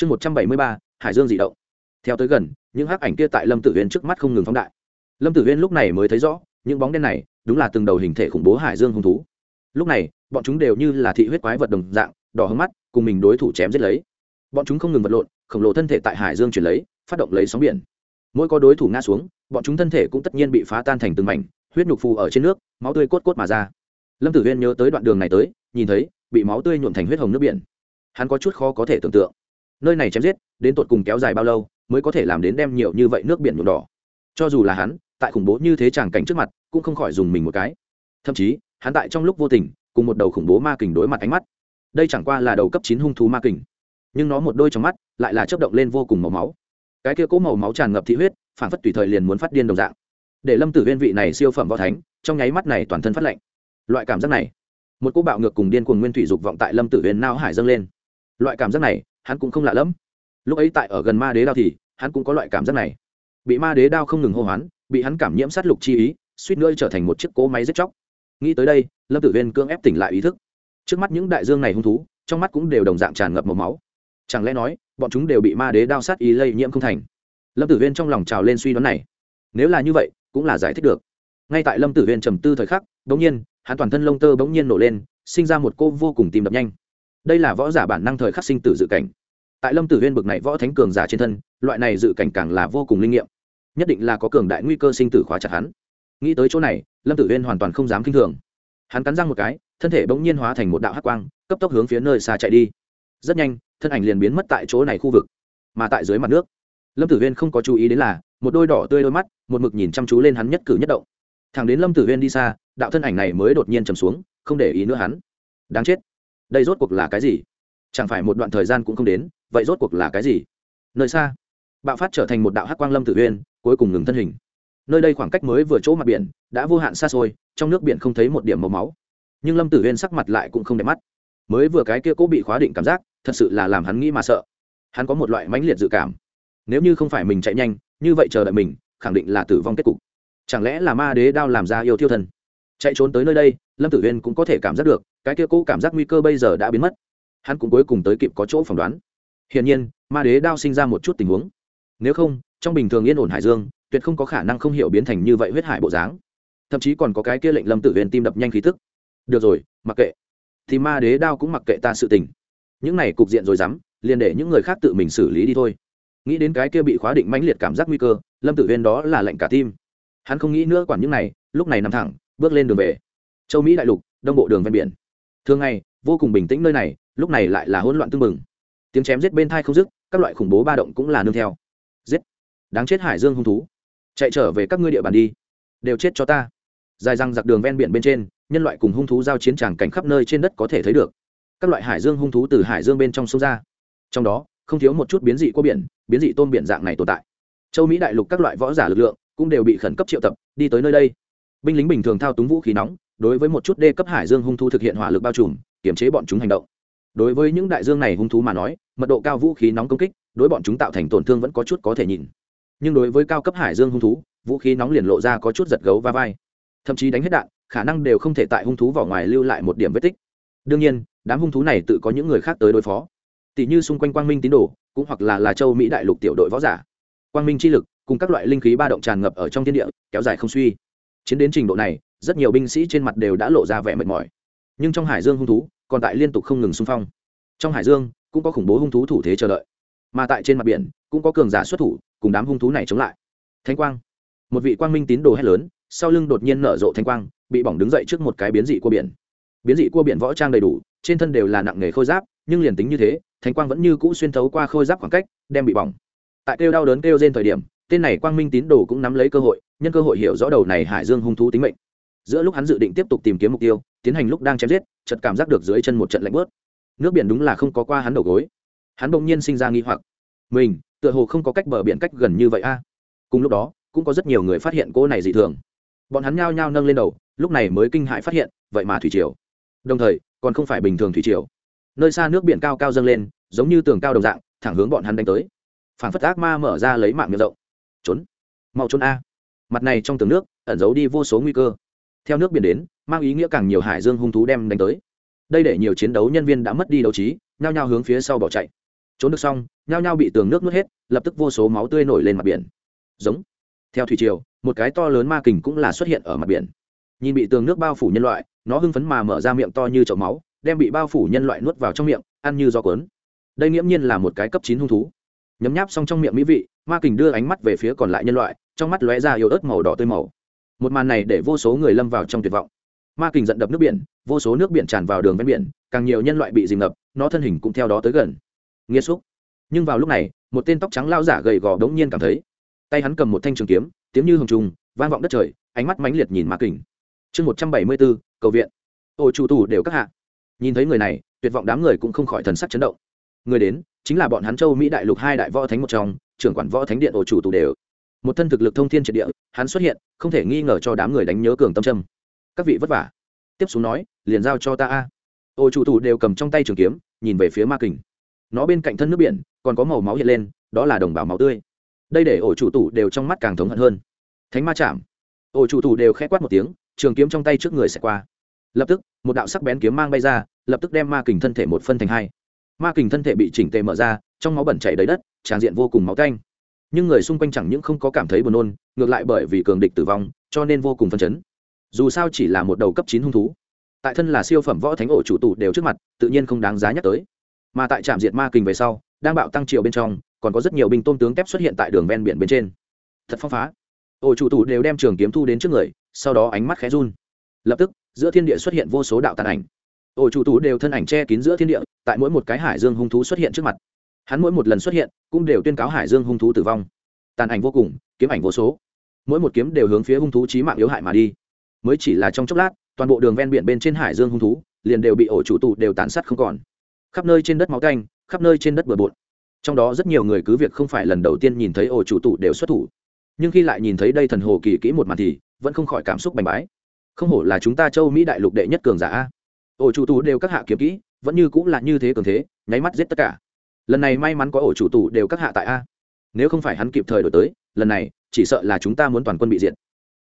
chương một trăm bảy mươi ba, hải dương dị động. Theo tới gần, những hắc ảnh kia tại lâm tử huyên trước mắt không ngừng phóng đại. Lâm tử huyên lúc này mới thấy rõ, những bóng đen này đúng là từng đầu hình thể khủng bố hải dương hung thú. Lúc này, bọn chúng đều như là thị huyết quái vật đồng dạng, đỏ hứng mắt, cùng mình đối thủ chém giết lấy. Bọn chúng không ngừng vật lộn, khổng lồ thân thể tại hải dương chuyển lấy, phát động lấy sóng biển. Mỗi có đối thủ ngã xuống, bọn chúng thân thể cũng tất nhiên bị phá tan thành từng mảnh, huyết nhục phù ở trên nước, máu tươi cốt cốt mà ra. Lâm tử huyên nhớ tới đoạn đường này tới, nhìn thấy, bị máu tươi nhuộm thành huyết hồng nước biển. Hắn có chút khó có thể tưởng tượng nơi này chém giết, đến tột cùng kéo dài bao lâu, mới có thể làm đến đem nhiều như vậy nước biển nhuộm đỏ. Cho dù là hắn, tại khủng bố như thế tràng cảnh trước mặt, cũng không khỏi dùng mình một cái. Thậm chí, hắn tại trong lúc vô tình, cùng một đầu khủng bố ma kình đối mặt ánh mắt. Đây chẳng qua là đầu cấp chín hung thú ma kình, nhưng nó một đôi trong mắt lại là chấp động lên vô cùng màu máu. Cái kia cố màu máu tràn ngập thị huyết, phản phất tùy thời liền muốn phát điên đồng dạng. Để lâm tử huyên vị này siêu phẩm võ thánh, trong nháy mắt này toàn thân phát lạnh. Loại cảm giác này, một cô bạo ngược cùng điên cuồng nguyên thủy dục vọng tại lâm tử huyên nao hải dâng lên. Loại cảm giác này hắn cũng không lạ lẫm. Lúc ấy tại ở gần ma đế đao thì, hắn cũng có loại cảm giác này. Bị ma đế đao không ngừng hô hoán, bị hắn cảm nhiễm sát lục chi ý, suýt nữa trở thành một chiếc cỗ máy giết chóc. Nghĩ tới đây, lâm tử viên cưỡng ép tỉnh lại ý thức. Trước mắt những đại dương này hung thú, trong mắt cũng đều đồng dạng tràn ngập màu máu. Chẳng lẽ nói, bọn chúng đều bị ma đế đao sát ý lây nhiễm không thành? Lâm tử viên trong lòng trào lên suy đoán này. Nếu là như vậy, cũng là giải thích được. Ngay tại lâm tử viên trầm tư thời khắc đ ỗ n g nhiên, hắn toàn thân lông tơ bỗng nhiên nổ lên, sinh ra một cô vô cùng tìm đập nhanh đây là võ giả bản năng thời khắc sinh tử dự cảnh. Tại lâm tử huyên bực này võ thánh cường giả trên thân, loại này dự cảnh càng là vô cùng linh nghiệm. Nhất định là có cường đại nguy cơ sinh tử khóa chặt hắn. Nghĩ tới chỗ này, lâm tử huyên hoàn toàn không dám k i n h thường. Hắn cắn răng một cái, thân thể bỗng nhiên hóa thành một đạo hát quang, cấp tốc hướng phía nơi xa chạy đi. Rất nhanh, thân ảnh liền biến mất tại chỗ này khu vực, mà tại dưới mặt nước. Lâm tử huyên không có chú ý đến là, một đôi đỏ tươi đôi mắt, một mực nhìn chăm chú lên hắn nhất cử nhất động. Thằng đến lâm tử huyên đi xa, đạo thân ảnh này mới đột nhiên chầm xuống, không để ý nữa hắn. Đáng chết đây rốt cuộc là cái gì? Chẳng phải một đoạn thời gian cũng không đến, vậy rốt cuộc là cái gì? Nơi xa, bạo phát trở thành một đạo hắc quang lâm tử huyên cuối cùng ngừng thân hình. Nơi đây khoảng cách mới vừa chỗ mặt biển, đã vô hạn xa xôi, trong nước biển không thấy một điểm màu máu. Nhưng lâm tử huyên sắc mặt lại cũng không đẹp mắt. Mới vừa cái kia cố bị khóa định cảm giác, thật sự là làm hắn nghĩ mà sợ. Hắn có một loại mãnh liệt dự cảm. Nếu như không phải mình chạy nhanh, như vậy chờ đợi mình, khẳng định là tử vong kết cục. Chẳng lẽ là ma đế đao làm ra yêu thiêu thân chạy trốn tới nơi đây, lâm tử huyên cũng có thể cảm giác được, cái kia cũ cảm giác nguy cơ bây giờ đã biến mất. Hắn cũng cuối cùng tới kịp có chỗ phỏng đoán. Hiển nhiên, ma đế đao sinh ra một chút tình huống. Nếu không, trong bình thường yên ổn hải dương, tuyệt không có khả năng không hiểu biến thành như vậy huyết hải bộ dáng. Thậm chí còn có cái kia lệnh lâm tử huyên tim đập nhanh khí tức. Được rồi, mặc kệ. Thì ma đế đao cũng mặc kệ ta sự tình. Những này cục diện rồi dám, liền để những người khác tự mình xử lý đi thôi. Nghĩ đến cái kia bị khóa định mãnh liệt cảm giác nguy cơ, lâm tử huyên đó là lệnh cả tim. Hắn không nghĩ nữa quản những này, lúc này nằm thẳng bước lên đường về. Châu mỹ đại lục, đông bộ đường ven biển. Thường ngày, vô cùng bình tĩnh nơi này, lúc này lại là hỗn loạn tưng bừng. Tiếng chém giết bên thai không dứt, các loại khủng bố ba động cũng là nương theo. Giết. Đáng chết hải dương hung thú. Chạy trở về các ngươi địa bàn đi. Đều chết cho ta. Dài răng giặc đường ven biển bên trên, nhân loại cùng hung thú giao chiến tràng cảnh khắp nơi trên đất có thể thấy được. Các loại hải dương hung thú từ hải dương bên trong sông ra. Trong đó, không thiếu một chút biến dị của biển, biến dị tôm biển dạng này tồn tại. Châu mỹ đại lục các loại võ giả lực lượng cũng đều bị khẩn cấp triệu tập, đi tới nơi đây binh lính bình thường thao túng vũ khí nóng, đối với một chút đê cấp hải dương hung thú thực hiện hỏa lực bao trùm kiểm chế bọn chúng hành động. Đối với những đại dương này hung thú mà nói, mật độ cao vũ khí nóng công kích, đối bọn chúng tạo thành tổn thương vẫn có chút có thể nhìn. Nhưng đối với cao cấp hải dương hung thú, vũ khí nóng liền lộ ra có chút giật gấu va vai. Thậm chí đánh hết đạn, khả năng đều không thể tại hung thú vỏ ngoài lưu lại một điểm vết tích. Đương nhiên, đám hung thú này tự có những người khác tới đối phó. Tỷ như xung quanh quang minh tín đồ, cũng hoặc là là châu mỹ đại lục tiểu đội võ giả. Quang minh chi lực, cùng các loại linh khí ba động tràn ngập ở trong thiên địa, kéo dài không suy chiến đến trình độ này, rất nhiều binh sĩ trên mặt đều đã lộ ra vẻ mệt mỏi. Nhưng trong hải dương hung thú, còn tại liên tục không ngừng xung phong. Trong hải dương, cũng có khủng bố hung thú thủ thế chờ đợi. Mà tại trên mặt biển, cũng có cường giả xuất thủ, cùng đám hung thú này chống lại. Thanh quang. Một vị quang minh tín đồ hét lớn, sau lưng đột nhiên nở rộ thanh quang, bị bỏng đứng dậy trước một cái biến dị cua biển. Biến dị cua biển võ trang đầy đủ, trên thân đều là nặng nghề khôi giáp, nhưng liền tính như thế, thánh quang vẫn như cũ xuyên thấu qua khôi giáp khoảng cách, đem bị bỏng. Tại kêu đau đớn kêu trên thời điểm tên này quang minh tín đồ cũng nắm lấy cơ hội, nhân cơ hội hiểu rõ đầu này hải dương hung thú tính mệnh. Giữa lúc hắn dự định tiếp tục tìm kiếm mục tiêu, tiến hành lúc đang chém giết, chợt cảm giác được dưới chân một trận lạnh bớt nước biển đúng là không có qua hắn đầu gối. Hắn bỗng nhiên sinh ra nghi hoặc. Mình, tựa hồ không có cách bờ biển cách gần như vậy a. Cùng lúc đó, cũng có rất nhiều người phát hiện cô này dị thường. Bọn hắn nhao nhao nâng lên đầu, lúc này mới kinh hãi phát hiện, vậy mà thủy triều. Đồng thời, còn không phải bình thường thủy triều. Nơi xa nước biển cao cao dâng lên, giống như tường cao đồng dạng, thẳng hướng bọn hắn đánh tới. Phản phất ác ma mở ra lấy mạng miệng rộng trốn. Mau trốn a. Mặt này trong tường nước, ẩn giấu đi vô số nguy cơ. Theo nước biển đến, mang ý nghĩa càng nhiều hải dương hung thú đem đánh tới. Đây để nhiều chiến đấu nhân viên đã mất đi đấu trí, nhao nhao hướng phía sau bỏ chạy. Trốn được xong, nhao nhao bị tường nước nuốt hết, lập tức vô số máu tươi nổi lên mặt biển. Giống. Theo thủy triều, một cái to lớn ma kình cũng là xuất hiện ở mặt biển. Nhìn bị tường nước bao phủ nhân loại, nó hưng phấn mà mở ra miệng to như chậu máu, đem bị bao phủ nhân loại nuốt vào trong miệng, ăn như gió cuốn. Đây nghiễm nhiên là một cái cấp chín hung thú. Nhấm nháp xong trong miệng mỹ vị ma kình đưa ánh mắt về phía còn lại nhân loại, trong mắt lóe ra yếu ớt màu đỏ tươi màu. Một màn này để vô số người lâm vào trong tuyệt vọng. Ma kình giận đập nước biển, vô số nước biển tràn vào đường ven biển, càng nhiều nhân loại bị dìm ngập, nó thân hình cũng theo đó tới gần. Nghĩa xúc. Nhưng vào lúc này, một tên tóc trắng lao giả gầy gò đống nhiên cảm thấy, tay hắn cầm một thanh trường kiếm, tiếng như hồng trùng, vang vọng đất trời, ánh mắt mãnh liệt nhìn ma kình. Chương một trăm bảy mươi bốn, cầu viện. Ô chủ tù đều các hạ. Nhìn thấy người này, tuyệt vọng đám người cũng không khỏi thần sắc chấn động người đến, chính là bọn hắn châu mỹ đại lục hai đại võ thánh một trong, trưởng quản võ thánh điện ổ chủ tù đều. Một thân thực lực thông thiên triệt địa, hắn xuất hiện, không thể nghi ngờ cho đám người đánh nhớ cường tâm trâm các vị vất vả. Tiếp xuống nói, liền giao cho ta a. Ổ chủ tù đều cầm trong tay trường kiếm, nhìn về phía ma kình. Nó bên cạnh thân nước biển, còn có màu máu hiện lên, đó là đồng bào máu tươi. Đây để ổ chủ tù đều trong mắt càng thống hận hơn. Thánh ma chạm. Ổ chủ tù đều khẽ quát một tiếng, trường kiếm trong tay trước người sẽ qua. Lập tức, một đạo sắc bén kiếm mang bay ra, lập tức đem ma kình thân thể một phân thành hai ma kình thân thể bị chỉnh tề mở ra, trong máu bẩn chảy đầy đất, tràn diện vô cùng máu canh. nhưng người xung quanh chẳng những không có cảm thấy buồn nôn, ngược lại bởi vì cường địch tử vong, cho nên vô cùng phân chấn. Dù sao chỉ là một đầu cấp chín hung thú. Tại thân là siêu phẩm võ thánh ổ chủ tụ đều trước mặt, tự nhiên không đáng giá nhắc tới. Mà tại trạm diệt ma kình về sau, đang bạo tăng triệu bên trong, còn có rất nhiều binh tôn tướng kép xuất hiện tại đường ven biển bên trên. Thật phong phá. Ổ chủ tụ đều đem trường kiếm thu đến trước người, sau đó ánh mắt khẽ run. Lập tức, giữa thiên địa xuất hiện vô số đạo tàn ảnh ổ chủ tụ đều thân ảnh che kín giữa thiên địa, tại mỗi một cái hải dương hung thú xuất hiện trước mặt. Hắn mỗi một lần xuất hiện, cũng đều tuyên cáo hải dương hung thú tử vong. Tàn ảnh vô cùng, kiếm ảnh vô số. Mỗi một kiếm đều hướng phía hung thú trí mạng yếu hại mà đi. Mới chỉ là trong chốc lát, toàn bộ đường ven biển bên trên hải dương hung thú, liền đều bị ổ chủ tụ đều tàn sát không còn. Khắp nơi trên đất máu canh khắp nơi trên đất bừa bộn. Trong đó rất nhiều người cứ việc không phải lần đầu tiên nhìn thấy ổ chủ tụ đều xuất thủ. Nhưng khi lại nhìn thấy đây thần hồ kỳ kỹ một màn thì, vẫn không khỏi cảm xúc bành bái. Không hổ là chúng ta châu mỹ đại lục đệ nhất cường giả ổ chủ tụ đều các hạ kiếm kỹ, vẫn như cũng là như thế cường thế, nháy mắt giết tất cả. Lần này may mắn có ổ chủ tụ đều các hạ tại a. Nếu không phải hắn kịp thời đổi tới, lần này, chỉ sợ là chúng ta muốn toàn quân bị diệt.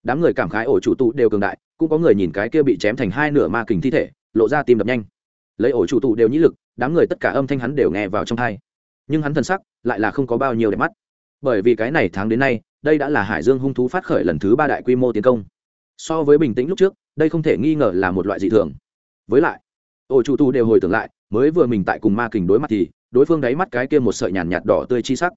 Đám người cảm khái ổ chủ tụ đều cường đại, cũng có người nhìn cái kia bị chém thành hai nửa ma kình thi thể, lộ ra tim đập nhanh. Lấy ổ chủ tụ đều nhĩ lực, đám người tất cả âm thanh hắn đều nghe vào trong thai nhưng hắn thân sắc lại là không có bao nhiêu đẹp mắt. Bởi vì cái này tháng đến nay, đây đã là hải dương hung thú phát khởi lần thứ ba đại quy mô tiến công. So với bình tĩnh lúc trước, đây không thể nghi ngờ là một loại dị thường với lại, ổ chủ tu đều hồi tưởng lại, mới vừa mình tại cùng ma kình đối mặt thì, đối phương đáy mắt cái kia một sợi nhàn nhạt đỏ tươi chi sắc.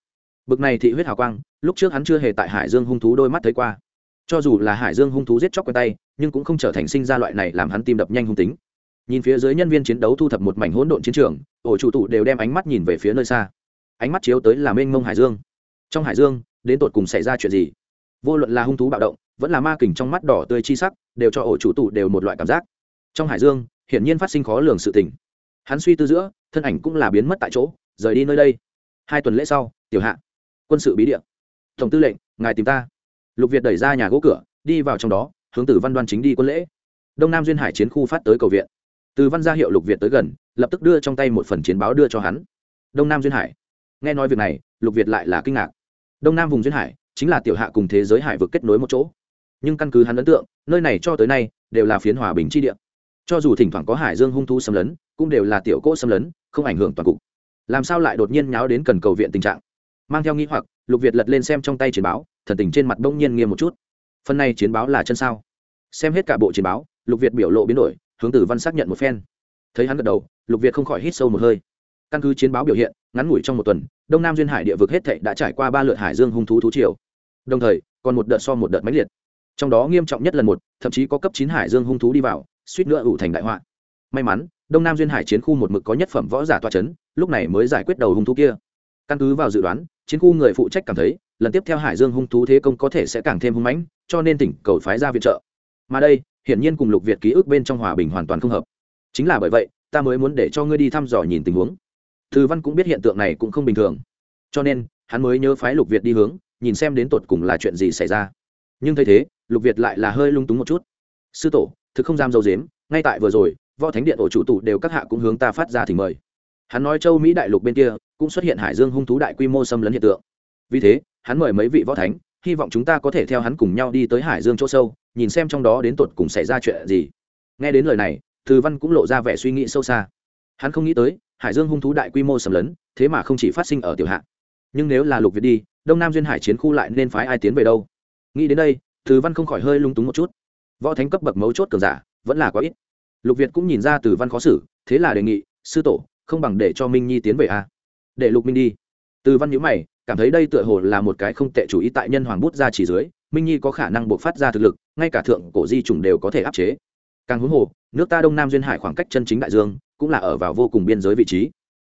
Bực này thị huyết hào quang, lúc trước hắn chưa hề tại hải dương hung thú đôi mắt thấy qua. Cho dù là hải dương hung thú giết chóc quen tay, nhưng cũng không trở thành sinh ra loại này làm hắn tim đập nhanh hung tính. Nhìn phía dưới nhân viên chiến đấu thu thập một mảnh hỗn độn chiến trường, ổ chủ tụ đều đem ánh mắt nhìn về phía nơi xa. Ánh mắt chiếu tới là mênh mông hải dương. Trong hải dương, đến tột cùng xảy ra chuyện gì? Vô luận là hung thú bạo động, vẫn là ma kình trong mắt đỏ tươi chi sắc, đều cho ổ chủ tụ đều một loại cảm giác. Trong hải dương hiển nhiên phát sinh khó lường sự tình. Hắn suy tư giữa, thân ảnh cũng là biến mất tại chỗ, rời đi nơi đây. Hai tuần lễ sau, tiểu hạ, quân sự bí địa. Tổng tư lệnh, ngài tìm ta. Lục việt đẩy ra nhà gỗ cửa, đi vào trong đó, hướng tử văn đoan chính đi quân lễ. Đông nam duyên hải chiến khu phát tới cầu viện. Từ văn ra hiệu lục việt tới gần, lập tức đưa trong tay một phần chiến báo đưa cho hắn. Đông nam duyên hải. Nghe nói việc này, lục việt lại là kinh ngạc. Đông nam vùng duyên hải, chính là tiểu hạ cùng thế giới hải vực kết nối một chỗ. Nhưng căn cứ hắn ấn tượng, nơi này cho tới nay, đều là phiến hòa bình chi địa cho dù thỉnh thoảng có hải dương hung thú xâm lấn, cũng đều là tiểu cỗ xâm lấn, không ảnh hưởng toàn cục. Làm sao lại đột nhiên nháo đến cần cầu viện tình trạng? Mang theo nghĩ hoặc, lục việt lật lên xem trong tay chiến báo, thần tình trên mặt bỗng nhiên nghiêm một chút. Phần này chiến báo là chân sao? Xem hết cả bộ chiến báo, lục việt biểu lộ biến đổi, hướng tử văn xác nhận một phen. Thấy hắn gật đầu, lục việt không khỏi hít sâu một hơi. Căn cứ chiến báo biểu hiện, ngắn ngủi trong một tuần, đông nam duyên hải địa vực hết thệ đã trải qua ba lượt hải dương hung thú thú triều. Đồng thời, còn một đợt so một đợt máy liệt. Trong đó nghiêm trọng nhất lần một, thậm chí có cấp chín hải dương hung thú đi vào suýt nữa ủ thành đại họa. May mắn, đông nam duyên hải chiến khu một mực có nhất phẩm võ giả toa c h ấ n lúc này mới giải quyết đầu hung thú kia. Căn cứ vào dự đoán, chiến khu người phụ trách cảm thấy, lần tiếp theo hải dương hung thú thế công có thể sẽ càng thêm hung mãnh, cho nên tỉnh cầu phái ra viện trợ. Mà đây, hiển nhiên cùng lục việt ký ức bên trong hòa bình hoàn toàn không hợp. Chính là bởi vậy, ta mới muốn để cho ngươi đi thăm dò nhìn tình huống. Thư văn cũng biết hiện tượng này cũng không bình thường. Cho nên, hắn mới nhớ phái lục việt đi hướng, nhìn xem đến tột cùng là chuyện gì xảy ra. Nhưng thấy thế, lục việt lại là hơi lung túng một chút. Sư tổ thực không dám dâu dếm, ngay tại vừa rồi, võ thánh điện ổ chủ tụ đều các hạ cũng hướng ta phát ra thì mời. Hắn nói châu mỹ đại lục bên kia, cũng xuất hiện hải dương hung thú đại quy mô xâm lấn hiện tượng. Vì thế, hắn mời mấy vị võ thánh, hy vọng chúng ta có thể theo hắn cùng nhau đi tới hải dương chỗ sâu, nhìn xem trong đó đến tột cùng xảy ra chuyện gì. Nghe đến lời này thư văn cũng lộ ra vẻ suy nghĩ sâu xa. Hắn không nghĩ tới, hải dương hung thú đại quy mô sầm lấn, thế mà không chỉ phát sinh ở tiểu hạ. Nhưng nếu là lục việt đi, đông nam duyên hải chiến khu lại nên phái ai tiến về đâu? Nghĩ đến đây, từ văn không khỏi hơi lung túng một chút võ thánh cấp bậc mấu chốt cường giả, vẫn là có ít. Lục việt cũng nhìn ra từ văn khó xử, thế là đề nghị, sư tổ, không bằng để cho minh nhi tiến về a. Để lục minh đi. Từ văn nhữ mày, cảm thấy đây tựa hồ là một cái không tệ chủ ý tại nhân hoàng bút ra chỉ dưới, minh nhi có khả năng buộc phát ra thực lực, ngay cả thượng cổ di trùng đều có thể áp chế. Càng huống hồ, nước ta đông nam duyên hải khoảng cách chân chính đại dương, cũng là ở vào vô cùng biên giới vị trí.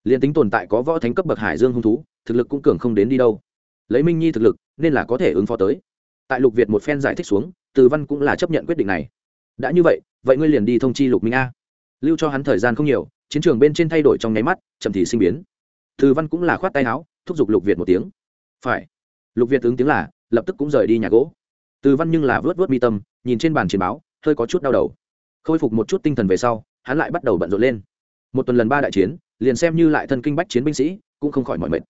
Liền tính tồn tại có võ thánh cấp bậc hải dương hung thú, thực lực cũng cường không đến đi đâu. Lấy minh nhi thực lực, nên là có thể ứng phó tới tại lục việt một phen giải thích xuống, từ văn cũng là chấp nhận quyết định này. Đã như vậy vậy ngươi liền đi thông chi lục minh a. Lưu cho hắn thời gian không nhiều, chiến trường bên trên thay đổi trong nháy mắt, chậm thì sinh biến. Từ văn cũng là khoát tay áo, thúc giục lục việt một tiếng. Phải. Lục việt ứng tiếng là, lập tức cũng rời đi nhà gỗ. Từ văn nhưng là vớt vớt mi tâm, nhìn trên bàn chiến báo, hơi có chút đau đầu. Khôi phục một chút tinh thần về sau, hắn lại bắt đầu bận rộn lên. Một tuần lần ba đại chiến, liền xem như lại thân kinh bách chiến binh sĩ, cũng không khỏi mọi mệt.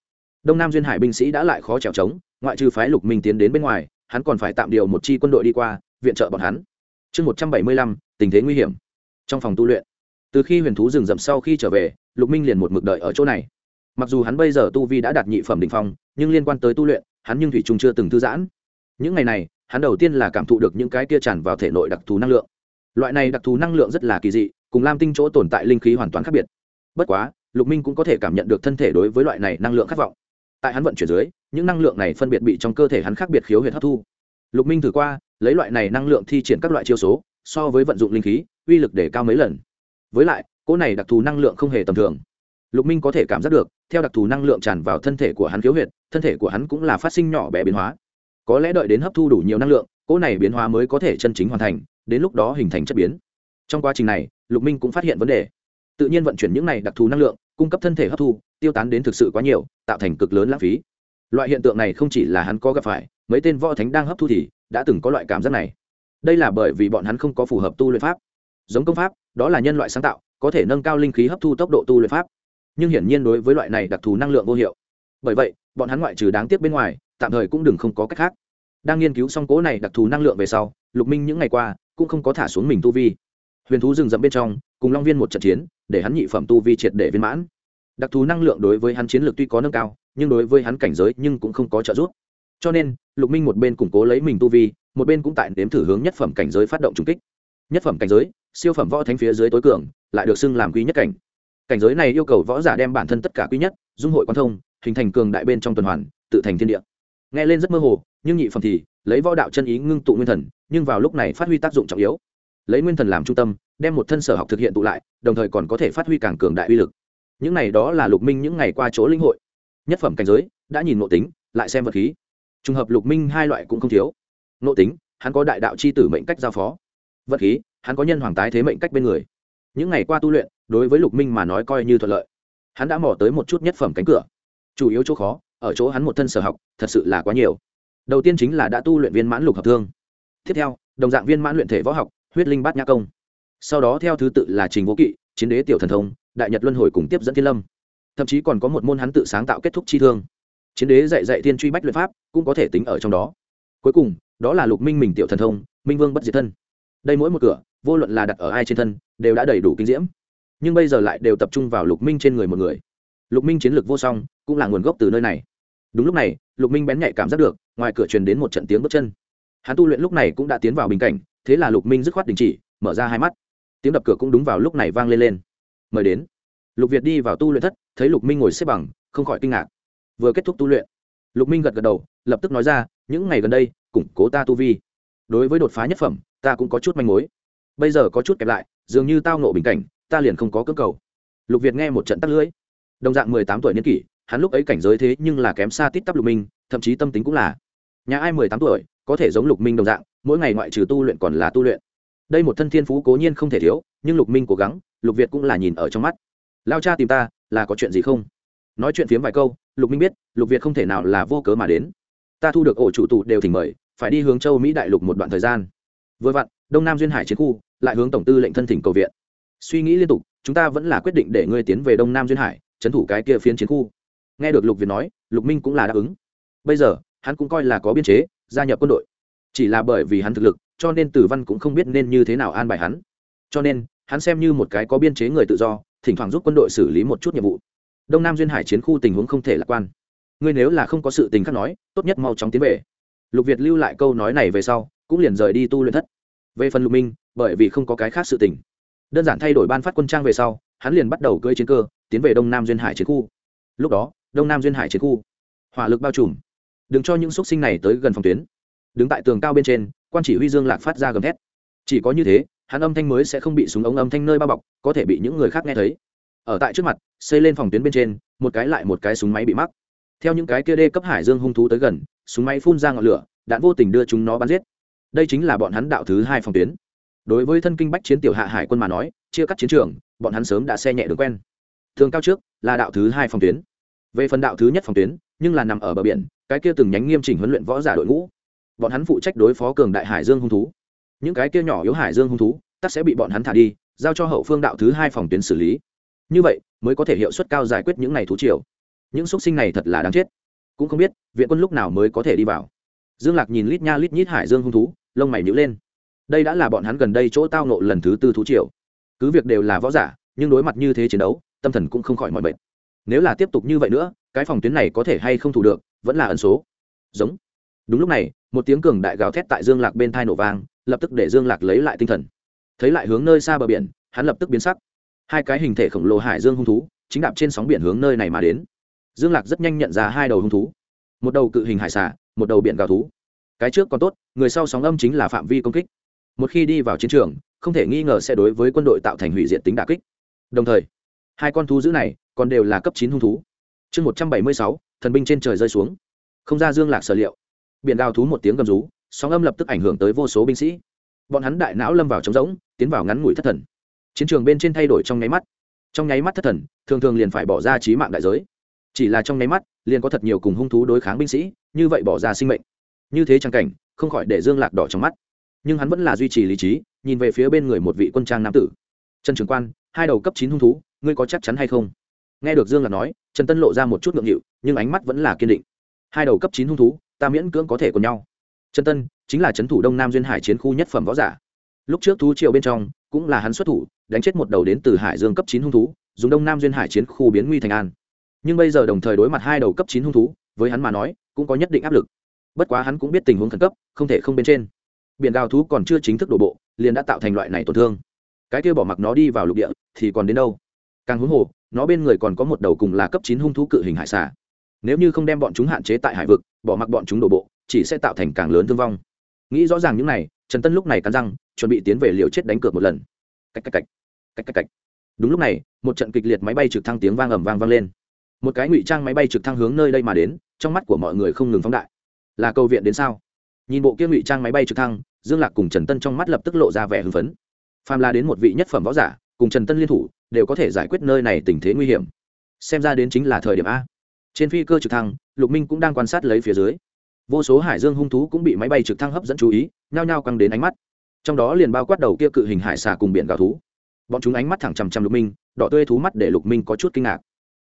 Đông nam duyên hải binh sĩ đã lại khó trèo trống ngoại trừ phái lục minh tiến đến bên ngoài hắn còn phải tạm điều một chi quân đội đi qua, viện trợ bọn hắn. Chương một trăm bảy mươi lăm, tình thế nguy hiểm. Trong phòng tu luyện, từ khi huyền thú rừng rậm sau khi trở về, lục minh liền một mực đợi ở chỗ này. Mặc dù hắn bây giờ tu vi đã đạt nhị phẩm đ ỉ n h phong, nhưng liên quan tới tu luyện, hắn nhưng thủy trung chưa từng thư giãn. Những ngày này, hắn đầu tiên là cảm thụ được những cái tia tràn vào thể nội đặc thù năng lượng. Loại này đặc thù năng lượng rất là kỳ dị, cùng lam tinh chỗ tồn tại linh khí hoàn toàn khác biệt. Bất quá, lục minh cũng có thể cảm nhận được thân thể đối với loại này năng lượng khát vọng tại hắn vận chuyển dưới, những năng lượng này phân biệt bị trong cơ thể hắn khác biệt khiếu huyệt hấp thu. Lục minh thử qua, lấy loại này năng lượng thi triển các loại chiêu số, so với vận dụng linh khí, uy lực để cao mấy lần. Với lại, cỗ này đặc thù năng lượng không hề tầm thường. Lục minh có thể cảm giác được, theo đặc thù năng lượng tràn vào thân thể của hắn khiếu huyệt, thân thể của hắn cũng là phát sinh nhỏ bé biến hóa. Có lẽ đợi đến hấp thu đủ nhiều năng lượng, cỗ này biến hóa mới có thể chân chính hoàn thành, đến lúc đó hình thành chất biến. Trong quá trình này, lục minh cũng phát hiện vấn đề. Tự nhiên vận chuyển những này đặc thù năng lượng, cung cấp thân thể hấp thu tiêu tán đến thực sự quá nhiều, tạo thành cực lớn lãng phí. Loại hiện tượng này không chỉ là hắn có gặp phải, mấy tên võ thánh đang hấp thu thì đã từng có loại cảm giác này. Đây là bởi vì bọn hắn không có phù hợp tu luyện pháp. Giống công pháp, đó là nhân loại sáng tạo, có thể nâng cao linh khí hấp thu tốc độ tu luyện pháp. Nhưng hiển nhiên đối với loại này đặc thù năng lượng vô hiệu. Bởi vậy, bọn hắn ngoại trừ đáng tiếc bên ngoài, tạm thời cũng đừng không có cách khác. Đang nghiên cứu xong cố này đặc thù năng lượng về sau, lục minh những ngày qua cũng không có thả xuống mình tu vi. Huyền thú rừng rậm bên trong, cùng long viên một trận chiến, để hắn nhị phẩm tu vi triệt để viên mãn đặc thù năng lượng đối với hắn chiến lược tuy có nâng cao, nhưng đối với hắn cảnh giới nhưng cũng không có trợ giúp. Cho nên, lục minh một bên củng cố lấy mình tu vi, một bên cũng tại nếm thử hướng nhất phẩm cảnh giới phát động trung kích. Nhất phẩm cảnh giới, siêu phẩm võ thánh phía dưới tối cường, lại được xưng làm quý nhất cảnh. Cảnh giới này yêu cầu võ giả đem bản thân tất cả quý nhất, dung hội quan thông, hình thành cường đại bên trong tuần hoàn, tự thành thiên địa. Nghe lên rất mơ hồ, nhưng nhị phẩm thì lấy võ đạo chân ý ngưng tụ nguyên thần, nhưng vào lúc này phát huy tác dụng trọng yếu. Lấy nguyên thần làm trung tâm, đem một thân sở học thực hiện tụ lại, đồng thời còn có thể phát huy càng cường đại uy lực những này đó là lục minh những ngày qua chỗ linh hội. Nhất phẩm cảnh giới, đã nhìn nội tính, lại xem vật khí. Trùng hợp lục minh hai loại cũng không thiếu. Nội tính, hắn có đại đạo c h i tử mệnh cách giao phó. Vật khí, hắn có nhân hoàng tái thế mệnh cách bên người. Những ngày qua tu luyện, đối với lục minh mà nói coi như thuận lợi. Hắn đã mò tới một chút nhất phẩm cánh cửa. Chủ yếu chỗ khó, ở chỗ hắn một thân sở học, thật sự là quá nhiều. Đầu tiên chính là đã tu luyện viên mãn lục hợp thương. Tiếp theo, đồng dạng viên mãn luyện thể võ học, huyết linh bát nhã công. Sau đó theo thứ tự là trình vô kỵ, chiến đế tiểu thần thông đại nhật luân hồi cùng tiếp dẫn thiên lâm. Thậm chí còn có một môn hắn tự sáng tạo kết thúc chi thương. Chiến đế dạy dạy thiên truy bách luyện pháp, cũng có thể tính ở trong đó. Cuối cùng, đó là lục minh mình tiểu thần thông, minh vương bất diệt thân. Đây mỗi một cửa, vô luận là đặt ở ai trên thân, đều đã đầy đủ kinh diễm. Nhưng bây giờ lại đều tập trung vào lục minh trên người một người. Lục minh chiến lược vô song, cũng là nguồn gốc từ nơi này. Đúng lúc này, lục minh bén nhạy cảm giác được, ngoài cửa truyền đến một trận tiếng bước chân. Hắn tu luyện lúc này cũng đã tiến vào bình cảnh, thế là lục minh dứt khoát đình chỉ, mở ra hai mắt. Tiếng đập cửa cũng đúng vào lúc này vang lên lên mời đến. Lục việt đi vào tu luyện thất, thấy lục minh ngồi xếp bằng, không khỏi kinh ngạc. Vừa kết thúc tu luyện, lục minh gật gật đầu, lập tức nói ra, những ngày gần đây, củng cố ta tu vi. Đối với đột phá nhất phẩm, ta cũng có chút manh mối. Bây giờ có chút kẹp lại, dường như tao nộ bình cảnh, ta liền không có cơ cầu. Lục việt nghe một trận tắt lưỡi. Đồng dạng mười tám tuổi niên kỷ, hắn lúc ấy cảnh giới thế nhưng là kém xa tít tắp lục minh, thậm chí tâm tính cũng là. Nhà ai mười tám tuổi, có thể giống lục minh đồng dạng, mỗi ngày ngoại trừ tu luyện còn là tu luyện. Đây một thân thiên phú cố nhiên không thể thiếu, nhưng lục minh cố gắng lục việt cũng là nhìn ở trong mắt. Lao cha tìm ta, là có chuyện gì không? Nói chuyện phiếm vài câu, lục minh biết, lục việt không thể nào là vô cớ mà đến. Ta thu được ổ chủ tụ đều thỉnh mời, phải đi hướng châu mỹ đại lục một đoạn thời gian. Vừa vặn, đông nam duyên hải chiến khu, lại hướng tổng tư lệnh thân thỉnh cầu viện. Suy nghĩ liên tục, chúng ta vẫn là quyết định để ngươi tiến về đông nam duyên hải, trấn thủ cái kia phiến chiến khu. Nghe được lục việt nói, lục minh cũng là đáp ứng. Bây giờ, hắn cũng coi là có biên chế, gia nhập quân đội. Chỉ là bởi vì hắn thực lực, cho nên tử văn cũng không biết nên như thế nào an bài hắn. Cho nên hắn xem như một cái có biên chế người tự do, thỉnh thoảng giúp quân đội xử lý một chút nhiệm vụ. Đông nam duyên hải chiến khu tình huống không thể lạc quan. Ngươi nếu là không có sự tình khác nói, tốt nhất mau chóng tiến về. Lục việt lưu lại câu nói này về sau, cũng liền rời đi tu luyện thất. Về phần lục minh, bởi vì không có cái khác sự tình. Đơn giản thay đổi ban phát quân trang về sau, hắn liền bắt đầu cưỡi chiến cơ, tiến về đông nam duyên hải chiến khu. Lúc đó, đông nam duyên hải chiến khu, hỏa lực bao trùm. Đừng cho những x u ấ t sinh này tới gần phòng tuyến. Đứng tại tường cao bên trên, quan chỉ huy dương lạc phát ra gầm thét. Chỉ có như thế hắn âm thanh mới sẽ không bị súng ống âm thanh nơi bao bọc, có thể bị những người khác nghe thấy. Ở tại trước mặt, xây lên phòng tuyến bên trên, một cái lại một cái súng máy bị mắc. Theo những cái kia đê cấp hải dương hung thú tới gần, súng máy phun ra ngọn lửa, đạn vô tình đưa chúng nó bắn giết. Đây chính là bọn hắn đạo thứ hai phòng tuyến. Đối với thân kinh bách chiến tiểu hạ hải quân mà nói, chia cắt chiến trường, bọn hắn sớm đã xe nhẹ được quen. Thường cao trước là đạo thứ hai phòng tuyến. Về phần đạo thứ nhất phòng tuyến, nhưng là nằm ở bờ biển, cái kia từng nhánh nghiêm chỉnh huấn luyện võ giả đội ngũ. Bọn hắn phụ trách đối phó cường đại hải dương hung thú những cái kia nhỏ yếu hải dương hung thú, tắc sẽ bị bọn hắn thả đi, giao cho hậu phương đạo thứ hai phòng tuyến xử lý. Như vậy, mới có thể hiệu suất cao giải quyết những này thú triều. Những x sinh này thật là đáng chết. Cũng không biết, viện quân lúc nào mới có thể đi vào. Dương lạc nhìn lít nha lít nhít hải dương hung thú, lông mày nhữ lên. Đây đã là bọn hắn gần đây chỗ tao nộ lần thứ tư thú triều. Cứ việc đều là võ giả, nhưng đối mặt như thế chiến đấu, tâm thần cũng không khỏi mọi bệnh nếu là tiếp tục như vậy nữa, cái phòng tuyến này có thể hay không thủ được, vẫn là ẩn số. Giống. Đúng lúc này, một tiếng cường đại gào thét tại dương lạc bên thai nổ vang lập tức để dương lạc lấy lại tinh thần. Thấy lại hướng nơi xa bờ biển, hắn lập tức biến sắc. Hai cái hình thể khổng lồ hải dương hung thú, chính đạp trên sóng biển hướng nơi này mà đến. Dương lạc rất nhanh nhận ra hai đầu hung thú. Một đầu cự hình hải xả một đầu biển gào thú. Cái trước còn tốt, người sau sóng âm chính là phạm vi công kích. Một khi đi vào chiến trường, không thể nghi ngờ sẽ đối với quân đội tạo thành hủy diện tính đà kích. Đồng thời, hai con thú dữ này còn đều là cấp chín hung thú. Chương một trăm bảy mươi sáu, thần binh trên trời rơi xuống. Không ra dương lạc sở liệu. Biển gào thú một tiếng gầm rú sóng âm lập tức ảnh hưởng tới vô số binh sĩ. Bọn hắn đại não lâm vào trống rỗng, tiến vào ngắn ngủi thất thần. Chiến trường bên trên thay đổi trong nháy mắt. Trong nháy mắt thất thần, thường thường liền phải bỏ ra trí mạng đại giới. Chỉ là trong nháy mắt, liền có thật nhiều cùng hung thú đối kháng binh sĩ, như vậy bỏ ra sinh mệnh. Như thế trang cảnh, không khỏi để dương lạc đỏ trong mắt. Nhưng hắn vẫn là duy trì lý trí, nhìn về phía bên người một vị quân trang nam tử. Trần trường quan, hai đầu cấp chín hung thú, ngươi có chắc chắn hay không? Nghe được dương lạc nói, trần tân lộ ra một chút ngượng nghịu, nhưng ánh mắt vẫn là kiên định. Hai đầu cấp chín hung thú, ta miễn cưỡng có thể cùng nhau trần tân chính là trấn thủ đông nam duyên hải chiến khu nhất phẩm võ giả. Lúc trước thú triều bên trong cũng là hắn xuất thủ, đánh chết một đầu đến từ hải dương cấp chín hung thú, dùng đông nam duyên hải chiến khu biến nguy thành an. Nhưng bây giờ đồng thời đối mặt hai đầu cấp chín hung thú, với hắn mà nói, cũng có nhất định áp lực. Bất quá hắn cũng biết tình huống khẩn cấp, không thể không bên trên. Biển Đào thú còn chưa chính thức đổ bộ, liền đã tạo thành loại này tổn thương. Cái kia bỏ mặc nó đi vào lục địa, thì còn đến đâu? Càng huống hồ, nó bên người còn có một đầu cùng là cấp chín hung thú cự hình hải xà. Nếu như không đem bọn chúng hạn chế tại hải vực, bỏ mặc bọn chúng đổ bộ chỉ sẽ tạo thành càng lớn thương vong. Nghĩ rõ ràng những này, trần tân lúc này cắn răng, chuẩn bị tiến về liều chết đánh cược một lần. Cách cách cách cách cách cách. Đúng lúc này, một trận kịch liệt máy bay trực thăng tiếng vang ầm vang vang lên. Một cái ngụy trang máy bay trực thăng hướng nơi đây mà đến, trong mắt của mọi người không ngừng phóng đại. Là câu viện đến sao? Nhìn bộ kia ngụy trang máy bay trực thăng, dương lạc cùng trần tân trong mắt lập tức lộ ra vẻ hưng phấn. Phàm la đến một vị nhất phẩm võ giả, cùng trần tân liên thủ, đều có thể giải quyết nơi này tình thế nguy hiểm. Xem ra đến chính là thời điểm a. Trên phi cơ trực thăng, lục minh cũng đang quan sát lấy phía dưới vô số hải dương hung thú cũng bị máy bay trực thăng hấp dẫn chú ý, nhao nhao căng đến ánh mắt. Trong đó liền bao quát đầu kia cự hình hải xà cùng biển gào thú. Bọn chúng ánh mắt thẳng chằm chằm lục minh, đỏ tươi thú mắt để lục minh có chút kinh ngạc.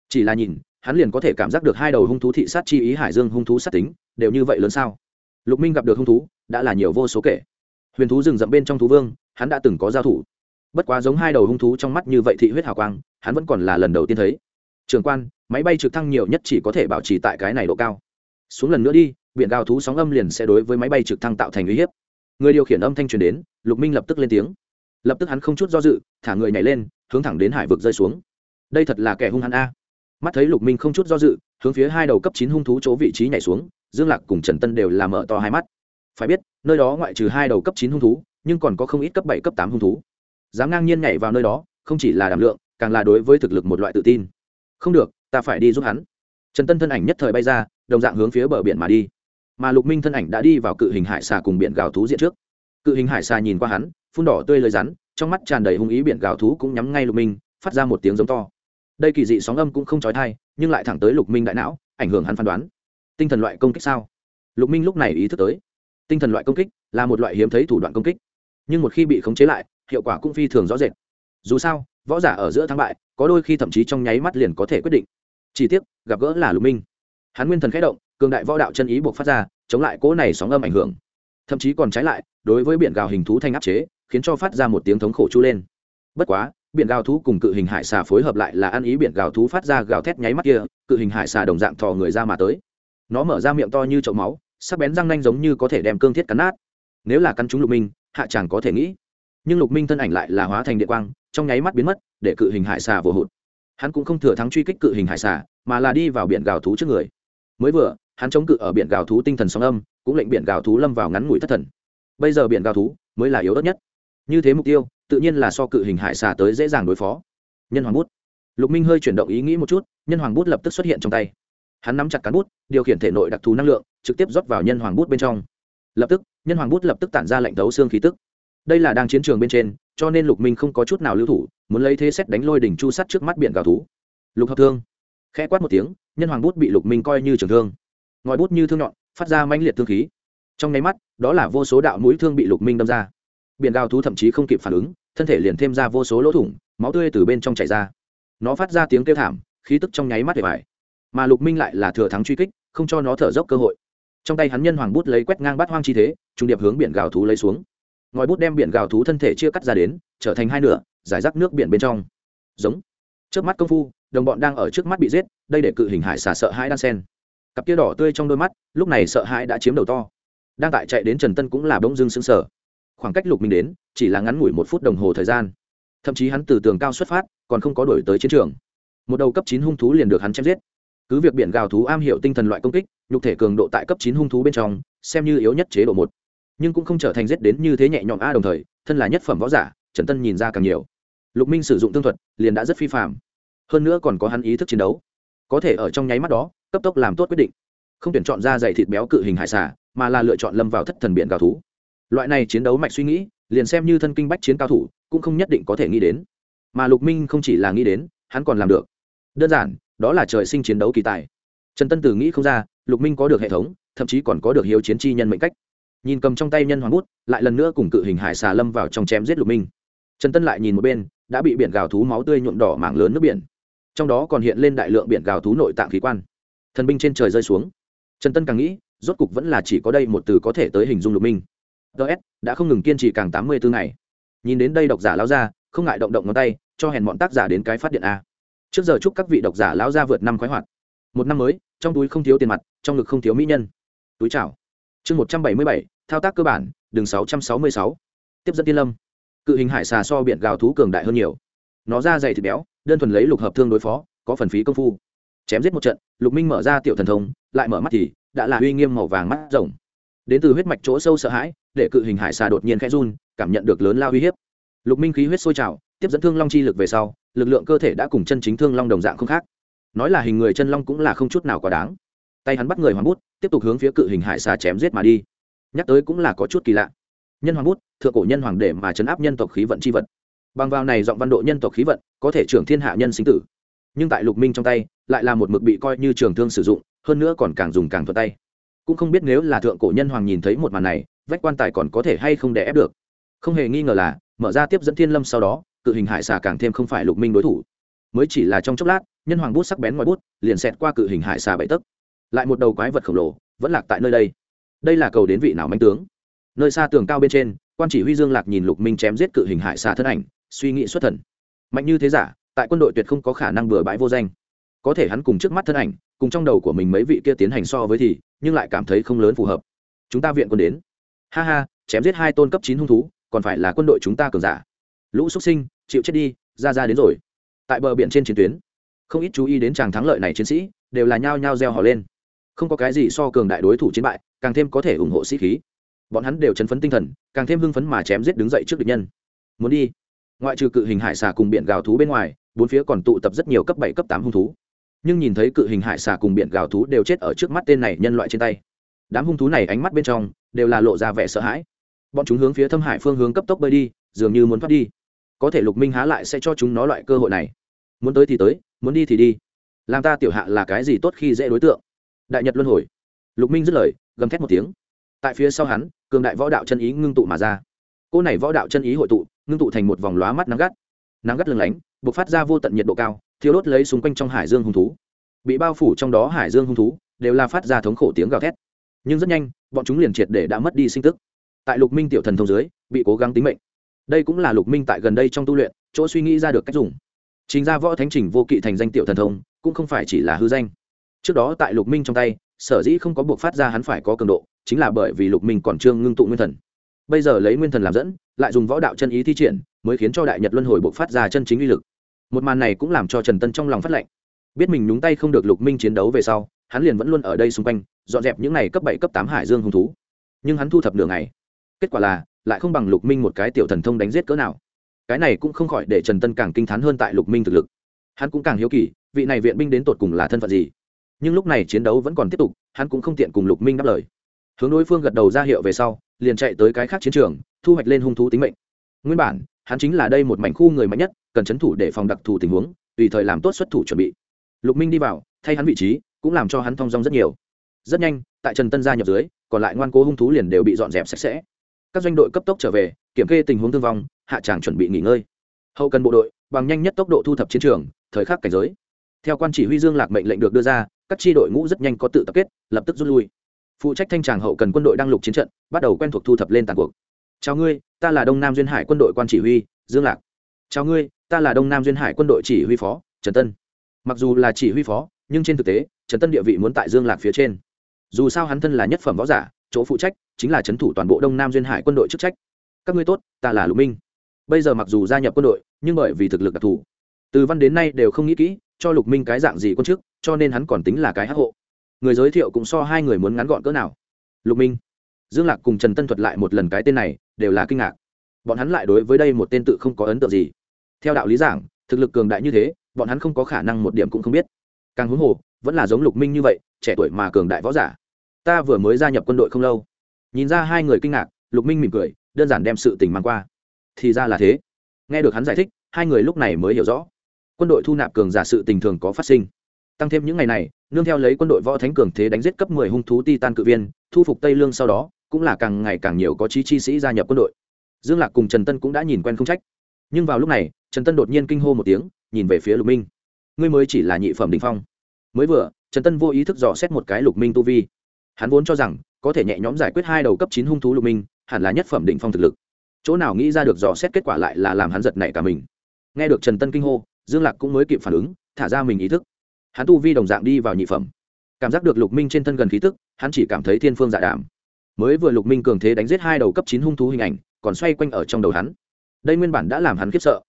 Chỉ là nhìn, hắn liền có thể cảm giác được hai đầu hung thú thị sát chi ý hải dương hung thú sát tính, đều như vậy lớn sao? Lục minh gặp được hung thú, đã là nhiều vô số kể. Huyền thú rừng rậm bên trong thú vương, hắn đã từng có giao thủ. Bất quá giống hai đầu hung thú trong mắt như vậy thị huyết hào quang, hắn vẫn còn là lần đầu tiên thấy. Trường quan, máy bay trực thăng nhiều nhất chỉ có thể bảo trì tại cái này độ cao. Xuống lần nữa đi biển gào thú sóng âm liền sẽ đối với máy bay trực thăng tạo thành uy hiếp. Người điều khiển âm thanh truyền đến, lục minh lập tức lên tiếng. Lập tức hắn không chút do dự, thả người nhảy lên, hướng thẳng đến hải vực rơi xuống. Đây thật là kẻ hung hắn a. Mắt thấy lục minh không chút do dự, hướng phía hai đầu cấp chín hung thú chỗ vị trí nhảy xuống, dương lạc cùng trần tân đều làm mở to hai mắt. Phải biết, nơi đó ngoại trừ hai đầu cấp chín hung thú, nhưng còn có không ít cấp bảy, cấp tám hung thú. Dám ngang nhiên nhảy vào nơi đó, không chỉ là đảm lượng, càng là đối với thực lực một loại tự tin. Không được, ta phải đi giúp hắn. Trần tân thân ảnh nhất thời bay ra, đồng dạng hướng phía bờ biển mà đi mà lục minh thân ảnh đã đi vào cự hình hải xà cùng biển gào thú diện trước. Cự hình hải xà nhìn qua hắn, phun đỏ tươi lời rắn, trong mắt tràn đầy hung ý biển gào thú cũng nhắm ngay lục minh, phát ra một tiếng giống to. Đây kỳ dị sóng âm cũng không trói thai, nhưng lại thẳng tới lục minh đại não, ảnh hưởng hắn phán đoán. Tinh thần loại công kích sao? Lục minh lúc này ý thức tới. Tinh thần loại công kích là một loại hiếm thấy thủ đoạn công kích. Nhưng một khi bị khống chế lại, hiệu quả cũng phi thường rõ rệt. Dù sao, võ giả ở giữa thắng bại, có đôi khi thậm chí trong nháy mắt liền có thể quyết định. Chỉ tiếc, gặp gỡ là lục minh. Hắn nguyên thần khẽ động cường đại võ đạo chân ý buộc phát ra, chống lại cỗ này sóng âm ảnh hưởng. Thậm chí còn trái lại, đối với biển gào hình thú thanh áp chế, khiến cho phát ra một tiếng thống khổ chu lên. Bất quá, biển gào thú cùng cự hình hải xà phối hợp lại là ăn ý biển gào thú phát ra gào thét nháy mắt kia, cự hình hải xà đồng dạng thò người ra mà tới. Nó mở ra miệng to như chậu máu, sắc bén răng nanh giống như có thể đem cương thiết cắn nát. Nếu là căn chúng lục minh, hạ chàng có thể nghĩ. Nhưng lục minh thân ảnh lại là hóa thành địa quang, trong nháy mắt biến mất, để cự hình hải xà vô hụt. Hắn cũng không thừa thắng truy kích cự hình hải xà, mà là đi vào biển gào thú trước người. Mới vừa hắn chống cự ở biển gào thú tinh thần sóng âm, cũng lệnh biển gào thú lâm vào ngắn ngủi thất thần. Bây giờ biển gào thú mới là yếu đất nhất. Như thế mục tiêu, tự nhiên là so cự hình hải xà tới dễ dàng đối phó. Nhân hoàng bút. Lục minh hơi chuyển động ý nghĩ một chút, nhân hoàng bút lập tức xuất hiện trong tay. Hắn nắm chặt cán bút, điều khiển thể nội đặc thù năng lượng, trực tiếp rót vào nhân hoàng bút bên trong. Lập tức, nhân hoàng bút lập tức tản ra lệnh thấu xương khí tức. Đây là đang chiến trường bên trên, cho nên lục minh không có chút nào lưu thủ, muốn lấy thế xét đánh lôi đỉnh chu sắt trước mắt biển gào thú. Lục hợp thương. Khẽ quát một tiếng, nhân hoàng bút bị lục minh coi như trường thương ngòi bút như thương nhọn, phát ra mãnh liệt thương khí. Trong nháy mắt, đó là vô số đạo mũi thương bị lục minh đâm ra. Biển gào thú thậm chí không kịp phản ứng, thân thể liền thêm ra vô số lỗ thủng, máu tươi từ bên trong chảy ra. Nó phát ra tiếng kêu thảm, khí tức trong nháy mắt để bài mà lục minh lại là thừa thắng truy kích, không cho nó thở dốc cơ hội. Trong tay hắn nhân hoàng bút lấy quét ngang bát hoang chi thế trung điệp hướng biển gào thú lấy xuống. Ngòi bút đem biển gào thú thân thể chia cắt ra đến, trở thành hai nửa, giải rác nước biển bên trong. Giống. Trước mắt công phu, đồng bọn đang ở trước mắt bị giết, đây để cự hình hải xả sợ hãi đan sen cặp kia đỏ tươi trong đôi mắt, lúc này sợ hãi đã chiếm đầu to. Đang tại chạy đến trần tân cũng là bỗng dưng sững sờ. Khoảng cách lục minh đến, chỉ là ngắn ngủi một phút đồng hồ thời gian. Thậm chí hắn từ tường cao xuất phát, còn không có đổi tới chiến trường. Một đầu cấp chín hung thú liền được hắn chém giết. Cứ việc biển gào thú am hiểu tinh thần loại công kích, nhục thể cường độ tại cấp chín hung thú bên trong, xem như yếu nhất chế độ một. Nhưng cũng không trở thành giết đến như thế nhẹ nhõm a đồng thời, thân là nhất phẩm võ giả, trần tân nhìn ra càng nhiều. Lục minh sử dụng tương thuật, liền đã rất phi phạm hơn nữa còn có hắn ý thức chiến đấu. Có thể ở trong nháy mắt đó cấp tốc làm tốt quyết định. Không tuyển chọn ra dày thịt béo cự hình hải xả mà là lựa chọn lâm vào thất thần biển gào thú. Loại này chiến đấu mạch suy nghĩ, liền xem như thân kinh bách chiến cao thủ, cũng không nhất định có thể nghĩ đến. Mà lục minh không chỉ là nghĩ đến, hắn còn làm được. Đơn giản, đó là trời sinh chiến đấu kỳ tài. Trần tân tử nghĩ không ra, lục minh có được hệ thống, thậm chí còn có được hiếu chiến chi nhân mệnh cách. Nhìn cầm trong tay nhân hoàng bút, lại lần nữa cùng cự hình hải xà lâm vào trong chém giết lục minh. Trần tân lại nhìn một bên, đã bị biển gào thú máu tươi nhuộm đỏ mảng lớn nước biển. Trong đó còn hiện lên đại lượng biển gào thú nội tạng khí quan thần binh trên trời rơi xuống. Trần tân càng nghĩ, rốt cục vẫn là chỉ có đây một từ có thể tới hình dung lục minh. Ts đã không ngừng kiên trì càng tám mươi bốn ngày. Nhìn đến đây độc giả lao ra, không ngại động động ngón tay, cho hèn bọn tác giả đến cái phát điện a. Trước giờ chúc các vị độc giả lao ra vượt năm khoái hoạt. Một năm mới, trong túi không thiếu tiền mặt, trong ngực không thiếu mỹ nhân. Túi chảo. Chương một trăm bảy mươi bảy, thao tác cơ bản đường sáu trăm sáu mươi sáu. Tiếp dẫn tiên lâm. Cự hình hải xà so biển gào thú cường đại hơn nhiều. Nó ra dày thịt béo, đơn thuần lấy lục hợp thương đối phó, có phần phí công phu chém giết một trận, lục minh mở ra tiểu thần thông, lại mở mắt thì đã là uy nghiêm màu vàng mắt rồng. Đến từ huyết mạch chỗ sâu sợ hãi, để cự hình hải xà đột nhiên khẽ run, cảm nhận được lớn lao uy hiếp. Lục minh khí huyết sôi trào, tiếp dẫn thương long chi lực về sau, lực lượng cơ thể đã cùng chân chính thương long đồng dạng không khác. Nói là hình người chân long cũng là không chút nào quá đáng. Tay hắn bắt người hoàng bút, tiếp tục hướng phía cự hình hải xà chém giết mà đi. Nhắc tới cũng là có chút kỳ lạ. Nhân hoàng bút, thượng cổ nhân hoàng để mà chấn áp nhân tộc khí vận c h i vật. Bằng vào này giọng văn độ nhân tộc khí vận, có thể trưởng thiên hạ nhân sinh tử. Nhưng tại lục minh trong tay lại là một mực bị coi như trường thương sử dụng, hơn nữa còn càng dùng càng thuật tay. Cũng không biết nếu là thượng cổ nhân hoàng nhìn thấy một màn này, vách quan tài còn có thể hay không đè ép được. Không hề nghi ngờ là, mở ra tiếp dẫn thiên lâm sau đó, cự hình hải xà càng thêm không phải lục minh đối thủ. Mới chỉ là trong chốc lát, nhân hoàng bút sắc bén ngoài bút, liền xẹt qua cự hình hải xà bảy tấc. Lại một đầu quái vật khổng lồ, vẫn lạc tại nơi đây. Đây là cầu đến vị nào manh tướng? Nơi xa tường cao bên trên, quan chỉ huy dương lạc nhìn lục minh chém giết cự hình hải xà thân ảnh, suy nghĩ xuất thần. Mạnh như thế giả, tại quân đội tuyệt không có khả năng bừa bãi vô danh có thể hắn cùng trước mắt thân ảnh, cùng trong đầu của mình mấy vị kia tiến hành so với thì, nhưng lại cảm thấy không lớn phù hợp. Chúng ta viện quân đến. Ha ha, chém giết hai tôn cấp chín hung thú, còn phải là quân đội chúng ta cường giả. Lũ xuất sinh, chịu chết đi, ra ra đến rồi. Tại bờ biển trên chiến tuyến, không ít chú ý đến chàng thắng lợi này chiến sĩ, đều là nhao nhao reo hò lên. Không có cái gì so cường đại đối thủ chiến bại, càng thêm có thể ủng hộ sĩ khí. Bọn hắn đều chấn phấn tinh thần, càng thêm hưng phấn mà chém giết đứng dậy trước địch nhân. Muốn đi. Ngoại trừ cự hình hải xà cùng biển gào thú bên ngoài, bốn phía còn tụ tập rất nhiều cấp bảy, cấp tám hung thú nhưng nhìn thấy cự hình hải xà cùng biển gào thú đều chết ở trước mắt tên này nhân loại trên tay. Đám hung thú này ánh mắt bên trong đều là lộ ra vẻ sợ hãi. Bọn chúng hướng phía thâm hải phương hướng cấp tốc bơi đi, dường như muốn thoát đi. Có thể lục minh há lại sẽ cho chúng nó loại cơ hội này. Muốn tới thì tới, muốn đi thì đi. Làm ta tiểu hạ là cái gì tốt khi dễ đối tượng? Đại nhật luân hồi. Lục minh dứt lời, gầm thét một tiếng. Tại phía sau hắn, cường đại võ đạo chân ý ngưng tụ mà ra. Cô này võ đạo chân ý hội tụ, ngưng tụ thành một vòng lóa mắt nắng gắt. Nắng gắt lừng lánh b ộ c phát ra vô tận nhiệt độ cao thiếu đốt lấy xung quanh trong hải dương hung thú. Bị bao phủ trong đó hải dương hung thú đều là phát ra thống khổ tiếng gào thét. Nhưng rất nhanh, bọn chúng liền triệt để đã mất đi sinh tức. Tại lục minh tiểu thần thông dưới, bị cố gắng tính mệnh. Đây cũng là lục minh tại gần đây trong tu luyện, chỗ suy nghĩ ra được cách dùng. Chính ra võ thánh trình vô kỵ thành danh tiểu thần thông, cũng không phải chỉ là hư danh. Trước đó tại lục minh trong tay, sở dĩ không có buộc phát ra hắn phải có cường độ, chính là bởi vì lục minh còn trương ngưng tụ nguyên thần. Bây giờ lấy nguyên thần làm dẫn, lại dùng võ đạo chân ý thi triển, mới khiến cho đại nhật luân hồi buộc phát ra chân chính uy lực một màn này cũng làm cho trần tân trong lòng phát lệnh. Biết mình nhúng tay không được lục minh chiến đấu về sau, hắn liền vẫn luôn ở đây xung quanh, dọn dẹp những n à y cấp bảy, cấp tám hải dương hung thú. Nhưng hắn thu thập nửa ngày. Kết quả là, lại không bằng lục minh một cái tiểu thần thông đánh giết cỡ nào. Cái này cũng không khỏi để trần tân càng kinh t h á n hơn tại lục minh thực lực. Hắn cũng càng hiếu kỳ, vị này viện binh đến tột cùng là thân phận gì. Nhưng lúc này chiến đấu vẫn còn tiếp tục, hắn cũng không tiện cùng lục minh đáp lời. Hướng đối phương gật đầu ra hiệu về sau, liền chạy tới cái khác chiến trường, thu hoạch lên hung thú tính mệnh. Nguyên bản hắn chính là đây một mảnh khu người mạnh nhất, cần c thủ để phòng đặc thù tình huống, tùy thời làm tốt xuất thủ chuẩn bị. Lục minh đi vào, thay hắn vị trí, cũng làm cho hắn thong dong rất nhiều. Rất nhanh, tại trần tân gia nhập dưới, còn lại ngoan cố hung thú liền đều bị dọn dẹp sạch sẽ. Các doanh đội cấp tốc trở về, kiểm kê tình huống thương vong, hạ tràng chuẩn bị nghỉ ngơi. Hậu cần bộ đội, bằng nhanh nhất tốc độ thu thập chiến trường, thời khắc cảnh giới. Theo quan chỉ huy dương lạc mệnh lệnh được đưa ra, các tri đội ngũ rất nhanh có tự tập kết, lập tức rút lui. Phụ trách thanh tràng hậu cần quân đội đang lục chiến trận, bắt đầu quen thuộc thu thập lên tàn cuộc. Chào ngươi ta là đông nam duyên hải quân đội quan chỉ huy, dương lạc. Chào ngươi, ta là đông nam duyên hải quân đội chỉ huy phó, trần tân. Mặc dù là chỉ huy phó, nhưng trên thực tế, trần tân địa vị muốn tại dương lạc phía trên. Dù sao hắn thân là nhất phẩm võ giả, chỗ phụ trách chính là trấn thủ toàn bộ đông nam duyên hải quân đội chức trách. Các ngươi tốt, ta là lục minh. Bây giờ mặc dù gia nhập quân đội, nhưng bởi vì thực lực đặc thù. Từ văn đến nay đều không nghĩ kỹ, cho lục minh cái dạng gì quân chức, cho nên hắn còn tính là cái hắc hộ. Người giới thiệu cũng so hai người muốn ngắn gọn cỡ nào. Lục minh. Dương lạc cùng trần tân thuật lại một lần cái tên này đều là kinh ngạc. Bọn hắn lại đối với đây một tên tự không có ấn tượng gì. Theo đạo lý giảng, thực lực cường đại như thế, bọn hắn không có khả năng một điểm cũng không biết. Càng huống hồ, vẫn là giống lục minh như vậy, trẻ tuổi mà cường đại võ giả. Ta vừa mới gia nhập quân đội không lâu. Nhìn ra hai người kinh ngạc, lục minh mỉm cười, đơn giản đem sự tình mang qua. Thì ra là thế. Nghe được hắn giải thích, hai người lúc này mới hiểu rõ. Quân đội thu nạp cường giả sự tình thường có phát sinh. Tăng thêm những ngày này, nương theo lấy quân đội võ thánh cường thế đánh giết cấp 10 hung thú titan cự viên, thu phục tây lương sau đó cũng là càng ngày càng nhiều có chí chi sĩ gia nhập quân đội. Dương lạc cùng trần tân cũng đã nhìn quen không trách. Nhưng vào lúc này, trần tân đột nhiên kinh hô một tiếng, nhìn về phía lục minh. Ngươi mới chỉ là nhị phẩm đình phong. Mới vừa, trần tân vô ý thức dò xét một cái lục minh tu vi. Hắn vốn cho rằng, có thể nhẹ nhõm giải quyết hai đầu cấp chín hung thú lục minh, hẳn là nhất phẩm định phong thực lực. Chỗ nào nghĩ ra được dò xét kết quả lại là làm hắn giật nảy cả mình. Nghe được trần tân kinh hô, dương lạc cũng mới kịp phản ứng, thả ra mình ý thức. Hắn tu vi đồng dạng đi vào nhị phẩm. Cảm giác được lục minh trên thân gần khí tức, hắn chỉ cảm thấy thiên phương dạ đảm mới vừa lục minh cường thế đánh giết hai đầu cấp chín hung thú hình ảnh, còn xoay quanh ở trong đầu hắn. Đây nguyên bản đã làm hắn khiếp sợ.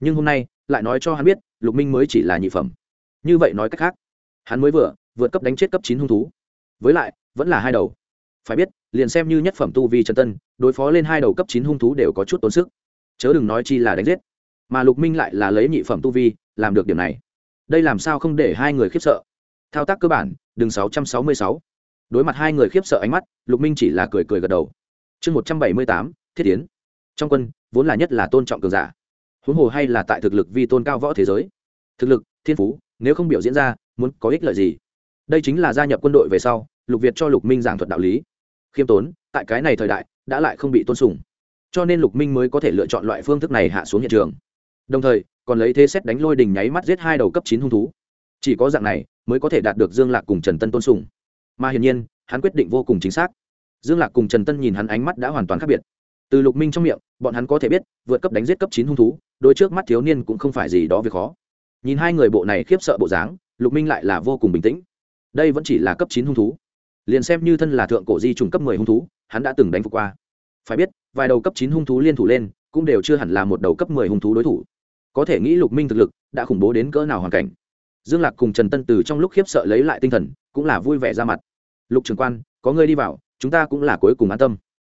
Nhưng hôm nay, lại nói cho hắn biết, lục minh mới chỉ là nhị phẩm. Như vậy nói cách khác, hắn mới vừa, vượt cấp đánh chết cấp chín hung thú. Với lại, vẫn là hai đầu. Phải biết, liền xem như nhất phẩm tu vi trần tân, đối phó lên hai đầu cấp chín hung thú đều có chút tốn sức. Chớ đừng nói chi là đánh giết. Mà lục minh lại là lấy nhị phẩm tu vi, làm được điểm này. Đây làm sao không để hai người khiếp sợ? Thao tác cơ bản đường sáu trăm sáu mươi sáu đối mặt hai người khiếp sợ ánh mắt, lục minh chỉ là cười cười gật đầu. Chương một trăm bảy mươi tám, thiết tiến trong quân, vốn là nhất là tôn trọng cường giả. Huống hồ hay là tại thực lực vi tôn cao võ thế giới. Thực lực, thiên phú, nếu không biểu diễn ra, muốn có ích lợi gì? Đây chính là gia nhập quân đội về sau, lục việt cho lục minh giảng thuật đạo lý. Khiêm tốn, tại cái này thời đại, đã lại không bị tôn sùng. Cho nên lục minh mới có thể lựa chọn loại phương thức này hạ xuống hiện trường. Đồng thời, còn lấy thế xét đánh lôi đình nháy mắt giết hai đầu cấp chín hung thú. Chỉ có dạng này, mới có thể đạt được dương lạc cùng trần tân tôn sùng mà hiển nhiên, hắn quyết định vô cùng chính xác. Dương lạc cùng trần tân nhìn hắn ánh mắt đã hoàn toàn khác biệt. Từ lục minh trong miệng, bọn hắn có thể biết, vượt cấp đánh giết cấp chín hung thú, đôi trước mắt thiếu niên cũng không phải gì đó việc khó. Nhìn hai người bộ này khiếp sợ bộ dáng, lục minh lại là vô cùng bình tĩnh. Đây vẫn chỉ là cấp chín hung thú. Liền xem như thân là thượng cổ di trùng cấp mười hung thú, hắn đã từng đánh phục qua. Phải biết, vài đầu cấp chín hung thú liên thủ lên, cũng đều chưa hẳn là một đầu cấp mười hung thú đối thủ. Có thể nghĩ lục minh thực lực đã khủng bố đến cỡ nào hoàn cảnh. Dương lạc cùng trần tân từ trong lúc khiếp sợ lấy lại tinh thần, cũng là vui vẻ ra mặt lục trường quan, có ngươi đi vào, chúng ta cũng là cuối cùng an tâm.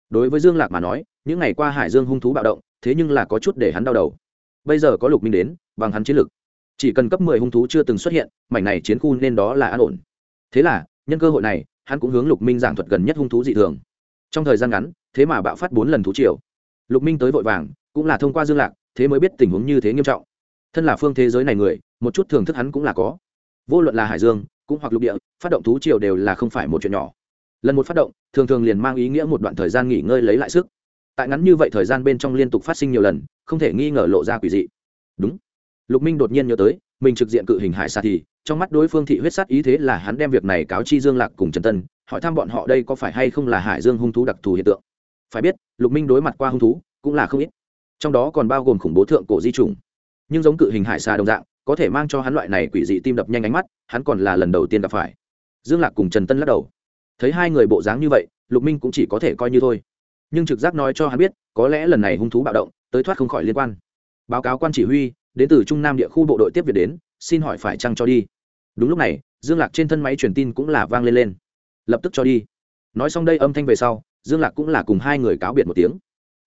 Đối với dương lạc mà nói, những ngày qua hải dương hung thú bạo động, thế nhưng là có chút để hắn đau đầu. Bây giờ có lục minh đến, bằng hắn chiến lực. Chỉ cần cấp mười hung thú chưa từng xuất hiện, mảnh này chiến khu nên đó là an ổn. Thế là, nhân cơ hội này, hắn cũng hướng lục minh giảng thuật gần nhất hung thú dị thường. Trong thời gian ngắn, thế mà bạo phát bốn lần thú triều. Lục minh tới vội vàng, cũng là thông qua dương lạc, thế mới biết tình huống như thế nghiêm trọng. Thân là phương thế giới này người, một chút thưởng thức hắn cũng là có. Vô luận là hải dương, cũng hoặc lục địa phát động thú triều đều là không phải một chuyện nhỏ. Lần một phát động, thường thường liền mang ý nghĩa một đoạn thời gian nghỉ ngơi lấy lại sức. Tại ngắn như vậy thời gian bên trong liên tục phát sinh nhiều lần, không thể nghi ngờ lộ ra quỷ dị. Đúng. Lục minh đột nhiên nhớ tới, mình trực diện cự hình hải xa thì, trong mắt đối phương thị huyết sát ý thế là hắn đem việc này cáo chi dương lạc cùng trần tân, hỏi thăm bọn họ đây có phải hay không là hải dương hung thú đặc thù hiện tượng. Phải biết, lục minh đối mặt qua hung thú, cũng là không ít. Trong đó còn bao gồm khủng bố thượng cổ di trùng. nhưng giống cự hình hải xa đồng dạng, có thể mang cho hắn loại này quỷ dị tim đập nhanh ánh mắt, hắn còn là lần đầu tiên gặp phải dương lạc cùng trần tân lắc đầu. Thấy hai người bộ dáng như vậy, lục minh cũng chỉ có thể coi như thôi. Nhưng trực giác nói cho hắn biết, có lẽ lần này hung thú bạo động, tới thoát không khỏi liên quan. Báo cáo quan chỉ huy, đến từ trung nam địa khu bộ đội tiếp việt đến, xin hỏi phải chăng cho đi. Đúng lúc này, dương lạc trên thân máy truyền tin cũng là vang lên lên. Lập tức cho đi. Nói xong đây âm thanh về sau, dương lạc cũng là cùng hai người cáo biệt một tiếng.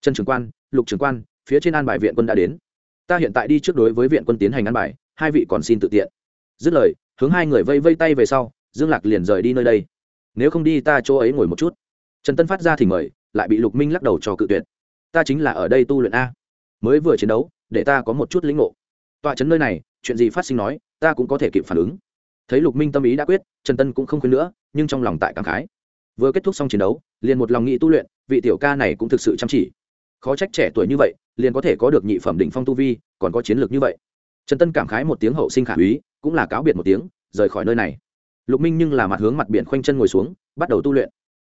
Trần trưởng quan, lục trưởng quan, phía trên an bài viện quân đã đến. Ta hiện tại đi trước đối với viện quân tiến hành an bài, hai vị còn xin tự tiện. Dứt lời, hướng hai người vây vây tay về sau dương lạc liền rời đi nơi đây. Nếu không đi ta chỗ ấy ngồi một chút. Trần tân phát ra thì mời, lại bị lục minh lắc đầu cho cự tuyệt. Ta chính là ở đây tu luyện a. Mới vừa chiến đấu, để ta có một chút lĩnh ngộ. Tọa trấn nơi này, chuyện gì phát sinh nói, ta cũng có thể kịp phản ứng. Thấy lục minh tâm ý đã quyết, trần tân cũng không khuyên nữa, nhưng trong lòng tại cảm khái. Vừa kết thúc xong chiến đấu, liền một lòng nghĩ tu luyện, vị tiểu ca này cũng thực sự chăm chỉ. Khó trách trẻ tuổi như vậy, liền có thể có được nhị phẩm đỉnh phong tu vi, còn có chiến lược như vậy. Trần tân cảm khái một tiếng hậu sinh khả úy, cũng là cáo biệt một tiếng, rời khỏi nơi này lục minh nhưng là mặt hướng mặt biển khoanh chân ngồi xuống, bắt đầu tu luyện.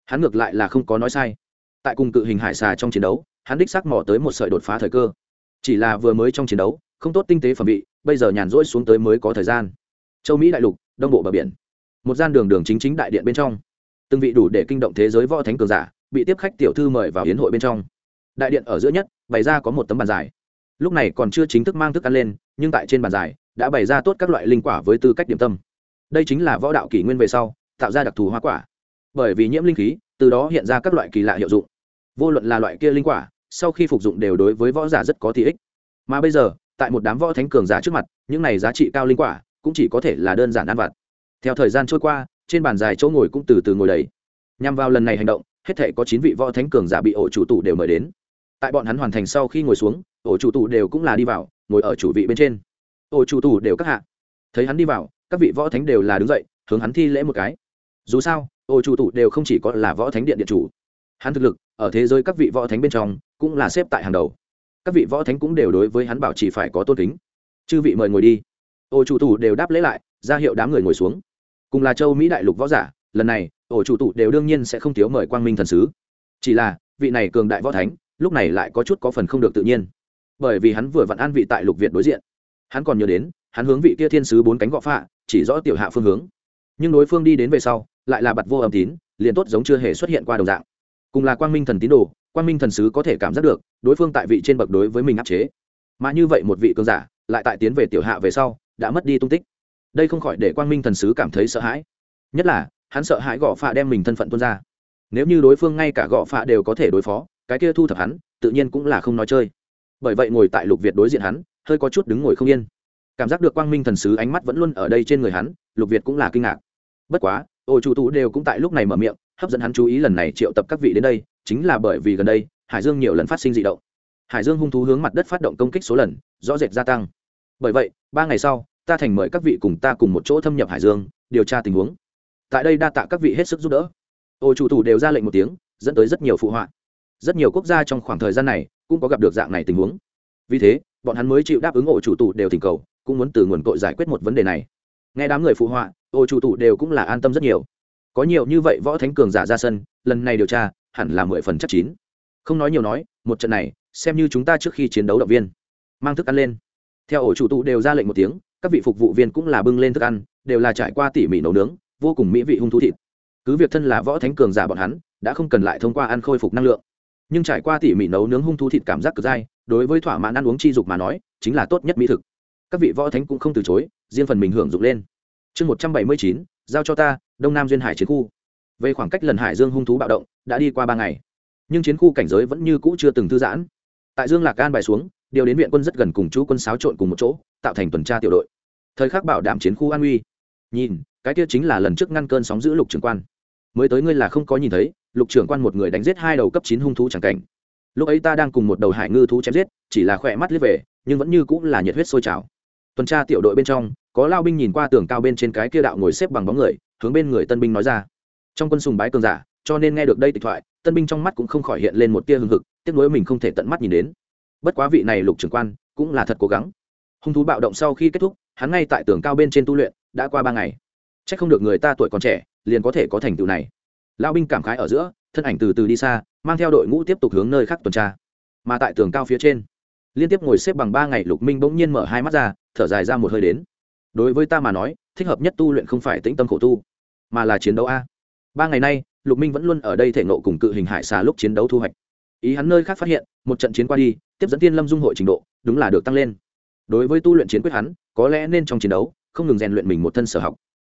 Hắn ngược lại là không có nói sai. Tại cùng cự hình hải xà trong chiến đấu, hắn đích xác mò tới một sợi đột phá thời cơ. Chỉ là vừa mới trong chiến đấu, không tốt tinh tế phẩm vị, bây giờ nhàn rỗi xuống tới mới có thời gian. Châu mỹ đại lục, đông bộ bờ biển. Một gian đường đường chính chính đại điện bên trong. Từng vị đủ để kinh động thế giới võ thánh cường giả, bị tiếp khách tiểu thư mời vào hiến hội bên trong. Đại điện ở giữa nhất, bày ra có một tấm bàn dài. Lúc này còn chưa chính thức mang thức ăn lên, nhưng tại trên bàn dài, đã bày ra tốt các loại linh quả với tư cách điểm tâm đây chính là võ đạo kỷ nguyên về sau, tạo ra đặc thù hoa quả. Bởi vì nhiễm linh khí, từ đó hiện ra các loại kỳ lạ hiệu dụng. Vô luận là loại kia linh quả, sau khi phục dụng đều đối với võ giả rất có thị ích. Mà bây giờ, tại một đám võ thánh cường giả trước mặt, những này giá trị cao linh quả cũng chỉ có thể là đơn giản ăn vặt. Theo thời gian trôi qua, trên bàn dài chỗ ngồi cũng từ từ ngồi đầy. Nhằm vào lần này hành động, hết thể có chín vị võ thánh cường giả bị ổ chủ tụ đều mời đến. Tại bọn hắn hoàn thành sau khi ngồi xuống, ổ chủ tụ đều cũng là đi vào, ngồi ở chủ vị bên trên. Ổ chủ tụ đều các hạ. Thấy hắn đi vào các vị võ thánh đều là đứng dậy, hướng hắn thi lễ một cái. Dù sao, ô chủ tụ đều không chỉ có là võ thánh điện điện chủ. Hắn thực lực, ở thế giới các vị võ thánh bên trong, cũng là xếp tại hàng đầu. Các vị võ thánh cũng đều đối với hắn bảo chỉ phải có tôn kính. Chư vị mời ngồi đi. Ô chủ tụ đều đáp lễ lại, ra hiệu đám người ngồi xuống. Cùng là châu mỹ đại lục võ giả, lần này ổ chủ tụ đều đương nhiên sẽ không thiếu mời quang minh thần sứ. Chỉ là, vị này cường đại võ thánh, lúc này lại có chút có phần không được tự nhiên. Bởi vì hắn vừa vặn an vị tại lục việt đối diện. Hắn còn nhớ đến hắn hướng vị kia thiên sứ bốn cánh gọ phạ, chỉ rõ tiểu hạ phương hướng. Nhưng đối phương đi đến về sau, lại là bặt vô âm tín, liền tốt giống chưa hề xuất hiện qua đồng dạng. Cùng là quang minh thần tín đồ, quang minh thần sứ có thể cảm giác được, đối phương tại vị trên bậc đối với mình áp chế. Mà như vậy một vị cường giả, lại tại tiến về tiểu hạ về sau, đã mất đi tung tích. Đây không khỏi để quang minh thần sứ cảm thấy sợ hãi. Nhất là, hắn sợ hãi gõ phạ đem mình thân phận tuân ra. Nếu như đối phương ngay cả gõ phạ đều có thể đối phó, cái kia thu thập hắn, tự nhiên cũng là không nói chơi. Bởi vậy ngồi tại lục việt đối diện hắn, hơi có chút đứng ngồi không yên cảm giác được quang minh thần sứ ánh mắt vẫn luôn ở đây trên người hắn, lục việt cũng là kinh ngạc. Bất quá, ô chủ tú đều cũng tại lúc này mở miệng, hấp dẫn hắn chú ý lần này triệu tập các vị đến đây, chính là bởi vì gần đây, hải dương nhiều lần phát sinh d ị động. Hải dương hung thú hướng mặt đất phát động công kích số lần, rõ rệt gia tăng. Bởi vậy, ba ngày sau, ta thành mời các vị cùng ta cùng một chỗ thâm nhập hải dương, điều tra tình huống. Tại đây đa tạ các vị hết sức giúp đỡ. Ô chủ thủ đều ra lệnh một tiếng, dẫn tới rất nhiều phụ họa. Rất nhiều quốc gia trong khoảng thời gian này cũng có gặp được dạng này tình huống. Vì thế, bọn hắn mới chịu đáp ứng ổ chủ tù đều tình cầu cũng muốn từ nguồn cội giải quyết một vấn đề này. Nghe đám người phụ họa, ô chủ tụ đều cũng là an tâm rất nhiều. Có nhiều như vậy võ thánh cường giả ra sân, lần này điều tra, hẳn là mười phần chắc chín. Không nói nhiều nói, một trận này, xem như chúng ta trước khi chiến đấu động viên. Mang thức ăn lên. Theo ổ chủ tụ đều ra lệnh một tiếng, các vị phục vụ viên cũng là bưng lên thức ăn, đều là trải qua tỉ mỉ nấu nướng, vô cùng mỹ vị hung thú thịt. Cứ việc thân là võ thánh cường giả bọn hắn, đã không cần lại thông qua ăn khôi phục năng lượng. Nhưng trải qua tỉ mỉ nấu nướng hung thú thịt cảm giác cực dai, đối với thỏa mãn ăn uống chi dục mà nói, chính là tốt nhất mỹ thực các vị võ thánh cũng không từ chối, riêng phần mình hưởng dụng lên. Chương một trăm bảy mươi chín, giao cho ta, đông nam duyên hải chiến khu. Về khoảng cách lần hải dương hung thú bạo động, đã đi qua ba ngày. Nhưng chiến khu cảnh giới vẫn như cũ chưa từng thư giãn. Tại dương lạc an bài xuống, điều đến viện quân rất gần cùng chú quân xáo trộn cùng một chỗ, tạo thành tuần tra tiểu đội. Thời khắc bảo đảm chiến khu an uy. Nhìn, cái kia chính là lần trước ngăn cơn sóng giữ lục trưởng quan. Mới tới ngươi là không có nhìn thấy, lục trưởng quan một người đánh giết hai đầu cấp chín hung thú chẳng cảnh. Lúc ấy ta đang cùng một đầu hải ngư thú chém giết, chỉ là khỏe mắt liếc về, nhưng vẫn như cũng là nhiệt huyết sôi trào tuần tra tiểu đội bên trong, có lao binh nhìn qua tường cao bên trên cái kia đạo ngồi xếp bằng bóng người, hướng bên người tân binh nói ra. Trong quân sùng bái cường giả, cho nên nghe được đây tịch thoại, tân binh trong mắt cũng không khỏi hiện lên một tia hưng hực, tiếc nuối mình không thể tận mắt nhìn đến. Bất quá vị này lục trưởng quan, cũng là thật cố gắng. Hung thú bạo động sau khi kết thúc, hắn ngay tại tường cao bên trên tu luyện, đã qua ba ngày. C h ắ c không được người ta tuổi còn trẻ, liền có thể có thành tựu này. Lao binh cảm khái ở giữa, thân ảnh từ từ đi xa, mang theo đội ngũ tiếp tục hướng nơi khác tuần tra. Mà tại tường cao phía trên liên tiếp ngồi xếp bằng ba ngày, lục minh bỗng nhiên mở hai mắt ra, thở dài ra một hơi đến. Đối với ta mà nói, thích hợp nhất tu luyện không phải tĩnh tâm khổ tu, mà là chiến đấu a. Ba ngày nay, lục minh vẫn luôn ở đây thể nộ cùng cự hình hải xà lúc chiến đấu thu hoạch. Ý hắn nơi khác phát hiện, một trận chiến qua đi, tiếp dẫn tiên lâm dung hội trình độ, đúng là được tăng lên. Đối với tu luyện chiến quyết hắn, có lẽ nên trong chiến đấu, không ngừng rèn luyện mình một thân sở học.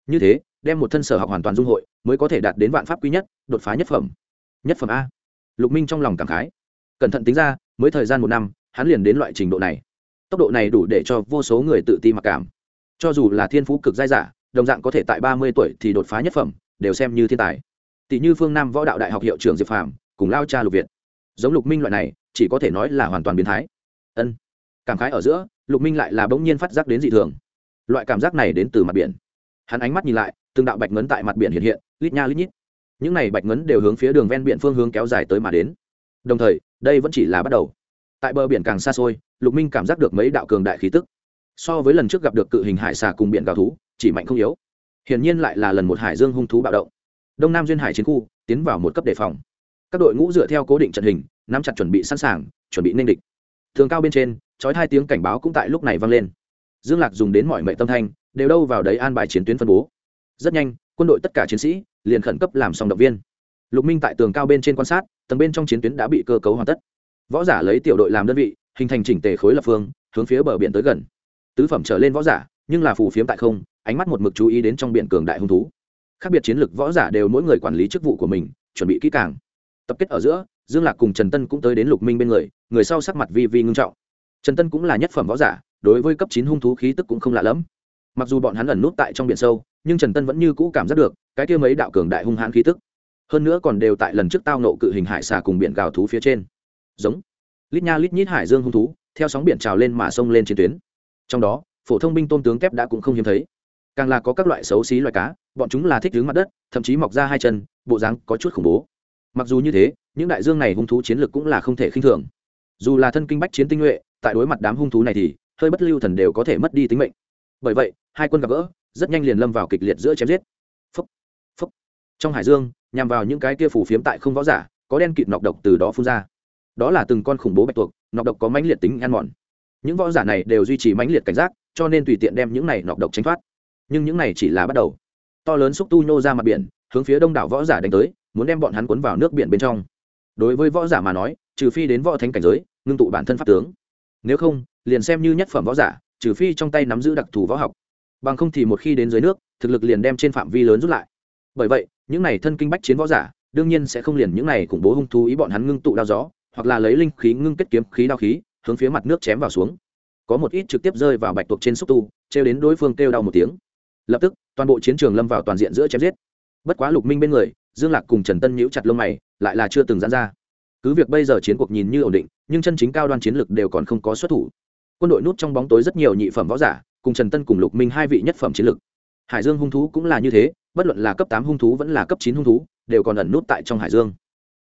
Như thế, đem một thân sở học hoàn toàn dung hội, mới có thể đạt đến vạn pháp quý nhất, đột phá nhất phẩm. Nhất phẩm a. Lục minh trong lòng cảm khái. Cẩn thận tính ra, mới thời gian một năm hắn liền đến loại trình độ này. Tốc độ này đủ để cho vô số người tự ti mặc cảm. Cho dù là thiên phú cực giai giả, đồng dạng có thể tại ba mươi tuổi thì đột phá nhất phẩm, đều xem như thiên tài. Tỷ như phương nam võ đạo đại học hiệu trưởng diệp phàm cùng lao cha lục việt. Giống lục minh loại này, chỉ có thể nói là hoàn toàn biến thái. Ân, cảm khái ở giữa, lục minh lại là bỗng nhiên phát giác đến dị thường. Loại cảm giác này đến từ mặt biển. Hắn ánh mắt nhìn lại, từng đạo bạch ngấn tại mặt biển hiện hiện, lít nha lít nhít. Những này bạch ngấn đều hướng phía đường ven biển phương hướng kéo dài tới mà đến. Đồng thời, đây vẫn chỉ là bắt đầu tại bờ biển càng xa xôi, lục minh cảm giác được mấy đạo cường đại khí tức. So với lần trước gặp được cự hình hải xà cùng biển gào thú, chỉ mạnh không yếu. Hiển nhiên lại là lần một hải dương hung thú bạo động. Đông nam duyên hải chiến khu, tiến vào một cấp đề phòng. Các đội ngũ dựa theo cố định trận hình, nắm chặt chuẩn bị sẵn sàng, chuẩn bị nên địch. Thường cao bên trên trói hai tiếng cảnh báo cũng tại lúc này vang lên. Dương lạc dùng đến mọi mệnh tâm thanh, đều đâu vào đấy an bài chiến tuyến phân bố. Rất nhanh, quân đội tất cả chiến sĩ liền khẩn cấp làm xong động viên. Lục minh tại tường cao bên trên quan sát, tầng bên trong chiến tuyến đã bị cơ cấu hoàn tất võ giả lấy tiểu đội làm đơn vị, hình thành chỉnh tề khối lập phương, hướng phía bờ biển tới gần. Tứ phẩm trở lên võ giả, nhưng là phù phiếm tại không, ánh mắt một mực chú ý đến trong biển cường đại hung thú. Khác biệt chiến lược võ giả đều mỗi người quản lý chức vụ của mình, chuẩn bị kỹ càng. Tập kết ở giữa, dương lạc cùng trần tân cũng tới đến lục minh bên người người sau sắc mặt vi vi ngưng trọng. Trần tân cũng là nhất phẩm võ giả, đối với cấp chín hung thú khí tức cũng không lạ lẫm. Mặc dù bọn hắn ẩn nút tại trong biển sâu, nhưng trần tân vẫn như cũ cảm giác được, cái kia mấy đạo cường đại hung hãn khí tức. Hơn nữa còn đều tại lần trước tao nộ cự hình hải xà cùng biển gào thú phía trên giống. Lít nha lít nhít hải dương hung thú theo sóng biển trào lên mà sông lên chiến tuyến. Trong đó phổ thông binh tôm tướng kép đã cũng không hiếm thấy. Càng là có các loại xấu xí loài cá bọn chúng là thích đứng mặt đất thậm chí mọc ra hai chân bộ dáng có chút khủng bố. Mặc dù như thế những đại dương này hung thú chiến lược cũng là không thể khinh thường. Dù là thân kinh bách chiến tinh nhuệ tại đối mặt đám hung thú này thì hơi bất lưu thần đều có thể mất đi tính mệnh. Bởi vậy hai quân gặp gỡ rất nhanh liền lâm vào kịch liệt giữa chém giết. Phúc, phúc. trong hải dương nhằm vào những cái kia phủ phiếm tại không võ giả có đen kịt nọc độc từ đó phun ra đó là từng con khủng bố bạch tuộc, nọc độc có mãnh liệt tính ăn mòn. Những võ giả này đều duy trì mãnh liệt cảnh giác, cho nên tùy tiện đem những này nọc độc tránh thoát. Nhưng những này chỉ là bắt đầu. To lớn xúc tu nhô ra mặt biển, hướng phía đông đảo võ giả đánh tới, muốn đem bọn hắn cuốn vào nước biển bên trong. Đối với võ giả mà nói, trừ phi đến võ thánh cảnh giới, ngưng tụ bản thân pháp tướng. Nếu không, liền xem như nhất phẩm võ giả, trừ phi trong tay nắm giữ đặc thù võ học. Bằng không thì một khi đến dưới nước, thực lực liền đem trên phạm vi lớn rút lại. Bởi vậy, những này thân kinh bách chiến võ giả, đương nhiên sẽ không liền những này khủng bố hung thú ý bọn hắn ngưng tụ đao gió hoặc là lấy linh khí ngưng kết kiếm khí đao khí, hướng phía mặt nước chém vào xuống. Có một ít trực tiếp rơi vào bạch tuộc trên xúc tu, trêu đến đối phương kêu đau một tiếng. Lập tức, toàn bộ chiến trường lâm vào toàn diện giữa chém giết. Bất quá lục minh bên người, dương lạc cùng trần tân nhíu chặt lông mày, lại là chưa từng dán ra. Cứ việc bây giờ chiến cuộc nhìn như ổn định, nhưng chân chính cao đoan chiến lực đều còn không có xuất thủ. Quân đội nút trong bóng tối rất nhiều nhị phẩm võ giả, cùng trần tân cùng lục minh hai vị nhất phẩm chiến lực. Hải dương hung thú cũng là như thế, bất luận là cấp tám hung thú vẫn là cấp chín hung thú, đều còn ẩn nút tại trong hải dương.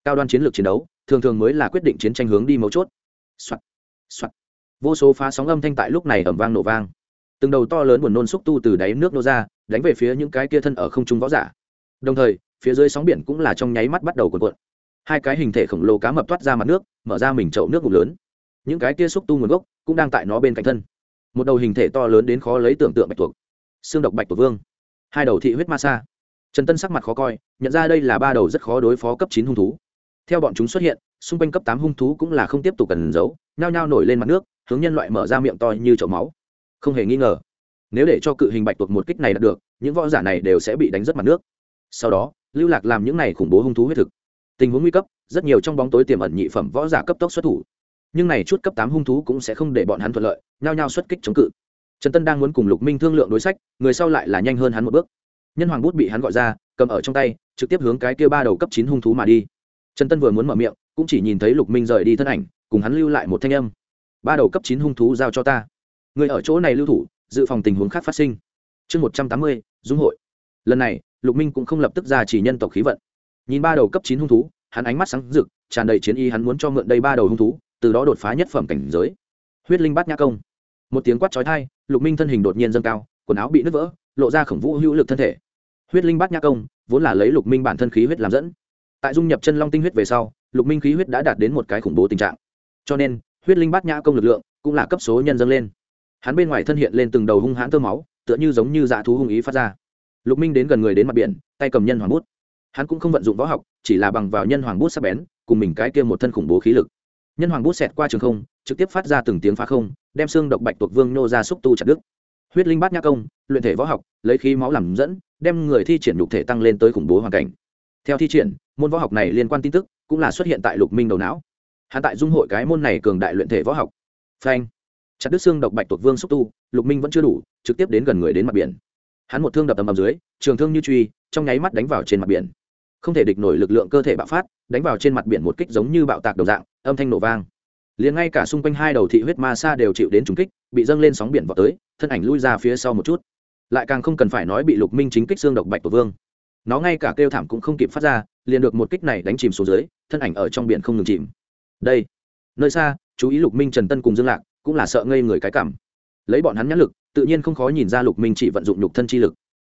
Cao đoan chiến lược chiến đấu thường thường mới là quyết định chiến tranh hướng đi mấu chốt. Soạn. Soạn. vô số phá sóng âm thanh tại lúc này ẩm vang nổ vang. Từng đầu to lớn buồn nôn xúc tu từ đáy nước nô ra, đánh về phía những cái kia thân ở không trung võ giả. Đồng thời, phía dưới sóng biển cũng là trong nháy mắt bắt đầu cuộn cuộn. Hai cái hình thể khổng lồ cá mập toát ra mặt nước, mở ra mình chậu nước ngục lớn. Những cái kia xúc tu nguồn gốc cũng đang tại nó bên cạnh thân. Một đầu hình thể to lớn đến khó lấy tưởng tượng bạch tuộc. Xương độc bạch tuộc vương. Hai đầu thị huyết ma sa. Trần tân sắc mặt khó coi, nhận ra đây là ba đầu rất khó đối phó cấp chín hung thú theo bọn chúng xuất hiện, xung quanh cấp tám hung thú cũng là không tiếp tục cần giấu, nhao nhao nổi lên mặt nước, hướng nhân loại mở ra miệng to như chậu máu. Không hề nghi ngờ, nếu để cho cự hình bạch tuộc một kích này đạt được, những võ giả này đều sẽ bị đánh rất mặt nước. Sau đó, lưu lạc làm những này khủng bố hung thú huyết thực. Tình huống nguy cấp, rất nhiều trong bóng tối tiềm ẩn nhị phẩm võ giả cấp tốc xuất thủ. Nhưng này chút cấp tám hung thú cũng sẽ không để bọn hắn thuận lợi, nhao nhao xuất kích chống cự. Trần tân đang muốn cùng lục minh thương lượng đối sách, người sau lại là nhanh hơn hắn một bước. Nhân hoàng bút bị hắn gọi ra, cầm ở trong tay, trực tiếp hướng cái kia ba đầu cấp chín hung thú mà đi trần tân vừa muốn mở miệng, cũng chỉ nhìn thấy lục minh rời đi thân ảnh, cùng hắn lưu lại một thanh âm. Ba đầu cấp chín hung thú giao cho ta. Người ở chỗ này lưu thủ, dự phòng tình huống khác phát sinh. Chương một trăm tám mươi, dung hội. Lần này, lục minh cũng không lập tức ra chỉ nhân tộc khí vận. Nhìn ba đầu cấp chín hung thú, hắn ánh mắt sáng rực, tràn đầy chiến y hắn muốn cho mượn đây ba đầu hung thú, từ đó đột phá nhất phẩm cảnh giới. Huyết linh bát nhã công. Một tiếng quát chói tai, lục minh thân hình đột nhiên dâng cao, quần áo bị nứt vỡ, lộ ra khổng vũ hữu lực thân thể. Huyết linh bát nhã công, vốn là lấy lục minh bản thân khí huyết làm dẫn tại dung nhập chân long tinh huyết về sau, lục minh khí huyết đã đạt đến một cái khủng bố tình trạng. Cho nên, huyết linh bát nhã công lực lượng cũng là cấp số nhân dâng lên. Hắn bên ngoài thân hiện lên từng đầu hung hãn tơ máu, tựa như giống như dạ thú hung ý phát ra. Lục minh đến gần người đến mặt biển, tay cầm nhân hoàng bút. Hắn cũng không vận dụng võ học, chỉ là bằng vào nhân hoàng bút sắc bén, cùng mình cái kia một thân khủng bố khí lực. Nhân hoàng bút xẹt qua trường không, trực tiếp phát ra từng tiếng phá không, đem xương độc bạch tuộc vương nô ra xúc tu chặt đứt. Huyết linh bát nhã công, luyện thể võ học, lấy khí máu làm dẫn, đem người thi triển nhục thể tăng lên tới khủng bố hoàn cảnh theo thi triển, môn võ học này liên quan tin tức cũng là xuất hiện tại lục minh đầu não. Hắn tại dung hội cái môn này cường đại luyện thể võ học. Phanh. Chặt đứt xương độc bạch tuộc vương xúc tu, lục minh vẫn chưa đủ, trực tiếp đến gần người đến mặt biển. Hắn một thương đập tầm ầm dưới, trường thương như truy, trong nháy mắt đánh vào trên mặt biển. Không thể địch nổi lực lượng cơ thể bạo phát, đánh vào trên mặt biển một kích giống như bạo tạc đầu dạng, âm thanh nổ vang. Liền ngay cả xung quanh hai đầu thị huyết ma sa đều chịu đến trùng kích, bị dâng lên sóng biển vào tới, thân ảnh lui ra phía sau một chút. Lại càng không cần phải nói bị lục minh chính kích xương độc bạch tuộc vương nó ngay cả kêu thảm cũng không kịp phát ra, liền được một kích này đánh chìm xuống dưới, thân ảnh ở trong biển không ngừng chìm. Đây, nơi xa, chú ý lục minh, trần tân cùng dương lạc, cũng là sợ ngây người cái cảm. Lấy bọn hắn nhãn lực, tự nhiên không khó nhìn ra lục minh chỉ vận dụng nhục thân chi lực.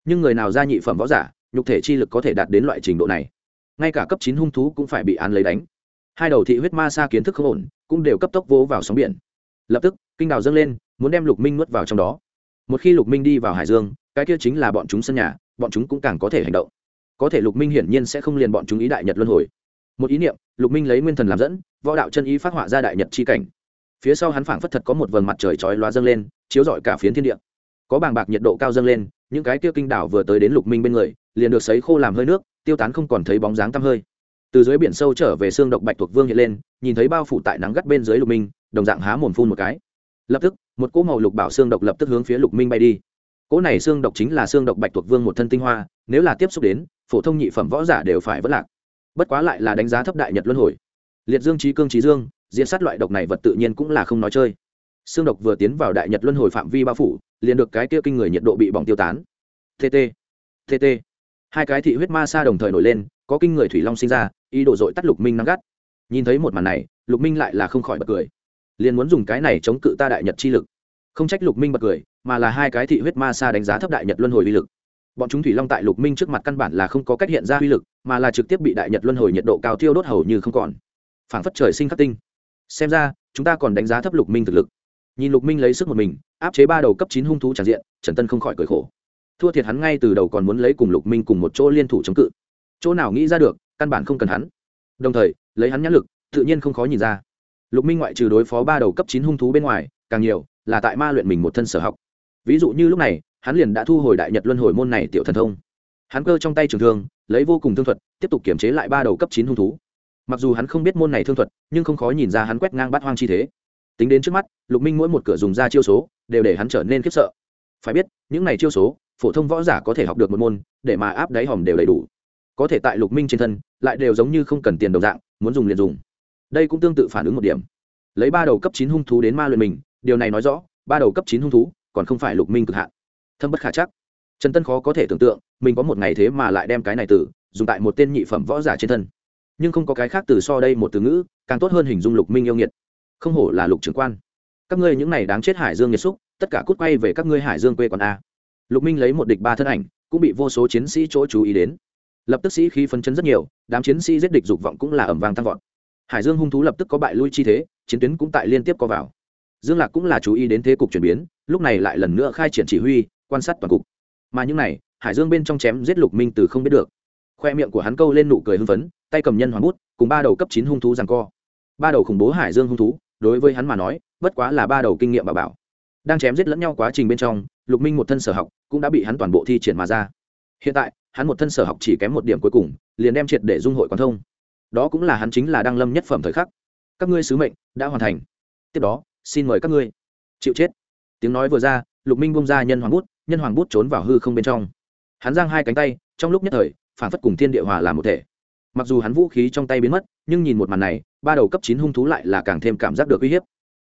Nhưng người nào ra nhị phẩm võ giả, nhục thể chi lực có thể đạt đến loại trình độ này. Ngay cả cấp chín hung thú cũng phải bị án lấy đánh. Hai đầu thị huyết ma xa kiến thức không ổn, cũng đều cấp tốc vỗ vào sóng biển. Lập tức, kinh đào dâng lên, muốn đem lục minh nuốt vào trong đó. Một khi lục minh đi vào hải dương, cái kia chính là bọn chúng sân nhà, bọn chúng cũng càng có thể hành động có thể lục minh hiển nhiên sẽ không liền bọn chúng ý đại nhật luân hồi. Một ý niệm, lục minh lấy nguyên thần làm dẫn, võ đạo chân ý phát họa ra đại nhật chi cảnh. Phía sau hắn phảng phất thật có một vầng mặt trời chói loa dâng lên, chiếu rọi cả phiến thiên địa. Có bàng bạc nhiệt độ cao dâng lên, những cái kia kinh đảo vừa tới đến lục minh bên người, liền được sấy khô làm hơi nước, tiêu tán không còn thấy bóng dáng tăm hơi. Từ dưới biển sâu trở về xương độc bạch thuộc vương hiện lên, nhìn thấy bao phủ tại nắng gắt bên dưới lục minh, đồng dạng há mồm phun một cái. Lập tức, một cỗ màu lục bảo xương độc lập tức hướng phía lục minh bay đi. Cỗ này xương độc chính là xương độc bạch thuộc vương một thân tinh hoa, nếu là tiếp xúc đến phổ thông nhị phẩm võ giả đều phải vất lạc. Bất quá lại là đánh giá thấp đại nhật luân hồi. Liệt dương trí cương trí dương diện sát loại độc này vật tự nhiên cũng là không nói chơi. Xương độc vừa tiến vào đại nhật luân hồi phạm vi bao phủ, liền được cái kia kinh người nhiệt độ bị bỏng tiêu tán. Tt tt hai cái thị huyết ma sa đồng thời nổi lên, có kinh người thủy long sinh ra, ý đồ dội tắt lục minh nắng gắt. Nhìn thấy một màn này, lục minh lại là không khỏi bật cười. Liền muốn dùng cái này chống cự ta đại nhật chi lực. Không trách lục minh bật cười, mà là hai cái thị huyết ma sa đánh giá thấp đại nhật luân hồi uy lực bọn chúng thủy long tại lục minh trước mặt căn bản là không có cách hiện ra uy lực, mà là trực tiếp bị đại nhật luân hồi nhiệt độ cao thiêu đốt hầu như không còn. Phảng phất trời sinh khắc tinh. Xem ra, chúng ta còn đánh giá thấp lục minh thực lực. Nhìn lục minh lấy sức một mình, áp chế ba đầu cấp chín hung thú tràn diện, trần tân không khỏi cười khổ. Thua thiệt hắn ngay từ đầu còn muốn lấy cùng lục minh cùng một chỗ liên thủ chống cự. Chỗ nào nghĩ ra được, căn bản không cần hắn. Đồng thời, lấy hắn nhãn lực, tự nhiên không khó nhìn ra. Lục minh ngoại trừ đối phó ba đầu cấp chín hung thú bên ngoài, càng nhiều là tại ma luyện mình một thân sở học. Ví dụ như lúc này hắn liền đã thu hồi đại nhật luân hồi môn này tiểu thần thông. Hắn cơ trong tay trường thương, lấy vô cùng thương thuật, tiếp tục kiểm chế lại ba đầu cấp chín hung thú. Mặc dù hắn không biết môn này thương thuật, nhưng không khó nhìn ra hắn quét ngang bát hoang chi thế. Tính đến trước mắt, lục minh mỗi một cửa dùng ra chiêu số, đều để hắn trở nên khiếp sợ. Phải biết, những này chiêu số, phổ thông võ giả có thể học được một môn, để mà áp đáy hòm đều đầy đủ. Có thể tại lục minh trên thân, lại đều giống như không cần tiền đồng dạng, muốn dùng liền dùng. Đây cũng tương tự phản ứng một điểm. Lấy ba đầu cấp chín hung thú đến ma luyện mình, điều này nói rõ, ba đầu cấp chín hung thú còn không phải lục minh cực hạn thâm bất khả chắc. Trần tân khó có thể tưởng tượng, mình có một ngày thế mà lại đem cái này từ, dùng tại một tên nhị phẩm võ giả trên thân. Nhưng không có cái khác từ so đây một từ ngữ, càng tốt hơn hình dung lục minh yêu nghiệt. Không hổ là lục trưởng quan. Các ngươi những này đáng chết hải dương nghiệt xúc, tất cả cút quay về các ngươi hải dương quê còn a. Lục minh lấy một địch ba thân ảnh, cũng bị vô số chiến sĩ chỗ chú ý đến. Lập tức sĩ khí phấn chấn rất nhiều, đám chiến sĩ giết địch dục vọng cũng là ẩm vàng tăng vọt. Hải dương hung thú lập tức có bại lui chi thế, chiến tuyến cũng tại liên tiếp có vào. Dương lạc cũng là chú ý đến thế cục chuyển biến, lúc này lại lần nữa khai triển chỉ huy quan sát toàn cục. Mà những này, hải dương bên trong chém giết lục minh từ không biết được. Khoe miệng của hắn câu lên nụ cười hưng phấn, tay cầm nhân hoàng bút, cùng ba đầu cấp chín hung thú rằng co. Ba đầu khủng bố hải dương hung thú, đối với hắn mà nói, bất quá là ba đầu kinh nghiệm bà bảo. Đang chém giết lẫn nhau quá trình bên trong, lục minh một thân sở học cũng đã bị hắn toàn bộ thi triển mà ra. Hiện tại, hắn một thân sở học chỉ kém một điểm cuối cùng, liền đem triệt để dung hội quán thông. Đó cũng là hắn chính là đăng lâm nhất phẩm thời khắc. Các ngươi sứ mệnh đã hoàn thành. Tiếp đó, xin mời các ngươi. Chịu chết. Tiếng nói vừa ra, lục minh bung ra nhân hoàng bút nhân hoàng bút trốn vào hư không bên trong. Hắn giang hai cánh tay, trong lúc nhất thời, phản phất cùng thiên địa hòa làm một thể. Mặc dù hắn vũ khí trong tay biến mất, nhưng nhìn một màn này, ba đầu cấp chín hung thú lại là càng thêm cảm giác được uy hiếp.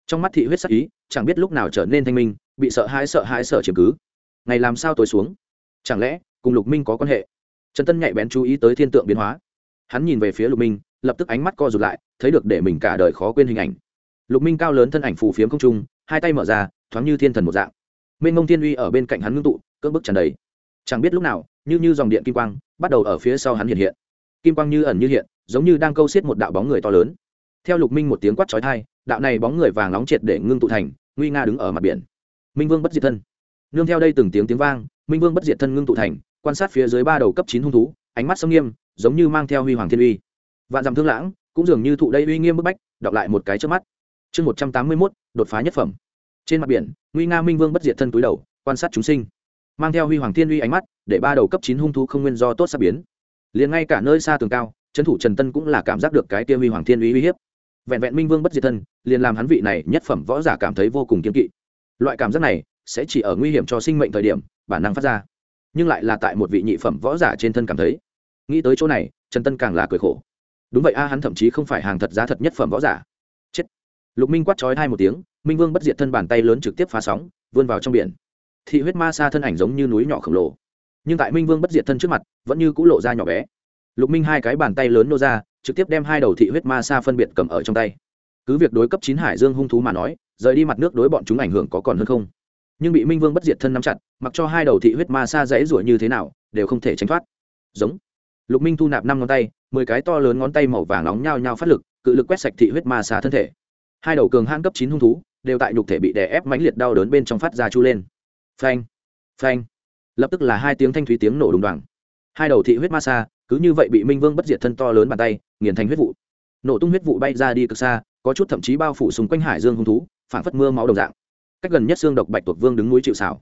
Trong mắt thị huyết sắc ý, chẳng biết lúc nào trở nên thanh minh, bị sợ hãi sợ hãi sợ chiếm cứ. Ngày làm sao tối xuống? Chẳng lẽ, cùng lục minh có quan hệ? Trần tân nhạy bén chú ý tới thiên tượng biến hóa. Hắn nhìn về phía lục minh, lập tức ánh mắt co rụt lại, thấy được để mình cả đời khó quên hình ảnh. Lục minh cao lớn thân ảnh phù phiếm không trung, hai tay mở ra, thoáng như thiên thần một dạng mênh mông thiên uy ở bên cạnh hắn ngưng tụ, cưỡng bức tràn đầy. Chẳng biết lúc nào, như như dòng điện kim quang, bắt đầu ở phía sau hắn hiện hiện. Kim quang như ẩn như hiện, giống như đang câu xiết một đạo bóng người to lớn. Theo lục minh một tiếng quát trói thai đạo này bóng người vàng nóng triệt để ngưng tụ thành, nguy nga đứng ở mặt biển. Minh vương bất diệt thân. Nương theo đây từng tiếng tiếng vang, minh vương bất diệt thân ngưng tụ thành, quan sát phía dưới ba đầu cấp chín hung thú, ánh mắt sâm nghiêm, giống như mang theo huy hoàng thiên uy. Vạn dặm thương lãng, cũng dường như thụ đây uy nghiêm bức bách, đọc lại một cái trước mắt. Chương một trăm tám mươi mốt, đột phá nhất phẩm trên mặt biển, nguy nga minh vương bất diệt thân túi đầu, quan sát chúng sinh. Mang theo huy hoàng thiên uy ánh mắt, để ba đầu cấp chín hung thú không nguyên do tốt sắp biến. Liền ngay cả nơi xa tường cao, trấn thủ trần tân cũng là cảm giác được cái kia huy hoàng thiên uy uy hiếp. Vẹn vẹn minh vương bất diệt thân, liền làm hắn vị này nhất phẩm võ giả cảm thấy vô cùng kiên kỵ. Loại cảm giác này sẽ chỉ ở nguy hiểm cho sinh mệnh thời điểm, bản năng phát ra. Nhưng lại là tại một vị nhị phẩm võ giả trên thân cảm thấy. Nghĩ tới chỗ này, trần tân càng là cười khổ. Đúng vậy a, hắn thậm chí không phải hàng thật giá thật nhất phẩm võ giả. Chết. Lục minh quát trói hai một tiếng minh vương bất diệt thân bàn tay lớn trực tiếp phá sóng, vươn vào trong biển. Thị huyết ma sa thân ảnh giống như núi nhỏ khổng lồ. Nhưng tại minh vương bất diệt thân trước mặt, vẫn như c ũ lộ ra nhỏ bé. Lục minh hai cái bàn tay lớn nô ra, trực tiếp đem hai đầu thị huyết ma sa phân biệt cầm ở trong tay. Cứ việc đối cấp chín hải dương hung thú mà nói, rời đi mặt nước đối bọn chúng ảnh hưởng có còn hơn không? Nhưng bị minh vương bất diệt thân nắm chặt, mặc cho hai đầu thị huyết ma sa dãy rủa như thế nào, đều không thể tránh thoát. Giống. Lục minh thu nạp năm ngón tay, mười cái to lớn ngón tay màu vàng nóng nhao nhao phát lực, cự lực quét sạch thị huyết ma sa thân thể. Hai đầu cường hãn cấp chín hung thú đều tại nhục thể bị đè ép mãnh liệt đau đớn bên trong phát ra chu lên. Phanh phanh. Lập tức là hai tiếng thanh thúy tiếng nổ đùng đoàng. Hai đầu thị huyết ma sa, cứ như vậy bị minh vương bất diệt thân to lớn bàn tay, nghiền thành huyết vụ. Nổ tung huyết vụ bay ra đi cực xa, có chút thậm chí bao phủ xung quanh hải dương hung thú, phảng phất mưa máu đồng dạng. Cách gần nhất xương độc bạch tuộc vương đứng núi chịu xảo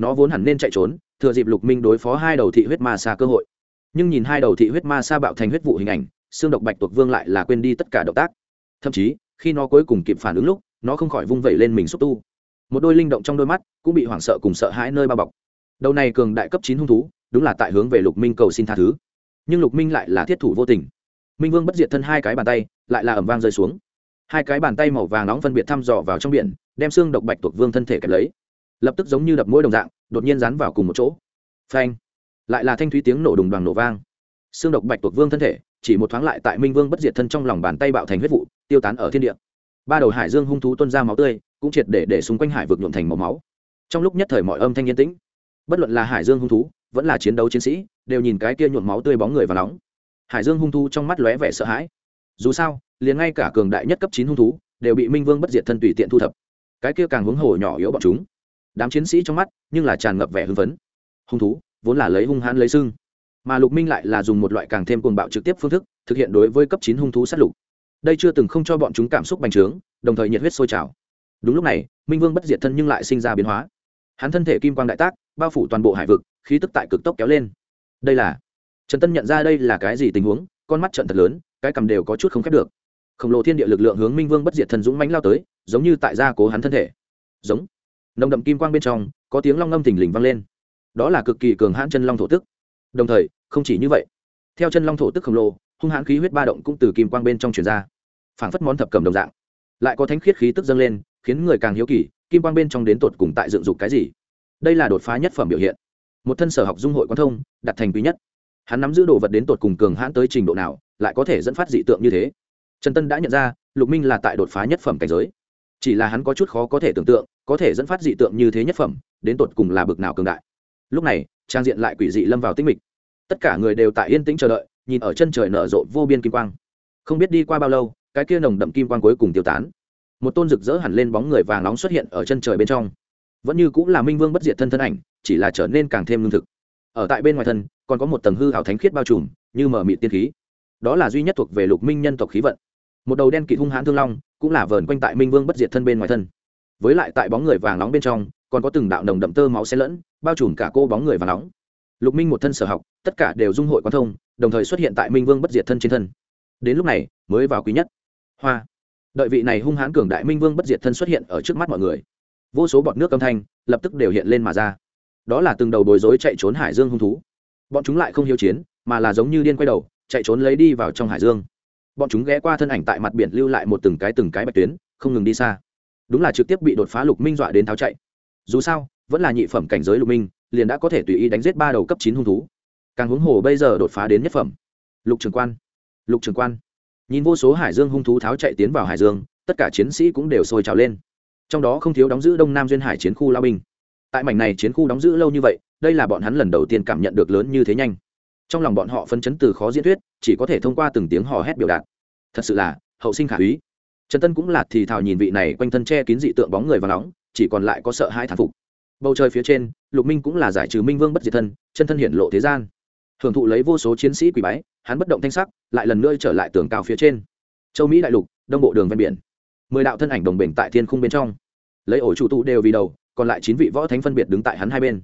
nó vốn hẳn nên chạy trốn, thừa dịp lục minh đối phó hai đầu thị huyết ma sa cơ hội. Nhưng nhìn hai đầu thị huyết ma sa bạo thành huyết vụ hình ảnh, xương độc bạch tuộc vương lại là quên đi tất cả động tác. Thậm chí, khi nó cuối cùng kịp phản ứng lúc nó không khỏi vung vẩy lên mình xúc tu. Một đôi linh động trong đôi mắt cũng bị hoảng sợ cùng sợ hãi nơi bao bọc. Đầu này cường đại cấp chín hung thú, đúng là tại hướng về lục minh cầu xin tha thứ. Nhưng lục minh lại là thiết thủ vô tình. Minh vương bất diệt thân hai cái bàn tay, lại là ẩm vang rơi xuống. Hai cái bàn tay màu vàng nóng phân biệt thăm dò vào trong biển, đem xương độc bạch thuộc vương thân thể kẹp lấy. Lập tức giống như đập mũi đồng dạng, đột nhiên dán vào cùng một chỗ. Phanh! Lại là thanh thúy tiếng nổ đùng đoàn nổ vang. Xương độc bạch thuộc vương thân thể, chỉ một thoáng lại tại minh vương bất diệt thân trong lòng bàn tay bạo thành huyết vụ, tiêu tán ở thiên địa ba đầu hải dương hung thú tuân ra máu tươi cũng triệt để để xung quanh hải vực nhuộm thành màu máu. Trong lúc nhất thời mọi âm thanh yên tĩnh bất luận là hải dương hung thú vẫn là chiến đấu chiến sĩ đều nhìn cái kia nhuộm máu tươi bóng người và nóng. Hải dương hung thú trong mắt lóe vẻ sợ hãi. Dù sao liền ngay cả cường đại nhất cấp chín hung thú đều bị minh vương bất diệt thân tùy tiện thu thập. Cái kia càng hướng hồ nhỏ yếu bọn chúng. Đám chiến sĩ trong mắt nhưng là tràn ngập vẻ hưng phấn. Hung thú vốn là lấy hung hãn lấy xương, mà lục minh lại là dùng một loại càng thêm cuồng bạo trực tiếp phương thức thực hiện đối với cấp chín hung thú sát lục đây chưa từng không cho bọn chúng cảm xúc bành trướng, đồng thời nhiệt huyết sôi trào. Đúng lúc này, minh vương bất diệt thân nhưng lại sinh ra biến hóa. Hắn thân thể kim quang đại tác, bao phủ toàn bộ hải vực, khí tức tại cực tốc kéo lên. Đây là, trần tân nhận ra đây là cái gì tình huống, con mắt trận thật lớn, cái cầm đều có chút không khép được. Khổng lồ thiên địa lực lượng hướng minh vương bất diệt thần dũng mánh lao tới, giống như tại gia cố hắn thân thể. Giống. Nồng đậm kim quang bên trong, có tiếng long ngâm thình lình vang lên. Đó là cực kỳ cường hãn chân long thổ tức. Đồng thời, không chỉ như vậy. Theo chân long thổ tức khổng lồ, hung hãn khí huyết ba động cũng từ kim quang bên trong truyền ra phảng phất món thập cầm đồng dạng. Lại có thánh khiết khí tức dâng lên, khiến người càng hiếu kỳ, kim quang bên trong đến tột cùng tại dựng dục cái gì. Đây là đột phá nhất phẩm biểu hiện. Một thân sở học dung hội quan thông, đặt thành quý nhất. Hắn nắm giữ đồ vật đến tột cùng cường hãn tới trình độ nào, lại có thể dẫn phát dị tượng như thế. Trần tân đã nhận ra, lục minh là tại đột phá nhất phẩm cảnh giới. Chỉ là hắn có chút khó có thể tưởng tượng, có thể dẫn phát dị tượng như thế nhất phẩm, đến tột cùng là bực nào cường đại. Lúc này, trang diện lại quỷ dị lâm vào tinh mịch. Tất cả người đều tại yên tĩnh chờ đợi, nhìn ở chân trời nở rộ vô biên kim quang. Không biết đi qua bao lâu cái kia nồng đậm kim quang cuối cùng tiêu tán. Một tôn rực rỡ hẳn lên bóng người vàng nóng xuất hiện ở chân trời bên trong. Vẫn như cũng là minh vương bất diệt thân thân ảnh, chỉ là trở nên càng thêm lương thực. Ở tại bên ngoài thân, còn có một tầng hư hảo thánh khiết bao trùm, như mở mị tiên khí. Đó là duy nhất thuộc về lục minh nhân tộc khí vận. Một đầu đen kỵ hung hãn thương long, cũng là vờn quanh tại minh vương bất diệt thân bên ngoài thân. Với lại tại bóng người vàng nóng bên trong, còn có từng đạo nồng đậm tơ máu xen lẫn, bao trùm cả cô bóng người vàng nóng. Lục minh một thân sở học, tất cả đều dung hội quan thông, đồng thời xuất hiện tại minh vương bất diệt thân trên thân. Đến lúc này, mới vào quý nhất hoa. Đợi vị này hung hãn cường đại minh vương bất diệt thân xuất hiện ở trước mắt mọi người, vô số bọt nước âm thanh lập tức đều hiện lên mà ra. Đó là từng đầu bối rối chạy trốn hải dương hung thú. Bọn chúng lại không hiếu chiến, mà là giống như điên quay đầu, chạy trốn lấy đi vào trong hải dương. Bọn chúng ghé qua thân ảnh tại mặt biển lưu lại một từng cái từng cái bạch tuyến, không ngừng đi xa. Đúng là trực tiếp bị đột phá lục minh dọa đến tháo chạy. Dù sao, vẫn là nhị phẩm cảnh giới lục minh, liền đã có thể tùy ý đánh giết ba đầu cấp chín hung thú. Càng huống hồ bây giờ đột phá đến nhất phẩm. Lục trường quan. Lục trường quan nhìn vô số hải dương hung thú tháo chạy tiến vào hải dương, tất cả chiến sĩ cũng đều sôi trào lên. Trong đó không thiếu đóng giữ đông nam duyên hải chiến khu lao binh. Tại mảnh này chiến khu đóng giữ lâu như vậy, đây là bọn hắn lần đầu tiên cảm nhận được lớn như thế nhanh. Trong lòng bọn họ phân chấn từ khó diễn thuyết, chỉ có thể thông qua từng tiếng hò hét biểu đạt. Thật sự là, hậu sinh khả úy. Trần tân cũng là thì thào nhìn vị này quanh thân che kín dị tượng bóng người và nóng, chỉ còn lại có sợ hai thản phục. Bầu trời phía trên, lục minh cũng là giải trừ minh vương bất diệt thân, chân thân hiển lộ thế gian hưởng thụ lấy vô số chiến sĩ quỷ bái, hắn bất động thanh sắc, lại lần nữa trở lại tường cao phía trên. Châu mỹ đại lục, đông bộ đường ven biển. Mười đạo thân ảnh đồng bình tại thiên khung bên trong. Lấy ổ chủ tụ đều vì đầu, còn lại chín vị võ thánh phân biệt đứng tại hắn hai bên.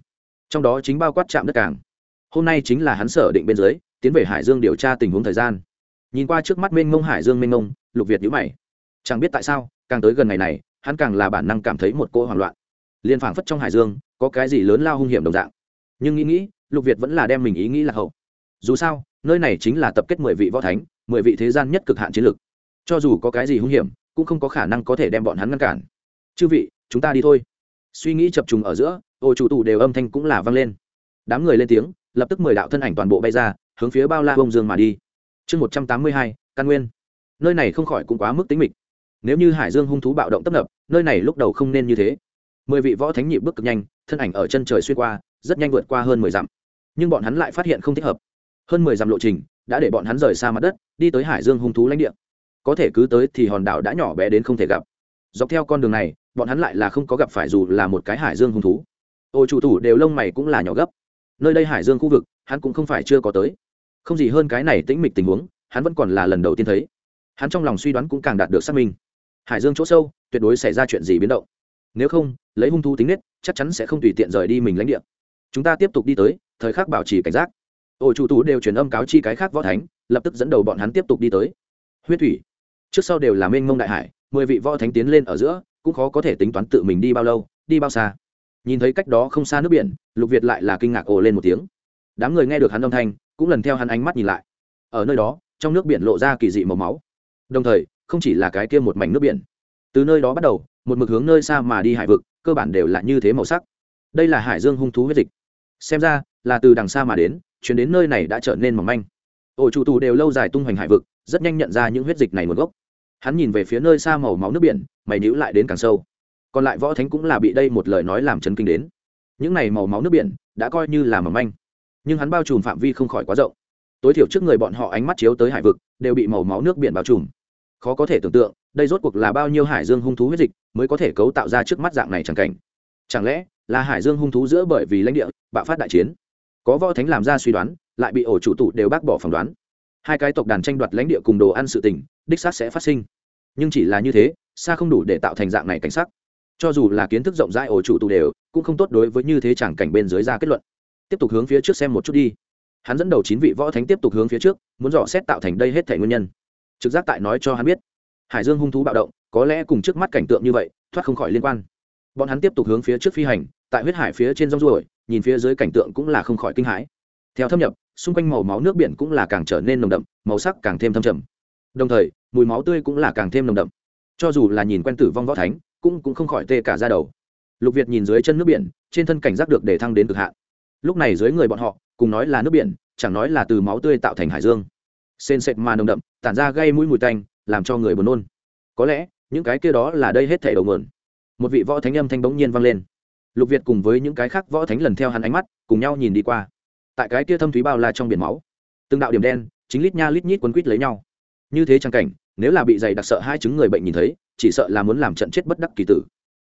Trong đó chính bao quát chạm đất cảng. Hôm nay chính là hắn sở định bên dưới, tiến về hải dương điều tra tình huống thời gian. Nhìn qua trước mắt mênh mông hải dương mênh mông, lục việt nhữ mày. Chẳng biết tại sao, càng tới gần ngày này, hắn càng là bản năng cảm thấy một cô hoảng loạn. Liên phảng phất trong hải dương, có cái gì lớn lao hung hiểm đồng dạng. Nhưng nghĩ nghĩ lục việt vẫn là đem mình ý nghĩ là hậu. Dù sao, nơi này chính là tập kết mười vị võ thánh, mười vị thế gian nhất cực hạn chiến lược. Cho dù có cái gì hung hiểm, cũng không có khả năng có thể đem bọn hắn ngăn cản. Chư vị, chúng ta đi thôi. Suy nghĩ chập trùng ở giữa, ô chủ tù đều âm thanh cũng là vang lên. Đám người lên tiếng, lập tức mười đạo thân ảnh toàn bộ bay ra, hướng phía bao la bông dương mà đi. Chương một trăm tám mươi hai, căn nguyên. Nơi này không khỏi cũng quá mức tính mịch. Nếu như hải dương hung thú bạo động tấp nập, nơi này lúc đầu không nên như thế. Mười vị võ thánh nhị bước cực nhanh, thân ảnh ở chân trời xuyên qua, rất nhanh vượt qua hơn mười dặm nhưng bọn hắn lại phát hiện không thích hợp. Hơn mười dặm lộ trình, đã để bọn hắn rời xa mặt đất, đi tới hải dương hung thú lãnh địa. Có thể cứ tới thì hòn đảo đã nhỏ bé đến không thể gặp. Dọc theo con đường này, bọn hắn lại là không có gặp phải dù là một cái hải dương hung thú. Ô chủ thủ đều lông mày cũng là nhỏ gấp. Nơi đây hải dương khu vực, hắn cũng không phải chưa có tới. Không gì hơn cái này tĩnh mịch tình huống, hắn vẫn còn là lần đầu tiên thấy. Hắn trong lòng suy đoán cũng càng đạt được xác minh. Hải dương chỗ sâu, tuyệt đối xảy ra chuyện gì biến động. Nếu không, lấy hung thú tính nết, chắc chắn sẽ không tùy tiện rời đi mình lãnh địa. Chúng ta tiếp tục đi tới thời khắc bảo trì cảnh giác. Ổ chủ tú đều truyền âm cáo chi cái khác võ thánh, lập tức dẫn đầu bọn hắn tiếp tục đi tới. Huyết thủy. Trước sau đều là mênh mông đại hải, mười vị võ thánh tiến lên ở giữa, cũng khó có thể tính toán tự mình đi bao lâu, đi bao xa. Nhìn thấy cách đó không xa nước biển, lục việt lại là kinh ngạc ồ lên một tiếng. Đám người nghe được hắn âm thanh, cũng lần theo hắn ánh mắt nhìn lại. Ở nơi đó, trong nước biển lộ ra kỳ dị màu máu. Đồng thời, không chỉ là cái kia một mảnh nước biển. Từ nơi đó bắt đầu, một mực hướng nơi xa mà đi hải vực, cơ bản đều là như thế màu sắc. Đây là hải dương hung thú huyết dịch. Xem ra là từ đằng xa mà đến, chuyển đến nơi này đã trở nên mỏng manh. Ổ chủ tù đều lâu dài tung hoành hải vực, rất nhanh nhận ra những huyết dịch này nguồn gốc. Hắn nhìn về phía nơi xa màu máu nước biển, mày nhữ lại đến càng sâu. Còn lại võ thánh cũng là bị đây một lời nói làm chấn kinh đến. Những này màu máu nước biển, đã coi như là mỏng manh. Nhưng hắn bao trùm phạm vi không khỏi quá rộng. Tối thiểu trước người bọn họ ánh mắt chiếu tới hải vực, đều bị màu máu nước biển bao trùm. Khó có thể tưởng tượng, đây rốt cuộc là bao nhiêu hải dương hung thú huyết dịch mới có thể cấu tạo ra trước mắt dạng này chẳng cảnh. Chẳng lẽ là hải dương hung thú giữa bởi vì lãnh địa, bạo phát đại chiến? Có võ thánh làm ra suy đoán, lại bị ổ chủ tụ đều bác bỏ phỏng đoán. Hai cái tộc đàn tranh đoạt lãnh địa cùng đồ ăn sự tình, đích xác sẽ phát sinh. Nhưng chỉ là như thế, xa không đủ để tạo thành dạng này cảnh sắc. Cho dù là kiến thức rộng rãi ổ chủ tụ đều, cũng không tốt đối với như thế chẳng cảnh bên dưới ra kết luận. Tiếp tục hướng phía trước xem một chút đi. Hắn dẫn đầu chín vị võ thánh tiếp tục hướng phía trước, muốn dò xét tạo thành đây hết thể nguyên nhân. Trực giác tại nói cho hắn biết. Hải dương hung thú bạo động, có lẽ cùng trước mắt cảnh tượng như vậy, thoát không khỏi liên quan. Bọn hắn tiếp tục hướng phía trước phi hành, tại huyết hải phía trên rong ruổi nhìn phía dưới cảnh tượng cũng là không khỏi kinh hãi. Theo thâm nhập, xung quanh màu máu nước biển cũng là càng trở nên nồng đậm, màu sắc càng thêm thâm trầm. Đồng thời, mùi máu tươi cũng là càng thêm nồng đậm. Cho dù là nhìn quen tử vong võ thánh, cũng cũng không khỏi tê cả ra đầu. Lục việt nhìn dưới chân nước biển, trên thân cảnh giác được để thăng đến cực hạn. Lúc này dưới người bọn họ, cùng nói là nước biển, chẳng nói là từ máu tươi tạo thành hải dương. Sên sệt mà nồng đậm, tản ra gây mũi mùi tanh, làm cho người buồn nôn. Có lẽ, những cái kia đó là đây hết thể đầu nguồn. Một vị võ thánh âm thanh bỗng nhiên vang lên lục việt cùng với những cái khác võ thánh lần theo hắn ánh mắt, cùng nhau nhìn đi qua. Tại cái kia thâm thúy bao la trong biển máu, từng đạo điểm đen, chính lít nha lít nhít quấn quít lấy nhau. Như thế trang cảnh, nếu là bị dày đặc sợ hai chứng người bệnh nhìn thấy, chỉ sợ là muốn làm trận chết bất đắc kỳ tử.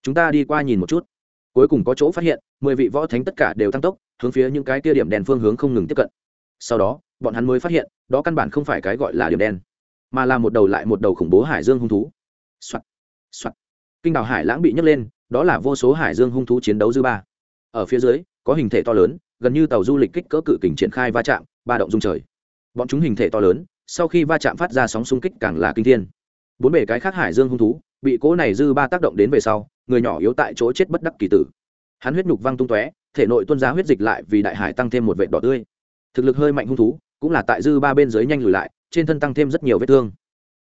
Chúng ta đi qua nhìn một chút. Cuối cùng có chỗ phát hiện, mười vị võ thánh tất cả đều tăng tốc, hướng phía những cái kia điểm đen phương hướng không ngừng tiếp cận. Sau đó, bọn hắn mới phát hiện, đó căn bản không phải cái gọi là điểm đen, mà là một đầu lại một đầu khủng bố hải dương hung thú. Soạt soạt. Kinh đào hải lãng bị nhấc lên đó là vô số hải dương hung thú chiến đấu dư ba. Ở phía dưới, có hình thể to lớn, gần như tàu du lịch kích cỡ cự kình triển khai va chạm, ba động dung trời. Bọn chúng hình thể to lớn, sau khi va chạm phát ra sóng xung kích càng là kinh thiên. Bốn bể cái khác hải dương hung thú, bị cỗ này dư ba tác động đến về sau, người nhỏ yếu tại chỗ chết bất đắc kỳ tử. Hắn huyết nhục văng tung tóe, thể nội tuân ra huyết dịch lại vì đại hải tăng thêm một vệ đỏ tươi. Thực lực hơi mạnh hung thú, cũng là tại dư ba bên dưới nhanh lùi lại, trên thân tăng thêm rất nhiều vết thương.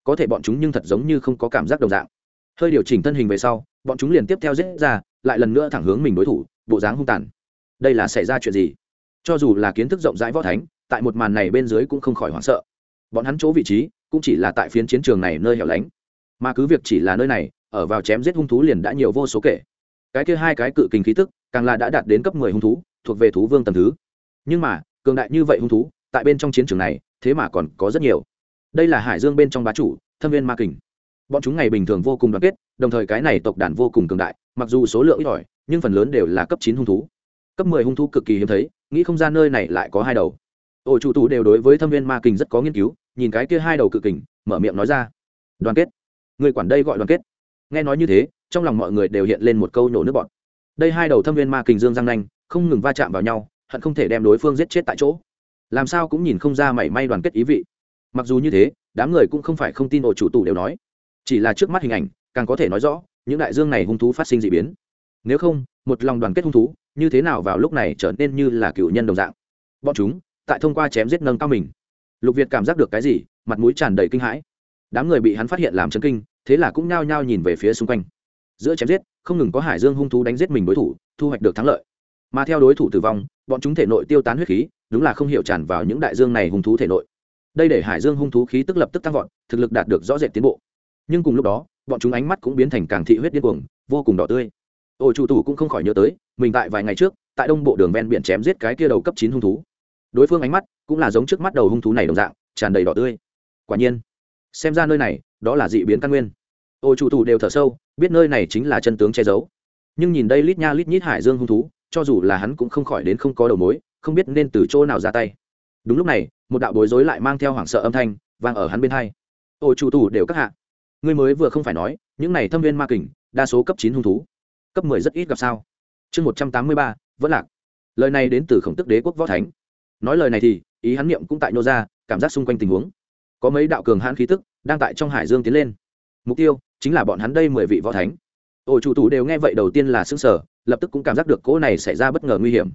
Có thể bọn chúng nhưng thật giống như không có cảm giác đồng dạng. Hơi điều chỉnh thân hình về sau bọn chúng liền tiếp theo giết ra, lại lần nữa thẳng hướng mình đối thủ, bộ dáng hung tàn. Đây là xảy ra chuyện gì? Cho dù là kiến thức rộng rãi võ thánh, tại một màn này bên dưới cũng không khỏi hoảng sợ. Bọn hắn chỗ vị trí, cũng chỉ là tại phiến chiến trường này nơi hẻo lánh. Mà cứ việc chỉ là nơi này, ở vào chém giết hung thú liền đã nhiều vô số kể. Cái kia hai cái cự kình khí tức, càng là đã đạt đến cấp mười hung thú, thuộc về thú vương tầm thứ. Nhưng mà, cường đại như vậy hung thú, tại bên trong chiến trường này, thế mà còn có rất nhiều. Đây là hải dương bên trong bá chủ, thâm viên ma kình bọn chúng ngày bình thường vô cùng đoàn kết, đồng thời cái này tộc đàn vô cùng cường đại, mặc dù số lượng ít ỏi, nhưng phần lớn đều là cấp chín hung thú. Cấp mười hung thú cực kỳ hiếm thấy, nghĩ không ra nơi này lại có hai đầu. Ổ chủ tù đều đối với thâm viên ma kình rất có nghiên cứu, nhìn cái kia hai đầu cự kình, mở miệng nói ra. Đoàn kết. Người quản đây gọi đoàn kết. Nghe nói như thế, trong lòng mọi người đều hiện lên một câu nổ nước bọn đây hai đầu thâm viên ma kình dương răng nanh, không ngừng va chạm vào nhau, hận không thể đem đối phương giết chết tại chỗ. Làm sao cũng nhìn không ra mảy may đoàn kết ý vị. Mặc dù như thế, đám người cũng không phải không tin ổ chủ tù đều nói chỉ là trước mắt hình ảnh, càng có thể nói rõ, những đại dương này hung thú phát sinh d ị biến. Nếu không, một lòng đoàn kết hung thú, như thế nào vào lúc này trở nên như là cựu nhân đồng dạng? Bọn chúng, tại thông qua chém giết nâng cao mình. Lục việt cảm giác được cái gì, mặt mũi tràn đầy kinh hãi. Đám người bị hắn phát hiện làm chấn kinh, thế là cũng nhao nhao nhìn về phía xung quanh. Giữa chém giết, không ngừng có hải dương hung thú đánh giết mình đối thủ, thu hoạch được thắng lợi. Mà theo đối thủ tử vong, bọn chúng thể nội tiêu tán huyết khí, đúng là không hiểu tràn vào những đại dương này hung thú thể nội. Đây để hải dương hung thú khí tức lập tức tăng vọt, thực lực đạt được rõ rệt tiến bộ nhưng cùng lúc đó, bọn chúng ánh mắt cũng biến thành càng thị huyết điên cuồng, vô cùng đỏ tươi. Ổ chủ tủ cũng không khỏi nhớ tới, mình tại vài ngày trước, tại đông bộ đường ven biển chém giết cái kia đầu cấp chín hung thú. Đối phương ánh mắt cũng là giống trước mắt đầu hung thú này đồng dạng, tràn đầy đỏ tươi. Quả nhiên, xem ra nơi này, đó là dị biến căn nguyên. Ổ chủ tủ đều thở sâu, biết nơi này chính là chân tướng che giấu. Nhưng nhìn đây lít nha lít nhít hải dương hung thú, cho dù là hắn cũng không khỏi đến không có đầu mối, không biết nên từ chỗ nào ra tay. Đúng lúc này, một đạo bối rối lại mang theo hoảng sợ âm thanh vang ở hắn bên hai. Ổ chủ tủ đều các hạ ngươi mới vừa không phải nói, những này thâm viên ma kình, đa số cấp chín hung thú. Cấp mười rất ít gặp sao. Chương một trăm tám mươi ba, vẫn lạc. Lời này đến từ khổng tức đế quốc võ thánh. Nói lời này thì, ý hắn niệm cũng tại nô ra, cảm giác xung quanh tình huống. Có mấy đạo cường hãn khí tức đang tại trong hải dương tiến lên. Mục tiêu chính là bọn hắn đây mười vị võ thánh. Ổ chủ tủ đều nghe vậy đầu tiên là xứng sở lập tức cũng cảm giác được cỗ này xảy ra bất ngờ nguy hiểm.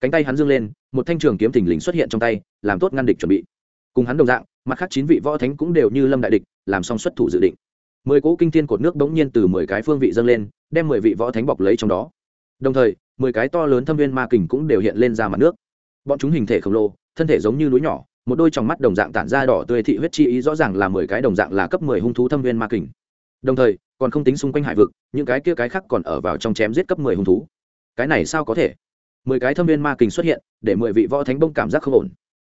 Cánh tay hắn dương lên, một thanh trường kiếm thình lình xuất hiện trong tay, làm tốt ngăn địch chuẩn bị. Cùng hắn đồng dạng, mặt khác chín vị võ thánh cũng đều như lâm đại địch làm xong xuất thủ dự định. Mười cỗ kinh thiên cột nước bỗng nhiên từ mười cái phương vị dâng lên, đem mười vị võ thánh bọc lấy trong đó. Đồng thời, mười cái to lớn thâm viên ma kình cũng đều hiện lên ra mặt nước. Bọn chúng hình thể khổng lồ, thân thể giống như núi nhỏ, một đôi tròng mắt đồng dạng tản ra đỏ tươi thị huyết chi ý rõ ràng là mười cái đồng dạng là cấp mười hung thú thâm viên ma kình. Đồng thời, còn không tính xung quanh hải vực, những cái kia cái khác còn ở vào trong chém giết cấp mười hung thú. Cái này sao có thể? Mười cái thâm viên ma kình xuất hiện, để mười vị võ thánh bông cảm giác không ổn.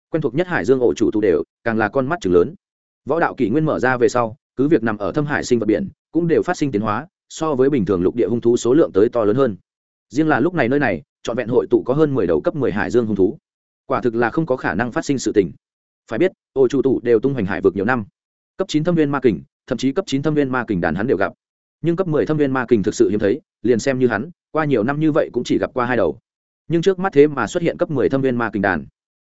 Quen thuộc nhất hải dương ổ chủ tụ đều, càng là con mắt chừng lớn võ đạo kỷ nguyên mở ra về sau, cứ việc nằm ở thâm hải sinh vật biển, cũng đều phát sinh tiến hóa, so với bình thường lục địa hung thú số lượng tới to lớn hơn. Riêng là lúc này nơi này, trọn vẹn hội tụ có hơn mười đầu cấp mười hải dương hung thú. Quả thực là không có khả năng phát sinh sự tình. Phải biết, ô chủ tụ đều tung hoành hải vực nhiều năm. Cấp chín thâm viên ma kình, thậm chí cấp chín thâm viên ma kình đàn hắn đều gặp. Nhưng cấp mười thâm viên ma kình thực sự hiếm thấy, liền xem như hắn, qua nhiều năm như vậy cũng chỉ gặp qua hai đầu. Nhưng trước mắt thế mà xuất hiện cấp mười thâm viên ma kình đàn.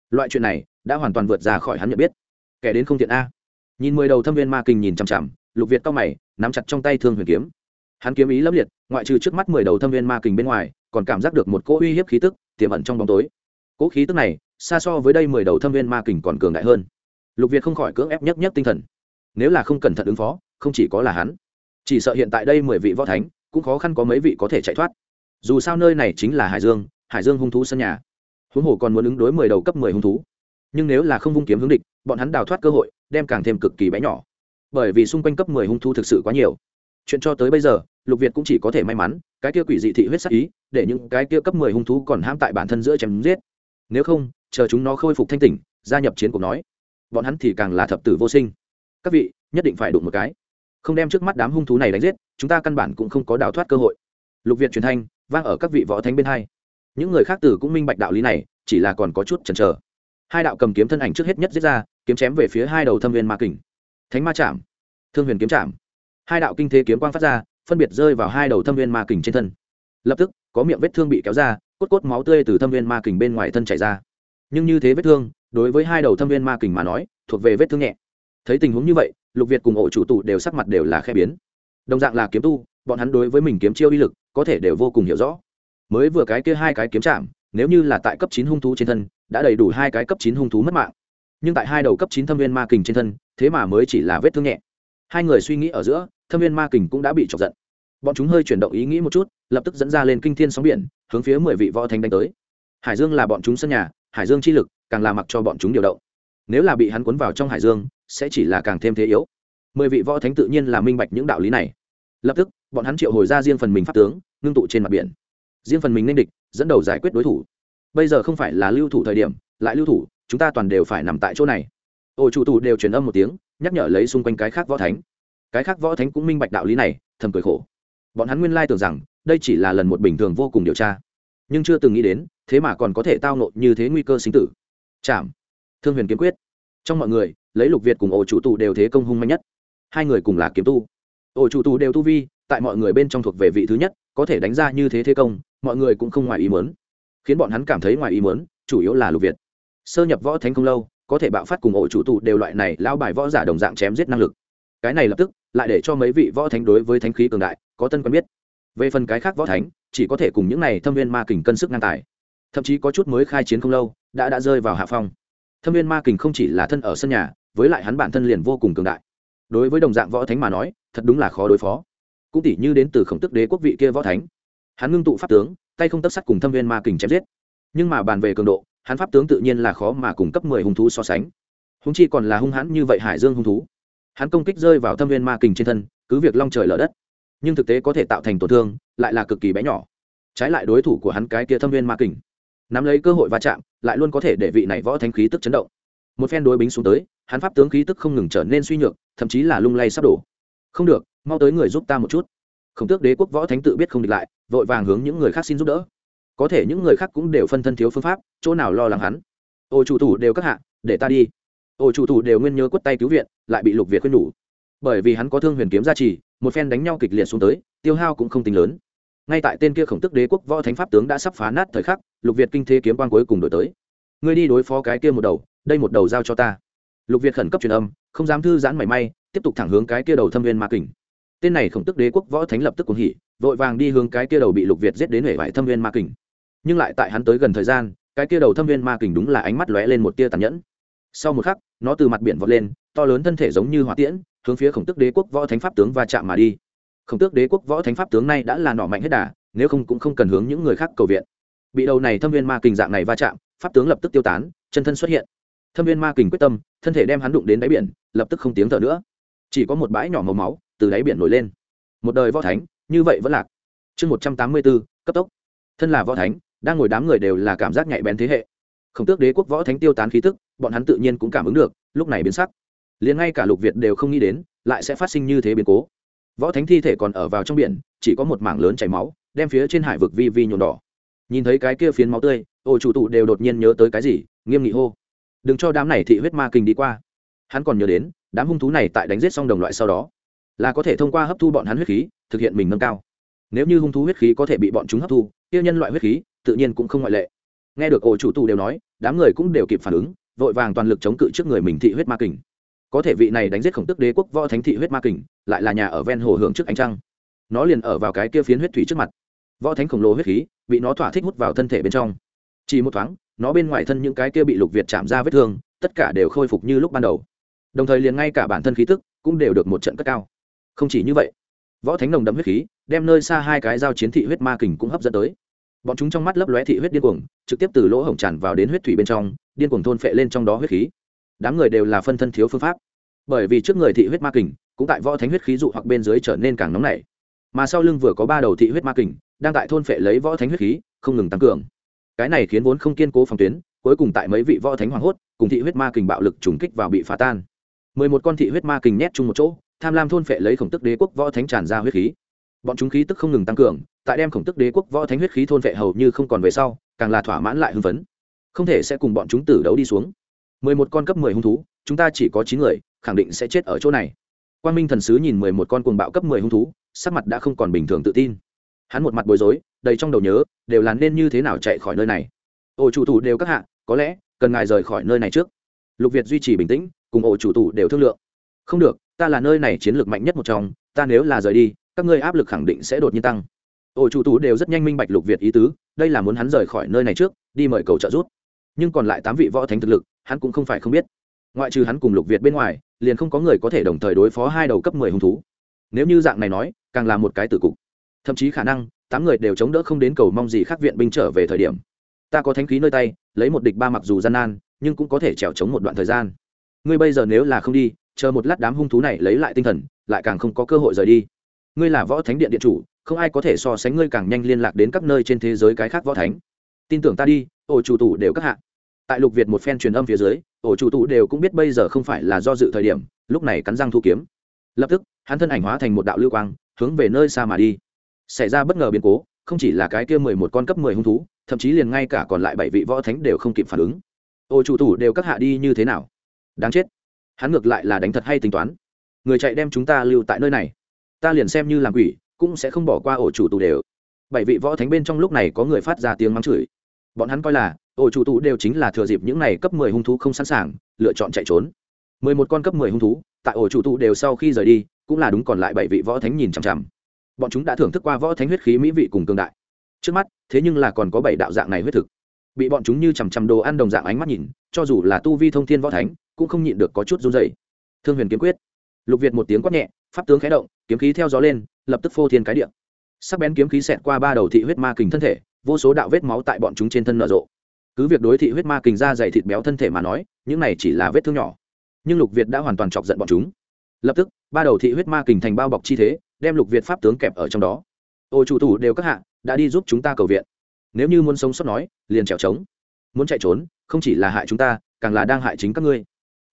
Loại chuyện này, đã hoàn toàn vượt ra khỏi hắn nhận biết. Kẻ đến không thiện a nhìn mười đầu thâm viên ma kình nhìn chằm chằm, lục việt cao mày, nắm chặt trong tay thương huyền kiếm. Hắn kiếm ý lâm liệt, ngoại trừ trước mắt mười đầu thâm viên ma kình bên ngoài, còn cảm giác được một cỗ uy hiếp khí tức, tiềm ẩn trong bóng tối. Cỗ khí tức này, xa so với đây mười đầu thâm viên ma kình còn cường đại hơn. Lục việt không khỏi cưỡng ép nhất nhất tinh thần. Nếu là không cẩn thận ứng phó, không chỉ có là hắn, chỉ sợ hiện tại đây mười vị võ thánh, cũng khó khăn có mấy vị có thể chạy thoát. Dù sao nơi này chính là hải dương hải dương hung thú sân nhà. Huống hồ còn muốn ứng đối mười đầu cấp mười hung thú. Nhưng nếu là không vung kiếm hướng địch, bọn hắn đào thoát cơ hội đem càng thêm cực kỳ bé nhỏ. Bởi vì xung quanh cấp mười hung thú thực sự quá nhiều. Chuyện cho tới bây giờ, lục việt cũng chỉ có thể may mắn, cái kia quỷ dị thị huyết sắc ý, để những cái kia cấp mười hung thú còn ham tại bản thân giữa chém giết. Nếu không, chờ chúng nó khôi phục thanh tỉnh, gia nhập chiến cuộc nói, bọn hắn thì càng là thập tử vô sinh. Các vị, nhất định phải đụng một cái. Không đem trước mắt đám hung thú này đánh giết, chúng ta căn bản cũng không có đào thoát cơ hội. Lục việt truyền thanh, vang ở các vị võ thánh bên hai. Những người khác tử cũng minh bạch đạo lý này, chỉ là còn có chút chần chờ. Hai đạo cầm kiếm thân ảnh trước hết nhất giết ra kiếm chém về phía hai đầu thâm viên ma kình. Thánh ma chạm, thương huyền kiếm chạm. Hai đạo kinh thế kiếm quang phát ra, phân biệt rơi vào hai đầu thâm viên ma kình trên thân. Lập tức, có miệng vết thương bị kéo ra, cốt cốt máu tươi từ thâm viên ma kình bên ngoài thân chảy ra. Nhưng như thế vết thương, đối với hai đầu thâm viên ma kình mà nói, thuộc về vết thương nhẹ. Thấy tình huống như vậy, lục việt cùng ổ chủ tụ đều sắc mặt đều là khe biến. Đồng dạng là kiếm tu, bọn hắn đối với mình kiếm chiêu uy lực, có thể đều vô cùng hiểu rõ. Mới vừa cái kia hai cái kiếm chạm, nếu như là tại cấp chín hung thú trên thân, đã đầy đủ hai cái cấp chín hung thú mất mạng nhưng tại hai đầu cấp chín thâm viên ma kình trên thân, thế mà mới chỉ là vết thương nhẹ. Hai người suy nghĩ ở giữa, thâm viên ma kình cũng đã bị chọc giận. Bọn chúng hơi chuyển động ý nghĩ một chút, lập tức dẫn ra lên kinh thiên sóng biển, hướng phía mười vị võ thánh đánh tới. Hải dương là bọn chúng sân nhà, hải dương chi lực càng là mặc cho bọn chúng điều động. Nếu là bị hắn cuốn vào trong hải dương, sẽ chỉ là càng thêm thế yếu. Mười vị võ thánh tự nhiên là minh bạch những đạo lý này. Lập tức, bọn hắn triệu hồi ra riêng phần mình pháp tướng, ngưng tụ trên mặt biển. Riêng phần mình nên địch, dẫn đầu giải quyết đối thủ. Bây giờ không phải là lưu thủ thời điểm, lại lưu thủ chúng ta toàn đều phải nằm tại chỗ này. Ổ chủ tù đều truyền âm một tiếng, nhắc nhở lấy xung quanh cái khác võ thánh. Cái khác võ thánh cũng minh bạch đạo lý này, thầm cười khổ. Bọn hắn nguyên lai tưởng rằng, đây chỉ là lần một bình thường vô cùng điều tra. Nhưng chưa từng nghĩ đến, thế mà còn có thể tao nộn như thế nguy cơ sinh tử. Chạm thương huyền kiếm quyết. Trong mọi người, lấy lục việt cùng ổ chủ tù đều thế công hung mạnh nhất. Hai người cùng là kiếm tu. Ổ chủ tù đều tu vi, tại mọi người bên trong thuộc về vị thứ nhất, có thể đánh ra như thế thế công, mọi người cũng không ngoài ý mớn khiến bọn hắn cảm thấy ngoài ý mớn chủ yếu là lục việt sơ nhập võ thánh không lâu, có thể bạo phát cùng ổ chủ tụ đều loại này lao bài võ giả đồng dạng chém giết năng lực. Cái này lập tức lại để cho mấy vị võ thánh đối với thánh khí cường đại có tân quen biết. Về phần cái khác võ thánh, chỉ có thể cùng những này thâm viên ma kình cân sức ngang tài. Thậm chí có chút mới khai chiến không lâu, đã đã rơi vào hạ phong. Thâm viên ma kình không chỉ là thân ở sân nhà, với lại hắn bản thân liền vô cùng cường đại. Đối với đồng dạng võ thánh mà nói, thật đúng là khó đối phó. Cũng tỷ như đến từ khổng tức đế quốc vị kia võ thánh. Hắn ngưng tụ pháp tướng, tay không tất sắt cùng thâm viên ma kình chém giết. Nhưng mà bàn về cường độ hắn pháp tướng tự nhiên là khó mà cung cấp mười hung thú so sánh. Húng chi còn là hung hãn như vậy hải dương hung thú. Hắn công kích rơi vào thâm viên ma kình trên thân, cứ việc long trời lở đất, nhưng thực tế có thể tạo thành tổn thương, lại là cực kỳ bé nhỏ. Trái lại đối thủ của hắn cái kia thâm viên ma kình, nắm lấy cơ hội va chạm, lại luôn có thể để vị này võ thánh khí tức chấn động. Một phen đối bính xuống tới, hắn pháp tướng khí tức không ngừng trở nên suy nhược, thậm chí là lung lay sắp đổ. Không được, mau tới người giúp ta một chút. Khổng tước đế quốc võ thánh tự biết không địch lại, vội vàng hướng những người khác xin giúp đỡ có thể những người khác cũng đều phân thân thiếu phương pháp, chỗ nào lo lắng hắn? Ô chủ thủ đều các hạ, để ta đi. Ô chủ thủ đều nguyên nhớ quất tay cứu viện, lại bị lục việt khuyên nhủ. Bởi vì hắn có thương huyền kiếm gia trì, một phen đánh nhau kịch liệt xuống tới, tiêu hao cũng không tính lớn. Ngay tại tên kia khổng tức đế quốc võ thánh pháp tướng đã sắp phá nát thời khắc, lục việt kinh thế kiếm quan cuối cùng đổi tới. Ngươi đi đối phó cái kia một đầu, đây một đầu giao cho ta. Lục việt khẩn cấp truyền âm, không dám thư giãn mảy may, tiếp tục thẳng hướng cái kia đầu thâm viên ma kình. Tên này khổng tức đế quốc võ thánh lập tức cuồng hỉ, vội vàng đi hướng cái kia đầu bị lục việt giết đến hệ vải thâm viên ma kình nhưng lại tại hắn tới gần thời gian, cái kia đầu thâm viên ma kình đúng là ánh mắt lóe lên một tia tàn nhẫn. Sau một khắc, nó từ mặt biển vọt lên, to lớn thân thể giống như hỏa tiễn, hướng phía khổng tức đế quốc võ thánh pháp tướng va chạm mà đi. Khổng tước đế quốc võ thánh pháp tướng này đã là nọ mạnh hết đà, nếu không cũng không cần hướng những người khác cầu viện. Bị đầu này thâm viên ma kình dạng này va chạm, pháp tướng lập tức tiêu tán, chân thân xuất hiện. Thâm viên ma kình quyết tâm, thân thể đem hắn đụng đến đáy biển, lập tức không tiếng thở nữa. Chỉ có một bãi nhỏ màu máu từ đáy biển nổi lên. Một đời võ thánh, như vậy vẫn lạc. Chương một trăm tám mươi bốn cấp tốc. Thân là võ thánh đang ngồi đám người đều là cảm giác nhạy bén thế hệ. Khổng tước đế quốc võ thánh tiêu tán khí tức, bọn hắn tự nhiên cũng cảm ứng được, lúc này biến sắc. Liền ngay cả lục việt đều không nghĩ đến, lại sẽ phát sinh như thế biến cố. Võ thánh thi thể còn ở vào trong biển, chỉ có một mảng lớn chảy máu, đem phía trên hải vực vi vi nhuộm đỏ. Nhìn thấy cái kia phiến máu tươi, ô chủ tụ đều đột nhiên nhớ tới cái gì, nghiêm nghị hô. Đừng cho đám này thị huyết ma kinh đi qua. Hắn còn nhớ đến, đám hung thú này tại đánh giết xong đồng loại sau đó, là có thể thông qua hấp thu bọn hắn huyết khí, thực hiện mình nâng cao. Nếu như hung thú huyết khí có thể bị bọn chúng hấp thu tiêu nhân loại huyết khí tự nhiên cũng không ngoại lệ. Nghe được ổ chủ tù đều nói, đám người cũng đều kịp phản ứng, vội vàng toàn lực chống cự trước người mình thị huyết ma kình. Có thể vị này đánh giết khổng tức đế quốc võ thánh thị huyết ma kình, lại là nhà ở ven hồ hưởng trước ánh trăng. Nó liền ở vào cái kia phiến huyết thủy trước mặt. Võ thánh khổng lồ huyết khí, bị nó thỏa thích hút vào thân thể bên trong. Chỉ một thoáng, nó bên ngoài thân những cái kia bị lục việt chạm ra vết thương, tất cả đều khôi phục như lúc ban đầu. Đồng thời liền ngay cả bản thân khí tức cũng đều được một trận cất cao. Không chỉ như vậy, võ thánh nồng đậm huyết khí, đem nơi xa hai cái giao chiến thị huyết ma kình cũng hấp dẫn tới bọn chúng trong mắt lấp lóe thị huyết điên cuồng, trực tiếp từ lỗ hổng tràn vào đến huyết thủy bên trong, điên cuồng thôn phệ lên trong đó huyết khí. Đám người đều là phân thân thiếu phương pháp. Bởi vì trước người thị huyết ma kình, cũng tại võ thánh huyết khí dụ hoặc bên dưới trở nên càng nóng nảy. Mà sau lưng vừa có ba đầu thị huyết ma kình, đang tại thôn phệ lấy võ thánh huyết khí, không ngừng tăng cường. Cái này khiến vốn không kiên cố phòng tuyến, cuối cùng tại mấy vị võ thánh hoàng hốt, cùng thị huyết ma kình bạo lực trùng kích vào bị phá tan. Mười một con thị huyết ma kình nhét chung một chỗ, tham lam thôn phệ lấy khổng tức đế quốc võ thánh tràn ra huyết khí bọn chúng khí tức không ngừng tăng cường, tại đem khổng tức đế quốc võ thánh huyết khí thôn vệ hầu như không còn về sau, càng là thỏa mãn lại hưng phấn. Không thể sẽ cùng bọn chúng tử đấu đi xuống. Mười một con cấp mười hung thú, chúng ta chỉ có chín người, khẳng định sẽ chết ở chỗ này. Quan minh thần sứ nhìn mười một con cuồng bạo cấp mười hung thú, sắc mặt đã không còn bình thường tự tin. Hắn một mặt bối rối, đầy trong đầu nhớ, đều là nên như thế nào chạy khỏi nơi này. Ổ chủ thủ đều các hạ, có lẽ, cần ngài rời khỏi nơi này trước. Lục việt duy trì bình tĩnh, cùng ổ chủ thủ đều thương lượng. Không được, ta là nơi này chiến lược mạnh nhất một trong, ta nếu là rời đi các ngươi áp lực khẳng định sẽ đột nhiên tăng. Ổ chủ tú đều rất nhanh minh bạch lục việt ý tứ, đây là muốn hắn rời khỏi nơi này trước, đi mời cầu trợ giúp. Nhưng còn lại tám vị võ thánh thực lực, hắn cũng không phải không biết. Ngoại trừ hắn cùng lục việt bên ngoài, liền không có người có thể đồng thời đối phó hai đầu cấp mười hung thú. Nếu như dạng này nói, càng là một cái tử cục. Thậm chí khả năng, tám người đều chống đỡ không đến cầu mong gì khác viện binh trở về thời điểm. Ta có thánh khí nơi tay, lấy một địch ba mặc dù gian nan, nhưng cũng có thể trèo chống một đoạn thời gian. Ngươi bây giờ nếu là không đi, chờ một lát đám hung thú này lấy lại tinh thần, lại càng không có cơ hội rời đi ngươi là võ thánh điện điện chủ, không ai có thể so sánh ngươi càng nhanh liên lạc đến các nơi trên thế giới cái khác võ thánh. Tin tưởng ta đi, ổ chủ tủ đều các hạ. Tại lục việt một phen truyền âm phía dưới, ổ chủ tủ đều cũng biết bây giờ không phải là do dự thời điểm, lúc này cắn răng thu kiếm. Lập tức, hắn thân ảnh hóa thành một đạo lưu quang, hướng về nơi xa mà đi. Xảy ra bất ngờ biến cố, không chỉ là cái kia mười một con cấp mười hung thú, thậm chí liền ngay cả còn lại bảy vị võ thánh đều không kịp phản ứng. Ổ chủ tủ đều các hạ đi như thế nào? Đáng chết. Hắn ngược lại là đánh thật hay tính toán. Người chạy đem chúng ta lưu tại nơi này ta liền xem như làm quỷ, cũng sẽ không bỏ qua ổ chủ tù đều. Bảy vị võ thánh bên trong lúc này có người phát ra tiếng mắng chửi. Bọn hắn coi là, ổ chủ tù đều chính là thừa dịp những này cấp mười hung thú không sẵn sàng, lựa chọn chạy trốn. Mười một con cấp mười hung thú, tại ổ chủ tù đều sau khi rời đi, cũng là đúng còn lại bảy vị võ thánh nhìn chằm chằm. Bọn chúng đã thưởng thức qua võ thánh huyết khí mỹ vị cùng cương đại. Trước mắt, thế nhưng là còn có bảy đạo dạng này huyết thực. Bị bọn chúng như chằm chằm đồ ăn đồng dạng ánh mắt nhìn, cho dù là tu vi thông thiên võ thánh, cũng không nhịn được có chút run dày thương huyền kiếm quyết. Lục việt một tiếng quát nhẹ pháp tướng khé động, kiếm khí theo gió lên, lập tức phô thiên cái điện sắc bén kiếm khí xẹt qua ba đầu thị huyết ma kình thân thể, vô số đạo vết máu tại bọn chúng trên thân nở rộ. Cứ việc đối thị huyết ma kình ra dày thịt béo thân thể mà nói, những này chỉ là vết thương nhỏ. Nhưng lục việt đã hoàn toàn chọc giận bọn chúng. Lập tức, ba đầu thị huyết ma kình thành bao bọc chi thế, đem lục việt pháp tướng kẹp ở trong đó. Ô chủ thủ đều các hạ, đã đi giúp chúng ta cầu viện. Nếu như muốn sống sót nói, liền trèo trống. Muốn chạy trốn, không chỉ là hại chúng ta, càng là đang hại chính các ngươi.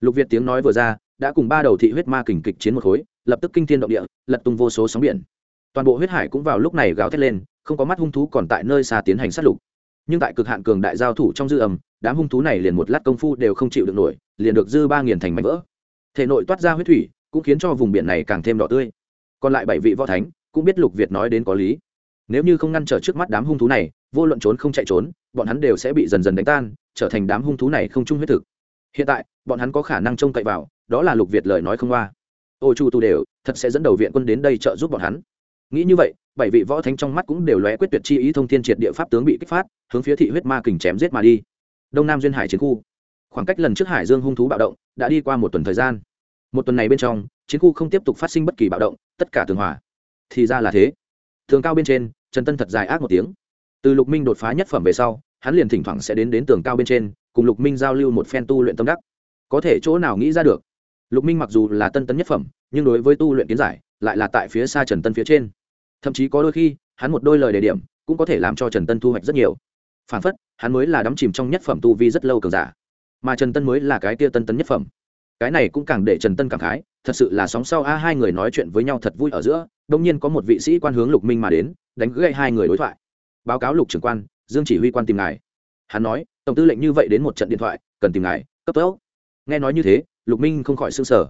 Lục việt tiếng nói vừa ra, đã cùng ba đầu thị huyết ma kình kịch chiến một khối lập tức kinh thiên động địa, lật tung vô số sóng biển. Toàn bộ huyết hải cũng vào lúc này gào thét lên, không có mắt hung thú còn tại nơi xa tiến hành sát lục. Nhưng tại cực hạn cường đại giao thủ trong dư ầm đám hung thú này liền một lát công phu đều không chịu được nổi, liền được dư ba nghiền thành mảnh vỡ. Thể nội toát ra huyết thủy, cũng khiến cho vùng biển này càng thêm đỏ tươi. Còn lại bảy vị võ thánh cũng biết lục việt nói đến có lý. Nếu như không ngăn trở trước mắt đám hung thú này, vô luận trốn không chạy trốn, bọn hắn đều sẽ bị dần dần đánh tan, trở thành đám hung thú này không chung huyết thực. Hiện tại, bọn hắn có khả năng trông cậy vào, đó là lục việt lời nói không qua ô chu tu đều, thật sẽ dẫn đầu viện quân đến đây trợ giúp bọn hắn. Nghĩ như vậy, bảy vị võ thánh trong mắt cũng đều lóe quyết tuyệt chi ý thông thiên triệt địa pháp tướng bị kích phát, hướng phía thị huyết ma kình chém giết mà đi. Đông nam duyên hải chiến khu. Khoảng cách lần trước hải dương hung thú bạo động, đã đi qua một tuần thời gian. Một tuần này bên trong, chiến khu không tiếp tục phát sinh bất kỳ bạo động, tất cả tường hòa. Thì ra là thế. Tường cao bên trên, trần tân thật dài ác một tiếng. Từ lục minh đột phá nhất phẩm về sau, hắn liền thỉnh thoảng sẽ đến đến tường cao bên trên, cùng lục minh giao lưu một phen tu luyện tâm đắc. Có thể chỗ nào nghĩ ra được lục minh mặc dù là tân tấn nhất phẩm, nhưng đối với tu luyện kiến giải, lại là tại phía xa trần tân phía trên. Thậm chí có đôi khi, hắn một đôi lời đề điểm, cũng có thể làm cho trần tân thu hoạch rất nhiều. Phản phất, hắn mới là đắm chìm trong nhất phẩm tu vi rất lâu cường giả, mà trần tân mới là cái tia tân tấn nhất phẩm. Cái này cũng càng để trần tân cảm khái, thật sự là sóng sau a, hai người nói chuyện với nhau thật vui ở giữa đông nhiên có một vị sĩ quan hướng lục minh mà đến, đánh gãy hai người đối thoại. Báo cáo lục trưởng quan, dương chỉ huy quan tìm ngài. Hắn nói, tổng tư lệnh như vậy đến một trận điện thoại, cần tìm ngài, cấp tốc. Nghe nói như thế lục minh không khỏi s ư n g sở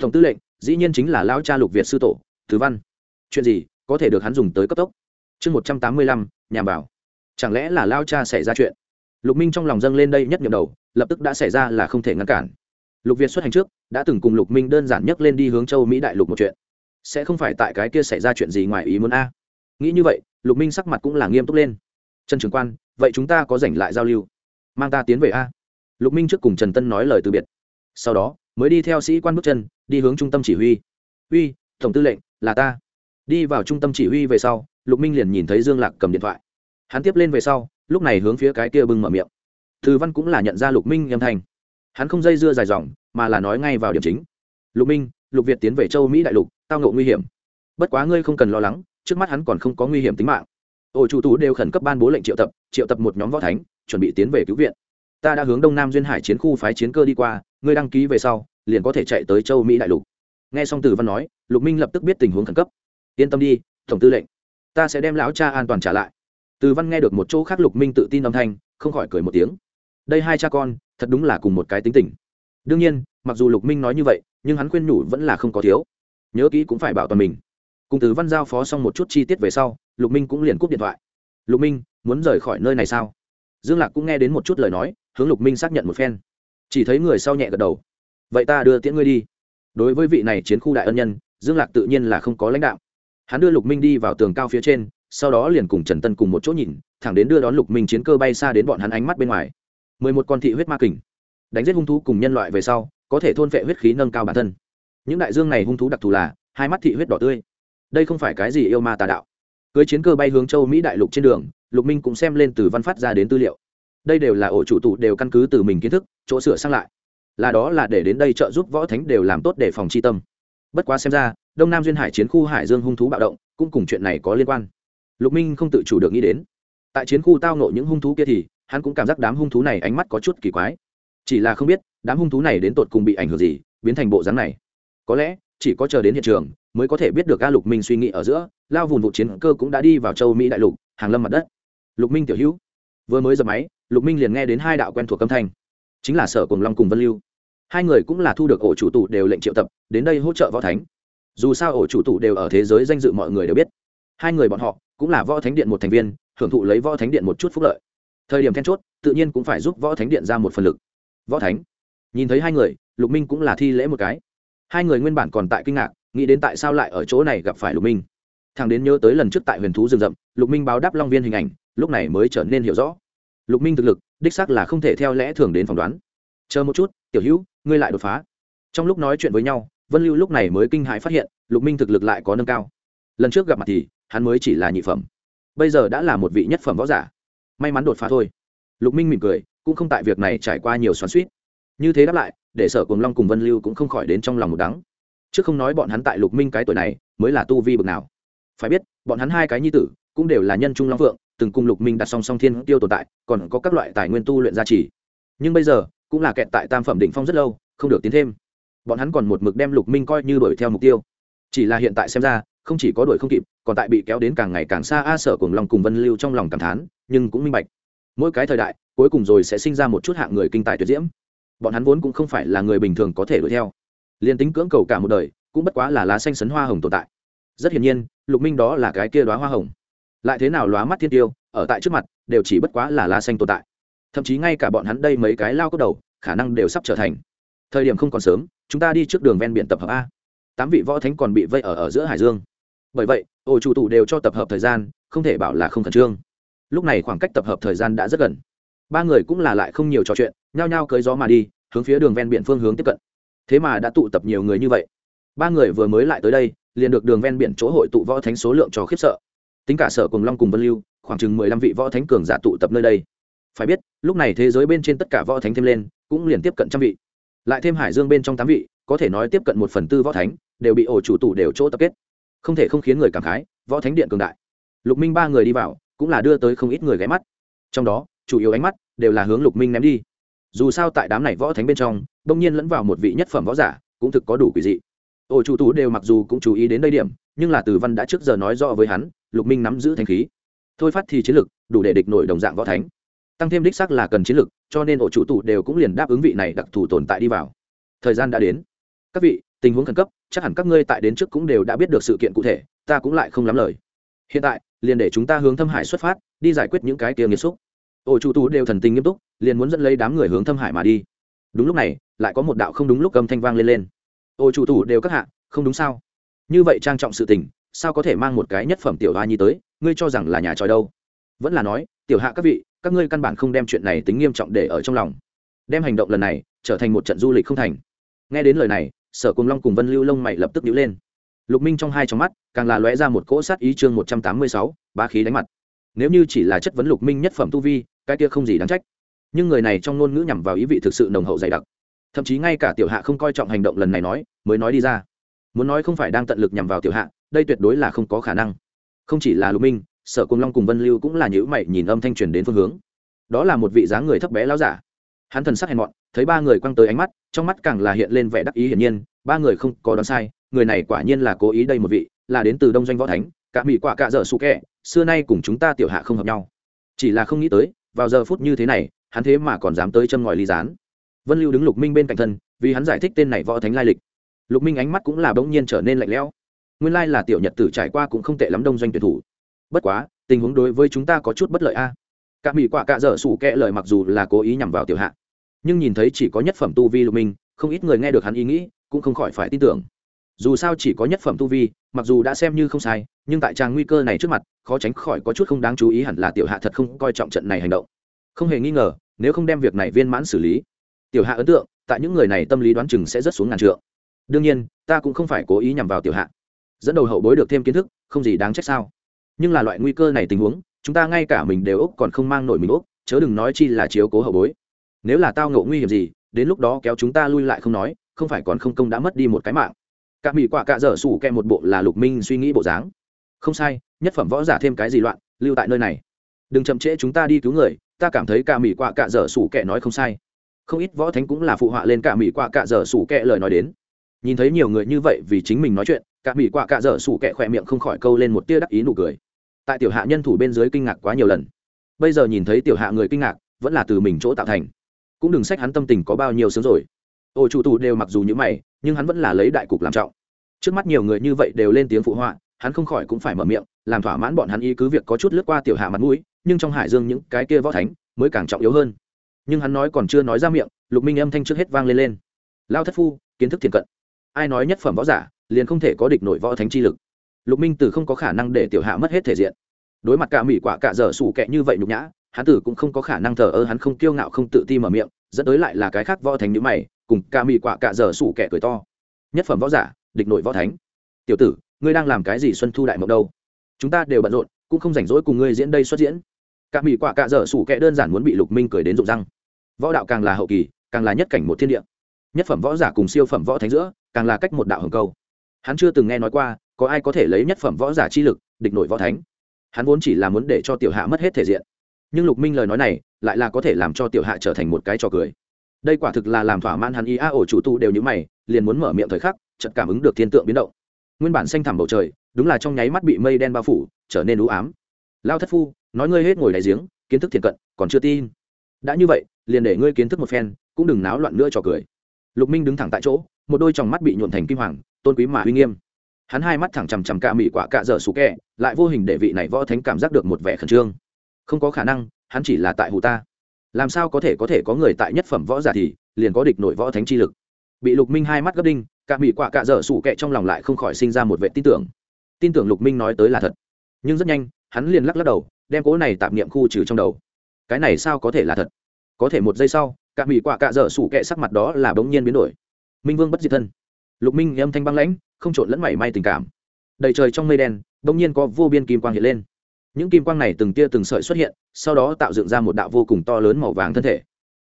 tổng tư lệnh, dĩ nhiên chính là lão cha lục việt sư tổ thứ văn. Chuyện gì, có thể được hắn dùng tới cấp tốc? Chương một trăm tám mươi lăm nhằm bảo. Chẳng lẽ là lao cha xảy ra chuyện? Lục minh trong lòng dâng lên đây nhất nhầm đầu, lập tức đã xảy ra là không thể ngăn cản. Lục việt xuất hành trước, đã từng cùng lục minh đơn giản nhất lên đi hướng châu mỹ đại lục một chuyện. Sẽ không phải tại cái kia xảy ra chuyện gì ngoài ý muốn a. Nghĩ như vậy, lục minh sắc mặt cũng là nghiêm túc lên. Trần trưởng quan, vậy chúng ta có dành lại giao lưu? Mang ta tiến về a. Lục minh trước cùng trần tân nói lời từ biệt sau đó, mới đi theo sĩ quan bước chân, đi hướng trung tâm chỉ huy. Uy, tổng tư lệnh, là ta. Đi vào trung tâm chỉ huy về sau, lục minh liền nhìn thấy dương lạc cầm điện thoại. Hắn tiếp lên về sau, lúc này hướng phía cái kia bưng mở miệng. Thư văn cũng là nhận ra lục minh âm thanh. Hắn không dây dưa dài dòng, mà là nói ngay vào điểm chính. Lục minh, lục việt tiến về châu mỹ đại lục, tao ngộ nguy hiểm. Bất quá ngươi không cần lo lắng, trước mắt hắn còn không có nguy hiểm tính mạng. Ổ chủ tú đều khẩn cấp ban bố lệnh triệu tập triệu tập một nhóm võ thánh, chuẩn bị tiến về cứu viện ta đã hướng đông nam duyên hải chiến khu phái chiến cơ đi qua, ngươi đăng ký về sau, liền có thể chạy tới châu mỹ đại lục. Nghe xong từ văn nói, lục minh lập tức biết tình huống khẩn cấp. Yên tâm đi, tổng tư lệnh, ta sẽ đem lão cha an toàn trả lại. Từ văn nghe được một chỗ khác lục minh tự tin âm thanh, không khỏi cười một tiếng. Đây hai cha con, thật đúng là cùng một cái tính tình. Đương nhiên, mặc dù lục minh nói như vậy, nhưng hắn khuyên nhủ vẫn là không có thiếu. Nhớ kỹ cũng phải bảo toàn mình. Cùng từ văn giao phó xong một chút chi tiết về sau, lục minh cũng liền cúp điện thoại. Lục minh, muốn rời khỏi nơi này sao? Dương lạc cũng nghe đến một chút lời nói hướng lục minh xác nhận một phen. Chỉ thấy người sau nhẹ gật đầu. Vậy ta đưa tiễn ngươi đi. Đối với vị này chiến khu đại ân nhân, dương lạc tự nhiên là không có lãnh đạo. Hắn đưa lục minh đi vào tường cao phía trên, sau đó liền cùng trần tân cùng một chỗ nhìn, thẳng đến đưa đón lục minh chiến cơ bay xa đến bọn hắn ánh mắt bên ngoài. Mười một con thị huyết ma kình. Đánh giết hung thú cùng nhân loại về sau, có thể thôn vệ huyết khí nâng cao bản thân. Những đại dương này hung thú đặc thù là, hai mắt thị huyết đỏ tươi. Đây không phải cái gì yêu ma tà đạo. Cưới chiến cơ bay hướng châu mỹ đại lục trên đường, lục minh cũng xem lên từ văn phát ra đến tư liệu đây đều là ổ chủ tụ đều căn cứ từ mình kiến thức, chỗ sửa sang lại. Là đó là để đến đây trợ giúp võ thánh đều làm tốt để phòng chi tâm. Bất quá xem ra, đông nam duyên hải chiến khu hải dương hung thú bạo động, cũng cùng chuyện này có liên quan. Lục minh không tự chủ được nghĩ đến. Tại chiến khu tao nộ những hung thú kia thì, hắn cũng cảm giác đám hung thú này ánh mắt có chút kỳ quái. Chỉ là không biết, đám hung thú này đến tột cùng bị ảnh hưởng gì, biến thành bộ dáng này. Có lẽ, chỉ có chờ đến hiện trường, mới có thể biết được a lục minh suy nghĩ ở giữa, lao vùn vụ chiến cơ cũng đã đi vào châu mỹ đại lục, hàng lâm mặt đất. Lục minh tiểu hữu, vừa mới dập máy lục minh liền nghe đến hai đạo quen thuộc âm thanh. Chính là sở cùng long cùng vân lưu. Hai người cũng là thu được ổ chủ tụ đều lệnh triệu tập, đến đây hỗ trợ võ thánh. Dù sao ổ chủ tụ đều ở thế giới danh dự mọi người đều biết. Hai người bọn họ cũng là võ thánh điện một thành viên, hưởng thụ lấy võ thánh điện một chút phúc lợi. Thời điểm then chốt, tự nhiên cũng phải giúp võ thánh điện ra một phần lực. Võ thánh. Nhìn thấy hai người, lục minh cũng là thi lễ một cái. Hai người nguyên bản còn tại kinh ngạc, nghĩ đến tại sao lại ở chỗ này gặp phải lục minh. Thằng đến nhớ tới lần trước tại huyền thú rừng rậm, lục minh báo đáp long viên hình ảnh, lúc này mới trở nên hiểu rõ lục minh thực lực, đích xác là không thể theo lẽ thường đến phỏng đoán. Chờ một chút, tiểu hữu, ngươi lại đột phá. Trong lúc nói chuyện với nhau, vân lưu lúc này mới kinh hãi phát hiện, lục minh thực lực lại có nâng cao. Lần trước gặp mặt thì, hắn mới chỉ là nhị phẩm. Bây giờ đã là một vị nhất phẩm võ giả. May mắn đột phá thôi. Lục minh mỉm cười, cũng không tại việc này trải qua nhiều xoắn suýt như thế đáp lại, để sở cùng long cùng vân lưu cũng không khỏi đến trong lòng một đắng. Chứ không nói bọn hắn tại lục minh cái tuổi này, mới là tu vi bực nào. Phải biết, bọn hắn hai cái nhi tử, cũng đều là nhân trung long phượng từng cùng lục minh đặt song song thiên tiêu tồn tại, còn có các loại tài nguyên tu luyện gia trì. Nhưng bây giờ, cũng là kẹt tại tam phẩm đỉnh phong rất lâu, không được tiến thêm. Bọn hắn còn một mực đem lục minh coi như đuổi theo mục tiêu. Chỉ là hiện tại xem ra, không chỉ có đuổi không kịp, còn tại bị kéo đến càng ngày càng xa a sở cùng lòng cùng vân lưu trong lòng cảm thán, nhưng cũng minh bạch. Mỗi cái thời đại, cuối cùng rồi sẽ sinh ra một chút hạng người kinh tài tuyệt diễm. Bọn hắn vốn cũng không phải là người bình thường có thể đuổi theo. Liền tính cưỡng cầu cả một đời, cũng bất quá là lá xanh sấn hoa hồng tồn tại. Rất hiển nhiên, lục minh đó là cái kia đoá hoa hồng lại thế nào lóa mắt thiên tiêu, ở tại trước mặt, đều chỉ bất quá là lá xanh tồn tại. Thậm chí ngay cả bọn hắn đây mấy cái lao cốc đầu, khả năng đều sắp trở thành. Thời điểm không còn sớm, chúng ta đi trước đường ven biển tập hợp a. Tám vị võ thánh còn bị vây ở ở giữa hải dương. Bởi vậy ổ chủ tụ đều cho tập hợp thời gian, không thể bảo là không khẩn trương. Lúc này khoảng cách tập hợp thời gian đã rất gần. Ba người cũng là lại không nhiều trò chuyện, nhao nhao cưới gió mà đi, hướng phía đường ven biển phương hướng tiếp cận. Thế mà đã tụ tập nhiều người như vậy. Ba người vừa mới lại tới đây, liền được đường ven biển chỗ hội tụ võ thánh số lượng cho khiếp sợ tính cả sở cùng long cùng vân lưu, khoảng chừng mười lăm vị võ thánh cường giả tụ tập nơi đây. Phải biết, lúc này thế giới bên trên tất cả võ thánh thêm lên, cũng liền tiếp cận trăm vị. Lại thêm hải dương bên trong tám vị, có thể nói tiếp cận một phần tư võ thánh, đều bị ổ chủ tủ đều chỗ tập kết. Không thể không khiến người cảm khái, võ thánh điện cường đại. Lục minh ba người đi vào, cũng là đưa tới không ít người ghé mắt. Trong đó, chủ yếu ánh mắt đều là hướng lục minh ném đi. Dù sao tại đám này võ thánh bên trong, đông nhiên lẫn vào một vị nhất phẩm võ giả, cũng thực có đủ quỷ dị. Ổ chủ tủ đều mặc dù cũng chú ý đến đây điểm, nhưng là từ văn đã trước giờ nói rõ với hắn lục minh nắm giữ thanh khí. Thôi phát thì chiến lực, đủ để địch nổi đồng dạng võ thánh. Tăng thêm đích sắc là cần chiến lực, cho nên ổ chủ tụ đều cũng liền đáp ứng vị này đặc thù tồn tại đi vào. Thời gian đã đến. Các vị, tình huống khẩn cấp, chắc hẳn các ngươi tại đến trước cũng đều đã biết được sự kiện cụ thể, ta cũng lại không lắm lời. Hiện tại, liền để chúng ta hướng thâm hải xuất phát, đi giải quyết những cái kia nghiêm xúc. Ổ chủ tụ đều thần tình nghiêm túc, liền muốn dẫn lấy đám người hướng thâm hải mà đi. Đúng lúc này, lại có một đạo không đúng lúc âm thanh vang lên lên. Ổ chủ tụ đều các hạ, không đúng sao? Như vậy trang trọng sự tình sao có thể mang một cái nhất phẩm tiểu hoa nhi tới, ngươi cho rằng là nhà tròi đâu? Vẫn là nói, tiểu hạ các vị, các ngươi căn bản không đem chuyện này tính nghiêm trọng để ở trong lòng. Đem hành động lần này trở thành một trận du lịch không thành. Nghe đến lời này, sở cùng long cùng vân lưu lông mày lập tức nhíu lên. Lục minh trong hai trong mắt, càng là lóe ra một cỗ sát ý chương một trăm tám mươi sáu, ba khí đánh mặt. Nếu như chỉ là chất vấn lục minh nhất phẩm tu vi, cái kia không gì đáng trách. Nhưng người này trong ngôn ngữ nhằm vào ý vị thực sự nồng hậu dày đặc. Thậm chí ngay cả tiểu hạ không coi trọng hành động lần này nói, mới nói đi ra. Muốn nói không phải đang tận lực nhằm vào tiểu hạ đây tuyệt đối là không có khả năng. Không chỉ là lục minh, sở cùng long cùng vân lưu cũng là nhữ mày nhìn âm thanh truyền đến phương hướng. Đó là một vị dáng người thấp bé lão giả. Hắn thần sắc hèn mọn, thấy ba người quăng tới ánh mắt, trong mắt càng là hiện lên vẻ đắc ý hiển nhiên, ba người không có đoán sai, người này quả nhiên là cố ý đây một vị, là đến từ đông doanh võ thánh, cả mỹ quả cả dở su kẹ, xưa nay cùng chúng ta tiểu hạ không hợp nhau. Chỉ là không nghĩ tới, vào giờ phút như thế này, hắn thế mà còn dám tới châm ngòi ly gián. Vân lưu đứng lục minh bên cạnh thân, vì hắn giải thích tên này võ thánh lai lịch. Lục minh ánh mắt cũng là bỗng nhiên trở nên lạnh lẽo nguyên lai là tiểu nhật tử trải qua cũng không tệ lắm đông doanh tuyển thủ. Bất quá, tình huống đối với chúng ta có chút bất lợi a. Cả mỹ quả cả dở sủ kẽ lời mặc dù là cố ý nhằm vào tiểu hạ, nhưng nhìn thấy chỉ có nhất phẩm tu vi lục minh, không ít người nghe được hắn ý nghĩ, cũng không khỏi phải tin tưởng. Dù sao chỉ có nhất phẩm tu vi, mặc dù đã xem như không sai, nhưng tại trang nguy cơ này trước mặt, khó tránh khỏi có chút không đáng chú ý hẳn là tiểu hạ thật không coi trọng trận này hành động. Không hề nghi ngờ, nếu không đem việc này viên mãn xử lý, tiểu hạ ấn tượng, tại những người này tâm lý đoán chừng sẽ rất xuống ngàn trượng. Đương nhiên, ta cũng không phải cố ý nhằm vào tiểu hạ dẫn đầu hậu bối được thêm kiến thức, không gì đáng trách sao. Nhưng là loại nguy cơ này tình huống, chúng ta ngay cả mình đều úc còn không mang nổi mình úc chớ đừng nói chi là chiếu cố hậu bối. Nếu là tao ngộ nguy hiểm gì, đến lúc đó kéo chúng ta lui lại không nói, không phải còn không công đã mất đi một cái mạng. Cả mỹ quả cả dở sủ kẹ một bộ là lục minh suy nghĩ bộ dáng. Không sai, nhất phẩm võ giả thêm cái gì loạn, lưu tại nơi này. Đừng chậm trễ chúng ta đi cứu người, ta cảm thấy cả mỹ quả cả dở sủ kẹ nói không sai. Không ít võ thánh cũng là phụ họa lên cả mỹ quả cả dở sủ kẹ lời nói đến. Nhìn thấy nhiều người như vậy vì chính mình nói chuyện cả mỹ quạ cạ dở sủ kẹ khỏe miệng không khỏi câu lên một tia đắc ý nụ cười. Tại tiểu hạ nhân thủ bên dưới kinh ngạc quá nhiều lần. Bây giờ nhìn thấy tiểu hạ người kinh ngạc, vẫn là từ mình chỗ tạo thành. Cũng đừng sách hắn tâm tình có bao nhiêu sướng rồi. Ô, chủ tù đều mặc dù như mày, nhưng hắn vẫn là lấy đại cục làm trọng. Trước mắt nhiều người như vậy đều lên tiếng phụ họa, hắn không khỏi cũng phải mở miệng, làm thỏa mãn bọn hắn ý cứ việc có chút lướt qua tiểu hạ mặt mũi, nhưng trong hải dương những cái kia võ thánh mới càng trọng yếu hơn. Nhưng hắn nói còn chưa nói ra miệng, lục minh âm thanh trước hết vang lên lên. Lao thất phu, kiến thức thiền cận. Ai nói nhất phẩm võ giả liền không thể có địch nội võ thánh chi lực. Lục minh từ không có khả năng để tiểu hạ mất hết thể diện. Đối mặt cả mỹ quả cả dở sủ kẹ như vậy nhục nhã, hắn tử cũng không có khả năng thờ ơ, hắn không kiêu ngạo, không tự ti mở miệng, dẫn tới lại là cái khác võ thánh như mày, cùng cả mỹ quả cả dở sủ kẹ cười to. Nhất phẩm võ giả, địch nội võ thánh. Tiểu tử, ngươi đang làm cái gì xuân thu đại mộng đâu? Chúng ta đều bận rộn, cũng không rảnh rỗi cùng ngươi diễn đây xuất diễn. Cả mỹ quả cả dở sủ kẹ đơn giản muốn bị lục minh cười đến rụng răng. Võ đạo càng là hậu kỳ, càng là nhất cảnh một thiên địa. Nhất phẩm võ giả cùng siêu phẩm võ thánh giữa, càng là cách một đạo hồng câu hắn chưa từng nghe nói qua, có ai có thể lấy nhất phẩm võ giả chi lực, địch nội võ thánh. Hắn vốn chỉ là muốn để cho tiểu hạ mất hết thể diện. Nhưng lục minh lời nói này, lại là có thể làm cho tiểu hạ trở thành một cái trò cười. Đây quả thực là làm thỏa mãn hắn ý a ổ chủ tu đều như mày, liền muốn mở miệng thời khắc, chợt cảm ứng được thiên tượng biến động. Nguyên bản xanh thẳm bầu trời, đúng là trong nháy mắt bị mây đen bao phủ, trở nên u ám. Lao thất phu, nói ngươi hết ngồi đại giếng, kiến thức thiền cận, còn chưa tin. Đã như vậy, liền để ngươi kiến thức một phen, cũng đừng náo loạn nữa trò cười. Lục minh đứng thẳng tại chỗ, một đôi tròng mắt bị nhuộn thành kim hoàng tôn quý mà uy nghiêm. Hắn hai mắt thẳng chằm chằm cạ mị quả cạ dở sủ kẹ, lại vô hình để vị này võ thánh cảm giác được một vẻ khẩn trương. Không có khả năng, hắn chỉ là tại hù ta. Làm sao có thể có thể có người tại nhất phẩm võ giả thì, liền có địch nội võ thánh chi lực. Bị lục minh hai mắt gấp đinh, cả mị quả cạ dở sủ kẹ trong lòng lại không khỏi sinh ra một vệ tin tưởng. Tin tưởng lục minh nói tới là thật. Nhưng rất nhanh, hắn liền lắc lắc đầu, đem cố này tạm niệm khu trừ trong đầu. Cái này sao có thể là thật? Có thể một giây sau, cả mị quả cạ dở sủ kẹ sắc mặt đó là bỗng nhiên biến đổi. Minh vương bất diệt thân lục minh âm thanh băng lãnh, không trộn lẫn mảy may tình cảm. Đầy trời trong mây đen bỗng nhiên có vô biên kim quang hiện lên. Những kim quang này từng tia từng sợi xuất hiện, sau đó tạo dựng ra một đạo vô cùng to lớn màu vàng thân thể.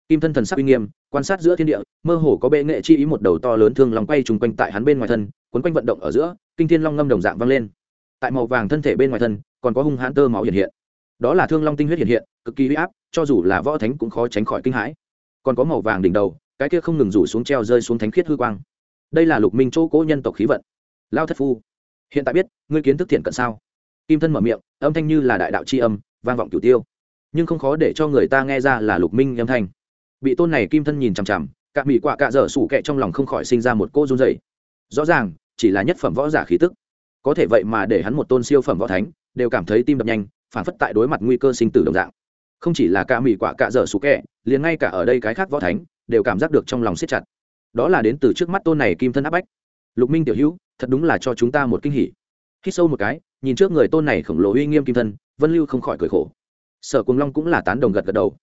Kim thân thần sắc uy nghiêm, quan sát giữa thiên địa, mơ hồ có bệ nghệ chi ý một đầu to lớn thương lòng quay trùng quanh tại hắn bên ngoài thân quấn quanh vận động ở giữa, kinh thiên long ngâm đồng dạng vang lên. Tại màu vàng thân thể bên ngoài thân, còn có hung hãn tơ máu hiện hiện. Đó là thương long tinh huyết hiện hiện, cực kỳ huy áp, cho dù là võ thánh cũng khó tránh khỏi kinh hãi. Còn có màu vàng đỉnh đầu, cái kia không ngừng rủ xuống treo rơi xuống thánh khiết hư quang đây là lục minh chỗ cố nhân tộc khí vận. Lao thất phu, hiện tại biết, ngươi kiến thức thiện cận sao? Kim thân mở miệng, âm thanh như là đại đạo c h i âm, vang vọng cửu tiêu. Nhưng không khó để cho người ta nghe ra là lục minh âm thanh. Bị tôn này kim thân nhìn chằm chằm cạ mỹ quạ cạ dở sủ kẹ trong lòng không khỏi sinh ra một cô run dày rõ ràng, chỉ là nhất phẩm võ giả khí tức. Có thể vậy mà để hắn một tôn siêu phẩm võ thánh, đều cảm thấy tim đập nhanh, phản phất tại đối mặt nguy cơ sinh tử đồng dạng. Không chỉ là cạ mỹ quạ cạ dở sủ kẹ, liền ngay cả ở đây cái khác võ thánh, đều cảm giác được trong lòng siết chặt đó là đến từ trước mắt tôn này kim thân áp bách. Lục minh tiểu hữu, thật đúng là cho chúng ta một kinh hỉ. Khi sâu một cái, nhìn trước người tôn này khổng lồ uy nghiêm kim thân, vân lưu không khỏi cười khổ. Sở cùng long cũng là tán đồng gật gật đầu.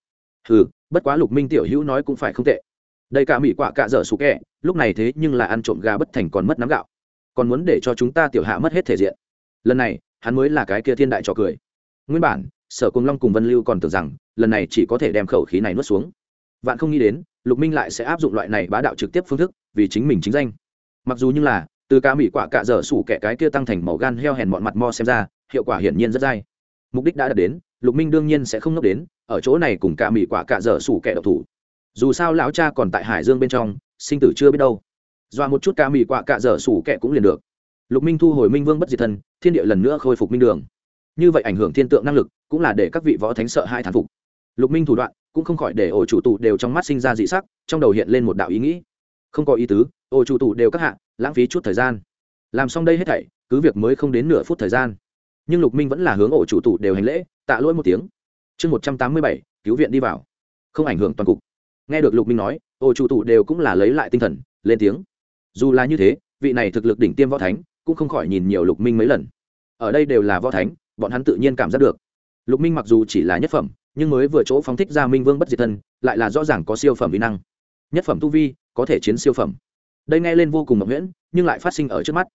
Ừ bất quá lục minh tiểu hữu nói cũng phải không tệ. Đây cả mỹ quạ cạ dở sụ kẹ lúc này thế nhưng là ăn trộm gà bất thành còn mất nắm gạo. Còn muốn để cho chúng ta tiểu hạ mất hết thể diện. Lần này, hắn mới là cái kia thiên đại trò cười. Nguyên bản, sở cùng long cùng vân lưu còn tưởng rằng, lần này chỉ có thể đem khẩu khí này nuốt xuống. Vạn không nghĩ đến lục minh lại sẽ áp dụng loại này bá đạo trực tiếp phương thức, vì chính mình chính danh. Mặc dù như là, từ cá mỹ quả cạ dở sủ kẻ cái kia tăng thành màu gan heo hèn mọn mặt mo xem ra, hiệu quả hiển nhiên rất dai. Mục đích đã đạt đến, lục minh đương nhiên sẽ không nốc đến, ở chỗ này cùng cả mỹ quả cạ dở sủ kẻ độc thủ. Dù sao lão cha còn tại hải dương bên trong, sinh tử chưa biết đâu. Dọa một chút cả mỹ quả cạ dở sủ kẻ cũng liền được. Lục minh thu hồi minh vương bất diệt thân, thiên địa lần nữa khôi phục minh đường. Như vậy ảnh hưởng thiên tượng năng lực, cũng là để các vị võ thánh sợ hai thán phục lục minh thủ đoạn cũng không khỏi để ổ chủ tụ đều trong mắt sinh ra dị sắc, trong đầu hiện lên một đạo ý nghĩ. Không có ý tứ, ổ chủ tụ đều các hạ, lãng phí chút thời gian. Làm xong đây hết thảy, cứ việc mới không đến nửa phút thời gian. Nhưng lục minh vẫn là hướng ổ chủ tụ đều hành lễ, tạ lỗi một tiếng. Chương một trăm tám mươi bảy, cứu viện đi vào. Không ảnh hưởng toàn cục. Nghe được lục minh nói, ổ chủ tụ đều cũng là lấy lại tinh thần, lên tiếng. Dù là như thế, vị này thực lực đỉnh tiêm võ thánh cũng không khỏi nhìn nhiều lục minh mấy lần. Ở đây đều là võ thánh, bọn hắn tự nhiên cảm giác được. Lục minh mặc dù chỉ là nhất phẩm nhưng mới vừa chỗ phóng thích ra minh vương bất diệt thân, lại là rõ ràng có siêu phẩm vi năng. Nhất phẩm tu vi, có thể chiến siêu phẩm. Đây nghe lên vô cùng mộng nguyễn nhưng lại phát sinh ở trước mắt.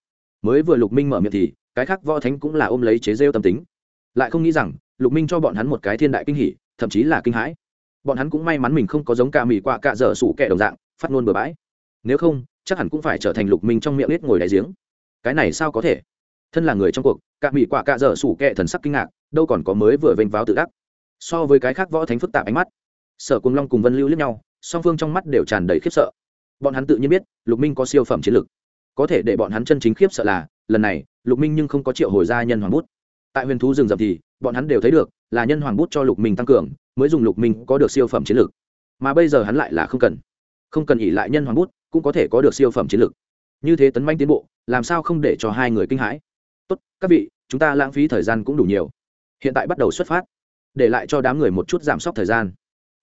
Mới vừa lục minh mở miệng thì, cái khác võ thánh cũng là ôm lấy chế rêu tâm tính. Lại không nghĩ rằng, lục minh cho bọn hắn một cái thiên đại kinh hỷ thậm chí là kinh hãi. Bọn hắn cũng may mắn mình không có giống ca mì quạ cạ dở sủ kẻ đồng dạng, phát ngôn bừa bãi. Nếu không, chắc hẳn cũng phải trở thành lục minh trong miệng ít ngồi đại giếng. Cái này sao có thể? Thân là người trong cuộc ca mì quạ cạ dở sủ kẻ thần sắc kinh ngạc, đâu còn có mới vừa vênh váo tự đắc so với cái khác võ thánh phức tạp ánh mắt. Sở cùng long cùng vân lưu lướt nhau, song phương trong mắt đều tràn đầy khiếp sợ. Bọn hắn tự nhiên biết, lục minh có siêu phẩm chiến lược có thể để bọn hắn chân chính khiếp sợ là, lần này, lục minh nhưng không có triệu hồi ra nhân hoàng bút. Tại huyền thú rừng rậm thì, bọn hắn đều thấy được, là nhân hoàng bút cho lục minh tăng cường, mới dùng lục minh có được siêu phẩm chiến lược mà bây giờ hắn lại là không cần. Không cần ỉ lại nhân hoàng bút, cũng có thể có được siêu phẩm chiến lược như thế tấn manh tiến bộ, làm sao không để cho hai người kinh hãi? Tốt, các vị, chúng ta lãng phí thời gian cũng đủ nhiều. Hiện tại bắt đầu xuất phát để lại cho đám người một chút giảm sốc thời gian.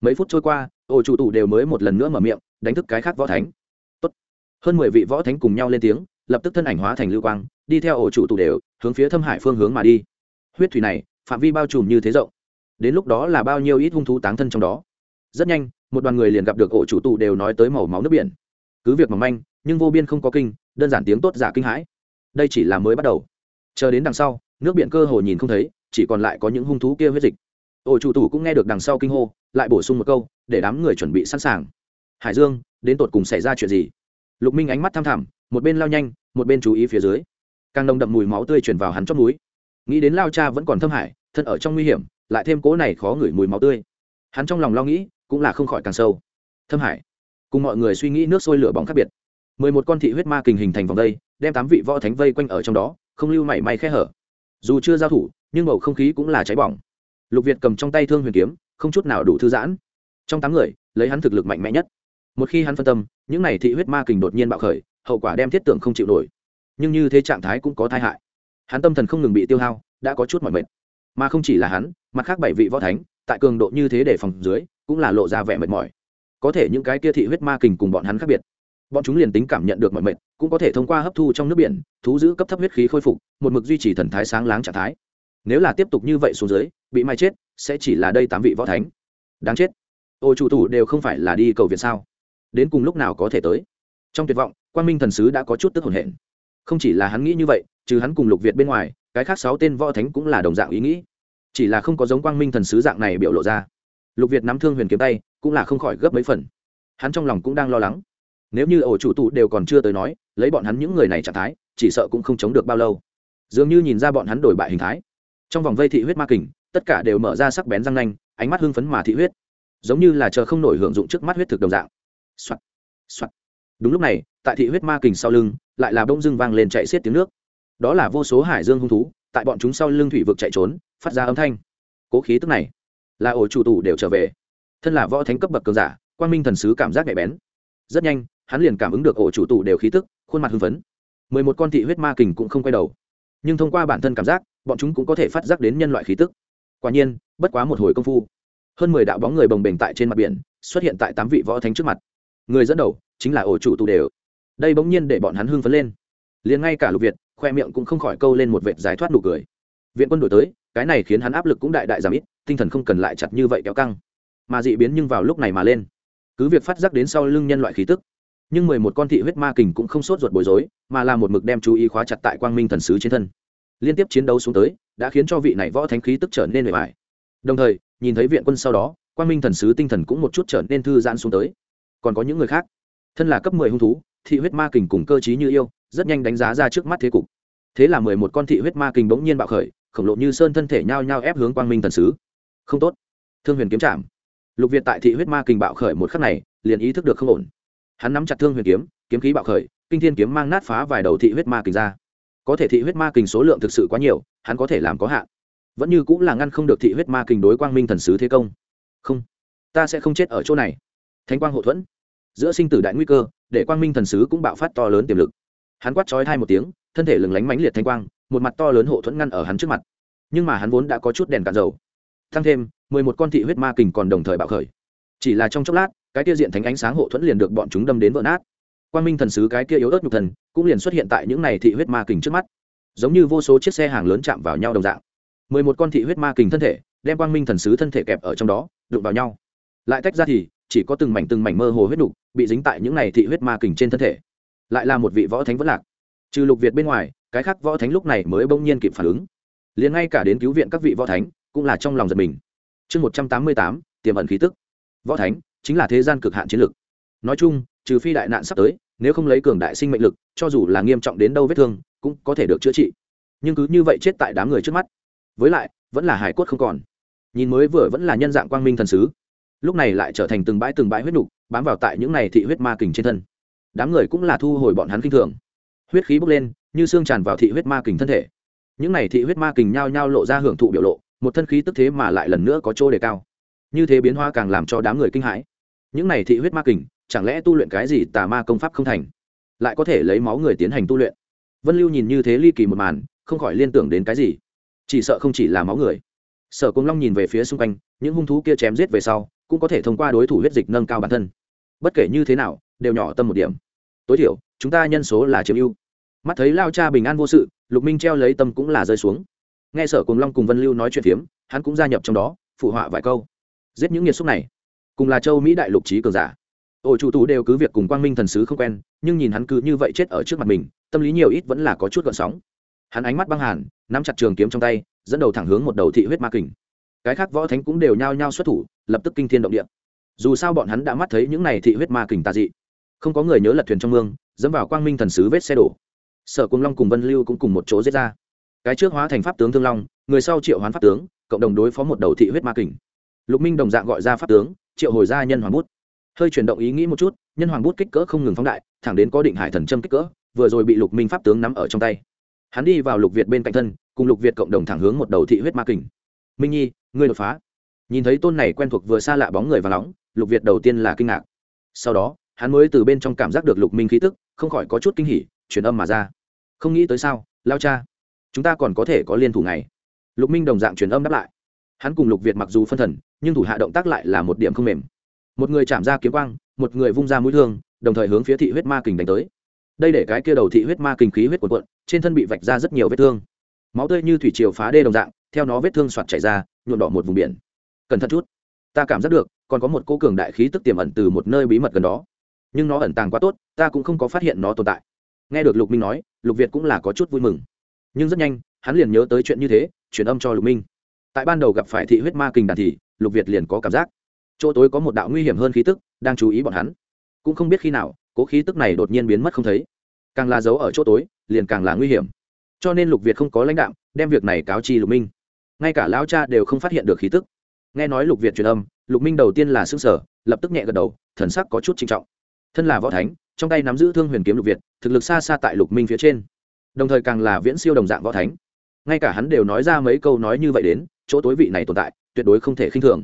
Mấy phút trôi qua ổ chủ tụ đều mới một lần nữa mở miệng, đánh thức cái khác võ thánh. Tốt. hơn mười vị võ thánh cùng nhau lên tiếng, lập tức thân ảnh hóa thành lưu quang, đi theo ổ chủ tụ đều, hướng phía thâm hải phương hướng mà đi. Huyết thủy này, phạm vi bao trùm như thế rộng. Đến lúc đó là bao nhiêu ít hung thú táng thân trong đó. Rất nhanh, một đoàn người liền gặp được ổ chủ tụ đều nói tới màu máu nước biển. Cứ việc mỏng manh, nhưng vô biên không có kinh, đơn giản tiếng tốt giả kinh hãi. Đây chỉ là mới bắt đầu. Chờ đến đằng sau, nước biển cơ hồ nhìn không thấy, chỉ còn lại có những hung thú kia huyết dịch ổ chủ tủ cũng nghe được đằng sau kinh hô, lại bổ sung một câu, để đám người chuẩn bị sẵn sàng. Hải dương, đến tột cùng xảy ra chuyện gì? Lục minh ánh mắt thăm thẳm, một bên lao nhanh, một bên chú ý phía dưới. Càng nồng đậm mùi máu tươi chuyển vào hắn chót núi nghĩ đến lao cha vẫn còn thâm hải thân ở trong nguy hiểm, lại thêm cố này khó ngửi mùi máu tươi. Hắn trong lòng lo nghĩ, cũng là không khỏi càng sâu. Thâm hải cùng mọi người suy nghĩ nước sôi lửa bỏng khác biệt. Mười một con thị huyết ma kình hình thành vòng đây, đem tám vị võ thánh vây quanh ở trong đó, không lưu mảy may khe hở. Dù chưa giao thủ, nhưng bầu không khí cũng là cháy bỏng lục việt cầm trong tay thương huyền kiếm, không chút nào đủ thư giãn. Trong tám người, lấy hắn thực lực mạnh mẽ nhất. Một khi hắn phân tâm, những n à y thị huyết ma kình đột nhiên bạo khởi, hậu quả đem thiết tưởng không chịu nổi. Nhưng như thế trạng thái cũng có tai hại. Hắn tâm thần không ngừng bị tiêu hao, đã có chút mọi mệt. Mà không chỉ là hắn, mặt khác bảy vị võ thánh, tại cường độ như thế để phòng dưới, cũng là lộ ra vẻ mệt mỏi. Có thể những cái kia thị huyết ma kình cùng bọn hắn khác biệt. Bọn chúng liền tính cảm nhận được mọi mệt, cũng có thể thông qua hấp thu trong nước biển, thú giữ cấp thấp huyết khí khôi phục, một mực duy trì thần thái sáng láng trạng thái nếu là tiếp tục như vậy xuống dưới, bị mai chết, sẽ chỉ là đây tám vị võ thánh. Đáng chết. Ô, chủ thủ đều không phải là đi cầu viện sao? Đến cùng lúc nào có thể tới? Trong tuyệt vọng quan minh thần sứ đã có chút tức hồn hển. Không chỉ là hắn nghĩ như vậy, trừ hắn cùng lục việt bên ngoài, cái khác sáu tên võ thánh cũng là đồng dạng ý nghĩ. Chỉ là không có giống quang minh thần sứ dạng này biểu lộ ra. Lục việt nắm thương huyền kiếm tay, cũng là không khỏi gấp mấy phần. Hắn trong lòng cũng đang lo lắng. Nếu như ổ chủ tụ đều còn chưa tới nói, lấy bọn hắn những người này trạng thái, chỉ sợ cũng không chống được bao lâu. Dường như nhìn ra bọn hắn đổi bại hình thái trong vòng vây thị huyết ma kình, tất cả đều mở ra sắc bén răng nanh, ánh mắt hưng phấn mà thị huyết. Giống như là chờ không nổi hưởng dụng trước mắt huyết thực đồng dạng、Soạn. Soạn. đúng lúc này, tại thị huyết ma kình sau lưng, lại là bông dưng vang lên chạy xiết tiếng nước. Đó là vô số hải dương hung thú, tại bọn chúng sau lưng thủy vực chạy trốn, phát ra âm thanh. Cố khí tức này, là ổ chủ tù đều trở về. Thân là võ thánh cấp bậc cường giả quan minh thần sứ cảm giác nhạy bén. Rất nhanh, hắn liền cảm ứng được ổ chủ tù đều khí tức, khuôn mặt hưng phấn. Mười một con thị huyết ma kình cũng không quay đầu nhưng thông qua bản thân cảm giác, bọn chúng cũng có thể phát giác đến nhân loại khí tức. Quả nhiên, bất quá một hồi công phu, hơn mười đạo bóng người bồng bềnh tại trên mặt biển, xuất hiện tại tám vị võ thánh trước mặt. Người dẫn đầu chính là ổ chủ tù đều. Đây bỗng nhiên để bọn hắn hưng phấn lên. Liền ngay cả lục việt, khoe miệng cũng không khỏi câu lên một vệt giải thoát nụ cười. Viện quân đổi tới, cái này khiến hắn áp lực cũng đại đại giảm ít, tinh thần không cần lại chặt như vậy kéo căng. Mà dị biến nhưng vào lúc này mà lên. Cứ việc phát giác đến sau lưng nhân loại khí tức nhưng mười một con thị huyết ma kình cũng không sốt ruột bối rối, mà là một mực đem chú ý khóa chặt tại quang minh thần sứ trên thân. Liên tiếp chiến đấu xuống tới, đã khiến cho vị này võ thánh khí tức trở nên bề bài đồng thời, nhìn thấy viện quân sau đó, quang minh thần sứ tinh thần cũng một chút trở nên thư giãn xuống tới. Còn có những người khác, thân là cấp mười hung thú, thị huyết ma kình cùng cơ t như yêu, rất nhanh đánh giá ra trước mắt thế cục. Thế là mười một con thị huyết ma kình bỗng nhiên bạo khởi, khổng lộ như sơn thân thể nhao nhao ép hướng quang minh thần sứ. Không tốt. Thương huyền kiếm chạm. Lục việt tại thị huyết ma kình bạo khởi một khắc này, liền ý thức được không ổn hắn nắm chặt thương huyền kiếm kiếm khí bạo khởi, kinh thiên kiếm mang nát phá vài đầu thị huyết ma kình ra. Có thể thị huyết ma kình số lượng thực sự quá nhiều, hắn có thể làm có hạn. Vẫn như cũng là ngăn không được thị huyết ma kình đối quang minh thần sứ thế công. Không, ta sẽ không chết ở chỗ này. Thánh quang hậu thuẫn. Giữa sinh tử đại nguy cơ, để quang minh thần sứ cũng bạo phát to lớn tiềm lực. Hắn quát trói thai một tiếng, thân thể lừng lánh mánh liệt thanh quang, một mặt to lớn hộ thuẫn ngăn ở hắn trước mặt. Nhưng mà hắn vốn đã có chút đèn cạn dầu. Thăng thêm, mười một con thị huyết ma kình còn đồng thời bạo khởi. Chỉ là trong chốc lát cái kia diện thánh ánh sáng hộ thuẫn liền được bọn chúng đâm đến vỡ nát. Quan minh thần sứ cái kia yếu ớt nhục thần, cũng liền xuất hiện tại những này thị huyết ma kình trước mắt. Giống như vô số chiếc xe hàng lớn chạm vào nhau đồng dạng. Mười một con thị huyết ma kình thân thể, đem quang minh thần sứ thân thể kẹp ở trong đó, đụng vào nhau. Lại tách ra thì, chỉ có từng mảnh từng mảnh mơ hồ huyết đục bị dính tại những này thị huyết ma kình trên thân thể. Lại là một vị võ thánh vẫn lạc. Trừ lục việt bên ngoài, cái khác võ thánh lúc này mới bỗng nhiên kịp phản ứng. Liền ngay cả đến cứu viện các vị võ thánh, cũng là trong lòng giật mình. Chương một trăm tám mươi tám, tiềm ẩn khí tức. Võ thánh chính là thế gian cực hạn chiến lực nói chung, trừ phi đại nạn sắp tới, nếu không lấy cường đại sinh mệnh lực, cho dù là nghiêm trọng đến đâu vết thương, cũng có thể được chữa trị. Nhưng cứ như vậy chết tại đám người trước mắt. Với lại, vẫn là hải cốt không còn. Nhìn mới vừa vẫn là nhân dạng quang minh thần sứ. Lúc này lại trở thành từng bãi từng bãi huyết nục, bám vào tại những này thị huyết ma kình trên thân. Đám người cũng là thu hồi bọn hắn kinh thường. Huyết khí bốc lên, như xương tràn vào thị huyết ma kình thân thể. Những này thị huyết ma kình nhao nhao lộ ra hưởng thụ biểu lộ, một thân khí tức thế mà lại lần nữa có chỗ đề cao như thế biến hóa càng làm cho đám người kinh hãi. Những này thị huyết ma kình, chẳng lẽ tu luyện cái gì tà ma công pháp không thành? Lại có thể lấy máu người tiến hành tu luyện. Vân lưu nhìn như thế ly kỳ một màn, không khỏi liên tưởng đến cái gì. Chỉ sợ không chỉ là máu người. Sở cung long nhìn về phía xung quanh, những hung thú kia chém giết về sau, cũng có thể thông qua đối thủ huyết dịch nâng cao bản thân. Bất kể như thế nào, đều nhỏ tâm một điểm. Tối thiểu, chúng ta nhân số là chiếm ưu. Mắt thấy lao cha bình an vô sự, lục minh treo lấy tâm cũng là rơi xuống. Nghe sở cùng long cùng vân lưu nói chuyện phiếm, hắn cũng gia nhập trong đó, phụ họa vài câu giết những nghiệt xúc này. Cùng là châu mỹ đại lục trí cường giả. Ổ chủ tù đều cứ việc cùng quang minh thần sứ không quen, nhưng nhìn hắn cứ như vậy chết ở trước mặt mình, tâm lý nhiều ít vẫn là có chút gợn sóng. Hắn ánh mắt băng hàn, nắm chặt trường kiếm trong tay, dẫn đầu thẳng hướng một đầu thị huyết ma kình. Cái khác võ thánh cũng đều nhao nhao xuất thủ, lập tức kinh thiên động địa. Dù sao bọn hắn đã mắt thấy những này thị huyết ma kình tà dị. Không có người nhớ lật thuyền trong mương, dẫm vào quang minh thần sứ vết xe đổ. Sở cung long cùng vân lưu cũng cùng một chỗ giết ra. Cái trước hóa thành pháp tướng thương long, người sau triệu hoán pháp tướng, cộng đồng đối phó một đầu thị huyết ma kình lục minh đồng dạng gọi ra pháp tướng, triệu hồi ra nhân hoàng bút. Hơi chuyển động ý nghĩ một chút, nhân hoàng bút kích cỡ không ngừng phóng đại, thẳng đến có định hải thần châm kích cỡ, vừa rồi bị lục minh pháp tướng nắm ở trong tay. Hắn đi vào lục việt bên cạnh thân, cùng lục việt cộng đồng thẳng hướng một đầu thị huyết ma kình. Minh nhi, ngươi đột phá. Nhìn thấy tôn này quen thuộc vừa xa lạ bóng người và nóng, lục việt đầu tiên là kinh ngạc. Sau đó, hắn mới từ bên trong cảm giác được lục minh khí tức, không khỏi có chút kinh hỉ, truyền âm mà ra. Không nghĩ tới sao, lao cha, chúng ta còn có thể có liên thủ này. Lục minh đồng dạng truyền âm đáp lại. Hắn cùng lục việt mặc dù phân thần nhưng thủ hạ động tác lại là một điểm không mềm. Một người chạm ra kiếm quang, một người vung ra mũi thương, đồng thời hướng phía thị huyết ma kình đánh tới. Đây để cái kia đầu thị huyết ma kình khí huyết cuộn cuộn, trên thân bị vạch ra rất nhiều vết thương. Máu tươi như thủy triều phá đê đồng dạng, theo nó vết thương soạt chảy ra, nhuộm đỏ một vùng biển. Cẩn thận chút. Ta cảm giác được, còn có một cô cường đại khí tức tiềm ẩn từ một nơi bí mật gần đó. Nhưng nó ẩn tàng quá tốt, ta cũng không có phát hiện nó tồn tại. Nghe được lục minh nói, lục việt cũng là có chút vui mừng. Nhưng rất nhanh, hắn liền nhớ tới chuyện như thế, truyền âm cho lục minh. Tại ban đầu gặp phải thị huyết ma kình đàn thì lục việt liền có cảm giác chỗ tối có một đạo nguy hiểm hơn khí tức đang chú ý bọn hắn cũng không biết khi nào cố khí tức này đột nhiên biến mất không thấy càng là giấu ở chỗ tối liền càng là nguy hiểm cho nên lục việt không có lãnh đạo đem việc này cáo chi lục minh ngay cả lão cha đều không phát hiện được khí tức nghe nói lục việt truyền âm lục minh đầu tiên là xương sở lập tức nhẹ gật đầu thần sắc có chút trinh trọng thân là võ thánh trong tay nắm giữ thương huyền kiếm lục việt thực lực xa xa tại lục minh phía trên đồng thời càng là viễn siêu đồng dạng võ thánh ngay cả hắn đều nói ra mấy câu nói như vậy đến chỗ tối vị này tồn tại tuyệt đối không thể khinh thường.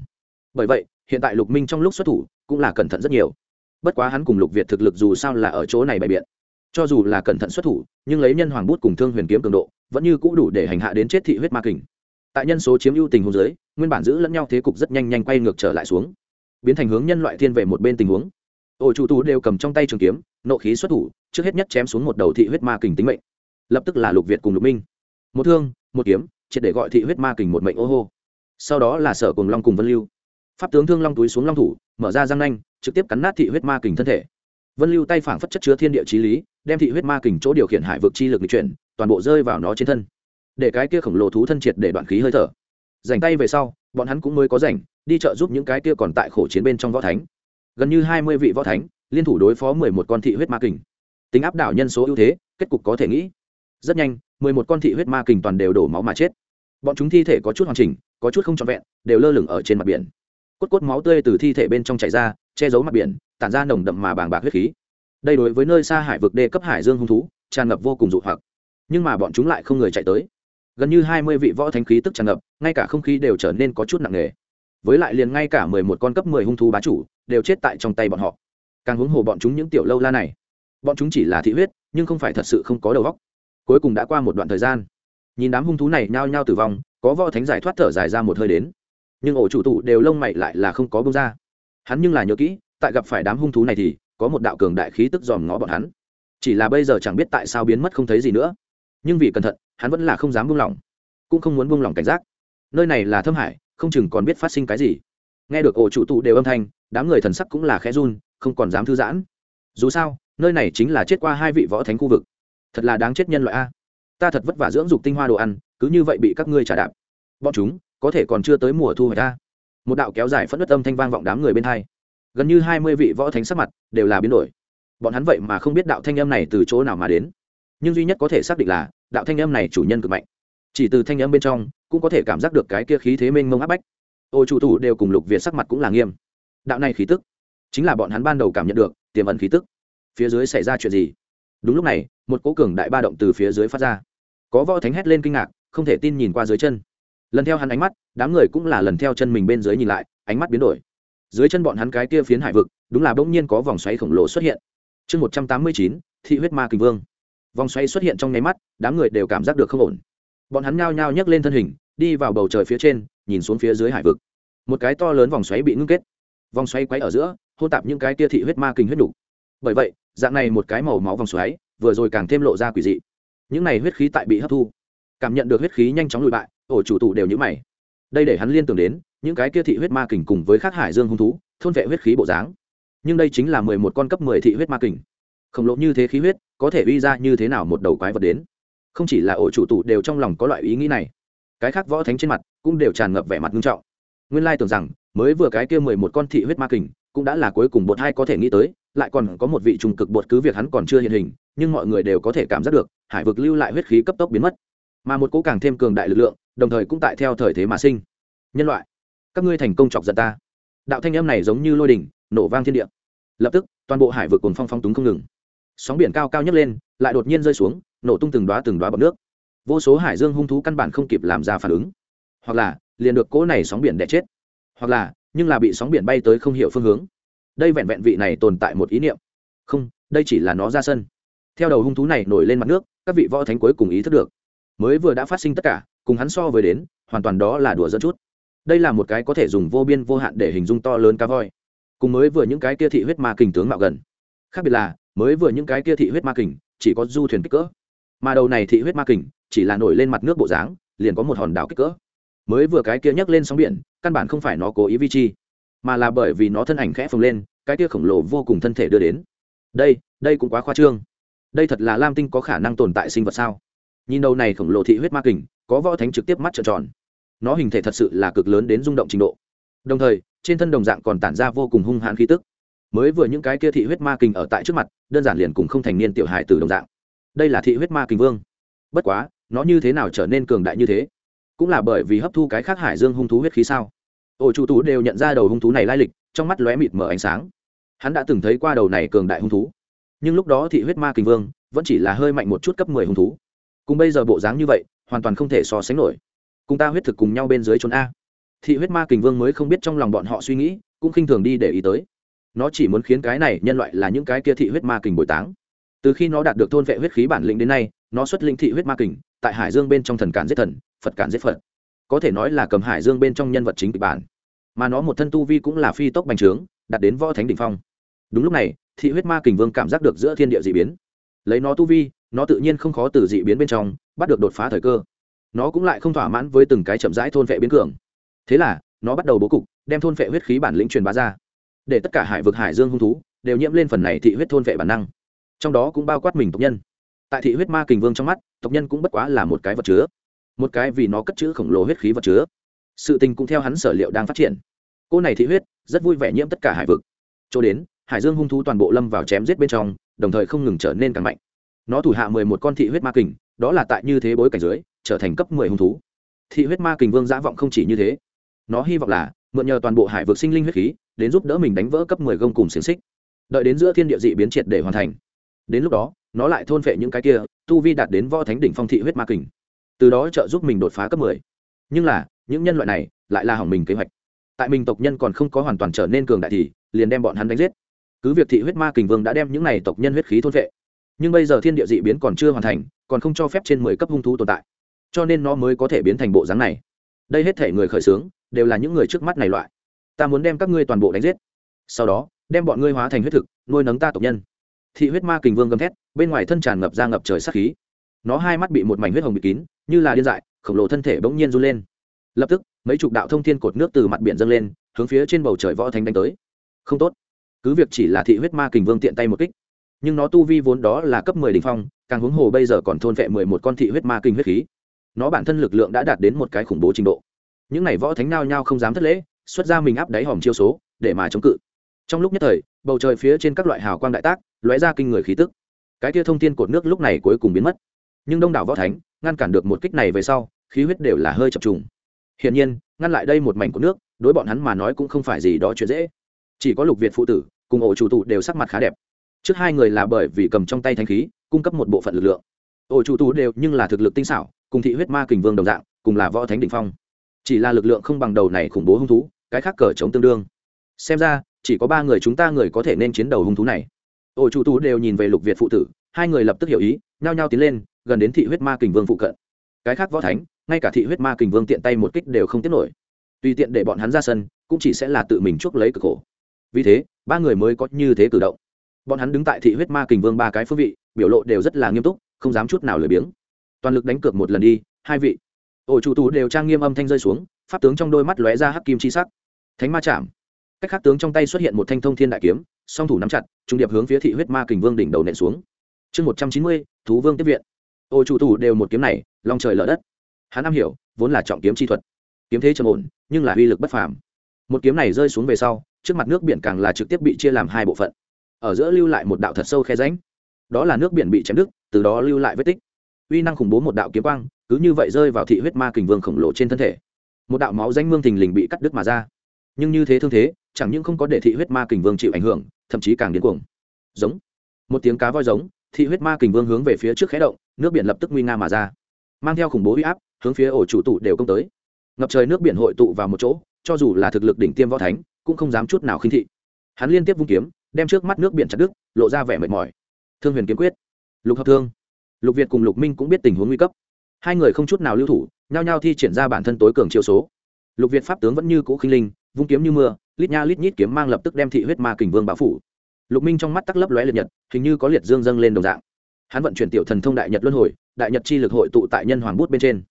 Bởi vậy, hiện tại lục minh trong lúc xuất thủ cũng là cẩn thận rất nhiều. Bất quá hắn cùng lục việt thực lực dù sao là ở chỗ này bày biện. Cho dù là cẩn thận xuất thủ, nhưng lấy nhân hoàng bút cùng thương huyền kiếm cường độ, vẫn như cũ đủ để hành hạ đến chết thị huyết ma kình. Tại nhân số chiếm ưu tình huống dưới, nguyên bản giữ lẫn nhau thế cục rất nhanh nhanh quay ngược trở lại xuống. Biến thành hướng nhân loại thiên về một bên tình huống. Ổ chủ tú đều cầm trong tay trường kiếm, nộ khí xuất thủ, trước hết nhất chém xuống một đầu thị huyết ma kình tính mệnh. Lập tức là lục việt cùng lục minh. Một thương, một kiếm, triệt để gọi thị huyết ma kình một mệnh ô hô sau đó là sở cùng long cùng vân lưu pháp tướng thương long túi xuống long thủ mở ra răng nanh trực tiếp cắn nát thị huyết ma kình thân thể vân lưu tay phảng phất chất chứa thiên địa trí lý đem thị huyết ma kình chỗ điều khiển hải vực chi lực di chuyển toàn bộ rơi vào nó trên thân để cái kia khổng lồ thú thân triệt để đoạn khí hơi thở dành tay về sau bọn hắn cũng mới có rảnh đi chợ giúp những cái kia còn tại khổ chiến bên trong võ thánh gần như hai mươi vị võ thánh liên thủ đối phó mười một con thị huyết ma kình tính áp đảo nhân số ưu thế kết cục có thể nghĩ rất nhanh mười một con thị huyết ma kình toàn đều đổ máu mà chết bọn chúng thi thể có chút hoàn chỉnh có chút không trọn vẹn, đều lơ lửng ở trên mặt biển. Cốt cốt máu tươi từ thi thể bên trong chảy ra, che giấu mặt biển, tản ra nồng đậm mà bàng bạc huyết khí. Đây đối với nơi xa hải vực đê cấp hải dương hung thú, tràn ngập vô cùng dụ hoặc. Nhưng mà bọn chúng lại không người chạy tới. Gần như hai mươi vị võ thánh khí tức tràn ngập, ngay cả không khí đều trở nên có chút nặng nề. Với lại liền ngay cả mười một con cấp mười hung thú bá chủ, đều chết tại trong tay bọn họ. Càng huống hồ bọn chúng những tiểu lâu la này. Bọn chúng chỉ là thị huyết, nhưng không phải thật sự không có đầu óc. Cuối cùng đã qua một đoạn thời gian. Nhìn đám hung thú này nhao nhao tử vong có võ thánh giải thoát thở dài ra một hơi đến. Nhưng ổ chủ tụ đều lông mày lại là không có bông ra. Hắn nhưng là nhớ kỹ, tại gặp phải đám hung thú này thì, có một đạo cường đại khí tức dòm ngó bọn hắn. Chỉ là bây giờ chẳng biết tại sao biến mất không thấy gì nữa. Nhưng vì cẩn thận, hắn vẫn là không dám buông lỏng, cũng không muốn buông lỏng cảnh giác. Nơi này là thâm hải, không chừng còn biết phát sinh cái gì. Nghe được ổ chủ tụ đều âm thanh, đám người thần sắc cũng là khẽ run, không còn dám thư giãn. Dù sao, nơi này chính là chết qua hai vị võ thánh khu vực. Thật là đáng chết nhân loại a. Ta thật vất vả dưỡng dục tinh hoa đồ ăn cứ như vậy bị các ngươi trả đạp. Bọn chúng, có thể còn chưa tới mùa thu hoạch ta. Một đạo kéo dài phẫn nứt âm thanh vang vọng đám người bên hai. Gần như hai mươi vị võ thánh sắc mặt đều là biến đổi. Bọn hắn vậy mà không biết đạo thanh âm này từ chỗ nào mà đến. Nhưng duy nhất có thể xác định là, đạo thanh âm này chủ nhân cực mạnh. Chỉ từ thanh âm bên trong, cũng có thể cảm giác được cái kia khí thế mênh mông áp bách. Ô, chủ thủ đều cùng lục việt sắc mặt cũng là nghiêm. Đạo này khí tức, chính là bọn hắn ban đầu cảm nhận được, tiềm ẩn khí tức. Phía dưới xảy ra chuyện gì? Đúng lúc này, một cố cường đại ba động từ phía dưới phát ra. Có võ thánh hét lên kinh ngạc không thể tin nhìn qua dưới chân. Lần theo hắn ánh mắt, đám người cũng là lần theo chân mình bên dưới nhìn lại, ánh mắt biến đổi. Dưới chân bọn hắn cái kia phiến hải vực, đúng là bỗng nhiên có vòng xoáy khổng lồ xuất hiện. Chương một trăm tám mươi chín, thị huyết ma kình vương. Vòng xoáy xuất hiện trong nháy mắt, đám người đều cảm giác được không ổn. Bọn hắn nhao nhao nhấc lên thân hình, đi vào bầu trời phía trên, nhìn xuống phía dưới hải vực. Một cái to lớn vòng xoáy bị ngưng kết. Vòng xoáy quấy ở giữa hô tạp những cái tia thị huyết ma kình huyết đủ. bởi vậy, dạng này một cái màu máu vòng xoáy, vừa rồi càng thêm lộ ra quỷ dị. Những này huyết khí tại bị hấp thu cảm nhận được huyết khí nhanh chóng lùi bại, ổ chủ tụ đều nhữ mày. Đây để hắn liên tưởng đến những cái kia thị huyết ma kình cùng với khắc hải dương hung thú, thôn vệ huyết khí bộ dáng. Nhưng đây chính là mười một con cấp mười thị huyết ma kình. Khổng lồ như thế khí huyết, có thể uy ra như thế nào một đầu quái vật đến? Không chỉ là ổ chủ tụ đều trong lòng có loại ý nghĩ này. Cái khác võ thánh trên mặt cũng đều tràn ngập vẻ mặt nghiêm trọng. Nguyên lai tưởng rằng, mới vừa cái kia mười một con thị huyết ma kình cũng đã là cuối cùng bột hai có thể nghĩ tới, lại còn có một vị trùng cực bột cứ việc hắn còn chưa hiện hình, nhưng mọi người đều có thể cảm giác được, hải vực lưu lại huyết khí cấp tốc biến mất mà một cố càng thêm cường đại lực lượng, đồng thời cũng tại theo thời thế mà sinh. Nhân loại, các ngươi thành công chọc giận ta. Đạo thanh âm này giống như lôi đỉnh, nổ vang thiên địa. Lập tức, toàn bộ hải vực cồn phong phong túng không ngừng. Sóng biển cao cao nhấc lên, lại đột nhiên rơi xuống, nổ tung từng đoá từng đoá bọc nước. Vô số hải dương hung thú căn bản không kịp làm ra phản ứng. Hoặc là, liền được cỗ này sóng biển đẻ chết. Hoặc là, nhưng là bị sóng biển bay tới không hiểu phương hướng. Đây vẹn vẹn vị này tồn tại một ý niệm. Không, đây chỉ là nó ra sân. Theo đầu hung thú này nổi lên mặt nước, các vị võ thánh cuối cùng ý thức được mới vừa đã phát sinh tất cả, cùng hắn so với đến, hoàn toàn đó là đùa dẫn chút. Đây là một cái có thể dùng vô biên vô hạn để hình dung to lớn cá voi. Cùng mới vừa những cái kia thị huyết ma kình tướng mạo gần. Khác biệt là, mới vừa những cái kia thị huyết ma kình, chỉ có du thuyền kích cỡ. Mà đầu này thị huyết ma kình, chỉ là nổi lên mặt nước bộ dáng, liền có một hòn đảo kích cỡ. Mới vừa cái kia nhấc lên sóng biển, căn bản không phải nó cố ý vi chi, mà là bởi vì nó thân ảnh khẽ phồng lên, cái kia khổng lồ vô cùng thân thể đưa đến. Đây đây cũng quá khoa trương. Đây thật là lam tinh có khả năng tồn tại sinh vật sao? Nhìn đầu này khổng lồ thị huyết ma kình, có võ thánh trực tiếp mắt trợn tròn. Nó hình thể thật sự là cực lớn đến rung động trình độ. Đồng thời, trên thân đồng dạng còn tản ra vô cùng hung hãn khí tức. Mới vừa những cái kia thị huyết ma kình ở tại trước mặt, đơn giản liền cùng không thành niên tiểu hài từ đồng dạng. Đây là thị huyết ma kình vương. Bất quá, nó như thế nào trở nên cường đại như thế? Cũng là bởi vì hấp thu cái khác hải dương hung thú huyết khí sao? Ổ chủ tú đều nhận ra đầu hung thú này lai lịch, trong mắt lóe mịt mở ánh sáng. Hắn đã từng thấy qua đầu này cường đại hung thú. Nhưng lúc đó thị huyết ma kình vương vẫn chỉ là hơi mạnh một chút cấp mười hung thú cùng bây giờ bộ dáng như vậy, hoàn toàn không thể so sánh nổi. Cùng ta huyết thực cùng nhau bên dưới trốn a. Thị huyết ma kình vương mới không biết trong lòng bọn họ suy nghĩ, cũng khinh thường đi để ý tới. Nó chỉ muốn khiến cái này nhân loại là những cái kia thị huyết ma kình bồi táng. Từ khi nó đạt được thôn vệ huyết khí bản lĩnh đến nay, nó xuất linh thị huyết ma kình, tại hải dương bên trong thần cản giết thần, phật cản giết phật. Có thể nói là cầm hải dương bên trong nhân vật chính kịch bản. Mà nó một thân tu vi cũng là phi tốc bành trướng, đạt đến võ thánh đ ỉ n h phong. Đúng lúc này, thị huyết ma kình vương cảm giác được giữa thiên địa d ị biến. Lấy nó tu vi nó tự nhiên không khó từ dị biến bên trong, bắt được đột phá thời cơ. Nó cũng lại không thỏa mãn với từng cái chậm rãi thôn vệ biến cường. Thế là, nó bắt đầu bố cục, đem thôn vệ huyết khí bản lĩnh truyền bá ra. Để tất cả hải vực hải dương hung thú đều nhiễm lên phần này thị huyết thôn vệ bản năng. Trong đó cũng bao quát mình tộc nhân. Tại thị huyết ma kình vương trong mắt, tộc nhân cũng bất quá là một cái vật chứa. Một cái vì nó cất chữ khổng lồ huyết khí vật chứa. Sự tình cũng theo hắn sở liệu đang phát triển. Cô này thị huyết, rất vui vẻ nhiễm tất cả hải vực. Chỗ đến, hải dương hung thú toàn bộ lâm vào chém giết bên trong, đồng thời không ngừng trở nên càng mạnh nó thủ hạ mười một con thị huyết ma kình, đó là tại như thế bối cảnh dưới, trở thành cấp mười hung thú. Thị huyết ma kình vương giã vọng không chỉ như thế. Nó hy vọng là, mượn nhờ toàn bộ hải vực sinh linh huyết khí, đến giúp đỡ mình đánh vỡ cấp mười gông cùng xiềng xích. Đợi đến giữa thiên địa dị biến triệt để hoàn thành. Đến lúc đó, nó lại thôn phệ những cái kia, tu vi đạt đến võ thánh đỉnh phong thị huyết ma kình. Từ đó trợ giúp mình đột phá cấp mười. Nhưng là, những nhân loại này lại là hỏng mình kế hoạch. Tại mình tộc nhân còn không có hoàn toàn trở nên cường đại thì, liền đem bọn hắn đánh giết. Cứ việc thị huyết ma kình vương đã đem những này tộc nhân huyết khí thôn vệ nhưng bây giờ thiên địa dị biến còn chưa hoàn thành, còn không cho phép trên mười cấp hung thú tồn tại. Cho nên nó mới có thể biến thành bộ dáng này. Đây hết thể người khởi xướng, đều là những người trước mắt này loại. Ta muốn đem các ngươi toàn bộ đánh giết. Sau đó, đem bọn ngươi hóa thành huyết thực, nuôi nấng ta tộc nhân. Thị huyết ma kình vương gầm thét, bên ngoài thân tràn ngập ra ngập trời sát khí. Nó hai mắt bị một mảnh huyết hồng bị kín, như là điên dại, khổng lồ thân thể bỗng nhiên run lên. Lập tức, mấy chục đạo thông thiên cột nước từ mặt biển dâng lên, hướng phía trên bầu trời võ thánh đánh tới. Không tốt. Cứ việc chỉ là thị huyết ma kình vương tiện tay một kích nhưng nó tu vi vốn đó là cấp mười đ ỉ n h phong, càng huống hồ bây giờ còn thôn vệ mười một con thị huyết ma kinh huyết khí. Nó bản thân lực lượng đã đạt đến một cái khủng bố trình độ. Những n à y võ thánh nao nhao không dám thất lễ, xuất ra mình áp đáy hòm chiêu số, để mà chống cự. Trong lúc nhất thời, bầu trời phía trên các loại hào quang đại tác, lóe ra kinh người khí tức. Cái kia thông tin cột nước lúc này cuối cùng biến mất. Nhưng đông đảo võ thánh, ngăn cản được một kích này về sau, khí huyết đều là hơi chập trùng. Hiển nhiên, ngăn lại đây một mảnh của nước, đối bọn hắn mà nói cũng không phải gì đó chuyện dễ. Chỉ có lục việt phụ tử, cùng ổ chủ tụ đều sắc mặt khá đẹp trước hai người là bởi vì cầm trong tay thanh khí, cung cấp một bộ phận lực lượng. Ổ chủ tú đều nhưng là thực lực tinh xảo, cùng thị huyết ma kình vương đồng dạng, cùng là võ thánh đ ỉ n h phong. Chỉ là lực lượng không bằng đầu này khủng bố hung thú, cái khác cờ chống tương đương. Xem ra, chỉ có ba người chúng ta người có thể nên chiến đầu hung thú này. Ổ chủ tú đều nhìn về lục việt phụ tử, hai người lập tức hiểu ý, nhao nhao tiến lên, gần đến thị huyết ma kình vương phụ cận. Cái khác võ thánh, ngay cả thị huyết ma kình vương tiện tay một kích đều không tiết nổi. Tùy tiện để bọn hắn ra sân, cũng chỉ sẽ là tự mình chuốc lấy cực khổ. Vì thế, ba người mới có như thế cử động bọn hắn đứng tại thị huyết ma kình vương ba cái phương vị, biểu lộ đều rất là nghiêm túc, không dám chút nào lười biếng. Toàn lực đánh cược một lần đi, hai vị. Ổ chủ tù đều trang nghiêm âm thanh rơi xuống, pháp tướng trong đôi mắt lóe ra hắc kim chi sắc. Thánh ma chạm. Cách khắc tướng trong tay xuất hiện một thanh thông thiên đại kiếm, song thủ nắm chặt, trung điệp hướng phía thị huyết ma kình vương đỉnh đầu nện xuống. Chương một trăm chín mươi, thú vương tiếp viện. Ổ chủ tù đều một kiếm này lòng trời lở đất. Hắn am hiểu, vốn là trọng kiếm chi thuật. Kiếm thế trầm ổn, nhưng là uy lực bất phàm. Một kiếm này rơi xuống về sau, trước mặt nước biển càng là trực tiếp bị chia làm hai bộ phận ở giữa lưu lại một đạo thật sâu khe ránh đó là nước biển bị chém đứt, từ đó lưu lại vết tích. Uy năng khủng bố một đạo kiếm quang, cứ như vậy rơi vào thị huyết ma kình vương khổng lồ trên thân thể. Một đạo máu danh mương thình lình bị cắt đứt mà ra. Nhưng như thế thương thế, chẳng những không có để thị huyết ma kình vương chịu ảnh hưởng, thậm chí càng điên cuồng. Giống. Một tiếng cá voi giống, thị huyết ma kình vương hướng về phía trước khé động, nước biển lập tức nguy nga mà ra. Mang theo khủng bố huy áp, hướng phía ổ chủ tụ đều công tới. Ngập trời nước biển hội tụ vào một chỗ, cho dù là thực lực đỉnh tiêm võ thánh, cũng không dám chút nào khinh thị. Hắn liên tiếp vung kiếm đem trước mắt nước biển chặt đứt, lộ ra vẻ mệt mỏi. Thương huyền kiếm quyết, lục hợp thương. Lục việt cùng lục minh cũng biết tình huống nguy cấp. Hai người không chút nào lưu thủ, nhao nhao thi triển ra bản thân tối cường chiêu số. Lục việt pháp tướng vẫn như cũ khinh linh, vung kiếm như mưa, lít nha lít nhít kiếm mang lập tức đem thị huyết ma kình vương bão phủ. Lục minh trong mắt tắc lấp lóe liệt nhật, hình như có liệt dương dâng lên đồng dạng. Hắn vận chuyển tiểu thần thông đại nhật luân hồi, đại nhật chi lực hội tụ tại nhân hoàng bút bên trên.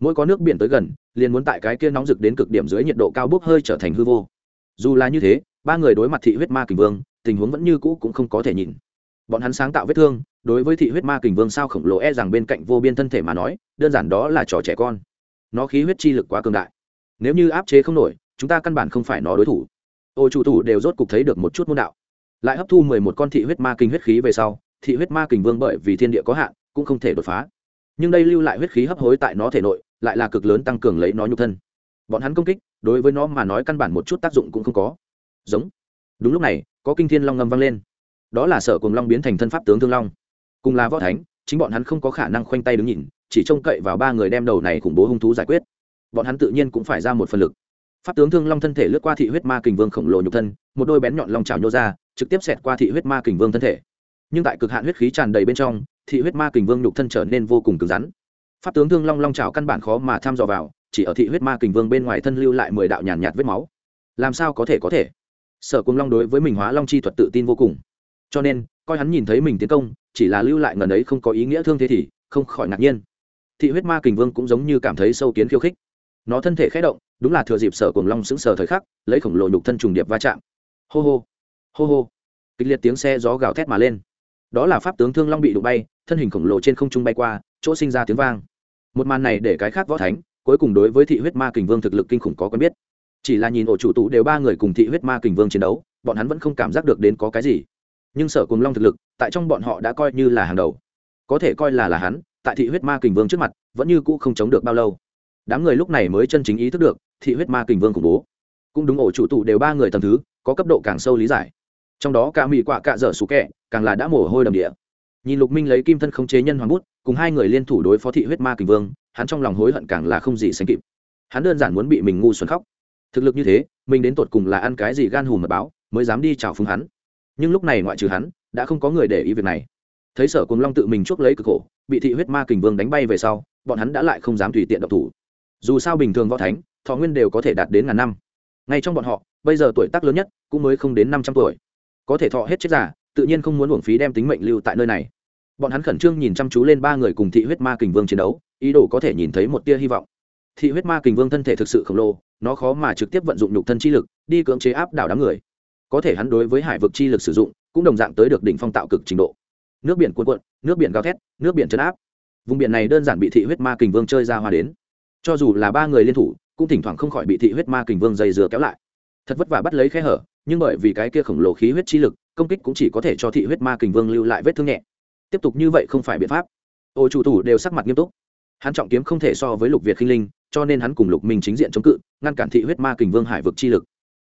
Mỗi có nước biển tới gần, liền muốn tại cái kia nóng rực đến cực điểm dưới nhiệt độ cao bốc hơi trở thành hư vô. Dù là như thế, ba người đối mặt thị huyết ma kình vương tình huống vẫn như cũ cũng không có thể nhìn. Bọn hắn sáng tạo vết thương, đối với thị huyết ma kình vương sao khổng lồ e rằng bên cạnh vô biên thân thể mà nói, đơn giản đó là trò trẻ con. Nó khí huyết chi lực quá cường đại. Nếu như áp chế không nổi, chúng ta căn bản không phải nó đối thủ. Ô chủ thủ đều rốt cục thấy được một chút môn đạo. Lại hấp thu mười một con thị huyết ma kinh huyết khí về sau, thị huyết ma kình vương bởi vì thiên địa có hạn, cũng không thể đột phá. Nhưng đây lưu lại huyết khí hấp hối tại nó thể nội, lại là cực lớn tăng cường lấy nó nhục thân. Bọn hắn công kích, đối với nó mà nói căn bản một chút tác dụng cũng không có. Giống. Đúng lúc này có kinh thiên long ngâm vang lên. Đó là sở cùng long biến thành thân pháp tướng thương long. Cùng là võ thánh chính bọn hắn không có khả năng khoanh tay đứng nhìn chỉ trông cậy vào ba người đem đầu này khủng bố hung thú giải quyết. Bọn hắn tự nhiên cũng phải ra một phần lực. Pháp tướng thương long thân thể lướt qua thị huyết ma kình vương khổng lồ nhục thân một đôi bén nhọn long trào nhô ra trực tiếp xẹt qua thị huyết ma kình vương thân thể. Nhưng tại cực hạn huyết khí tràn đầy bên trong thị huyết ma kình vương nhục thân trở nên vô cùng cứng rắn. Pháp tướng thương long long trào căn bản khó mà tham dò vào chỉ ở thị huyết ma kình vương bên ngoài thân lưu lại mười đạo nhàn nhạt, vết máu. Làm sao có thể có thể? Sở cùng long đối với mình hóa long chi thuật tự tin vô cùng. Cho nên, coi hắn nhìn thấy mình tiến công, chỉ là lưu lại ngần ấy không có ý nghĩa thương thế thì không khỏi ngạc nhiên. Thị huyết ma kình vương cũng giống như cảm thấy sâu kiến khiêu khích. Nó thân thể khé động, đúng là thừa dịp sở cùng long xứng sờ thời khắc, lấy khổng lồ nhục thân trùng điệp va chạm. Hô hô hô hô. Kịch liệt tiếng xe gió gào thét mà lên. Đó là pháp tướng thương long bị đụng bay, thân hình khổng lồ trên không trung bay qua, chỗ sinh ra tiếng vang. Một màn này để cái khác võ thánh, cuối cùng đối với thị huyết ma kình vương thực lực kinh khủng có quen biết chỉ là nhìn ổ chủ tụ đều ba người cùng thị huyết ma kình vương chiến đấu, bọn hắn vẫn không cảm giác được đến có cái gì. Nhưng sở cùng long thực lực, tại trong bọn họ đã coi như là hàng đầu. Có thể coi là là hắn, tại thị huyết ma kình vương trước mặt, vẫn như cũ không chống được bao lâu. Đám người lúc này mới chân chính ý thức được, thị huyết ma kình vương khủng bố. Cũng đúng ổ chủ tụ đều ba người tầm thứ, có cấp độ càng sâu lý giải. Trong đó cả mỹ quạ cạ dở sủ kẹ, càng là đã mồ hôi đầm địa. Nhìn lục minh lấy kim thân khống chế nhân hoàng bút, cùng hai người liên thủ đối phó thị huyết ma kình vương, hắn trong lòng hối hận càng là không gì sánh kịp. Hắn đơn giản muốn bị mình ngu xuẩn khóc thực lực như thế, mình đến tột cùng là ăn cái gì gan hùm mật báo, mới dám đi chào phúng hắn. Nhưng lúc này ngoại trừ hắn, đã không có người để ý việc này. Thấy sở cùng long tự mình chuốc lấy cực khổ, bị thị huyết ma kình vương đánh bay về sau, bọn hắn đã lại không dám tùy tiện độc thủ. Dù sao bình thường võ thánh, thọ nguyên đều có thể đạt đến ngàn năm. Ngay trong bọn họ, bây giờ tuổi tác lớn nhất cũng mới không đến năm trăm tuổi. Có thể thọ hết chết giả tự nhiên không muốn uổng phí đem tính mệnh lưu tại nơi này. Bọn hắn khẩn trương nhìn chăm chú lên ba người cùng thị huyết ma kình vương chiến đấu, ý đồ có thể nhìn thấy một tia hy vọng. Thị huyết ma kình vương thân thể thực sự khổng lồ nó khó mà trực tiếp vận dụng nhục thân chi lực, đi cưỡng chế áp đảo đám người. Có thể hắn đối với hải vực chi lực sử dụng, cũng đồng dạng tới được đỉnh phong tạo cực trình độ. Nước biển cuộn cuộn, nước biển gào thét, nước biển chấn áp. Vùng biển này đơn giản bị thị huyết ma kình vương chơi ra hoa đến. Cho dù là ba người liên thủ, cũng thỉnh thoảng không khỏi bị thị huyết ma kình vương dày dừa kéo lại. Thật vất vả bắt lấy khe hở, nhưng bởi vì cái kia khổng lồ khí huyết chi lực, công kích cũng chỉ có thể cho thị huyết ma kình vương lưu lại vết thương nhẹ. Tiếp tục như vậy không phải biện pháp. Ô chủ thủ đều sắc mặt nghiêm túc. Hắn trọng kiếm không thể so với lục việt khinh linh cho nên hắn cùng lục minh chính diện chống cự, ngăn cản thị huyết ma kình vương hải vực chi lực.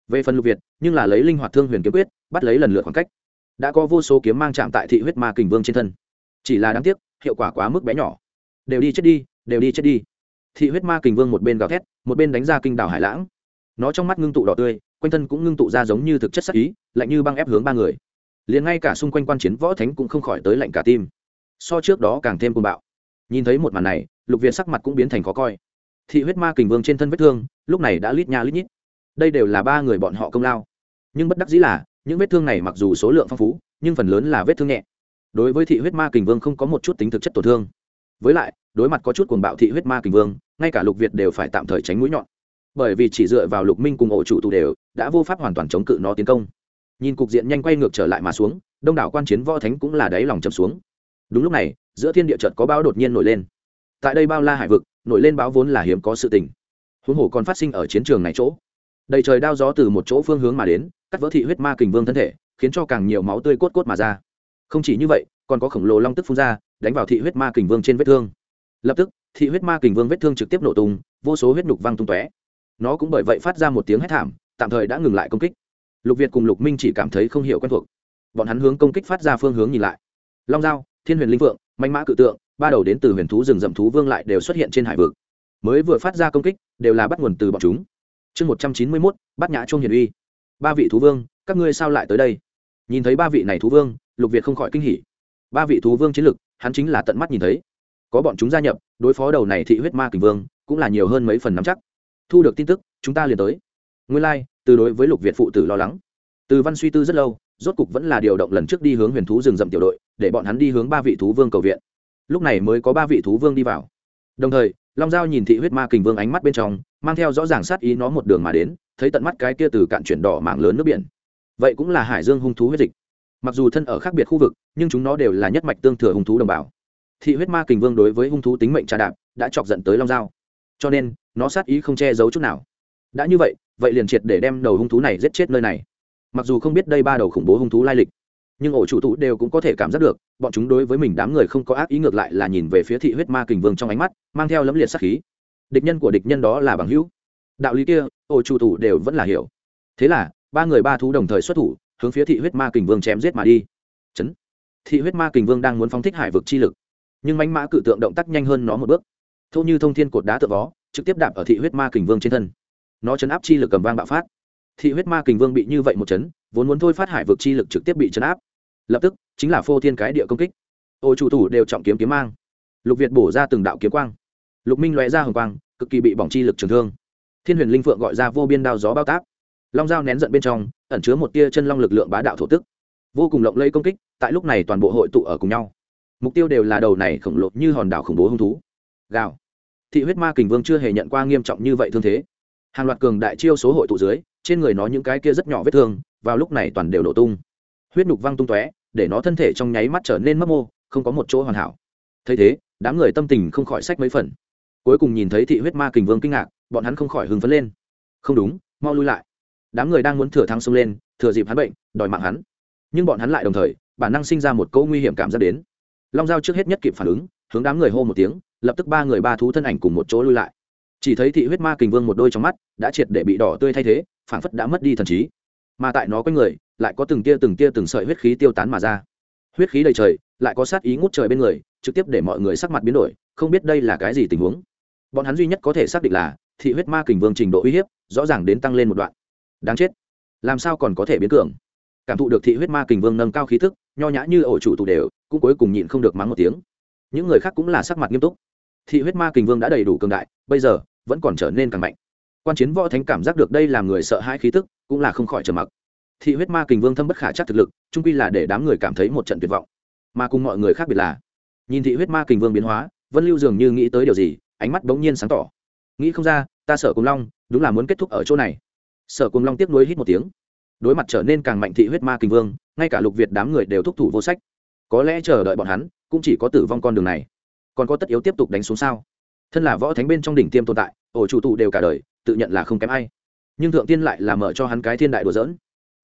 Về phần lục việt, nhưng là lấy linh hoạt thương huyền kiếm quyết, bắt lấy lần lượt khoảng cách. Đã có vô số kiếm mang chạm tại thị huyết ma kình vương trên thân. Chỉ là đáng tiếc, hiệu quả quá mức bé nhỏ. Đều đi chết đi, đều đi chết đi. Thị huyết ma kình vương một bên gào thét, một bên đánh ra kinh đảo hải lãng. Nó trong mắt ngưng tụ đỏ tươi, quanh thân cũng ngưng tụ ra giống như thực chất sắc ý, lạnh như băng ép hướng ba người. Liền ngay cả xung quanh quan chiến võ thánh cũng không khỏi tới lạnh cả tim. So trước đó càng thêm cuồng bạo. Nhìn thấy một màn này, lục việt sắc mặt cũng biến thành khó coi thị huyết ma kình vương trên thân vết thương, lúc này đã lít nha lít nhít. Đây đều là ba người bọn họ công lao. Nhưng bất đắc dĩ là, những vết thương này mặc dù số lượng phong phú, nhưng phần lớn là vết thương nhẹ. Đối với thị huyết ma kình vương không có một chút tính thực chất tổn thương. Với lại, đối mặt có chút cuồng bạo thị huyết ma kình vương, ngay cả lục việt đều phải tạm thời tránh mũi nhọn. Bởi vì chỉ dựa vào lục minh cùng ổ chủ tụ đều, đã vô pháp hoàn toàn chống cự nó tiến công. Nhìn cục diện nhanh quay ngược trở lại mà xuống, đông đảo quan chiến võ thánh cũng là đáy lòng chầm xuống. Đúng lúc này, giữa thiên địa trận có bão đột nhiên nổi lên. Tại đây bao la hải vực nổi lên báo vốn là hiếm có sự tình. Huống hồ còn phát sinh ở chiến trường này chỗ. Đầy trời đao gió từ một chỗ phương hướng mà đến, cắt vỡ thị huyết ma kình vương thân thể, khiến cho càng nhiều máu tươi cốt cốt mà ra. Không chỉ như vậy, còn có khổng lồ long tức phun ra, đánh vào thị huyết ma kình vương trên vết thương. Lập tức, thị huyết ma kình vương vết thương trực tiếp nổ tung, vô số huyết nhục văng tung tóe. Nó cũng bởi vậy phát ra một tiếng hét thảm, tạm thời đã ngừng lại công kích. Lục việt cùng lục minh chỉ cảm thấy không hiểu quen thuộc. Bọn hắn hướng công kích phát ra phương hướng nhìn lại. Long giao, thiên huyền linh vượng manh mã cự tượng ba đầu đến từ huyền thú rừng rậm thú vương lại đều xuất hiện trên hải vực. Mới vừa phát ra công kích đều là bắt nguồn từ bọn chúng. Chương một trăm chín mươi mốt bắt nhã chuông hiền uy. Ba vị thú vương các ngươi sao lại tới đây? Nhìn thấy ba vị này thú vương lục việt không khỏi kinh hỉ. Ba vị thú vương chiến lực hắn chính là tận mắt nhìn thấy. Có bọn chúng gia nhập đối phó đầu này thị huyết ma kình vương cũng là nhiều hơn mấy phần nắm chắc. Thu được tin tức chúng ta liền tới. Nguyên lai、like, từ đối với lục việt phụ tử lo lắng. Từ văn suy tư rất lâu rốt cục vẫn là điều động lần trước đi hướng huyền thú rừng rậm tiểu đội để bọn hắn đi hướng ba vị thú vương cầu viện lúc này mới có ba vị thú vương đi vào. Đồng thời, long giao nhìn thị huyết ma kình vương ánh mắt bên trong, mang theo rõ ràng sát ý nó một đường mà đến, thấy tận mắt cái kia từ cạn chuyển đỏ mạng lớn nước biển. Vậy cũng là hải dương hung thú huyết dịch. Mặc dù thân ở khác biệt khu vực, nhưng chúng nó đều là nhất mạch tương thừa hung thú đồng bào. Thị huyết ma kình vương đối với hung thú tính mệnh trà đạp, đã chọc giận tới long giao. Cho nên, nó sát ý không che giấu chút nào. Đã như vậy vậy liền triệt để đem đầu hung thú này giết chết nơi này. Mặc dù không biết đây ba đầu khủng bố hung thú lai lịch nhưng ổ chủ tụ đều cũng có thể cảm giác được, bọn chúng đối với mình đám người không có ác ý ngược lại là nhìn về phía thị huyết ma kình vương trong ánh mắt, mang theo lấm liệt sắc khí. Địch nhân của địch nhân đó là bằng hữu. Đạo lý kia, ổ chủ thủ đều vẫn là hiểu. Thế là, ba người ba thú đồng thời xuất thủ, hướng phía thị huyết ma kình vương chém giết mà đi. Chấn. Thị huyết ma kình vương đang muốn phóng thích hải vực chi lực, nhưng mánh mã cự tượng động tác nhanh hơn nó một bước. Thô như thông thiên cột đá tự vó, trực tiếp đạp ở thị huyết ma kình vương trên thân. Nó chấn áp chi lực cầm vang bạo phát thị huyết ma kình vương bị như vậy một chấn, vốn muốn thôi phát hải vực chi lực trực tiếp bị chấn áp. Lập tức, chính là phô thiên cái địa công kích. Ô chủ thủ đều trọng kiếm kiếm mang. Lục việt bổ ra từng đạo kiếm quang. Lục minh lóe ra hồng quang, cực kỳ bị bỏng chi lực trường thương. Thiên huyền linh phượng gọi ra vô biên đao gió bao tác long dao nén giận bên trong, ẩn chứa một tia chân long lực lượng bá đạo thổ tức. Vô cùng lộng lây công kích, tại lúc này toàn bộ hội tụ ở cùng nhau. Mục tiêu đều là đầu này khổng lồ như hòn đảo khủng bố hung thú. Gào. Thị huyết ma kình vương chưa hề nhận qua nghiêm trọng như vậy thương thế. Hàng loạt cường đại chiêu số hội tụ dưới trên người nó những cái kia rất nhỏ vết thương, vào lúc này toàn đều nổ tung. Huyết nhục văng tung tóe, để nó thân thể trong nháy mắt trở nên mất mô, không có một chỗ hoàn hảo. Thấy thế, đám người tâm tình không khỏi sách mấy phần. Cuối cùng nhìn thấy thị huyết ma kình vương kinh ngạc, bọn hắn không khỏi hưng phấn lên. Không đúng, mau lui lại. Đám người đang muốn thừa thắng xông lên, thừa dịp hắn bệnh, đòi mạng hắn. Nhưng bọn hắn lại đồng thời, bản năng sinh ra một câu nguy hiểm cảm giác đến. Long giao trước hết nhất kịp phản ứng, hướng đám người hô một tiếng, lập tức ba người ba thú thân ảnh cùng một chỗ lui lại. Chỉ thấy thị huyết ma kình vương một đôi trong mắt, đã triệt để bị đỏ tươi thay thế phảng phất đã mất đi thần trí. Mà tại nó quanh người, lại có từng tia từng tia từng sợi huyết khí tiêu tán mà ra. Huyết khí đầy trời, lại có sát ý ngút trời bên người, trực tiếp để mọi người sắc mặt biến đổi, không biết đây là cái gì tình huống. Bọn hắn duy nhất có thể xác định là, thị huyết ma kình vương trình độ uy hiếp, rõ ràng đến tăng lên một đoạn. Đáng chết. Làm sao còn có thể biến cường? Cảm thụ được thị huyết ma kình vương nâng cao khí thức, nho nhã như ổ chủ tụ đều, cũng cuối cùng nhịn không được mắng một tiếng. Những người khác cũng là sắc mặt nghiêm túc. Thị huyết ma kình vương đã đầy đủ cường đại, bây giờ, vẫn còn trở nên càng mạnh quan chiến võ thánh cảm giác được đây làm người sợ hãi khí tức, cũng là không khỏi trầm mặc. Thị huyết ma kình vương thâm bất khả chắc thực lực trung quy là để đám người cảm thấy một trận tuyệt vọng. Mà cùng mọi người khác biệt là, nhìn thị huyết ma kình vương biến hóa, vân lưu dường như nghĩ tới điều gì, ánh mắt bỗng nhiên sáng tỏ. Nghĩ không ra, ta sợ cùng long, đúng là muốn kết thúc ở chỗ này. Sở cùng long tiếp nối hít một tiếng. Đối mặt trở nên càng mạnh thị huyết ma kình vương, ngay cả lục việt đám người đều thúc thủ vô sách. Có lẽ chờ đợi bọn hắn, cũng chỉ có tử vong con đường này. Còn có tất yếu tiếp tục đánh xuống sao? Thân là võ thánh bên trong đỉnh tiêm tồn tại, ổ chủ tụ đều cả đời tự nhận là không kém ai. Nhưng thượng tiên lại là mở cho hắn cái thiên đại đùa dỡn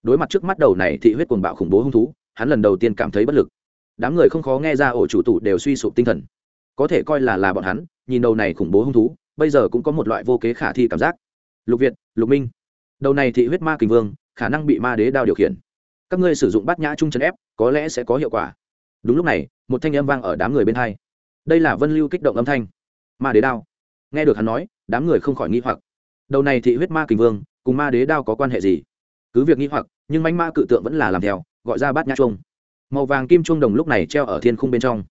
đối mặt trước mắt đầu này thị huyết cuồng bạo khủng bố hung thú, hắn lần đầu tiên cảm thấy bất lực. Đám người không khó nghe ra ổ chủ tụ đều suy sụp tinh thần. Có thể coi là là bọn hắn, nhìn đầu này khủng bố hung thú, bây giờ cũng có một loại vô kế khả thi cảm giác. Lục việt, lục minh. Đầu này thị huyết ma kình vương, khả năng bị ma đế đao điều khiển. Các ngươi sử dụng bát nhã trung chấn ép, có lẽ sẽ có hiệu quả. Đúng lúc này, một thanh âm vang ở đám người bên hai. Đây là vân lưu kích động âm thanh. Ma đế đao. Nghe được hắn nói, đám người không khỏi nghi hoặc đầu này thị huyết ma kình vương, cùng ma đế đao có quan hệ gì? Cứ việc nghi hoặc, nhưng mánh ma cự tượng vẫn là làm theo, gọi ra bát nhã chuông. Màu vàng kim chuông đồng lúc này treo ở thiên khung bên trong.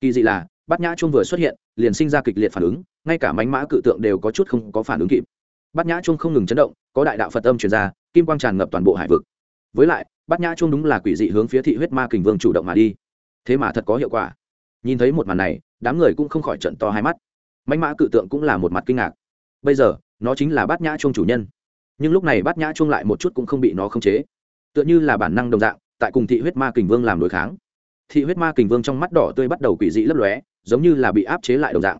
Kỳ dị là, bát nhã chuông vừa xuất hiện, liền sinh ra kịch liệt phản ứng, ngay cả mánh mã cự tượng đều có chút không có phản ứng kịp. Bát nhã chuông không ngừng chấn động, có đại đạo phật âm truyền ra, kim quang tràn ngập toàn bộ hải vực. Với lại, bát nhã chuông đúng là quỷ dị hướng phía thị huyết ma kình vương chủ động mà đi. Thế mà thật có hiệu quả. Nhìn thấy một màn này, đám người cũng không khỏi trận to hai mắt. Mánh mã cự tượng cũng là một mặt kinh ngạc. Bây giờ nó chính là bát nhã chuông chủ nhân. Nhưng lúc này bát nhã chuông lại một chút cũng không bị nó khống chế. Tựa như là bản năng đồng dạng, tại cùng thị huyết ma kình vương làm đối kháng. Thị huyết ma kình vương trong mắt đỏ tươi bắt đầu quỷ dị lấp lóe, giống như là bị áp chế lại đồng dạng.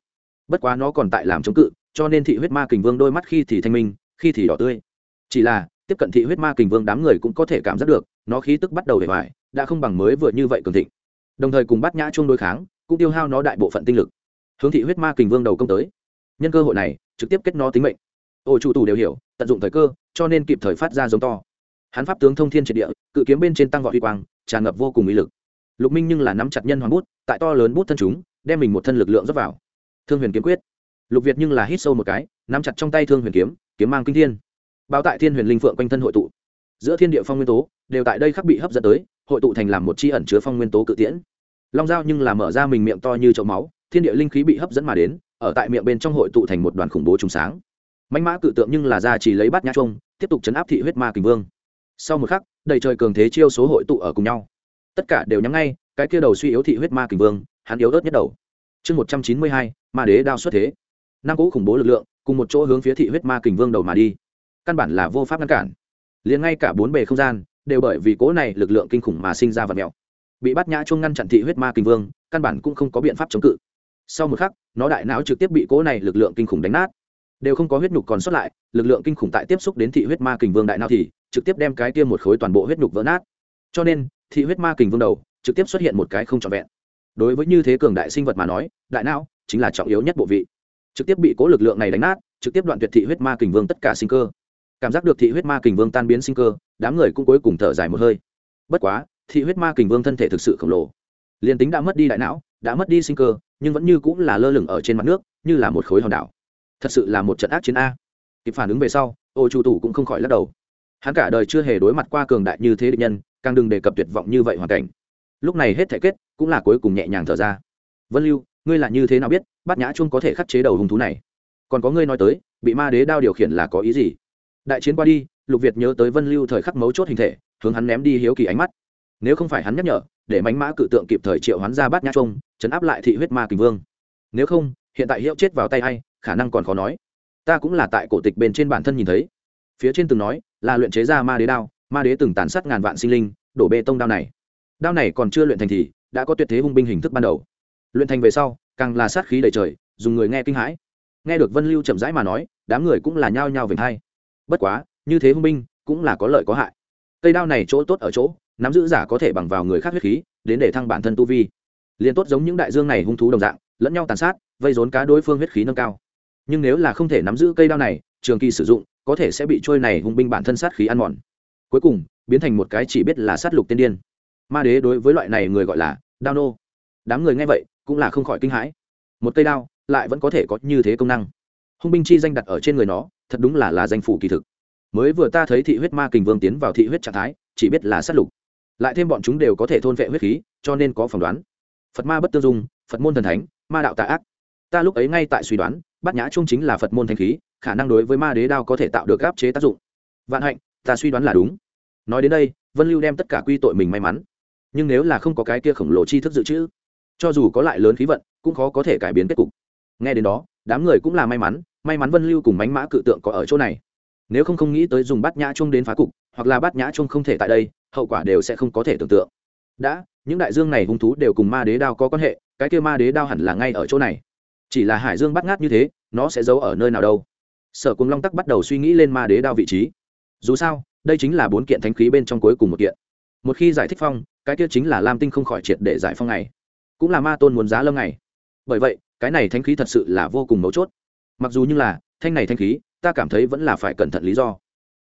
Bất quá nó còn tại làm chống cự, cho nên thị huyết ma kình vương đôi mắt khi thì thanh minh, khi thì đỏ tươi. Chỉ là, tiếp cận thị huyết ma kình vương đám người cũng có thể cảm giác được, nó khí tức bắt đầu để hoài đã không bằng mới vừa như vậy cường thịnh. Đồng thời cùng bát nhã chung đối kháng, cũng tiêu hao nó đại bộ phận tinh lực. Hướng thị huyết ma kình vương đầu công tới. Nhân cơ hội này, trực tiếp kết nó tính mệnh ổ chủ tù đều hiểu, tận dụng thời cơ, cho nên kịp thời phát ra giống to. Hắn pháp tướng thông thiên triệt địa, cự kiếm bên trên tăng vọt huy quang, tràn ngập vô cùng ý lực. Lục minh nhưng là nắm chặt nhân hoàng bút, tại to lớn bút thân chúng, đem mình một thân lực lượng dốc vào. Thương huyền kiếm quyết. Lục việt nhưng là hít sâu một cái, nắm chặt trong tay thương huyền kiếm kiếm mang kinh thiên. Bao tại thiên huyền linh phượng quanh thân hội tụ. Giữa thiên địa phong nguyên tố, đều tại đây khắc bị hấp dẫn tới, hội tụ thành làm một chi ẩn chứa phong nguyên tố cự tiễn. Long dao nhưng là mở ra mình miệng to như chậu máu, thiên địa linh khí bị hấp dẫn mà đến, ở tại miệng bên trong hội tụ thành một đoàn khủng bố trùng sáng mãnh mã cự tượng nhưng là ra chỉ lấy bát nhã trung tiếp tục chấn áp thị huyết ma kình vương. Sau một khắc, đầy trời cường thế chiêu số hội tụ ở cùng nhau. Tất cả đều nhắm ngay, cái kia đầu suy yếu thị huyết ma kình vương, hắn yếu ớt nhất đầu. Chương một trăm chín mươi hai, ma đế đao xuất thế. Năm cũ khủng bố lực lượng, cùng một chỗ hướng phía thị huyết ma kình vương đầu mà đi. Căn bản là vô pháp ngăn cản. Liền ngay cả bốn bề không gian, đều bởi vì cỗ này lực lượng kinh khủng mà sinh ra vật mèo. Bị bắt nhã chung ngăn chặn thị huyết ma kình vương, căn bản cũng không có biện pháp chống cự. Sau một khắc, nó đại não trực tiếp bị cỗ này lực lượng kinh khủng đánh nát đều không có huyết nhục còn sót lại, lực lượng kinh khủng tại tiếp xúc đến thị huyết ma kình vương đại não thì trực tiếp đem cái tiêm một khối toàn bộ huyết nhục vỡ nát. Cho nên, thị huyết ma kình vương đầu trực tiếp xuất hiện một cái không trọn vẹn. Đối với như thế cường đại sinh vật mà nói, đại não chính là trọng yếu nhất bộ vị. Trực tiếp bị cố lực lượng này đánh nát, trực tiếp đoạn tuyệt thị huyết ma kình vương tất cả sinh cơ. Cảm giác được thị huyết ma kình vương tan biến sinh cơ, đám người cũng cuối cùng thở dài một hơi. Bất quá, thị huyết ma kình vương thân thể thực sự khổng lồ. Liền tính đã mất đi đại não, đã mất đi sinh cơ, nhưng vẫn như cũng là lơ lửng ở trên mặt nước, như là một khối hòn đảo thật sự là một trận ác chiến a. Kịp phản ứng về sau, ô chu tủ cũng không khỏi lắc đầu. Hắn cả đời chưa hề đối mặt qua cường đại như thế địch nhân, càng đừng đề cập tuyệt vọng như vậy hoàn cảnh. Lúc này hết thể kết, cũng là cuối cùng nhẹ nhàng thở ra. Vân lưu, ngươi là như thế nào biết bát nhã chung có thể khắc chế đầu hung thú này? Còn có ngươi nói tới, bị ma đế đao điều khiển là có ý gì? Đại chiến qua đi, lục việt nhớ tới vân lưu thời khắc mấu chốt hình thể, hướng hắn ném đi hiếu kỳ ánh mắt. Nếu không phải hắn nhắc nhở, để mánh mã cự tượng kịp thời triệu hắn ra bát nhã chung chấn áp lại thị huyết ma kình vương. Nếu không hiện tại hiệu chết vào tay hay khả năng còn khó nói. Ta cũng là tại cổ tịch bên trên bản thân nhìn thấy. Phía trên từng nói, là luyện chế ra ma đế đao, ma đế từng tàn sát ngàn vạn sinh linh, đổ bê tông đao này. Đao này còn chưa luyện thành thì, đã có tuyệt thế hung binh hình thức ban đầu. Luyện thành về sau, càng là sát khí đầy trời, dùng người nghe kinh hãi. Nghe được vân lưu chậm rãi mà nói, đám người cũng là nhao nhao vểnh hay bất quá, như thế hung binh, cũng là có lợi có hại. Cây đao này chỗ tốt ở chỗ, nắm giữ giả có thể bằng vào người khác huyết khí, đến để thăng bản thân tu vi. Liền tốt giống những đại dương này hung thú đồng dạng, lẫn nhau tàn sát vây rốn cá đối phương huyết khí nâng cao. Nhưng nếu là không thể nắm giữ cây đao này, trường kỳ sử dụng, có thể sẽ bị trôi này hung binh bản thân sát khí ăn mòn. Cuối cùng, biến thành một cái chỉ biết là sát lục tiên điên. Ma đế đối với loại này người gọi là đao nô. Đám người nghe vậy, cũng là không khỏi kinh hãi. Một cây đao lại vẫn có thể có như thế công năng. Hung binh chi danh đặt ở trên người nó, thật đúng là là danh phủ kỳ thực. Mới vừa ta thấy thị huyết ma kình vương tiến vào thị huyết trạng thái, chỉ biết là sát lục. Lại thêm bọn chúng đều có thể thôn vệ huyết khí, cho nên có phỏng đoán. Phật ma bất tương dung, phật môn thần thánh, ma đạo tạ ác ta lúc ấy ngay tại suy đoán, bát nhã trung chính là phật môn thanh khí, khả năng đối với ma đế đao có thể tạo được áp chế tác dụng. Vạn hạnh, ta suy đoán là đúng. Nói đến đây, vân lưu đem tất cả quy tội mình may mắn. Nhưng nếu là không có cái kia khổng lồ chi thức dự trữ, cho dù có lại lớn khí vận, cũng khó có thể cải biến kết cục. Nghe đến đó, đám người cũng là may mắn may mắn vân lưu cùng bánh mã cự tượng có ở chỗ này. Nếu không không nghĩ tới dùng bát nhã chung đến phá cục, hoặc là bát nhã chung không thể tại đây, hậu quả đều sẽ không có thể tưởng tượng. Đã, những đại dương này hung thú đều cùng ma đế đao có quan hệ, cái kia ma đế đao hẳn là ngay ở chỗ này chỉ là hải dương bắt ngát như thế, nó sẽ giấu ở nơi nào đâu? Sở cùng long tắc bắt đầu suy nghĩ lên ma đế đao vị trí. Dù sao, đây chính là bốn kiện thánh khí bên trong cuối cùng một kiện. Một khi giải thích phong, cái kia chính là lam tinh không khỏi triệt để giải phong này. Cũng là ma tôn muốn giá lâm này. Bởi vậy, cái này thánh khí thật sự là vô cùng mấu chốt. Mặc dù như là, thanh này thanh khí, ta cảm thấy vẫn là phải cẩn thận lý do.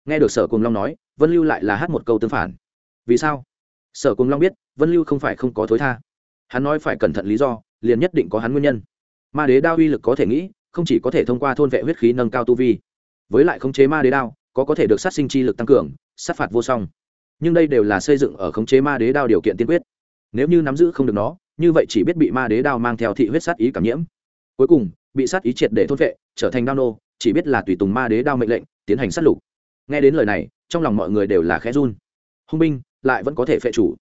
Nghe được sở cùng long nói, vân lưu lại là hát một câu tương phản. Vì sao? Sở cùng long biết, vân lưu không phải không có thối tha. Hắn nói phải cẩn thận lý do, liền nhất định có hắn nguyên nhân ma đế đao uy lực có thể nghĩ, không chỉ có thể thông qua thôn vệ huyết khí nâng cao tu vi, với lại khống chế ma đế đao, có có thể được sát sinh chi lực tăng cường, sát phạt vô song. Nhưng đây đều là xây dựng ở khống chế ma đế đao điều kiện tiên quyết. Nếu như nắm giữ không được nó, như vậy chỉ biết bị ma đế đao mang theo thị huyết sát ý cảm nhiễm. Cuối cùng, bị sát ý triệt để thôn vệ, trở thành đao nô, chỉ biết là tùy tùng ma đế đao mệnh lệnh, tiến hành sát lục. Nghe đến lời này, trong lòng mọi người đều là khẽ run. Hung binh, lại vẫn có thể phệ chủ.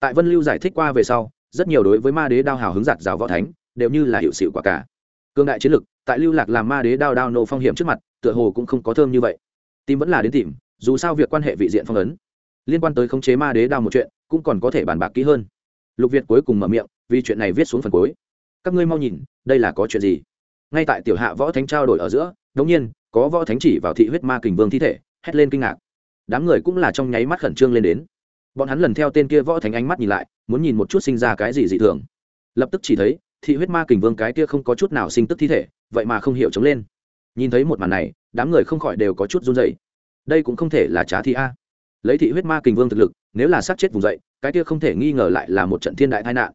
Tại vân lưu giải thích qua về sau, rất nhiều đối với ma đế đao hào hứng giặt rào võ thánh đều như là hiệu xịu quả cả. Cương đại chiến lực, tại lưu lạc làm ma đế đao đao nô phong hiểm trước mặt, tựa hồ cũng không có thơm như vậy. Tìm vẫn là đến tìm, dù sao việc quan hệ vị diện phong ấn. Liên quan tới khống chế ma đế đao một chuyện, cũng còn có thể bàn bạc kỹ hơn. Lục việt cuối cùng mở miệng, vì chuyện này viết xuống phần cuối. Các ngươi mau nhìn, đây là có chuyện gì? Ngay tại tiểu hạ võ thánh trao đổi ở giữa đống nhiên, có võ thánh chỉ vào thị huyết ma kình vương thi thể, hét lên kinh ngạc. Đám người cũng là trong nháy mắt khẩn trương lên đến. Bọn hắn lần theo tên kia võ thánh ánh mắt nhìn lại, muốn nhìn một chút sinh ra cái gì dị thường. Lập tức chỉ thấy thị huyết ma kình vương cái kia không có chút nào sinh tức thi thể, vậy mà không hiểu chống lên. Nhìn thấy một màn này, đám người không khỏi đều có chút run dậy đây cũng không thể là trá thi a. Lấy thị huyết ma kình vương thực lực, nếu là sát chết vùng dậy, cái kia không thể nghi ngờ lại là một trận thiên đại tai nạn.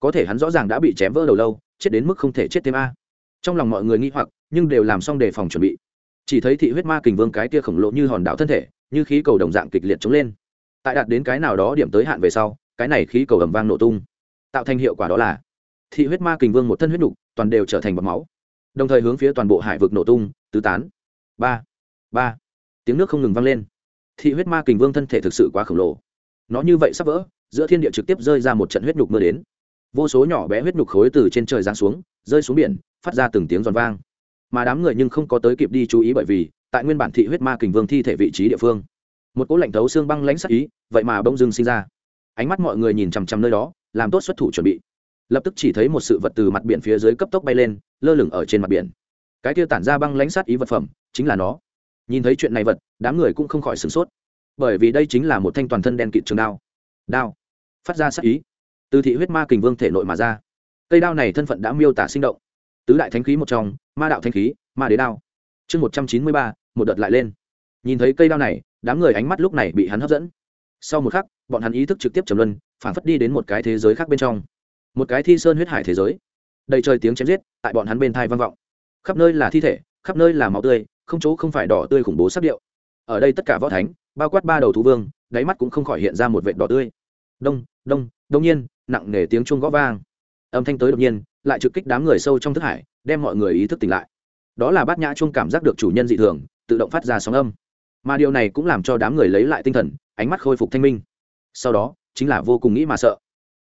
Có thể hắn rõ ràng đã bị chém vỡ đầu lâu, chết đến mức không thể chết thêm a. Trong lòng mọi người nghi hoặc, nhưng đều làm xong đề phòng chuẩn bị. Chỉ thấy thị huyết ma kình vương cái kia khổng lồ như hòn đảo thân thể, như khí cầu đồng dạng kịch liệt chống lên. Tại đạt đến cái nào đó điểm tới hạn về sau, cái này khí cầu ầm vang nổ tung. Tạo thành hiệu quả đó là thị huyết ma kình vương một thân huyết nục, toàn đều trở thành bọt máu. Đồng thời hướng phía toàn bộ hải vực nổ tung, tứ tán. Ba ba. Tiếng nước không ngừng vang lên. Thị huyết ma kình vương thân thể thực sự quá khổng lồ. Nó như vậy sắp vỡ, giữa thiên địa trực tiếp rơi ra một trận huyết nhục mưa đến. Vô số nhỏ bé huyết nhục khối từ trên trời giáng xuống, rơi xuống biển, phát ra từng tiếng giòn vang. Mà đám người nhưng không có tới kịp đi chú ý bởi vì, tại nguyên bản thị huyết ma kình vương thi thể vị trí địa phương, một cỗ lạnh thấu xương băng lãnh sắc ý, vậy mà bỗng dưng sinh ra. Ánh mắt mọi người nhìn chằm chằm nơi đó, làm tốt xuất thủ chuẩn bị lập tức chỉ thấy một sự vật từ mặt biển phía dưới cấp tốc bay lên, lơ lửng ở trên mặt biển. Cái kia tản ra băng lãnh sát ý vật phẩm, chính là nó. Nhìn thấy chuyện này vật, đám người cũng không khỏi sửng sốt. Bởi vì đây chính là một thanh toàn thân đen kịt trường đao. Đao. Phát ra sát ý. Từ thị huyết ma kình vương thể nội mà ra. Cây đao này thân phận đã miêu tả sinh động. Tứ đại thánh khí một trong, ma đạo thanh khí, ma đế đao. Chương một trăm chín mươi ba, một đợt lại lên. Nhìn thấy cây đao này, đám người ánh mắt lúc này bị hắn hấp dẫn. Sau một khắc, bọn hắn ý thức trực tiếp trầm luân phản phất đi đến một cái thế giới khác bên trong một cái thi sơn huyết hải thế giới. Đầy trời tiếng chém giết, tại bọn hắn bên thai vang vọng. Khắp nơi là thi thể, khắp nơi là máu tươi, không chỗ không phải đỏ tươi khủng bố sắc điệu. Ở đây tất cả võ thánh, bao quát ba đầu thú vương, đáy mắt cũng không khỏi hiện ra một vệt đỏ tươi. Đông đông đông nhiên, nặng nề tiếng chuông gõ vang. Âm thanh tới đột nhiên, lại trực kích đám người sâu trong thức hải, đem mọi người ý thức tỉnh lại. Đó là bát nhã chuông cảm giác được chủ nhân dị thường, tự động phát ra sóng âm. Mà điều này cũng làm cho đám người lấy lại tinh thần, ánh mắt khôi phục thanh minh. Sau đó, chính là vô cùng nghĩ mà sợ.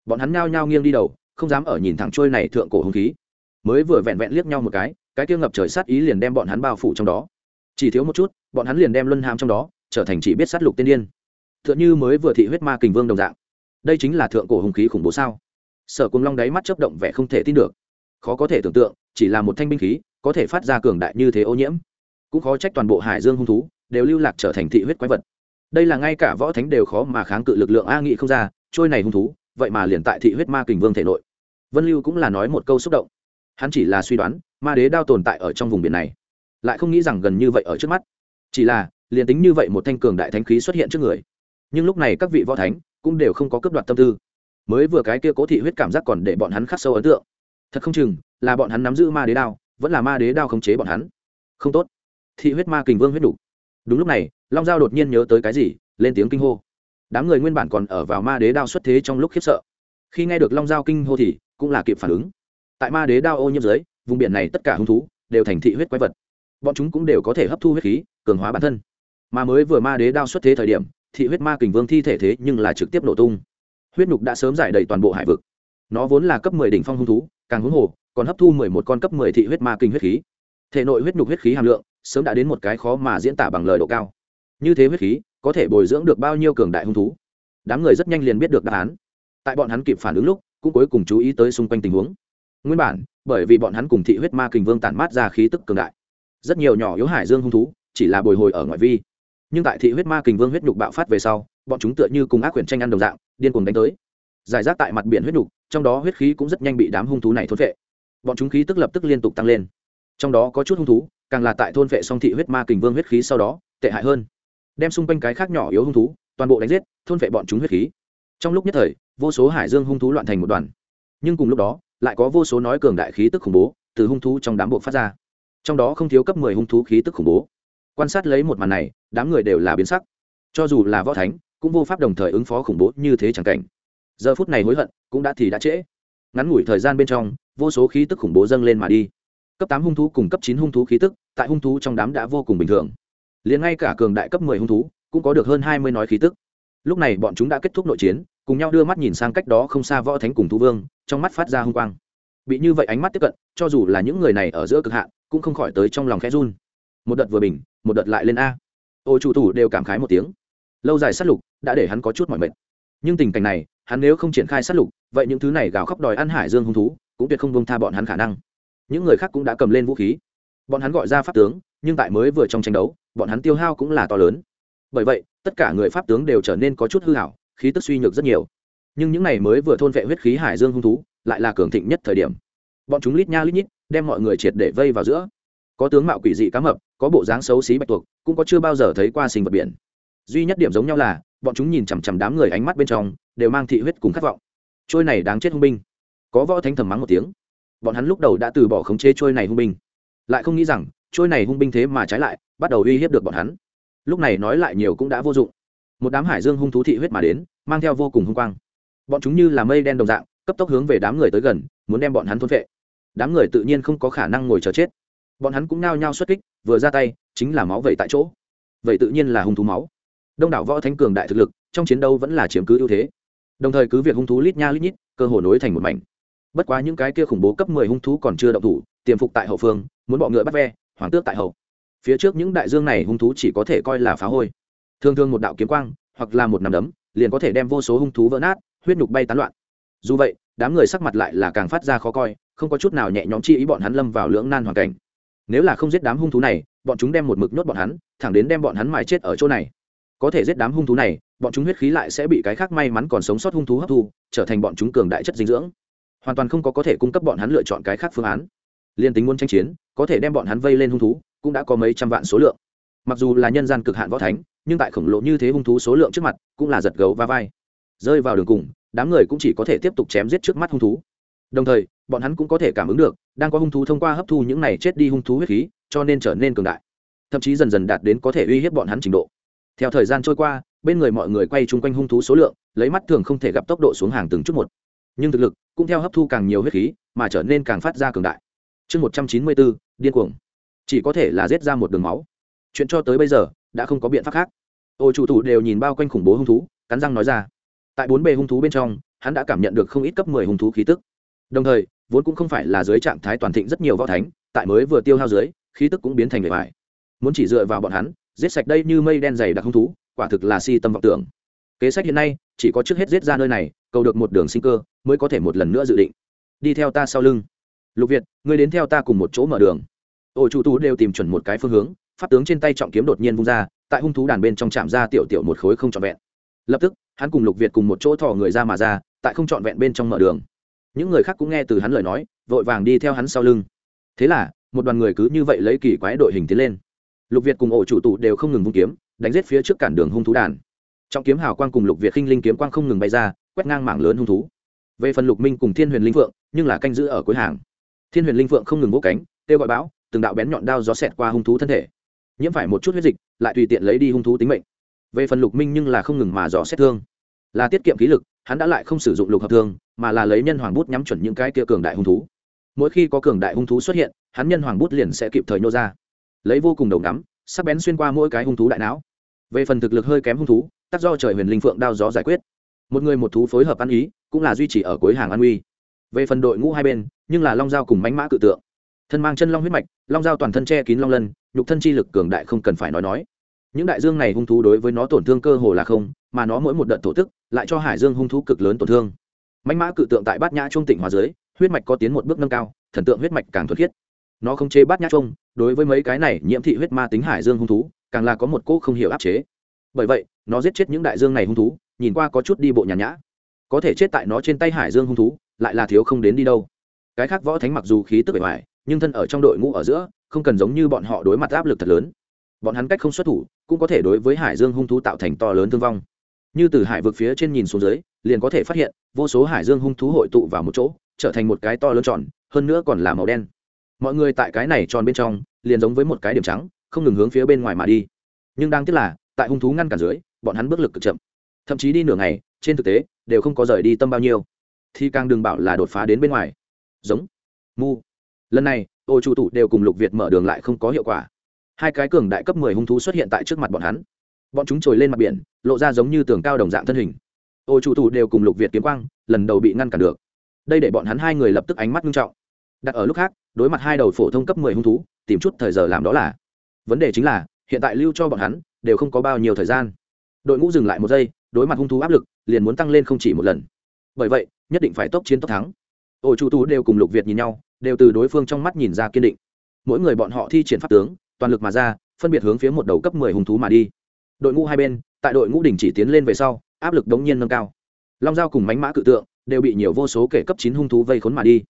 Bọn hắn nhao nhao nghiêng đi đầu không dám ở nhìn thẳng trôi này thượng cổ hung khí. Mới vừa vẹn vẹn liếc nhau một cái cái kia ngập trời sát ý liền đem bọn hắn bao phủ trong đó. Chỉ thiếu một chút, bọn hắn liền đem luân hàm trong đó, trở thành chỉ biết sát lục tiên điên. T h ư ợ n như mới vừa thị huyết ma kình vương đồng dạng. Đây chính là thượng cổ hùng khí khủng bố sao? Sở cùng long đáy mắt chấp động vẻ không thể tin được. Khó có thể tưởng tượng, chỉ là một thanh binh khí, có thể phát ra cường đại như thế ô nhiễm. Cũng khó trách toàn bộ hải dương hung thú đều lưu lạc trở thành thị huyết quái vật. Đây là ngay cả võ thánh đều khó mà kháng cự lực lượng a nghị không ra, trôi này hung thú vậy mà liền tại thị huyết ma kình vương thể nội. Vân lưu cũng là nói một câu xúc động. Hắn chỉ là suy đoán, ma đế đao tồn tại ở trong vùng biển này, lại không nghĩ rằng gần như vậy ở trước mắt. Chỉ là, liền tính như vậy một thanh cường đại thánh khí xuất hiện trước người, nhưng lúc này các vị võ thánh cũng đều không có cấp đoạt tâm tư. Mới vừa cái kia cố thị huyết cảm giác còn để bọn hắn khắc sâu ấn tượng. Thật không chừng, là bọn hắn nắm giữ ma đế đao, vẫn là ma đế đao khống chế bọn hắn. Không tốt. Thị huyết ma kình vương huyết đủ. Đúng lúc này, long giao đột nhiên nhớ tới cái gì, lên tiếng kinh hô đám người nguyên bản còn ở vào ma đế đao xuất thế trong lúc khiếp sợ. Khi nghe được long giao kinh hô thì, cũng là kịp phản ứng. Tại ma đế đao ô nhiễm dưới, vùng biển này tất cả hung thú đều thành thị huyết quái vật. Bọn chúng cũng đều có thể hấp thu huyết khí, cường hóa bản thân. Mà mới vừa ma đế đao xuất thế thời điểm, thị huyết ma kình vương thi thể thế nhưng là trực tiếp nổ tung. Huyết nhục đã sớm giải đầy toàn bộ hải vực. Nó vốn là cấp mười đỉnh phong hung thú, càng huống hồ, còn hấp thu mười một con cấp mười thị huyết ma kinh huyết khí. Thể nội huyết nhục huyết khí hàm lượng sớm đã đến một cái khó mà diễn tả bằng lời độ cao như thế huyết khí, có thể bồi dưỡng được bao nhiêu cường đại hung thú? Đám người rất nhanh liền biết được đáp án. Tại bọn hắn kịp phản ứng lúc, cũng cuối cùng chú ý tới xung quanh tình huống. Nguyên bản, bởi vì bọn hắn cùng thị huyết ma kình vương tản mát ra khí tức cường đại. Rất nhiều nhỏ yếu hải dương hung thú, chỉ là bồi hồi ở ngoại vi. Nhưng tại thị huyết ma kình vương huyết nhục bạo phát về sau, bọn chúng tựa như cùng ác quyển tranh ăn đồng dạng, điên cuồng đánh tới. Giải rác tại mặt biển huyết nhục, trong đó huyết khí cũng rất nhanh bị đám hung thú này thôn vệ bọn chúng khí tức lập tức liên tục tăng lên. Trong đó có chút hung thú, càng là tại thôn vệ song thị huyết ma kình vương huyết khí sau đó, tệ hại hơn đem xung quanh cái khác nhỏ yếu hung thú, toàn bộ đánh giết, thôn vệ bọn chúng huyết khí. Trong lúc nhất thời, vô số hải dương hung thú loạn thành một đoàn. Nhưng cùng lúc đó, lại có vô số nói cường đại khí tức khủng bố từ hung thú trong đám bộ phát ra. Trong đó không thiếu cấp mười hung thú khí tức khủng bố. Quan sát lấy một màn này, đám người đều là biến sắc. Cho dù là võ thánh, cũng vô pháp đồng thời ứng phó khủng bố như thế chẳng cảnh. Giờ phút này hối hận, cũng đã thì đã trễ. Ngắn ngủi thời gian bên trong, vô số khí tức khủng bố dâng lên mà đi. Cấp tám hung thú cùng cấp chín hung thú khí tức, tại hung thú trong đám đã vô cùng bình thường liền ngay cả cường đại cấp mười hung thú cũng có được hơn hai mươi nói khí tức. Lúc này bọn chúng đã kết thúc nội chiến, cùng nhau đưa mắt nhìn sang cách đó không xa võ thánh cùng thú vương, trong mắt phát ra hung quang. Bị như vậy ánh mắt tiếp cận, cho dù là những người này ở giữa cực hạn, cũng không khỏi tới trong lòng khẽ run. Một đợt vừa bình, một đợt lại lên a. Ô chủ thủ đều cảm khái một tiếng. Lâu dài sát lục đã để hắn có chút mỏi mệt. Nhưng tình cảnh này, hắn nếu không triển khai sát lục, vậy những thứ này gào khóc đòi ăn hải dương hung thú, cũng tuyệt không bông tha bọn hắn khả năng. Những người khác cũng đã cầm lên vũ khí. Bọn hắn gọi ra pháp tướng, nhưng tại mới vừa trong tranh đấu bọn hắn tiêu hao cũng là to lớn. Bởi vậy, tất cả người pháp tướng đều trở nên có chút hư hảo khí tức suy nhược rất nhiều. Nhưng những này mới vừa thôn vệ huyết khí hải dương hung thú, lại là cường thịnh nhất thời điểm. Bọn chúng lít nha lít nhít, đem mọi người triệt để vây vào giữa. Có tướng mạo quỷ dị cá mập, có bộ dáng xấu xí bạch tuộc, cũng có chưa bao giờ thấy qua sinh vật biển. Duy nhất điểm giống nhau là, bọn chúng nhìn chằm chằm đám người ánh mắt bên trong, đều mang thị huyết cùng khát vọng. Trôi này đáng chết hung binh. Có võ thánh thầm mắng một tiếng. Bọn hắn lúc đầu đã từ bỏ khống chế trôi này hung binh. Lại không nghĩ rằng trôi này hung binh thế mà trái lại, bắt đầu uy hiếp được bọn hắn. Lúc này nói lại nhiều cũng đã vô dụng. Một đám hải dương hung thú thị huyết mà đến, mang theo vô cùng hung quang. Bọn chúng như là mây đen đồng dạng, cấp tốc hướng về đám người tới gần, muốn đem bọn hắn thôn vệ đám người tự nhiên không có khả năng ngồi chờ chết. Bọn hắn cũng nao nhao xuất kích, vừa ra tay, chính là máu vẩy tại chỗ. Vậy tự nhiên là hung thú máu. Đông đảo võ thánh cường đại thực lực, trong chiến đấu vẫn là chiếm cứ ưu thế. Đồng thời cứ việc hung thú lít nha lít nhít, cơ hồ nối thành một mảnh. Bất quá những cái kia khủng bố cấp mười hung thú còn chưa động thủ, tiềm phục tại hậu phương, muốn bọ ngựa bắt ve hoàng tước tại hậu. Phía trước những đại dương này hung thú chỉ có thể coi là phá hôi. Thường thường một đạo kiếm quang, hoặc là một nằm đấm, liền có thể đem vô số hung thú vỡ nát, huyết nhục bay tán loạn. Dù vậy, đám người sắc mặt lại là càng phát ra khó coi, không có chút nào nhẹ nhõm chi ý bọn hắn lâm vào lưỡng nan hoàn cảnh. Nếu là không giết đám hung thú này, bọn chúng đem một mực nhốt bọn hắn, thẳng đến đem bọn hắn mài chết ở chỗ này. Có thể giết đám hung thú này, bọn chúng huyết khí lại sẽ bị cái khác may mắn còn sống sót hung thú hấp thu, trở thành bọn chúng cường đại chất dinh dưỡng. Hoàn toàn không có có thể cung cấp bọn hắn lựa chọn cái khác phương án liên tính muốn tranh chiến, có thể đem bọn hắn vây lên hung thú, cũng đã có mấy trăm vạn số lượng. Mặc dù là nhân gian cực hạn võ thánh, nhưng tại khổng lồ như thế hung thú số lượng trước mặt, cũng là giật gấu va vai. Rơi vào đường cùng, đám người cũng chỉ có thể tiếp tục chém giết trước mắt hung thú. Đồng thời, bọn hắn cũng có thể cảm ứng được, đang có hung thú thông qua hấp thu những này chết đi hung thú huyết khí, cho nên trở nên cường đại. Thậm chí dần dần đạt đến có thể uy hiếp bọn hắn trình độ. Theo thời gian trôi qua, bên người mọi người quay chung quanh hung thú số lượng, lấy mắt thường không thể gặp tốc độ xuống hàng từng chút một. Nhưng thực lực, cũng theo hấp thu càng nhiều huyết khí, mà trở nên càng phát ra cường đại chương một trăm chín mươi bốn, điên cuồng. Chỉ có thể là giết ra một đường máu. Chuyện cho tới bây giờ, đã không có biện pháp khác. Ô chủ thủ đều nhìn bao quanh khủng bố hung thú, cắn răng nói ra. Tại bốn bề hung thú bên trong, hắn đã cảm nhận được không ít cấp mười hung thú khí tức. Đồng thời, vốn cũng không phải là dưới trạng thái toàn thịnh rất nhiều võ thánh, tại mới vừa tiêu hao dưới, khí tức cũng biến thành người vải muốn chỉ dựa vào bọn hắn, giết sạch đây như mây đen dày đặc hung thú, quả thực là si tâm vọng tưởng. Kế sách hiện nay, chỉ có trước hết giết ra nơi này, cầu được một đường sinh cơ, mới có thể một lần nữa dự định. Đi theo ta sau lưng lục việt, ngươi đến theo ta cùng một chỗ mở đường. Ổ chủ tú đều tìm chuẩn một cái phương hướng, pháp tướng trên tay trọng kiếm đột nhiên vung ra, tại hung thú đàn bên trong chạm ra tiểu tiểu một khối không trọn vẹn. Lập tức, hắn cùng lục việt cùng một chỗ thò người ra mà ra, tại không trọn vẹn bên trong mở đường. Những người khác cũng nghe từ hắn lời nói, vội vàng đi theo hắn sau lưng. Thế là, một đoàn người cứ như vậy lấy kỳ quái đội hình tiến lên. Lục việt cùng ổ chủ tụ đều không ngừng vung kiếm, đánh giết phía trước cản đường hung thú đàn. Trong kiếm hào quang cùng lục việt khinh linh kiếm quang không ngừng bay ra, quét ngang mảng lớn hung thú. Về phần lục minh cùng thiên huyền linh phượng, nhưng là canh giữ ở cuối hàng thiên huyền linh phượng không ngừng vỗ cánh, kêu gọi bão, từng đạo bén nhọn đao gió xẹt qua hung thú thân thể. Nhiễm phải một chút huyết dịch, lại tùy tiện lấy đi hung thú tính mệnh. Về phần lục minh nhưng là không ngừng mà dò xét thương. Là tiết kiệm khí lực, hắn đã lại không sử dụng lục hợp thương, mà là lấy nhân hoàng bút nhắm chuẩn những cái kia cường đại hung thú. Mỗi khi có cường đại hung thú xuất hiện, hắn nhân hoàng bút liền sẽ kịp thời nhô ra. Lấy vô cùng đầu ngắm, sắc bén xuyên qua mỗi cái hung thú đại não. Về phần thực lực hơi kém hung thú tắc do trời huyền linh phượng đao gió giải quyết. Một người một thú phối hợp ăn ý, cũng là duy trì ở cuối hàng an uy về phần đội ngũ hai bên nhưng là long dao cùng mánh mã cự tượng. Thân mang chân long huyết mạch, long dao toàn thân che kín long lân, nhục thân chi lực cường đại không cần phải nói nói. Những đại dương này hung thú đối với nó tổn thương cơ hồ là không, mà nó mỗi một đợt thổ tức lại cho hải dương hung thú cực lớn tổn thương. Mánh mã cự tượng tại bát nhã trung tỉnh hòa dưới, huyết mạch có tiến một bước nâng cao, thần tượng huyết mạch càng thuật khiết. Nó không chế bát nhã trung, đối với mấy cái này nhiễm thị huyết ma tính hải dương hung thú, càng là có một cỗ không hiểu áp chế. Bởi vậy, nó giết chết những đại dương này hung thú, nhìn qua có chút đi bộ nhàn nhã. Có thể chết tại nó trên tay hải dương hung thú, lại là thiếu không đến đi đâu cái khác võ thánh mặc dù khí tức bề ngoài, nhưng thân ở trong đội ngũ ở giữa, không cần giống như bọn họ đối mặt áp lực thật lớn. Bọn hắn cách không xuất thủ, cũng có thể đối với hải dương hung thú tạo thành to lớn thương vong. Như từ hải vực phía trên nhìn xuống dưới, liền có thể phát hiện, vô số hải dương hung thú hội tụ vào một chỗ, trở thành một cái to lớn tròn, hơn nữa còn là màu đen. Mọi người tại cái này tròn bên trong, liền giống với một cái điểm trắng, không ngừng hướng phía bên ngoài mà đi. Nhưng đang tiếc là, tại hung thú ngăn cản dưới, bọn hắn bước lực cực chậm. Thậm chí đi nửa ngày, trên thực tế, đều không có rời đi tâm bao nhiêu. Thì càng đừng bảo là đột phá đến bên ngoài giống. Mu. Lần này, ô chủ tụ đều cùng lục việt mở đường lại không có hiệu quả. Hai cái cường đại cấp mười hung thú xuất hiện tại trước mặt bọn hắn. Bọn chúng trồi lên mặt biển, lộ ra giống như tường cao đồng dạng thân hình. Ô chủ tụ đều cùng lục việt kiếm quang, lần đầu bị ngăn cản được. Đây để bọn hắn hai người lập tức ánh mắt nghiêm trọng. Đặt ở lúc khác, đối mặt hai đầu phổ thông cấp mười hung thú, tìm chút thời giờ làm đó là. Vấn đề chính là, hiện tại lưu cho bọn hắn, đều không có bao nhiêu thời gian. Đội ngũ dừng lại một giây, đối mặt hung thú áp lực, liền muốn tăng lên không chỉ một lần. Bởi vậy, nhất định phải tốc chiến tốc thắng ổ chủ tú đều cùng lục việt nhìn nhau, đều từ đối phương trong mắt nhìn ra kiên định. Mỗi người bọn họ thi triển pháp tướng, toàn lực mà ra, phân biệt hướng phía một đầu cấp mười hung thú mà đi. Đội ngũ hai bên, tại đội ngũ đình chỉ tiến lên về sau, áp lực đống nhiên nâng cao. Long giao cùng mánh mã cự tượng đều bị nhiều vô số kể cấp chín hung thú vây khốn mà đi.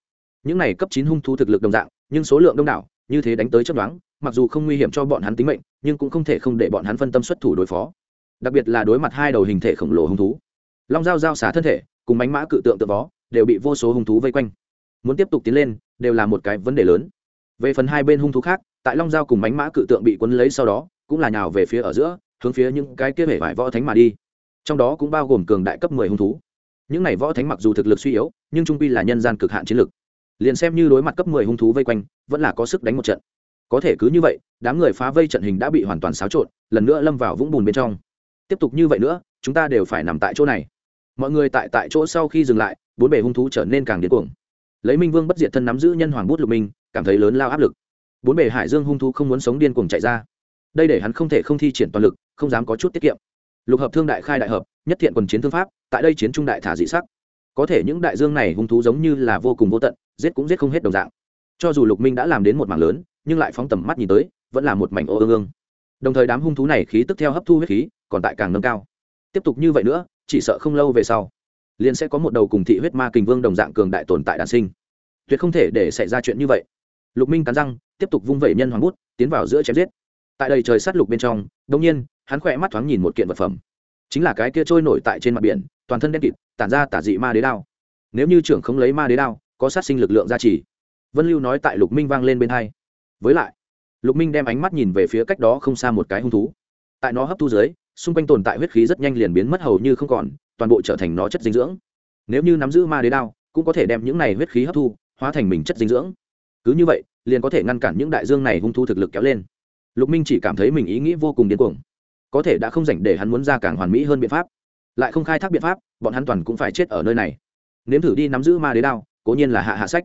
Những này cấp chín hung thú thực lực đồng dạng, nhưng số lượng đông đảo, như thế đánh tới chấp đoán mặc dù không nguy hiểm cho bọn hắn tính mệnh, nhưng cũng không thể không để bọn hắn phân tâm xuất thủ đối phó. Đặc biệt là đối mặt hai đầu hình thể khổng lồ hung thú. Long dao dao xả thân thể, cùng bánh mã cự tượng tự vó đều bị vô số hung thú vây quanh. Muốn tiếp tục tiến lên, đều là một cái vấn đề lớn. Về phần hai bên hung thú khác, tại long Giao cùng bánh mã cự tượng bị quấn lấy sau đó, cũng là nhào về phía ở giữa, hướng phía những cái kia vẻ vải võ thánh mà đi. Trong đó cũng bao gồm cường đại cấp mười hung thú. Những này võ thánh mặc dù thực lực suy yếu, nhưng trung pi là nhân gian cực hạn chiến lực. Liền xem như đối mặt cấp mười hung thú vây quanh, vẫn là có sức đánh một trận. Có thể cứ như vậy, đám người phá vây trận hình đã bị hoàn toàn xáo trộn, lần nữa lâm vào vũng bùn bên trong. Tiếp tục như vậy nữa, chúng ta đều phải nằm tại chỗ này. Mọi người tại tại chỗ sau khi dừng lại bốn bề hung thú trở nên càng điên cuồng. Lấy minh vương bất diệt thân nắm giữ nhân hoàng bút lục minh, cảm thấy lớn lao áp lực. Bốn bề hải dương hung thú không muốn sống điên cuồng chạy ra. Đây để hắn không thể không thi triển toàn lực, không dám có chút tiết kiệm. Lục hợp thương đại khai đại hợp, nhất thiện quần chiến thương pháp, tại đây chiến trung đại thả dị sắc. Có thể những đại dương này hung thú giống như là vô cùng vô tận, giết cũng giết không hết đồng dạng. Cho dù lục minh đã làm đến một mảng lớn, nhưng lại phóng tầm mắt nhìn tới, vẫn là một mảnh ô ương ương. Đồng thời đám hung thú này khí tức theo hấp thu huyết khí, còn tại càng nâng cao. Tiếp tục như vậy nữa, chỉ sợ không lâu về sau liền sẽ có một đầu cùng thị huyết ma kình vương đồng dạng cường đại tồn tại đàn sinh. Tuyệt không thể để xảy ra chuyện như vậy. Lục minh cắn răng, tiếp tục vung vẩy nhân hoàng bút, tiến vào giữa chém giết. Tại đây trời sát lục bên trong đông nhiên, hắn khỏe mắt thoáng nhìn một kiện vật phẩm. Chính là cái kia trôi nổi tại trên mặt biển, toàn thân đen kịt, tản ra tả dị ma đế đao. Nếu như trưởng không lấy ma đế đao, có sát sinh lực lượng gia trì. Vân lưu nói tại lục minh vang lên bên hai. Với lại, lục minh đem ánh mắt nhìn về phía cách đó không xa một cái hung thú. Tại nó hấp thu dưới, xung quanh tồn tại huyết khí rất nhanh liền biến mất hầu như không còn toàn bộ trở thành nó chất dinh dưỡng. Nếu như nắm giữ ma đế đao, cũng có thể đem những này huyết khí hấp thu, hóa thành mình chất dinh dưỡng. Cứ như vậy, liền có thể ngăn cản những đại dương này hung thu thực lực kéo lên. Lục minh chỉ cảm thấy mình ý nghĩ vô cùng điên cuồng. Có thể đã không dành để hắn muốn ra càng hoàn mỹ hơn biện pháp. Lại không khai thác biện pháp, bọn hắn toàn cũng phải chết ở nơi này. Nếm thử đi nắm giữ ma đế đao, cố nhiên là hạ hạ sách.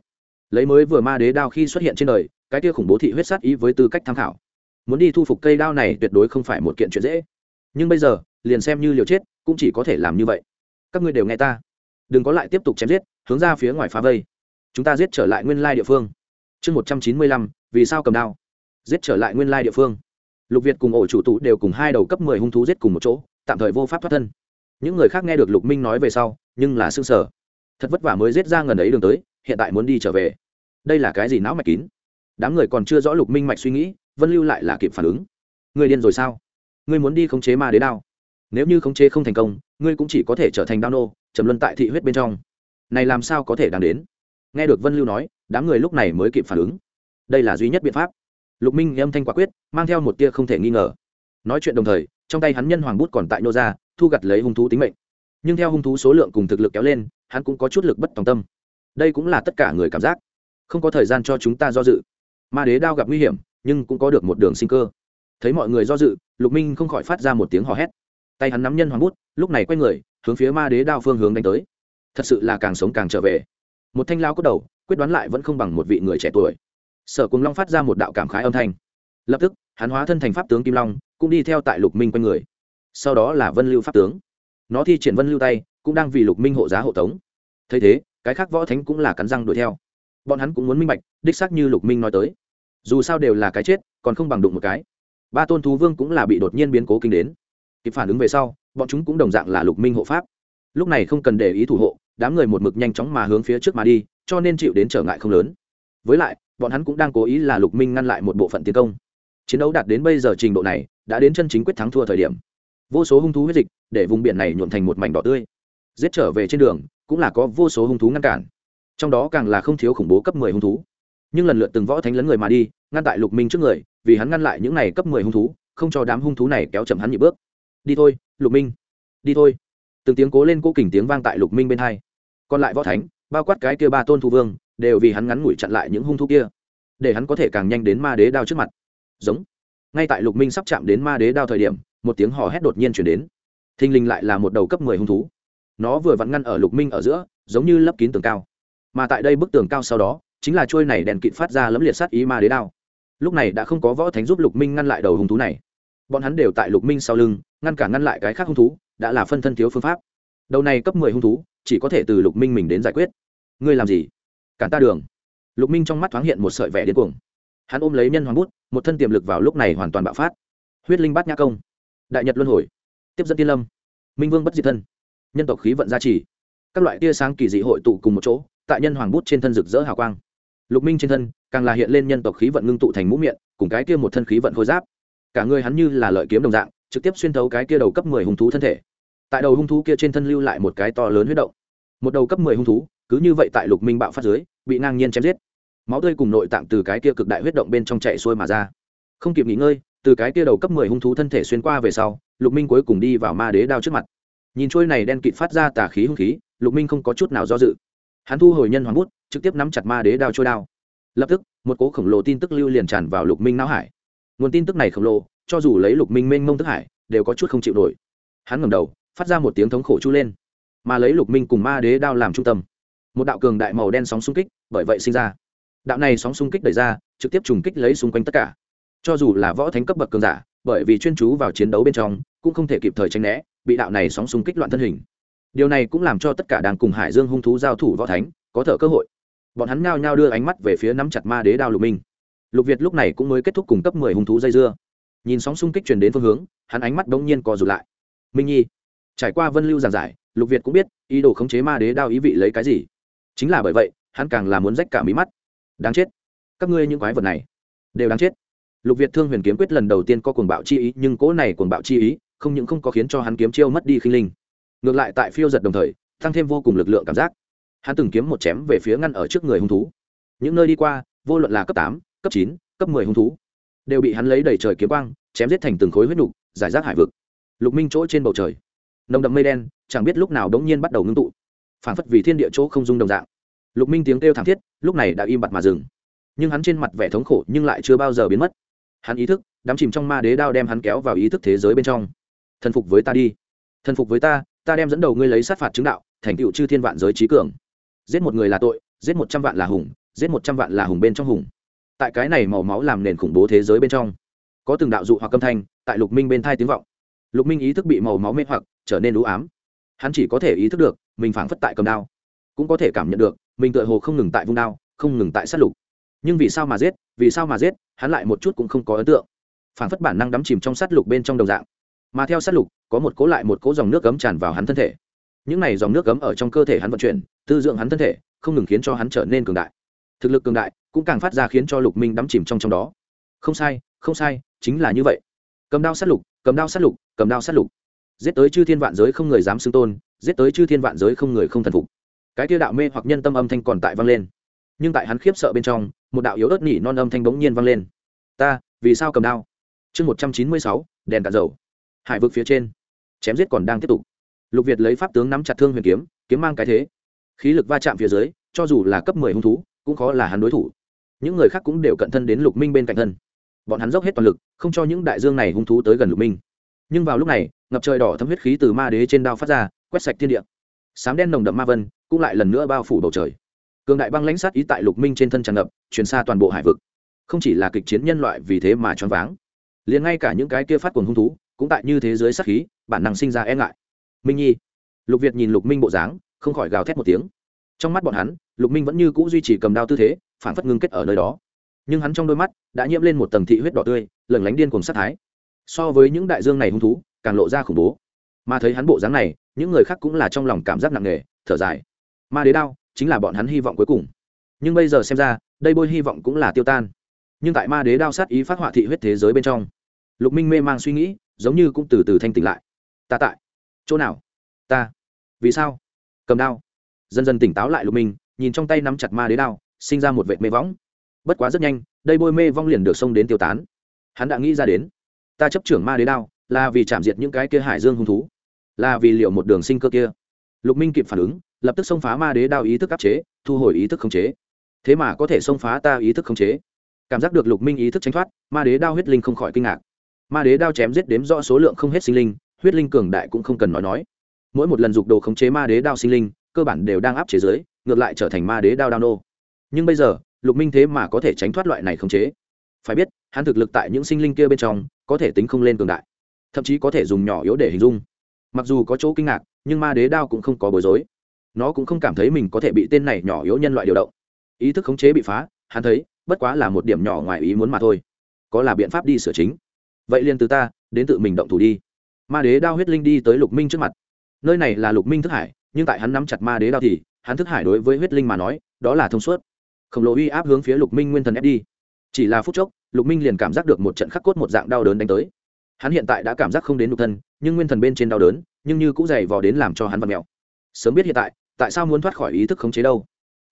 Lấy mới vừa ma đế đao khi xuất hiện trên đời, cái kia khủng bố thị huyết sát ý với tư cách tham khảo. Muốn đi thu phục cây đao này tuyệt đối không phải một kiện chuyện dễ. Nhưng bây giờ, liền xem như liều chết cũng chỉ có thể làm như vậy. Các ngươi đều nghe ta. Đừng có lại tiếp tục chém giết, hướng ra phía ngoài phá vây. Chúng ta giết trở lại nguyên lai địa phương. Chương một trăm chín mươi lăm, vì sao cầm đao? Giết trở lại nguyên lai địa phương. Lục việt cùng ổ chủ tụ đều cùng hai đầu cấp mười hung thú giết cùng một chỗ, tạm thời vô pháp thoát thân. Những người khác nghe được lục minh nói về sau, nhưng là xương sở thật vất vả mới giết ra ngần ấy đường tới, hiện tại muốn đi trở về. Đây là cái gì não mạch kín? Đám người còn chưa rõ lục minh mạch suy nghĩ, vân lưu lại là kịp phản ứng. Người điên rồi sao? Người muốn đi khống chế ma đế đao nếu như khống chế không thành công, ngươi cũng chỉ có thể trở thành đao nô, trầm luân tại thị huyết bên trong. Này làm sao có thể đáng đến? Nghe được vân lưu nói, đám người lúc này mới kịp phản ứng. Đây là duy nhất biện pháp. Lục minh âm thanh quả quyết, mang theo một tia không thể nghi ngờ. Nói chuyện đồng thời, trong tay hắn nhân hoàng bút còn tại nô ra, thu gặt lấy hung thú tính mệnh. Nhưng theo hung thú số lượng cùng thực lực kéo lên, hắn cũng có chút lực bất tòng tâm. Đây cũng là tất cả người cảm giác. Không có thời gian cho chúng ta do dự. Ma đế đao gặp nguy hiểm, nhưng cũng có được một đường sinh cơ. Thấy mọi người do dự, lục minh không khỏi phát ra một tiếng hò hét tay hắn nắm nhân hoàng bút, lúc này quay người, hướng phía ma đế đao phương hướng đánh tới. Thật sự là càng sống càng trở về. Một thanh lao cốt đầu, quyết đoán lại vẫn không bằng một vị người trẻ tuổi. Sở cùng long phát ra một đạo cảm khái âm thanh. Lập tức, hắn hóa thân thành pháp tướng kim long, cũng đi theo tại lục minh quanh người. Sau đó là vân lưu pháp tướng. Nó thi triển vân lưu tay, cũng đang vì lục minh hộ giá hộ tống. Thấy thế, cái khác võ thánh cũng là cắn răng đuổi theo. Bọn hắn cũng muốn minh bạch, đích xác như lục minh nói tới. Dù sao đều là cái chết, còn không bằng đụng một cái. Ba tôn thú vương cũng là bị đột nhiên biến cố kinh đến kịp phản ứng về sau, bọn chúng cũng đồng dạng là lục minh hộ pháp. Lúc này không cần để ý thủ hộ, đám người một mực nhanh chóng mà hướng phía trước mà đi, cho nên chịu đến trở ngại không lớn. Với lại, bọn hắn cũng đang cố ý là lục minh ngăn lại một bộ phận tiến công. Chiến đấu đạt đến bây giờ trình độ này, đã đến chân chính quyết thắng thua thời điểm. Vô số hung thú huyết dịch để vùng biển này nhuộn thành một mảnh đỏ tươi. Giết trở về trên đường, cũng là có vô số hung thú ngăn cản. Trong đó càng là không thiếu khủng bố cấp mười hung thú. Nhưng lần lượt từng võ thánh lấn người mà đi, ngăn tại lục minh trước người, vì hắn ngăn lại những này cấp mười hung thú, không cho đám hung thú này kéo chậm hắn nhịp bước đi thôi, lục minh. Đi thôi. Từng tiếng cố lên cố kỉnh tiếng vang tại lục minh bên hai. Còn lại võ thánh, bao quát cái kia ba tôn thu vương, đều vì hắn ngắn ngủi chặn lại những hung thú kia, để hắn có thể càng nhanh đến ma đế đao trước mặt. Giống. Ngay tại lục minh sắp chạm đến ma đế đao thời điểm, một tiếng hò hét đột nhiên chuyển đến. Thình lình lại là một đầu cấp mười hung thú. Nó vừa vặn ngăn ở lục minh ở giữa, giống như lấp kín tường cao. Mà tại đây bức tường cao sau đó, chính là trôi này đèn kịt phát ra lẫm liệt sát ý ma đế đao. Lúc này đã không có võ thánh giúp lục minh ngăn lại đầu hung thú này bọn hắn đều tại lục minh sau lưng, ngăn cả ngăn lại cái khác hung thú, đã là phân thân thiếu phương pháp. Đầu này cấp mười hung thú, chỉ có thể từ lục minh mình đến giải quyết. Ngươi làm gì? Cản ta đường. Lục minh trong mắt thoáng hiện một sợi vẻ điên cuồng. Hắn ôm lấy nhân hoàng bút, một thân tiềm lực vào lúc này hoàn toàn bạo phát. Huyết linh bát nhã công. Đại nhật luân hồi. Tiếp dẫn tiên lâm. Minh vương bất diệt thân. Nhân tộc khí vận gia trì. Các loại tia sáng kỳ dị hội tụ cùng một chỗ, tại nhân hoàng bút trên thân rực rỡ hào quang. Lục minh trên thân, càng là hiện lên nhân tộc khí vận ngưng tụ thành mũ miệng, cùng cái kia một thân khí vận khôi giáp cả người hắn như là lợi kiếm đồng dạng, trực tiếp xuyên thấu cái kia đầu cấp mười hung thú thân thể. Tại đầu hung thú kia trên thân lưu lại một cái to lớn huyết động. Một đầu cấp mười hung thú, cứ như vậy tại lục minh bạo phát dưới, bị ngang nhiên chém giết. Máu tươi cùng nội tạng từ cái kia cực đại huyết động bên trong chạy xuôi mà ra. Không kịp nghỉ ngơi, từ cái kia đầu cấp mười hung thú thân thể xuyên qua về sau, lục minh cuối cùng đi vào ma đế đao trước mặt. Nhìn trôi này đen kịt phát ra tà khí hung khí, lục minh không có chút nào do dự. Hắn thu hồi nhân hoàng bút, trực tiếp nắm chặt ma đế đao trôi đao. Lập tức, một cố khổng lồ tin tức lưu liền tràn vào lục minh não hải nguồn tin tức này khổng lồ, cho dù lấy lục minh mênh mông thức hải, đều có chút không chịu nổi. Hắn ngầm đầu, phát ra một tiếng thống khổ chu lên. Mà lấy lục minh cùng ma đế đao làm trung tâm. Một đạo cường đại màu đen sóng xung kích, bởi vậy sinh ra. Đạo này sóng xung kích đẩy ra, trực tiếp trùng kích lấy xung quanh tất cả. Cho dù là võ thánh cấp bậc cường giả, bởi vì chuyên chú vào chiến đấu bên trong, cũng không thể kịp thời tranh né, bị đạo này sóng xung kích loạn thân hình. Điều này cũng làm cho tất cả đang cùng hải dương hung thú giao thủ võ thánh, có thở cơ hội. Bọn hắn nhao nhao đưa ánh mắt về phía nắm chặt ma đế đao lục minh lục việt lúc này cũng mới kết thúc cùng cấp mười hung thú dây dưa. Nhìn sóng xung kích truyền đến phương hướng, hắn ánh mắt đ ỗ n g nhiên co rụt lại. Minh nhi, trải qua vân lưu giảng giải, lục việt cũng biết, ý đồ khống chế ma đế đao ý vị lấy cái gì. Chính là bởi vậy, hắn càng là muốn rách cả mí mắt. Đáng chết. Các ngươi những quái vật này, đều đáng chết. Lục việt thương huyền kiếm quyết lần đầu tiên có cuồng bạo chi ý, nhưng cỗ này cuồng bạo chi ý, không những không có khiến cho hắn kiếm chiêu mất đi khinh linh, ngược lại tại phiêu giật đồng thời, tăng thêm vô cùng lực lượng cảm giác. Hắn từng kiếm một chém về phía ngăn ở trước người hung thú. Những nơi đi qua, vô luận là cấp tám cấp chín, cấp mười hung thú. Đều bị hắn lấy đầy trời kiếm quang, chém giết thành từng khối huyết nục, giải rác hải vực. Lục minh chỗ trên bầu trời. Nồng đậm mây đen, chẳng biết lúc nào đống nhiên bắt đầu ngưng tụ. Phản phất vì thiên địa chỗ không dung đồng dạng. Lục minh tiếng kêu thảm thiết, lúc này đã im bặt mà dừng. Nhưng hắn trên mặt vẻ thống khổ nhưng lại chưa bao giờ biến mất. Hắn ý thức, đắm chìm trong ma đế đao đem hắn kéo vào ý thức thế giới bên trong. Thần phục với ta đi. Thần phục với ta ta đem dẫn đầu ngươi lấy sát phạt chứng đạo, thành tựu chư thiên vạn giới trí cường. Giết một người là tội, giết một trăm vạn là hùng, giết một trăm vạn là hùng bên trong hùng tại cái này màu máu làm nền khủng bố thế giới bên trong. Có từng đạo dụ hoặc âm thanh tại lục minh bên thai tiếng vọng. Lục minh ý thức bị màu máu mê hoặc, trở nên đủ ám. Hắn chỉ có thể ý thức được, mình phảng phất tại cầm đao. Cũng có thể cảm nhận được, mình tựa hồ không ngừng tại vung đao, không ngừng tại sát lục. Nhưng vì sao mà giết, vì sao mà giết, hắn lại một chút cũng không có ấn tượng. Phảng phất bản năng đắm chìm trong sát lục bên trong đồng dạng. Mà theo sát lục, có một cố lại một cố dòng nước cấm tràn vào hắn thân thể. Những này dòng nước cấm ở trong cơ thể hắn vận chuyển, tư dưỡng hắn thân thể, không ngừng khiến cho hắn trở nên cường đại thực lực cường đại cũng càng phát ra khiến cho lục minh đắm chìm trong trong đó. Không sai không sai, chính là như vậy. Cầm đao sát lục, cầm đao sát lục, cầm đao sát lục. Giết tới chư thiên vạn giới không người dám xưng tôn, giết tới chư thiên vạn giới không người không thần phục. Cái tiêu đạo mê hoặc nhân tâm âm thanh còn tại vang lên. Nhưng tại hắn khiếp sợ bên trong, một đạo yếu ớt nỉ non âm thanh bỗng nhiên vang lên. Ta, vì sao cầm đao? Chương một trăm chín mươi sáu, đèn cạn dầu. Hải vực phía trên, chém giết còn đang tiếp tục. Lục việt lấy pháp tướng nắm chặt thương huyền kiếm kiếm mang cái thế. Khí lực va chạm phía dưới, cho dù là cấp mười hung thú cũng khó là hắn đối thủ. Những người khác cũng đều cận thân đến lục minh bên cạnh thân. Bọn hắn dốc hết toàn lực, không cho những đại dương này hung thú tới gần lục minh. Nhưng vào lúc này, ngập trời đỏ thấm huyết khí từ ma đế trên đao phát ra, quét sạch thiên địa. Sám đen nồng đậm ma vân cũng lại lần nữa bao phủ bầu trời. Cường đại băng lãnh sát ý tại lục minh trên thân tràn ngập, truyền xa toàn bộ hải vực. Không chỉ là kịch chiến nhân loại vì thế mà choáng váng, liền ngay cả những cái kia phát cuồng hung thú cũng tại như thế giới sát khí, bản năng sinh ra e ngại. Minh nhi, lục việt nhìn lục minh bộ dáng, không khỏi gào thét một tiếng trong mắt bọn hắn, lục minh vẫn như c ũ duy trì cầm đao tư thế phản phất ngưng kết ở nơi đó. Nhưng hắn trong đôi mắt đã nhiễm lên một tầng thị huyết đỏ tươi lẩn lánh điên cùng sát thái. So với những đại dương này hung thú, càng lộ ra khủng bố. Mà thấy hắn bộ dáng này, những người khác cũng là trong lòng cảm giác nặng nề, thở dài. Ma đế đao chính là bọn hắn hy vọng cuối cùng. Nhưng bây giờ xem ra, đây bôi hy vọng cũng là tiêu tan. Nhưng tại ma đế đao sát ý phát họa thị huyết thế giới bên trong, lục minh mê mang suy nghĩ, giống như cũng từ từ thanh tỉnh lại. Ta tại. Chỗ nào? Ta. Vì sao? Cầm đao dần dần tỉnh táo lại lục minh, nhìn trong tay nắm chặt ma đế đao, sinh ra một vệ mê võng. Bất quá rất nhanh, đây bôi mê vong liền được xông đến tiêu tán. Hắn đã nghĩ ra đến, ta chấp trưởng ma đế đao là vì chạm diệt những cái kia hải dương hung thú, là vì liệu một đường sinh cơ kia. Lục minh kịp phản ứng, lập tức xông phá ma đế đao ý thức áp chế, thu hồi ý thức khống chế. Thế mà có thể xông phá ta ý thức khống chế. Cảm giác được lục minh ý thức tránh thoát, ma đế đao huyết linh không khỏi kinh ngạc. Ma đế đao chém giết đếm rõ số lượng không hết sinh linh, huyết linh cường đại cũng không cần nói nói. Mỗi một lần dục đồ khống chế ma đế đao sinh linh cơ bản đều đang áp chế giới, ngược lại trở thành ma đế đao đao nô. Nhưng bây giờ, lục minh thế mà có thể tránh thoát loại này khống chế. Phải biết, hắn thực lực tại những sinh linh kia bên trong, có thể tính không lên cường đại. Thậm chí có thể dùng nhỏ yếu để hình dung. Mặc dù có chỗ kinh ngạc, nhưng ma đế đao cũng không có bối rối. Nó cũng không cảm thấy mình có thể bị tên này nhỏ yếu nhân loại điều động. Ý thức khống chế bị phá, hắn thấy, bất quá là một điểm nhỏ ngoài ý muốn mà thôi. Có là biện pháp đi sửa chính. Vậy liền từ ta, đến tự mình động thủ đi. Ma đế đao huyết linh đi tới lục minh trước mặt. Nơi này là lục minh thức hải nhưng tại hắn nắm chặt ma đế đao thì, hắn thức hải đối với huyết linh mà nói, đó là thông suốt. Khổng lồ uy áp hướng phía lục minh nguyên thần ép đi. Chỉ là phút chốc, lục minh liền cảm giác được một trận khắc cốt một dạng đau đớn đánh tới. Hắn hiện tại đã cảm giác không đến nhục thân, nhưng nguyên thần bên trên đau đớn, nhưng như cũng dày vò đến làm cho hắn vật mẹo sớm biết hiện tại tại sao muốn thoát khỏi ý thức khống chế đâu?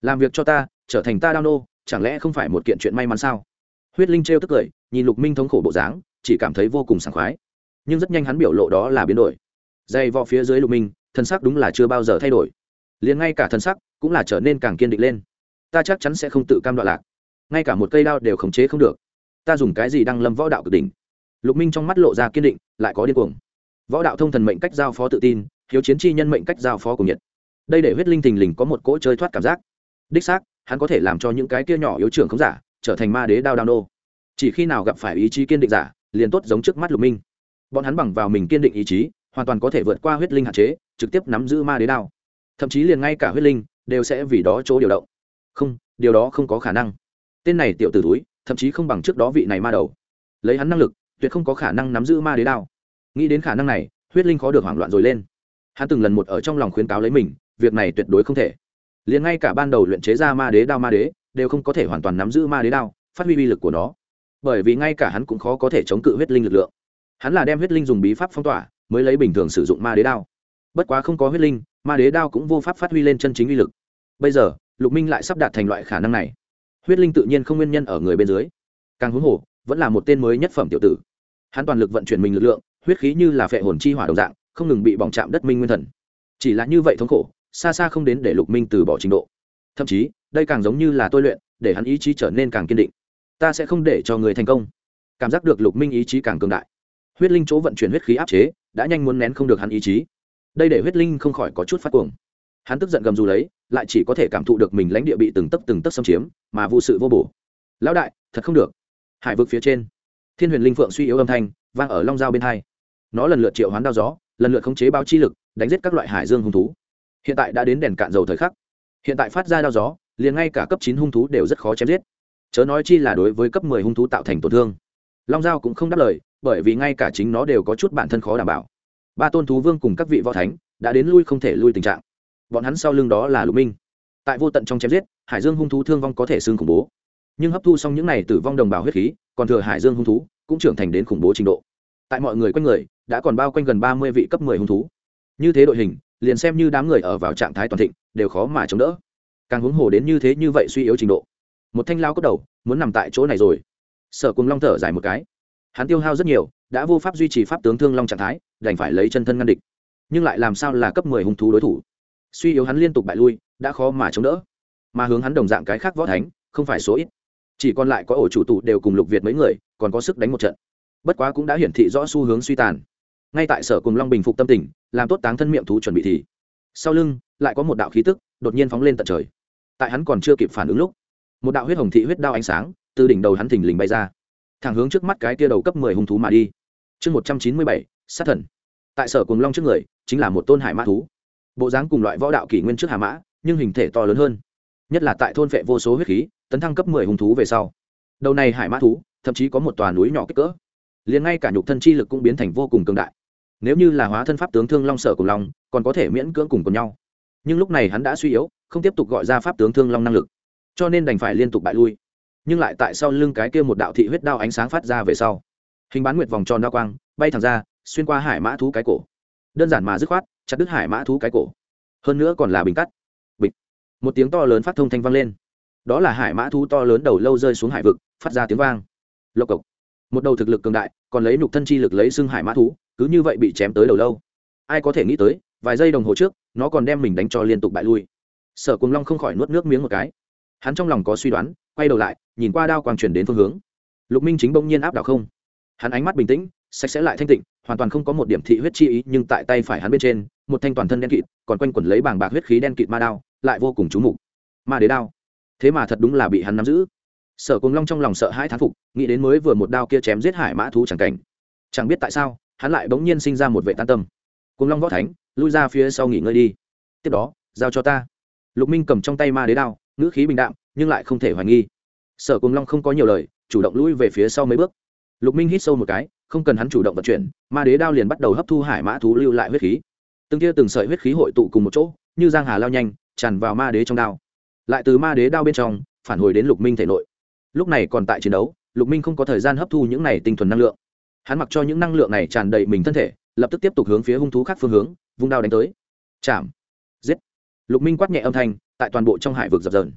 Làm việc cho ta, trở thành ta đau nô, chẳng lẽ không phải một kiện chuyện may mắn sao? Huyết linh trêu tức cười, nhìn lục minh thống khổ bộ dáng, chỉ cảm thấy vô cùng sảng khoái. Nhưng rất nhanh hắn biểu lộ đó là biến đổi. Dày vò phía dưới lục minh thân sắc đúng là chưa bao giờ thay đổi. Liền ngay cả thân sắc cũng là trở nên càng kiên định lên. Ta chắc chắn sẽ không tự cam đoạn lạc. Ngay cả một cây đao đều khống chế không được. Ta dùng cái gì đang lâm võ đạo cực đỉnh? Lục minh trong mắt lộ ra kiên định, lại có điên cuồng. Võ đạo thông thần mệnh cách giao phó tự tin, hiếu chiến chi nhân mệnh cách giao phó cùng nhiệt. Đây để huyết linh thình lình có một cỗ chơi thoát cảm giác. Đích xác, hắn có thể làm cho những cái kia nhỏ yếu trưởng không giả trở thành ma đế đao đao nô. Chỉ khi nào gặp phải ý chí kiên định giả, liền tốt giống trước mắt lục minh. Bọn hắn bằng vào mình kiên định ý chí, hoàn toàn có thể vượt qua huyết linh hạn chế trực tiếp nắm giữ ma đế đao. Thậm chí liền ngay cả huyết linh đều sẽ vì đó chỗ điều động. Không, điều đó không có khả năng. Tên này tiểu t ử túi thậm chí không bằng trước đó vị này ma đầu. Lấy hắn năng lực, tuyệt không có khả năng nắm giữ ma đế đao. Nghĩ đến khả năng này, huyết linh khó được hoảng loạn rồi lên. Hắn từng lần một ở trong lòng khuyến cáo lấy mình, việc này tuyệt đối không thể. Liền ngay cả ban đầu luyện chế ra ma đế đao ma đế, đều không có thể hoàn toàn nắm giữ ma đế đao, phát huy uy lực của nó. Bởi vì ngay cả hắn cũng khó có thể chống cự huyết linh lực lượng. Hắn là đem huyết linh dùng bí pháp phong tỏa, mới lấy bình thường sử dụng ma đế đao bất quá không có huyết linh, ma đế đao cũng vô pháp phát huy lên chân chính uy lực. Bây giờ, lục minh lại sắp đạt thành loại khả năng này. Huyết linh tự nhiên không nguyên nhân ở người bên dưới. Càng huống hồ, vẫn là một tên mới nhất phẩm tiểu tử. Hắn toàn lực vận chuyển mình lực lượng, huyết khí như là phệ hồn chi hỏa đồng dạng, không ngừng bị bỏng chạm đất minh nguyên thần. Chỉ là như vậy thống khổ, xa xa không đến để lục minh từ bỏ trình độ. Thậm chí, đây càng giống như là tôi luyện, để hắn ý chí trở nên càng kiên định. Ta sẽ không để cho người thành công. Cảm giác được lục minh ý chí càng cường đại. Huyết linh chỗ vận chuyển huyết khí áp chế, đã nhanh muốn nén không được hắn ý chí đây để huyết linh không khỏi có chút phát cuồng. Hắn tức giận gầm dù lấy, lại chỉ có thể cảm thụ được mình lãnh địa bị từng tấc từng tấc xâm chiếm, mà vụ sự vô bổ. Lão đại, thật không được. Hải vực phía trên, thiên huyền linh phượng suy yếu âm thanh, vang ở long dao bên hai. Nó lần lượt triệu hoán đao gió, lần lượt khống chế báo chi lực, đánh giết các loại hải dương hung thú. Hiện tại đã đến đèn cạn dầu thời khắc. Hiện tại phát ra đao gió, liền ngay cả cấp chín hung thú đều rất khó chém giết. Chớ nói chi là đối với cấp mười hung thú tạo thành tổn thương. Long giao cũng không đáp lời, bởi vì ngay cả chính nó đều có chút bản thân khó đảm bảo ba tôn thú vương cùng các vị võ thánh đã đến lui không thể lui tình trạng. Bọn hắn sau lưng đó là lục minh. Tại vô tận trong chém giết, hải dương hung thú thương vong có thể xương khủng bố. Nhưng hấp thu xong những này tử vong đồng bào huyết khí, còn thừa hải dương hung thú cũng trưởng thành đến khủng bố trình độ. Tại mọi người quanh người, đã còn bao quanh gần ba mươi vị cấp mười hung thú. Như thế đội hình, liền xem như đám người ở vào trạng thái toàn thịnh, đều khó mà chống đỡ. Càng huống hồ đến như thế như vậy suy yếu trình độ. Một thanh lao cốc đầu, muốn nằm tại chỗ này rồi. Sở cùng long thở dài một cái. Hắn tiêu hao rất nhiều đã vô pháp duy trì pháp tướng thương long trạng thái, đành phải lấy chân thân ngăn địch. Nhưng lại làm sao là cấp mười hung thú đối thủ? Suy yếu hắn liên tục bại lui, đã khó mà chống đỡ. Mà hướng hắn đồng dạng cái khác võ thánh, không phải số ít. Chỉ còn lại có ổ chủ tụ đều cùng lục việt mấy người, còn có sức đánh một trận. Bất quá cũng đã hiển thị rõ xu hướng suy tàn. Ngay tại sở cùng long bình phục tâm tình, làm tốt táng thân miệng thú chuẩn bị thì, sau lưng, lại có một đạo khí tức, đột nhiên phóng lên tận trời. Tại hắn còn chưa kịp phản ứng lúc, một đạo huyết hồng thị huyết đao ánh sáng, từ đỉnh đầu hắn thình lình bay ra. Thẳng hướng trước mắt cái kia đầu cấp mười hung thú mà đi chương một trăm chín mươi bảy, sát thần. Tại sở cùng long trước người, chính là một tôn hải mã thú. Bộ dáng cùng loại võ đạo kỷ nguyên trước hà mã, nhưng hình thể to lớn hơn. Nhất là tại thôn vệ vô số huyết khí, tấn thăng cấp mười hung thú về sau. Đầu này hải mã thú, thậm chí có một tòa núi nhỏ kích cỡ. Liền ngay cả nhục thân chi lực cũng biến thành vô cùng cường đại. Nếu như là hóa thân pháp tướng thương long sở cùng long, còn có thể miễn cưỡng cùng cùng nhau. Nhưng lúc này hắn đã suy yếu, không tiếp tục gọi ra pháp tướng thương long năng lực. Cho nên đành phải liên tục bại lui. Nhưng lại tại sau lưng cái kia một đạo thị huyết đao ánh sáng phát ra về sau hình bán nguyệt vòng tròn đa quang, bay thẳng ra, xuyên qua hải mã thú cái cổ. Đơn giản mà dứt khoát, chặt đứt hải mã thú cái cổ. Hơn nữa còn là bình cắt. Bịch. Một tiếng to lớn phát thông thanh vang lên. Đó là hải mã thú to lớn đầu lâu rơi xuống hải vực, phát ra tiếng vang. Lộc cộc. Một đầu thực lực cường đại, còn lấy nục thân chi lực lấy xưng hải mã thú, cứ như vậy bị chém tới đầu lâu. Ai có thể nghĩ tới, vài giây đồng hồ trước, nó còn đem mình đánh cho liên tục bại lui. Sở cùng long không khỏi nuốt nước miếng một cái. Hắn trong lòng có suy đoán, quay đầu lại, nhìn qua đao quang chuyển đến phương hướng. Lục minh chính bỗng nhiên áp đảo không hắn ánh mắt bình tĩnh, sạch sẽ lại thanh tịnh, hoàn toàn không có một điểm thị huyết chi ý, nhưng tại tay phải hắn bên trên, một thanh toàn thân đen kịt, còn quanh quẩn lấy bảng bạc huyết khí đen kịt ma đao, lại vô cùng trú mục. Ma đế đao. Thế mà thật đúng là bị hắn nắm giữ. Sở cùng long trong lòng sợ hãi thán phục, nghĩ đến mới vừa một đao kia chém giết hải mã thú chẳng cảnh. Chẳng biết tại sao, hắn lại bỗng nhiên sinh ra một vệ tan tâm. Cùng long võ thánh, lui ra phía sau nghỉ ngơi đi. Tiếp đó, giao cho ta. Lục minh cầm trong tay ma đế đao, ngữ khí bình đạm, nhưng lại không thể hoài nghi. Sở cùng long không có nhiều lời, chủ động lui về phía sau mấy bước lục minh hít sâu một cái, không cần hắn chủ động vận chuyển, ma đế đao liền bắt đầu hấp thu hải mã thú lưu lại huyết khí. Từng tia từng sợi huyết khí hội tụ cùng một chỗ, như giang hà lao nhanh, tràn vào ma đế trong đao. Lại từ ma đế đao bên trong, phản hồi đến lục minh thể nội. Lúc này còn tại chiến đấu, lục minh không có thời gian hấp thu những này tinh thuần năng lượng. Hắn mặc cho những năng lượng này tràn đầy mình thân thể, lập tức tiếp tục hướng phía hung thú khác phương hướng, vung đao đánh tới. Chạm. Giết. Lục minh quát nhẹ âm thanh, tại toàn bộ trong hải vực dập dờn.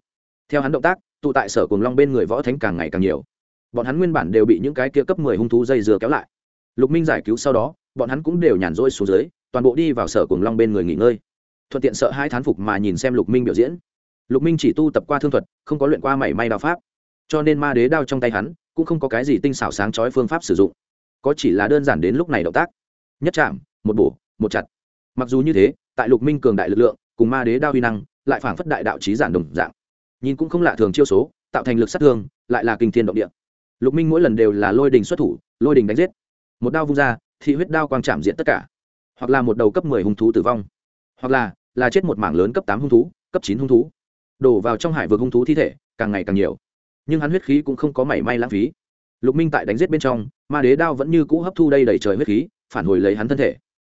Theo hắn động tác, tụ tại sở cùng long bên người võ thánh càng ngày càng nhiều bọn hắn nguyên bản đều bị những cái kia cấp mười hung thú dây dừa kéo lại. Lục minh giải cứu sau đó, bọn hắn cũng đều nhàn rỗi xuống dưới, toàn bộ đi vào sở cùng long bên người nghỉ ngơi. Thuận tiện sợ hai thán phục mà nhìn xem lục minh biểu diễn. Lục minh chỉ tu tập qua thương thuật, không có luyện qua mảy may đao pháp. Cho nên ma đế đao trong tay hắn, cũng không có cái gì tinh xảo sáng chói phương pháp sử dụng. Có chỉ là đơn giản đến lúc này động tác. Nhất chạm, một bổ, một chặt. Mặc dù như thế, tại lục minh cường đại lực lượng, cùng ma đế đao huy năng, lại phảng phất đại đạo trí giản đồng dạng. Nhìn cũng không lạ thường chiêu số, tạo thành lực sát thương, lại là kinh thiên động địa lục minh mỗi lần đều là lôi đình xuất thủ, lôi đình đánh giết. Một đao vung ra, thị huyết đao quang chạm diện tất cả. Hoặc là một đầu cấp mười hung thú tử vong. Hoặc là là chết một mảng lớn cấp tám hung thú, cấp chín hung thú. Đổ vào trong hải vực hung thú thi thể, càng ngày càng nhiều. Nhưng hắn huyết khí cũng không có mảy may lãng phí. Lục minh tại đánh giết bên trong, ma đế đao vẫn như cũ hấp thu đây đầy trời huyết khí, phản hồi lấy hắn thân thể.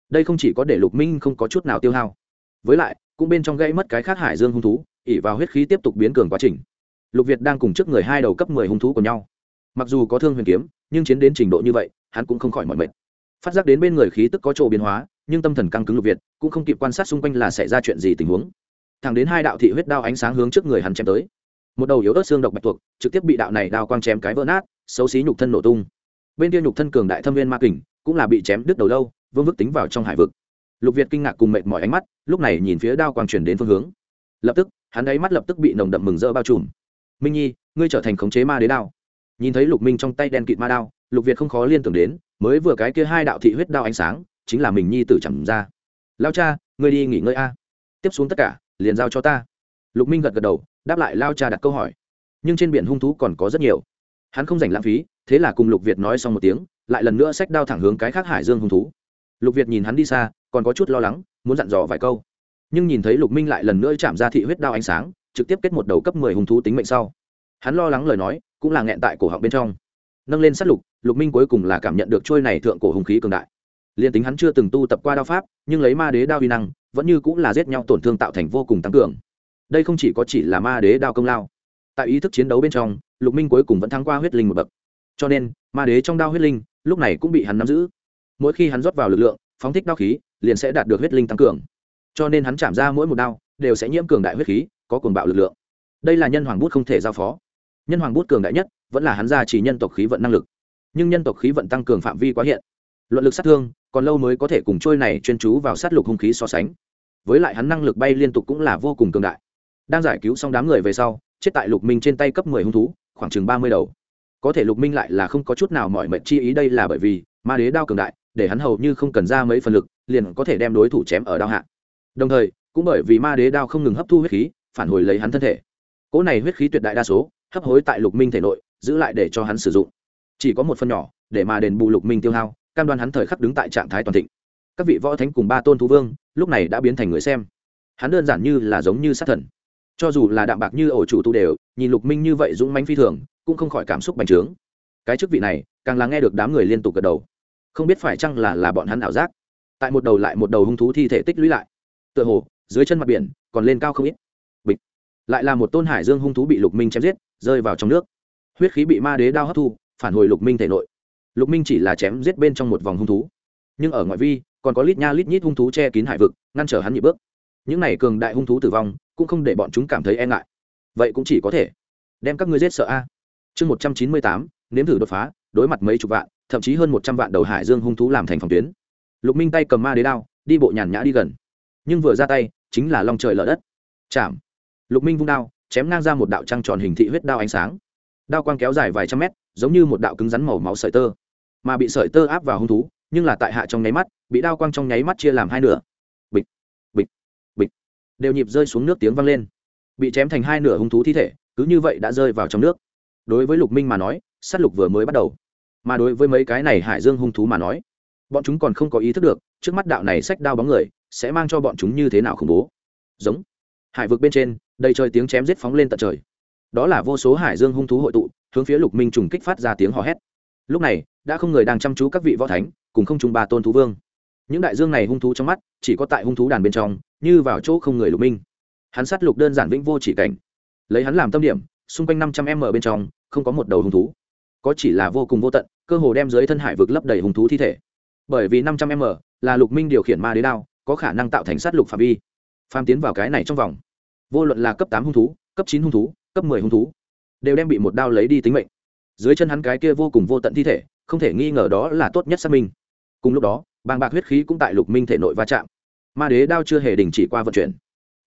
Đây không chỉ có để lục minh không có chút nào tiêu hao. Với lại, cũng bên trong gây mất cái khác hải dương hung thú ỉ vào huyết khí tiếp tục biến cường quá trình. Lục việt đang cùng trước người hai đầu cấp mười hung thú của nhau mặc dù có thương huyền kiếm, nhưng chiến đến trình độ như vậy, hắn cũng không khỏi mọi mệt. Phát giác đến bên người khí tức có chỗ biến hóa, nhưng tâm thần căng cứng lục việt, cũng không kịp quan sát xung quanh là xảy ra chuyện gì tình huống. Thẳng đến hai đạo thị huyết đao ánh sáng hướng trước người hắn chém tới. Một đầu yếu ớt xương độc bạch tuộc, trực tiếp bị đạo này đao quang chém cái vỡ nát, xấu xí nhục thân nổ tung. Bên kia nhục thân cường đại thâm viên ma kình, cũng là bị chém đứt đầu lâu, vương vức tính vào trong hải vực. Lục việt kinh ngạc cùng mệt mỏi ánh mắt, lúc này nhìn phía đao quang chuyển đến phương hướng. Lập tức, hắn ấy mắt lập tức bị nồng đậm mừng rỡ bao trùm. Minh nhi, ngươi trở thành khống chế ma đế đao nhìn thấy lục minh trong tay đen kịt ma đao, lục việt không khó liên tưởng đến, mới vừa cái kia hai đạo thị huyết đao ánh sáng, chính là mình nhi tử chẳng ra. Lao cha, ngươi đi nghỉ ngơi a. Tiếp xuống tất cả, liền giao cho ta. Lục minh gật gật đầu, đáp lại lao cha đặt câu hỏi. Nhưng trên biển hung thú còn có rất nhiều. Hắn không dành lãng phí, thế là cùng lục việt nói xong một tiếng, lại lần nữa xách đao thẳng hướng cái khác hải dương hung thú. Lục việt nhìn hắn đi xa, còn có chút lo lắng, muốn dặn dò vài câu. Nhưng nhìn thấy lục minh lại lần nữa chạm ra thị huyết đao ánh sáng, trực tiếp kết một đầu cấp mười hung thú tính mệnh sau. Hắn lo lắng lời nói cũng là nghẹn tại cổ họng bên trong. Nâng lên sát lục lục minh cuối cùng là cảm nhận được trôi này thượng cổ hùng khí cường đại. Liền tính hắn chưa từng tu tập qua đao pháp, nhưng lấy ma đế đao uy năng, vẫn như cũng là giết nhau tổn thương tạo thành vô cùng tăng cường. Đây không chỉ có chỉ là ma đế đao công lao. Tại ý thức chiến đấu bên trong, lục minh cuối cùng vẫn thắng qua huyết linh một bậc. Cho nên, ma đế trong đao huyết linh, lúc này cũng bị hắn nắm giữ. Mỗi khi hắn rót vào lực lượng, phóng thích đao khí, liền sẽ đạt được huyết linh tăng cường. Cho nên hắn chạm ra mỗi một đao, đều sẽ nhiễm cường đại huyết khí, có cuồng bạo lực lượng. Đây là nhân hoàng bút không thể giao phó nhân hoàng bút cường đại nhất, vẫn là hắn ra chỉ nhân tộc khí vận năng lực. Nhưng nhân tộc khí vận tăng cường phạm vi quá hiện. Luận lực sát thương, còn lâu mới có thể cùng trôi này chuyên chú vào sát lục hung khí so sánh. Với lại hắn năng lực bay liên tục cũng là vô cùng cường đại. Đang giải cứu xong đám người về sau, chết tại lục minh trên tay cấp mười hung thú, khoảng chừng ba mươi đầu. Có thể lục minh lại là không có chút nào mọi mệnh chi ý đây là bởi vì, ma đế đao cường đại, để hắn hầu như không cần ra mấy phần lực, liền có thể đem đối thủ chém ở đao hạ. Đồng thời, cũng bởi vì ma đế đao không ngừng hấp thu huyết khí, phản hồi lấy hắn thân thể. Cỗ này huyết khí tuyệt đại đa số hấp hối tại lục minh thể nội, giữ lại để cho hắn sử dụng. Chỉ có một phần nhỏ, để mà đền bù lục minh tiêu hao, cam đoan hắn thời khắc đứng tại trạng thái toàn thịnh. Các vị võ thánh cùng ba tôn thú vương, lúc này đã biến thành người xem. Hắn đơn giản như là giống như sát thần. Cho dù là đạm bạc như ổ chủ tu đều, nhìn lục minh như vậy dũng mánh phi thường, cũng không khỏi cảm xúc bành trướng. Cái chức vị này, càng là nghe được đám người liên tục gật đầu. Không biết phải chăng là là bọn hắn ảo giác. Tại một đầu lại một đầu hung thú thi thể tích lũy lại. Tựa hồ, dưới chân mặt biển, còn lên cao không ít. Bịch. Lại là một tôn hải dương hung thú bị lục minh chém giết rơi vào trong nước. Huyết khí bị ma đế đao hấp thu, phản hồi lục minh thể nội. Lục minh chỉ là chém giết bên trong một vòng hung thú. Nhưng ở ngoại vi, còn có lít nha lít nhít hung thú che kín hải vực, ngăn trở hắn nhị bước. Những này cường đại hung thú tử vong, cũng không để bọn chúng cảm thấy e ngại. Vậy cũng chỉ có thể đem các ngươi giết sợ a. Chương một trăm chín mươi tám, nếm thử đột phá, đối mặt mấy chục vạn, thậm chí hơn một trăm vạn đầu hải dương hung thú làm thành phòng tuyến. Lục minh tay cầm ma đế đao, đi bộ nhàn nhã đi gần. Nhưng vừa ra tay, chính là lòng trời lở đất. Chạm. Lục minh vung đao chém ngang ra một đạo trăng tròn hình thị huyết đao ánh sáng. Đao quang kéo dài vài trăm mét, giống như một đạo cứng rắn màu máu sợi tơ. Mà bị sợi tơ áp vào hung thú, nhưng là tại hạ trong nháy mắt, bị đao quang trong nháy mắt chia làm hai nửa. Bịch bịch bịch. Đều nhịp rơi xuống nước tiếng vang lên. Bị chém thành hai nửa hung thú thi thể, cứ như vậy đã rơi vào trong nước. Đối với lục minh mà nói s á t lục vừa mới bắt đầu. Mà đối với mấy cái này hải dương hung thú mà nói, bọn chúng còn không có ý thức được, trước mắt đạo này sách đao bóng người, sẽ mang cho bọn chúng như thế nào khủng bố. Giống. Hải vực bên trên đầy trời tiếng chém giết phóng lên tận trời. Đó là vô số hải dương hung thú hội tụ, hướng phía lục minh trùng kích phát ra tiếng hò hét. Lúc này, đã không người đang chăm chú các vị võ thánh, cùng không trùng ba tôn thú vương. Những đại dương này hung thú trong mắt, chỉ có tại hung thú đàn bên trong, như vào chỗ không người lục minh. Hắn sát lục đơn giản vĩnh vô chỉ cảnh. Lấy hắn làm tâm điểm, xung quanh năm trăm m bên trong, không có một đầu hung thú. Có chỉ là vô cùng vô tận, cơ hồ đem dưới thân hải vực lấp đầy hung thú thi thể. Bởi vì năm trăm m là lục minh điều khiển ma đế đao, có khả năng tạo thành sát lục phạm vi. Phàm tiến vào cái này trong vòng vô luận là cấp tám hung thú, cấp chín hung thú, cấp mười hung thú, đều đem bị một đao lấy đi tính mệnh. Dưới chân hắn cái kia vô cùng vô tận thi thể, không thể nghi ngờ đó là tốt nhất xác minh. Cùng lúc đó, bàng bạc huyết khí cũng tại lục minh thể nội va chạm. Ma đế đao chưa hề đình chỉ qua vận chuyển.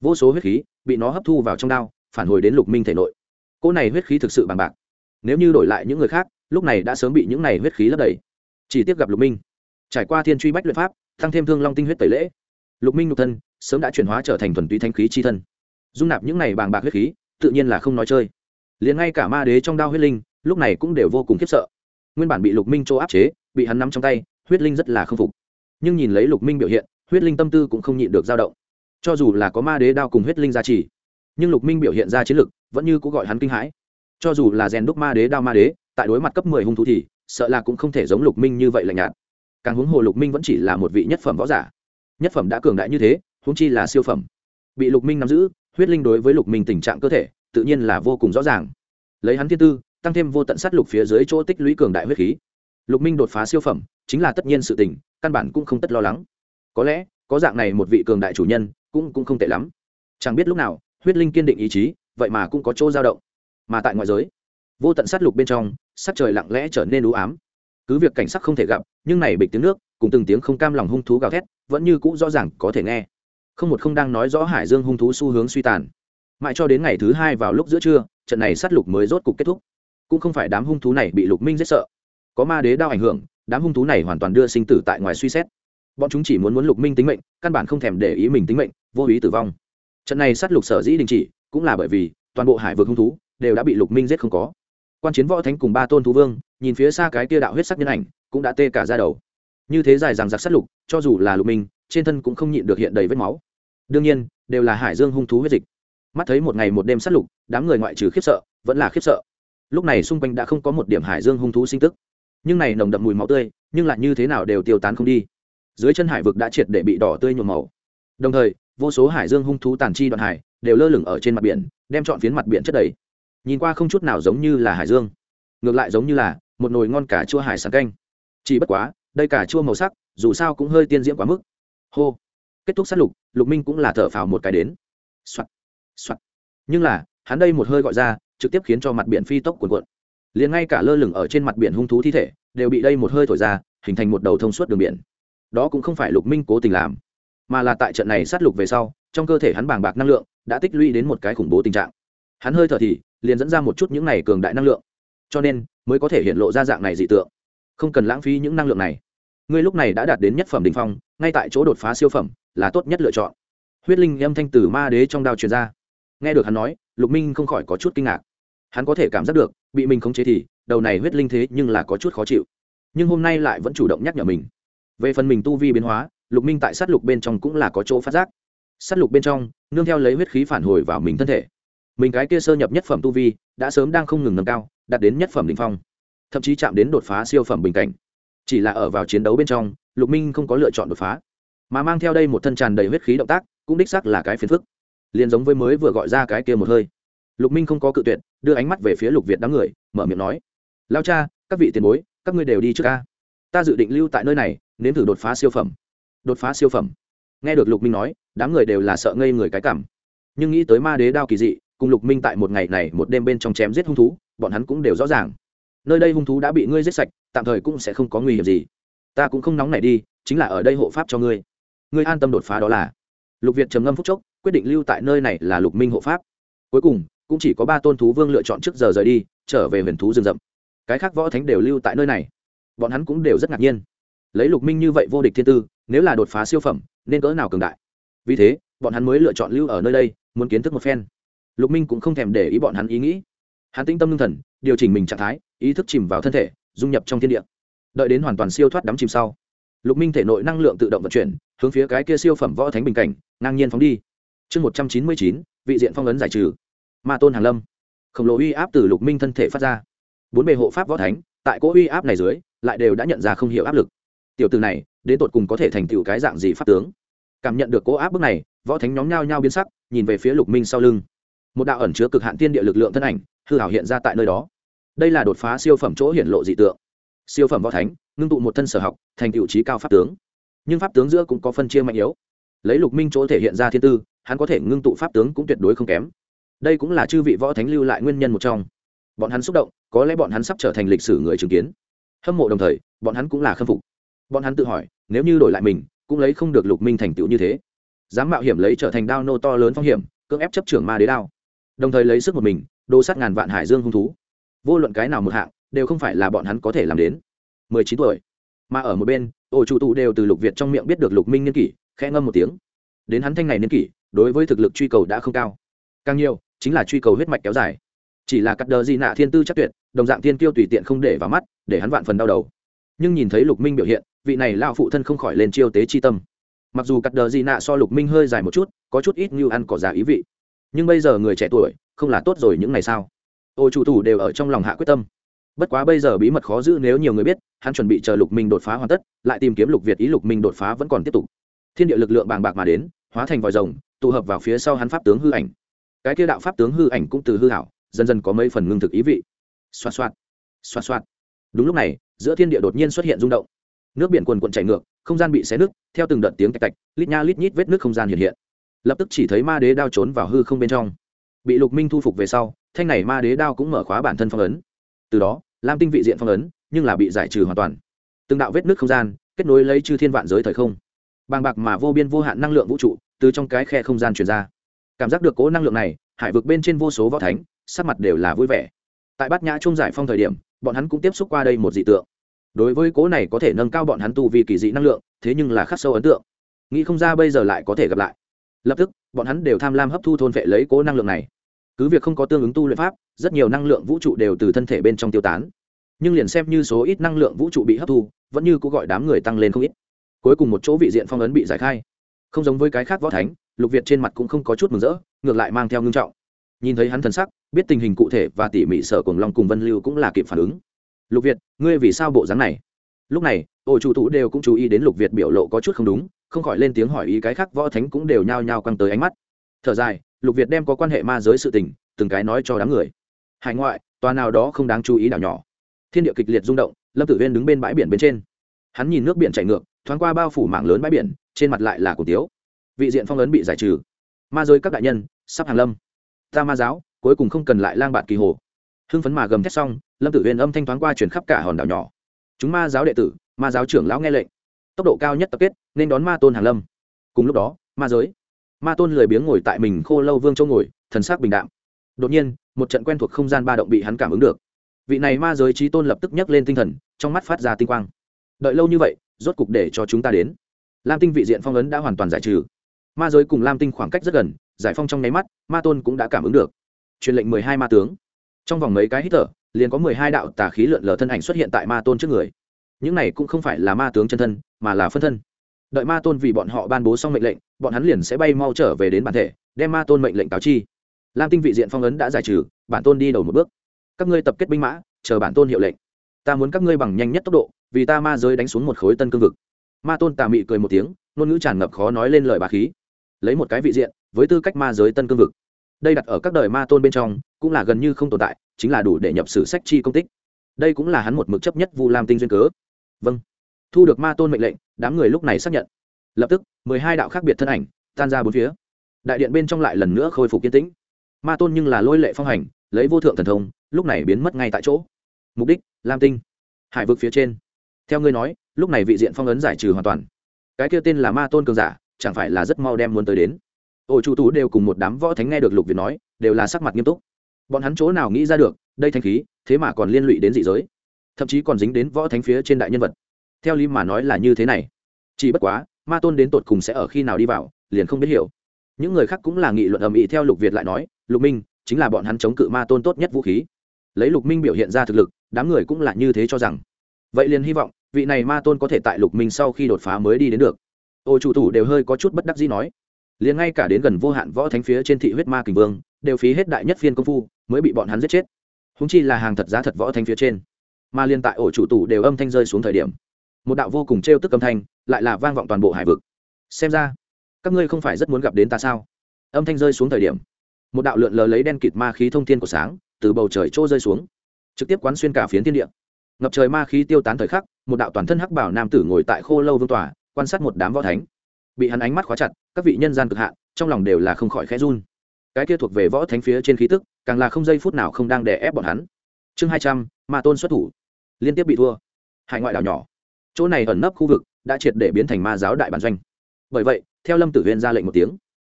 Vô số huyết khí bị nó hấp thu vào trong đao, phản hồi đến lục minh thể nội. Cỗ này huyết khí thực sự bàng bạc. Nếu như đổi lại những người khác, lúc này đã sớm bị những này huyết khí lấp đầy. Chỉ tiếc gặp lục minh. Trải qua thiên truy bách luyện pháp, tăng thêm thương long tinh huyết tẩy lễ. Lục minh nhục thân sớm đã chuyển hóa trở thành thuần túy thanh khí chi thân dung nạp những này bàng bạc huyết khí, tự nhiên là không nói chơi. Liền ngay cả ma đế trong đao huyết linh, lúc này cũng đều vô cùng khiếp sợ. Nguyên bản bị lục minh chỗ áp chế, bị hắn nắm trong tay, huyết linh rất là k phục. Nhưng nhìn lấy lục minh biểu hiện, huyết linh tâm tư cũng không nhịn được dao động. Cho dù là có ma đế đao cùng huyết linh gia trì, nhưng lục minh biểu hiện ra chiến lực, vẫn như cũng gọi hắn kinh hãi. Cho dù là rèn đúc ma đế đao ma đế, tại đối mặt cấp mười hung thú thì, sợ là cũng không thể giống lục minh như vậy lạnh nhạt. Càng huống hồ lục minh vẫn chỉ là một vị nhất phẩm võ giả. Nhất phẩm đã cường đại như thế, huống chi là siêu phẩm. Bị lục minh nắm giữ huyết linh đối với lục minh tình trạng cơ thể, tự nhiên là vô cùng rõ ràng. Lấy hắn thiên tư, tăng thêm vô tận sát lục phía dưới chỗ tích lũy cường đại huyết khí. Lục minh đột phá siêu phẩm, chính là tất nhiên sự tình, căn bản cũng không tất lo lắng. Có lẽ, có dạng này một vị cường đại chủ nhân, cũng cũng không tệ lắm. Chẳng biết lúc nào, huyết linh kiên định ý chí, vậy mà cũng có chỗ dao động. Mà tại ngoại giới, vô tận sát lục bên trong, sắc trời lặng lẽ trở nên u ám. Cứ việc cảnh sắc không thể gặp, nhưng này bịch tiếng nước, cùng từng tiếng không cam lòng hung thú gào thét, vẫn như cũ rõ ràng có thể nghe không một không đang nói rõ hải dương hung thú xu hướng suy tàn. Mãi cho đến ngày thứ hai vào lúc giữa trưa, trận này sát lục mới rốt cục kết thúc. Cũng không phải đám hung thú này bị lục minh rất sợ. Có ma đế đao ảnh hưởng, đám hung thú này hoàn toàn đưa sinh tử tại ngoài suy xét. Bọn chúng chỉ muốn muốn lục minh tính mệnh, căn bản không thèm để ý mình tính mệnh, vô ý tử vong. Trận này sát lục sở dĩ đình chỉ, cũng là bởi vì toàn bộ hải vực hung thú đều đã bị lục minh giết không có. Quan chiến võ thánh cùng ba tôn thú vương, nhìn phía xa cái tia đạo huyết sắc nhân ảnh, cũng đã tê cả ra đầu. Như thế dài rằng giặc sát lục, cho dù là lục minh, trên thân cũng không nhịn được hiện đầy vết máu đương nhiên, đều là hải dương hung thú huyết dịch. Mắt thấy một ngày một đêm sát lục, đám người ngoại trừ khiếp sợ, vẫn là khiếp sợ. Lúc này xung quanh đã không có một điểm hải dương hung thú sinh tức. Nhưng này nồng đậm mùi máu tươi, nhưng lại như thế nào đều tiêu tán không đi. Dưới chân hải vực đã triệt để bị đỏ tươi nhuộm màu. Đồng thời, vô số hải dương hung thú tàn chi đoạn hải đều lơ lửng ở trên mặt biển, đem chọn phiến mặt biển chất đầy. Nhìn qua không chút nào giống như là hải dương. Ngược lại giống như là một nồi ngon cà chua hải sản canh. Chỉ bất quá, đây cà chua màu sắc, dù sao cũng hơi tiên diễm quá mức. Hô kết thúc sát lục lục minh cũng là thở phào một cái đến. Soạt soạt. Nhưng là, hắn đây một hơi gọi ra, trực tiếp khiến cho mặt biển phi tốc cuồn cuộn. Liền ngay cả lơ lửng ở trên mặt biển hung thú thi thể, đều bị đây một hơi thổi ra, hình thành một đầu thông suốt đường biển. Đó cũng không phải lục minh cố tình làm, mà là tại trận này sát lục về sau, trong cơ thể hắn bàng bạc năng lượng, đã tích lũy đến một cái khủng bố tình trạng. Hắn hơi thở thì, liền dẫn ra một chút những này cường đại năng lượng. Cho nên, mới có thể hiện lộ ra dạng này dị tượng. Không cần lãng phí những năng lượng này ngươi lúc này đã đạt đến nhất phẩm đ ỉ n h phong, ngay tại chỗ đột phá siêu phẩm, là tốt nhất lựa chọn. Huyết linh âm thanh từ ma đế trong đao truyền ra. Nghe được hắn nói, lục minh không khỏi có chút kinh ngạc. Hắn có thể cảm giác được, bị mình khống chế thì, đầu này huyết linh thế nhưng là có chút khó chịu. Nhưng hôm nay lại vẫn chủ động nhắc nhở mình. Về phần mình tu vi biến hóa, lục minh tại sát lục bên trong cũng là có chỗ phát giác. Sát lục bên trong, nương theo lấy huyết khí phản hồi vào mình thân thể. Mình cái kia sơ nhập nhất phẩm tu vi, đã sớm đang không ngừng nâng cao, đạt đến nhất phẩm đ ỉ n h phong. Thậm chí chạm đến đột phá siêu phẩm bình cảnh chỉ là ở vào chiến đấu bên trong, lục minh không có lựa chọn đột phá, mà mang theo đây một thân tràn đầy huyết khí động tác, cũng đích sắc là cái phiền phức. Liền giống với mới vừa gọi ra cái kia một hơi. Lục minh không có cự tuyệt, đưa ánh mắt về phía lục việt đám người, mở miệng nói, lao cha, các vị tiền bối, các ngươi đều đi trước ca ta dự định lưu tại nơi này, nếm thử đột phá siêu phẩm. Đột phá siêu phẩm. Nghe được lục minh nói, đám người đều là sợ ngây người cái cảm. Nhưng nghĩ tới ma đế đao kỳ dị, cùng lục minh tại một ngày này một đêm bên trong chém giết hung thú, bọn hắn cũng đều rõ ràng nơi đây hung thú đã bị ngươi giết sạch, tạm thời cũng sẽ không có nguy hiểm gì. Ta cũng không nóng này đi, chính là ở đây hộ pháp cho ngươi. Ngươi an tâm đột phá đó là. Lục việt trầm ngâm phúc chốc, quyết định lưu tại nơi này là lục minh hộ pháp. Cuối cùng, cũng chỉ có ba tôn thú vương lựa chọn trước giờ rời đi, trở về huyền thú rừng rậm. Cái khác võ thánh đều lưu tại nơi này. Bọn hắn cũng đều rất ngạc nhiên. Lấy lục minh như vậy vô địch thiên tư, nếu là đột phá siêu phẩm, nên cỡ nào cường đại? Vì thế, bọn hắn mới lựa chọn lưu ở nơi đây, muốn kiến thức một phen. Lục minh cũng không thèm để ý bọn hắn ý nghĩ. Hắn tĩnh tâm lương thần, điều chỉnh mình trạng thái ý thức chìm vào thân thể, dung nhập trong thiên địa. Đợi đến hoàn toàn siêu thoát đắm chìm sau, lục minh thể nội năng lượng tự động vận chuyển, hướng phía cái kia siêu phẩm võ thánh bình cảnh, ngang nhiên phóng đi. Chương một trăm chín mươi chín, vị diện phong ấn giải trừ. Ma tôn hàn lâm. Khổng lồ uy áp từ lục minh thân thể phát ra. Bốn bề hộ pháp võ thánh, tại cỗ uy áp này dưới, lại đều đã nhận ra không hiểu áp lực. Tiểu từ này, đến tột cùng có thể thành tựu cái dạng gì pháp tướng? Cảm nhận được cỗ áp bức này, võ thánh nhóm nhao nhao biến sắc, nhìn về phía lục minh sau lưng. Một đạo ẩn chứa cực hạn tiên địa lực lượng thân ảnh, hư hảo hiện ra tại nơi đó đây là đột phá siêu phẩm chỗ hiển lộ dị tượng. Siêu phẩm võ thánh, ngưng tụ một thân sở học, thành tựu trí cao pháp tướng. Nhưng pháp tướng giữa cũng có phân chia mạnh yếu. Lấy lục minh chỗ thể hiện ra thiên tư, hắn có thể ngưng tụ pháp tướng cũng tuyệt đối không kém. Đây cũng là chư vị võ thánh lưu lại nguyên nhân một trong. Bọn hắn xúc động, có lẽ bọn hắn sắp trở thành lịch sử người chứng kiến. Hâm mộ đồng thời, bọn hắn cũng là khâm phục. Bọn hắn tự hỏi, nếu như đổi lại mình, cũng lấy không được lục minh thành tựu như thế. Dám mạo hiểm lấy trở thành đao nô to lớn phong hiểm, cưỡng ép chấp trưởng ma đế đao. Đồng thời lấy sức một mình, đô sát ngàn vạn hải dương hung thú vô luận cái nào một hạng, đều không phải là bọn hắn có thể làm đến. Mười chín tuổi. Mà ở một bên, ổ chủ tụ đều từ lục việt trong miệng biết được lục minh niên kỷ, khẽ ngâm một tiếng. Đến hắn thanh này niên kỷ, đối với thực lực truy cầu đã không cao. Càng nhiều, chính là truy cầu huyết mạch kéo dài. Chỉ là cắt đờ di nạ thiên tư chắc tuyệt, đồng dạng thiên kiêu tùy tiện không để vào mắt, để hắn vạn phần đau đầu. Nhưng nhìn thấy lục minh biểu hiện, vị này lao phụ thân không khỏi lên chiêu tế chi tâm. Mặc dù cắt đờ di nạ so lục minh hơi dài một chút, có chút ít như ăn cỏ già ý vị. Nhưng bây giờ người trẻ tuổi, không là tốt rồi những ngày sao ô chủ thủ đều ở trong lòng hạ quyết tâm. Bất quá bây giờ bí mật khó giữ nếu nhiều người biết, hắn chuẩn bị chờ lục minh đột phá hoàn tất, lại tìm kiếm lục việt ý lục minh đột phá vẫn còn tiếp tục. Thiên địa lực lượng bàng bạc mà đến, hóa thành vòi rồng, tụ hợp vào phía sau hắn pháp tướng hư ảnh. Cái kia đạo pháp tướng hư ảnh cũng từ hư hảo, dần dần có mấy phần ngưng thực ý vị. Xoa xoa xoa xoa đúng lúc này, giữa thiên địa đột nhiên xuất hiện rung động. Nước biển quần quận chảy ngược, không gian bị xé nứt, theo từng đợt tiếng tạch tạch, lít nha lít nhít vết nước không gian hiện hiện. Lập tức chỉ thấy ma đế đao trốn vào hư không bên trong bị lục minh thu phục về sau, thanh này ma đế đao cũng mở khóa bản thân phong ấn. Từ đó, lam tinh vị diện phong ấn, nhưng là bị giải trừ hoàn toàn. Từng đạo vết nước không gian, kết nối lấy chư thiên vạn giới thời không. Bàng bạc mà vô biên vô hạn năng lượng vũ trụ, từ trong cái khe không gian truyền ra. Cảm giác được cố năng lượng này, hải vực bên trên vô số võ thánh, sắc mặt đều là vui vẻ. Tại bát nhã trung giải phong thời điểm, bọn hắn cũng tiếp xúc qua đây một dị tượng. Đối với cố này có thể nâng cao bọn hắn tu vì kỳ dị năng lượng, thế nhưng là khắc sâu ấn tượng. Nghĩ không ra bây giờ lại có thể gặp lại. Lập tức, bọn hắn đều tham lam hấp thu thôn vệ lấy cố năng lượng này cứ việc không có tương ứng tu luyện pháp, rất nhiều năng lượng vũ trụ đều từ thân thể bên trong tiêu tán. Nhưng liền xem như số ít năng lượng vũ trụ bị hấp thu, vẫn như cũng gọi đám người tăng lên không ít. Cuối cùng một chỗ vị diện phong ấn bị giải khai. Không giống với cái khác võ thánh, lục việt trên mặt cũng không có chút mừng rỡ, ngược lại mang theo ngưng trọng. Nhìn thấy hắn thần sắc, biết tình hình cụ thể và tỉ mỉ sở cùng long cùng vân lưu cũng là kịp phản ứng. Lục việt, ngươi vì sao bộ dáng này? Lúc này ổ chủ thủ đều cũng chú ý đến lục việt biểu lộ có chút không đúng, không khỏi lên tiếng hỏi ý cái khác võ thánh cũng đều nhao nhao quăng tới ánh mắt. Thở dài lục việt đem có quan hệ ma giới sự tình, từng cái nói cho đám người. Hải ngoại, tòa nào đó không đáng chú ý đảo nhỏ. Thiên địa kịch liệt rung động, lâm tử viên đứng bên bãi biển bên trên. Hắn nhìn nước biển chảy ngược, thoáng qua bao phủ mảng lớn bãi biển, trên mặt lại là cổ tiếu. Vị diện phong ấn bị giải trừ. Ma giới các đại nhân, sắp hàng lâm. Ta ma giáo, cuối cùng không cần lại lang bạt kỳ hồ. Hưng phấn mà gầm thét xong, lâm tử viên âm thanh thoáng qua chuyển khắp cả hòn đảo nhỏ. Chúng ma giáo đệ tử, ma giáo trưởng lão nghe lệnh. Tốc độ cao nhất tập kết, nên đón ma tôn hàng lâm. Cùng lúc đó, ma giới ma tôn lười biếng ngồi tại mình khô lâu vương châu ngồi, thần sắc bình đạm. Đột nhiên, một trận quen thuộc không gian ba động bị hắn cảm ứng được. Vị này ma giới trí tôn lập tức nhấc lên tinh thần, trong mắt phát ra tinh quang. Đợi lâu như vậy, rốt cục để cho chúng ta đến. Lam tinh vị diện phong ấn đã hoàn toàn giải trừ. Ma giới cùng lam tinh khoảng cách rất gần, giải phong trong nháy mắt, ma tôn cũng đã cảm ứng được. Truyền lệnh mười hai ma tướng. Trong vòng mấy cái hít thở, liền có mười hai đạo tà khí lượn lờ thân ảnh xuất hiện tại ma tôn trước người. Những này cũng không phải là ma tướng chân thân, mà là phân thân đợi ma tôn vì bọn họ ban bố xong mệnh lệnh, bọn hắn liền sẽ bay mau trở về đến bản thể, đem ma tôn mệnh lệnh cáo chi. Lam tinh vị diện phong ấn đã giải trừ, bản tôn đi đầu một bước. Các ngươi tập kết binh mã, chờ bản tôn hiệu lệnh. Ta muốn các ngươi bằng nhanh nhất tốc độ, vì ta ma giới đánh xuống một khối tân cương vực. Ma tôn tà mị cười một tiếng, ngôn ngữ tràn ngập khó nói lên lời bà khí. Lấy một cái vị diện, với tư cách ma giới tân cương vực. Đây đặt ở các đời ma tôn bên trong, cũng là gần như không tồn tại, chính là đủ để nhập sử sách chi công tích. Đây cũng là hắn một mực chấp nhất vu lam tinh duyên cớ. Vâng thu được ma tôn mệnh lệnh, đám người lúc này xác nhận. Lập tức, mười hai đạo khác biệt thân ảnh tan ra bốn phía. Đại điện bên trong lại lần nữa khôi phục kiến tĩnh. Ma tôn nhưng là lôi lệ phong hành, lấy vô thượng thần thông, lúc này biến mất ngay tại chỗ. Mục đích, lam tinh. Hải vực phía trên. Theo ngươi nói, lúc này vị diện phong ấn giải trừ hoàn toàn. Cái kia tên là ma tôn cường giả, chẳng phải là rất mau đem muốn tới đến. Ổ chủ tú đều cùng một đám võ thánh nghe được lục việt nói, đều là sắc mặt nghiêm túc. Bọn hắn chỗ nào nghĩ ra được, đây thanh khí, thế mà còn liên lụy đến dị giới. Thậm chí còn dính đến võ thánh phía trên đại nhân vật theo lý mà nói là như thế này. Chỉ bất quá, ma tôn đến tột cùng sẽ ở khi nào đi vào, liền không biết hiểu. Những người khác cũng là nghị luận ầm ĩ theo lục việt lại nói, lục minh, chính là bọn hắn chống cự ma tôn tốt nhất vũ khí. Lấy lục minh biểu hiện ra thực lực, đám người cũng là như thế cho rằng. Vậy liền hy vọng, vị này ma tôn có thể tại lục minh sau khi đột phá mới đi đến được. Ô chủ thủ đều hơi có chút bất đắc dĩ nói. Liền ngay cả đến gần vô hạn võ thánh phía trên thị huyết ma kình vương, đều phí hết đại nhất phiên công phu, mới bị bọn hắn giết chết. Húng chi là hàng thật giá thật võ thánh phía trên. Mà liên tại ổ chủ tủ đều âm thanh rơi xuống thời điểm một đạo vô cùng trêu tức âm thanh, lại là vang vọng toàn bộ hải vực. Xem ra, các ngươi không phải rất muốn gặp đến ta sao? Âm thanh rơi xuống thời điểm, một đạo lượn lờ lấy đen kịt ma khí thông thiên của sáng, từ bầu trời trô rơi xuống, trực tiếp quán xuyên cả phiến thiên địa. Ngập trời ma khí tiêu tán thời khắc, một đạo toàn thân hắc bảo nam tử ngồi tại khô lâu vương tòa, quan sát một đám võ thánh. Bị hắn ánh mắt khóa chặt, các vị nhân gian cực hạn, trong lòng đều là không khỏi khẽ run. Cái kia thuộc về võ thánh phía trên khí tức, càng là không giây phút nào không đang đè ép bọn hắn. Chương hai trăm, ma tôn xuất thủ. Liên tiếp bị thua. Hải ngoại đảo nhỏ chỗ này ẩn nấp khu vực đã triệt để biến thành ma giáo đại bản doanh. Bởi vậy, theo lâm tử huyên ra lệnh một tiếng,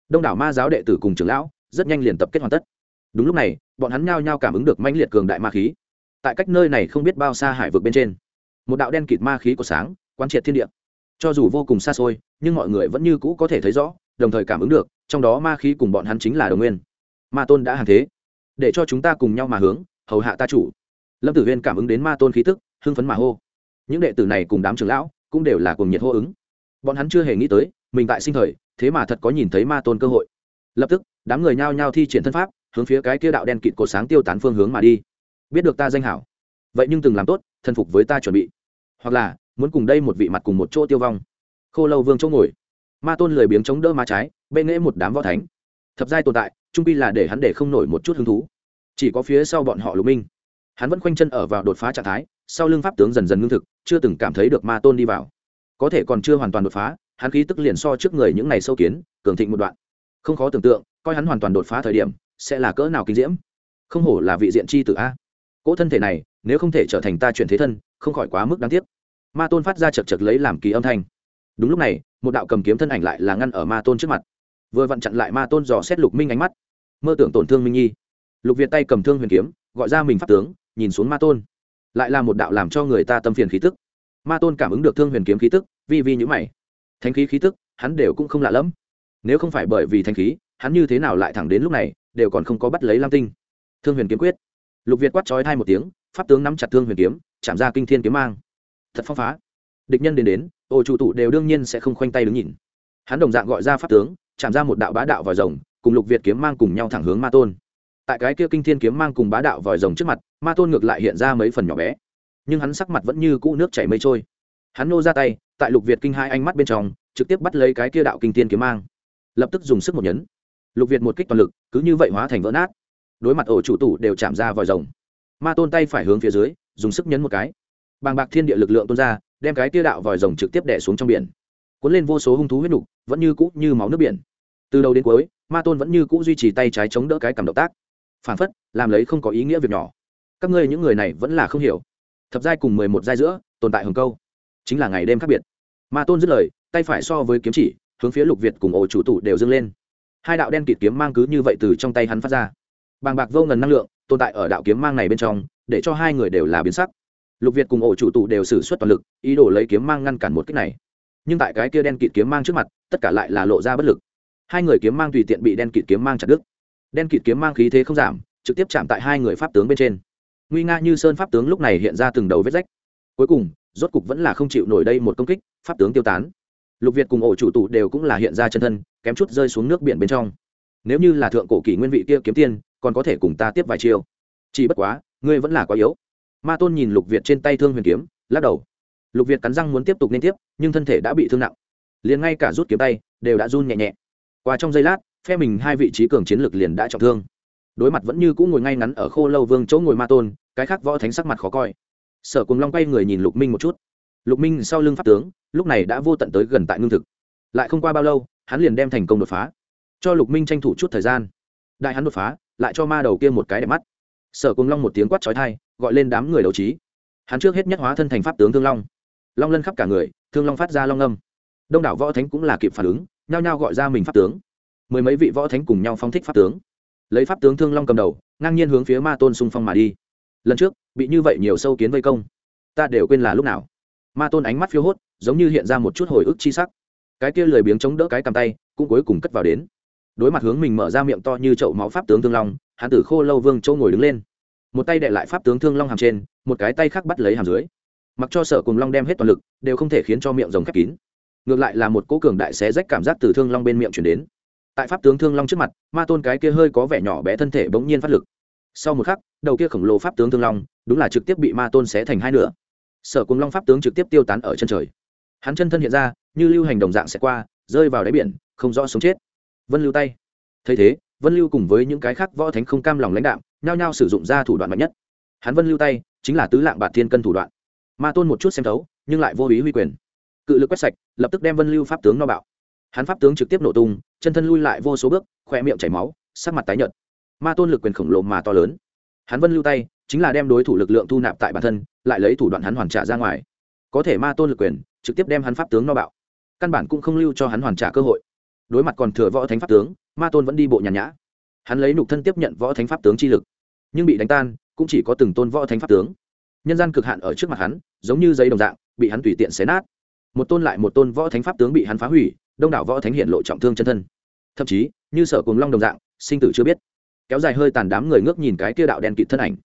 đông đảo ma giáo đệ tử cùng trưởng lão rất nhanh liền tập kết hoàn tất. Đúng lúc này, bọn hắn nhao nhao cảm ứng được mãnh liệt cường đại ma khí. Tại cách nơi này không biết bao xa hải vực bên trên, một đạo đen kịt ma khí của sáng quan triệt thiên địa. Cho dù vô cùng xa xôi, nhưng mọi người vẫn như cũ có thể thấy rõ, đồng thời cảm ứng được, trong đó ma khí cùng bọn hắn chính là đồng nguyên. Ma tôn đã hàng thế. Để cho chúng ta cùng nhau mà hướng, hầu hạ ta chủ. Lâm tử huyên cảm ứng đến ma tôn khí tức, hưng phấn mà hô những đệ tử này cùng đám trưởng lão cũng đều là cùng nhiệt hô ứng. Bọn hắn chưa hề nghĩ tới, mình tại sinh thời, thế mà thật có nhìn thấy ma tôn cơ hội. Lập tức, đám người nhao nhao thi triển thân pháp, hướng phía cái kia đạo đen kịt cột sáng tiêu tán phương hướng mà đi. Biết được ta danh hảo, vậy nhưng từng làm tốt, thân phục với ta chuẩn bị. Hoặc là, muốn cùng đây một vị mặt cùng một chỗ tiêu vong. Khô lâu vương chỗ ngồi. Ma tôn lười biếng chống đỡ má trái bê nghễ một đám võ thánh. Thập giai tồn tại, trung pi là để hắn để không nổi một chút hứng thú. Chỉ có phía sau bọn họ lục minh hắn vẫn khoanh chân ở vào đột phá trạng thái, sau lưng pháp tướng dần dần ngưng thực, chưa từng cảm thấy được ma tôn đi vào. Có thể còn chưa hoàn toàn đột phá, hắn khí tức liền so trước người những ngày sâu kiến, cường thịnh một đoạn. Không khó tưởng tượng, coi hắn hoàn toàn đột phá thời điểm, sẽ là cỡ nào kinh diễm. Không hổ là vị diện c h i tử a. Cỗ thân thể này, nếu không thể trở thành ta chuyển thế thân, không khỏi quá mức đáng tiếc. Ma tôn phát ra chật chật lấy làm kỳ âm thanh. Đúng lúc này, một đạo cầm kiếm thân ảnh lại là ngăn ở ma tôn trước mặt. Vừa vặn chặn lại ma tôn dò xét lục minh ánh mắt. Mơ tưởng tổn thương minh nhi. Lục việt tay cầm thương huyền kiếm, gọi ra mình pháp tướng nhìn xuống ma tôn. Lại là một đạo làm cho người ta tâm phiền khí tức. Ma tôn cảm ứng được thương huyền kiếm khí tức, vi vi nhữ mày. Thanh khí khí tức, hắn đều cũng không lạ lẫm. Nếu không phải bởi vì thanh khí, hắn như thế nào lại thẳng đến lúc này, đều còn không có bắt lấy lam tinh. Thương huyền kiếm quyết. Lục việt quát trói thai một tiếng, pháp tướng nắm chặt thương huyền kiếm, chạm ra kinh thiên kiếm mang. Thật phong phá. Địch nhân đến đến, ô chủ tụ đều đương nhiên sẽ không khoanh tay đứng nhìn. Hắn đồng dạng gọi ra pháp tướng, chạm ra một đạo bá đạo vòi rồng, cùng lục việt kiếm mang cùng nhau thẳng hướng ma tôn tại cái kia kinh thiên kiếm mang cùng bá đạo vòi rồng trước mặt, ma tôn ngược lại hiện ra mấy phần nhỏ bé. Nhưng hắn sắc mặt vẫn như cũ nước chảy mây trôi. Hắn nô ra tay, tại lục việt kinh hai ánh mắt bên trong, trực tiếp bắt lấy cái kia đạo kinh thiên kiếm mang. Lập tức dùng sức một nhấn. Lục việt một kích toàn lực, cứ như vậy hóa thành vỡ nát. Đối mặt ổ chủ tủ đều chạm ra vòi rồng. Ma tôn tay phải hướng phía dưới, dùng sức nhấn một cái. Bàng bạc thiên địa lực lượng tuôn ra, đem cái tia đạo vòi rồng trực tiếp đẻ xuống trong biển. Cuốn lên vô số hung thú huyết nục, vẫn như cũ như máu nước biển. Từ đầu đến cuối, ma tôn vẫn như cũ duy trì tay trái chống đỡ cái cầm động tác phản phất, làm lấy không có ý nghĩa việc nhỏ. Các ngươi những người này vẫn là không hiểu. Thập giai cùng mười một giai giữa, tồn tại hồng câu. Chính là ngày đêm khác biệt. Ma tôn dứt lời, tay phải so với kiếm chỉ, hướng phía lục việt cùng ổ chủ tụ đều dâng lên. Hai đạo đen kịt kiếm mang cứ như vậy từ trong tay hắn phát ra. Bàng bạc vô ngần năng lượng, tồn tại ở đạo kiếm mang này bên trong, để cho hai người đều là biến sắc. Lục việt cùng ổ chủ tụ đều xử suất toàn lực, ý đồ lấy kiếm mang ngăn cản một cách này. Nhưng tại cái kia đen kịt kiếm mang trước mặt, tất cả lại là lộ ra bất lực. Hai người kiếm mang tùy tiện bị đen kịt kiếm mang chặt đứt đen kịt kiếm mang khí thế không giảm, trực tiếp chạm tại hai người pháp tướng bên trên. Nguy nga như sơn pháp tướng lúc này hiện ra từng đầu vết rách. Cuối cùng, rốt cục vẫn là không chịu nổi đây một công kích, pháp tướng tiêu tán. Lục việt cùng ổ chủ tụ đều cũng là hiện ra chân thân, kém chút rơi xuống nước biển bên trong. Nếu như là thượng cổ kỷ nguyên vị kia kiếm tiên, còn có thể cùng ta tiếp vài chiêu. Chỉ bất quá, ngươi vẫn là quá yếu. Ma tôn nhìn lục việt trên tay thương huyền kiếm, lắc đầu. Lục việt cắn răng muốn tiếp tục nên tiếp, nhưng thân thể đã bị thương nặng. Liền ngay cả rút kiếm tay, đều đã run nhẹ nhẹ. Qua trong giây lát phe mình hai vị trí cường chiến lực liền đã trọng thương. Đối mặt vẫn như cũng ngồi ngay ngắn ở khô lâu vương chỗ ngồi ma tôn, cái khác võ thánh sắc mặt khó coi. Sở cùng long quay người nhìn lục minh một chút. Lục minh sau lưng pháp tướng, lúc này đã vô tận tới gần tại ngưng thực. Lại không qua bao lâu, hắn liền đem thành công đột phá. Cho lục minh tranh thủ chút thời gian. Đại hắn đột phá, lại cho ma đầu kia một cái đẹp mắt. Sở cùng long một tiếng quát trói thai gọi lên đám người đấu trí. Hắn trước hết nhất hóa thân thành pháp tướng thương long. Long lân khắp cả người, thương long phát ra long âm. Đông đảo võ thánh cũng là kịp phản ứng, nhao nhao gọi ra mình pháp tướng mười mấy vị võ thánh cùng nhau phong thích pháp tướng. Lấy pháp tướng thương long cầm đầu, ngang nhiên hướng phía ma tôn xung phong mà đi. Lần trước, bị như vậy nhiều sâu kiến vây công, ta đều quên là lúc nào. Ma tôn ánh mắt phiêu hốt, giống như hiện ra một chút hồi ức chi sắc. Cái kia lười biếng chống đỡ cái cầm tay, cũng cuối cùng cất vào đến. Đối mặt hướng mình mở ra miệng to như chậu máu pháp tướng thương long, hắn tử khô lâu vương châu ngồi đứng lên. Một tay đệ lại pháp tướng thương long hàm trên, một cái tay khác bắt lấy hàm dưới. Mặc cho sở cùng long đem hết toàn lực, đều không thể khiến cho miệng rồng khép kín. Ngược lại là một cố cường đại xé rách cảm giác từ thương long bên miệng chuyển đến tại pháp tướng thương long trước mặt, ma tôn cái kia hơi có vẻ nhỏ bé thân thể bỗng nhiên phát lực. Sau một khắc, đầu kia khổng lồ pháp tướng thương long, đúng là trực tiếp bị ma tôn xé thành hai nửa. Sở cùng long pháp tướng trực tiếp tiêu tán ở chân trời. Hắn chân thân hiện ra, như lưu hành đồng dạng sẽ qua, rơi vào đáy biển, không rõ sống chết. Vân lưu tay. Thấy thế, vân lưu cùng với những cái khác võ thánh không cam lòng lãnh đạo nhao nhao sử dụng ra thủ đoạn mạnh nhất. Hắn vân lưu tay, chính là tứ lạng bạt thiên cân thủ đoạn. Ma tôn một chút xem thấu, nhưng lại vô ý huy quyền. Cự lực quét sạch, lập tức đem vân lưu pháp tướng no bạo hắn pháp tướng trực tiếp nổ tung, chân thân lui lại vô số bước khoe miệng chảy máu, sắc mặt tái nhợt. Ma tôn lực quyền khổng lồ mà to lớn. Hắn vân lưu tay, chính là đem đối thủ lực lượng thu nạp tại bản thân, lại lấy thủ đoạn hắn hoàn trả ra ngoài. Có thể ma tôn lực quyền, trực tiếp đem hắn pháp tướng no bạo. Căn bản cũng không lưu cho hắn hoàn trả cơ hội. Đối mặt còn thừa võ thánh pháp tướng, ma tôn vẫn đi bộ nhàn nhã. Hắn lấy nục thân tiếp nhận võ thánh pháp tướng chi lực. Nhưng bị đánh tan, cũng chỉ có từng tôn võ thánh pháp tướng. Nhân gian cực hạn ở trước mặt hắn, giống như giấy đồng dạng, bị hắn tùy tiện xé nát. Một tôn lại một tôn võ thánh pháp tướng bị hắn phá hủy đông đảo võ thánh hiện lộ trọng thương chân thân. Thậm chí, như sở cùng long đồng dạng, sinh tử chưa biết. Kéo dài hơi tàn đám người ngước nhìn cái kia đạo đen kịt thân ảnh.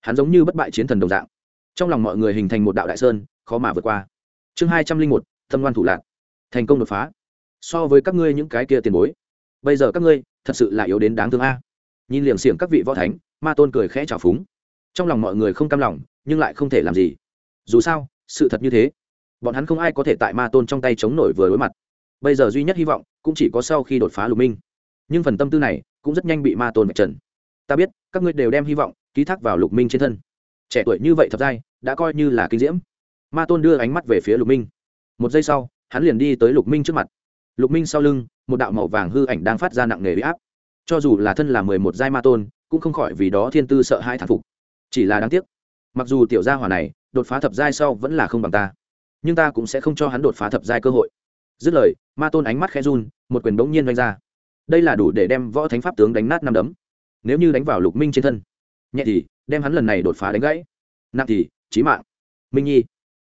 Hắn giống như bất bại chiến thần đồng dạng. Trong lòng mọi người hình thành một đạo đại sơn, khó mà vượt qua. Chương hai trăm linh một, thâm ngoan thủ lạc. Thành công đột phá. So với các ngươi những cái kia tiền bối, bây giờ các ngươi thật sự là yếu đến đáng thương a. Nhìn liềng xiềng các vị võ thánh, ma tôn cười khẽ trào phúng. Trong lòng mọi người không cam lòng, nhưng lại không thể làm gì. Dù sao, sự thật như thế. Bọn hắn không ai có thể tại ma tôn trong tay chống nổi vừa đối mặt bây giờ duy nhất hy vọng cũng chỉ có sau khi đột phá lục minh. Nhưng phần tâm tư này cũng rất nhanh bị ma tôn vạch trần. Ta biết, các ngươi đều đem hy vọng ký thác vào lục minh trên thân. Trẻ tuổi như vậy thật dai, đã coi như là kinh diễm. Ma tôn đưa ánh mắt về phía lục minh. Một giây sau, hắn liền đi tới lục minh trước mặt. Lục minh sau lưng, một đạo màu vàng hư ảnh đang phát ra nặng nề huy áp. Cho dù là thân là mười một giai ma tôn, cũng không khỏi vì đó thiên tư sợ hai thản phục. Chỉ là đáng tiếc, mặc dù tiểu gia hỏa này đột phá thập giai sau vẫn là không bằng ta, nhưng ta cũng sẽ không cho hắn đột phá thập giai cơ hội dứt lời, ma tôn ánh mắt khẽ run, một quyền bỗng nhiên vanh ra. Đây là đủ để đem võ thánh pháp tướng đánh nát năm đấm. Nếu như đánh vào lục minh trên thân, nhẹ thì đem hắn lần này đột phá đánh gãy. Nặng thì trí mạng. Minh nhi,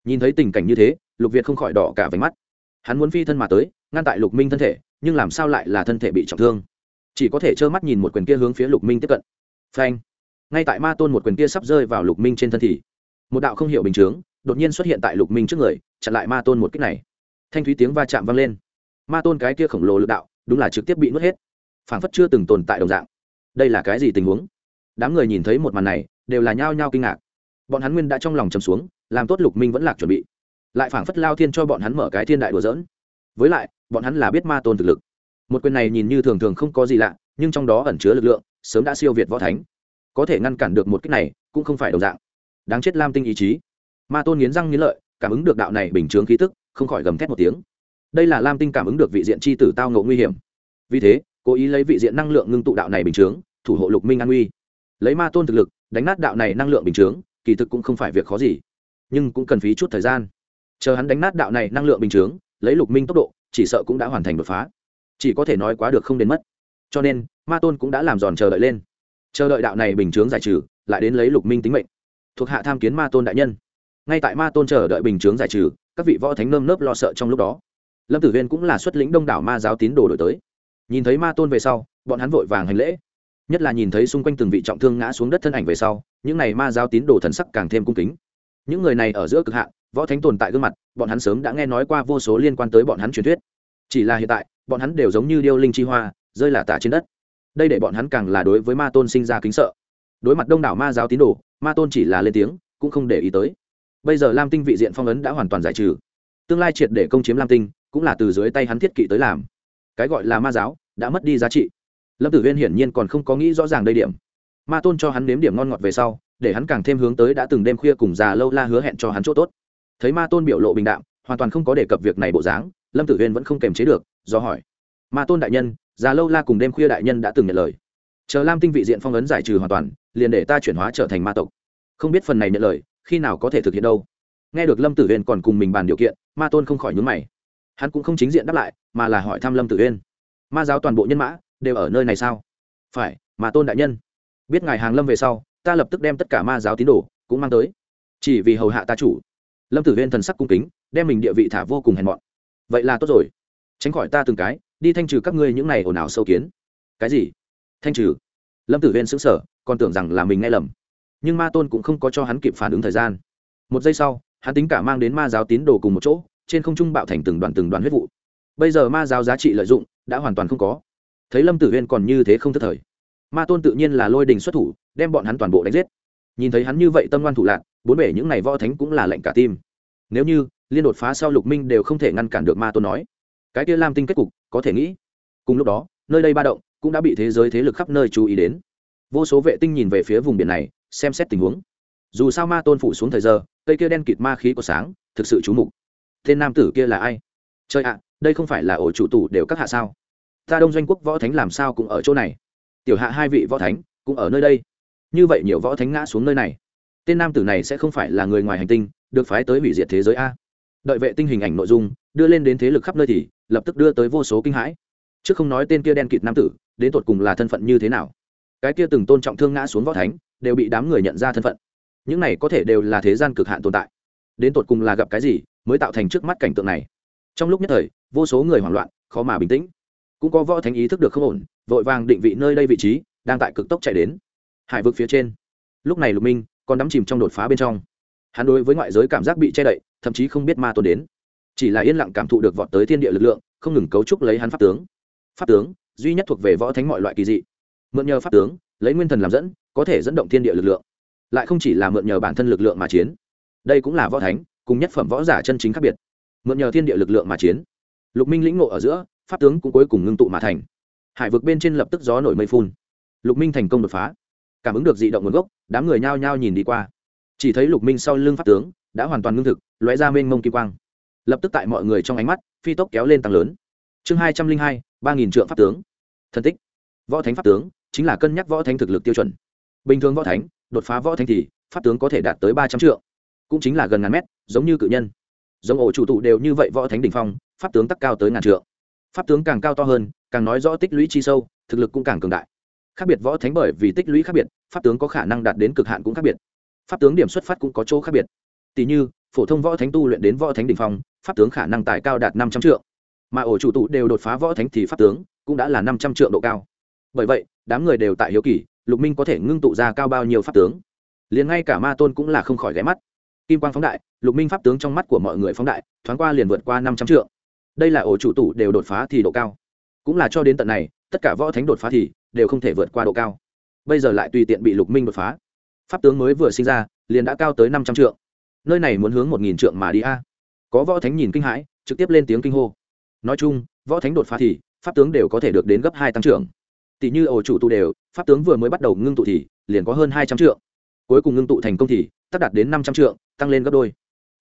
nhìn thấy tình cảnh như thế, lục việt không khỏi đỏ cả váy mắt. Hắn muốn phi thân mà tới, ngăn tại lục minh thân thể, nhưng làm sao lại là thân thể bị trọng thương? Chỉ có thể trơ mắt nhìn một quyền kia hướng phía lục minh tiếp cận. Phanh. Ngay tại ma tôn một quyền kia sắp rơi vào lục minh trên thân thì, một đạo không hiểu bình chướng đột nhiên xuất hiện tại lục minh trước người, chặn lại ma tôn một cách này thanh thúy tiếng va chạm vang lên. Ma tôn cái kia khổng lồ lực đạo, đúng là trực tiếp bị nuốt hết. Phảng phất chưa từng tồn tại đồng dạng. Đây là cái gì tình huống? Đám người nhìn thấy một màn này, đều là nhao nhao kinh ngạc. Bọn hắn nguyên đã trong lòng chầm xuống, làm tốt lục minh vẫn lạc chuẩn bị. Lại phảng phất lao thiên cho bọn hắn mở cái thiên đại đùa dỡn với lại, bọn hắn là biết ma tôn thực lực. Một quyền này nhìn như thường thường không có gì lạ, nhưng trong đó ẩn chứa lực lượng, sớm đã siêu việt võ thánh. Có thể ngăn cản được một cách này, cũng không phải đồng dạng. Đáng chết lam tinh ý chí. Ma tôn nghiến răng nghiến lợi, cảm ứng được đạo này bình chướng khí tức không khỏi gầm thét một tiếng. Đây là lam tinh cảm ứng được vị diện c h i tử tao ngộ nguy hiểm. Vì thế, cố ý lấy vị diện năng lượng ngưng tụ đạo này bình chướng, thủ hộ lục minh an uy. Lấy ma tôn thực lực, đánh nát đạo này năng lượng bình chướng, kỳ thực cũng không phải việc khó gì, nhưng cũng cần phí chút thời gian. Chờ hắn đánh nát đạo này năng lượng bình chướng, lấy lục minh tốc độ, chỉ sợ cũng đã hoàn thành đột phá. Chỉ có thể nói quá được không đến mất. Cho nên, ma tôn cũng đã làm giòn chờ đợi lên. Chờ đợi đạo này bình chướng giải trừ, lại đến lấy lục minh tính mệnh. Thuộc hạ tham kiến ma tôn đại nhân. Ngay tại ma tôn chờ đợi bình chướng giải trừ các vị võ thánh nơm nớp lo sợ trong lúc đó. Lâm tử huyên cũng là xuất lĩnh đông đảo ma giáo tín đồ đổi tới. Nhìn thấy ma tôn về sau, bọn hắn vội vàng hành lễ. Nhất là nhìn thấy xung quanh từng vị trọng thương ngã xuống đất thân ảnh về sau, những n à y ma giáo tín đồ thần sắc càng thêm cung kính. Những người này ở giữa cực hạn, võ thánh tồn tại gương mặt, bọn hắn sớm đã nghe nói qua vô số liên quan tới bọn hắn truyền thuyết. Chỉ là hiện tại, bọn hắn đều giống như điêu linh chi hoa, rơi là tả trên đất. Đây để bọn hắn càng là đối với ma tôn sinh ra kính sợ. Đối mặt đông đảo ma giáo tín đồ, ma tôn chỉ là lên tiếng, cũng không để ý tới bây giờ lam tinh vị diện phong ấn đã hoàn toàn giải trừ. Tương lai triệt để công chiếm lam tinh, cũng là từ dưới tay hắn thiết kỵ tới làm. Cái gọi là ma giáo, đã mất đi giá trị. Lâm tử huyên hiển nhiên còn không có nghĩ rõ ràng đây điểm. Ma tôn cho hắn nếm điểm ngon ngọt về sau, để hắn càng thêm hướng tới đã từng đêm khuya cùng già lâu la hứa hẹn cho hắn chỗ tốt. Thấy ma tôn biểu lộ bình đạm, hoàn toàn không có đề cập việc này bộ dáng, lâm tử huyên vẫn không kềm chế được, do hỏi. Ma tôn đại nhân, già lâu la cùng đêm khuya đại nhân đã từng nhận lời. Chờ lam tinh vị diện phong ấn giải trừ hoàn toàn, liền để ta chuyển hóa trở thành ma tộc. Không biết phần này nhận lời khi nào có thể thực hiện đâu? Nghe được lâm tử huyên còn cùng mình bàn điều kiện, ma tôn không khỏi nhún mày. Hắn cũng không chính diện đáp lại, mà là hỏi thăm lâm tử huyên ma giáo toàn bộ nhân mã đều ở nơi này sao? Phải mà tôn đại nhân. Biết ngài hàng lâm về sau, ta lập tức đem tất cả ma giáo tín đồ cũng mang tới. Chỉ vì hầu hạ ta chủ. Lâm tử huyên thần sắc cung kính, đem mình địa vị thả vô cùng hèn mọn. Vậy là tốt rồi. Tránh khỏi ta từng cái, đi thanh trừ các ngươi những này ồn ào sâu kiến. Cái gì? Thanh trừ? Lâm tử huyên xứng sở còn tưởng rằng là mình nghe lầm nhưng ma tôn cũng không có cho hắn kịp phản ứng thời gian. Một giây sau, hắn tính cả mang đến ma giáo tín đồ cùng một chỗ, trên không trung bạo thành từng đoàn từng đoàn huyết vụ. Bây giờ ma giáo giá trị lợi dụng đã hoàn toàn không có. Thấy lâm tử huyên còn như thế không thất thời, ma tôn tự nhiên là lôi đình xuất thủ, đem bọn hắn toàn bộ đánh giết. Nhìn thấy hắn như vậy tâm ngoan thủ lạc bốn bể những ngày võ thánh cũng là lệnh cả tim. Nếu như, liên đột phá sau lục minh đều không thể ngăn cản được ma tôn nói, cái kia lam tinh kết cục, có thể nghĩ. Cùng lúc đó, nơi đây ba động cũng đã bị thế giới thế lực khắp nơi chú ý đến. Vô số vệ tinh nhìn về phía vùng biển này xem xét tình huống. Dù sao ma tôn phủ xuống thời giờ, cây kia đen kịt ma khí của sáng, thực sự trú mục. Tên nam tử kia là ai? Chơi ạ, đây không phải là ổ chủ tủ đều các hạ sao? Ta đông doanh quốc võ thánh làm sao cũng ở chỗ này? Tiểu hạ hai vị võ thánh cũng ở nơi đây. Như vậy nhiều võ thánh ngã xuống nơi này. Tên nam tử này sẽ không phải là người ngoài hành tinh, được phái tới hủy diệt thế giới a. Đợi vệ tinh hình ảnh nội dung, đưa lên đến thế lực khắp nơi thì, lập tức đưa tới vô số kinh hãi. Chứ không nói tên kia đen kịt nam tử, đến tột cùng là thân phận như thế nào? Cái kia từng tôn trọng thương ngã xuống võ thánh đều bị đám người nhận ra thân phận. Những này có thể đều là thế gian cực hạn tồn tại. Đến tột cùng là gặp cái gì mới tạo thành trước mắt cảnh tượng này? Trong lúc nhất thời, vô số người hoảng loạn, khó mà bình tĩnh. Cũng có võ thánh ý thức được không ổn, vội vàng định vị nơi đây vị trí, đang tại cực tốc chạy đến. Hải vực phía trên. Lúc này lục minh còn đắm chìm trong đột phá bên trong. Hắn đối với ngoại giới cảm giác bị che đậy, thậm chí không biết ma tôn đến. Chỉ là yên lặng cảm thụ được vọt tới thiên địa lực lượng, không ngừng cấu trúc lấy hắn pháp tướng. Pháp tướng, duy nhất thuộc về võ thánh mọi loại kỳ dị. Mượn nhờ pháp tướng, lấy nguyên thần làm dẫn có thể dẫn động thiên địa lực lượng, lại không chỉ là mượn nhờ bản thân lực lượng mà chiến. Đây cũng là võ thánh, cùng nhất phẩm võ giả chân chính khác biệt. Mượn nhờ thiên địa lực lượng mà chiến. Lục minh lĩnh ngộ ở giữa, pháp tướng cũng cuối cùng ngưng tụ mà thành. Hải vực bên trên lập tức gió nổi mây phun. Lục minh thành công đột phá. Cảm ứng được dị động nguồn gốc, đám người nhao nhao nhìn đi qua. Chỉ thấy lục minh sau lưng pháp tướng đã hoàn toàn ngưng thực, lóe ra mênh mông kim quang. Lập tức tại mọi người trong ánh mắt, phi tốc kéo lên tăng lớn. Chương hai trăm linh hai, ba nghìn trượng pháp tướng. Thân tích. Võ thánh pháp tướng chính là cân nhắc võ thánh thực lực tiêu chuẩn bình thường võ thánh, đột phá võ thánh thì, pháp tướng có thể đạt tới ba trăm trượng. Cũng chính là gần ngàn mét, giống như cự nhân. Giống ổ chủ tụ đều như vậy võ thánh đ ỉ n h phong, pháp tướng tắc cao tới ngàn trượng. Pháp tướng càng cao to hơn, càng nói rõ tích lũy chi sâu, thực lực cũng càng cường đại. Khác biệt võ thánh bởi vì tích lũy khác biệt, pháp tướng có khả năng đạt đến cực hạn cũng khác biệt. Pháp tướng điểm xuất phát cũng có chỗ khác biệt. Tỷ như, phổ thông võ thánh tu luyện đến võ thánh đ ỉ n h phong, pháp tướng khả năng tài cao đạt năm trăm triệu mà ổ chủ tụ đều đột phá võ thánh thì pháp tướng cũng đã là năm trăm triệu độ cao. Bởi vậy, đám người đều tại hiếu kỳ lục minh có thể ngưng tụ ra cao bao nhiêu pháp tướng? Liền ngay cả ma tôn cũng là không khỏi ghé mắt. Kim quang phóng đại, lục minh pháp tướng trong mắt của mọi người phóng đại, thoáng qua liền vượt qua năm trăm triệu đây là ổ chủ tủ đều đột phá thì độ cao. Cũng là cho đến tận này, tất cả võ thánh đột phá thì đều không thể vượt qua độ cao. Bây giờ lại tùy tiện bị lục minh đột phá. Pháp tướng mới vừa sinh ra, liền đã cao tới năm trăm triệu nơi này muốn hướng một nghìn trượng mà đi a. Có võ thánh nhìn kinh hãi, trực tiếp lên tiếng kinh hô. Nói chung, võ thánh đột phá thì, pháp tướng đều có thể được đến gấp hai tăng trưởng tỷ như ổ chủ tụ đều, pháp tướng vừa mới bắt đầu ngưng tụ thì, liền có hơn hai trăm triệu cuối cùng ngưng tụ thành công thì tác đạt đến năm trăm triệu tăng lên gấp đôi.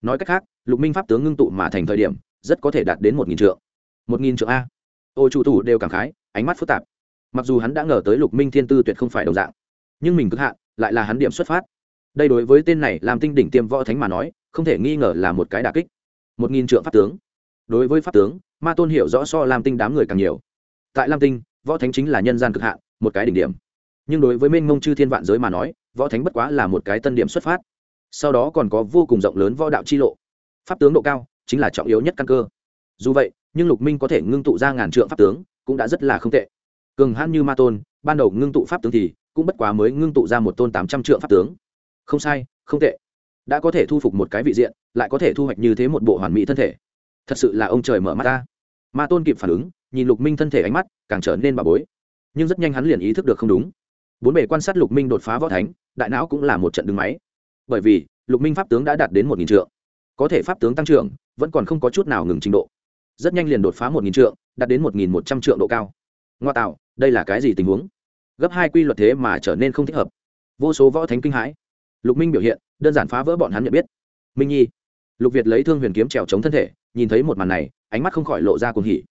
Nói cách khác, lục minh pháp tướng ngưng tụ mà thành thời điểm, rất có thể đạt đến một nghìn trượng. Một nghìn trượng a. Ô chủ tụ đều cảm khái, ánh mắt phức tạp. Mặc dù hắn đã ngờ tới lục minh thiên tư tuyệt không phải đồng dạng, nhưng mình cực hạn, lại là hắn điểm xuất phát. Đây đối với tên này làm tinh đỉnh tiêm võ thánh mà nói, không thể nghi ngờ là một cái đà kích. Một nghìn trượng pháp tướng. Đối với pháp tướng, ma tôn hiểu rõ so làm tinh đám người càng nhiều. Tại lam tinh võ thánh chính là nhân gian cực hạn, một cái đỉnh điểm. Nhưng đối với mênh mông chư thiên vạn giới mà nói, võ thánh bất quá là một cái tân điểm xuất phát. Sau đó còn có vô cùng rộng lớn võ đạo chi lộ. Pháp tướng độ cao chính là trọng yếu nhất căn cơ. Dù vậy, nhưng lục minh có thể ngưng tụ ra ngàn trượng pháp tướng cũng đã rất là không tệ. Cường hãn như ma tôn, ban đầu ngưng tụ pháp tướng thì cũng bất quá mới ngưng tụ ra một tôn tám trăm trượng pháp tướng. Không sai, không tệ. Đã có thể thu phục một cái vị diện, lại có thể thu hoạch như thế một bộ hoàn mỹ thân thể. Thật sự là ông trời mở mắt ta. Ma tôn kịp phản ứng nhìn lục minh thân thể ánh mắt, càng trở nên bà bối. Nhưng rất nhanh hắn liền ý thức được không đúng. Bốn bề quan sát lục minh đột phá võ thánh, đại não cũng là một trận đứng máy. Bởi vì, lục minh pháp tướng đã đạt đến một nghìn trượng. Có thể pháp tướng tăng trưởng, vẫn còn không có chút nào ngừng trình độ. Rất nhanh liền đột phá một nghìn trượng, đạt đến một nghìn một trăm trượng độ cao. Ngoa tạo, đây là cái gì tình huống? Gấp hai quy luật thế mà trở nên không thích hợp. Vô số võ thánh kinh hãi. Lục minh biểu hiện, đơn giản phá vỡ bọn hắn nhận biết. Minh nhi. Lục việt lấy thương huyền kiếm trèo chống thân thể, nhìn thấy một màn này, ánh mắt không khỏi lộ ra cuồng hỉ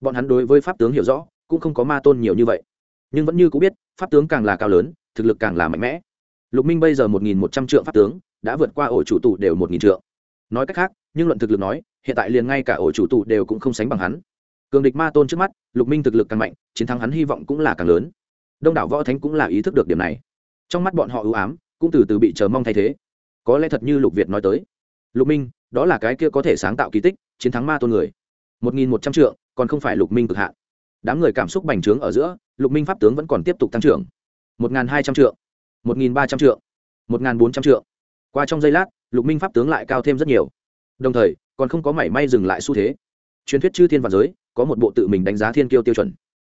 bọn hắn đối với pháp tướng hiểu rõ, cũng không có ma tôn nhiều như vậy. Nhưng vẫn như cũng biết, pháp tướng càng là cao lớn, thực lực càng là mạnh mẽ. Lục minh bây giờ một nghìn một trăm triệu pháp tướng, đã vượt qua ổ chủ tụ đều một nghìn triệu nói cách khác, nhưng luận thực lực nói, hiện tại liền ngay cả ổ chủ tụ đều cũng không sánh bằng hắn. Cường địch ma tôn trước mắt, lục minh thực lực càng mạnh, chiến thắng hắn hy vọng cũng là càng lớn. Đông đảo võ thánh cũng là ý thức được điểm này. Trong mắt bọn họ ưu ám, cũng từ từ bị chờ mong thay thế. Có lẽ thật như lục việt nói tới. Lục minh, đó là cái kia có thể sáng tạo kỳ tích, chiến thắng ma tôn người. một nghìn một trăm trượng còn không phải lục minh cực hạn. Đám người cảm xúc bành trướng ở giữa, lục minh pháp tướng vẫn còn tiếp tục tăng trưởng. Một nghìn hai trăm trượng, một nghìn ba trăm trượng, một nghìn bốn trăm trượng. Qua trong giây lát, lục minh pháp tướng lại cao thêm rất nhiều. Đồng thời, còn không có mảy may dừng lại xu thế. Truyền thuyết chư thiên và giới, có một bộ tự mình đánh giá thiên kiêu tiêu chuẩn.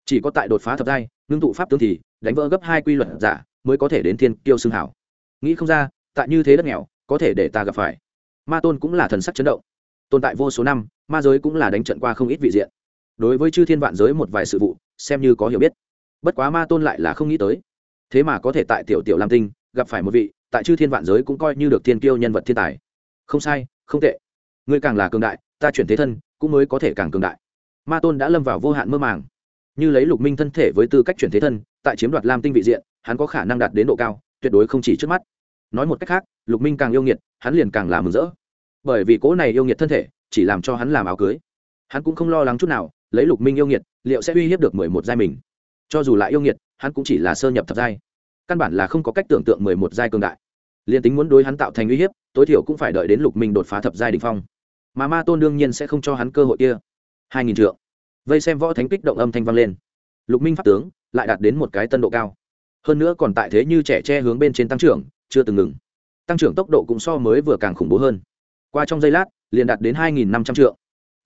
Chỉ có tại đột phá thập giai, ngưng tụ pháp tướng thì, đánh vỡ gấp hai quy luật giả, mới có thể đến thiên kiêu xưng hảo. Nghĩ không ra, tại như thế đất nghèo, có thể để ta gặp phải. Ma tôn cũng là thần sắc chấn động. Tồn tại vô số năm, ma giới cũng là đánh trận qua không ít vị diện đối với chư thiên vạn giới một vài sự vụ, xem như có hiểu biết. Bất quá ma tôn lại là không nghĩ tới. Thế mà có thể tại tiểu tiểu lam tinh gặp phải một vị, tại chư thiên vạn giới cũng coi như được thiên kiêu nhân vật thiên tài. Không sai, không tệ. Ngươi càng là cường đại, ta chuyển thế thân cũng mới có thể càng cường đại. Ma tôn đã lâm vào vô hạn mơ màng. Như lấy lục minh thân thể với tư cách chuyển thế thân, tại chiếm đoạt lam tinh vị diện, hắn có khả năng đạt đến độ cao, tuyệt đối không chỉ trước mắt. Nói một cách khác, lục minh càng yêu nghiệt, hắn liền càng làm mừng rỡ. Bởi vì cỗ này yêu nghiệt thân thể, chỉ làm cho hắn làm áo cưới. Hắn cũng không lo lắng chút nào lấy lục minh yêu nghiệt, liệu sẽ uy hiếp được mười một giai mình? Cho dù lại yêu nghiệt, hắn cũng chỉ là sơ nhập thập giai. Căn bản là không có cách tưởng tượng mười một giai cường đại. Liền tính muốn đối hắn tạo thành uy hiếp, tối thiểu cũng phải đợi đến lục minh đột phá thập giai đ ỉ n h phong. Mà ma tôn đương nhiên sẽ không cho hắn cơ hội kia. Hai nghìn trượng. Vây xem võ thánh kích động âm thanh vang lên. Lục minh pháp tướng lại đạt đến một cái tân độ cao. Hơn nữa còn tại thế như trẻ tre hướng bên trên tăng trưởng, chưa từng ngừng. Tăng trưởng tốc độ cũng so mới vừa càng khủng bố hơn. Qua trong giây lát, liền đạt đến hai nghìn năm trăm triệu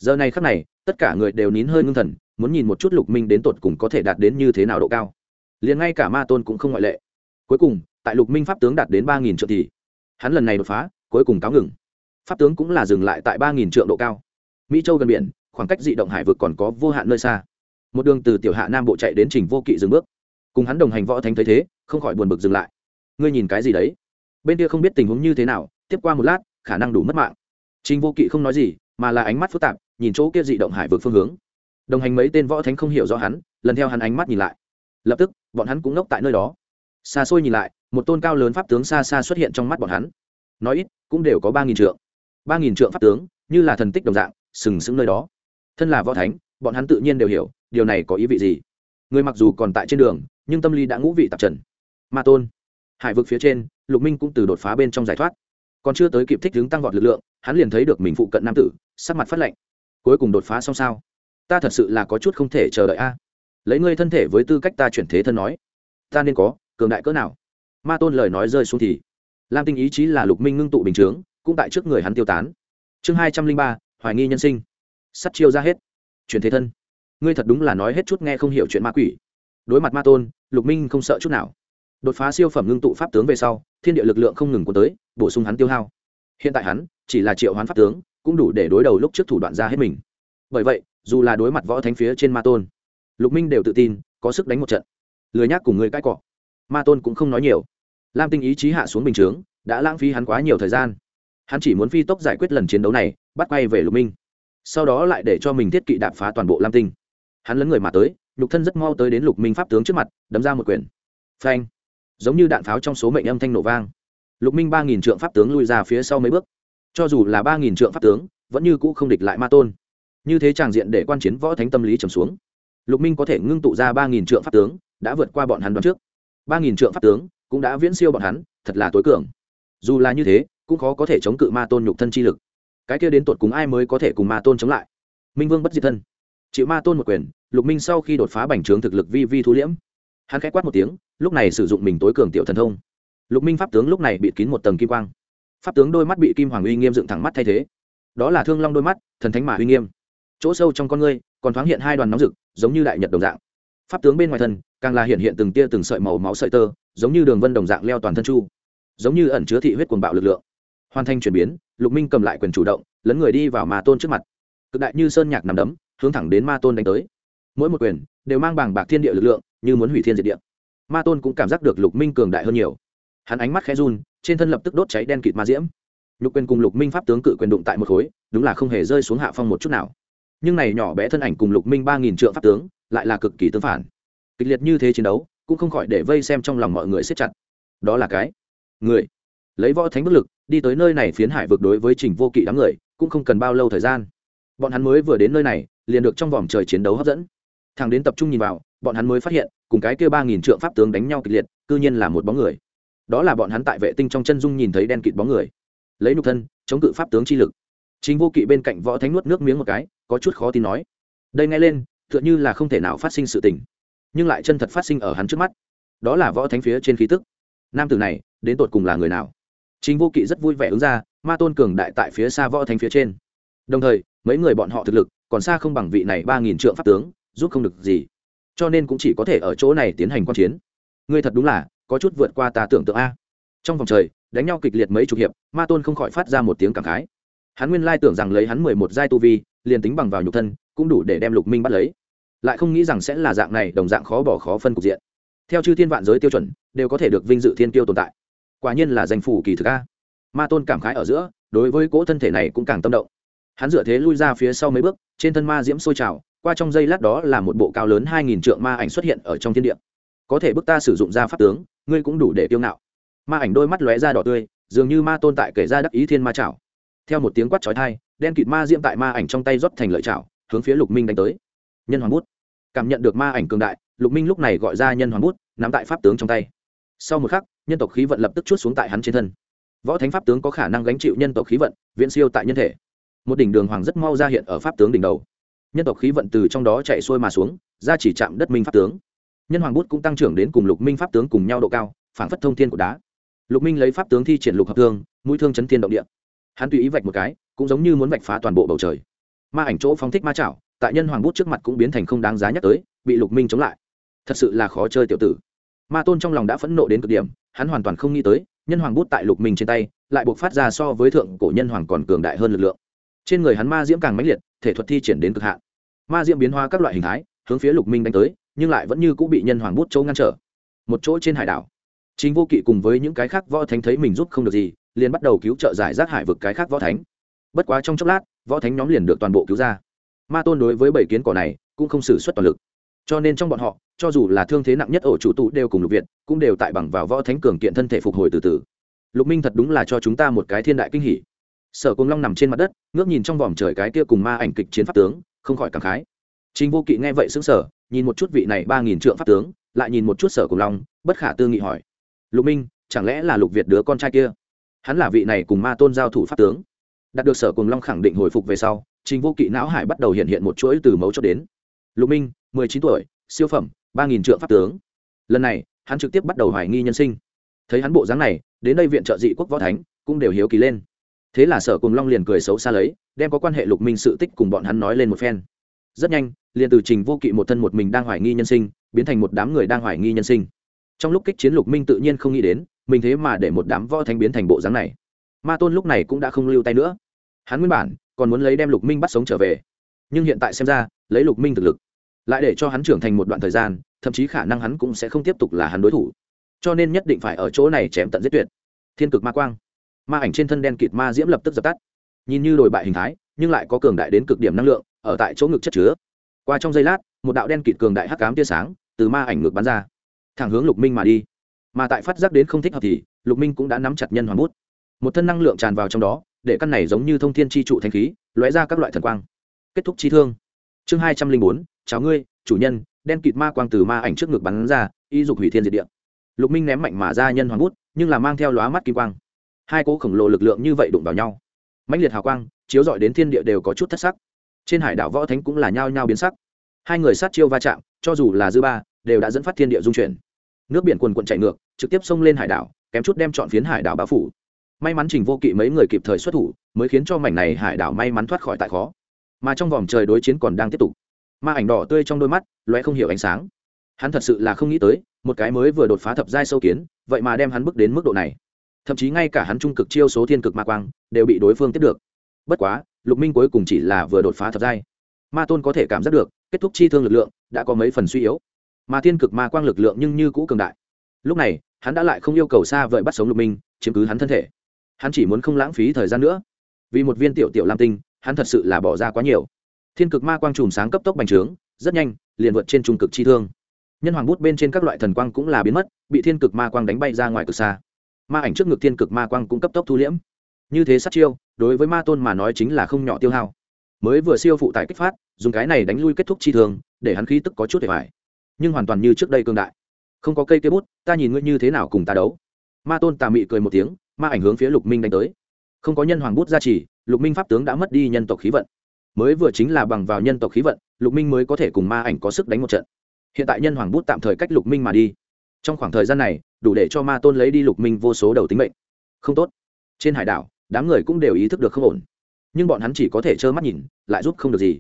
giờ này khắc này tất cả người đều nín hơi ngưng thần, muốn nhìn một chút lục minh đến tột cùng có thể đạt đến như thế nào độ cao. Liền ngay cả ma tôn cũng không ngoại lệ. Cuối cùng, tại lục minh pháp tướng đạt đến ba nghìn trượng thì, hắn lần này đột phá, cuối cùng cáo ngừng. Pháp tướng cũng là dừng lại tại ba nghìn trượng độ cao. Mỹ châu gần biển, khoảng cách dị động hải vực còn có vô hạn nơi xa. Một đường từ tiểu hạ nam bộ chạy đến trình vô kỵ dừng bước. Cùng hắn đồng hành võ thánh thấy thế, không khỏi buồn bực dừng lại. Ngươi nhìn cái gì đấy? Bên kia không biết tình huống như thế nào, tiếp qua một lát, khả năng đủ mất mạng. Trình vô kỵ không nói gì, mà là ánh mắt phức tạp nhìn chỗ kia dị động hải vực phương hướng. Đồng hành mấy tên võ thánh không hiểu rõ hắn, lần theo hắn ánh mắt nhìn lại. Lập tức, bọn hắn cũng ngốc tại nơi đó. Xa xôi nhìn lại, một tôn cao lớn pháp tướng xa xa xuất hiện trong mắt bọn hắn. Nói ít, cũng đều có ba nghìn trượng. Ba nghìn trượng pháp tướng, như là thần tích đồng dạng, sừng sững nơi đó. Thân là võ thánh, bọn hắn tự nhiên đều hiểu, điều này có ý vị gì. Người mặc dù còn tại trên đường, nhưng tâm lý đã ngũ vị tạp trần. Ma tôn. Hải vực phía trên, lục minh cũng từ đột phá bên trong giải thoát. Còn chưa tới kịp thích hướng tăng vọt lực lượng, hắn liền thấy được mình phụ cận nam tử, sắc mặt phát lạnh cuối cùng đột phá xong sao? Ta thật sự là có chút không thể chờ đợi a. Lấy ngươi thân thể với tư cách ta chuyển thế thân nói, ta nên có cường đại cỡ nào? Ma tôn lời nói rơi xuống thì, lam tinh ý chí là lục minh ngưng tụ bình chướng, cũng tại trước người hắn tiêu tán. Chương hai trăm linh ba, hoài nghi nhân sinh. Sắt chiêu ra hết. Chuyển thế thân. Ngươi thật đúng là nói hết chút nghe không hiểu chuyện ma quỷ. Đối mặt ma tôn, lục minh không sợ chút nào. Đột phá siêu phẩm ngưng tụ pháp tướng về sau, thiên địa lực lượng không ngừng cuốn tới, bổ sung hắn tiêu hao. Hiện tại hắn chỉ là triệu hoán pháp tướng cũng đủ để đối đầu lúc trước thủ đoạn ra hết mình. Bởi vậy, dù là đối mặt võ thánh phía trên ma tôn, lục minh đều tự tin, có sức đánh một trận. Lười nhác cùng người cãi cọ. Ma tôn cũng không nói nhiều. Lam tinh ý chí hạ xuống bình chướng, đã lãng phí hắn quá nhiều thời gian. Hắn chỉ muốn phi tốc giải quyết lần chiến đấu này, bắt quay về lục minh. Sau đó lại để cho mình thiết kỵ đạp phá toàn bộ lam tinh. Hắn lấn người mà tới lục thân rất mau tới đến lục minh pháp tướng trước mặt, đấm ra một quyền. Phanh! Giống như đạn pháo trong số mệnh âm thanh nổ vang. Lục minh ba nghìn trượng pháp tướng lui ra phía sau mấy bước cho dù là ba nghìn trượng pháp tướng, vẫn như cũ không địch lại ma tôn. Như thế tràng diện để quan chiến võ thánh tâm lý trầm xuống. Lục minh có thể ngưng tụ ra ba nghìn trượng pháp tướng, đã vượt qua bọn hắn đoạn trước. ba nghìn trượng pháp tướng cũng đã viễn siêu bọn hắn, thật là tối cường. Dù là như thế, cũng khó có thể chống cự ma tôn nhục thân chi lực. Cái kia đến tột cùng ai mới có thể cùng ma tôn chống lại? Minh vương bất diệt thân. Chịu ma tôn một quyền, lục minh sau khi đột phá bành trướng thực lực vi vi thu liễm. Hắn k h á quát một tiếng, lúc này sử dụng mình tối cường tiểu thần thông. Lục minh pháp tướng lúc này bị kín một tầng kim quang pháp tướng đôi mắt bị kim hoàng uy nghiêm dựng thẳng mắt thay thế. Đó là thương long đôi mắt, thần thánh Mạ uy nghiêm. Chỗ sâu trong con ngươi, còn thoáng hiện hai đoàn nóng rực, giống như đại nhật đồng dạng. Pháp tướng bên ngoài thân, càng là hiện hiện từng tia từng sợi màu máu sợi tơ, giống như đường vân đồng dạng leo toàn thân chu. Giống như ẩn chứa thị huyết cuồng bạo lực lượng. Hoàn thành chuyển biến, lục minh cầm lại quyền chủ động, lấn người đi vào ma tôn trước mặt. Cực đại như sơn nhạc nằm đấm, hướng thẳng đến ma tôn đánh tới. Mỗi một quyền đều mang bảng bạc thiên địa lực lượng, như muốn hủy thiên diệt địa. Ma tôn cũng cảm giác được lục minh cường đại hơn nhiều. Hắn ánh mắt khẽ run trên thân lập tức đốt cháy đen kịt ma diễm. Nhục quyền cùng lục minh pháp tướng cự quyền đụng tại một khối, đúng là không hề rơi xuống hạ phong một chút nào. Nhưng này nhỏ bé thân ảnh cùng lục minh ba nghìn trượng pháp tướng, lại là cực kỳ tương phản. Kịch liệt như thế chiến đấu, cũng không khỏi để vây xem trong lòng mọi người siết chặt. Đó là cái người. Lấy võ thánh bất lực, đi tới nơi này phiến hải vực đối với trình vô kỵ đám người, cũng không cần bao lâu thời gian. Bọn hắn mới vừa đến nơi này, liền được trong vòng trời chiến đấu hấp dẫn. Thằng đến tập trung nhìn vào, bọn hắn mới phát hiện, cùng cái kia ba nghìn trượng pháp tướng đánh nhau kịch liệt, cư nhiên là một bóng người đó là bọn hắn tại vệ tinh trong chân dung nhìn thấy đen kịt bóng người. Lấy nục thân, chống cự pháp tướng chi lực. Chính vô kỵ bên cạnh võ thánh nuốt nước miếng một cái, có chút khó tin nói. Đây nghe lên, tựa như là không thể nào phát sinh sự tình. Nhưng lại chân thật phát sinh ở hắn trước mắt. Đó là võ thánh phía trên khí tức. Nam tử này, đến tột cùng là người nào? Chính vô kỵ rất vui vẻ ứng ra, ma tôn cường đại tại phía xa võ thánh phía trên. Đồng thời, mấy người bọn họ thực lực, còn xa không bằng vị này ba nghìn trượng pháp tướng, giúp không được gì. Cho nên cũng chỉ có thể ở chỗ này tiến hành quan chiến. Ngươi thật đúng là có chút vượt qua ta tưởng tượng a. Trong vòng trời, đánh nhau kịch liệt mấy chục hiệp, ma tôn không khỏi phát ra một tiếng cảm khái. Hắn nguyên lai tưởng rằng lấy hắn mười một giai tu vi, liền tính bằng vào nhục thân, cũng đủ để đem lục minh bắt lấy. Lại không nghĩ rằng sẽ là dạng này, đồng dạng khó bỏ khó phân cục diện. Theo chư thiên vạn giới tiêu chuẩn, đều có thể được vinh dự thiên tiêu tồn tại. Quả nhiên là danh phủ kỳ thực a. Ma tôn cảm khái ở giữa, đối với cỗ thân thể này cũng càng tâm động. Hắn dựa thế lui ra phía sau mấy bước, trên thân ma diễm sôi trào, qua trong giây lát đó là một bộ cao lớn hai nghìn trượng ma ảnh xuất hiện ở trong thiên địa có thể bức ta sử dụng ra pháp tướng, ngươi cũng đủ để tiêu ngạo. Ma ảnh đôi mắt lóe ra đỏ tươi, dường như ma tôn tại kể ra đắc ý thiên ma chảo. Theo một tiếng quát chói thai đen kịt ma diễm tại ma ảnh trong tay rót thành lợi chảo, hướng phía lục minh đánh tới. Nhân hoàng bút. Cảm nhận được ma ảnh cường đại, lục minh lúc này gọi ra nhân hoàng bút, nắm tại pháp tướng trong tay. Sau một khắc, nhân tộc khí vận lập tức chút xuống tại hắn trên thân. Võ thánh pháp tướng có khả năng gánh chịu nhân tộc khí vận, viễn siêu tại nhân thể. Một đỉnh đường hoàng rất mau ra hiện ở pháp tướng đỉnh đầu. Nhân tộc khí vận từ trong đó chạy xuôi mà xuống, ra chỉ chạm đất minh pháp tướng nhân hoàng bút cũng tăng trưởng đến cùng lục minh pháp tướng cùng nhau độ cao phản phất thông thiên của đá. Lục minh lấy pháp tướng thi triển lục hợp thương, mũi thương chấn thiên động địa. Hắn tùy ý vạch một cái, cũng giống như muốn vạch phá toàn bộ bầu trời. Ma ảnh chỗ phóng thích ma chảo, tại nhân hoàng bút trước mặt cũng biến thành không đáng giá nhắc tới, bị lục minh chống lại. Thật sự là khó chơi tiểu tử. Ma tôn trong lòng đã phẫn nộ đến cực điểm, hắn hoàn toàn không nghĩ tới, nhân hoàng bút tại lục minh trên tay, lại buộc phát ra so với thượng cổ nhân hoàng còn cường đại hơn lực lượng. Trên người hắn ma diễm càng mãnh liệt, thể thuật thi triển đến cực hạn. Ma diễm biến hóa các loại hình thái, hướng phía lục minh đánh tới nhưng lại vẫn như cũng bị nhân hoàng bút chỗ ngăn trở. Một chỗ trên hải đảo. Chính vô kỵ cùng với những cái khác võ thánh thấy mình giúp không được gì, liền bắt đầu cứu trợ giải rác hải vực cái khác võ thánh. Bất quá trong chốc lát, võ thánh nhóm liền được toàn bộ cứu ra. Ma tôn đối với bảy kiến cỏ này cũng không xử suất toàn lực. Cho nên trong bọn họ, cho dù là thương thế nặng nhất ổ chủ tụ đều cùng lục việt, cũng đều tại bằng vào võ thánh cường kiện thân thể phục hồi từ từ. Lục minh thật đúng là cho chúng ta một cái thiên đại kinh hỉ. Sở cùng long nằm trên mặt đất, ngước nhìn trong vòm trời cái kia cùng ma ảnh kịch chiến pháp tướng, không khỏi cảm khái. Chính vô kỵ nghe vậy xứng sở nhìn một chút vị này ba nghìn trượng pháp tướng, lại nhìn một chút sở cùng long, bất khả tư nghị hỏi. Lục minh, chẳng lẽ là lục việt đứa con trai kia? Hắn là vị này cùng ma tôn giao thủ pháp tướng. Đạt được sở cùng long khẳng định hồi phục về sau, trình vô kỵ não hải bắt đầu hiện hiện một chuỗi từ mấu cho đến. Lục minh, mười chín tuổi, siêu phẩm, ba nghìn trượng pháp tướng. Lần này, hắn trực tiếp bắt đầu hoài nghi nhân sinh. Thấy hắn bộ dáng này, đến đây viện trợ dị quốc võ thánh, cũng đều hiếu kỳ lên. Thế là sở cùng long liền cười xấu xa lấy, đem có quan hệ lục minh sự tích cùng bọn hắn nói lên một phen. Rất nhanh liền từ trình vô kỵ một thân một mình đang hoài nghi nhân sinh, biến thành một đám người đang hoài nghi nhân sinh. Trong lúc kích chiến lục minh tự nhiên không nghĩ đến, mình thế mà để một đám võ thanh biến thành bộ dáng này. Ma tôn lúc này cũng đã không lưu tay nữa. Hắn nguyên bản còn muốn lấy đem lục minh bắt sống trở về, nhưng hiện tại xem ra, lấy lục minh thực lực, lại để cho hắn trưởng thành một đoạn thời gian, thậm chí khả năng hắn cũng sẽ không tiếp tục là hắn đối thủ. Cho nên nhất định phải ở chỗ này chém tận giết tuyệt. Thiên cực ma quang. Ma ảnh trên thân đen kịt ma diễm lập tức dập tắt. Nhìn như đồi bại hình thái, nhưng lại có cường đại đến cực điểm năng lượng, ở tại chỗ ngực chất chứa qua trong giây lát, một đạo đen kịt cường đại hắc cám tia sáng từ ma ảnh ngược bắn ra, thẳng hướng lục minh mà đi. Mà tại phát giác đến không thích hợp thì, lục minh cũng đã nắm chặt nhân hoàng bút. Một thân năng lượng tràn vào trong đó, để căn này giống như thông thiên chi trụ thanh khí, lóe ra các loại thần quang. Kết thúc chi thương. Chương hai trăm linh bốn, chào ngươi, chủ nhân, đen kịt ma quang từ ma ảnh trước ngực bắn ra, y dục hủy thiên diệt địa. Lục minh ném mạnh mà ra nhân hoàng bút, nhưng là mang theo lóa mắt kim quang. Hai cỗ khổng lồ lực lượng như vậy đụng vào nhau. Mãnh liệt hào quang, chiếu rọi đến thiên địa đều có chút thất sắc trên hải đảo võ thánh cũng là nhao nhao biến sắc. Hai người sát chiêu va chạm, cho dù là dư ba, đều đã dẫn phát thiên địa dung chuyển. Nước biển quần quận chạy ngược, trực tiếp xông lên hải đảo, kém chút đem chọn phiến hải đảo bao phủ. May mắn trình vô kỵ mấy người kịp thời xuất thủ, mới khiến cho mảnh này hải đảo may mắn thoát khỏi tại khó. Mà trong vòng trời đối chiến còn đang tiếp tục. Ma ảnh đỏ tươi trong đôi mắt loé không hiểu ánh sáng. Hắn thật sự là không nghĩ tới, một cái mới vừa đột phá thập giai sâu kiến, vậy mà đem hắn bước đến mức độ này. Thậm chí ngay cả hắn trung cực chiêu số thiên cực ma quang, đều bị đối phương tiếp được. Bất quá lục minh cuối cùng chỉ là vừa đột phá thập giai. Ma tôn có thể cảm giác được, kết thúc chi thương lực lượng đã có mấy phần suy yếu. Mà thiên cực ma quang lực lượng nhưng như cũ cường đại. Lúc này, hắn đã lại không yêu cầu xa vợi bắt sống lục minh, chiếm cứ hắn thân thể. Hắn chỉ muốn không lãng phí thời gian nữa. Vì một viên tiểu tiểu lam tinh, hắn thật sự là bỏ ra quá nhiều. Thiên cực ma quang chùm sáng cấp tốc bành trướng, rất nhanh, liền vượt trên trung cực chi thương. Nhân hoàng bút bên trên các loại thần quang cũng là biến mất, bị thiên cực ma quang đánh bay ra ngoài cực xa. Ma ảnh trước ngực thiên cực ma quang cũng cấp tốc thu liễm. Như thế sát chiêu đối với ma tôn mà nói chính là không nhỏ tiêu hao. Mới vừa siêu phụ tải kích phát, dùng cái này đánh lui kết thúc chi thường, để hắn khí tức có chút để phải nhưng hoàn toàn như trước đây cương đại. Không có cây kia bút, ta nhìn ngươi như thế nào cùng ta đấu. Ma tôn tà mị cười một tiếng, ma ảnh hướng phía lục minh đánh tới. Không có nhân hoàng bút gia trì lục minh pháp tướng đã mất đi nhân tộc khí vận. Mới vừa chính là bằng vào nhân tộc khí vận, lục minh mới có thể cùng ma ảnh có sức đánh một trận. Hiện tại nhân hoàng bút tạm thời cách lục minh mà đi. Trong khoảng thời gian này, đủ để cho ma tôn lấy đi lục minh vô số đầu tính mệnh. Không tốt. Trên hải đảo đám người cũng đều ý thức được không ổn. Nhưng bọn hắn chỉ có thể trơ mắt nhìn, lại giúp không được gì.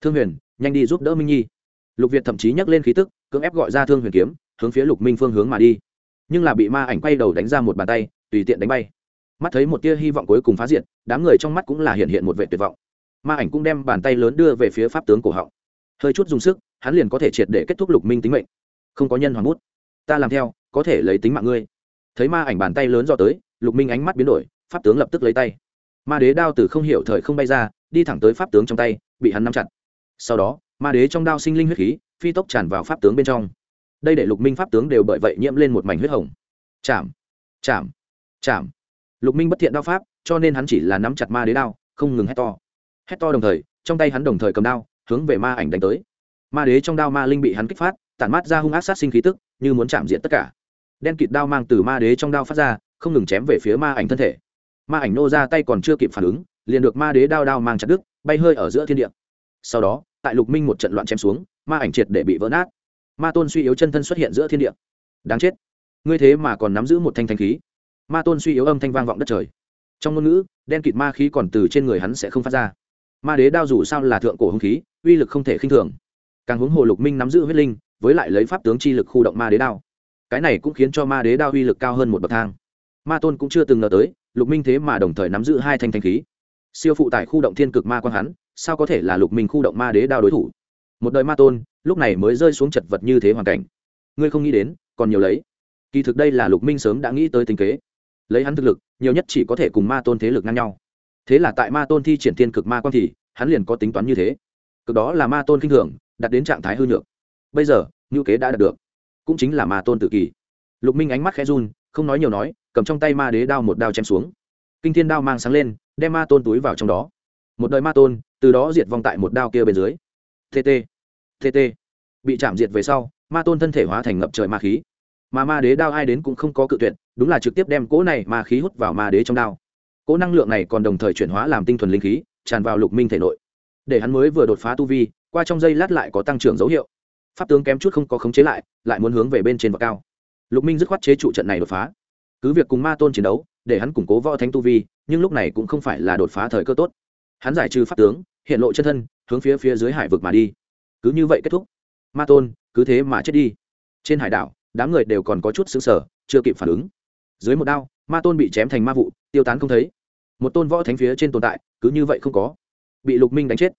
Thương huyền, nhanh đi giúp đỡ minh nhi. Lục việt thậm chí nhắc lên khí tức, cưỡng ép gọi ra thương huyền kiếm, hướng phía lục minh phương hướng mà đi. Nhưng là bị ma ảnh quay đầu đánh ra một bàn tay, tùy tiện đánh bay. Mắt thấy một tia hy vọng cuối cùng phá diện đám người trong mắt cũng là hiện hiện một vệ tuyệt vọng. Ma ảnh cũng đem bàn tay lớn đưa về phía pháp tướng cổ họng. Hơi chút dùng sức, hắn liền có thể triệt để kết thúc lục minh tính mệnh. Không có nhân hoàng bút. Ta làm theo, có thể lấy tính mạng ngươi. Thấy ma ảnh bàn tay lớn do tới, lục minh ánh mắt biến đổi pháp tướng lập tức lấy tay. Ma đế đao từ không hiểu thời không bay ra, đi thẳng tới pháp tướng trong tay, bị hắn nắm chặt. Sau đó, ma đế trong đao sinh linh huyết khí, phi tốc tràn vào pháp tướng bên trong. Đây để lục minh pháp tướng đều bởi vậy nhiễm lên một mảnh huyết hồng. Chạm chạm chạm. Lục minh bất thiện đao pháp, cho nên hắn chỉ là nắm chặt ma đế đao, không ngừng hét to. Hét to đồng thời, trong tay hắn đồng thời cầm đao, hướng về ma ảnh đánh tới. Ma đế trong đao ma linh bị hắn kích phát, tản mát ra hung ác sát sinh khí tức, như muốn chạm diện tất cả. Đen kịt đao mang từ ma đế trong đao phát ra, không ngừng chém về phía ma ảnh thân thể ma ảnh nô ra tay còn chưa kịp phản ứng, liền được ma đế đao đao mang chặt đứt, bay hơi ở giữa thiên địa. Sau đó, tại lục minh một trận loạn chém xuống, ma ảnh triệt để bị vỡ nát. Ma tôn suy yếu chân thân xuất hiện giữa thiên địa. Đáng chết. Ngươi thế mà còn nắm giữ một thanh thanh khí. Ma tôn suy yếu âm thanh vang vọng đất trời. Trong ngôn ngữ, đen kịt ma khí còn từ trên người hắn sẽ không phát ra. Ma đế đao dù sao là thượng cổ hung khí, uy lực không thể khinh thường. Càng huống hồ lục minh nắm giữ huyết linh, với lại lấy pháp tướng chi lực khu động ma đế đao. Cái này cũng khiến cho ma đế đao uy lực cao hơn một bậc thang. Ma tôn cũng chưa từng ngờ tới lục minh thế mà đồng thời nắm giữ hai thanh thanh khí. Siêu phụ tại khu động thiên cực ma quang hắn, sao có thể là lục minh khu động ma đế đao đối thủ? Một đời ma tôn, lúc này mới rơi xuống chật vật như thế hoàn cảnh. Ngươi không nghĩ đến, còn nhiều lấy. Kỳ thực đây là lục minh sớm đã nghĩ tới tính kế. Lấy hắn thực lực, nhiều nhất chỉ có thể cùng ma tôn thế lực ngang nhau. Thế là tại ma tôn thi triển thiên cực ma quang thì, hắn liền có tính toán như thế. Cực đó là ma tôn k i n h thường đặt đến trạng thái hư nhược. Bây giờ, ngữ kế đã đạt được, cũng chính là ma tôn tự kỳ. Lục minh ánh mắt khẽ run, không nói nhiều nói cầm trong tay ma đế đao một đao chém xuống. Kinh thiên đao mang sáng lên, đem ma tôn túi vào trong đó. Một đời ma tôn, từ đó diệt vong tại một đao kia bên dưới. Tt tt bị chạm diệt về sau, ma tôn thân thể hóa thành ngập trời ma khí. Mà ma đế đao ai đến cũng không có cự tuyệt, đúng là trực tiếp đem cỗ này ma khí hút vào ma đế trong đao. Cỗ năng lượng này còn đồng thời chuyển hóa làm tinh thuần linh khí, tràn vào lục minh thể nội. Để hắn mới vừa đột phá tu vi, qua trong giây lát lại có tăng trưởng dấu hiệu. Pháp tướng kém chút không có khống chế lại lại muốn hướng về bên trên và cao. Lục minh dứt khoát chế trụ trận này đột phá cứ việc cùng ma tôn chiến đấu, để hắn củng cố võ thánh tu vi, nhưng lúc này cũng không phải là đột phá thời cơ tốt. Hắn giải trừ pháp tướng, hiện lộ chân thân, hướng phía phía dưới hải vực mà đi. Cứ như vậy kết thúc. Ma tôn, cứ thế mà chết đi. Trên hải đảo, đám người đều còn có chút xứng sở chưa kịp phản ứng. Dưới một đao, ma tôn bị chém thành ma vụ, tiêu tán không thấy. Một tôn võ thánh phía trên tồn tại, cứ như vậy không có. Bị lục minh đánh chết.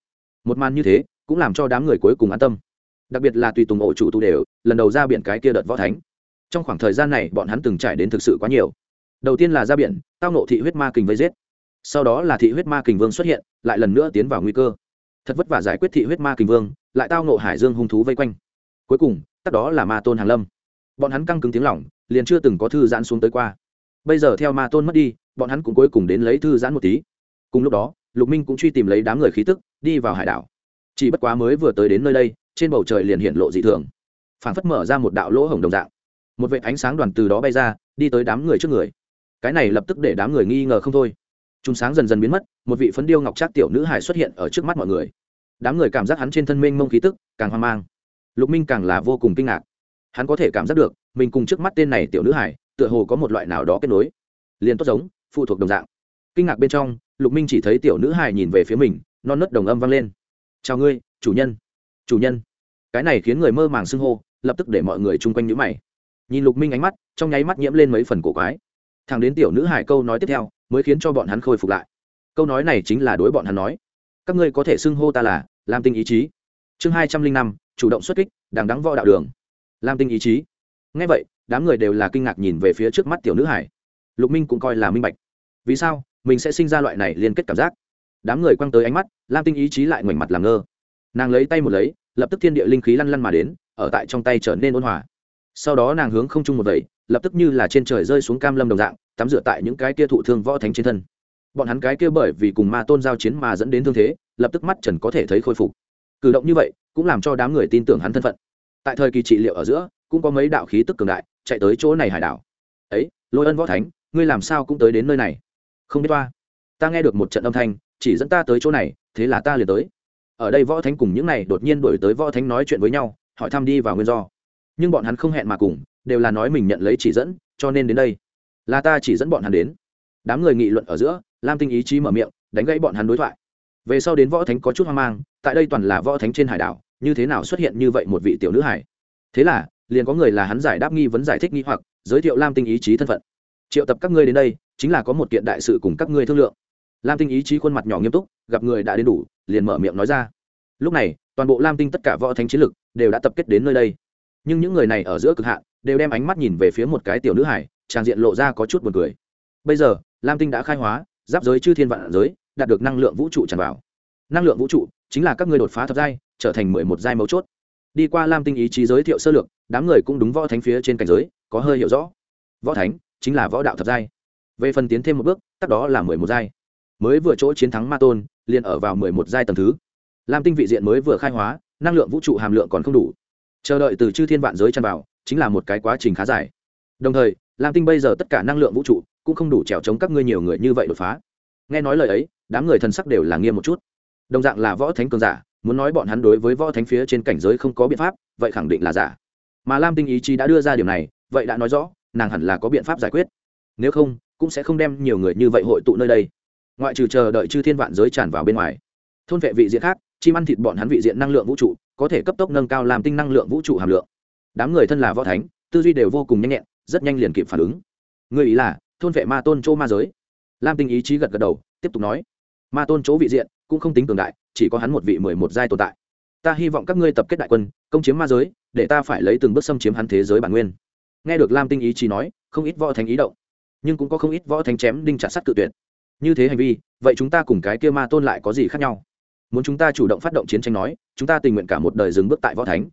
Một màn như thế, cũng làm cho đám người cuối cùng an tâm. Đặc biệt là tùy tùng ổ chủ tu đều, lần đầu ra biển cái kia đợt võ thánh trong khoảng thời gian này bọn hắn từng trải đến thực sự quá nhiều. Đầu tiên là ra biển, tao nộ thị huyết ma kình vây giết. Sau đó là thị huyết ma kình vương xuất hiện, lại lần nữa tiến vào nguy cơ. Thật vất vả giải quyết thị huyết ma kình vương, lại tao nộ hải dương hung thú vây quanh. Cuối cùng tất đó là ma tôn hàn lâm. Bọn hắn căng cứng tiếng lỏng, liền chưa từng có thư giãn xuống tới qua. Bây giờ theo ma tôn mất đi, bọn hắn cũng cuối cùng đến lấy thư giãn một tí. Cùng lúc đó, lục minh cũng truy tìm lấy đám người khí tức, đi vào hải đảo. Chỉ bất quá mới vừa tới đến nơi đây, trên bầu trời liền hiện lộ dị thường. Phảng phất mở ra một đạo lỗ hổng đồng dạng một vệ ánh sáng đoàn từ đó bay ra, đi tới đám người trước người. Cái này lập tức để đám người nghi ngờ không thôi. Chúng sáng dần dần biến mất, một vị phấn điêu ngọc trác tiểu nữ hải xuất hiện ở trước mắt mọi người. Đám người cảm giác hắn trên thân mênh mông khí tức càng hoang mang. Lục minh càng là vô cùng kinh ngạc. Hắn có thể cảm giác được, mình cùng trước mắt tên này tiểu nữ hải tựa hồ có một loại nào đó kết nối. Liền tốt giống, phụ thuộc đồng dạng. Kinh ngạc bên trong, lục minh chỉ thấy tiểu nữ hải nhìn về phía mình, non nớt đồng âm vang lên. Chào ngươi, chủ nhân. Chủ nhân. Cái này khiến người mơ màng xưng hô, lập tức để mọi người chung quanh nhữ mày nhìn lục minh ánh mắt, trong nháy mắt nhiễm lên mấy phần cổ quái. Thằng đến tiểu nữ hải câu nói tiếp theo, mới khiến cho bọn hắn khôi phục lại. Câu nói này chính là đối bọn hắn nói. Các ngươi có thể xưng hô ta là lam tinh ý chí. Chương hai trăm linh năm, chủ động xuất kích, đằng đắng võ đạo đường. Lam tinh ý chí. Ngay vậy, đám người đều là kinh ngạc nhìn về phía trước mắt tiểu nữ hải lục minh cũng coi là minh bạch. Vì sao? Mình sẽ sinh ra loại này liên kết cảm giác. Đám người quăng tới ánh mắt, lam tinh ý chí lại ngoảnh mặt làm ngơ. Nàng lấy tay một lấy, lập tức thiên địa linh khí lăn lăn mà đến, ở tại trong tay trở nên ôn hòa sau đó nàng hướng không trung một vẩy, lập tức như là trên trời rơi xuống cam lâm đồng dạng, tắm rửa tại những cái kia thụ thương võ thánh trên thân. Bọn hắn cái kia bởi vì cùng ma tôn giao chiến mà dẫn đến thương thế, lập tức mắt trần có thể thấy khôi phục. Cử động như vậy, cũng làm cho đám người tin tưởng hắn thân phận. Tại thời kỳ trị liệu ở giữa, cũng có mấy đạo khí tức cường đại, chạy tới chỗ này hải đảo. Ấy, lôi ân võ thánh, ngươi làm sao cũng tới đến nơi này? Không biết toa. Ta nghe được một trận âm thanh, chỉ dẫn ta tới chỗ này, thế là ta liền tới. Ở đây võ thánh cùng những này đột nhiên đổi tới võ thánh nói chuyện với nhau, hỏi thăm đi vào nguyên do nhưng bọn hắn không hẹn mà cùng, đều là nói mình nhận lấy chỉ dẫn, cho nên đến đây. Là ta chỉ dẫn bọn hắn đến. Đám người nghị luận ở giữa, lam tinh ý chí mở miệng, đánh gãy bọn hắn đối thoại. Về sau đến võ thánh có chút hoang mang, tại đây toàn là võ thánh trên hải đảo, như thế nào xuất hiện như vậy một vị tiểu nữ hải thế là, liền có người là hắn giải đáp nghi vấn giải thích nghi hoặc, giới thiệu lam tinh ý chí thân phận. Triệu tập các ngươi đến đây, chính là có một kiện đại sự cùng các ngươi thương lượng. Lam tinh ý chí khuôn mặt nhỏ nghiêm túc, gặp người đã đến đủ, liền mở miệng nói ra. Lúc này, toàn bộ lam tinh tất cả võ thánh chiến lực đều đã tập kết đến nơi đây nhưng những người này ở giữa cực hạn, đều đem ánh mắt nhìn về phía một cái tiểu nữ hải tràng diện lộ ra có chút buồn cười. Bây giờ, lam tinh đã khai hóa, giáp giới chư thiên vạn giới, đạt được năng lượng vũ trụ tràn vào. Năng lượng vũ trụ chính là các ngươi đột phá thập giai, trở thành mười một giai mấu chốt. Đi qua lam tinh ý chí giới thiệu sơ lược, đám người cũng đúng võ thánh phía trên cảnh giới, có hơi hiểu rõ. Võ thánh chính là võ đạo thập giai. Về phần tiến thêm một bước, tắc đó là mười một giai. Mới vừa chỗ chiến thắng ma tôn, liền ở vào mười một giai tầng thứ. Lam tinh vị diện mới vừa khai hóa, năng lượng vũ trụ hàm lượng còn không đủ chờ đợi từ chư thiên vạn giới tràn vào, chính là một cái quá trình khá dài. Đồng thời, lam tinh bây giờ tất cả năng lượng vũ trụ cũng không đủ trèo chống các ngươi nhiều người như vậy đột phá. Nghe nói lời ấy, đám người thần sắc đều là nghiêm một chút. Đồng dạng là võ thánh cường giả, muốn nói bọn hắn đối với võ thánh phía trên cảnh giới không có biện pháp, vậy khẳng định là giả. Mà lam tinh ý chí đã đưa ra điều này, vậy đã nói rõ, nàng hẳn là có biện pháp giải quyết. Nếu không, cũng sẽ không đem nhiều người như vậy hội tụ nơi đây. Ngoại trừ chờ đợi chư thiên vạn giới tràn vào bên ngoài. Thôn vệ vị diện khác, chim ăn thịt bọn hắn vị diện năng lượng vũ trụ có thể cấp tốc nâng cao làm tinh năng lượng vũ trụ hàm lượng. Đám người thân là võ thánh, tư duy đều vô cùng nhanh nhẹn, rất nhanh liền kịp phản ứng. Người ý là, thôn vệ ma tôn chỗ ma giới. Lam tinh ý chí gật gật đầu, tiếp tục nói. Ma tôn chỗ vị diện, cũng không tính cường đại, chỉ có hắn một vị mười một giai tồn tại. Ta hy vọng các ngươi tập kết đại quân, công chiếm ma giới, để ta phải lấy từng bước xâm chiếm hắn thế giới bản nguyên. Nghe được lam tinh ý chí nói, không ít võ thánh ý động. Nhưng cũng có không ít võ thánh chém đinh chặt sắt cự tuyệt. Như thế hành vi, vậy chúng ta cùng cái kia ma tôn lại có gì khác nhau? Muốn chúng ta chủ động phát động chiến tranh nói, chúng ta tình nguyện cả một đời dừng bước tại võ thánh.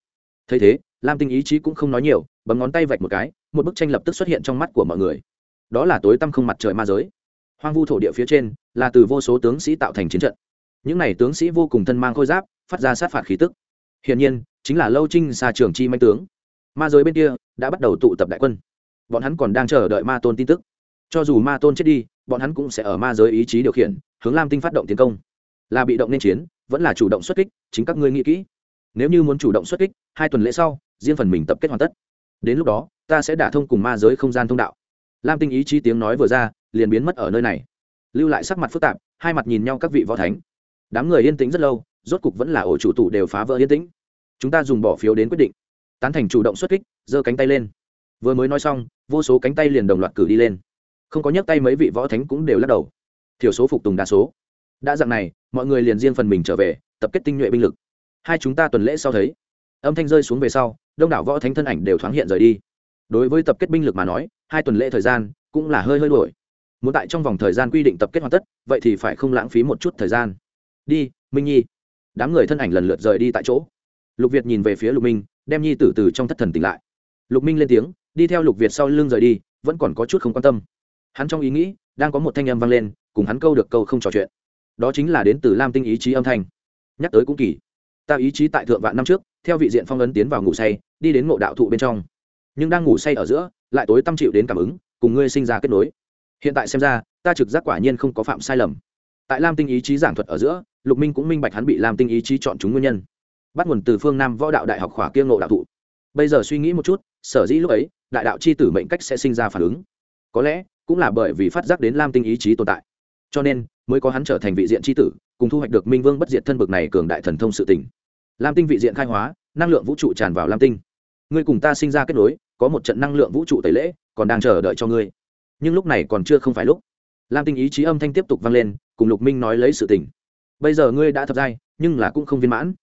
Thấy thế, lam tinh ý chí cũng không nói nhiều, bấm ngón tay vạch một cái, một bức tranh lập tức xuất hiện trong mắt của mọi người. Đó là tối tăm không mặt trời ma giới. Hoang vu thổ địa phía trên, là từ vô số tướng sĩ tạo thành chiến trận. Những n à y tướng sĩ vô cùng thân mang khôi giáp, phát ra sát phạt khí tức. Hiển nhiên, chính là lâu trinh xa trường chi manh tướng. Ma giới bên kia đã bắt đầu tụ tập đại quân. Bọn hắn còn đang chờ đợi ma tôn tin tức. Cho dù ma tôn chết đi, bọn hắn cũng sẽ ở ma giới ý chí điều khiển, hướng lam tinh phát động tiến công là bị động nên chiến, vẫn là chủ động xuất kích, chính các ngươi nghĩ kỹ. Nếu như muốn chủ động xuất kích, hai tuần lễ sau, riêng phần mình tập kết hoàn tất. Đến lúc đó, ta sẽ đả thông cùng ma giới không gian thông đạo. Lam tinh ý chí tiếng nói vừa ra, liền biến mất ở nơi này. Lưu lại sắc mặt phức tạp, hai mặt nhìn nhau các vị võ thánh. Đám người yên tĩnh rất lâu, rốt cục vẫn là ổ chủ tụ đều phá vỡ yên tĩnh. Chúng ta dùng bỏ phiếu đến quyết định. Tán thành chủ động xuất kích, giơ cánh tay lên. Vừa mới nói xong, vô số cánh tay liền đồng loạt cử đi lên. Không có nhấc tay mấy vị võ thánh cũng đều lắc đầu. Thiểu số phục tùng đa số đã dạng này, mọi người liền riêng phần mình trở về, tập kết tinh nhuệ binh lực. Hai chúng ta tuần lễ sau thấy, âm thanh rơi xuống về sau, đông đảo võ thánh thân ảnh đều thoáng hiện rời đi. Đối với tập kết binh lực mà nói, hai tuần lễ thời gian cũng là hơi hơi đổi muốn tại trong vòng thời gian quy định tập kết hoàn tất, vậy thì phải không lãng phí một chút thời gian. Đi, minh nhi. Đám người thân ảnh lần lượt rời đi tại chỗ. Lục việt nhìn về phía lục minh, đem nhi tử từ trong thất thần tỉnh lại. Lục minh lên tiếng, đi theo lục việt sau lưng rời đi, vẫn còn có chút không quan tâm. Hắn trong ý nghĩ, đang có một thanh âm vang lên, cùng hắn câu được câu không trò chuyện đó chính là đến từ lam tinh ý chí âm thanh. Nhắc tới cũng kỳ. Ta ý chí tại thượng vạn năm trước, theo vị diện phong ấn tiến vào ngủ say, đi đến ngộ đạo thụ bên trong. Nhưng đang ngủ say ở giữa, lại tối tâm chịu đến cảm ứng, cùng ngươi sinh ra kết nối. Hiện tại xem ra, ta trực giác quả nhiên không có phạm sai lầm. Tại lam tinh ý chí giảng thuật ở giữa, lục minh cũng minh bạch hắn bị lam tinh ý chí chọn chúng nguyên nhân. Bắt nguồn từ phương nam võ đạo đại học khỏa kiêng ngộ đạo thụ. Bây giờ suy nghĩ một chút, sở dĩ lúc ấy, đại đạo c h i tử mệnh cách sẽ sinh ra phản ứng. Có lẽ, cũng là bởi vì phát giác đến lam tinh ý chí tồn tại. Cho nên mới có hắn trở thành vị diện tri tử, cùng thu hoạch được minh vương bất diệt thân bực này cường đại thần thông sự tỉnh lam tinh vị diện khai hóa, năng lượng vũ trụ tràn vào lam tinh. Ngươi cùng ta sinh ra kết nối, có một trận năng lượng vũ trụ tẩy lễ, còn đang chờ đợi cho ngươi. Nhưng lúc này còn chưa không phải lúc. Lam tinh ý chí âm thanh tiếp tục vang lên, cùng lục minh nói lấy sự tỉnh bây giờ ngươi đã thập giai, nhưng là cũng không viên mãn.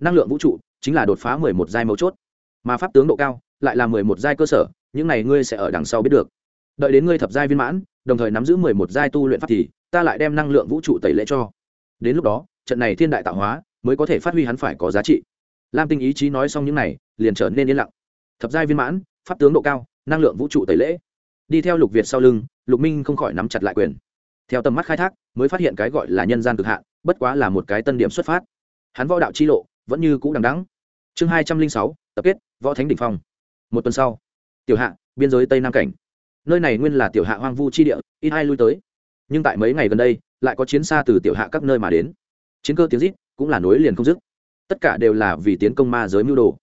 Năng lượng vũ trụ chính là đột phá mười một giai mấu chốt, mà pháp tướng độ cao lại là mười một giai cơ sở, những này ngươi sẽ ở đằng sau biết được. Đợi đến ngươi thập giai viên mãn, đồng thời nắm giữ mười một giai tu luyện pháp thì ta lại đem năng lượng vũ trụ tẩy lễ cho. Đến lúc đó, trận này thiên đại tạo hóa mới có thể phát huy hắn phải có giá trị. Lam tinh ý chí nói xong những này, liền trở nên yên lặng. Thập giai viên mãn, pháp tướng độ cao, năng lượng vũ trụ tẩy lễ đi theo lục việt sau lưng, lục minh không khỏi nắm chặt lại quyền. Theo tầm mắt khai thác, mới phát hiện cái gọi là nhân gian cực hạn, bất quá là một cái tân điểm xuất phát. Hắn võ đạo chi lộ, vẫn như cũ đằng đắng chương hai trăm linh sáu, tập kết, võ thánh đỉnh phong. Một tuần sau, tiểu hạ, biên giới tây nam cảnh. Nơi này nguyên là tiểu hạ hoang vu chi địa, ít ai lui tới nhưng tại mấy ngày gần đây, lại có chiến xa từ tiểu hạ các nơi mà đến. Chiến cơ tiếng rít cũng là nối liền không dứt. Tất cả đều là vì tiến công ma giới mưu đồ.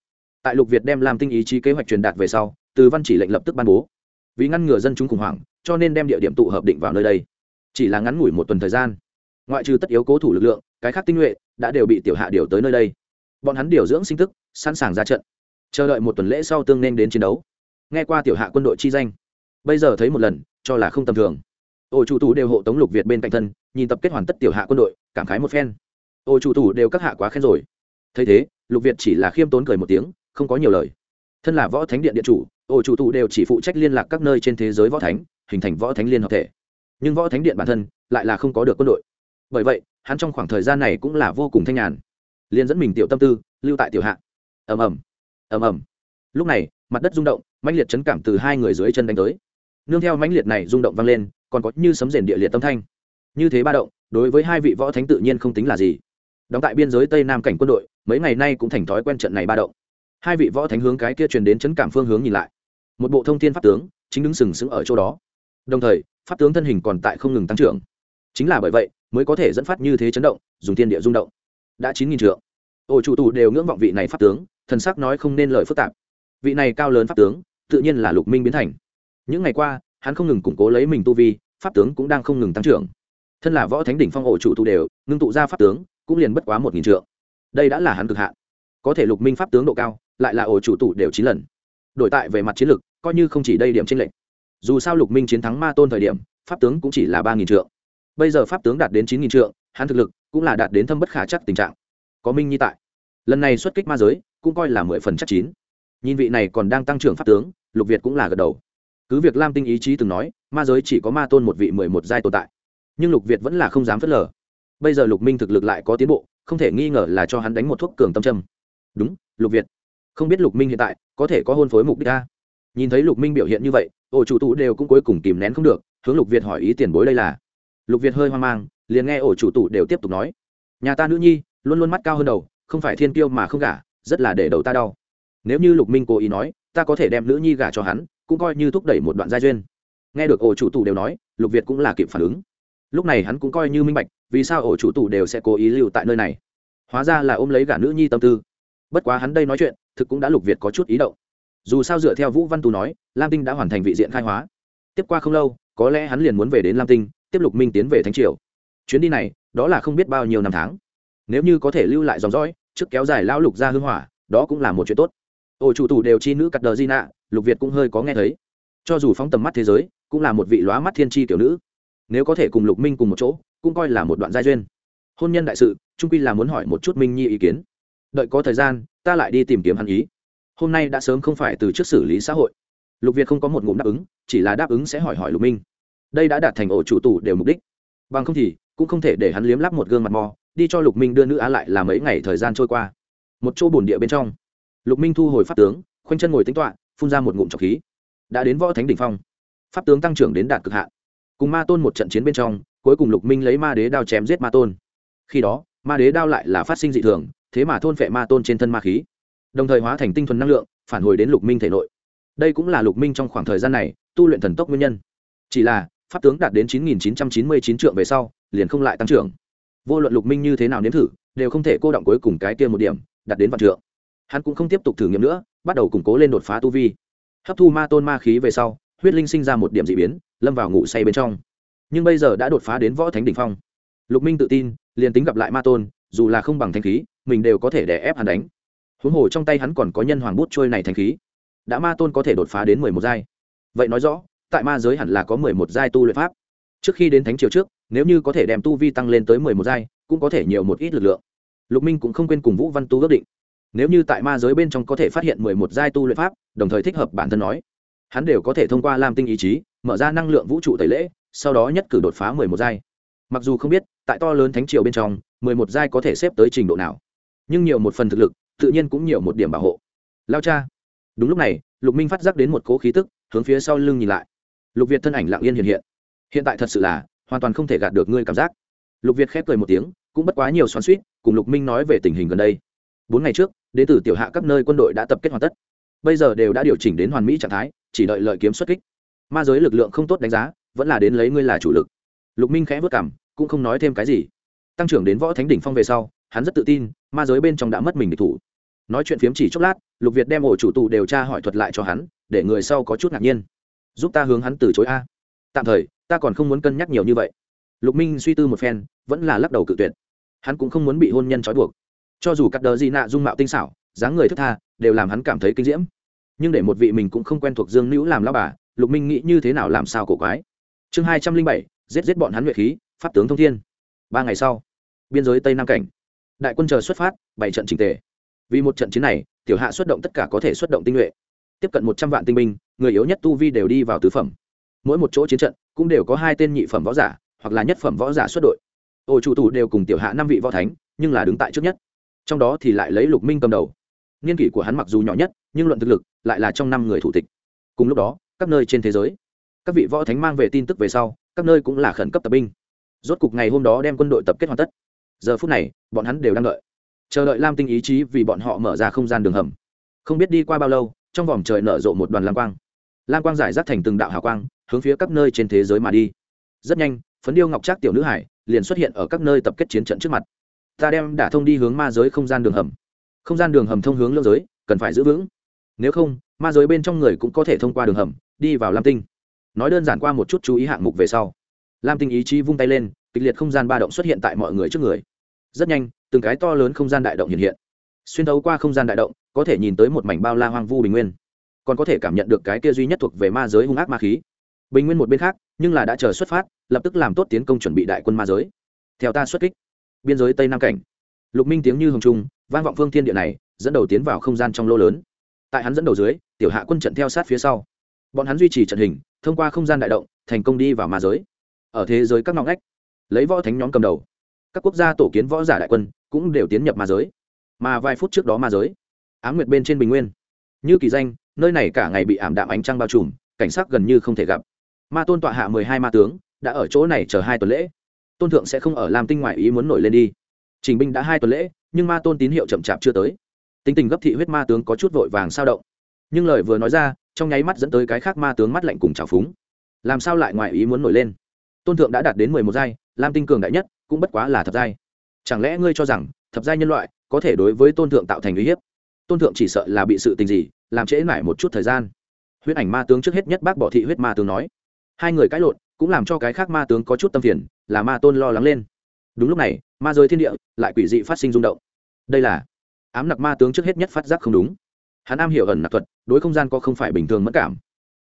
Tại lục việt đem làm tinh ý chí kế hoạch truyền đạt về sau, từ văn chỉ lệnh lập tức ban bố. Vì ngăn ngừa dân chúng khủng hoảng, cho nên đem địa điểm tụ hợp định vào nơi đây. Chỉ là ngắn ngủi một tuần thời gian. Ngoại trừ tất yếu cố thủ lực lượng, cái khác tinh nhuệ đã đều bị tiểu hạ điều tới nơi đây. Bọn hắn điều dưỡng sinh thức sẵn sàng ra trận. Chờ đợi một tuần lễ sau tương nên đến chiến đấu. Nghe qua tiểu hạ quân đội chi danh. Bây giờ thấy một lần, cho là không tầm thường ô chủ tù đều hộ tống lục việt bên cạnh thân, nhìn tập kết hoàn tất tiểu hạ quân đội, cảm khái một phen. Ô chủ tù đều các hạ quá khen rồi. Thấy thế, lục việt chỉ là khiêm tốn cười một tiếng, không có nhiều lời. Thân là võ thánh điện điện chủ, ô chủ tù đều chỉ phụ trách liên lạc các nơi trên thế giới võ thánh, hình thành võ thánh liên hợp thể. Nhưng võ thánh điện bản thân lại là không có được quân đội. Bởi vậy, hắn trong khoảng thời gian này cũng là vô cùng thanh nhàn. Liền dẫn mình tiểu tâm tư, lưu tại tiểu hạ. Ầm ầm. Ầm ầm. Lúc này, mặt đất rung động, mãnh liệt chấn cảm từ hai người dưới chân đánh tới. Nương theo mãnh liệt này rung động vang lên còn có như sấm rền địa liệt tâm thanh. Như thế ba động, đối với hai vị võ thánh tự nhiên không tính là gì. Đóng tại biên giới tây nam cảnh quân đội, mấy ngày nay cũng thành thói quen trận này ba động. Hai vị võ thánh hướng cái kia truyền đến chấn cảm phương hướng nhìn lại. Một bộ thông thiên pháp tướng, chính đứng sừng sững ở chỗ đó. Đồng thời, pháp tướng thân hình còn tại không ngừng tăng trưởng. Chính là bởi vậy, mới có thể dẫn phát như thế chấn động, dùng thiên địa rung động. Đã chín nghìn trượng. Ổ chủ tù đều ngưỡng vọng vị này pháp tướng, thần sắc nói không nên lời phức tạp. Vị này cao lớn pháp tướng, tự nhiên là lục minh biến thành. Những ngày qua, hắn không ngừng củng cố lấy mình tu vi pháp tướng cũng đang không ngừng tăng trưởng. Thân là võ thánh đỉnh phong ổ chủ tụ đều, ngưng tụ ra pháp tướng, cũng liền bất quá một nghìn trượng. Đây đã là hắn cực hạn. Có thể lục minh pháp tướng độ cao, lại là ổ chủ tụ đều chín lần. Đổi tại về mặt chiến lược coi như không chỉ đây điểm trên lệnh dù sao lục minh chiến thắng ma tôn thời điểm, pháp tướng cũng chỉ là ba nghìn trượng. Bây giờ pháp tướng đạt đến chín nghìn trượng, hắn thực lực cũng là đạt đến thâm bất khả chắc tình trạng. Có minh nhi tại. Lần này xuất kích ma giới, cũng coi là mười phần chắc chín. Nhìn vị này còn đang tăng trưởng pháp tướng, lục việt cũng là gật đầu. Cứ việc lam tinh ý chí từng nói ma giới chỉ có ma tôn một vị mười một giai tồn tại. Nhưng lục việt vẫn là không dám phớt lờ. Bây giờ lục minh thực lực lại có tiến bộ, không thể nghi ngờ là cho hắn đánh một thuốc cường tâm trâm đúng, lục việt. Không biết lục minh hiện tại có thể có hôn phối mục đích ta nhìn thấy lục minh biểu hiện như vậy ổ chủ tụ đều cũng cuối cùng kìm nén không được, hướng lục việt hỏi ý tiền bối đây là. Lục việt hơi hoang mang, liền nghe ổ chủ tụ đều tiếp tục nói. Nhà ta nữ nhi, luôn luôn mắt cao hơn đầu, không phải thiên kiêu mà không gả, rất là để đầu ta đau. Nếu như lục minh cố ý nói, ta có thể đem nữ nhi gả cho hắn, cũng coi như thúc đẩy một đoạn gia duyên nghe được ổ chủ tụ đều nói, lục việt cũng là kịp phản ứng. Lúc này hắn cũng coi như minh bạch, vì sao ổ chủ tụ đều sẽ cố ý lưu tại nơi này. Hóa ra là ôm lấy gả nữ nhi tâm tư. Bất quá hắn đây nói chuyện, thực cũng đã lục việt có chút ý động. Dù sao dựa theo vũ văn tú nói, lam tinh đã hoàn thành vị diện khai hóa. Tiếp qua không lâu, có lẽ hắn liền muốn về đến lam tinh, tiếp lục minh tiến về thánh triều. Chuyến đi này, đó là không biết bao nhiêu năm tháng. Nếu như có thể lưu lại dòng dõi, trước kéo dài lão lục ra hưng hỏa, đó cũng là một chuyện tốt. Ổ chủ tù đều chi nữ cắt đờ di nạ, lục việt cũng hơi có nghe thấy. Cho dù phóng tầm mắt thế giới cũng là một vị lóa mắt thiên tri tiểu nữ. Nếu có thể cùng lục minh cùng một chỗ, cũng coi là một đoạn giai duyên. Hôn nhân đại sự trung quy là muốn hỏi một chút minh nhi ý kiến. Đợi có thời gian, ta lại đi tìm kiếm hắn ý. Hôm nay đã sớm không phải từ trước xử lý xã hội. Lục việt không có một ngụm đáp ứng, chỉ là đáp ứng sẽ hỏi hỏi lục minh. Đây đã đạt thành ổ chủ tù đều mục đích. Bằng không thì, cũng không thể để hắn liếm lắp một gương mặt mò, đi cho lục minh đưa nữ á lại là mấy ngày thời gian trôi qua. Một chỗ bồn địa bên trong, lục minh thu hồi pháp tướng, khoanh chân ngồi tính toạ phun ra một ngụm trọc khí. Đã đến võ thánh đỉnh phong pháp tướng tăng trưởng đến đạt cực hạn. Cùng ma tôn một trận chiến bên trong, cuối cùng lục minh lấy ma đế đao chém giết ma tôn. Khi đó, ma đế đao lại là phát sinh dị thường, thế mà thôn phệ ma tôn trên thân ma khí, đồng thời hóa thành tinh thuần năng lượng, phản hồi đến lục minh thể nội. Đây cũng là lục minh trong khoảng thời gian này, tu luyện thần tốc nguyên nhân. Chỉ là, pháp tướng đạt đến chín nghìn chín trăm chín mươi chín trượng về sau, liền không lại tăng trưởng. Vô luận lục minh như thế nào nếm thử, đều không thể cô động cuối cùng cái kia một điểm, đạt đến vạn trượng. Hắn cũng không tiếp tục thử nghiệm nữa, bắt đầu củng cố lên đột phá tu vi. Hấp thu ma tôn ma khí về sau huyết linh sinh ra một điểm d ị biến, lâm vào ngủ say bên trong. Nhưng bây giờ đã đột phá đến võ thánh đ ỉ n h phong. Lục minh tự tin, liền tính gặp lại ma tôn, dù là không bằng thanh khí, mình đều có thể đè ép hắn đánh. Huống hồ trong tay hắn còn có nhân hoàng bút trôi này thanh khí. Đã ma tôn có thể đột phá đến mười một giai. Vậy nói rõ, tại ma giới hẳn là có mười một giai tu luyện pháp. Trước khi đến thánh triều trước, nếu như có thể đem tu vi tăng lên tới mười một giai, cũng có thể nhiều một ít lực lượng. Lục minh cũng không quên cùng vũ văn tu ước định. Nếu như tại ma giới bên trong có thể phát hiện mười một giai tu luyện pháp, đồng thời thích hợp bản thân nói hắn đều có thể thông qua lam tinh ý chí, mở ra năng lượng vũ trụ tẩy lễ, sau đó nhất cử đột phá mười một giai. Mặc dù không biết, tại to lớn thánh triều bên trong, mười một giai có thể xếp tới trình độ nào, nhưng nhiều một phần thực lực, tự nhiên cũng nhiều một điểm bảo hộ. Lao cha. Đúng lúc này, lục minh phát giác đến một cỗ khí tức, hướng phía sau lưng nhìn lại. Lục việt thân ảnh lặng yên hiện hiện. Hiện tại thật sự là, hoàn toàn không thể gạt được ngươi cảm giác. Lục việt khép cười một tiếng, cũng bất quá nhiều xoắn suýt cùng lục minh nói về tình hình gần đây. Bốn ngày trước đến từ tiểu hạ các nơi quân đội đã tập kết hoàn tất bây giờ đều đã điều chỉnh đến hoàn mỹ trạng thái, chỉ đợi lợi kiếm xuất kích. Ma giới lực lượng không tốt đánh giá, vẫn là đến lấy ngươi là chủ lực. Lục minh khẽ vất cảm cũng không nói thêm cái gì. Tăng trưởng đến võ thánh đỉnh phong về sau, hắn rất tự tin, ma giới bên trong đã mất mình địch thủ. Nói chuyện phiếm chỉ chốc lát, lục việt đem ổ chủ tù điều tra hỏi thuật lại cho hắn, để người sau có chút ngạc nhiên. Giúp ta hướng hắn từ chối a. Tạm thời, ta còn không muốn cân nhắc nhiều như vậy. Lục minh suy tư một phen, vẫn là lắc đầu cự tuyệt. Hắn cũng không muốn bị hôn nhân trói buộc. Cho dù cắt đờ gì nạ dung mạo tinh xảo dáng người thức tha, đều làm hắn cảm thấy kinh diễm. Nhưng để một vị mình cũng không quen thuộc dương nữ làm lao bà, lục minh nghĩ như thế nào làm sao cổ quái. Chương hai trăm linh bảy, giết giết bọn hắn luyện khí, pháp tướng thông thiên. Ba ngày sau, biên giới tây nam cảnh. Đại quân chờ xuất phát, bảy trận trình tề. Vì một trận chiến này, tiểu hạ xuất động tất cả có thể xuất động tinh nhuệ. Tiếp cận một trăm vạn tinh binh, người yếu nhất tu vi đều đi vào tứ phẩm. Mỗi một chỗ chiến trận, cũng đều có hai tên nhị phẩm võ giả, hoặc là nhất phẩm võ giả xuất đội. Ổ chủ tù đều cùng tiểu hạ năm vị võ thánh, nhưng là đứng tại trước nhất. Trong đó thì lại lấy lục minh cầm đầu niên kỷ của hắn mặc dù nhỏ nhất, nhưng luận thực lực lại là trong năm người thủ tịch. Cùng lúc đó, các nơi trên thế giới, các vị võ thánh mang về tin tức về sau, các nơi cũng là khẩn cấp tập binh. Rốt cục ngày hôm đó đem quân đội tập kết hoàn tất. Giờ phút này, bọn hắn đều đang đợi. Chờ đợi lam tinh ý chí vì bọn họ mở ra không gian đường hầm. Không biết đi qua bao lâu, trong vòng trời nở rộ một đoàn lam quang. Lam quang giải rác thành từng đạo hào quang, hướng phía các nơi trên thế giới mà đi. Rất nhanh, phấn điêu ngọc trác tiểu nữ hải liền xuất hiện ở các nơi tập kết chiến trận trước mặt. Ta đem đả thông đi hướng ma giới không gian đường hầm không gian đường hầm thông hướng lưỡng giới, cần phải giữ vững. Nếu không, ma giới bên trong người cũng có thể thông qua đường hầm, đi vào lam tinh. Nói đơn giản qua một chút chú ý hạng mục về sau. Lam tinh ý chí vung tay lên, kịch liệt không gian ba động xuất hiện tại mọi người trước người. Rất nhanh, từng cái to lớn không gian đại động hiện hiện. Xuyên thấu qua không gian đại động, có thể nhìn tới một mảnh bao la hoang vu bình nguyên. Còn có thể cảm nhận được cái kia duy nhất thuộc về ma giới hung ác ma khí. Bình nguyên một bên khác, nhưng là đã chờ xuất phát, lập tức làm tốt tiến công chuẩn bị đại quân ma giới. Theo ta xuất kích. Biên giới tây nam cảnh. Lục minh tiếng như hồng trung vang vọng phương thiên địa này, dẫn đầu tiến vào không gian trong lô lớn. Tại hắn dẫn đầu dưới, tiểu hạ quân trận theo sát phía sau. Bọn hắn duy trì trận hình, thông qua không gian đại động, thành công đi vào ma giới. Ở thế giới các ngõ ngách, lấy võ thánh nhóm cầm đầu. Các quốc gia tổ kiến võ giả đại quân cũng đều tiến nhập ma giới. Mà vài phút trước đó ma giới, ám nguyệt bên trên bình nguyên. Như kỳ danh, nơi này cả ngày bị ảm đạm ánh trăng bao trùm, cảnh sắc gần như không thể gặp. Ma tôn tọa hạ mười hai ma tướng, đã ở chỗ này chờ hai tuần lễ. Tôn thượng sẽ không ở làm tinh ngoại ý muốn nổi lên đi. Trình binh đã hai tuần lễ nhưng ma tôn tín hiệu chậm chạp chưa tới. Tính tình gấp thị huyết ma tướng có chút vội vàng sao động. Nhưng lời vừa nói ra, trong nháy mắt dẫn tới cái khác ma tướng mắt lạnh cùng trào phúng. Làm sao lại ngoại ý muốn nổi lên? Tôn thượng đã đạt đến mười một giai, lam tinh cường đại nhất, cũng bất quá là thập giai. Chẳng lẽ ngươi cho rằng, thập giai nhân loại có thể đối với tôn thượng tạo thành uy hiếp? Tôn thượng chỉ sợ là bị sự tình gì, làm trễ mãi một chút thời gian. Huyết ảnh ma tướng trước hết nhất bác bỏ thị huyết ma tướng nói. Hai người cãi lộn, cũng làm cho cái khác ma tướng có chút tâm phiền, là ma tôn lo lắng lên. Đúng lúc này ma giới thiên địa, lại quỷ dị phát sinh rung động. Đây là ám nặc ma tướng trước hết nhất phát giác không đúng. Hắn am hiểu ẩn nặc thuật, đối không gian có không phải bình thường mất cảm.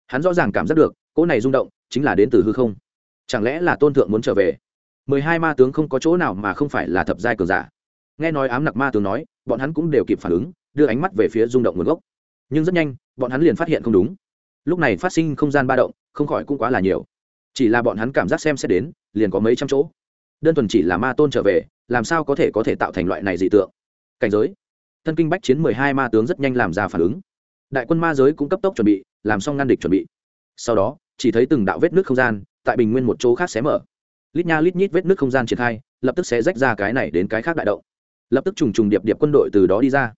Hắn rõ ràng cảm giác được, cỗ này rung động chính là đến từ hư không. Chẳng lẽ là tôn thượng muốn trở về? Mười hai ma tướng không có chỗ nào mà không phải là thập giai cường giả. Nghe nói ám nặc ma tướng nói, bọn hắn cũng đều kịp phản ứng, đưa ánh mắt về phía rung động nguồn gốc. Nhưng rất nhanh, bọn hắn liền phát hiện không đúng. Lúc này phát sinh không gian ba động, không khỏi cũng quá là nhiều. Chỉ là bọn hắn cảm giác xem xét đến, liền có mấy trăm chỗ đơn thuần chỉ là ma tôn trở về, làm sao có thể có thể tạo thành loại này dị tượng? Cảnh giới. Thân kinh bách chiến mười hai ma tướng rất nhanh làm ra phản ứng. Đại quân ma giới cũng cấp tốc chuẩn bị, làm xong ngăn địch chuẩn bị. Sau đó, chỉ thấy từng đạo vết nước không gian tại bình nguyên một chỗ khác xé mở. Lít nha lít nhít vết nước không gian triển khai, lập tức sẽ rách ra cái này đến cái khác đại động. Lập tức trùng trùng điệp điệp quân đội từ đó đi ra.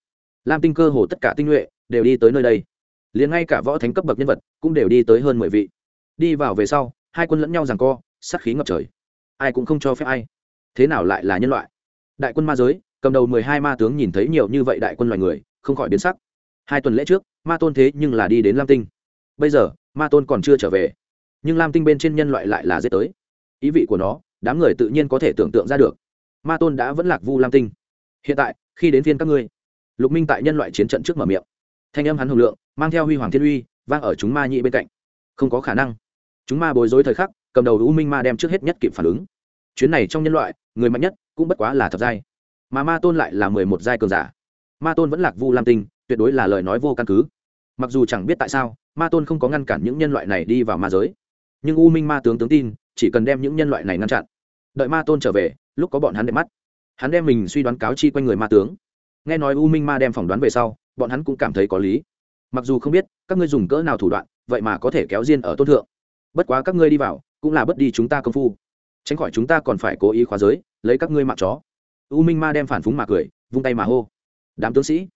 Lam tinh cơ hồ tất cả tinh nhuệ đều đi tới nơi đây. Liền ngay cả võ thánh cấp bậc nhân vật cũng đều đi tới hơn mười vị. Đi vào về sau, hai quân lẫn nhau rằng co, sát khí ngập trời ai cũng không cho phép ai. Thế nào lại là nhân loại? Đại quân ma giới, cầm đầu mười hai ma tướng nhìn thấy nhiều như vậy đại quân loài người, không khỏi biến sắc. Hai tuần lễ trước, ma tôn thế nhưng là đi đến lam tinh. Bây giờ, ma tôn còn chưa trở về. Nhưng lam tinh bên trên nhân loại lại là dễ tới. Ý vị của nó, đám người tự nhiên có thể tưởng tượng ra được. Ma tôn đã vẫn lạc vu lam tinh. Hiện tại, khi đến phiên các ngươi, lục minh tại nhân loại chiến trận trước mở miệng. Thanh âm hắn hùng lượng, mang theo huy hoàng thiên uy, vang ở chúng ma nhị bên cạnh. Không có khả năng. Chúng ma bối rối thời khắc cầm đầu u minh ma đem trước hết nhất kịp phản ứng chuyến này trong nhân loại người mạnh nhất cũng bất quá là thập giai mà ma tôn lại là mười một giai cường giả ma tôn vẫn lạc vu lam tinh tuyệt đối là lời nói vô căn cứ mặc dù chẳng biết tại sao ma tôn không có ngăn cản những nhân loại này đi vào ma giới nhưng u minh ma tướng tướng tin chỉ cần đem những nhân loại này ngăn chặn đợi ma tôn trở về lúc có bọn hắn đẹp mắt hắn đem mình suy đoán cáo chi quanh người ma tướng nghe nói u minh ma đem phỏng đoán về sau bọn hắn cũng cảm thấy có lý mặc dù không biết các ngươi dùng cỡ nào thủ đoạn vậy mà có thể kéo riêng ở tôn thượng bất quá các ngươi đi vào cũng là bất đi chúng ta công phu. Tránh khỏi chúng ta còn phải cố ý khóa giới, lấy các ngươi mạng chó. U minh ma đem phản phúng mà cười, vung tay mà hô. Đám tướng sĩ,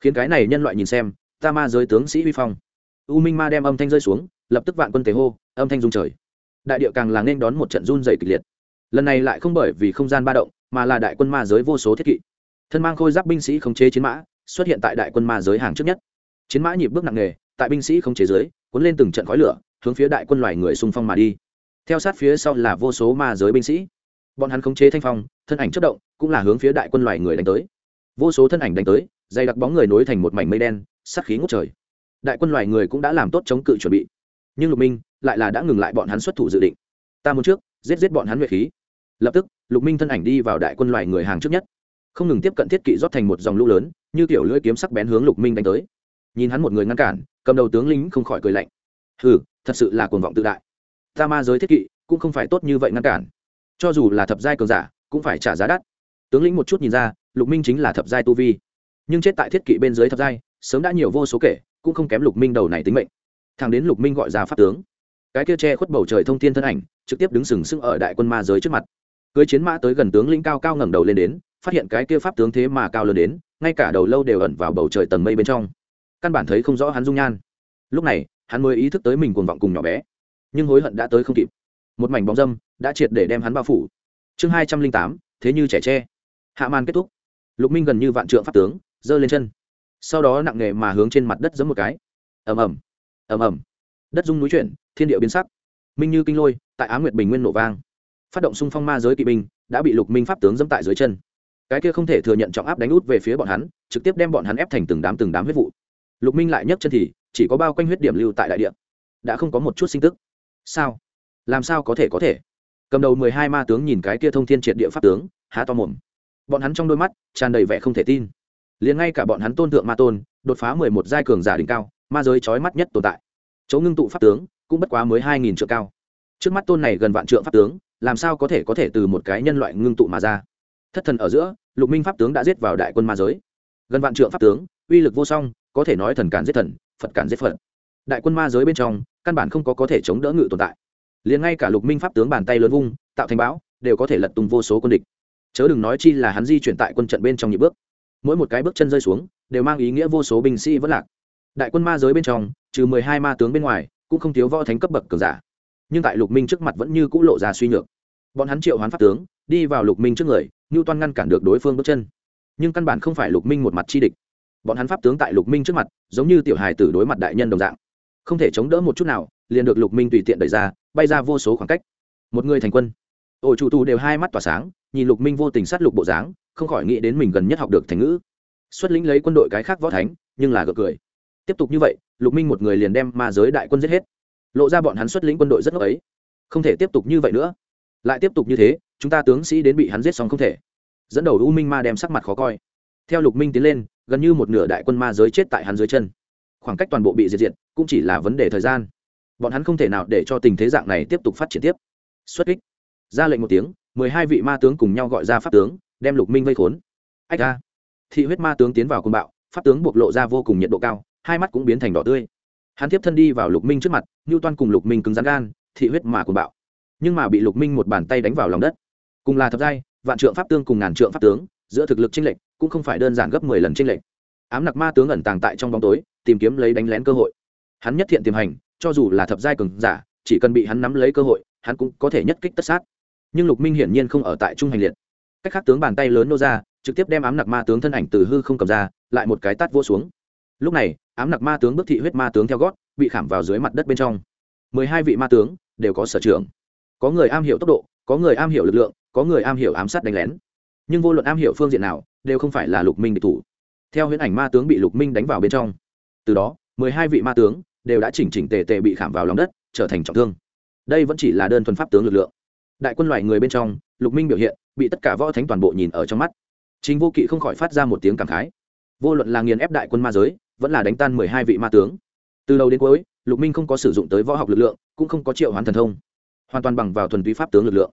khiến cái này nhân loại nhìn xem, ta ma giới tướng sĩ vi phong. U minh ma đem âm thanh rơi xuống, lập tức vạn quân tế hô, âm thanh rung trời. Đại địa càng là nên đón một trận run dày kịch liệt. Lần này lại không bởi vì không gian ba động, mà là đại quân ma giới vô số thiết kỵ. Thân mang khôi giáp binh sĩ khống chế chiến mã, xuất hiện tại đại quân ma giới hàng trước nhất. Chiến mã nhịp bước nặng nề, tại binh sĩ khống chế giới cuốn lên từng trận khói lửa, hướng phía đại quân loài người xung phong mà đi theo sát phía sau là vô số ma giới binh sĩ. Bọn hắn khống chế thanh phong, thân ảnh chất động, cũng là hướng phía đại quân loài người đánh tới. Vô số thân ảnh đánh tới, dày đặc bóng người nối thành một mảnh mây đen sắc khí ngút trời. Đại quân loài người cũng đã làm tốt chống cự chuẩn bị. Nhưng lục minh lại là đã ngừng lại bọn hắn xuất thủ dự định. Ta muốn trước, giết giết bọn hắn nhuệ khí. Lập tức, lục minh thân ảnh đi vào đại quân loài người hàng trước nhất. Không ngừng tiếp cận thiết kỵ rót thành một dòng lũ lớn, như kiểu lưỡi kiếm sắc bén hướng lục minh đánh tới. Nhìn hắn một người ngăn cản, cầm đầu tướng lính không khỏi cười lạnh. Hừ, thật sự là cuồng vọng tự đại ta ma giới thiết kỵ cũng không phải tốt như vậy ngăn cản. Cho dù là thập giai cường giả, cũng phải trả giá đắt. Tướng lĩnh một chút nhìn ra, lục minh chính là thập giai tu vi. Nhưng chết tại thiết kỵ bên dưới thập giai, sớm đã nhiều vô số kể, cũng không kém lục minh đầu này tính mệnh. Thằng đến lục minh gọi ra pháp tướng. Cái kia che khuất bầu trời thông thiên thân ảnh, trực tiếp đứng sừng sững ở đại quân ma giới trước mặt. Cưới chiến mã tới gần tướng lĩnh cao cao ngẩng đầu lên đến, phát hiện cái kia pháp tướng thế mà cao lớn đến, ngay cả đầu lâu đều ẩn vào bầu trời tầng mây bên trong. Căn bản thấy không rõ hắn dung nhan. Lúc này, hắn mới ý thức tới mình cuồng vọng cùng nhỏ bé nhưng hối hận đã tới không kịp. Một mảnh bóng dâm đã triệt để đem hắn bao phủ. Chương hai trăm linh tám, thế như trẻ tre. Hạ màn kết thúc. Lục minh gần như vạn trượng pháp tướng, giơ lên chân. Sau đó nặng nề mà hướng trên mặt đất giấm một cái. Ầm ầm. Ầm ầm. Đất rung núi chuyển, thiên địa biến sắc. Minh như kinh lôi, tại á nguyệt bình nguyên nổ vang. Phát động xung phong ma giới kỵ binh đã bị lục minh pháp tướng dẫm tại dưới chân. Cái kia không thể thừa nhận trọng áp đánh út về phía bọn hắn, trực tiếp đem bọn hắn ép thành từng đám từng đám huyết vụ. Lục minh lại nhấc chân thì chỉ có bao quanh huyết điểm lưu tại đại địa. Đã không có một chút sinh tức sao? Làm sao có thể có thể? Cầm đầu mười hai ma tướng nhìn cái kia thông thiên triệt địa pháp tướng, há to mồm. Bọn hắn trong đôi mắt tràn đầy vẻ không thể tin. Liền ngay cả bọn hắn tôn thượng ma tôn, đột phá mười một giai cường giả đỉnh cao, ma giới trói mắt nhất tồn tại. Chỗ ngưng tụ pháp tướng cũng bất quá mới hai nghìn trượng cao. Trước mắt tôn này gần vạn trượng pháp tướng, làm sao có thể có thể từ một cái nhân loại ngưng tụ mà ra? Thất thần ở giữa, lục minh pháp tướng đã giết vào đại quân ma giới. Gần vạn trượng pháp tướng, uy lực vô song, có thể nói thần cản giết thần, phật cản giết phật. Đại quân ma giới bên trong căn bản không có có thể chống đỡ ngự tồn tại. Liền ngay cả lục minh pháp tướng bàn tay lớn vung, tạo thành bão, đều có thể lật tung vô số quân địch. Chớ đừng nói chi là hắn di chuyển tại quân trận bên trong những bước. Mỗi một cái bước chân rơi xuống, đều mang ý nghĩa vô số binh sĩ vẫn lạc. Đại quân ma giới bên trong, trừ mười hai ma tướng bên ngoài, cũng không thiếu võ thánh cấp bậc cường giả. Nhưng tại lục minh trước mặt vẫn như c ũ lộ ra suy nhược. Bọn hắn triệu hoán pháp tướng, đi vào lục minh trước người ngưu toan ngăn cản được đối phương bước chân. Nhưng căn bản không phải lục minh một mặt chi địch. Bọn hắn pháp tướng tại lục minh trước mặt, giống như tiểu hài tử đối mặt đại nhân đồng dạng không thể chống đỡ một chút nào, liền được lục minh tùy tiện đẩy ra, bay ra vô số khoảng cách. Một người thành quân. Ổ chủ tù đều hai mắt tỏa sáng, nhìn lục minh vô tình sát lục bộ dáng, không khỏi nghĩ đến mình gần nhất học được thành ngữ. Xuất lĩnh lấy quân đội cái khác võ thánh, nhưng là gật cười. Tiếp tục như vậy, lục minh một người liền đem ma giới đại quân giết hết. Lộ ra bọn hắn xuất lĩnh quân đội rất ngốc ấy. Không thể tiếp tục như vậy nữa. Lại tiếp tục như thế, chúng ta tướng sĩ đến bị hắn giết xong không thể. Dẫn đầu u minh ma đem sắc mặt khó coi. Theo lục minh tiến lên, gần như một nửa đại quân ma giới chết tại hắn dưới chân khoảng cách toàn bộ bị diệt diệt, cũng chỉ là vấn đề thời gian. Bọn hắn không thể nào để cho tình thế dạng này tiếp tục phát triển tiếp. Xuất kích. Ra lệnh một tiếng, mười hai vị ma tướng cùng nhau gọi ra pháp tướng, đem lục minh vây khốn. Ách ra thị huyết ma tướng tiến vào côn bạo, pháp tướng bộc lộ ra vô cùng nhiệt độ cao, hai mắt cũng biến thành đỏ tươi. Hắn tiếp thân đi vào lục minh trước mặt ngưu toan cùng lục minh cứng rắn gan, thị huyết mà côn bạo. Nhưng mà bị lục minh một bàn tay đánh vào lòng đất. Cùng là thập giai, vạn trượng pháp tướng cùng ngàn trượng pháp tướng, giữa thực lực tranh lệch, cũng không phải đơn giản gấp mười lần tranh lệch ám nặc ma tướng ẩn tàng tại trong bóng tối, tìm kiếm lấy đánh lén cơ hội. Hắn nhất thiện tiềm hành, cho dù là thập giai cường giả, chỉ cần bị hắn nắm lấy cơ hội, hắn cũng có thể nhất kích tất sát. Nhưng lục minh hiển nhiên không ở tại trung hành liệt. Cách khác tướng bàn tay lớn nô ra, trực tiếp đem ám nặc ma tướng thân ảnh từ hư không cầm ra, lại một cái tát vô xuống. Lúc này, ám nặc ma tướng bước thị huyết ma tướng theo gót, bị khảm vào dưới mặt đất bên trong. Mười hai vị ma tướng đều có sở trường. Có người am hiểu tốc độ, có người am hiểu lực lượng, có người am hiểu ám sát đánh lén. Nhưng vô luận am hiểu phương diện nào, đều không phải là lục minh địch thủ theo huyễn ảnh ma tướng bị lục minh đánh vào bên trong. Từ đó, mười hai vị ma tướng đều đã chỉnh chỉnh tề tề bị khảm vào lòng đất, trở thành trọng thương. Đây vẫn chỉ là đơn thuần pháp tướng lực lượng. Đại quân loài người bên trong, lục minh biểu hiện bị tất cả võ thánh toàn bộ nhìn ở trong mắt. Chính vô kỵ không khỏi phát ra một tiếng cảm khái. Vô luận là nghiền ép đại quân ma giới, vẫn là đánh tan mười hai vị ma tướng. Từ đầu đến cuối, lục minh không có sử dụng tới võ học lực lượng, cũng không có triệu hoán thần thông. Hoàn toàn bằng vào thuần túy pháp tướng lực lượng.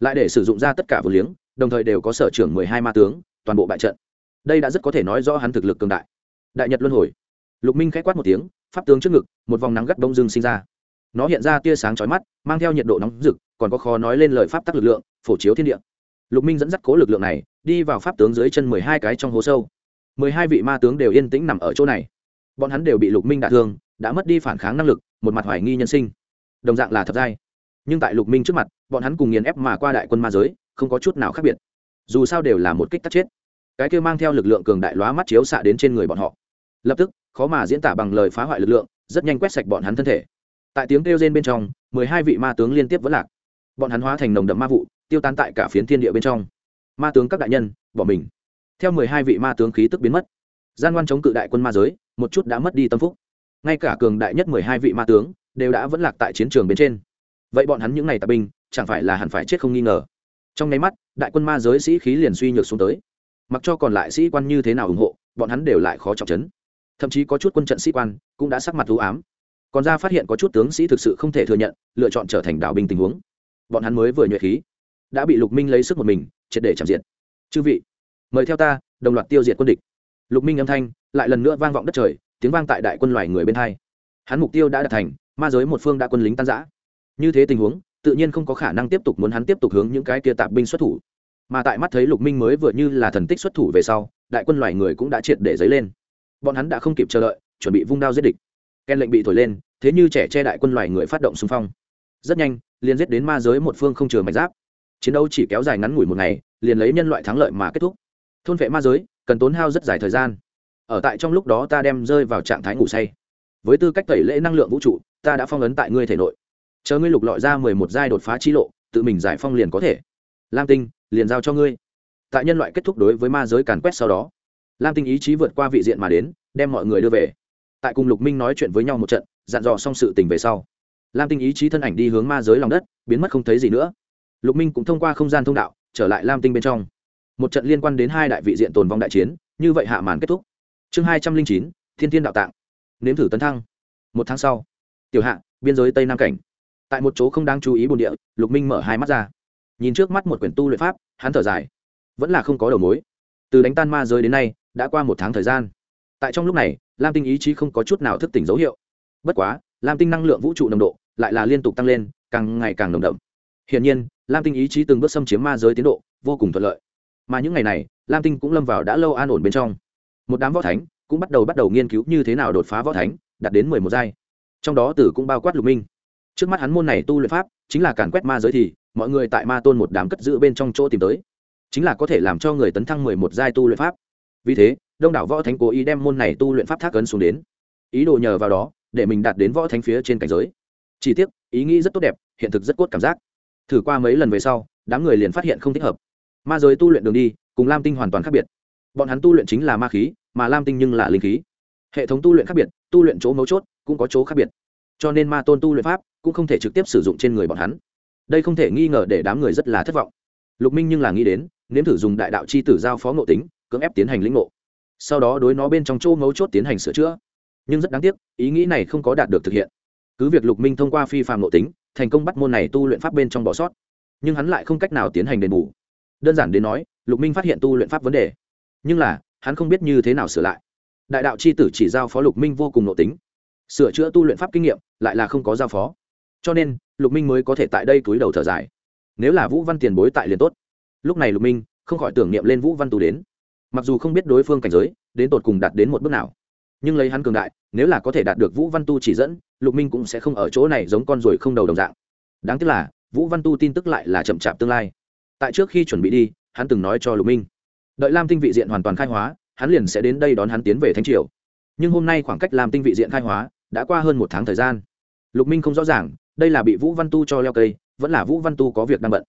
Lại để sử dụng ra tất cả vừa liếng, đồng thời đều có sở trưởng mười hai ma tướng, toàn bộ bại trận đây đã rất có thể nói rõ hắn thực lực cường đại. Đại nhật luân hồi. Lục minh k h á c quát một tiếng, pháp tướng trước ngực, một vòng nắng gắt đông dưng sinh ra. Nó hiện ra tia sáng chói mắt, mang theo nhiệt độ nóng rực, còn có khó nói lên lời pháp tắc lực lượng, phổ chiếu thiên địa. Lục minh dẫn dắt cố lực lượng này, đi vào pháp tướng dưới chân mười hai cái trong hố sâu. Mười hai vị ma tướng đều yên tĩnh nằm ở chỗ này. Bọn hắn đều bị lục minh đả thương, đã mất đi phản kháng năng lực, một mặt hoài nghi nhân sinh. Đồng dạng là thật dai. nhưng tại lục minh trước mặt, bọn hắn cùng nghiền ép mà qua đại quân ma giới, không có chút nào khác biệt. Dù sao đều là một kích tắt chết cái kia mang theo lực lượng cường đại lóa mắt chiếu xạ đến trên người bọn họ. Lập tức, khó mà diễn tả bằng lời phá hoại lực lượng, rất nhanh quét sạch bọn hắn thân thể. Tại tiếng kêu rên bên trong, mười hai vị ma tướng liên tiếp vẫn lạc. Bọn hắn hóa thành nồng đậm ma vụ, tiêu tan tại cả phiến thiên địa bên trong. Ma tướng các đại nhân, bỏ mình. Theo mười hai vị ma tướng khí tức biến mất, gian ngoan chống cự đại quân ma giới, một chút đã mất đi tâm phúc. Ngay cả cường đại nhất mười hai vị ma tướng, đều đã vẫn lạc tại chiến trường bên trên. Vậy bọn hắn những ngày tạp binh, chẳng phải là hẳn phải chết không nghi ngờ. Trong nháy mắt, đại quân ma giới sĩ khí liền suy nhược xuống tới mặc cho còn lại sĩ quan như thế nào ủng hộ, bọn hắn đều lại khó trọng chấn thậm chí có chút quân trận sĩ quan cũng đã sắc mặt thú ám. Còn ra phát hiện có chút tướng sĩ thực sự không thể thừa nhận, lựa chọn trở thành đạo binh tình huống. Bọn hắn mới vừa nhuệ khí, đã bị lục minh lấy sức một mình, triệt để chạm diện chư vị, mời theo ta, đồng loạt tiêu diệt quân địch. Lục minh âm thanh lại lần nữa vang vọng đất trời, tiếng vang tại đại quân loài người bên hai. Hắn mục tiêu đã đạt thành, ma giới một phương đã quân lính tan giã như thế tình huống, tự nhiên không có khả năng tiếp tục muốn hắn tiếp tục hướng những cái kia tạp binh xuất thủ mà tại mắt thấy lục minh mới vừa như là thần tích xuất thủ về sau, đại quân loài người cũng đã triệt để dấy lên. Bọn hắn đã không kịp chờ đợi, chuẩn bị vung đao giết địch. Ken lệnh bị thổi lên, thế như trẻ che đại quân loài người phát động xung phong. Rất nhanh, liền giết đến ma giới một phương không chừa mạch giáp. Chiến đấu chỉ kéo dài ngắn ngủi một ngày, liền lấy nhân loại thắng lợi mà kết thúc. Thôn vệ ma giới, cần tốn hao rất dài thời gian. Ở tại trong lúc đó ta đem rơi vào trạng thái ngủ say. Với tư cách tẩy lễ năng lượng vũ trụ, ta đã phong ấn tại ngươi thể nội. Chờ ngươi lục lọi ra mười một giai đột phá chi lộ, tự mình giải phong liền có thể. Lam tinh liền giao cho ngươi. Tại nhân loại kết thúc đối với ma giới càn quét sau đó, lam tinh ý chí vượt qua vị diện mà đến, đem mọi người đưa về. Tại cùng lục minh nói chuyện với nhau một trận, dặn dò xong sự tình về sau, lam tinh ý chí thân ảnh đi hướng ma giới lòng đất, biến mất không thấy gì nữa. Lục minh cũng thông qua không gian thông đạo, trở lại lam tinh bên trong. Một trận liên quan đến hai đại vị diện tồn vong đại chiến, như vậy hạ màn kết thúc. Chương hai trăm linh chín, thiên thiên đạo tạng. Nếm thử tấn thăng. Một tháng sau, tiểu hạ, biên giới tây nam cảnh. Tại một chỗ không đáng chú ý bồn địa, lục minh mở hai mắt ra nhìn trước mắt một quyển tu luyện pháp, hắn thở dài. Vẫn là không có đầu mối. Từ đánh tan ma giới đến nay, đã qua một tháng thời gian. Tại trong lúc này, lam tinh ý chí không có chút nào thức tỉnh dấu hiệu. Bất quá, lam tinh năng lượng vũ trụ nồng độ lại là liên tục tăng lên, càng ngày càng nồng đậm. Hiển nhiên, lam tinh ý chí từng bước xâm chiếm ma giới tiến độ, vô cùng thuận lợi. Mà những ngày này, lam tinh cũng lâm vào đã lâu an ổn bên trong. Một đám võ thánh cũng bắt đầu bắt đầu nghiên cứu như thế nào đột phá võ thánh, đạt đến mười một giai. Trong đó tử cũng bao quát lục minh. Trước mắt hắn môn này tu luyện pháp chính là càn quét ma giới thì mọi người tại ma tôn một đám cất giữ bên trong chỗ tìm tới. Chính là có thể làm cho người tấn thăng mười một giai tu luyện pháp. Vì thế, đông đảo võ thánh cố ý đem môn này tu luyện pháp thác ấn xuống đến. Ý đồ nhờ vào đó, để mình đạt đến võ thánh phía trên cảnh giới. Chỉ tiếc, ý nghĩ rất tốt đẹp, hiện thực rất cốt cảm giác. Thử qua mấy lần về sau, đám người liền phát hiện không thích hợp. Ma giới tu luyện đường đi, cùng lam tinh hoàn toàn khác biệt. Bọn hắn tu luyện chính là ma khí, mà lam tinh nhưng là linh khí. Hệ thống tu luyện khác biệt, tu luyện chỗ mấu chốt cũng có chỗ khác biệt. Cho nên ma tôn tu luyện pháp cũng không thể trực tiếp sử dụng trên người bọn hắn đây không thể nghi ngờ để đám người rất là thất vọng. Lục minh nhưng là nghĩ đến, nếm thử dùng đại đạo c h i tử giao phó ngộ tính, cưỡng ép tiến hành lĩnh ngộ. Sau đó đối nó bên trong chỗ mấu chốt tiến hành sửa chữa. Nhưng rất đáng tiếc, ý nghĩ này không có đạt được thực hiện. Cứ việc lục minh thông qua phi phạm ngộ tính, thành công bắt môn này tu luyện pháp bên trong bỏ sót, nhưng hắn lại không cách nào tiến hành đền bù. Đơn giản đến nói, lục minh phát hiện tu luyện pháp vấn đề. Nhưng là, hắn không biết như thế nào sửa lại. Đại đạo c h i tử chỉ giao phó lục minh vô cùng nội tính. Sửa chữa tu luyện pháp kinh nghiệm, lại là không có giao phó. Cho nên lục minh mới có thể tại đây túi đầu thở dài. Nếu là vũ văn tiền bối tại liền tốt. Lúc này lục minh không khỏi tưởng niệm lên vũ văn tu đến. Mặc dù không biết đối phương cảnh giới, đến tột cùng đạt đến một bước nào. Nhưng lấy hắn cường đại, nếu là có thể đạt được vũ văn tu chỉ dẫn, lục minh cũng sẽ không ở chỗ này giống con ruồi không đầu đồng dạng. Đáng tiếc là, vũ văn tu tin tức lại là chậm chạp tương lai. Tại trước khi chuẩn bị đi, hắn từng nói cho lục minh. Đợi lam tinh vị diện hoàn toàn khai hóa, hắn liền sẽ đến đây đón hắn tiến về thánh triều. Nhưng hôm nay khoảng cách lam tinh vị diện khai hóa đã qua hơn một tháng thời gian. Lục minh không rõ ràng đây là bị vũ văn tu cho leo cây, vẫn là vũ văn tu có việc đang bận.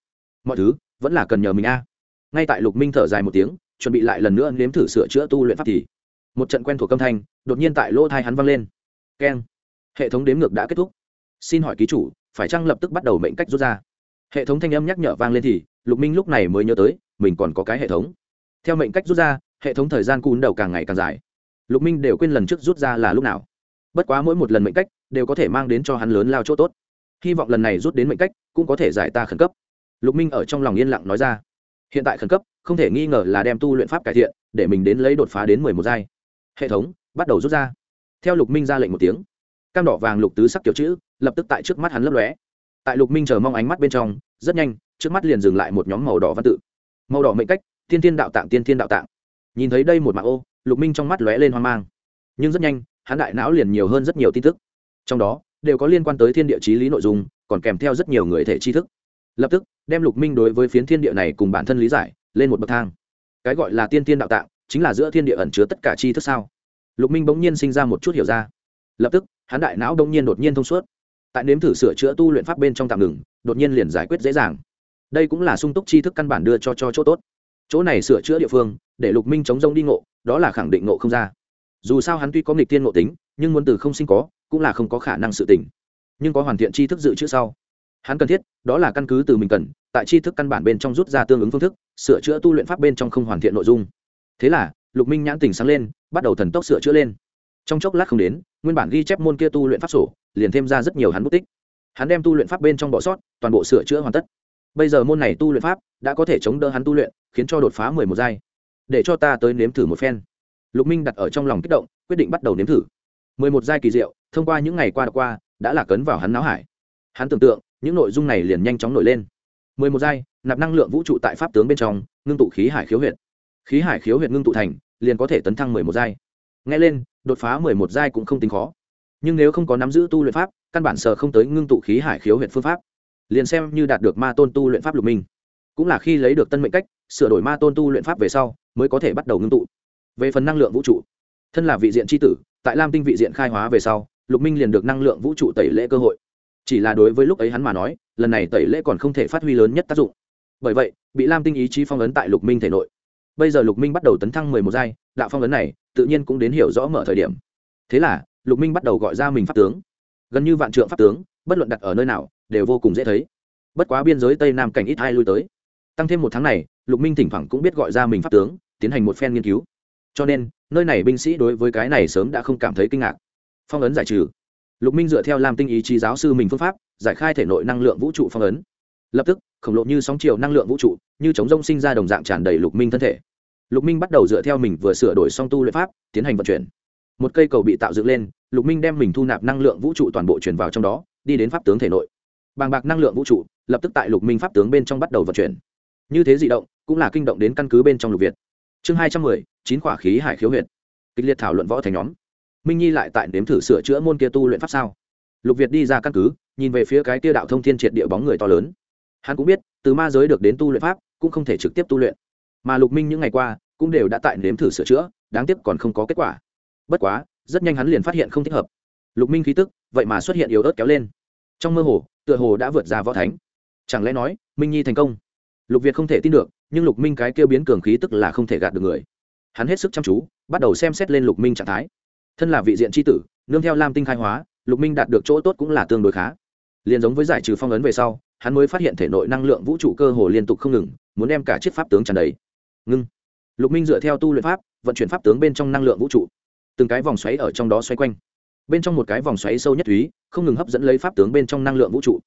Mọi thứ vẫn là cần nhờ mình a. Ngay tại lục minh thở dài một tiếng, chuẩn bị lại lần nữa nếm thử sửa chữa tu luyện pháp thì, một trận quen thuộc âm thanh đột nhiên tại lỗ thai hắn vang lên. Keng. Hệ thống đếm ngược đã kết thúc. Xin hỏi ký chủ, phải chăng lập tức bắt đầu mệnh cách rút ra? Hệ thống thanh âm nhắc nhở vang lên thì, lục minh lúc này mới nhớ tới, mình còn có cái hệ thống. Theo mệnh cách rút ra, hệ thống thời gian cún đầu càng ngày càng dài. Lục minh đều quên lần trước rút ra là lúc nào. Bất quá mỗi một lần mệnh cách đều có thể mang đến cho hắn lớn lao chỗ tốt hy vọng lần này rút đến mệnh cách cũng có thể giải ta khẩn cấp lục minh ở trong lòng yên lặng nói ra hiện tại khẩn cấp không thể nghi ngờ là đem tu luyện pháp cải thiện để mình đến lấy đột phá đến mười một giai hệ thống bắt đầu rút ra theo lục minh ra lệnh một tiếng cam đỏ vàng lục tứ sắc kiểu chữ lập tức tại trước mắt hắn lấp lóe tại lục minh chờ mong ánh mắt bên trong rất nhanh trước mắt liền dừng lại một nhóm màu đỏ văn tự màu đỏ mệnh cách tiên tiên đạo tạng tiên tiên đạo tạng nhìn thấy đây một mạng ô lục minh trong mắt lóe lên hoang mang nhưng rất nhanh hắn đại não liền nhiều hơn rất nhiều tin tức trong đó đều có liên quan tới thiên địa chí lý nội dung, còn kèm theo rất nhiều người thể tri thức. Lập tức, đem lục minh đối với phiến thiên địa này cùng bản thân lý giải, lên một bậc thang. Cái gọi là tiên tiên đạo tạng, chính là giữa thiên địa ẩn chứa tất cả tri thức sao? Lục minh bỗng nhiên sinh ra một chút hiểu ra. Lập tức, hắn đại não đông nhiên đột nhiên thông suốt. Tại nếm thử sửa chữa tu luyện pháp bên trong tạm ngừng, đột nhiên liền giải quyết dễ dàng. Đây cũng là sung túc tri thức căn bản đưa cho cho chỗ tốt. Chỗ này sửa chữa địa phương, để lục minh chống rông đi ngộ, đó là khẳng định ngộ không ra. Dù sao hắn tuy có nghịch tiên ngộ tính, nhưng muốn từ không sinh có cũng là không có khả năng sự tỉnh nhưng có hoàn thiện tri thức dự trữ sau, hắn cần thiết, đó là căn cứ từ mình cần, tại tri thức căn bản bên trong rút ra tương ứng phương thức, sửa chữa tu luyện pháp bên trong không hoàn thiện nội dung. Thế là, lục minh nhãn tỉnh sáng lên, bắt đầu thần tốc sửa chữa lên. Trong chốc lát không đến, nguyên bản ghi chép môn kia tu luyện pháp sổ, liền thêm ra rất nhiều hắn bút tích. Hắn đem tu luyện pháp bên trong bỏ sót, toàn bộ sửa chữa hoàn tất. Bây giờ môn này tu luyện pháp đã có thể chống đỡ hắn tu luyện, khiến cho đột phá mười một giai. Để cho ta tới nếm thử một phen. Lục minh đặt ở trong lòng kích động, quyết định bắt đầu nếm thử. Mười một giai kỳ diệu thông qua những ngày qua đã qua, đã là cấn vào hắn não hải. Hắn tưởng tượng, những nội dung này liền nhanh chóng nổi lên. Mười một giai, nạp năng lượng vũ trụ tại pháp tướng bên trong, ngưng tụ khí hải khiếu huyệt. Khí hải khiếu huyệt ngưng tụ thành, liền có thể tấn thăng mười một giai. Nghe lên, đột phá mười một giai cũng không tính khó. Nhưng nếu không có nắm giữ tu luyện pháp, căn bản sờ không tới ngưng tụ khí hải khiếu huyệt phương pháp. Liền xem như đạt được ma tôn tu luyện pháp lục minh. Cũng là khi lấy được tân mệnh cách, sửa đổi ma tôn tu luyện pháp về sau, mới có thể bắt đầu ngưng tụ. Về phần năng lượng vũ trụ, thân là vị diện tri tử, tại lam tinh vị diện khai hóa về sau lục minh liền được năng lượng vũ trụ tẩy lễ cơ hội. Chỉ là đối với lúc ấy hắn mà nói, lần này tẩy lễ còn không thể phát huy lớn nhất tác dụng. Bởi vậy, bị lam tinh ý chí phong ấn tại lục minh thể nội. Bây giờ lục minh bắt đầu tấn thăng mười một giai, đạo phong ấn này tự nhiên cũng đến hiểu rõ mở thời điểm. Thế là, lục minh bắt đầu gọi ra mình pháp tướng. Gần như vạn trượng pháp tướng, bất luận đặt ở nơi nào, đều vô cùng dễ thấy. Bất quá biên giới tây nam cảnh ít ai lui tới. Tăng thêm một tháng này, lục minh thỉnh thoảng cũng biết gọi ra mình pháp tướng, tiến hành một phen nghiên cứu. Cho nên, nơi này binh sĩ đối với cái này sớm đã không cảm thấy kinh ngạc phong ấn giải trừ. Lục minh dựa theo làm tinh ý chí giáo sư mình phương pháp, giải khai thể nội năng lượng vũ trụ phong ấn. Lập tức, khổng lồ như sóng chiều năng lượng vũ trụ, như chống rông sinh ra đồng dạng tràn đầy lục minh thân thể. Lục minh bắt đầu dựa theo mình vừa sửa đổi song tu luyện pháp, tiến hành vận chuyển. Một cây cầu bị tạo dựng lên, lục minh đem mình thu nạp năng lượng vũ trụ toàn bộ chuyển vào trong đó, đi đến pháp tướng thể nội. Bàng bạc năng lượng vũ trụ, lập tức tại lục minh pháp tướng bên trong bắt đầu vận chuyển. Như thế dị động, cũng là kinh động đến căn cứ bên trong lục việt. Chương hai trăm mười, chín quả khí hải khiếu huyện kịch liệt thảo luận võ thành nhóm minh nhi lại tại nếm thử sửa chữa môn kia tu luyện pháp sao? Lục việt đi ra căn cứ, nhìn về phía cái kia đạo thông thiên triệt địa bóng người to lớn. Hắn cũng biết, từ ma giới được đến tu luyện pháp, cũng không thể trực tiếp tu luyện. Mà lục minh những ngày qua, cũng đều đã tại nếm thử sửa chữa, đáng tiếc còn không có kết quả. Bất quá, rất nhanh hắn liền phát hiện không thích hợp. Lục minh khí tức, vậy mà xuất hiện yếu ớt kéo lên. Trong mơ hồ, tựa hồ đã vượt ra võ thánh. Chẳng lẽ nói, minh nhi thành công? Lục việt không thể tin được, nhưng lục minh cái kêu biến cường khí tức là không thể gạt được người. Hắn hết sức chăm chú, bắt đầu xem xét lên lục minh trạng thái thân là vị diện tri tử, nương theo lam tinh khai hóa, lục minh đạt được chỗ tốt cũng là tương đối khá. Liền giống với giải trừ phong ấn về sau, hắn mới phát hiện thể nội năng lượng vũ trụ cơ hồ liên tục không ngừng, muốn đem cả chiếc pháp tướng tràn đầy. Ngưng. Lục minh dựa theo tu luyện pháp, vận chuyển pháp tướng bên trong năng lượng vũ trụ. Từng cái vòng xoáy ở trong đó xoay quanh. Bên trong một cái vòng xoáy sâu nhất thúy, không ngừng hấp dẫn lấy pháp tướng bên trong năng lượng vũ trụ.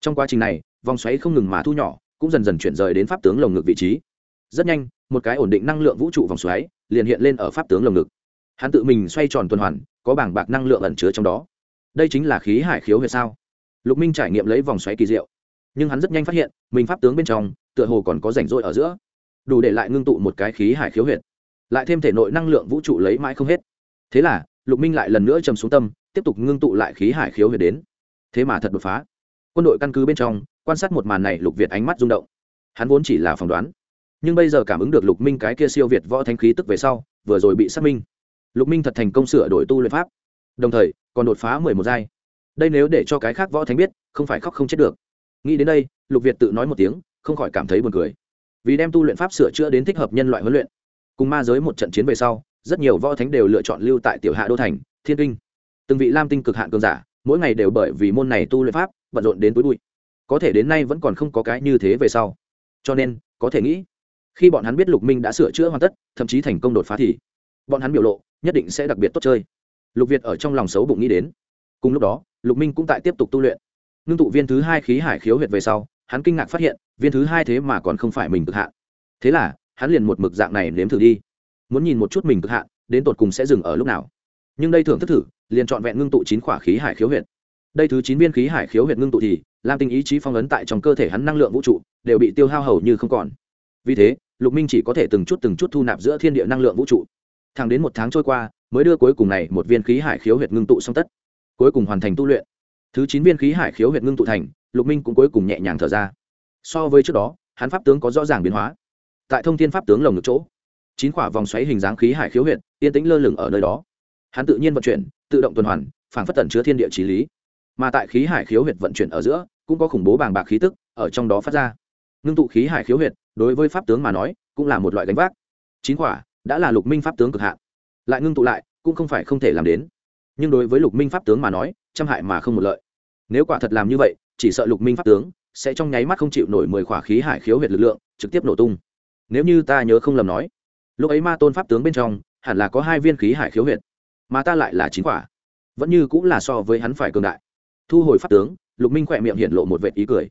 Trong quá trình này, vòng xoáy không ngừng mà thu nhỏ, cũng dần dần chuyển rời đến pháp tướng lồng ngực vị trí. Rất nhanh, một cái ổn định năng lượng vũ trụ vòng xoáy liền hiện lên ở pháp tướng lồng ngực hắn tự mình xoay tròn tuần hoàn, có bảng bạc năng lượng ẩn chứa trong đó. Đây chính là khí hải khiếu huyệt sao? Lục minh trải nghiệm lấy vòng xoáy kỳ diệu. Nhưng hắn rất nhanh phát hiện, mình pháp tướng bên trong, tựa hồ còn có rảnh rỗi ở giữa. Đủ để lại ngưng tụ một cái khí hải khiếu huyệt. Lại thêm thể nội năng lượng vũ trụ lấy mãi không hết. Thế là, lục minh lại lần nữa trầm xuống tâm, tiếp tục ngưng tụ lại khí hải khiếu huyệt đến. Thế mà thật đột phá. Quân đội căn cứ bên trong, quan sát một màn này, lục việt ánh mắt rung động. Hắn vốn chỉ là phỏng đoán. Nhưng bây giờ cảm ứng được lục minh cái kia siêu việt võ thanh khí tức về sau, vừa rồi bị xác minh lục minh thật thành công sửa đổi tu luyện pháp. Đồng thời, còn đột phá mười một giai. Đây nếu để cho cái khác võ thánh biết, không phải khóc không chết được. Nghĩ đến đây, lục việt tự nói một tiếng, không khỏi cảm thấy buồn cười. Vì đem tu luyện pháp sửa chữa đến thích hợp nhân loại huấn luyện, cùng ma giới một trận chiến về sau, rất nhiều võ thánh đều lựa chọn lưu tại tiểu hạ đô thành, thiên kinh. Từng vị lam tinh cực hạn cường giả, mỗi ngày đều bởi vì môn này tu luyện pháp, bận rộn đến túi bụi. Có thể đến nay vẫn còn không có cái như thế về sau. Cho nên, có thể nghĩ, khi bọn hắn biết lục minh đã sửa chữa hoàn tất, thậm chí thành công đột phá thì, bọn hắn biểu lộ nhất định sẽ đặc biệt tốt chơi. Lục việt ở trong lòng xấu bụng nghĩ đến. Cùng lúc đó, lục minh cũng tại tiếp tục tu luyện. Ngưng tụ viên thứ hai khí hải khiếu huyệt về sau, hắn kinh ngạc phát hiện, viên thứ hai thế mà còn không phải mình cực hạn. Thế là, hắn liền một mực dạng này nếm thử đi. Muốn nhìn một chút mình cực hạn, đến tột cùng sẽ dừng ở lúc nào. Nhưng đây thường thức thử, liền trọn vẹn ngưng tụ chín khỏa khí hải khiếu huyệt. Đây thứ chín viên khí hải khiếu huyệt ngưng tụ thì làm tình ý chí phong ấn tại trong cơ thể hắn năng lượng vũ trụ, đều bị tiêu hao hầu như không còn. Vì thế, lục minh chỉ có thể từng chút từng chút thu nạp giữa thiên địa năng lượng vũ trụ thẳng đến một tháng trôi qua, mới đưa cuối cùng này một viên khí hải khiếu huyệt ngưng tụ xong tất. Cuối cùng hoàn thành tu luyện. Thứ chín viên khí hải khiếu huyệt ngưng tụ thành, lục minh cũng cuối cùng nhẹ nhàng thở ra. So với trước đó, hắn pháp tướng có rõ ràng biến hóa. Tại thông thiên pháp tướng lồng ngực chỗ, chín quả vòng xoáy hình dáng khí hải khiếu huyệt yên tĩnh lơ lửng ở nơi đó. Hắn tự nhiên vận chuyển, tự động tuần hoàn phản phất tận chứa thiên địa trí lý. Mà tại khí hải khiếu huyệt vận chuyển ở giữa, cũng có khủng bố bàng bạc khí tức ở trong đó phát ra. Ngưng tụ khí hải khiếu huyệt, đối với pháp tướng mà nói, cũng là một loại gánh vác. Chín quả đã là lục minh pháp tướng cực hạn. Lại ngưng tụ lại, cũng không phải không thể làm đến. Nhưng đối với lục minh pháp tướng mà nói, trăm hại mà không một lợi. Nếu quả thật làm như vậy, chỉ sợ lục minh pháp tướng sẽ trong nháy mắt không chịu nổi mười khỏa khí hải khiếu huyệt lực lượng, trực tiếp nổ tung. Nếu như ta nhớ không lầm nói, lúc ấy ma tôn pháp tướng bên trong, hẳn là có hai viên khí hải khiếu huyệt, mà ta lại là chín quả. Vẫn như cũng là so với hắn phải cường đại. Thu hồi pháp tướng, lục minh khỏe miệng hiện lộ một vệt ý cười.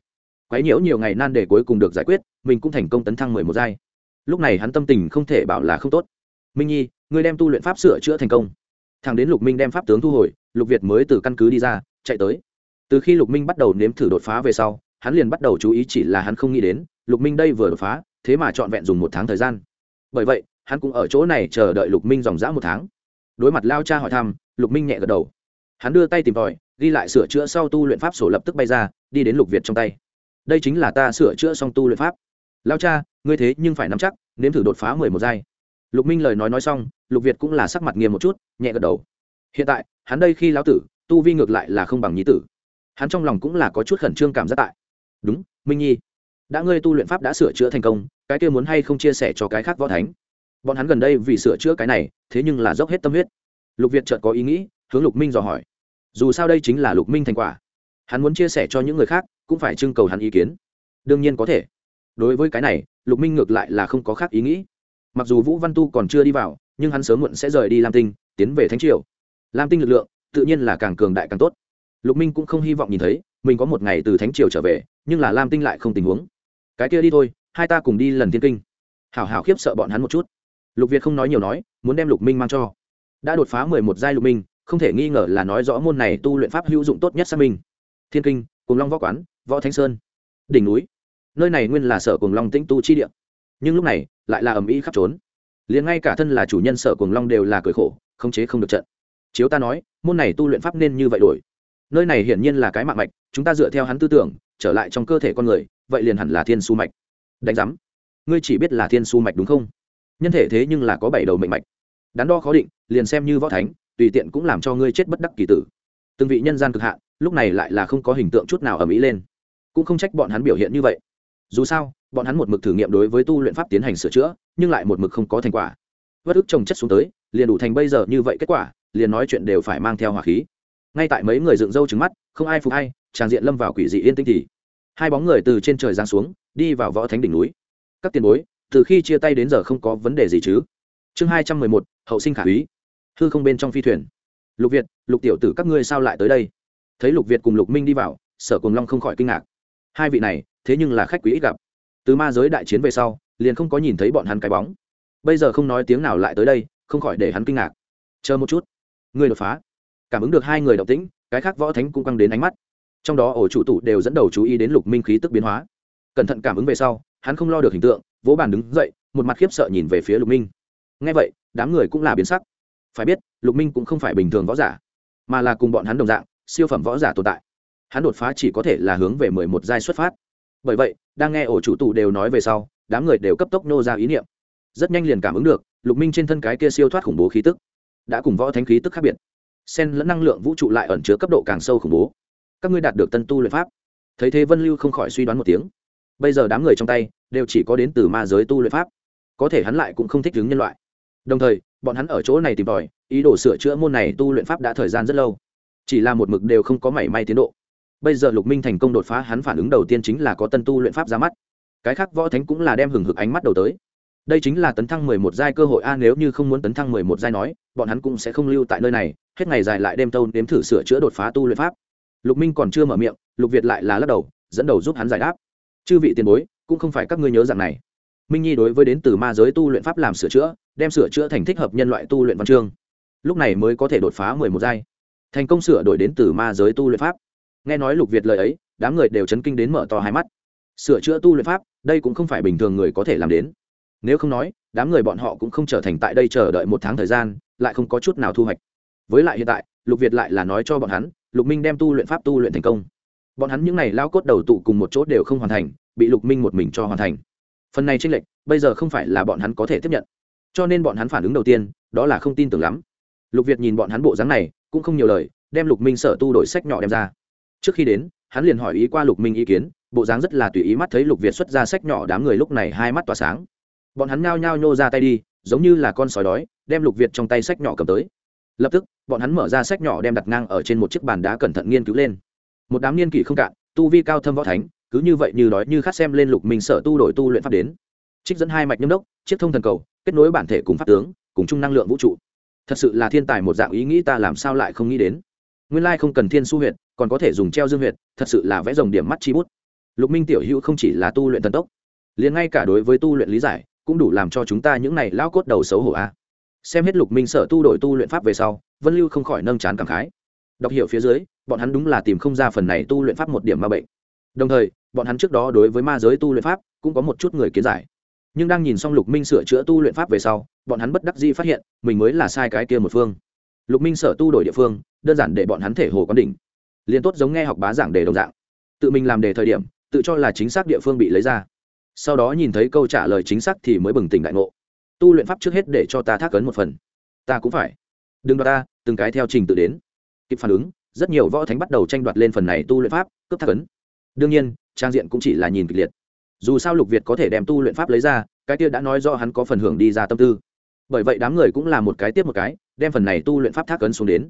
Quái nhiễu nhiều ngày nan để cuối cùng được giải quyết, mình cũng thành công tấn thăng mười một giai lúc này hắn tâm tình không thể bảo là không tốt. Minh nhi, ngươi đem tu luyện pháp sửa chữa thành công. Thằng đến lục minh đem pháp tướng thu hồi, lục việt mới từ căn cứ đi ra, chạy tới. Từ khi lục minh bắt đầu nếm thử đột phá về sau, hắn liền bắt đầu chú ý chỉ là hắn không nghĩ đến, lục minh đây vừa đột phá, thế mà trọn vẹn dùng một tháng thời gian. Bởi vậy, hắn cũng ở chỗ này chờ đợi lục minh dòng dã một tháng. Đối mặt lao cha hỏi thăm, lục minh nhẹ gật đầu. Hắn đưa tay tìm tòi, ghi lại sửa chữa sau tu luyện pháp sổ lập tức bay ra, đi đến lục việt trong tay. Đây chính là ta sửa chữa xong tu luyện pháp. Lao cha ngươi thế nhưng phải nắm chắc, nếm thử đột phá mười một giai. Lục minh lời nói nói xong, lục việt cũng là sắc mặt nghiêm một chút, nhẹ gật đầu. Hiện tại, hắn đây khi lão tử, tu vi ngược lại là không bằng nhí tử. Hắn trong lòng cũng là có chút khẩn trương cảm giác tại. Đúng, minh nhi. Đã ngươi tu luyện pháp đã sửa chữa thành công, cái kia muốn hay không chia sẻ cho cái khác võ thánh? Bọn hắn gần đây vì sửa chữa cái này, thế nhưng là dốc hết tâm huyết. Lục việt chợt có ý nghĩ, hướng lục minh dò hỏi. Dù sao đây chính là lục minh thành quả. Hắn muốn chia sẻ cho những người khác, cũng phải trưng cầu hắn ý kiến. Đương nhiên có thể đối với cái này, lục minh ngược lại là không có khác ý nghĩ. Mặc dù vũ văn tu còn chưa đi vào, nhưng hắn sớm muộn sẽ rời đi lam tinh, tiến về thánh triều. Lam tinh lực lượng, tự nhiên là càng cường đại càng tốt. Lục minh cũng không hy vọng nhìn thấy, mình có một ngày từ thánh triều trở về, nhưng là lam tinh lại không tình huống. Cái kia đi thôi, hai ta cùng đi lần thiên kinh. Hảo hảo khiếp sợ bọn hắn một chút. Lục việt không nói nhiều nói, muốn đem lục minh mang cho. Đã đột phá mười một giai lục minh, không thể nghi ngờ là nói rõ môn này tu luyện pháp hữu dụng tốt nhất xác minh. Thiên kinh, cùng long võ quán, võ thanh sơn. Đỉnh núi nơi này nguyên là sở cùng long tĩnh tu chi địa. Nhưng lúc này, lại là ầm ĩ khắp trốn. Liền ngay cả thân là chủ nhân sở cùng long đều là cười khổ, không chế không được trận. Chiếu ta nói, môn này tu luyện pháp nên như vậy đổi. Nơi này hiển nhiên là cái mạng mạch, chúng ta dựa theo hắn tư tưởng, trở lại trong cơ thể con người, vậy liền hẳn là thiên su mạch. Đánh giám, ngươi chỉ biết là thiên su mạch đúng không? Nhân thể thế nhưng là có bảy đầu mệnh mạch. Đắn đo khó định, liền xem như võ thánh, tùy tiện cũng làm cho ngươi chết bất đắc kỳ tử. Từng vị nhân gian cực hạn, lúc này lại là không có hình tượng chút nào ở mỹ lên. Cũng không trách bọn hắn biểu hiện như vậy dù sao, bọn hắn một mực thử nghiệm đối với tu luyện pháp tiến hành sửa chữa, nhưng lại một mực không có thành quả. Vất ức trồng chất xuống tới, liền đủ thành bây giờ như vậy kết quả, liền nói chuyện đều phải mang theo hỏa khí. Ngay tại mấy người dựng râu trứng mắt, không ai phục hay tràng diện lâm vào quỷ dị yên tĩnh thì, hai bóng người từ trên trời giáng xuống, đi vào võ thánh đỉnh núi. Các tiền bối, từ khi chia tay đến giờ không có vấn đề gì chứ? Chương hai trăm mười một, hậu sinh khả úy. Hư không bên trong phi thuyền. Lục việt, lục tiểu tử các ngươi sao lại tới đây? Thấy lục việt cùng lục minh đi vào, sở cùng long không khỏi kinh ngạc. Hai vị này thế nhưng là khách quý ít gặp. Từ ma giới đại chiến về sau, liền không có nhìn thấy bọn hắn cái bóng. Bây giờ không nói tiếng nào lại tới đây, không khỏi để hắn kinh ngạc. Chờ một chút. Người đột phá. Cảm ứng được hai người động tĩnh, cái khác võ thánh cũng căng đến ánh mắt. Trong đó ổ chủ tụ đều dẫn đầu chú ý đến lục minh khí tức biến hóa. Cẩn thận cảm ứng về sau, hắn không lo được hình tượng, vỗ bàn đứng dậy, một mặt khiếp sợ nhìn về phía lục minh. Ngay vậy, đám người cũng là biến sắc. Phải biết, lục minh cũng không phải bình thường võ giả, mà là cùng bọn hắn đồng dạng, siêu phẩm võ giả tồn tại. Hắn đột phá chỉ có thể là hướng về mười một giai xuất phát bởi vậy, đang nghe ổ chủ tụ đều nói về sau, đám người đều cấp tốc nô ra ý niệm. Rất nhanh liền cảm ứng được, lục minh trên thân cái kia siêu thoát khủng bố khí tức, đã cùng võ thánh khí tức khác biệt. Sen lẫn năng lượng vũ trụ lại ẩn chứa cấp độ càng sâu khủng bố. Các ngươi đạt được tân tu luyện pháp. Thấy thế vân lưu không khỏi suy đoán một tiếng. Bây giờ đám người trong tay đều chỉ có đến từ ma giới tu luyện pháp. Có thể hắn lại cũng không thích ứng nhân loại. Đồng thời, bọn hắn ở chỗ này tìm tòi, ý đồ sửa chữa môn này tu luyện pháp đã thời gian rất lâu. Chỉ là một mực đều không có mảy may tiến độ bây giờ lục minh thành công đột phá, hắn phản ứng đầu tiên chính là có tân tu luyện pháp ra mắt. Cái khác võ thánh cũng là đem hừng hực ánh mắt đầu tới. Đây chính là tấn thăng mười một giai cơ hội a, nếu như không muốn tấn thăng mười một giai nói, bọn hắn cũng sẽ không lưu tại nơi này, hết ngày dài lại đêm tâu đếm thử sửa chữa đột phá tu luyện pháp. Lục minh còn chưa mở miệng, lục việt lại là lắc đầu, dẫn đầu giúp hắn giải đáp. Chư vị tiền bối, cũng không phải các ngươi nhớ rằng này. Minh nhi đối với đến từ ma giới tu luyện pháp làm sửa chữa, đem sửa chữa thành thích hợp nhân loại tu luyện văn chương. Lúc này mới có thể đột phá mười một giai. Thành công sửa đổi đến từ ma giới tu luyện pháp nghe nói lục việt lời ấy, đám người đều chấn kinh đến mở to hai mắt. Sửa chữa tu luyện pháp, đây cũng không phải bình thường người có thể làm đến. Nếu không nói, đám người bọn họ cũng không trở thành tại đây chờ đợi một tháng thời gian, lại không có chút nào thu hoạch. Với lại hiện tại, lục việt lại là nói cho bọn hắn, lục minh đem tu luyện pháp tu luyện thành công. Bọn hắn những n à y lao cốt đầu tụ cùng một chỗ đều không hoàn thành, bị lục minh một mình cho hoàn thành. Phần này tranh lệch, bây giờ không phải là bọn hắn có thể tiếp nhận. Cho nên bọn hắn phản ứng đầu tiên, đó là không tin tưởng lắm. Lục việt nhìn bọn hắn bộ dáng này, cũng không nhiều lời, đem lục minh sở tu đổi sách nhỏ đem ra trước khi đến, hắn liền hỏi ý qua lục minh ý kiến, bộ dáng rất là tùy ý mắt thấy lục việt xuất ra sách nhỏ đám người lúc này hai mắt tỏa sáng. Bọn hắn nhao nhao nhô ra tay đi, giống như là con sói đói, đem lục việt trong tay sách nhỏ cầm tới. Lập tức, bọn hắn mở ra sách nhỏ đem đặt ngang ở trên một chiếc bàn đá cẩn thận nghiên cứu lên. Một đám niên kỷ không cạn, tu vi cao thâm võ thánh, cứ như vậy như đói như khát xem lên lục minh sở tu đổi tu luyện pháp đến. Trích dẫn hai mạch nhâm đốc, chiếc thông thần cầu, kết nối bản thể cùng pháp tướng, cùng chung năng lượng vũ trụ. Thật sự là thiên tài một dạng ý nghĩ ta làm sao lại không nghĩ đến nguyên lai không cần thiên su huyệt, còn có thể dùng treo dương huyệt, thật sự là vẽ rồng điểm mắt chi bút. Lục minh tiểu hữu không chỉ là tu luyện thần tốc, liền ngay cả đối với tu luyện lý giải, cũng đủ làm cho chúng ta những này lao cốt đầu xấu hổ a. Xem hết lục minh sở tu đổi tu luyện pháp về sau, vân lưu không khỏi nâng chán cảm khái. Đọc hiểu phía dưới, bọn hắn đúng là tìm không ra phần này tu luyện pháp một điểm ma bệnh. Đồng thời, bọn hắn trước đó đối với ma giới tu luyện pháp, cũng có một chút người kiến giải. Nhưng đang nhìn xong lục minh sửa chữa tu luyện pháp về sau, bọn hắn bất đắc dĩ phát hiện, mình mới là sai cái kia một phương. Lục minh sở tu đổi địa phương đơn giản để bọn hắn thể hồ quán đỉnh. Liền tốt giống nghe học bá giảng đề đồng dạng. Tự mình làm đề thời điểm, tự cho là chính xác địa phương bị lấy ra. Sau đó nhìn thấy câu trả lời chính xác thì mới bừng tỉnh đại ngộ. Tu luyện pháp trước hết để cho ta thác ấn một phần. Ta cũng phải. Đừng đoạt ta, từng cái theo trình tự đến. Kịp phản ứng, rất nhiều võ thánh bắt đầu tranh đoạt lên phần này tu luyện pháp, cướp thác ấn. Đương nhiên, trang diện cũng chỉ là nhìn kịch liệt. Dù sao lục việt có thể đem tu luyện pháp lấy ra, cái kia đã nói do hắn có phần hưởng đi ra tâm tư. Bởi vậy đám người cũng là một cái tiếp một cái, đem phần này tu luyện pháp thác ấn xuống đến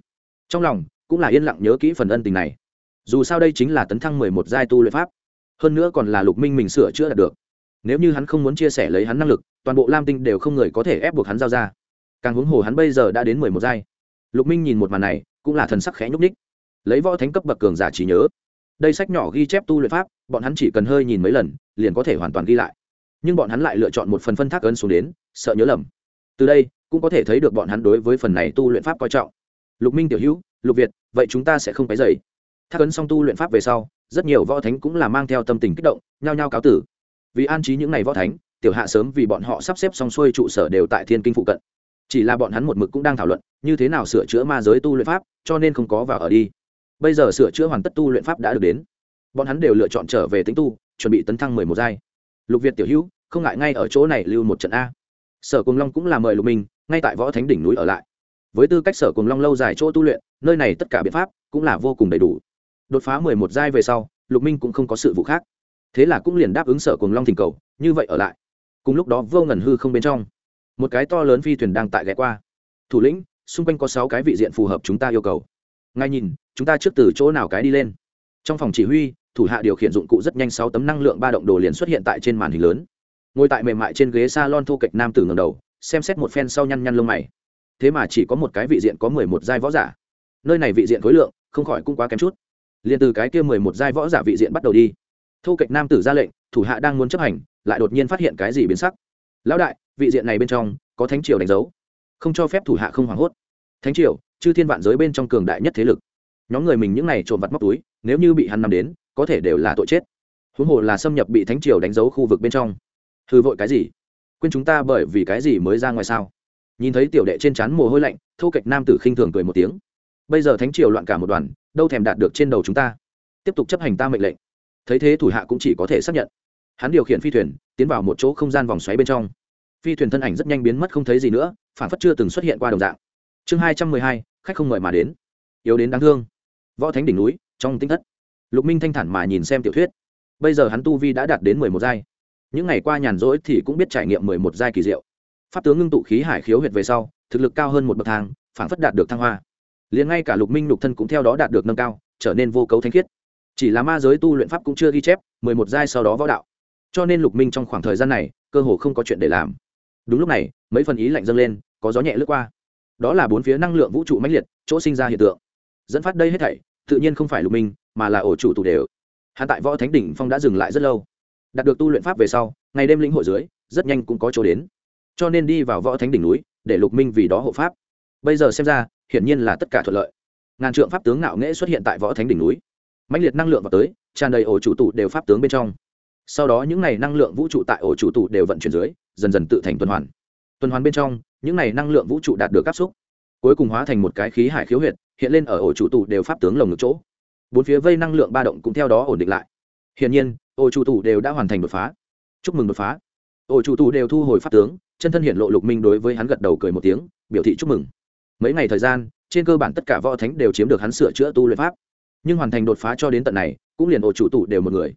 trong lòng, cũng là yên lặng nhớ kỹ phần ân tình này. Dù sao đây chính là tấn thăng mười một giai tu luyện pháp. Hơn nữa còn là lục minh mình sửa chữa đạt được. Nếu như hắn không muốn chia sẻ lấy hắn năng lực, toàn bộ lam tinh đều không người có thể ép buộc hắn giao ra. Càng huống hồ hắn bây giờ đã đến mười một giai. Lục minh nhìn một màn này, cũng là thần sắc khẽ nhúc ních lấy võ thánh cấp bậc cường giả trí nhớ. Đây sách nhỏ ghi chép tu luyện pháp, bọn hắn chỉ cần hơi nhìn mấy lần, liền có thể hoàn toàn ghi lại. Nhưng bọn hắn lại lựa chọn một phần phân thác ấn xuống đến, sợ nhớ lầm. Từ đây, cũng có thể thấy được bọn hắn đối với phần này tu luyện pháp coi trọng lục minh tiểu hữu, lục việt, vậy chúng ta sẽ không cái dày thác ấn xong tu luyện pháp về sau, rất nhiều võ thánh cũng là mang theo tâm tình kích động, nhao nhao cáo tử. Vì an trí những ngày võ thánh, tiểu hạ sớm vì bọn họ sắp xếp xong xuôi trụ sở đều tại thiên kinh phụ cận. Chỉ là bọn hắn một mực cũng đang thảo luận, như thế nào sửa chữa ma giới tu luyện pháp, cho nên không có vào ở đi. Bây giờ sửa chữa hoàn tất tu luyện pháp đã được đến. Bọn hắn đều lựa chọn trở về tính tu, chuẩn bị tấn thăng mười một giai. Lục việt tiểu hữu, không ngại ngay ở chỗ này lưu một trận a. Sở cùng long cũng là mời lục minh, ngay tại võ thánh đỉnh núi ở lại với tư cách sở cùng long lâu dài chỗ tu luyện, nơi này tất cả biện pháp cũng là vô cùng đầy đủ. Đột phá mười một giai về sau, lục minh cũng không có sự vụ khác. Thế là cũng liền đáp ứng sở cùng long thỉnh cầu, như vậy ở lại. Cùng lúc đó vô ngần hư không bên trong, một cái to lớn phi thuyền đang tại ghé qua. Thủ lĩnh, xung quanh có sáu cái vị diện phù hợp chúng ta yêu cầu. Ngay nhìn, chúng ta trước từ chỗ nào cái đi lên. Trong phòng chỉ huy, thủ hạ điều khiển dụng cụ rất nhanh sáu tấm năng lượng ba động đồ liền xuất hiện tại trên màn hình lớn. Ngồi tại mềm mại trên ghế s a lon thô kệch nam tử ngầm đầu, xem xét một phen sau nhăn nhăn lông mày thế mà chỉ có một cái vị diện có mười một giai võ giả. Nơi này vị diện khối lượng không khỏi cũng quá kém chút. Liền từ cái kia mười một giai võ giả vị diện bắt đầu đi. Thô kệch nam tử ra lệnh, thủ hạ đang muốn chấp hành, lại đột nhiên phát hiện cái gì biến sắc. Lão đại, vị diện này bên trong có thánh triều đánh dấu. Không cho phép thủ hạ không hoảng hốt. Thánh triều, chư thiên vạn giới bên trong cường đại nhất thế lực. Nhóm người mình những này trộm vặt móc túi, nếu như bị hắn nằm đến, có thể đều là tội chết. Huống hồ là xâm nhập bị thánh triều đánh dấu khu vực bên trong. Hư vội cái gì? Quên chúng ta bởi vì cái gì mới ra ngoài sao? Nhìn thấy tiểu đệ trên trán mồ hôi lạnh, thô kệch nam tử khinh thường cười một tiếng. Bây giờ thánh triều loạn cả một đoàn, đâu thèm đạt được trên đầu chúng ta. Tiếp tục chấp hành ta mệnh lệnh. Thấy thế thủ hạ cũng chỉ có thể xác nhận. Hắn điều khiển phi thuyền, tiến vào một chỗ không gian vòng xoáy bên trong. Phi thuyền thân ảnh rất nhanh biến mất không thấy gì nữa, phản phất chưa từng xuất hiện qua đồng dạng. Chương hai trăm mười hai, khách không mời mà đến. Yếu đến đáng thương. Võ thánh đỉnh núi, trong tinh thất. Lục minh thanh thản mà nhìn xem tiểu thuyết. Bây giờ hắn tu vi đã đạt đến mười một giai. Những ngày qua nhàn rỗi thì cũng biết trải nghiệm mười một giai kỳ diệu pháp tướng ngưng tụ khí hải khiếu huyệt về sau, thực lực cao hơn một bậc thang phản phất đạt được thăng hoa. Liền ngay cả lục minh lục thân cũng theo đó đạt được nâng cao, trở nên vô cấu thanh khiết. Chỉ là ma giới tu luyện pháp cũng chưa ghi chép, mười một giai sau đó võ đạo. Cho nên lục minh trong khoảng thời gian này, cơ hồ không có chuyện để làm. Đúng lúc này, mấy phần ý lạnh dâng lên, có gió nhẹ lướt qua. Đó là bốn phía năng lượng vũ trụ mãnh liệt, chỗ sinh ra hiện tượng. Dẫn phát đây hết thảy, tự nhiên không phải lục minh, mà là ổ chủ tù đều. Hắn tại võ thánh đỉnh phong đã dừng lại rất lâu. Đạt được tu luyện pháp về sau, ngày đêm lĩnh hội dưới, rất nhanh cũng có chỗ đến cho nên đi vào võ thánh đỉnh núi, để lục minh vì đó hộ pháp. Bây giờ xem ra, hiển nhiên là tất cả thuận lợi. Ngàn trượng pháp tướng ngạo nghễ xuất hiện tại võ thánh đỉnh núi. Mạnh liệt năng lượng vào tới, tràn đầy ổ chủ tụ đều pháp tướng bên trong. Sau đó những n à y năng lượng vũ trụ tại ổ chủ tụ đều vận chuyển dưới, dần dần tự thành tuần hoàn. Tuần hoàn bên trong, những n à y năng lượng vũ trụ đạt được áp xúc. Cuối cùng hóa thành một cái khí hải khiếu huyệt, hiện lên ở ổ chủ tụ đều pháp tướng lồng ngực chỗ. Bốn phía vây năng lượng ba động cũng theo đó ổn định lại. Hiển nhiên, ổ chủ tụ đều đã hoàn thành đột phá. Chúc mừng đột phá. Ổ chủ tụ đều thu hồi pháp tướng chân thân hiện lộ lục minh đối với hắn gật đầu cười một tiếng, biểu thị chúc mừng. Mấy ngày thời gian, trên cơ bản tất cả võ thánh đều chiếm được hắn sửa chữa tu luyện pháp. Nhưng hoàn thành đột phá cho đến tận này, cũng liền ổ chủ tụ đều một người.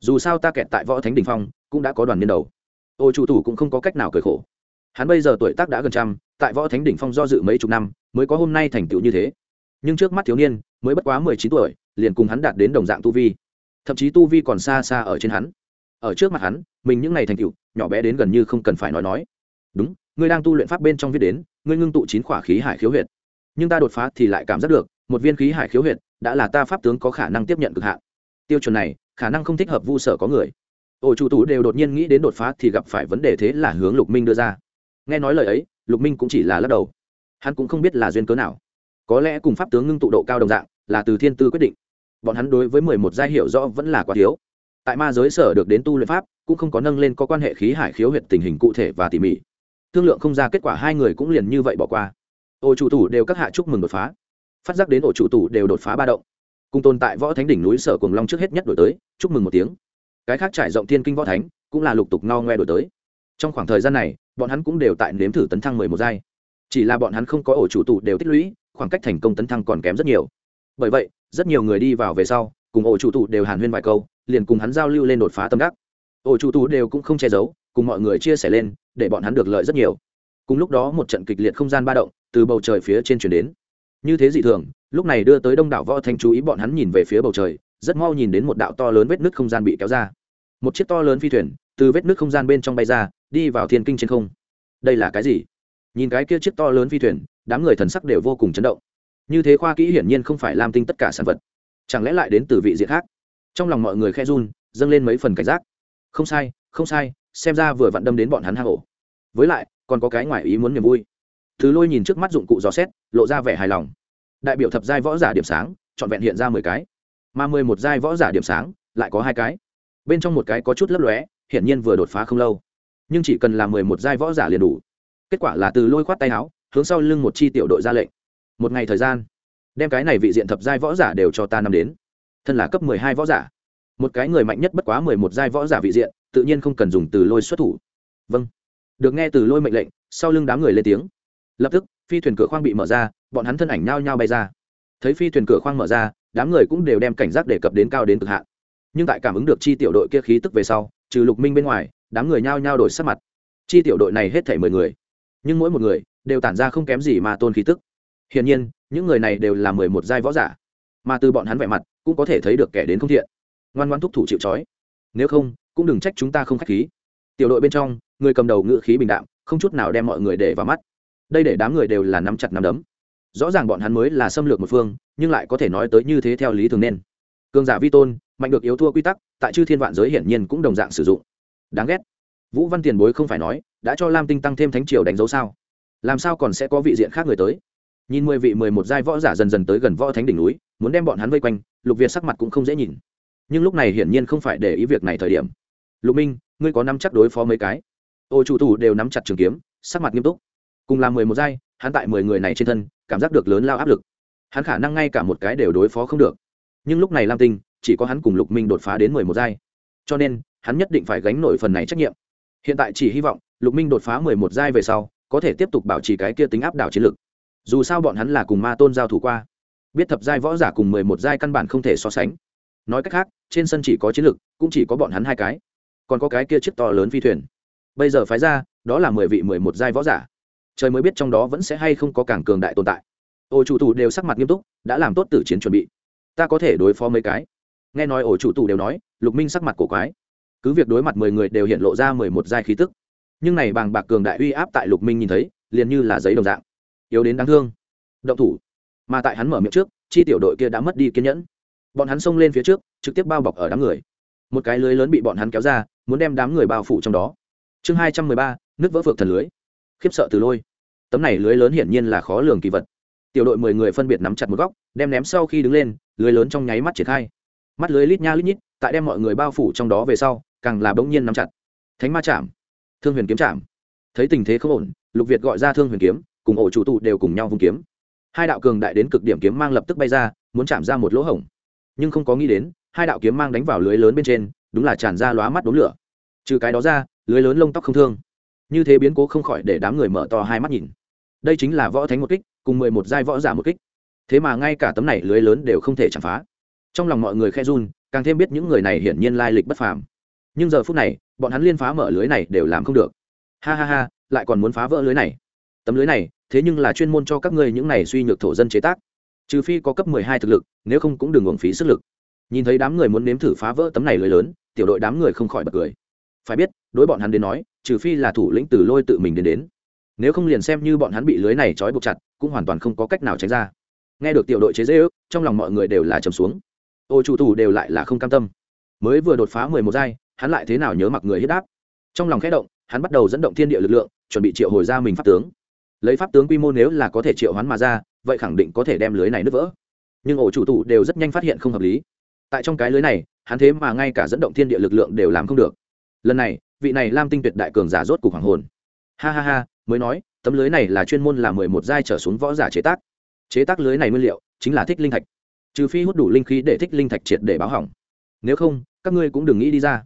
Dù sao ta kẹt tại võ thánh đình phong, cũng đã có đoàn niên đầu. Ổ chủ tụ cũng không có cách nào cười khổ. Hắn bây giờ tuổi tác đã gần trăm, tại võ thánh đỉnh phong do dự mấy chục năm, mới có hôm nay thành tựu như thế. Nhưng trước mắt thiếu niên, mới bất quá mười chín tuổi, liền cùng hắn đạt đến đồng dạng tu vi. Thậm chí tu vi còn xa xa ở trên hắn. Ở trước mặt hắn, mình những ngày thành tựu, nhỏ bé đến gần như không cần phải nói nói đúng, ngươi đang tu luyện pháp bên trong viết đến, ngươi ngưng tụ chín khỏa khí hải khiếu huyệt. Nhưng ta đột phá thì lại cảm giác được, một viên khí hải khiếu huyệt đã là ta pháp tướng có khả năng tiếp nhận cực hạn. Tiêu chuẩn này, khả năng không thích hợp vu sở có người. Ổ chủ tú đều đột nhiên nghĩ đến đột phá thì gặp phải vấn đề thế là hướng lục minh đưa ra. Nghe nói lời ấy, lục minh cũng chỉ là lắc đầu. Hắn cũng không biết là duyên cớ nào. Có lẽ cùng pháp tướng ngưng tụ độ cao đồng dạng, là từ thiên tư quyết định. Bọn hắn đối với mười một giai hiệu rõ vẫn là quá thiếu. Tại ma giới sở được đến tu luyện pháp, cũng không có nâng lên có quan hệ khí hải khiếu huyệt tình hình cụ thể và tỉ mỉ thương lượng không ra kết quả hai người cũng liền như vậy bỏ qua. Ổ chủ tủ đều các hạ chúc mừng đột phá. Phát giác đến ổ chủ tủ đều đột phá ba động. Cùng tồn tại võ thánh đỉnh núi sở cùng long trước hết nhất đổi tới, chúc mừng một tiếng. Cái khác trải rộng thiên kinh võ thánh, cũng là lục tục no ngoe đổi tới. Trong khoảng thời gian này, bọn hắn cũng đều tại nếm thử tấn thăng mười một giai. Chỉ là bọn hắn không có ổ chủ tụ đều tích lũy, khoảng cách thành công tấn thăng còn kém rất nhiều. Bởi vậy, rất nhiều người đi vào về sau, cùng ổ chủ tụ đều hàn huyên vài câu, liền cùng hắn giao lưu lên đột phá tâm đắc. Ổ chủ tụ đều cũng không che giấu, cùng mọi người chia sẻ lên để bọn hắn được lợi rất nhiều. Cùng lúc đó một trận kịch liệt không gian ba động từ bầu trời phía trên chuyển đến. Như thế dị thường, lúc này đưa tới đông đảo võ thanh chú ý bọn hắn nhìn về phía bầu trời, rất mau nhìn đến một đạo to lớn vết nước không gian bị kéo ra. Một chiếc to lớn phi thuyền từ vết nước không gian bên trong bay ra, đi vào thiên kinh trên không. Đây là cái gì? Nhìn cái kia chiếc to lớn phi thuyền, đám người thần sắc đều vô cùng chấn động. Như thế khoa kỹ hiển nhiên không phải lam tinh tất cả sản vật. Chẳng lẽ lại đến từ vị diện khác? Trong lòng mọi người khe run, dâng lên mấy phần cảnh giác. Không sai không sai xem ra vừa vặn đâm đến bọn hắn hang ổ. Với lại, còn có cái ngoài ý muốn niềm vui. Thứ lôi nhìn trước mắt dụng cụ dò xét, lộ ra vẻ hài lòng. Đại biểu thập giai võ giả điểm sáng, trọn vẹn hiện ra mười cái. Mà mười một giai võ giả điểm sáng, lại có hai cái. Bên trong một cái có chút lấp lóe, hiển nhiên vừa đột phá không lâu. Nhưng chỉ cần là mười một giai võ giả liền đủ. Kết quả là từ lôi khoát tay áo, hướng sau lưng một chi tiểu đội ra lệnh. Một ngày thời gian, đem cái này vị diện thập giai võ giả đều cho ta năm đến. Thân là cấp mười hai võ giả. Một cái người mạnh nhất bất quá mười một giai võ giả vị diện tự nhiên không cần dùng từ lôi xuất thủ. Vâng. Được nghe từ lôi mệnh lệnh, sau lưng đám người lên tiếng. Lập tức, phi thuyền cửa khoang bị mở ra, bọn hắn thân ảnh nhao nhao bay ra. Thấy phi thuyền cửa khoang mở ra, đám người cũng đều đem cảnh giác đề cập đến cao đến cực hạn. Nhưng tại cảm ứng được chi tiểu đội kia khí tức về sau, trừ lục minh bên ngoài, đám người nhao nhao đổi sắc mặt. Chi tiểu đội này hết thể mười người, nhưng mỗi một người đều tản ra không kém gì mà tôn khí tức. Hiển nhiên, những người này đều là mười một giai võ giả, mà từ bọn hắn vẻ mặt cũng có thể thấy được kẻ đến không thiện. Ngoan ngoan thúc thủ chịu trói. Nếu không cũng đừng trách chúng ta không k h á c h khí. Tiểu đội bên trong, người cầm đầu ngự khí bình đạm, không chút nào đem mọi người để vào mắt. Đây để đám người đều là nắm chặt nắm đấm. Rõ ràng bọn hắn mới là xâm lược một phương, nhưng lại có thể nói tới như thế theo lý thường nên. Cường giả vi tôn, mạnh được yếu thua quy tắc, tại chư thiên vạn giới hiển nhiên cũng đồng dạng sử dụng. Đáng ghét. Vũ văn tiền bối không phải nói, đã cho lam tinh tăng thêm thánh triều đánh dấu sao? Làm sao còn sẽ có vị diện khác người tới? Nhìn mười vị mười một giai võ giả dần dần tới gần võ thánh đỉnh núi, muốn đem bọn hắn vây quanh, lục việt sắc mặt cũng không dễ nhìn. Nhưng lúc này hiển nhiên không phải để ý việc này thời điểm lục minh, ngươi có nắm chắc đối phó mấy cái? Ô chủ thủ đều nắm chặt trường kiếm, sắc mặt nghiêm túc. Cùng làm mười một giai, hắn tại mười người này trên thân, cảm giác được lớn lao áp lực. Hắn khả năng ngay cả một cái đều đối phó không được. Nhưng lúc này lam tinh, chỉ có hắn cùng lục minh đột phá đến mười một giai. Cho nên, hắn nhất định phải gánh nổi phần này trách nhiệm. Hiện tại chỉ hy vọng, lục minh đột phá mười một giai về sau, có thể tiếp tục bảo trì cái kia tính áp đảo chiến lược dù sao bọn hắn là cùng ma tôn giao thủ qua. Biết thập giai võ giả cùng mười một giai căn bản không thể so sánh. Nói cách khác, trên sân chỉ có chiến lược cũng chỉ có bọn hắn hai cái còn có cái kia chiếc to lớn phi thuyền. Bây giờ phái ra, đó là mười vị mười một giai võ giả. Trời mới biết trong đó vẫn sẽ hay không có càng cường đại tồn tại. Ổ chủ tù đều sắc mặt nghiêm túc, đã làm tốt tử chiến chuẩn bị. Ta có thể đối phó mấy cái. Nghe nói ổ chủ tù đều nói, lục minh sắc mặt cổ quái. Cứ việc đối mặt mười người đều hiện lộ ra mười một giai khí tức, nhưng này bàng bạc cường đại uy áp tại lục minh nhìn thấy, liền như là giấy đồng dạng. Yếu đến đáng thương. Động thủ. Mà tại hắn mở miệng trước, chi tiểu đội kia đã mất đi kiên nhẫn. Bọn hắn xông lên phía trước, trực tiếp bao bọc ở đám người một cái lưới lớn bị bọn hắn kéo ra, muốn đem đám người bao phủ trong đó. Chương hai trăm mười ba, nước vỡ phược thần lưới. Khiếp sợ từ lôi. Tấm này lưới lớn hiển nhiên là khó lường kỳ vật. Tiểu đội mười người phân biệt nắm chặt một góc, đem ném sau khi đứng lên, lưới lớn trong nháy mắt triển khai. Mắt lưới lít nha lít nhít, tại đem mọi người bao phủ trong đó về sau, càng là bỗng nhiên nắm chặt. Thánh ma chạm. Thương huyền kiếm chạm. Thấy tình thế không ổn, lục việt gọi ra thương huyền kiếm, cùng ổ chủ tụ đều cùng nhau vung kiếm. Hai đạo cường đại đến cực điểm kiếm mang lập tức bay ra, muốn chạm ra một lỗ hổng. Nhưng không có nghĩ đến hai đạo kiếm mang đánh vào lưới lớn bên trên, đúng là tràn ra lóa mắt đốn lửa. Trừ cái đó ra, lưới lớn lông tóc không thương. Như thế biến cố không khỏi để đám người mở to hai mắt nhìn. Đây chính là võ thánh một kích, cùng mười một giai võ giả một kích. Thế mà ngay cả tấm này lưới lớn đều không thể chạm phá. Trong lòng mọi người khe run, càng thêm biết những người này hiển nhiên lai lịch bất phàm. Nhưng giờ phút này, bọn hắn liên phá mở lưới này đều làm không được. Ha ha ha, lại còn muốn phá vỡ lưới này. Tấm lưới này, thế nhưng là chuyên môn cho các ngươi những này suy nhược thổ dân chế tác. Trừ phi có cấp mười hai thực lực, nếu không cũng đừng uổng phí sức lực nhìn thấy đám người muốn nếm thử phá vỡ tấm này lưới lớn, tiểu đội đám người không khỏi bật cười. Phải biết, đối bọn hắn đến nói, trừ phi là thủ lĩnh từ lôi tự mình đến đến. Nếu không liền xem như bọn hắn bị lưới này trói buộc chặt, cũng hoàn toàn không có cách nào tránh ra. Nghe được tiểu đội chế dễ ước trong lòng mọi người đều là trầm xuống. Ô chủ thủ đều lại là không cam tâm. Mới vừa đột phá mười một giai, hắn lại thế nào nhớ mặc người hết đáp. Trong lòng khẽ động, hắn bắt đầu dẫn động thiên địa lực lượng, chuẩn bị triệu hồi ra mình pháp tướng. Lấy pháp tướng quy mô nếu là có thể triệu hoán mà ra, vậy khẳng định có thể đem lưới này nứt vỡ. Nhưng ổ chủ tụ đều rất nhanh phát hiện không hợp lý tại trong cái lưới này, hắn thế mà ngay cả dẫn động thiên địa lực lượng đều làm không được. Lần này, vị này lam tinh tuyệt đại cường giả rốt cục hoàng hồn. Ha ha ha, mới nói, tấm lưới này là chuyên môn là mười một giai trở xuống võ giả chế tác. Chế tác lưới này nguyên liệu, chính là thích linh thạch. Trừ phi hút đủ linh khí để thích linh thạch triệt để báo hỏng. Nếu không, các ngươi cũng đừng nghĩ đi ra.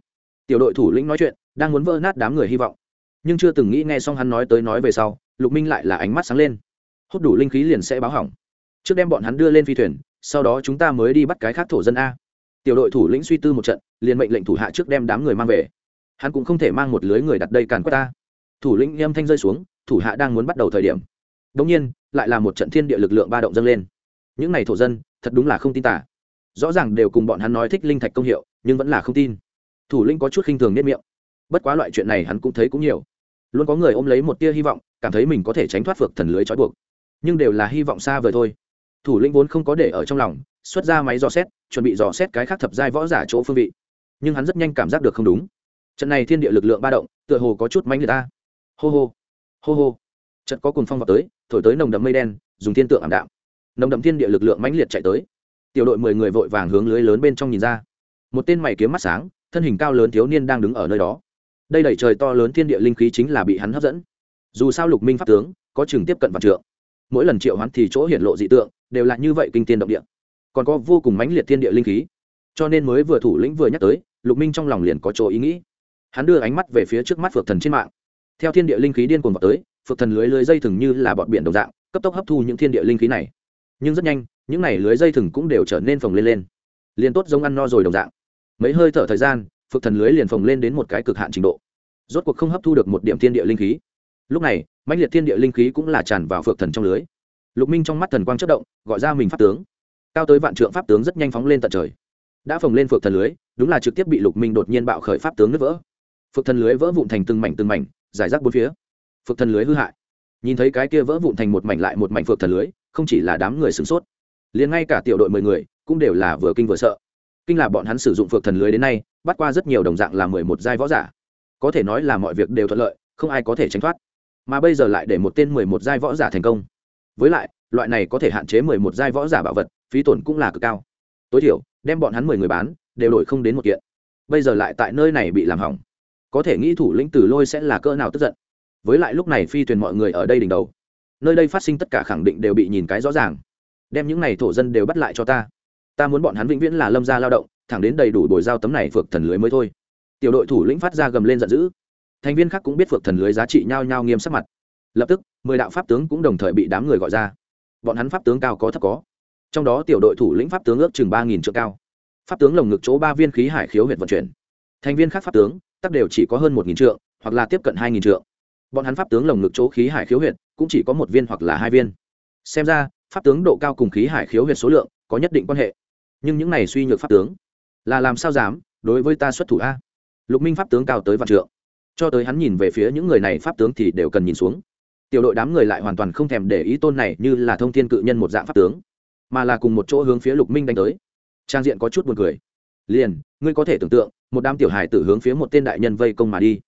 Tiểu đội thủ lĩnh nói chuyện, đang muốn vỡ nát đám người hy vọng. Nhưng chưa từng nghĩ nghe xong hắn nói tới nói về sau, lục minh lại là ánh mắt sáng lên. Hút đủ linh khí liền sẽ báo hỏng. Trước đem bọn hắn đưa lên phi thuyền, sau đó chúng ta mới đi bắt cái khác thổ dân a tiểu đội thủ lĩnh suy tư một trận, liền mệnh lệnh thủ hạ trước đem đám người mang về. Hắn cũng không thể mang một lưới người đặt đây càn quét ta. Thủ lĩnh âm thanh rơi xuống, thủ hạ đang muốn bắt đầu thời điểm. Đ ỗ n g nhiên, lại là một trận thiên địa lực lượng ba động dâng lên. Những n à y thổ dân, thật đúng là không tin tả rõ ràng đều cùng bọn hắn nói thích linh thạch công hiệu, nhưng vẫn là không tin. Thủ lĩnh có chút khinh thường nếp miệng. Bất quá loại chuyện này hắn cũng thấy cũng nhiều. Luôn có người ôm lấy một tia hy vọng, cảm thấy mình có thể tránh thoát phược thần lưới trói buộc. Nhưng đều là hy vọng xa vời thôi. Thủ lĩnh vốn không có để ở trong lòng, xuất ra máy dò xét chuẩn bị dò xét cái khác thập giai võ giả chỗ phương vị. Nhưng hắn rất nhanh cảm giác được không đúng. Trận này thiên địa lực lượng ba động, tựa hồ có chút mánh người ta. Hô hô hô hô. Trận có cùng phong vào tới, thổi tới nồng đậm mây đen, dùng thiên tượng ảm đạm. Nồng đậm thiên địa lực lượng mãnh liệt chạy tới. Tiểu đội mười người vội vàng hướng lưới lớn bên trong nhìn ra. Một tên mày kiếm mắt sáng, thân hình cao lớn thiếu niên đang đứng ở nơi đó. Đây đẩy trời to lớn thiên địa linh khí chính là bị hắn hấp dẫn. Dù sao lục minh pháp tướng, có chừng tiếp cận vạn trượng. Mỗi lần triệu hắn thì chỗ hiển lộ dị tượng, đều là như vậy kinh tiên động địa còn có vô cùng mãnh liệt thiên địa linh khí. Cho nên mới vừa thủ lĩnh vừa nhắc tới, lục minh trong lòng liền có chỗ ý nghĩ. Hắn đưa ánh mắt về phía trước mắt phược thần trên mạng. Theo thiên địa linh khí điên cuồng vào tới phược thần lưới lưới dây thừng như là bọn biển đồng dạng, cấp tốc hấp thu những thiên địa linh khí này. Nhưng rất nhanh, những n à y lưới dây thừng cũng đều trở nên phồng lên lên. Liền tốt giống ăn no rồi đồng dạng. Mấy hơi thở thời gian phược thần lưới liền phồng lên đến một cái cực hạn trình độ. Rốt cuộc không hấp thu được một điểm thiên địa linh khí. Lúc này, mãnh liệt thiên địa linh khí cũng là tràn vào phược thần trong lưới. Lục minh trong mắt thần quang chất động, gọi ra mình phát tướng cao tới vạn trượng pháp tướng rất nhanh phóng lên tận trời. Đã phồng lên phượng thần lưới, đúng là trực tiếp bị lục minh đột nhiên bạo khởi pháp tướng nứt vỡ. Phượng thần lưới vỡ vụn thành từng mảnh từng mảnh giải rác bốn phía. Phượng thần lưới hư hại. Nhìn thấy cái kia vỡ vụn thành một mảnh lại một mảnh phượng thần lưới, không chỉ là đám người sửng sốt, liền ngay cả tiểu đội mười người cũng đều là vừa kinh vừa sợ. Kinh là bọn hắn sử dụng phượng thần lưới đến nay, bắt qua rất nhiều đồng dạng là mười một giai võ giả. Có thể nói là mọi việc đều thuận lợi, không ai có thể tránh thoát. Mà bây giờ lại để một tên mười một giai võ giả thành công. Với lại loại này có thể hạn chế mười một giai võ giả bảo vật, phí tổn cũng là cực cao. Tối thiểu, đem bọn hắn mười người bán, đều đổi không đến một kiện. Bây giờ lại tại nơi này bị làm hỏng. Có thể nghĩ thủ lĩnh tử lôi sẽ là cỡ nào tức giận. Với lại lúc này phi thuyền mọi người ở đây đỉnh đầu. Nơi đây phát sinh tất cả khẳng định đều bị nhìn cái rõ ràng. Đem những này thổ dân đều bắt lại cho ta. Ta muốn bọn hắn vĩnh viễn là lâm gia lao động, thẳng đến đầy đủ bồi giao tấm này phược thần lưới mới thôi. Tiểu đội thủ lĩnh phát ra gầm lên giận dữ. Thành viên khác cũng biết phược thần lưới giá trị nhao nhao nghiêm sắc mặt. Lập tức, mười đạo pháp tướng cũng đồng thời bị đám người gọi ra bọn hắn pháp tướng cao có thấp có. Trong đó tiểu đội thủ lĩnh pháp tướng ước chừng ba nghìn trượng cao. Pháp tướng lồng ngực chỗ ba viên khí hải khiếu huyện vận chuyển. Thành viên khác pháp tướng tắc đều chỉ có hơn một nghìn trượng, hoặc là tiếp cận hai nghìn trượng. Bọn hắn pháp tướng lồng ngực chỗ khí hải khiếu huyệt, cũng chỉ có một viên hoặc là hai viên. Xem ra, pháp tướng độ cao cùng khí hải khiếu huyệt số lượng có nhất định quan hệ. Nhưng những này suy nhược pháp tướng, là làm sao dám, đối với ta xuất thủ a? Lục minh pháp tướng cao tới vạn trượng. Cho tới hắn nhìn về phía những người này, pháp tướng thì đều cần nhìn xuống tiểu đội đám người lại hoàn toàn không thèm để ý tôn này như là thông thiên cự nhân một dạng pháp tướng, mà là cùng một chỗ hướng phía lục minh đánh tới. Trang diện có chút buồn cười. Liền, ngươi có thể tưởng tượng, một đám tiểu hài tử hướng phía một tên đại nhân vây công mà đi.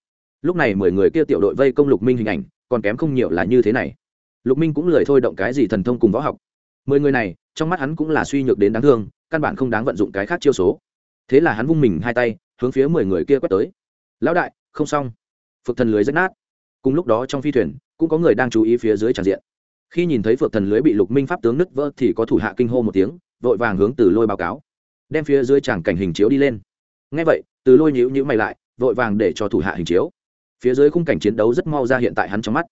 Lúc này mười người kia tiểu đội vây công lục minh hình ảnh, còn kém không nhiều là như thế này. Lục minh cũng lười thôi động cái gì thần thông cùng võ học. Mười người này, trong mắt hắn cũng là suy nhược đến đáng thương, căn bản không đáng vận dụng cái khác chiêu số. Thế là hắn vung mình hai tay, hướng phía mười người kia quét tới. Lão đại, không xong. Phực thần lưới rách nát. Cùng lúc đó trong phi thuyền cũng có người đang chú ý phía dưới tràn diện. Khi nhìn thấy phược thần lưới bị lục minh pháp tướng nứt vỡ thì có thủ hạ kinh hô một tiếng, vội vàng hướng từ lôi báo cáo, đem phía dưới tràng cảnh hình chiếu đi lên. Ngay vậy, từ lôi nhíu nhíu mày lại, vội vàng để cho thủ hạ hình chiếu. Phía dưới khung cảnh chiến đấu rất mau ra hiện tại hắn trong mắt.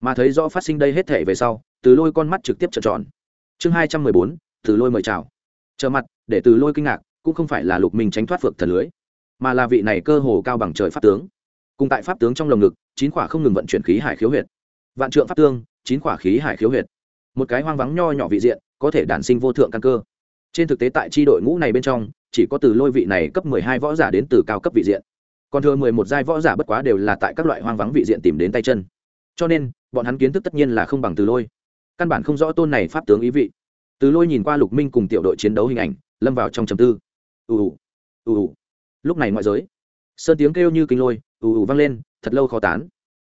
Mà thấy rõ phát sinh đây hết thể về sau, từ lôi con mắt trực tiếp trợn tròn. Chương hai trăm mười bốn, từ lôi mời chào. Trở mặt, để từ lôi kinh ngạc, cũng không phải là lục minh tránh thoát phược thần lưới, mà là vị này cơ hồ cao bằng trời pháp tướng. Cùng tại pháp tướng trong lồng ngực, chín quả không ngừng vận chuyển khí hải khiếu huyệt vạn trượng pháp tương, chín quả khí hải khiếu huyệt. Một cái hoang vắng nho nhỏ vị diện, có thể đản sinh vô thượng căn cơ. Trên thực tế tại tri đội ngũ này bên trong, chỉ có từ lôi vị này cấp mười hai võ giả đến từ cao cấp vị diện. Còn thừa mười một giai võ giả bất quá đều là tại các loại hoang vắng vị diện tìm đến tay chân. Cho nên, bọn hắn kiến thức tất nhiên là không bằng từ lôi. Căn bản không rõ tôn này pháp tướng ý vị. Từ lôi nhìn qua lục minh cùng tiểu đội chiến đấu hình ảnh, lâm vào trong trầm tư. Ù ù ù ù. Lúc này ngoại giới, sơn tiếng kêu như kinh lôi, ù ù vang lên, thật lâu khó tán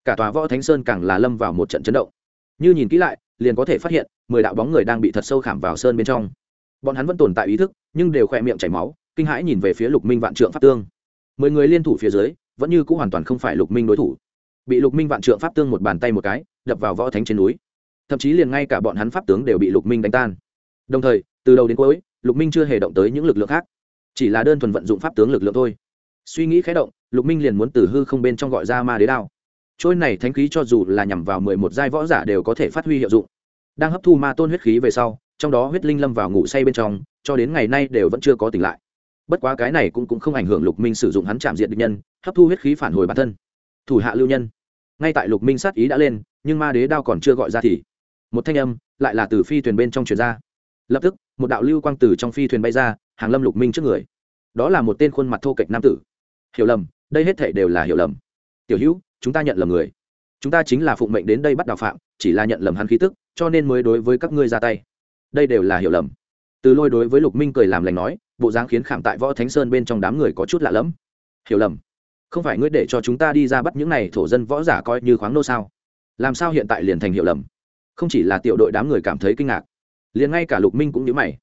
cả tòa võ thánh sơn càng là lâm vào một trận chấn động. Như nhìn kỹ lại, liền có thể phát hiện, mười đạo bóng người đang bị thật sâu khảm vào sơn bên trong. Bọn hắn vẫn tồn tại ý thức, nhưng đều khỏe miệng chảy máu, kinh hãi nhìn về phía lục minh vạn trượng pháp tương. Mười người liên thủ phía dưới, vẫn như cũng hoàn toàn không phải lục minh đối thủ. Bị lục minh vạn trượng pháp tương một bàn tay một cái, đập vào võ thánh trên núi. Thậm chí liền ngay cả bọn hắn pháp tướng đều bị lục minh đánh tan. Đồng thời, từ đầu đến cuối, lục minh chưa hề động tới những lực lượng khác. Chỉ là đơn thuần vận dụng pháp tướng lực lượng thôi. Suy nghĩ khé động, lục minh liền muốn từ hư không bên trong gọi ra ma đế đao trôi này thánh khí cho dù là nhằm vào mười một giai võ giả đều có thể phát huy hiệu dụng. Đang hấp thu ma tôn huyết khí về sau trong đó huyết linh lâm vào ngủ say bên trong cho đến ngày nay đều vẫn chưa có tỉnh lại. Bất quá cái này cũng, cũng không ảnh hưởng lục minh sử dụng hắn chạm diện địch nhân hấp thu huyết khí phản hồi bản thân. Thủ hạ lưu nhân. Ngay tại lục minh sát ý đã lên nhưng ma đế đao còn chưa gọi ra thì một thanh âm lại là từ phi thuyền bên trong truyền ra. Lập tức một đạo lưu quang từ trong phi thuyền bay ra hàng lâm lục minh trước người. Đó là một tên khuôn mặt thô kệch nam tử. Hiểu lầm đây hết thể đều là hiểu lầm. Tiểu hữu chúng ta nhận lầm người. Chúng ta chính là phụng mệnh đến đây bắt đào phạm, chỉ là nhận lầm hắn khí tức, cho nên mới đối với các ngươi ra tay. Đây đều là hiểu lầm. Từ lôi đối với lục minh cười làm lành nói, bộ dáng khiến khảm tại võ thánh sơn bên trong đám người có chút lạ lẫm. Hiểu lầm. Không phải ngươi để cho chúng ta đi ra bắt những này thổ dân võ giả coi như khoáng nô sao? Làm sao hiện tại liền thành hiểu lầm? Không chỉ là tiểu đội đám người cảm thấy kinh ngạc, liền ngay cả lục minh cũng nhớ mày.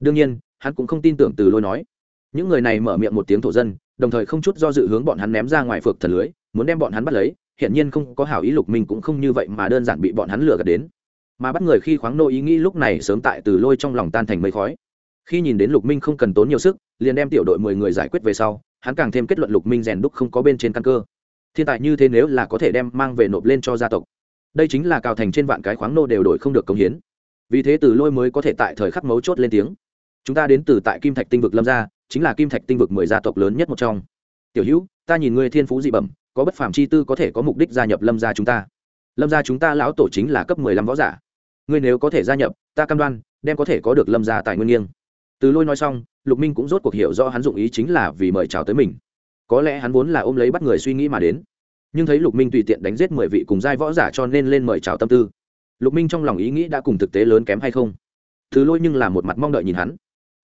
Đương nhiên, hắn cũng không tin tưởng từ lôi nói. Những người này mở miệng một tiếng thổ dân, đồng thời không chút do dự hướng bọn hắn ném ra ngoài phược thần lưới muốn đem bọn hắn bắt lấy, hiển nhiên không có hảo ý lục minh cũng không như vậy mà đơn giản bị bọn hắn lừa gạt đến. Mà bắt người khi khoáng nô ý nghĩ lúc này sớm tại từ lôi trong lòng tan thành mây khói. Khi nhìn đến lục minh không cần tốn nhiều sức, liền đem tiểu đội mười người giải quyết về sau, hắn càng thêm kết luận lục minh rèn đúc không có bên trên căn cơ. Thiên tài như thế nếu là có thể đem mang về nộp lên cho gia tộc, đây chính là cào thành trên vạn cái khoáng nô đều đổi không được công hiến. Vì thế từ lôi mới có thể tại thời khắc mấu chốt lên tiếng. Chúng ta đến từ tại kim thạch tinh vực lâm gia, chính là kim thạch tinh vực mười gia tộc lớn nhất một trong. Tiểu hữu, ta nhìn ngươi thiên phú dị bẩm có bất phàm chi tư có thể có mục đích gia nhập lâm gia chúng ta. Lâm gia chúng ta lão tổ chính là cấp mười lăm võ giả. Ngươi nếu có thể gia nhập, ta cam đoan, đem có thể có được lâm gia tài nguyên nghiêng. Từ lôi nói xong, lục minh cũng rốt cuộc hiểu rõ hắn dụng ý chính là vì mời chào tới mình. Có lẽ hắn vốn là ôm lấy bắt người suy nghĩ mà đến. Nhưng thấy lục minh tùy tiện đánh giết mười vị cùng giai võ giả cho nên lên mời chào tâm tư. Lục minh trong lòng ý nghĩ đã cùng thực tế lớn kém hay không? Thứ lôi nhưng là một mặt mong đợi nhìn hắn.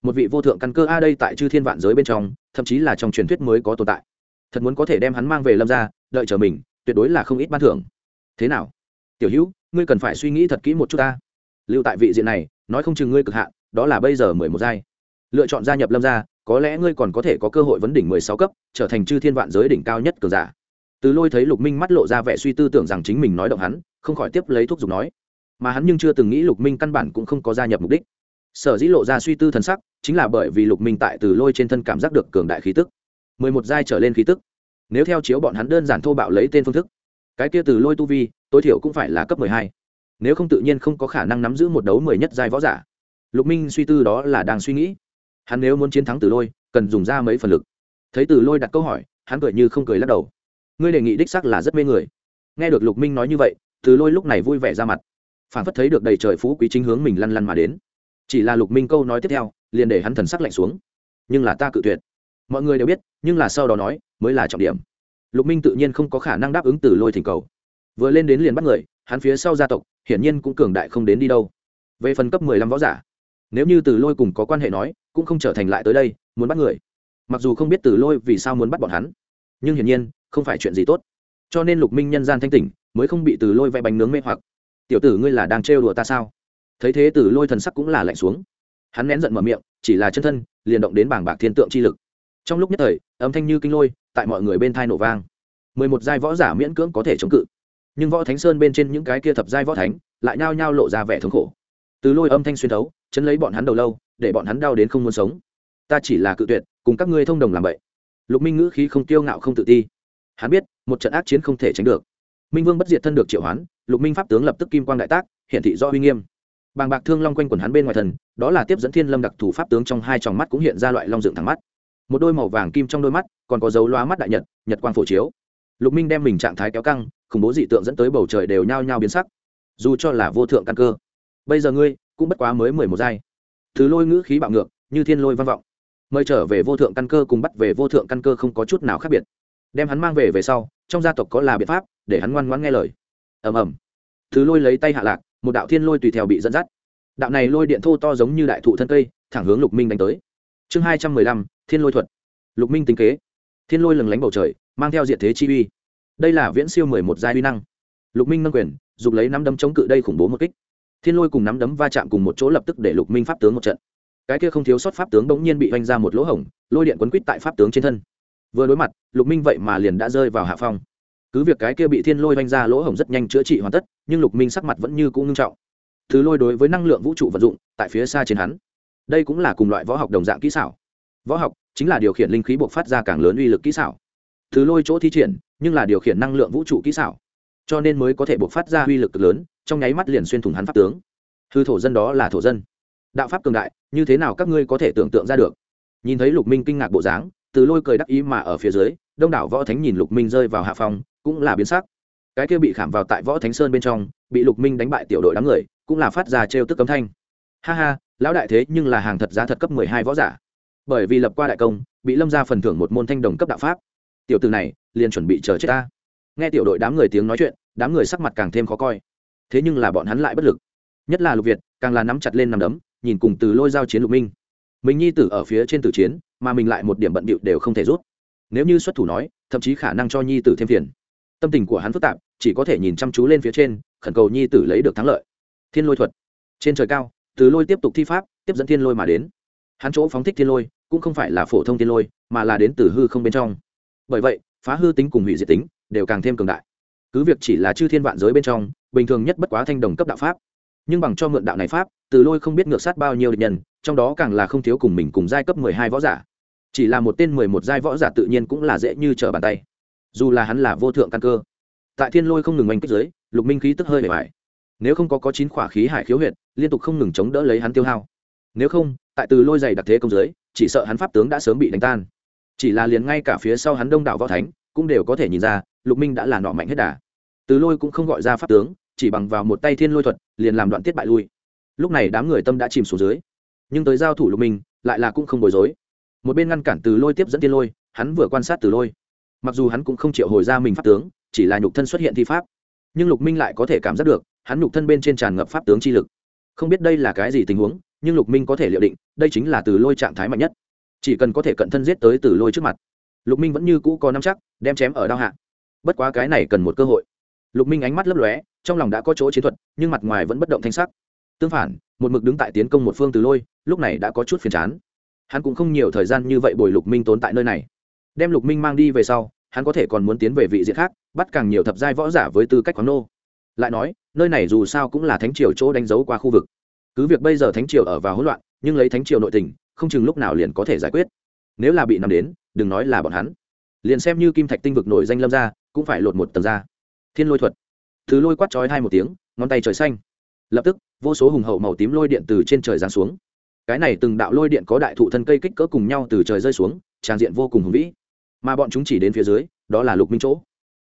Một vị vô thượng căn cơ a đây tại chư thiên vạn giới bên trong, thậm chí là trong truyền thuyết mới có tồn tại thật muốn có thể đem hắn mang về lâm ra đợi chờ mình, tuyệt đối là không ít ban thưởng. Thế nào? Tiểu hữu, ngươi cần phải suy nghĩ thật kỹ một chút ta. Lưu tại vị diện này, nói không chừng ngươi cực hạn, đó là bây giờ mười một giai. Lựa chọn gia nhập lâm gia, có lẽ ngươi còn có thể có cơ hội vấn đỉnh mười sáu cấp, trở thành chư thiên vạn giới đỉnh cao nhất cường giả. Từ lôi thấy lục minh mắt lộ ra vẻ suy tư tưởng rằng chính mình nói động hắn, không khỏi tiếp lấy thuốc giục nói. Mà hắn nhưng chưa từng nghĩ lục minh căn bản cũng không có gia nhập mục đích. Sở dĩ lộ ra suy tư thần sắc, chính là bởi vì lục minh tại từ lôi trên thân cảm giác được cường đại khí tức mười một giai trở lên khí tức. Nếu theo chiếu bọn hắn đơn giản thô bạo lấy tên phương thức, cái kia từ lôi tu vi, tối thiểu cũng phải là cấp mười hai. Nếu không tự nhiên không có khả năng nắm giữ một đấu mười nhất giai võ giả. Lục minh suy tư đó là đang suy nghĩ. Hắn nếu muốn chiến thắng từ lôi, cần dùng ra mấy phần lực. Thấy từ lôi đặt câu hỏi, hắn cười như không cười lắc đầu. Ngươi đề nghị đích sắc là rất mê người. Nghe được lục minh nói như vậy, từ lôi lúc này vui vẻ ra mặt. Phản phất thấy được đầy trời phú quý chính hướng mình lăn lăn mà đến. Chỉ là lục minh câu nói tiếp theo, liền để hắn thần sắc lạnh xuống. Nhưng là ta cự tuyệt mọi người đều biết, nhưng là sau đó nói, mới là trọng điểm. Lục minh tự nhiên không có khả năng đáp ứng từ lôi thỉnh cầu. Vừa lên đến liền bắt người, hắn phía sau gia tộc, hiển nhiên cũng cường đại không đến đi đâu. Về phần cấp mười lăm võ giả, nếu như từ lôi cùng có quan hệ nói, cũng không trở thành lại tới đây, muốn bắt người. Mặc dù không biết từ lôi vì sao muốn bắt bọn hắn, nhưng hiển nhiên, không phải chuyện gì tốt. Cho nên lục minh nhân gian thanh tỉnh, mới không bị từ lôi vẽ bánh nướng mê hoặc. Tiểu tử ngươi là đang trêu đùa ta sao? Thấy thế từ lôi thần sắc cũng là lạnh xuống. Hắn nén giận mở miệng, chỉ là chân thân, liền động đến bảng bạc thiên tượng chi lực trong lúc nhất thời, âm thanh như kinh lôi, tại mọi người bên thai nổ vang. Mười một giai võ giả miễn cưỡng có thể chống cự. Nhưng võ thánh sơn bên trên những cái kia thập giai võ thánh lại nhao nhao lộ ra vẻ thống khổ. Từ lôi âm thanh xuyên thấu, chấn lấy bọn hắn đầu lâu, để bọn hắn đau đến không muốn sống. Ta chỉ là cự tuyệt, cùng các ngươi thông đồng làm vậy. Lục minh ngữ khí không kiêu ngạo không tự ti. Hắn biết, một trận ác chiến không thể tránh được. Minh vương bất diệt thân được triệu hoán, lục minh pháp tướng lập tức kim quang đại tác hiện thị do uy nghiêm. Bàng bạc thương long quanh quần hắn bên ngoài thần, đó là tiếp dẫn thiên lâm đặc thù pháp tướng trong hai tròng mắt cũng hiện ra loại long dựng thẳng mắt một đôi màu vàng kim trong đôi mắt, còn có dấu loa mắt đại nhật nhật quang phổ chiếu. Lục minh đem mình trạng thái kéo căng, khủng bố dị tượng dẫn tới bầu trời đều nhao nhao biến sắc. Dù cho là vô thượng căn cơ, bây giờ ngươi cũng bất quá mới mười một giai. Thứ lôi ngữ khí bạo ngược, như thiên lôi vang vọng. Mời trở về vô thượng căn cơ cùng bắt về vô thượng căn cơ không có chút nào khác biệt. Đem hắn mang về về sau, trong gia tộc có là biện pháp để hắn ngoan ngoãn nghe lời. Ầm ầm. Thứ lôi lấy tay hạ lạc, một đạo thiên lôi tùy theo bị dẫn dắt. Đạo này lôi điện thô to giống như đại thụ thân cây, thẳng hướng lục minh đánh tới. Chương hai trăm mười lăm thiên lôi thuật. Lục minh tính kế. Thiên lôi lừng lánh bầu trời, mang theo diện thế chi uy. Đây là viễn siêu mười một giai uy năng. Lục minh nâng quyền, dục lấy nắm đấm chống cự đây khủng bố một kích. Thiên lôi cùng nắm đấm va chạm cùng một chỗ lập tức để lục minh pháp tướng một trận. Cái kia không thiếu sót pháp tướng bỗng nhiên bị oanh ra một lỗ hổng, lôi điện quấn quýt tại pháp tướng trên thân. Vừa đối mặt, lục minh vậy mà liền đã rơi vào hạ phong. Cứ việc cái kia bị thiên lôi oanh ra lỗ hổng rất nhanh chữa trị hoàn tất, nhưng lục minh sắc mặt vẫn như cũ ngưng trọng. Thứ lôi đối với năng lượng vũ trụ vận dụng, tại phía xa trên hắn. Đây cũng là cùng loại võ học đồng dạng kỹ xảo võ học chính là điều khiển linh khí buộc phát ra càng lớn uy lực kỹ xảo. Thứ lôi chỗ thi triển, nhưng là điều khiển năng lượng vũ trụ kỹ xảo, cho nên mới có thể buộc phát ra uy lực lớn, trong nháy mắt liền xuyên thủng hắn pháp tướng. Hư thổ dân đó là thổ dân. Đạo pháp cường đại, như thế nào các ngươi có thể tưởng tượng ra được? Nhìn thấy lục minh kinh ngạc bộ dáng, từ lôi cười đắc ý mà ở phía dưới, đông đảo võ thánh nhìn lục minh rơi vào hạ phòng cũng là biến sắc. Cái kia bị khảm vào tại võ thánh sơn bên trong, bị lục minh đánh bại tiểu đội đám người, cũng là phát ra trêu tức cấm thanh. Ha ha, lão đại thế nhưng là hàng thật giá thật cấp mười hai võ giả bởi vì lập qua đại công, bị lâm ra phần thưởng một môn thanh đồng cấp đạo pháp. Tiểu từ này, liền chuẩn bị chờ chết ta. Nghe tiểu đội đám người tiếng nói chuyện, đám người sắc mặt càng thêm khó coi. Thế nhưng là bọn hắn lại bất lực. Nhất là lục việt, càng là nắm chặt lên nằm đấm, nhìn cùng từ lôi giao chiến lục minh. Mình nhi tử ở phía trên tử chiến, mà mình lại một điểm bận bịu đều không thể rút. Nếu như xuất thủ nói, thậm chí khả năng cho nhi tử thêm phiền. Tâm tình của hắn phức tạp, chỉ có thể nhìn chăm chú lên phía trên, khẩn cầu nhi tử lấy được thắng lợi. Thiên lôi thuật. Trên trời cao, từ lôi tiếp tục thi pháp, tiếp dẫn thiên lôi mà đến hắn chỗ phóng thích thiên lôi, cũng không phải là phổ thông thiên lôi, mà là đến từ hư không bên trong. Bởi vậy, phá hư tính cùng hủy diệt tính đều càng thêm cường đại. Cứ việc chỉ là chư thiên vạn giới bên trong, bình thường nhất bất quá thanh đồng cấp đạo pháp. Nhưng bằng cho mượn đạo này pháp, từ lôi không biết ngược sát bao nhiêu địch nhân, trong đó càng là không thiếu cùng mình cùng giai cấp mười hai võ giả. Chỉ là một tên mười một giai võ giả tự nhiên cũng là dễ như trở bàn tay. Dù là hắn là vô thượng căn cơ, tại thiên lôi không ngừng oanh kích giới lục minh khí tức hơi bề bài nếu không có có chín khỏa khí hải khiếu huyệt, liên tục không ngừng chống đỡ lấy hắn tiêu hao. Nếu không tại từ lôi dày đặc thế công giới, chỉ sợ hắn pháp tướng đã sớm bị đánh tan. Chỉ là liền ngay cả phía sau hắn đông đảo võ thánh, cũng đều có thể nhìn ra, lục minh đã là nọ mạnh hết đà. Từ lôi cũng không gọi ra pháp tướng, chỉ bằng vào một tay thiên lôi thuật, liền làm đoạn tiết bại lui. Lúc này đám người tâm đã chìm xuống dưới. Nhưng tới giao thủ lục minh, lại là cũng không bối rối. Một bên ngăn cản từ lôi tiếp dẫn tiên lôi, hắn vừa quan sát từ lôi. Mặc dù hắn cũng không chịu hồi ra mình pháp tướng, chỉ là nhục thân xuất hiện thi pháp. Nhưng lục minh lại có thể cảm giác được, hắn nhục thân bên trên tràn ngập pháp tướng chi lực. Không biết đây là cái gì tình huống nhưng lục minh có thể liệu định, đây chính là từ lôi trạng thái mạnh nhất. Chỉ cần có thể cận thân giết tới từ lôi trước mặt, lục minh vẫn như cũ có năm chắc, đem chém ở đao hạ. Bất quá cái này cần một cơ hội. Lục minh ánh mắt lấp lóe, trong lòng đã có chỗ chiến thuật, nhưng mặt ngoài vẫn bất động thanh sắc. Tương phản, một mực đứng tại tiến công một phương từ lôi, lúc này đã có chút phiền chán. Hắn cũng không nhiều thời gian như vậy bồi lục minh tốn tại nơi này. Đem lục minh mang đi về sau, hắn có thể còn muốn tiến về vị diện khác, bắt càng nhiều thập giai võ giả với tư cách khoáng nô. Lại nói, nơi này dù sao cũng là thánh triều chỗ đánh dấu qua khu vực cứ việc bây giờ thánh triều ở vào hỗn loạn, nhưng lấy thánh triều nội tình, không chừng lúc nào liền có thể giải quyết. Nếu là bị nằm đến, đừng nói là bọn hắn. Liền xem như kim thạch tinh vực nổi danh lâm ra cũng phải lột một tầng ra. Thiên lôi thuật. Thứ lôi quát trói hai một tiếng, ngón tay trời xanh. Lập tức, vô số hùng hậu màu tím lôi điện từ trên trời giáng xuống. Cái này từng đạo lôi điện có đại thụ thân cây kích cỡ cùng nhau từ trời rơi xuống, tràn diện vô cùng hùng vĩ. Mà bọn chúng chỉ đến phía dưới, đó là lục minh chỗ.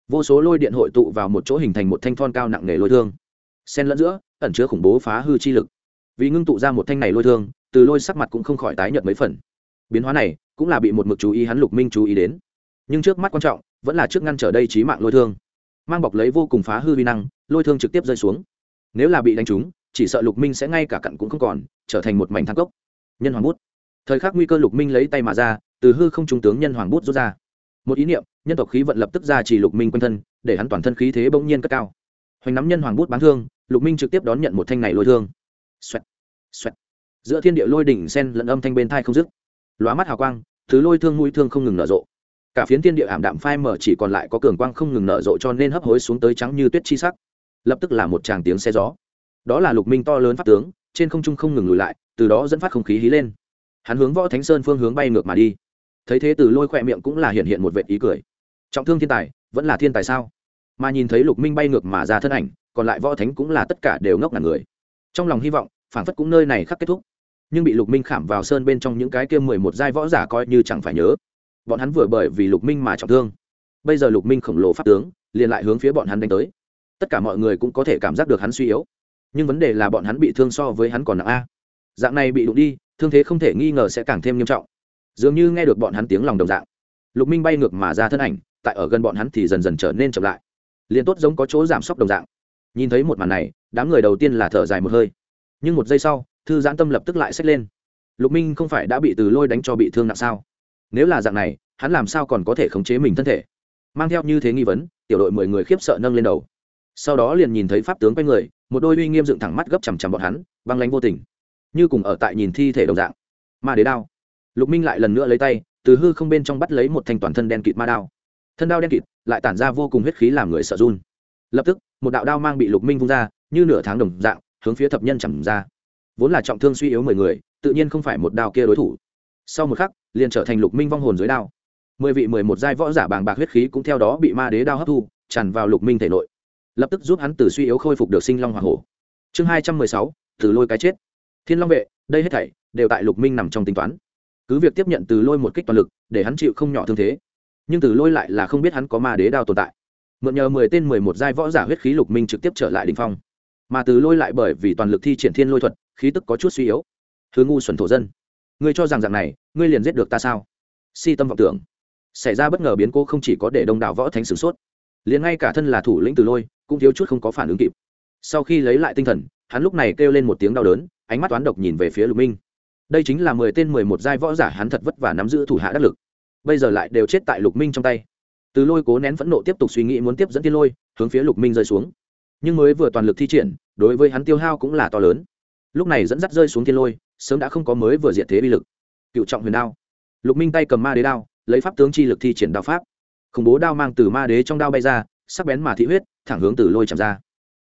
Vô số lôi điện hội tụ vào một chỗ hình thành một thanh thon cao nặng nề lôi thương. Xen lẫn giữa, ẩn chứa khủng bố phá hư chi lực vì ngưng tụ ra một thanh này lôi thương, từ lôi sắc mặt cũng không khỏi tái nhợt mấy phần. Biến hóa này cũng là bị một mực chú ý hắn lục minh chú ý đến. Nhưng trước mắt quan trọng vẫn là trước ngăn trở đây trí mạng lôi thương. Mang bọc lấy vô cùng phá hư vi năng, lôi thương trực tiếp rơi xuống. Nếu là bị đánh trúng, chỉ sợ lục minh sẽ ngay cả cặn cũng không còn, trở thành một mảnh thang cốc. Nhân hoàng bút. Thời khắc nguy cơ lục minh lấy tay mà ra, từ hư không trung tướng nhân hoàng bút rút ra. Một ý niệm, nhân tộc khí vận lập tức ra chỉ lục minh quanh thân, để hắn toàn thân khí thế bỗng nhiên cất cao. Hoành nắm nhân hoàng bút bán thương, lục minh trực tiếp đón nhận một thanh này lôi thương xoẹt, xoẹt. giữa thiên địa lôi đỉnh sen lẫn âm thanh bên thai không dứt. Lóa mắt hào quang thứ lôi thương mũi thương không ngừng nở rộ. Cả phiến thiên địa ảm đạm phai mở chỉ còn lại có cường quang không ngừng nở rộ cho nên hấp hối xuống tới trắng như tuyết chi sắc. Lập tức là một tràng tiếng xe gió. Đó là lục minh to lớn pháp tướng trên không trung không ngừng lùi lại từ đó dẫn phát không khí hí lên. Hắn hướng võ thánh sơn phương hướng bay ngược mà đi. Thấy thế từ lôi khỏe miệng cũng là hiện hiện một vệ ý cười. Trọng thương thiên tài vẫn là thiên tài sao? Mà nhìn thấy lục minh bay ngược mà ra thân ảnh còn lại võ thánh cũng là tất cả đều ngốc ngàn người trong lòng hy vọng phản phất cũng nơi này khắc kết thúc. Nhưng bị lục minh khảm vào sơn bên trong những cái kia mười một giai võ giả coi như chẳng phải nhớ. Bọn hắn vừa bởi vì lục minh mà trọng thương. Bây giờ lục minh khổng lồ pháp tướng, liền lại hướng phía bọn hắn đánh tới. Tất cả mọi người cũng có thể cảm giác được hắn suy yếu. Nhưng vấn đề là bọn hắn bị thương so với hắn còn nặng a. Dạng này bị đụng đi, thương thế không thể nghi ngờ sẽ càng thêm nghiêm trọng. Dường như nghe được bọn hắn tiếng lòng đồng dạng, lục minh bay ngược mà ra thân ảnh, tại ở gần bọn hắn thì dần dần trở nên chậm lại. Liền tốt giống có chỗ giảm sốc đồng dạng nhìn thấy một màn này, đám người đầu tiên là thở dài một hơi. Nhưng một giây sau, thư giãn tâm lập tức lại xách lên. Lục minh không phải đã bị từ lôi đánh cho bị thương nặng sao? Nếu là dạng này, hắn làm sao còn có thể khống chế mình thân thể? Mang theo như thế nghi vấn, tiểu đội mười người khiếp sợ nâng lên đầu. Sau đó liền nhìn thấy pháp tướng quay người, một đôi uy nghiêm dựng thẳng mắt gấp chằm chằm bọn hắn, băng lánh vô tình. Như cùng ở tại nhìn thi thể đồng dạng. Ma đế đao. Lục minh lại lần nữa lấy tay, từ hư không bên trong bắt lấy một thanh toàn thân đen kịt ma đao. Thân đao đen kịt, lại tản ra vô cùng huyết khí làm người sợ run lập tức, một đạo đao mang bị lục minh vung ra, như nửa tháng đồng dạng, hướng phía thập nhân chẳng ra. Vốn là trọng thương suy yếu mười người, tự nhiên không phải một đao kia đối thủ. Sau một khắc, liền trở thành lục minh vong hồn dưới đao. Mười vị mười một giai võ giả bàng bạc huyết khí cũng theo đó bị ma đế đao hấp thu, tràn vào lục minh thể nội. Lập tức giúp hắn từ suy yếu khôi phục được sinh long hoa hổ. Chương hai trăm mười sáu, từ lôi cái chết. Thiên long vệ, đây hết thảy đều tại lục minh nằm trong tính toán. Cứ việc tiếp nhận từ lôi một kích toàn lực, để hắn chịu không nhỏ thương thế, nhưng từ lôi lại là không biết hắn có ma đế đao tồn tại mượn nhờ mười tên mười một giai võ giả huyết khí lục minh trực tiếp trở lại đ ỉ n h phong. Mà từ lôi lại bởi vì toàn lực thi triển thiên lôi thuật, khí tức có chút suy yếu. Thứ ngu xuẩn thổ dân, ngươi cho rằng dạng này, ngươi liền giết được ta sao? Si tâm vọng tưởng. Xảy ra bất ngờ biến cố không chỉ có để đông đảo võ thánh sửng sốt, liền ngay cả thân là thủ lĩnh từ lôi, cũng thiếu chút không có phản ứng kịp. Sau khi lấy lại tinh thần, hắn lúc này kêu lên một tiếng đau đớn, ánh mắt toán độc nhìn về phía lục minh. Đây chính là mười tên mười một giai võ giả hắn thật vất vả nắm giữ thủ hạ đắc lực. Bây giờ lại đều chết tại lục minh trong tay từ lôi cố nén phẫn nộ tiếp tục suy nghĩ muốn tiếp dẫn Thiên lôi, hướng phía lục minh rơi xuống. Nhưng mới vừa toàn lực thi triển, đối với hắn tiêu hao cũng là to lớn. Lúc này dẫn dắt rơi xuống Thiên lôi, sớm đã không có mới vừa diệt thế bi lực. Cựu trọng huyền đao. Lục minh tay cầm ma đế đao, lấy pháp tướng chi lực thi triển đao pháp. Khủng bố đao mang từ ma đế trong đao bay ra, sắc bén mà thị huyết, thẳng hướng từ lôi chạm ra.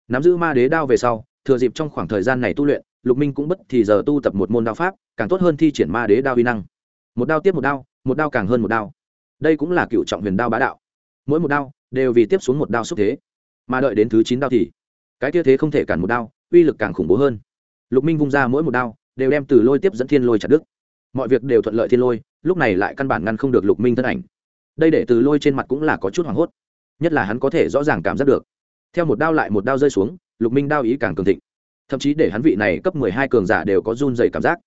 Nắm giữ ma đế đao về sau, thừa dịp trong khoảng thời gian này tu luyện, lục minh cũng bất thì giờ tu tập một môn đao pháp, càng tốt hơn thi triển ma đế đao uy năng. Một đao tiếp một đao một đao càng hơn một đao. Đây cũng là cựu trọng huyền đao bá đạo mỗi một đao đều vì tiếp xuống một đao xúc thế. Mà đợi đến thứ chín đao thì, cái tia thế không thể cản một đao, uy lực càng khủng bố hơn. Lục minh vung ra mỗi một đao, đều đem từ lôi tiếp dẫn thiên lôi chặt đứt. Mọi việc đều thuận lợi thiên lôi, lúc này lại căn bản ngăn không được lục minh thân ảnh. Đây để từ lôi trên mặt cũng là có chút hoảng hốt, nhất là hắn có thể rõ ràng cảm giác được. Theo một đao lại một đao rơi xuống, lục minh đao ý càng cường thịnh. Thậm chí để hắn vị này cấp mười hai cường giả đều có run dày cảm giác.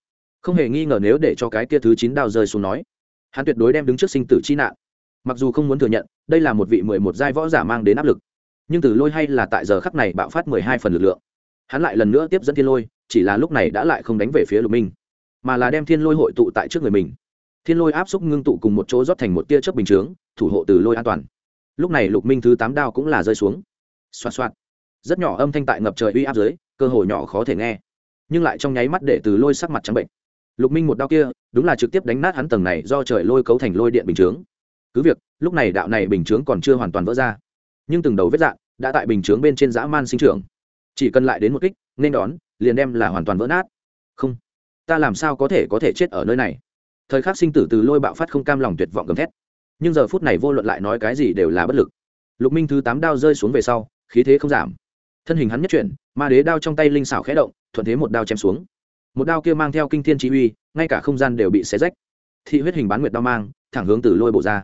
Không hề nghi ngờ nếu để cho cái kia thứ chín đao rơi xuống nói, hắn tuyệt đối đem đứng trước sinh tử chi nạn mặc dù không muốn thừa nhận, đây là một vị mười một giai võ giả mang đến áp lực, nhưng từ lôi hay là tại giờ khắc này bạo phát mười hai phần lực lượng. Hắn lại lần nữa tiếp dẫn thiên lôi, chỉ là lúc này đã lại không đánh về phía lục minh, mà là đem thiên lôi hội tụ tại trước người mình. Thiên lôi áp xúc ngưng tụ cùng một chỗ rót thành một tia chớp bình chướng, thủ hộ từ lôi an toàn. Lúc này lục minh thứ tám đao cũng là rơi xuống. Xoạt xoạt. Rất nhỏ âm thanh tại ngập trời uy áp dưới, cơ hội nhỏ khó thể nghe, nhưng lại trong nháy mắt để từ lôi sắc mặt trắng bệnh. Lục minh một đao kia, đúng là trực tiếp đánh nát hắn tầng này do trời lôi cấu thành lôi điện bình chướng cứ việc, lúc này đạo này bình chướng còn chưa hoàn toàn vỡ ra. Nhưng từng đầu vết dạn đã tại bình chướng bên trên dã man sinh trưởng. Chỉ cần lại đến một kích, nên đón, liền đem là hoàn toàn vỡ nát. Không, ta làm sao có thể có thể chết ở nơi này? Thời khắc sinh tử từ lôi bạo phát không cam lòng tuyệt vọng gầm thét. Nhưng giờ phút này vô luận lại nói cái gì đều là bất lực. Lục minh thứ tám đao rơi xuống về sau, khí thế không giảm. Thân hình hắn nhất chuyển, ma đế đao trong tay linh xảo khẽ động, thuận thế một đao chém xuống. Một đao kia mang theo kinh thiên chỉ uy, ngay cả không gian đều bị xé rách. Thị huyết hình bán nguyệt đao mang, thẳng hướng từ lôi bộ ra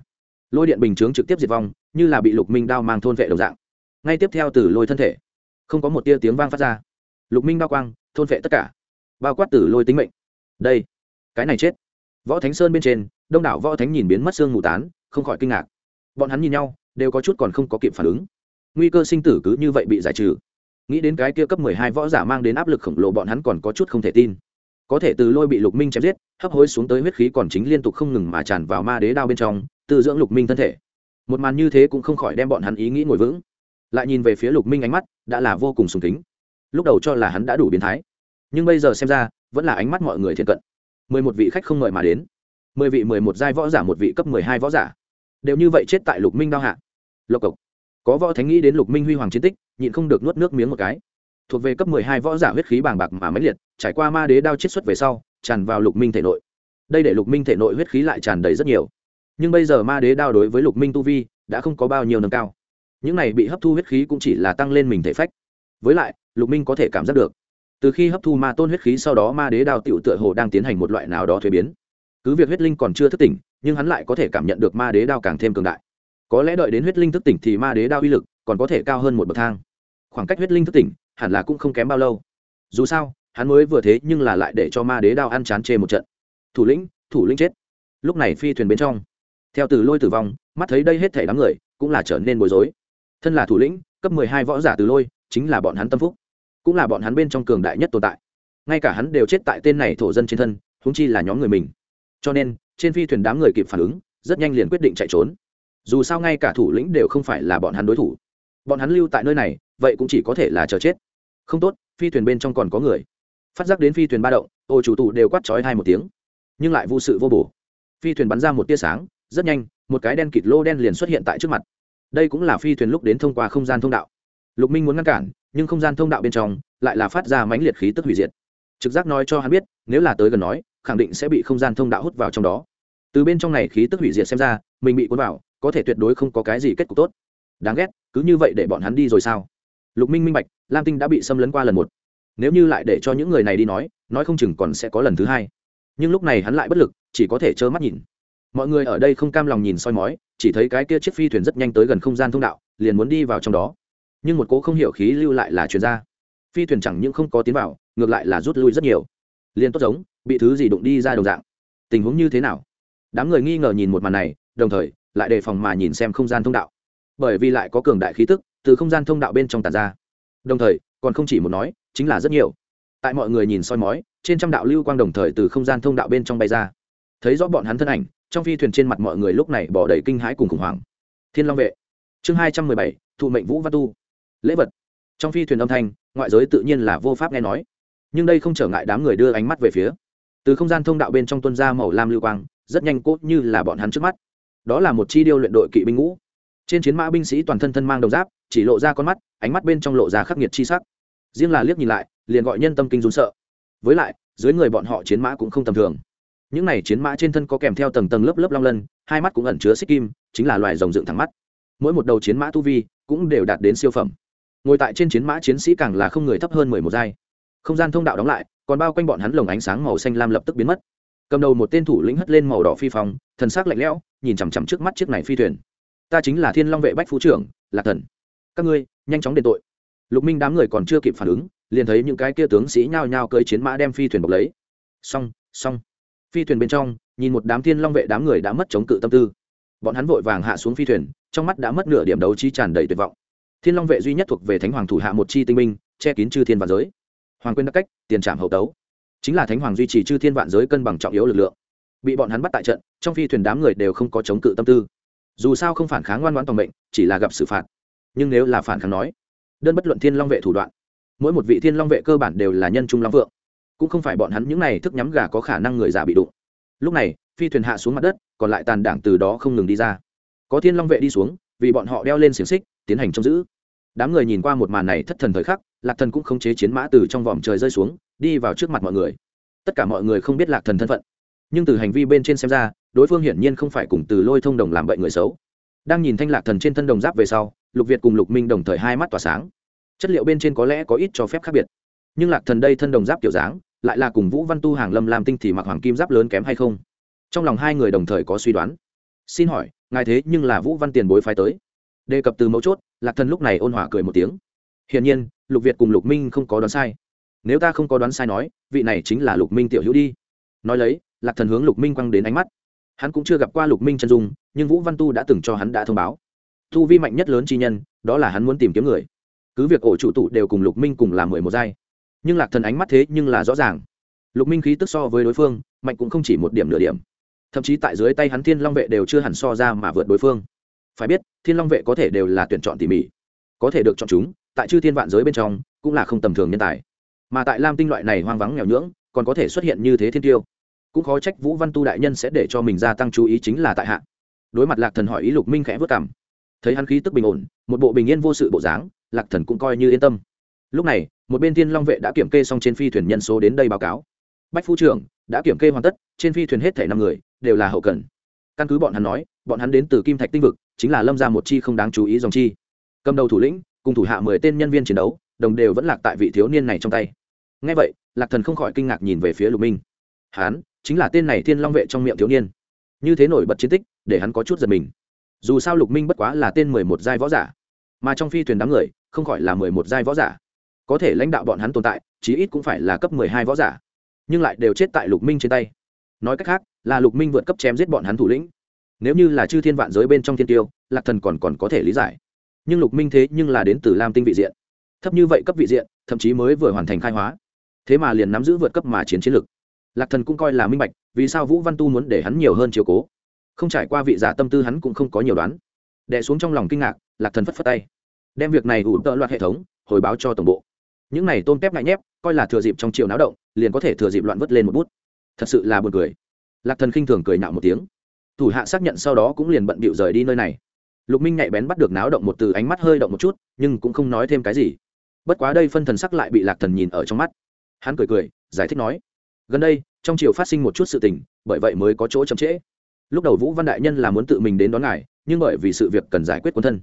lôi điện bình chướng trực tiếp diệt vong, như là bị lục minh đao mang thôn vệ đồng dạng. Ngay tiếp theo từ lôi thân thể, không có một tia tiếng vang phát ra. Lục minh đao quang, thôn vệ tất cả. Bao quát từ lôi tính mệnh. Đây, cái này chết. Võ thánh sơn bên trên, đông đảo võ thánh nhìn biến mất xương mù tán, không khỏi kinh ngạc. Bọn hắn nhìn nhau, đều có chút còn không có kịp phản ứng. Nguy cơ sinh tử cứ như vậy bị giải trừ. Nghĩ đến cái kia cấp mười hai võ giả mang đến áp lực khổng lồ, bọn hắn còn có chút không thể tin. Có thể từ lôi bị lục minh chém giết, hấp hối xuống tới huyết khí còn chính liên tục không ngừng mà tràn vào ma đế đao bên trong từ dưỡng lục minh thân thể. Một màn như thế cũng không khỏi đem bọn hắn ý nghĩ ngồi vững. Lại nhìn về phía lục minh ánh mắt, đã là vô cùng sùng kính. Lúc đầu cho là hắn đã đủ biến thái, nhưng bây giờ xem ra, vẫn là ánh mắt mọi người thiện cận. Mười một vị khách không mời mà đến. Mười vị mười một giai võ giả, một vị cấp mười hai võ giả. Đều như vậy chết tại lục minh đao hạ. Lộc cộc. Có võ thánh nghĩ đến lục minh huy hoàng chiến tích, nhịn không được nuốt nước miếng một cái. Thuộc về cấp mười hai võ giả huyết khí bàng bạc mà máy liệt, trải qua ma đế đao chiết xuất về sau, tràn vào lục minh thể nội. Đây để lục minh thể nội huyết khí lại tràn đầy rất nhiều nhưng bây giờ ma đế đao đối với lục minh tu vi đã không có bao nhiêu nâng cao. Những này bị hấp thu huyết khí cũng chỉ là tăng lên mình thể phách. Với lại, lục minh có thể cảm giác được, từ khi hấp thu ma tôn huyết khí sau đó ma đế đao tựu tựa hồ đang tiến hành một loại nào đó thuế biến. Cứ việc huyết linh còn chưa thức tỉnh, nhưng hắn lại có thể cảm nhận được ma đế đao càng thêm cường đại. Có lẽ đợi đến huyết linh thức tỉnh thì ma đế đao uy lực còn có thể cao hơn một bậc thang. Khoảng cách huyết linh thức tỉnh hẳn là cũng không kém bao lâu. Dù sao, hắn mới vừa thế nhưng là lại để cho ma đế đao ăn chán chê một trận. Thủ lĩnh thủ lĩnh chết. Lúc này phi thuyền bên trong theo từ lôi tử vong, mắt thấy đây hết thể đám người, cũng là trở nên bối rối. Thân là thủ lĩnh, cấp mười hai võ giả từ lôi, chính là bọn hắn tâm phúc. Cũng là bọn hắn bên trong cường đại nhất tồn tại. Ngay cả hắn đều chết tại tên này thổ dân trên thân húng chi là nhóm người mình. Cho nên, trên phi thuyền đám người kịp phản ứng, rất nhanh liền quyết định chạy trốn. Dù sao ngay cả thủ lĩnh đều không phải là bọn hắn đối thủ. Bọn hắn lưu tại nơi này, vậy cũng chỉ có thể là chờ chết. Không tốt, phi thuyền bên trong còn có người. Phát giác đến phi thuyền ba động, ô chủ tụ đều quát trói hai một tiếng. Nhưng lại vô sự vô bổ. Phi thuyền bắn ra một tia sáng rất nhanh, một cái đen kịt lô đen liền xuất hiện tại trước mặt. Đây cũng là phi thuyền lúc đến thông qua không gian thông đạo. Lục minh muốn ngăn cản, nhưng không gian thông đạo bên trong lại là phát ra mãnh liệt khí tức hủy diệt. Trực giác nói cho hắn biết, nếu là tới gần nói, khẳng định sẽ bị không gian thông đạo hút vào trong đó. Từ bên trong này khí tức hủy diệt xem ra, mình bị cuốn vào, có thể tuyệt đối không có cái gì kết cục tốt. Đáng ghét, cứ như vậy để bọn hắn đi rồi sao? Lục minh minh bạch, lam tinh đã bị xâm lấn qua lần một. Nếu như lại để cho những người này đi nói nói không chừng còn sẽ có lần thứ hai. Nhưng lúc này hắn lại bất lực, chỉ có thể trơ mắt nhìn mọi người ở đây không cam lòng nhìn soi mói, chỉ thấy cái kia chiếc phi thuyền rất nhanh tới gần không gian thông đạo, liền muốn đi vào trong đó. Nhưng một cỗ không hiểu khí lưu lại là chuyên gia phi thuyền chẳng những không có tiến vào, ngược lại là rút lui rất nhiều. Liền tốt giống, bị thứ gì đụng đi ra đồng dạng. Tình huống như thế nào? Đám người nghi ngờ nhìn một màn này, đồng thời, lại đề phòng mà nhìn xem không gian thông đạo. Bởi vì lại có cường đại khí tức từ không gian thông đạo bên trong tàn ra. Đồng thời, còn không chỉ một nói, chính là rất nhiều. Tại mọi người nhìn soi mói, trên trăm đạo lưu quang đồng thời từ không gian thông đạo bên trong bay ra. Thấy rõ bọn hắn thân ảnh trong phi thuyền trên mặt mọi người lúc này bỏ đầy kinh hãi cùng khủng hoảng. Thiên long vệ, chương hai trăm mười bảy, thụ mệnh vũ văn tu. Lễ vật. Trong phi thuyền âm thanh, ngoại giới tự nhiên là vô pháp nghe nói. Nhưng đây không trở ngại đám người đưa ánh mắt về phía. Từ không gian thông đạo bên trong tuân ra màu lam lưu quang, rất nhanh cốt như là bọn hắn trước mắt. Đó là một chi điêu luyện đội kỵ binh ngũ. Trên chiến mã binh sĩ toàn thân thân mang đồng giáp, chỉ lộ ra con mắt, ánh mắt bên trong lộ ra khắc nghiệt chi sắc. Riêng là liếc nhìn lại, liền gọi nhân tâm kinh run sợ. Với lại, dưới người bọn họ chiến mã cũng không tầm thường những này chiến mã trên thân có kèm theo tầng tầng lớp lớp long lân, hai mắt cũng ẩn chứa xích kim, chính là loài rồng dựng thẳng mắt. Mỗi một đầu chiến mã tu vi cũng đều đạt đến siêu phẩm. Ngồi tại trên chiến mã chiến sĩ càng là không người thấp hơn mười một giai. Không gian thông đạo đóng lại, còn bao quanh bọn hắn lồng ánh sáng màu xanh lam lập tức biến mất. Cầm đầu một tên thủ lĩnh hất lên màu đỏ phi phong, thần sắc lạnh lẽo, nhìn chằm chằm trước mắt chiếc này phi thuyền. Ta chính là thiên long vệ bách phú trưởng, lạc thần. Các ngươi, nhanh chóng đền tội. Lục minh đám người còn chưa kịp phản ứng, liền thấy những cái kia tướng sĩ nhao nhao cưỡi chiến mã đem phi thuyền bọc lấy. Xong xong phi thuyền bên trong, nhìn một đám thiên long vệ đám người đã mất chống cự tâm tư. Bọn hắn vội vàng hạ xuống phi thuyền, trong mắt đã mất nửa điểm đấu trí tràn đầy tuyệt vọng. Thiên long vệ duy nhất thuộc về thánh hoàng thủ hạ một chi tinh minh che kín chư thiên vạn giới. Hoàng quyên đắc cách, tiền trảm hậu tấu. Chính là thánh hoàng duy trì chư thiên vạn giới cân bằng trọng yếu lực lượng. Bị bọn hắn bắt tại trận, trong phi thuyền đám người đều không có chống cự tâm tư. Dù sao không phản kháng ngoan ngoãn toàn mệnh, chỉ là gặp xử phạt. Nhưng nếu là phản kháng nói, đơn bất luận thiên long vệ thủ đoạn, mỗi một vị thiên long vệ cơ bản đều là nhân trung long vượng cũng không phải bọn hắn những này thức nhắm gà có khả năng người già bị đụng. Lúc này, phi thuyền hạ xuống mặt đất, còn lại tàn đảng từ đó không ngừng đi ra. Có thiên long vệ đi xuống, vì bọn họ đeo lên xiềng xích, tiến hành trông giữ. Đám người nhìn qua một màn này thất thần thời khắc, lạc thần cũng không chế chiến mã từ trong vòm trời rơi xuống, đi vào trước mặt mọi người. Tất cả mọi người không biết lạc thần thân phận. Nhưng từ hành vi bên trên xem ra, đối phương hiển nhiên không phải cùng từ lôi thông đồng làm bậy người xấu. Đang nhìn thanh lạc thần trên thân đồng giáp về sau, lục việt cùng lục minh đồng thời hai mắt tỏa sáng. Chất liệu bên trên có lẽ có ít cho phép khác biệt nhưng lạc thần đây thân đồng giáp kiểu dáng, lại là cùng vũ văn tu hàng lâm làm tinh thì mặc hoàng kim giáp lớn kém hay không? Trong lòng hai người đồng thời có suy đoán. Xin hỏi, ngài thế nhưng là vũ văn tiền bối phái tới? Đề cập từ mấu chốt, lạc thần lúc này ôn hòa cười một tiếng. Hiển nhiên, lục việt cùng lục minh không có đoán sai. Nếu ta không có đoán sai nói, vị này chính là lục minh tiểu hữu đi. Nói lấy, lạc thần hướng lục minh quăng đến ánh mắt. Hắn cũng chưa gặp qua lục minh chân dung, nhưng vũ văn tu đã từng cho hắn đã thông báo. Tu vi mạnh nhất lớn chi nhân, đó là hắn muốn tìm kiếm người. Cứ việc ổ chủ tụ đều cùng lục minh cùng làm mười một giai nhưng lạc thần ánh mắt thế nhưng là rõ ràng. Lục minh khí tức so với đối phương, mạnh cũng không chỉ một điểm nửa điểm. Thậm chí tại dưới tay hắn thiên long vệ đều chưa hẳn so ra mà vượt đối phương. Phải biết, thiên long vệ có thể đều là tuyển chọn tỉ mỉ. Có thể được chọn chúng, tại chư thiên vạn giới bên trong, cũng là không tầm thường nhân tài. Mà tại lam tinh loại này hoang vắng nghèo nhưỡng, còn có thể xuất hiện như thế thiên tiêu. Cũng khó trách vũ văn tu đại nhân sẽ để cho mình gia tăng chú ý chính là tại hạ. Đối mặt lạc thần hỏi ý lục minh khẽ vất cảm thấy hắn khí tức bình ổn, một bộ bình yên vô sự bộ dáng, lạc thần cũng coi như yên tâm. Lúc này một bên thiên long vệ đã kiểm kê xong trên phi thuyền nhân số đến đây báo cáo. Bách phu trưởng đã kiểm kê hoàn tất, trên phi thuyền hết thể năm người, đều là hậu cần. Căn cứ bọn hắn nói, bọn hắn đến từ kim thạch tinh vực, chính là lâm ra một chi không đáng chú ý dòng chi. Cầm đầu thủ lĩnh, cùng thủ hạ mười tên nhân viên chiến đấu, đồng đều vẫn lạc tại vị thiếu niên này trong tay. Ngay vậy, lạc thần không khỏi kinh ngạc nhìn về phía lục minh. Hán chính là tên này thiên long vệ trong miệng thiếu niên. Như thế nổi bật chiến tích, để hắn có chút giật mình. Dù sao lục minh bất quá là tên mười một giai võ giả, mà trong phi thuyền đám người, không khỏi là mười một giai võ giả có thể lãnh đạo bọn hắn tồn tại, chí ít cũng phải là cấp mười hai võ giả. Nhưng lại đều chết tại lục minh trên tay. Nói cách khác, là lục minh vượt cấp chém giết bọn hắn thủ lĩnh. Nếu như là chư thiên vạn giới bên trong thiên tiêu, lạc thần còn còn có thể lý giải. Nhưng lục minh thế nhưng là đến từ lam tinh vị diện. Thấp như vậy cấp vị diện, thậm chí mới vừa hoàn thành khai hóa. Thế mà liền nắm giữ vượt cấp mà chiến chiến lực. Lạc thần cũng coi là minh bạch, vì sao vũ văn tu muốn để hắn nhiều hơn chiều cố. Không trải qua vị giả tâm tư hắn cũng không có nhiều đoán. Đẻ xuống trong lòng kinh ngạc, lạc thần phất phất tay. Đem việc này ủ tợ loạt hệ thống, hồi báo cho tổng bộ những này tôn kép ngại nhép, coi là thừa dịp trong chiều náo động, liền có thể thừa dịp loạn vứt lên một bút. Thật sự là buồn cười. Lạc thần khinh thường cười nạo một tiếng. Thủ hạ xác nhận sau đó cũng liền bận bịu rời đi nơi này. Lục minh nhạy bén bắt được náo động một từ ánh mắt hơi động một chút, nhưng cũng không nói thêm cái gì. Bất quá đây phân thần sắc lại bị lạc thần nhìn ở trong mắt. Hắn cười cười, giải thích nói, gần đây, trong triều phát sinh một chút sự tình, bởi vậy mới có chỗ chậm trễ. Lúc đầu vũ văn đại nhân là muốn tự mình đến đón ngài, nhưng bởi vì sự việc cần giải quyết quân thân.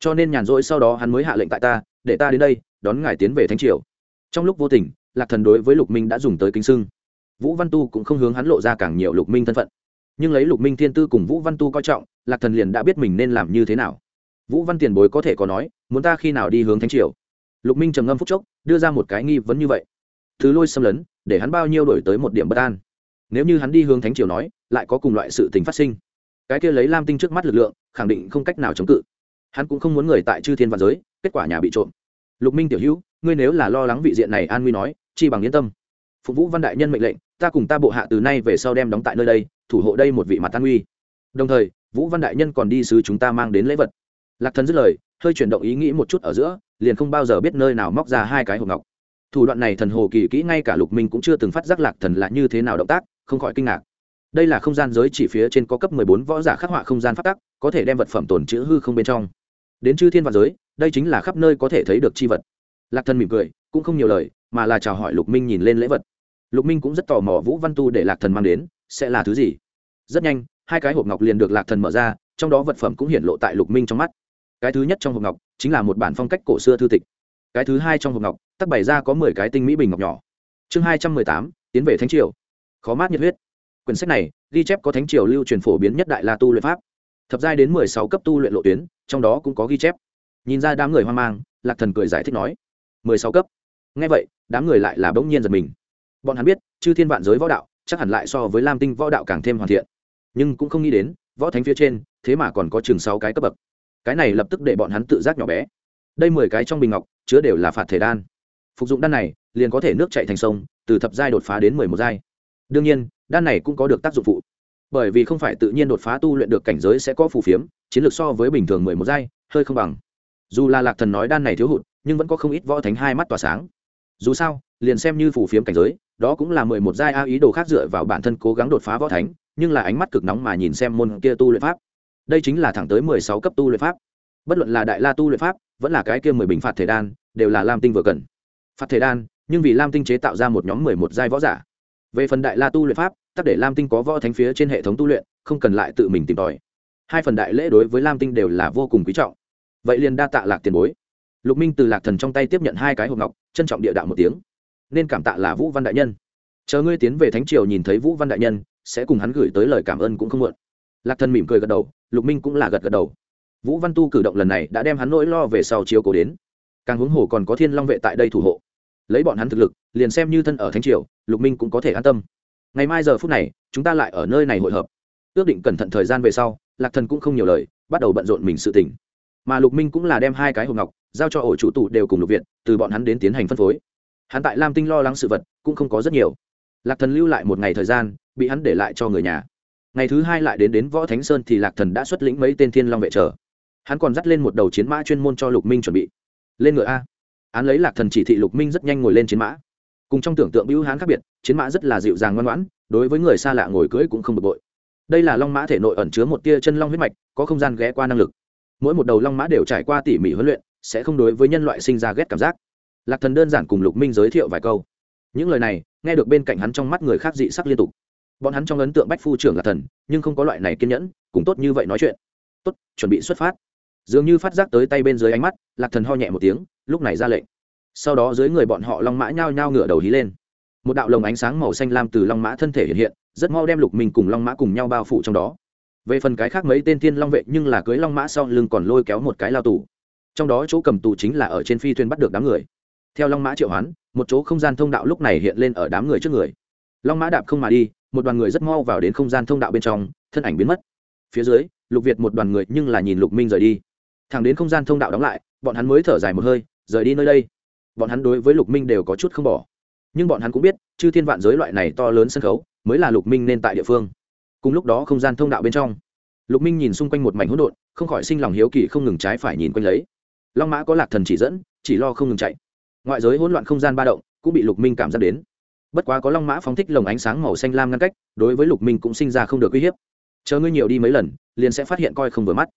Cho nên nhàn rỗi sau đó hắn mới hạ lệnh tại ta, để ta đến đây đón ngài tiến về thánh triều. Trong lúc vô tình, lạc thần đối với lục minh đã dùng tới kính sưng. Vũ văn tu cũng không hướng hắn lộ ra càng nhiều lục minh thân phận. Nhưng lấy lục minh thiên tư cùng vũ văn tu coi trọng, lạc thần liền đã biết mình nên làm như thế nào. Vũ văn tiền bối có thể có nói, muốn ta khi nào đi hướng thánh triều? Lục minh trầm ngâm phúc chốc, đưa ra một cái nghi vấn như vậy. Thứ lôi xâm lấn, để hắn bao nhiêu đổi tới một điểm bất an. Nếu như hắn đi hướng thánh triều nói, lại có cùng loại sự tình phát sinh. Cái kia lấy lam tinh trước mắt lực lượng, khẳng định không cách nào chống cự. Hắn cũng không muốn người tại chư thiên và giới, kết quả nhà bị trộm lục minh tiểu hữu, ngươi nếu là lo lắng vị diện này an nguy nói, chi bằng yên tâm. Phục vũ văn đại nhân mệnh lệnh, ta cùng ta bộ hạ từ nay về sau đem đóng tại nơi đây, thủ hộ đây một vị mặt an nguy. Đồng thời, vũ văn đại nhân còn đi sứ chúng ta mang đến lễ vật. Lạc thần dứt lời, hơi chuyển động ý nghĩ một chút ở giữa, liền không bao giờ biết nơi nào móc ra hai cái hộp ngọc. Thủ đoạn này thần hồ kỳ kỹ ngay cả lục minh cũng chưa từng phát giác lạc thần là như thế nào động tác, không khỏi kinh ngạc. Đây là không gian giới chỉ phía trên có cấp mười bốn võ giả khắc họa không gian phát tắc, có thể đem vật phẩm tồn chữ hư không bên trong. Đến chư thiên văn giới đây chính là khắp nơi có thể thấy được chi vật. Lạc thần mỉm cười, cũng không nhiều lời, mà là chào hỏi lục minh nhìn lên lễ vật. Lục minh cũng rất tò mò vũ văn tu để lạc thần mang đến, sẽ là thứ gì. Rất nhanh, hai cái hộp ngọc liền được lạc thần mở ra, trong đó vật phẩm cũng hiện lộ tại lục minh trong mắt. Cái thứ nhất trong hộp ngọc, chính là một bản phong cách cổ xưa thư tịch. Cái thứ hai trong hộp ngọc, tắc bày ra có mười cái tinh mỹ bình ngọc nhỏ. Chương hai trăm mười tám, tiến về thánh triều. Khó mát nhiệt huyết. Quyển sách này, ghi chép có thánh triều lưu truyền phổ biến nhất đại la tu luyện pháp. Thập giai đến mười sáu cấp tu luyện lộ tuyến, trong đó cũng có ghi chép nhìn ra đám người hoang mang, lạc thần cười giải thích nói, mười sáu cấp. Ngay vậy, đám người lại là bỗng nhiên giật mình. Bọn hắn biết, chư thiên vạn giới võ đạo, chắc hẳn lại so với lam tinh võ đạo càng thêm hoàn thiện. Nhưng cũng không nghĩ đến, võ thánh phía trên, thế mà còn có chừng sáu cái cấp bậc. Cái này lập tức để bọn hắn tự giác nhỏ bé. Đây mười cái trong bình ngọc, chứa đều là phạt thể đan. Phục dụng đan này, liền có thể nước chạy thành sông, từ thập giai đột phá đến mười một giai. Đương nhiên, đan này cũng có được tác dụng phụ. Bởi vì không phải tự nhiên đột phá tu luyện được cảnh giới sẽ có phù phiếm, chiến lược so với bình thường mười một giai, hơi không bằng dù là lạc thần nói đan này thiếu hụt, nhưng vẫn có không ít võ thánh hai mắt tỏa sáng. Dù sao, liền xem như phủ phiếm cảnh giới, đó cũng là mười một giai a ý đồ khác dựa vào bản thân cố gắng đột phá võ thánh, nhưng là ánh mắt cực nóng mà nhìn xem môn kia tu luyện pháp. Đây chính là thẳng tới mười sáu cấp tu luyện pháp. Bất luận là đại la tu luyện pháp, vẫn là cái kia mười bình phạt thể đan, đều là lam tinh vừa cần. Phạt thể đan, nhưng vì lam tinh chế tạo ra một nhóm mười một giai võ giả. Về phần đại la tu luyện pháp tắc để lam tinh có võ thánh phía trên hệ thống tu luyện, không cần lại tự mình tìm tòi. Hai phần đại lễ đối với lam tinh đều là vô cùng quý trọng vậy liền đa tạ lạc tiền bối. Lục minh từ lạc thần trong tay tiếp nhận hai cái hộp ngọc, trân trọng địa đạo một tiếng. Nên cảm tạ là vũ văn đại nhân. Chờ ngươi tiến về thánh triều nhìn thấy vũ văn đại nhân, sẽ cùng hắn gửi tới lời cảm ơn cũng không muộn. Lạc thần mỉm cười gật đầu, lục minh cũng là gật gật đầu. Vũ văn tu cử động lần này đã đem hắn nỗi lo về sau chiếu cố đến. Càng huống hồ còn có thiên long vệ tại đây thủ hộ. Lấy bọn hắn thực lực, liền xem như thân ở thánh triều, lục minh cũng có thể an tâm. Ngày mai giờ phút này, chúng ta lại ở nơi này hội hợp. Ước định cẩn thận thời gian về sau, lạc thần cũng không nhiều lời, bắt đầu bận rộn mình sự tỉnh mà lục minh cũng là đem hai cái hộp ngọc giao cho ổ chủ tụ đều cùng lục viện từ bọn hắn đến tiến hành phân phối. Hắn tại lam tinh lo lắng sự vật cũng không có rất nhiều. Lạc thần lưu lại một ngày thời gian, bị hắn để lại cho người nhà. Ngày thứ hai lại đến đến võ thánh sơn thì lạc thần đã xuất lĩnh mấy tên thiên long vệ trở hắn còn dắt lên một đầu chiến mã chuyên môn cho lục minh chuẩn bị. Lên ngựa a. Hắn lấy lạc thần chỉ thị lục minh rất nhanh ngồi lên chiến mã. Cùng trong tưởng tượng bưu hán khác biệt, chiến mã rất là dịu dàng ngoan ngoãn, đối với người xa lạ ngồi cưỡi cũng không bực bội. Đây là long mã thể nội ẩn chứa một tia chân long huyết mạch, có không gian ghé qua năng lực mỗi một đầu long mã đều trải qua tỉ mỉ huấn luyện, sẽ không đối với nhân loại sinh ra ghét cảm giác. Lạc thần đơn giản cùng lục minh giới thiệu vài câu. Những lời này, nghe được bên cạnh hắn trong mắt người khác dị sắc liên tục. Bọn hắn trong ấn tượng bách phu trưởng lạc thần, nhưng không có loại này kiên nhẫn, cùng tốt như vậy nói chuyện. Tốt, chuẩn bị xuất phát. Dường như phát giác tới tay bên dưới ánh mắt, lạc thần ho nhẹ một tiếng, lúc này ra lệnh. Sau đó dưới người bọn họ long mã nhao nhao ngửa đầu hí lên. Một đạo lồng ánh sáng màu xanh lam từ long mã thân thể hiện hiện, rất mau đem lục minh cùng long mã cùng nhau bao phủ trong đó về phần cái khác mấy tên thiên long vệ nhưng là cưới long mã sau lưng còn lôi kéo một cái lao tù. Trong đó chỗ cầm tù chính là ở trên phi thuyền bắt được đám người. Theo long mã triệu hoán, một chỗ không gian thông đạo lúc này hiện lên ở đám người trước người. Long mã đạp không mà đi, một đoàn người rất mau vào đến không gian thông đạo bên trong, thân ảnh biến mất. Phía dưới, lục việt một đoàn người nhưng là nhìn lục minh rời đi. Thẳng đến không gian thông đạo đóng lại, bọn hắn mới thở dài một hơi, rời đi nơi đây. Bọn hắn đối với lục minh đều có chút không bỏ. Nhưng bọn hắn cũng biết, chư thiên vạn giới loại này to lớn sân khấu, mới là lục minh nên tại địa phương cùng lúc đó không gian thông đạo bên trong, lục minh nhìn xung quanh một mảnh hỗn độn, không khỏi sinh lòng hiếu kỳ không ngừng trái phải nhìn quanh lấy. Long mã có lạc thần chỉ dẫn, chỉ lo không ngừng chạy. Ngoại giới hỗn loạn không gian ba động cũng bị lục minh cảm giác đến. Bất quá có long mã phóng thích lồng ánh sáng màu xanh lam ngăn cách, đối với lục minh cũng sinh ra không được uy hiếp. Chờ ngươi nhiều đi mấy lần, liền sẽ phát hiện coi không vừa mắt.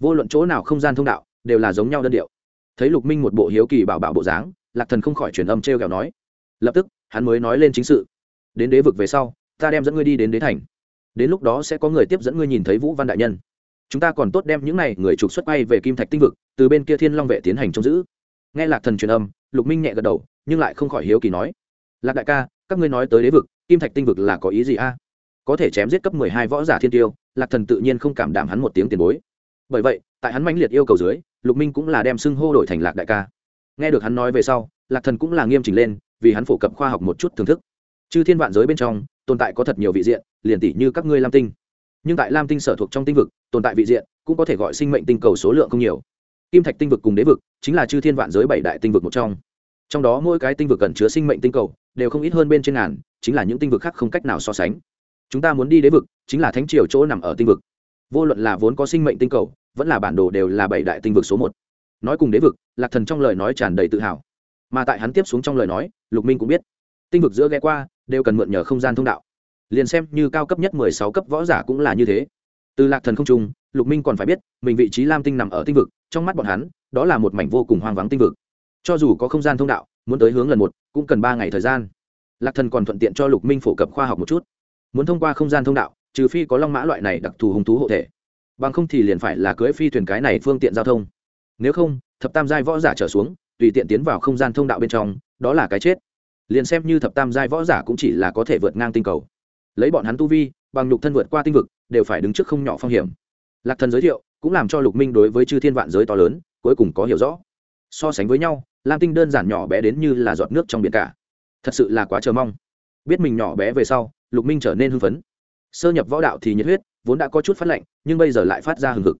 Vô luận chỗ nào không gian thông đạo, đều là giống nhau đơn điệu. Thấy lục minh một bộ hiếu kỳ bảo bảo bộ dáng, lạc thần không khỏi truyền âm t r e o kẹo nói, lập tức, hắn mới nói lên chính sự. Đến đế vực về sau, ta đem dẫn ngươi đi đến đế thành đến lúc đó sẽ có người tiếp dẫn ngươi nhìn thấy vũ văn đại nhân. Chúng ta còn tốt đem những n à y người trục xuất bay về kim thạch tinh vực, từ bên kia thiên long vệ tiến hành trông giữ. Nghe lạc thần truyền âm, lục minh nhẹ gật đầu, nhưng lại không khỏi hiếu kỳ nói, lạc đại ca, các ngươi nói tới đế vực, kim thạch tinh vực là có ý gì a? Có thể chém giết cấp mười hai võ giả thiên tiêu. Lạc thần tự nhiên không cảm đảm hắn một tiếng tiền bối. Bởi vậy, tại hắn mãnh liệt yêu cầu dưới, lục minh cũng là đem xưng hô đổi thành lạc đại ca. Nghe được hắn nói về sau, lạc thần cũng là nghiêm chỉnh lên, vì hắn phổ cập khoa học một chút thưởng thức. Chư thiên vạn giới bên trong tồn tại có thật nhiều vị diện, liền tỷ như các ngươi lam tinh. Nhưng tại lam tinh sở thuộc trong tinh vực, tồn tại vị diện cũng có thể gọi sinh mệnh tinh cầu số lượng không nhiều. Kim thạch tinh vực cùng đế vực chính là chư thiên vạn giới bảy đại tinh vực một trong. Trong đó mỗi cái tinh vực cần chứa sinh mệnh tinh cầu đều không ít hơn bên trên ngàn, chính là những tinh vực khác không cách nào so sánh. Chúng ta muốn đi đế vực chính là thánh triều chỗ nằm ở tinh vực. Vô luận là vốn có sinh mệnh tinh cầu, vẫn là bản đồ đều là bảy đại tinh vực số một. Nói cùng đế vực, lạc thần trong lời nói tràn đầy tự hào. Mà tại hắn tiếp xuống trong lời nói, lục minh cũng biết. Tinh vực giữa ghé qua đều cần mượn nhờ không gian thông đạo. Liền xem như cao cấp nhất mười sáu cấp võ giả cũng là như thế. Từ lạc thần không trung, lục minh còn phải biết, mình vị trí lam tinh nằm ở tinh vực, trong mắt bọn hắn, đó là một mảnh vô cùng hoang vắng tinh vực. Cho dù có không gian thông đạo, muốn tới hướng lần một, cũng cần ba ngày thời gian. Lạc thần còn thuận tiện cho lục minh phổ cập khoa học một chút. Muốn thông qua không gian thông đạo, trừ phi có long mã loại này đặc thù hung thú hộ thể. Bằng không thì liền phải là cưới phi thuyền cái này phương tiện giao thông. Nếu không, thập tam giai võ giả trở xuống, tùy tiện tiến vào không gian thông đạo bên trong, đó là cái chết liền xem như thập tam giai võ giả cũng chỉ là có thể vượt ngang tinh cầu. Lấy bọn hắn tu vi, bằng nhục thân vượt qua tinh vực, đều phải đứng trước không nhỏ phong hiểm. Lạc thần giới thiệu, cũng làm cho lục minh đối với chư thiên vạn giới to lớn, cuối cùng có hiểu rõ. So sánh với nhau, lam tinh đơn giản nhỏ bé đến như là giọt nước trong biển cả. Thật sự là quá chờ mong. Biết mình nhỏ bé về sau, lục minh trở nên hưng phấn. Sơ nhập võ đạo thì nhiệt huyết vốn đã có chút phát lạnh, nhưng bây giờ lại phát ra hừng hực.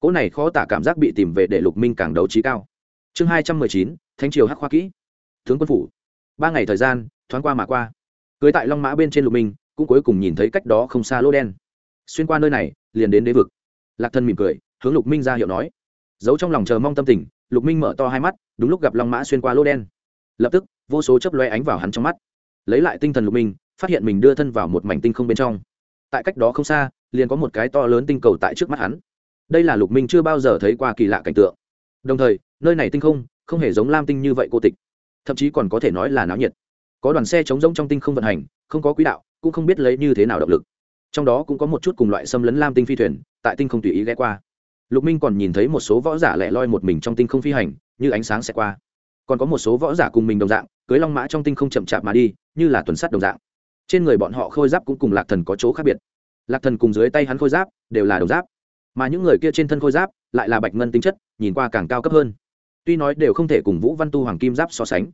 Cỗ này khó tả cảm giác bị tìm về để lục minh càng đấu trí cao. Chương hai trăm mười chín, thánh triều hắc khoa kỹ. Tướng quân phủ ba ngày thời gian, thoáng qua mà qua. Cưới tại long mã bên trên lục minh, cũng cuối cùng nhìn thấy cách đó không xa lô đen. Xuyên qua nơi này, liền đến đế vực. Lạc thân mỉm cười, hướng lục minh ra hiệu nói. Giấu trong lòng chờ mong tâm tình, lục minh mở to hai mắt, đúng lúc gặp long mã xuyên qua lô đen. Lập tức, vô số chấp loe ánh vào hắn trong mắt. Lấy lại tinh thần lục minh, phát hiện mình đưa thân vào một mảnh tinh không bên trong. Tại cách đó không xa, liền có một cái to lớn tinh cầu tại trước mắt hắn. Đây là lục minh chưa bao giờ thấy qua kỳ lạ cảnh tượng. Đồng thời, nơi này tinh không không hề giống lam tinh như vậy cô tịch thậm chí còn có thể nói là náo nhiệt. Có đoàn xe chống rỗng trong tinh không vận hành, không có quỹ đạo, cũng không biết lấy như thế nào động lực. Trong đó cũng có một chút cùng loại xâm lấn lam tinh phi thuyền, tại tinh không tùy ý ghé qua. Lục minh còn nhìn thấy một số võ giả lẻ loi một mình trong tinh không phi hành, như ánh sáng sẽ qua. Còn có một số võ giả cùng mình đồng dạng, cưới long mã trong tinh không chậm chạp mà đi, như là tuần sắt đồng dạng. Trên người bọn họ khôi giáp cũng cùng lạc thần có chỗ khác biệt. Lạc thần cùng dưới tay hắn khôi giáp đều là đồng giáp, mà những người kia trên thân khôi giáp lại là bạch ngân tính chất, nhìn qua càng cao cấp hơn tuy nói đều không thể cùng vũ văn tu hoàng kim giáp so sánh,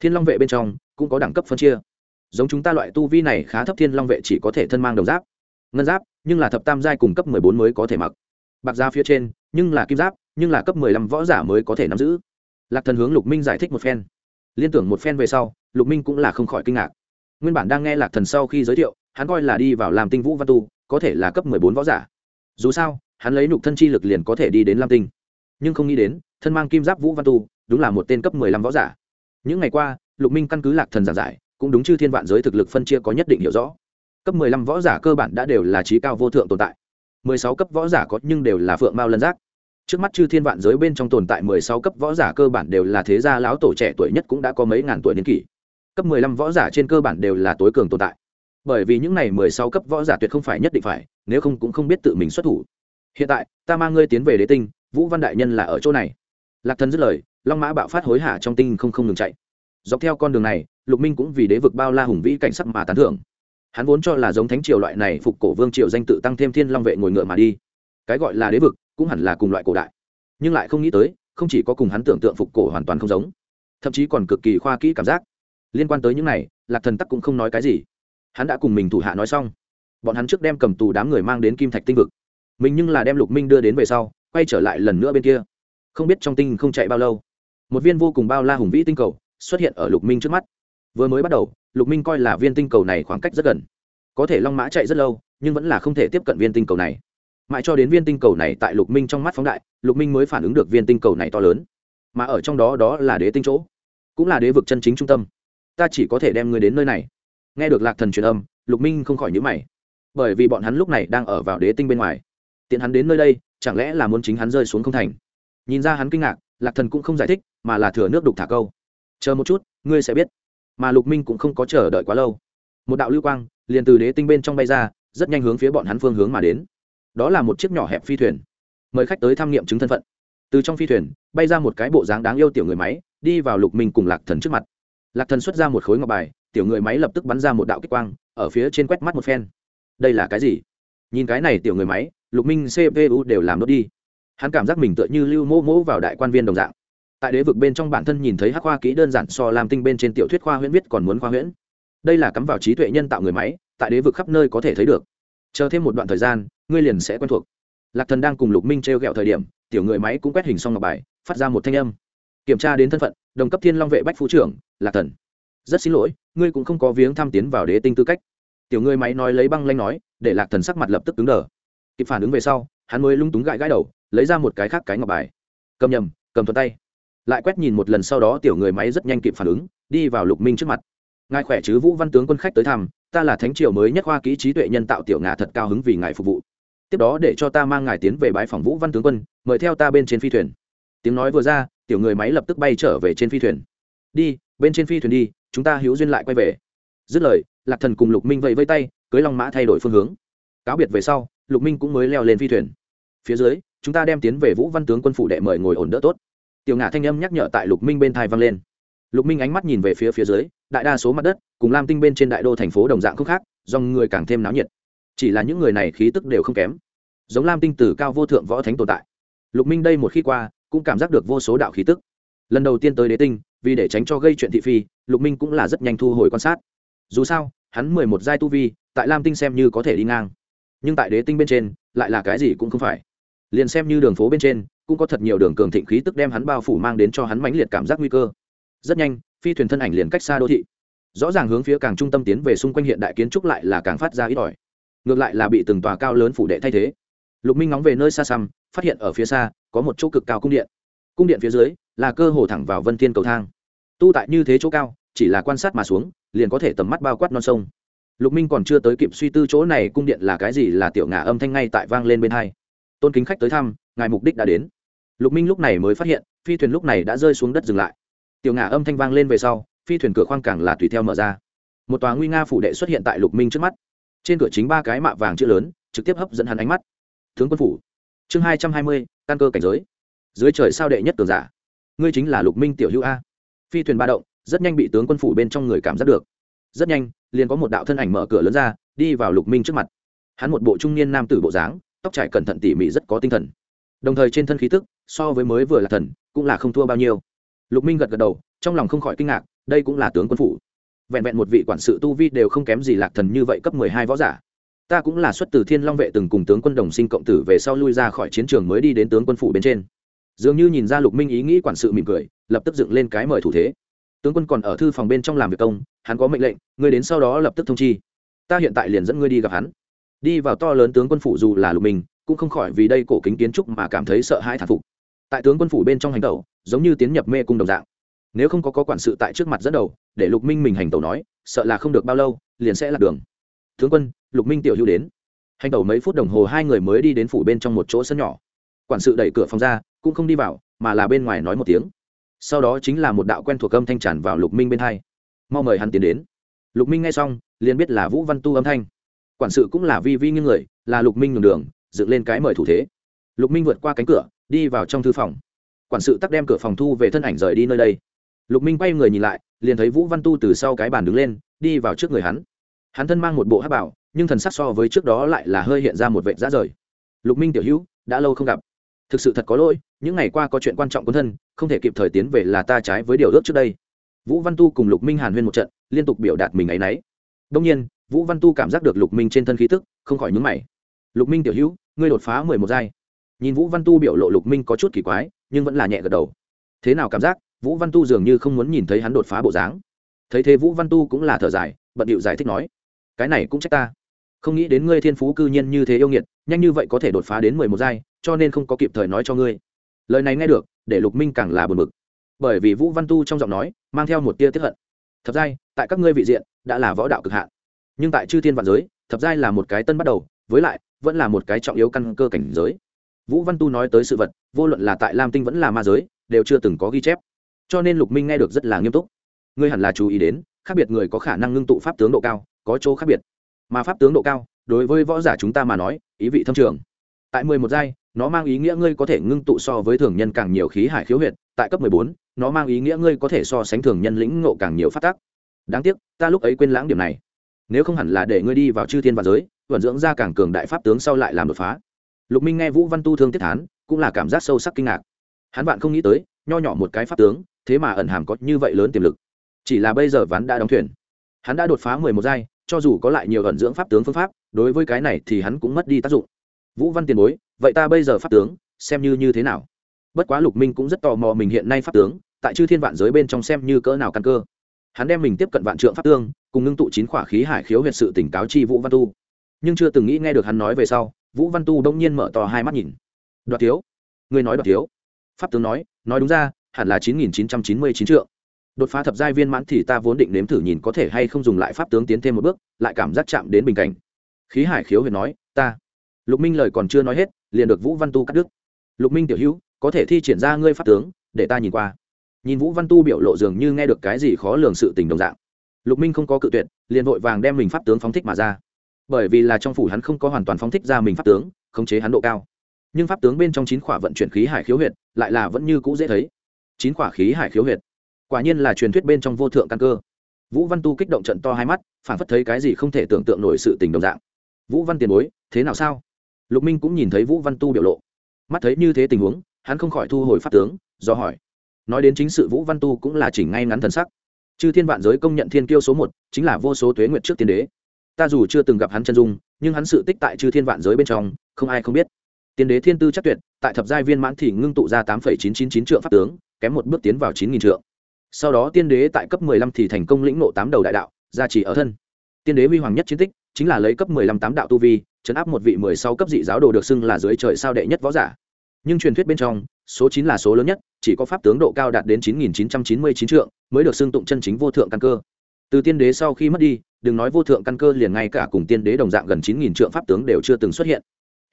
thiên long vệ bên trong cũng có đẳng cấp phân chia. Giống chúng ta loại tu vi này khá thấp thiên long vệ chỉ có thể thân mang đồng giáp, ngân giáp, nhưng là thập tam giai cùng cấp mười bốn mới có thể mặc. Bạc ra phía trên, nhưng là kim giáp, nhưng là cấp mười lăm võ giả mới có thể nắm giữ. Lạc thần hướng lục minh giải thích một phen. Liên tưởng một phen về sau, lục minh cũng là không khỏi kinh ngạc. Nguyên bản đang nghe lạc thần sau khi giới thiệu, hắn coi là đi vào làm tinh vũ văn tu, có thể là cấp mười bốn võ giả. Dù sao, hắn lấy nục thân chi lực liền có thể đi đến lam tinh. Nhưng không nghĩ đến thân mang kim giáp vũ văn tu, đúng là một tên cấp mười lăm võ giả. Những ngày qua, lục minh căn cứ lạc thần giảng giải, cũng đúng chư thiên vạn giới thực lực phân chia có nhất định hiểu rõ. Cấp mười lăm võ giả cơ bản đã đều là trí cao vô thượng tồn tại. Mười sáu cấp võ giả có nhưng đều là phượng mao lân giác. Trước mắt chư thiên vạn giới bên trong tồn tại mười sáu cấp võ giả cơ bản đều là thế gia lão tổ trẻ tuổi nhất cũng đã có mấy ngàn tuổi niên kỷ. Cấp mười lăm võ giả trên cơ bản đều là tối cường tồn tại. Bởi vì những này mười sáu cấp võ giả tuyệt không phải nhất định phải, nếu không cũng không biết tự mình xuất thủ. Hiện tại, ta mang ngươi tiến về đế tinh, vũ văn đại nhân là ở chỗ này lạc thần dứt lời, long mã bạo phát hối hả trong tinh không không ngừng chạy. Dọc theo con đường này, lục minh cũng vì đế vực bao la hùng vĩ cảnh sắc mà tán thưởng. Hắn vốn cho là giống thánh triều loại này phục cổ vương triều danh tự tăng thêm thiên long vệ ngồi ngựa mà đi. Cái gọi là đế vực, cũng hẳn là cùng loại cổ đại. Nhưng lại không nghĩ tới, không chỉ có cùng hắn tưởng tượng phục cổ hoàn toàn không giống, thậm chí còn cực kỳ khoa kỹ cảm giác. Liên quan tới những này, lạc thần tắc cũng không nói cái gì. Hắn đã cùng mình thủ hạ nói xong. Bọn hắn trước đem cầm tù đám người mang đến kim thạch tinh vực. Mình nhưng là đem lục minh đưa đến về sau, quay trở lại lần nữa bên kia không biết trong tinh không chạy bao lâu. Một viên vô cùng bao la hùng vĩ tinh cầu xuất hiện ở lục minh trước mắt. Vừa mới bắt đầu, lục minh coi là viên tinh cầu này khoảng cách rất gần. Có thể long mã chạy rất lâu, nhưng vẫn là không thể tiếp cận viên tinh cầu này. Mãi cho đến viên tinh cầu này tại lục minh trong mắt phóng đại, lục minh mới phản ứng được viên tinh cầu này to lớn. Mà ở trong đó đó là đế tinh chỗ, cũng là đế vực chân chính trung tâm. Ta chỉ có thể đem người đến nơi này. Nghe được lạc thần truyền âm, lục minh không khỏi nhữ mày. Bởi vì bọn hắn lúc này đang ở vào đế tinh bên ngoài. Tiện hắn đến nơi đây, chẳng lẽ là muốn chính hắn rơi xuống không thành? Nhìn ra hắn kinh ngạc, lạc thần cũng không giải thích, mà là thừa nước đục thả câu. Chờ một chút, ngươi sẽ biết. Mà lục minh cũng không có chờ đợi quá lâu. Một đạo lưu quang liền từ đế tinh bên trong bay ra, rất nhanh hướng phía bọn hắn phương hướng mà đến. Đó là một chiếc nhỏ hẹp phi thuyền. Mời khách tới tham nghiệm chứng thân phận. Từ trong phi thuyền, bay ra một cái bộ dáng đáng yêu tiểu người máy, đi vào lục minh cùng lạc thần trước mặt. Lạc thần xuất ra một khối ngọc bài, tiểu người máy lập tức bắn ra một đạo kích quang, ở phía trên quét mắt một phen. Đây là cái gì? Nhìn cái này tiểu người máy, lục minh cpu đều làm đốt đi hắn cảm giác mình tựa như lưu mô mô vào đại quan viên đồng dạng. Tại đế vực bên trong bản thân nhìn thấy hắc khoa kỹ đơn giản so làm tinh bên trên tiểu thuyết khoa huyễn viết còn muốn khoa huyễn. Đây là cắm vào trí tuệ nhân tạo người máy, tại đế vực khắp nơi có thể thấy được. Chờ thêm một đoạn thời gian, ngươi liền sẽ quen thuộc. Lạc thần đang cùng lục minh t r e o g ẹ o thời điểm, tiểu người máy cũng quét hình xong ngọc bài, phát ra một thanh âm. Kiểm tra đến thân phận, đồng cấp thiên long vệ bách phú trưởng, lạc thần. Rất xin lỗi, ngươi cũng không có viếng thăm tiến vào đế tinh tư cách. Tiểu người máy nói lấy băng lanh nói, để lạc thần sắc mặt lập tức cứng đờ. Kịp phản ứng về sau, hắn mới lung túng gãi gãi đầu lấy ra một cái khác cái ngọc bài. Cầm nhầm, cầm thuận tay. Lại quét nhìn một lần sau đó tiểu người máy rất nhanh kịp phản ứng, đi vào lục minh trước mặt. Ngài khỏe chứ, vũ văn tướng quân khách tới thăm, ta là thánh triều mới nhất khoa kỹ trí tuệ nhân tạo tiểu ngà thật cao hứng vì ngài phục vụ. Tiếp đó để cho ta mang ngài tiến về bãi phòng vũ văn tướng quân, mời theo ta bên trên phi thuyền. Tiếng nói vừa ra, tiểu người máy lập tức bay trở về trên phi thuyền. Đi, bên trên phi thuyền đi, chúng ta hữu duyên lại quay về. Dứt lời, lạc thần cùng lục minh vẫy vây tay, cưới long mã thay đổi phương hướng. Cáo biệt về sau, lục minh cũng mới leo lên phi thuyền. Phía dưới chúng ta đem tiến về vũ văn tướng quân phủ đệ mời ngồi ổn đỡ tốt. Tiểu ngã thanh âm nhắc nhở tại lục minh bên thai vang lên. Lục minh ánh mắt nhìn về phía phía dưới, đại đa số mặt đất, cùng lam tinh bên trên đại đô thành phố đồng dạng không khác, dòng người càng thêm náo nhiệt. Chỉ là những người này khí tức đều không kém. Giống lam tinh từ cao vô thượng võ thánh tồn tại. Lục minh đây một khi qua, cũng cảm giác được vô số đạo khí tức. Lần đầu tiên tới đế tinh, vì để tránh cho gây chuyện thị phi, lục minh cũng là rất nhanh thu hồi quan sát. Dù sao, hắn mười một giai tu vi, tại lam tinh xem như có thể đi ngang. Nhưng tại đế tinh bên trên, lại là cái gì cũng không phải liền xem như đường phố bên trên, cũng có thật nhiều đường cường thịnh khí tức đem hắn bao phủ mang đến cho hắn mãnh liệt cảm giác nguy cơ. Rất nhanh, phi thuyền thân ảnh liền cách xa đô thị. Rõ ràng hướng phía càng trung tâm tiến về xung quanh hiện đại kiến trúc lại là càng phát ra ít ỏi. Ngược lại là bị từng tòa cao lớn phủ đệ thay thế. Lục minh ngóng về nơi xa xăm, phát hiện ở phía xa, có một chỗ cực cao cung điện. Cung điện phía dưới, là cơ hồ thẳng vào vân thiên cầu thang. Tu tại như thế chỗ cao, chỉ là quan sát mà xuống, liền có thể tầm mắt bao quát non sông. Lục minh còn chưa tới kịp suy tư chỗ này cung điện là cái gì là tiểu ngà âm thanh ngay tại vang lên bên hai tôn kính khách tới thăm, ngài mục đích đã đến. Lục minh lúc này mới phát hiện, phi thuyền lúc này đã rơi xuống đất dừng lại. Tiểu ngả âm thanh vang lên về sau, phi thuyền cửa khoang càng là tùy theo mở ra. Một tòa nguy nga phủ đệ xuất hiện tại lục minh trước mắt. Trên cửa chính ba cái mạ vàng chữ lớn, trực tiếp hấp dẫn hắn ánh mắt. Tướng quân phủ, chương hai trăm hai mươi, căn cơ cảnh giới. Dưới trời sao đệ nhất tường giả. Ngươi chính là lục minh tiểu hữu a. Phi thuyền ba động, rất nhanh bị tướng quân phủ bên trong người cảm giác được. Rất nhanh, liền có một đạo thân ảnh mở cửa lớn ra, đi vào lục minh trước mặt. Hắn một bộ trung niên nam tử bộ dáng tóc trải cẩn thận tỉ mỉ rất có tinh thần. Đồng thời trên thân khí tức, so với mới vừa là thần, cũng là không thua bao nhiêu. Lục minh gật gật đầu, trong lòng không khỏi kinh ngạc, đây cũng là tướng quân phủ. Vẹn vẹn một vị quản sự tu vi đều không kém gì lạc thần như vậy cấp mười hai võ giả. Ta cũng là xuất từ thiên long vệ từng cùng tướng quân đồng sinh cộng tử về sau lui ra khỏi chiến trường mới đi đến tướng quân phủ bên trên. Dường như nhìn ra lục minh ý nghĩ quản sự mỉm cười, lập tức dựng lên cái mời thủ thế. Tướng quân còn ở thư phòng bên trong làm việc công, hắn có mệnh lệnh người đến sau đó lập tức thông chi. Ta hiện tại liền dẫn ngươi đi gặp hắn đi vào to lớn tướng quân phủ dù là lục minh cũng không khỏi vì đây cổ kính kiến trúc mà cảm thấy sợ hãi thản phục. Tại tướng quân phủ bên trong hành tẩu giống như tiến nhập mê cung đồng dạng. Nếu không có, có quản sự tại trước mặt dẫn đầu để lục minh mình hành tẩu nói sợ là không được bao lâu liền sẽ lạc đường. Tướng quân lục minh tiểu hữu đến. Hành tẩu mấy phút đồng hồ hai người mới đi đến phủ bên trong một chỗ sân nhỏ. Quản sự đẩy cửa phòng ra cũng không đi vào mà là bên ngoài nói một tiếng. Sau đó chính là một đạo quen thuộc âm thanh tràn vào lục minh bên hai. Mau mời hắn tiến đến. Lục minh nghe xong liền biết là vũ văn tu âm thanh quản sự cũng là vi vi như người, là lục minh nhường đường, dựng lên cái mời thủ thế. Lục minh vượt qua cánh cửa, đi vào trong thư phòng. Quản sự tắc đem cửa phòng thu về thân ảnh rời đi nơi đây. Lục minh quay người nhìn lại, liền thấy vũ văn tu từ sau cái bàn đứng lên, đi vào trước người hắn. Hắn thân mang một bộ hát bảo, nhưng thần sắc so với trước đó lại là hơi hiện ra một vệ giá rời. Lục minh tiểu hữu, đã lâu không gặp. Thực sự thật có lỗi, những ngày qua có chuyện quan trọng quân thân, không thể kịp thời tiến về là ta trái với điều ước trước đây. Vũ văn tu cùng lục minh hàn huyên một trận, liên tục biểu đạt mình ấ y n ấ y đông nhiên vũ văn tu cảm giác được lục minh trên thân khí tức, không khỏi nhúng mày. Lục minh tiểu hữu, ngươi đột phá mười một giai. Nhìn vũ văn tu biểu lộ lục minh có chút kỳ quái, nhưng vẫn là nhẹ gật đầu. Thế nào cảm giác, vũ văn tu dường như không muốn nhìn thấy hắn đột phá bộ dáng. Thấy thế vũ văn tu cũng là thở dài, bận điệu giải thích nói, cái này cũng trách ta. Không nghĩ đến ngươi thiên phú cư nhiên như thế yêu nghiệt, nhanh như vậy có thể đột phá đến mười một giai, cho nên không có kịp thời nói cho ngươi. Lời này nghe được, để lục minh càng là buồn bực. Bởi vì vũ văn tu trong giọng nói, mang theo một tia tiếp hận. Thập giai tại các ngươi vị diện, đã là võ đạo cực hạn nhưng tại chư thiên vạn giới, thập giai là một cái tân bắt đầu, với lại, vẫn là một cái trọng yếu căn cơ cảnh giới. Vũ văn tu nói tới sự vật, vô luận là tại lam tinh vẫn là ma giới, đều chưa từng có ghi chép. Cho nên lục minh nghe được rất là nghiêm túc. Ngươi hẳn là chú ý đến, khác biệt người có khả năng ngưng tụ pháp tướng độ cao, có chỗ khác biệt. Mà pháp tướng độ cao, đối với võ giả chúng ta mà nói, ý vị thâm trường. Tại mười một giai, nó mang ý nghĩa ngươi có thể ngưng tụ so với thường nhân càng nhiều khí hải khiếu huyệt, tại cấp mười bốn, nó mang ý nghĩa ngươi có thể so sánh thường nhân lĩnh ngộ càng nhiều phát tác đáng tiếc, ta lúc ấy quên lãng điểm này nếu không hẳn là để ngươi đi vào chư thiên và giới, vận dưỡng ra càng cường đại pháp tướng sau lại làm đột phá. Lục minh nghe vũ văn tu thương tiết thán, cũng là cảm giác sâu sắc kinh ngạc. Hắn bạn không nghĩ tới, nho nhỏ một cái pháp tướng, thế mà ẩn hàm có như vậy lớn tiềm lực. Chỉ là bây giờ ván đã đóng thuyền. Hắn đã đột phá mười một giai, cho dù có lại nhiều ẩn dưỡng pháp tướng phương pháp, đối với cái này thì hắn cũng mất đi tác dụng. Vũ văn tiền bối, vậy ta bây giờ pháp tướng, xem như như thế nào? Bất quá lục minh cũng rất tò mò mình hiện nay pháp tướng, tại chư thiên vạn giới bên trong xem như cỡ nào căn cơ. Hắn đem mình tiếp cận vạn trượng pháp tương cùng ngưng tụ chín khỏa khí hải khiếu huyệt sự tỉnh cáo chi vũ văn tu. Nhưng chưa từng nghĩ nghe được hắn nói về sau, vũ văn tu đông nhiên mở to hai mắt nhìn. Đoạt thiếu. Người nói đoạt thiếu. Pháp tướng nói nói đúng ra, hẳn là chín nghìn chín trăm chín mươi chín triệu đột phá thập giai viên mãn thì ta vốn định nếm thử nhìn có thể hay không dùng lại pháp tướng tiến thêm một bước, lại cảm giác chạm đến bình cảnh. Khí hải khiếu huyệt nói, ta. Lục minh lời còn chưa nói hết, liền được vũ văn tu cắt đứt. Lục minh tiểu hữu, có thể thi triển ra ngươi pháp tướng, để ta nhìn qua. Nhìn vũ văn tu biểu lộ dường như nghe được cái gì khó lường sự tình đồng dạng lục minh không có cự tuyệt, liền vội vàng đem mình pháp tướng phóng thích mà ra. Bởi vì là trong phủ hắn không có hoàn toàn phóng thích ra mình pháp tướng, khống chế hắn độ cao. Nhưng pháp tướng bên trong chín khỏa vận chuyển khí hải khiếu huyệt, lại là vẫn như cũ dễ thấy. Chín khỏa khí hải khiếu huyệt. Quả nhiên là truyền thuyết bên trong vô thượng căn cơ. Vũ văn tu kích động trận to hai mắt, phản phất thấy cái gì không thể tưởng tượng nổi sự tình đồng dạng. Vũ văn tiền bối, thế nào sao? Lục minh cũng nhìn thấy vũ văn tu biểu lộ. Mắt thấy như thế tình huống, hắn không khỏi thu hồi pháp tướng, do hỏi. Nói đến chính sự vũ văn tu cũng là chỉnh ngay ngắn thần sắc chư thiên vạn giới công nhận thiên kiêu số một, chính là vô số tuế nguyện trước tiên đế. Ta dù chưa từng gặp hắn chân dung, nhưng hắn sự tích tại chư thiên vạn giới bên trong, không ai không biết. Tiên đế thiên tư chắc tuyệt, tại thập giai viên mãn thì ngưng tụ ra tám phẩy chín chín chín trượng pháp tướng, kém một bước tiến vào chín nghìn trượng. Sau đó tiên đế tại cấp mười lăm thì thành công lĩnh nộ tám đầu đại đạo, gia trì ở thân. Tiên đế huy hoàng nhất chiến tích, chính là lấy cấp mười lăm tám đạo tu vi, chấn áp một vị mười sáu cấp dị giáo đồ được xưng là dưới trời sao đệ nhất võ giả. Nhưng truyền thuyết bên trong, số chín là số lớn nhất, chỉ có pháp tướng độ cao đạt đến chín nghìn chín trăm chín mươi chín trượng mới được xưng tụng chân chính vô thượng căn cơ. Từ tiên đế sau khi mất đi, đừng nói vô thượng căn cơ liền ngay cả cùng tiên đế đồng dạng gần chín nghìn trượng pháp tướng đều chưa từng xuất hiện.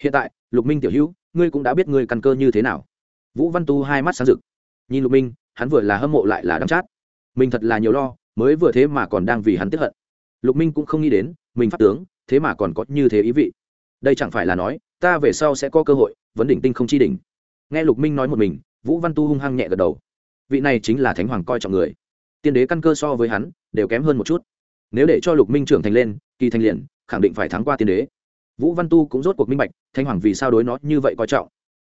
Hiện tại, lục minh tiểu hữu, ngươi cũng đã biết ngươi căn cơ như thế nào. Vũ văn tu hai mắt sáng rực. Nhìn lục minh, hắn vừa là hâm mộ lại là đắm chát. Mình thật là nhiều lo, mới vừa thế mà còn đang vì hắn tiếp hận. Lục minh cũng không nghĩ đến, mình pháp tướng, thế mà còn có như thế ý vị. Đây chẳng phải là nói, ta về sau sẽ có cơ hội, vấn đỉnh tinh không chi đỉnh. Nghe lục minh nói một mình, vũ văn tu hung hăng nhẹ gật đầu. Vị này chính là thánh hoàng coi trọng người tiên đế căn cơ so với hắn đều kém hơn một chút. Nếu để cho lục minh trưởng thành lên, kỳ thành liền, khẳng định phải thắng qua tiên đế. Vũ văn tu cũng rốt cuộc minh bạch, thanh hoàng vì sao đối nó như vậy coi trọng.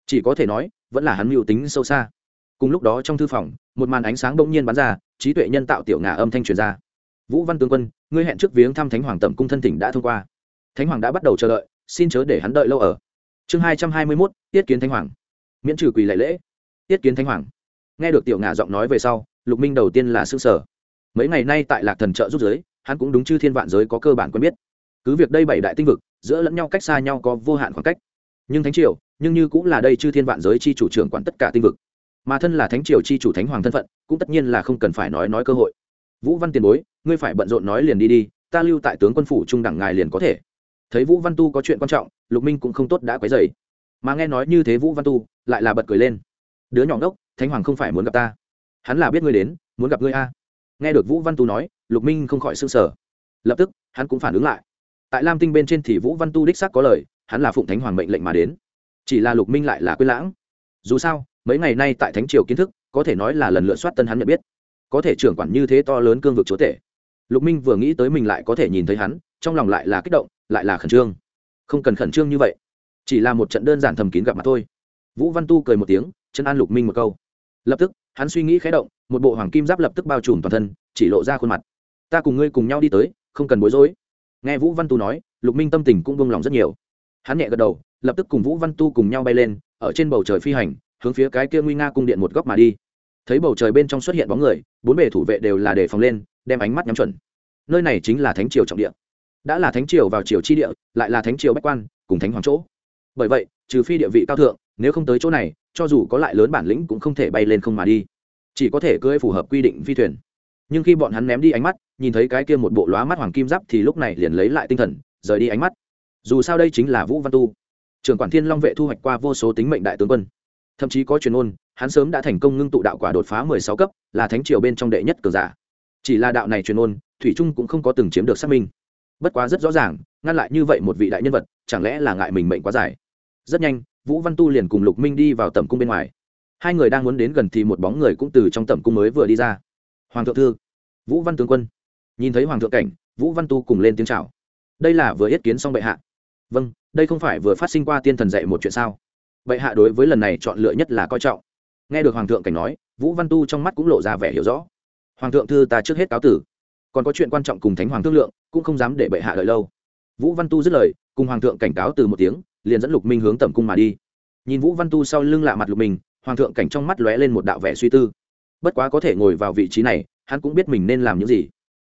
Chỉ có thể nói, vẫn là hắn mưu tính sâu xa. Cùng lúc đó trong thư phòng, một màn ánh sáng bỗng nhiên bắn ra, trí tuệ nhân tạo tiểu ngà âm thanh truyền ra. Vũ văn tướng quân, ngươi hẹn trước viếng thăm thánh hoàng tẩm cung thân tỉnh đã thông qua. Thánh hoàng đã bắt đầu chờ đợi, xin chớ để hắn đợi lâu ở. Chương hai trăm hai mươi mốt, tiết kiến thánh hoàng. Miễn trừ quỳ lệ lễ. Tiết kiến thánh hoàng. Nghe được tiểu ngà giọng nói về sau lục minh đầu tiên là xương sở. Mấy ngày nay tại lạc thần trợ rút giới, hắn cũng đúng chư thiên vạn giới có cơ bản quen biết. Cứ việc đây bảy đại tinh vực, giữa lẫn nhau cách xa nhau có vô hạn khoảng cách. Nhưng thánh triều, nhưng như cũng là đây chư thiên vạn giới chi chủ trưởng quản tất cả tinh vực. Mà thân là thánh triều chi chủ thánh hoàng thân phận, cũng tất nhiên là không cần phải nói nói cơ hội. Vũ văn tiền bối, ngươi phải bận rộn nói liền đi đi, ta lưu tại tướng quân phủ trung đẳng ngài liền có thể. Thấy vũ văn tu có chuyện quan trọng, lục minh cũng không tốt đã quấy dày mà nghe nói như thế vũ văn tu, lại là bật cười lên. Đứa nhỏ ngốc, thánh hoàng không phải muốn gặp ta hắn là biết ngươi đến, muốn gặp ngươi a. Nghe được vũ văn tu nói, lục minh không khỏi s ư n g sở lập tức, hắn cũng phản ứng lại. Tại lam tinh bên trên thì vũ văn tu đích xác có lời, hắn là phụng thánh hoàng mệnh lệnh mà đến. Chỉ là lục minh lại là quyết lãng. Dù sao, mấy ngày nay tại thánh triều kiến thức, có thể nói là lần lượt soát tân hắn nhận biết. Có thể trưởng quản như thế to lớn cương vực chúa tể. Lục minh vừa nghĩ tới mình lại có thể nhìn thấy hắn, trong lòng lại là kích động, lại là khẩn trương. Không cần khẩn trương như vậy. Chỉ là một trận đơn giản thầm kín gặp mặt thôi. Vũ văn tu cười một tiếng, chân an lục minh một câu. Lập tức hắn suy nghĩ khé động, một bộ hoàng kim giáp lập tức bao trùm toàn thân, chỉ lộ ra khuôn mặt. Ta cùng ngươi cùng nhau đi tới, không cần bối rối. Nghe vũ văn tu nói, lục minh tâm tình cũng buông lòng rất nhiều. Hắn nhẹ gật đầu, lập tức cùng vũ văn tu cùng nhau bay lên, ở trên bầu trời phi hành, hướng phía cái kia nguy nga cung điện một góc mà đi. Thấy bầu trời bên trong xuất hiện bóng người, bốn bề thủ vệ đều là đề phòng lên, đem ánh mắt nhắm chuẩn. Nơi này chính là thánh triều trọng địa. Đã là thánh triều vào triều chi địa, lại là thánh triều bách quan, cùng thánh hoàng chỗ. Bởi vậy, trừ phi địa vị cao thượng, nếu không tới chỗ này cho dù có lại lớn bản lĩnh cũng không thể bay lên không mà đi. Chỉ có thể cưỡi phù hợp quy định phi thuyền. Nhưng khi bọn hắn ném đi ánh mắt, nhìn thấy cái kia một bộ lóa mắt hoàng kim giáp thì lúc này liền lấy lại tinh thần, rời đi ánh mắt. Dù sao đây chính là vũ văn tu. Trưởng quản thiên long vệ thu hoạch qua vô số tính mệnh đại tướng quân. Thậm chí có truyền ôn, hắn sớm đã thành công ngưng tụ đạo quả đột phá mười sáu cấp, là thánh triều bên trong đệ nhất cường giả. Chỉ là đạo này truyền ôn, thủy trung cũng không có từng chiếm được xác minh. Bất quá rất rõ ràng, ngăn lại như vậy một vị đại nhân vật, chẳng lẽ là ngại mình mệnh quá dài? Rất nhanh vũ văn tu liền cùng lục minh đi vào tầm cung bên ngoài. Hai người đang muốn đến gần thì một bóng người cũng từ trong tầm cung mới vừa đi ra. Hoàng thượng thư, vũ văn tướng quân. Nhìn thấy hoàng thượng cảnh, vũ văn tu cùng lên tiếng c h à o đây là vừa yết kiến xong bệ hạ. Vâng đây không phải vừa phát sinh qua tiên thần dạy một chuyện sao? Bệ hạ đối với lần này chọn lựa nhất là coi trọng. Nghe được hoàng thượng cảnh nói, vũ văn tu trong mắt cũng lộ ra vẻ hiểu rõ. Hoàng thượng thư ta trước hết cáo tử. Còn có chuyện quan trọng cùng thánh hoàng thương lượng, cũng không dám để bệ hạ đợi lâu. Vũ văn tu dứt lời, cùng hoàng thượng cảnh cáo từ một tiếng liền dẫn lục minh hướng tẩm cung mà đi. Nhìn vũ văn tu sau lưng lạ mặt lục minh, hoàng thượng cảnh trong mắt lóe lên một đạo vẻ suy tư. Bất quá có thể ngồi vào vị trí này, hắn cũng biết mình nên làm những gì.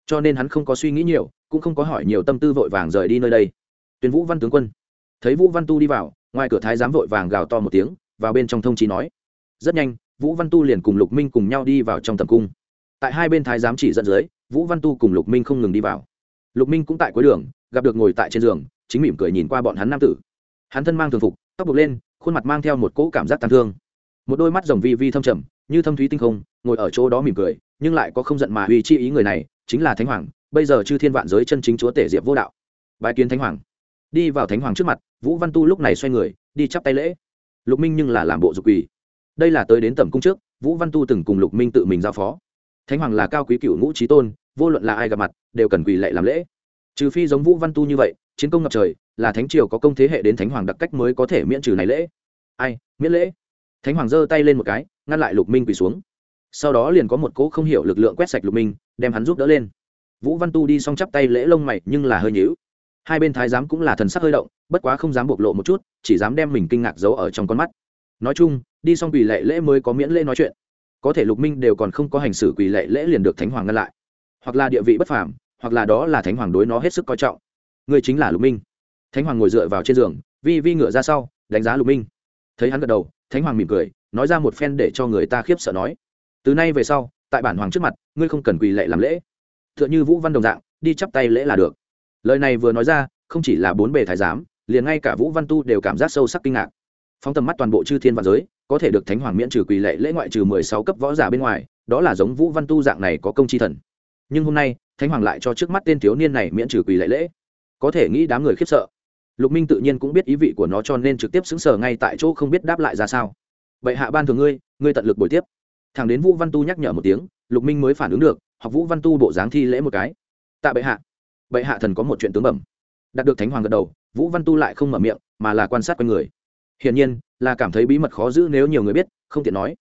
Cho nên hắn không có suy nghĩ nhiều, cũng không có hỏi nhiều tâm tư vội vàng rời đi nơi đây. Tuyên vũ văn tướng quân. Thấy vũ văn tu đi vào, ngoài cửa thái giám vội vàng gào to một tiếng, vào bên trong thông trí nói. Rất nhanh, vũ văn tu liền cùng lục minh cùng nhau đi vào trong tầm cung. Tại hai bên thái giám chỉ dẫn dưới, vũ văn tu cùng lục minh không ngừng đi vào. Lục minh cũng tại cuối đường, gặp được ngồi tại trên giường, chính mỉm cười nhìn qua bọn hắn nam tử hắn thân mang thường phục, tóc buộc lên, khuôn mặt mang theo một cỗ cảm giác tàn thương. Một đôi mắt rồng vi vi thâm trầm, như thâm thúy tinh không, ngồi ở chỗ đó mỉm cười, nhưng lại có không giận mà uy chi ý người này, chính là thánh hoàng, bây giờ chư thiên vạn giới chân chính chúa tể diệp vô đạo. Bài kiến thánh hoàng. Đi vào thánh hoàng trước mặt, vũ văn tu lúc này xoay người, đi chắp tay lễ. Lục minh nhưng là làm bộ dục quỳ. Đây là tới đến tầm cung trước, vũ văn tu từng cùng lục minh tự mình giao phó. Thánh hoàng là cao quý cựu ngũ trí tôn, vô luận là ai gặp mặt, đều cần quỳ lệ làm lễ. Trừ phi giống vũ văn tu như vậy chiến công ngập trời, là thánh triều có công thế hệ đến thánh hoàng đặc cách mới có thể miễn trừ này lễ. Ai, miễn lễ? Thánh hoàng giơ tay lên một cái, ngăn lại lục minh quỳ xuống. Sau đó liền có một cỗ không hiểu lực lượng quét sạch lục minh, đem hắn giúp đỡ lên. Vũ văn tu đi xong chắp tay lễ lông mày, nhưng là hơi nhữu hai bên thái giám cũng là thần sắc hơi động, bất quá không dám bộc lộ một chút, chỉ dám đem mình kinh ngạc giấu ở trong con mắt. Nói chung, đi xong quỳ lệ lễ mới có miễn lễ nói chuyện. Có thể lục minh đều còn không có hành xử quỳ lệ lễ liền được thánh hoàng ngăn lại. Hoặc là địa vị bất phàm, hoặc là đó là thánh hoàng đối nó hết sức coi trọng ngươi chính là lục minh thánh hoàng ngồi dựa vào trên giường vi vi ngựa ra sau đánh giá lục minh thấy hắn gật đầu thánh hoàng mỉm cười nói ra một phen để cho người ta khiếp sợ nói từ nay về sau tại bản hoàng trước mặt ngươi không cần quỳ lệ làm lễ t h ư ợ n h ư vũ văn đồng dạng đi chắp tay lễ là được lời này vừa nói ra không chỉ là bốn bề thái giám liền ngay cả vũ văn tu đều cảm giác sâu sắc kinh ngạc phóng tầm mắt toàn bộ chư thiên văn giới có thể được thánh hoàng miễn trừ quỳ lệ lễ ngoại trừ mười sáu cấp võ giả bên ngoài đó là giống vũ văn tu dạng này có công tri thần nhưng hôm nay thánh hoàng lại cho trước mắt tên thiếu niên này miễn trừ quỳ lệ lễ có thể nghĩ đám người khiếp sợ. Lục minh tự nhiên cũng biết ý vị của nó cho nên trực tiếp xứng sở ngay tại chỗ không biết đáp lại ra sao. Vậy hạ ban thường ngươi ngươi tận lực buổi tiếp. Thằng đến vũ văn tu nhắc nhở một tiếng, lục minh mới phản ứng được, học vũ văn tu bộ dáng thi lễ một cái. Tạ bệ hạ. Bệ hạ thần có một chuyện tướng bẩm. Đạt được thánh hoàng gật đầu, vũ văn tu lại không mở miệng, mà là quan sát quanh người. Hiển nhiên, là cảm thấy bí mật khó giữ nếu nhiều người biết, không tiện nói.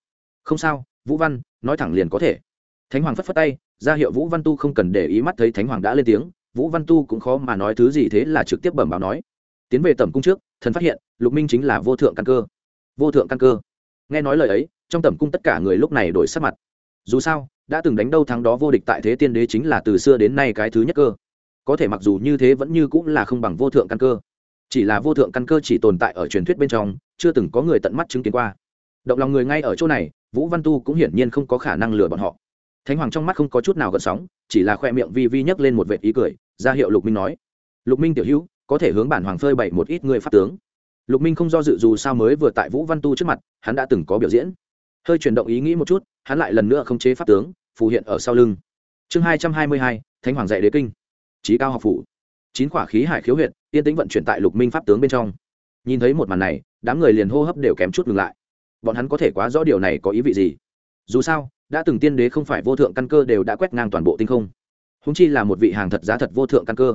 Không sao, vũ văn, nói thẳng liền có thể. Thánh hoàng phất phất tay, ra hiệu vũ văn tu không cần để ý mắt thấy thánh hoàng đã lên tiếng vũ văn tu cũng khó mà nói thứ gì thế là trực tiếp bẩm báo nói. Tiến về tẩm cung trước, thần phát hiện, lục minh chính là vô thượng căn cơ. Vô thượng căn cơ. Nghe nói lời ấy, trong tẩm cung tất cả người lúc này đổi sắc mặt. Dù sao, đã từng đánh đâu thắng đó vô địch tại thế tiên đế chính là từ xưa đến nay cái thứ nhất cơ. Có thể mặc dù như thế vẫn như cũng là không bằng vô thượng căn cơ. Chỉ là vô thượng căn cơ chỉ tồn tại ở truyền thuyết bên trong, chưa từng có người tận mắt chứng kiến qua. Động lòng người ngay ở chỗ này, vũ văn tu cũng hiển nhiên không có khả năng lừa bọn họ thánh hoàng trong mắt không có chút nào gợn sóng, chỉ là khoe miệng vi vi nhấc lên một vệt ý cười, ra hiệu lục minh nói, lục minh tiểu hữu, có thể hướng bản hoàng phơi bày một ít người pháp tướng. Lục minh không do dự dù sao mới vừa tại vũ văn tu trước mặt, hắn đã từng có biểu diễn. Hơi chuyển động ý nghĩ một chút, hắn lại lần nữa không chế pháp tướng, phù hiện ở sau lưng. Chương hai trăm hai mươi hai, thánh hoàng dạy đế kinh. Trí cao học phủ. Chín quả khí hải khiếu huyện yên tĩnh vận chuyển tại lục minh pháp tướng bên trong. Nhìn thấy một màn này, đám người liền hô hấp đều kém chút ngừng lại. Bọn hắn có thể quá rõ điều này có ý vị gì? Dù sao đã từng tiên đế không phải vô thượng căn cơ đều đã quét ngang toàn bộ tinh không. Húng chi là một vị hàng thật giá thật vô thượng căn cơ.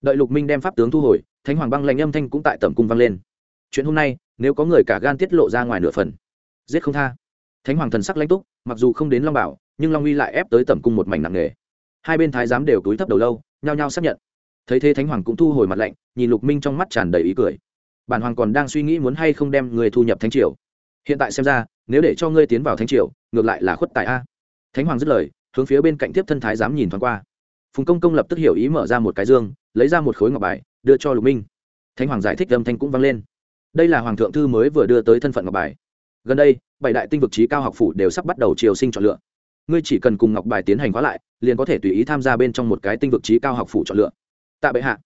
Đợi lục minh đem pháp tướng thu hồi, thánh hoàng băng lệnh âm thanh cũng tại tẩm cung vang lên. Chuyện hôm nay, nếu có người cả gan tiết lộ ra ngoài nửa phần, giết không tha. Thánh hoàng thần sắc lãnh túc, mặc dù không đến long bảo, nhưng long uy lại ép tới tẩm cung một mảnh nặng nề. Hai bên thái giám đều túi thấp đầu lâu, nhao nhao xác nhận. Thấy thế thánh hoàng cũng thu hồi mặt lạnh, nhìn lục minh trong mắt tràn đầy ý cười. Bản hoàng còn đang suy nghĩ muốn hay không đem người thu nhập thánh triều. Hiện tại xem ra nếu để cho ngươi tiến vào thánh triều, ngược lại là khuất tại a. Thánh hoàng dứt lời, hướng phía bên cạnh tiếp thân thái giám nhìn thoáng qua. Phùng công công lập tức hiểu ý mở ra một cái dương, lấy ra một khối ngọc bài, đưa cho lục minh. Thánh hoàng giải thích âm thanh cũng vang lên. Đây là hoàng thượng thư mới vừa đưa tới thân phận ngọc bài. Gần đây, bảy đại tinh vực trí cao học phủ đều sắp bắt đầu triều sinh chọn lựa. Ngươi chỉ cần cùng ngọc bài tiến hành khóa lại, liền có thể tùy ý tham gia bên trong một cái tinh vực trí cao học phủ chọn lựa. Tạ bệ hạ.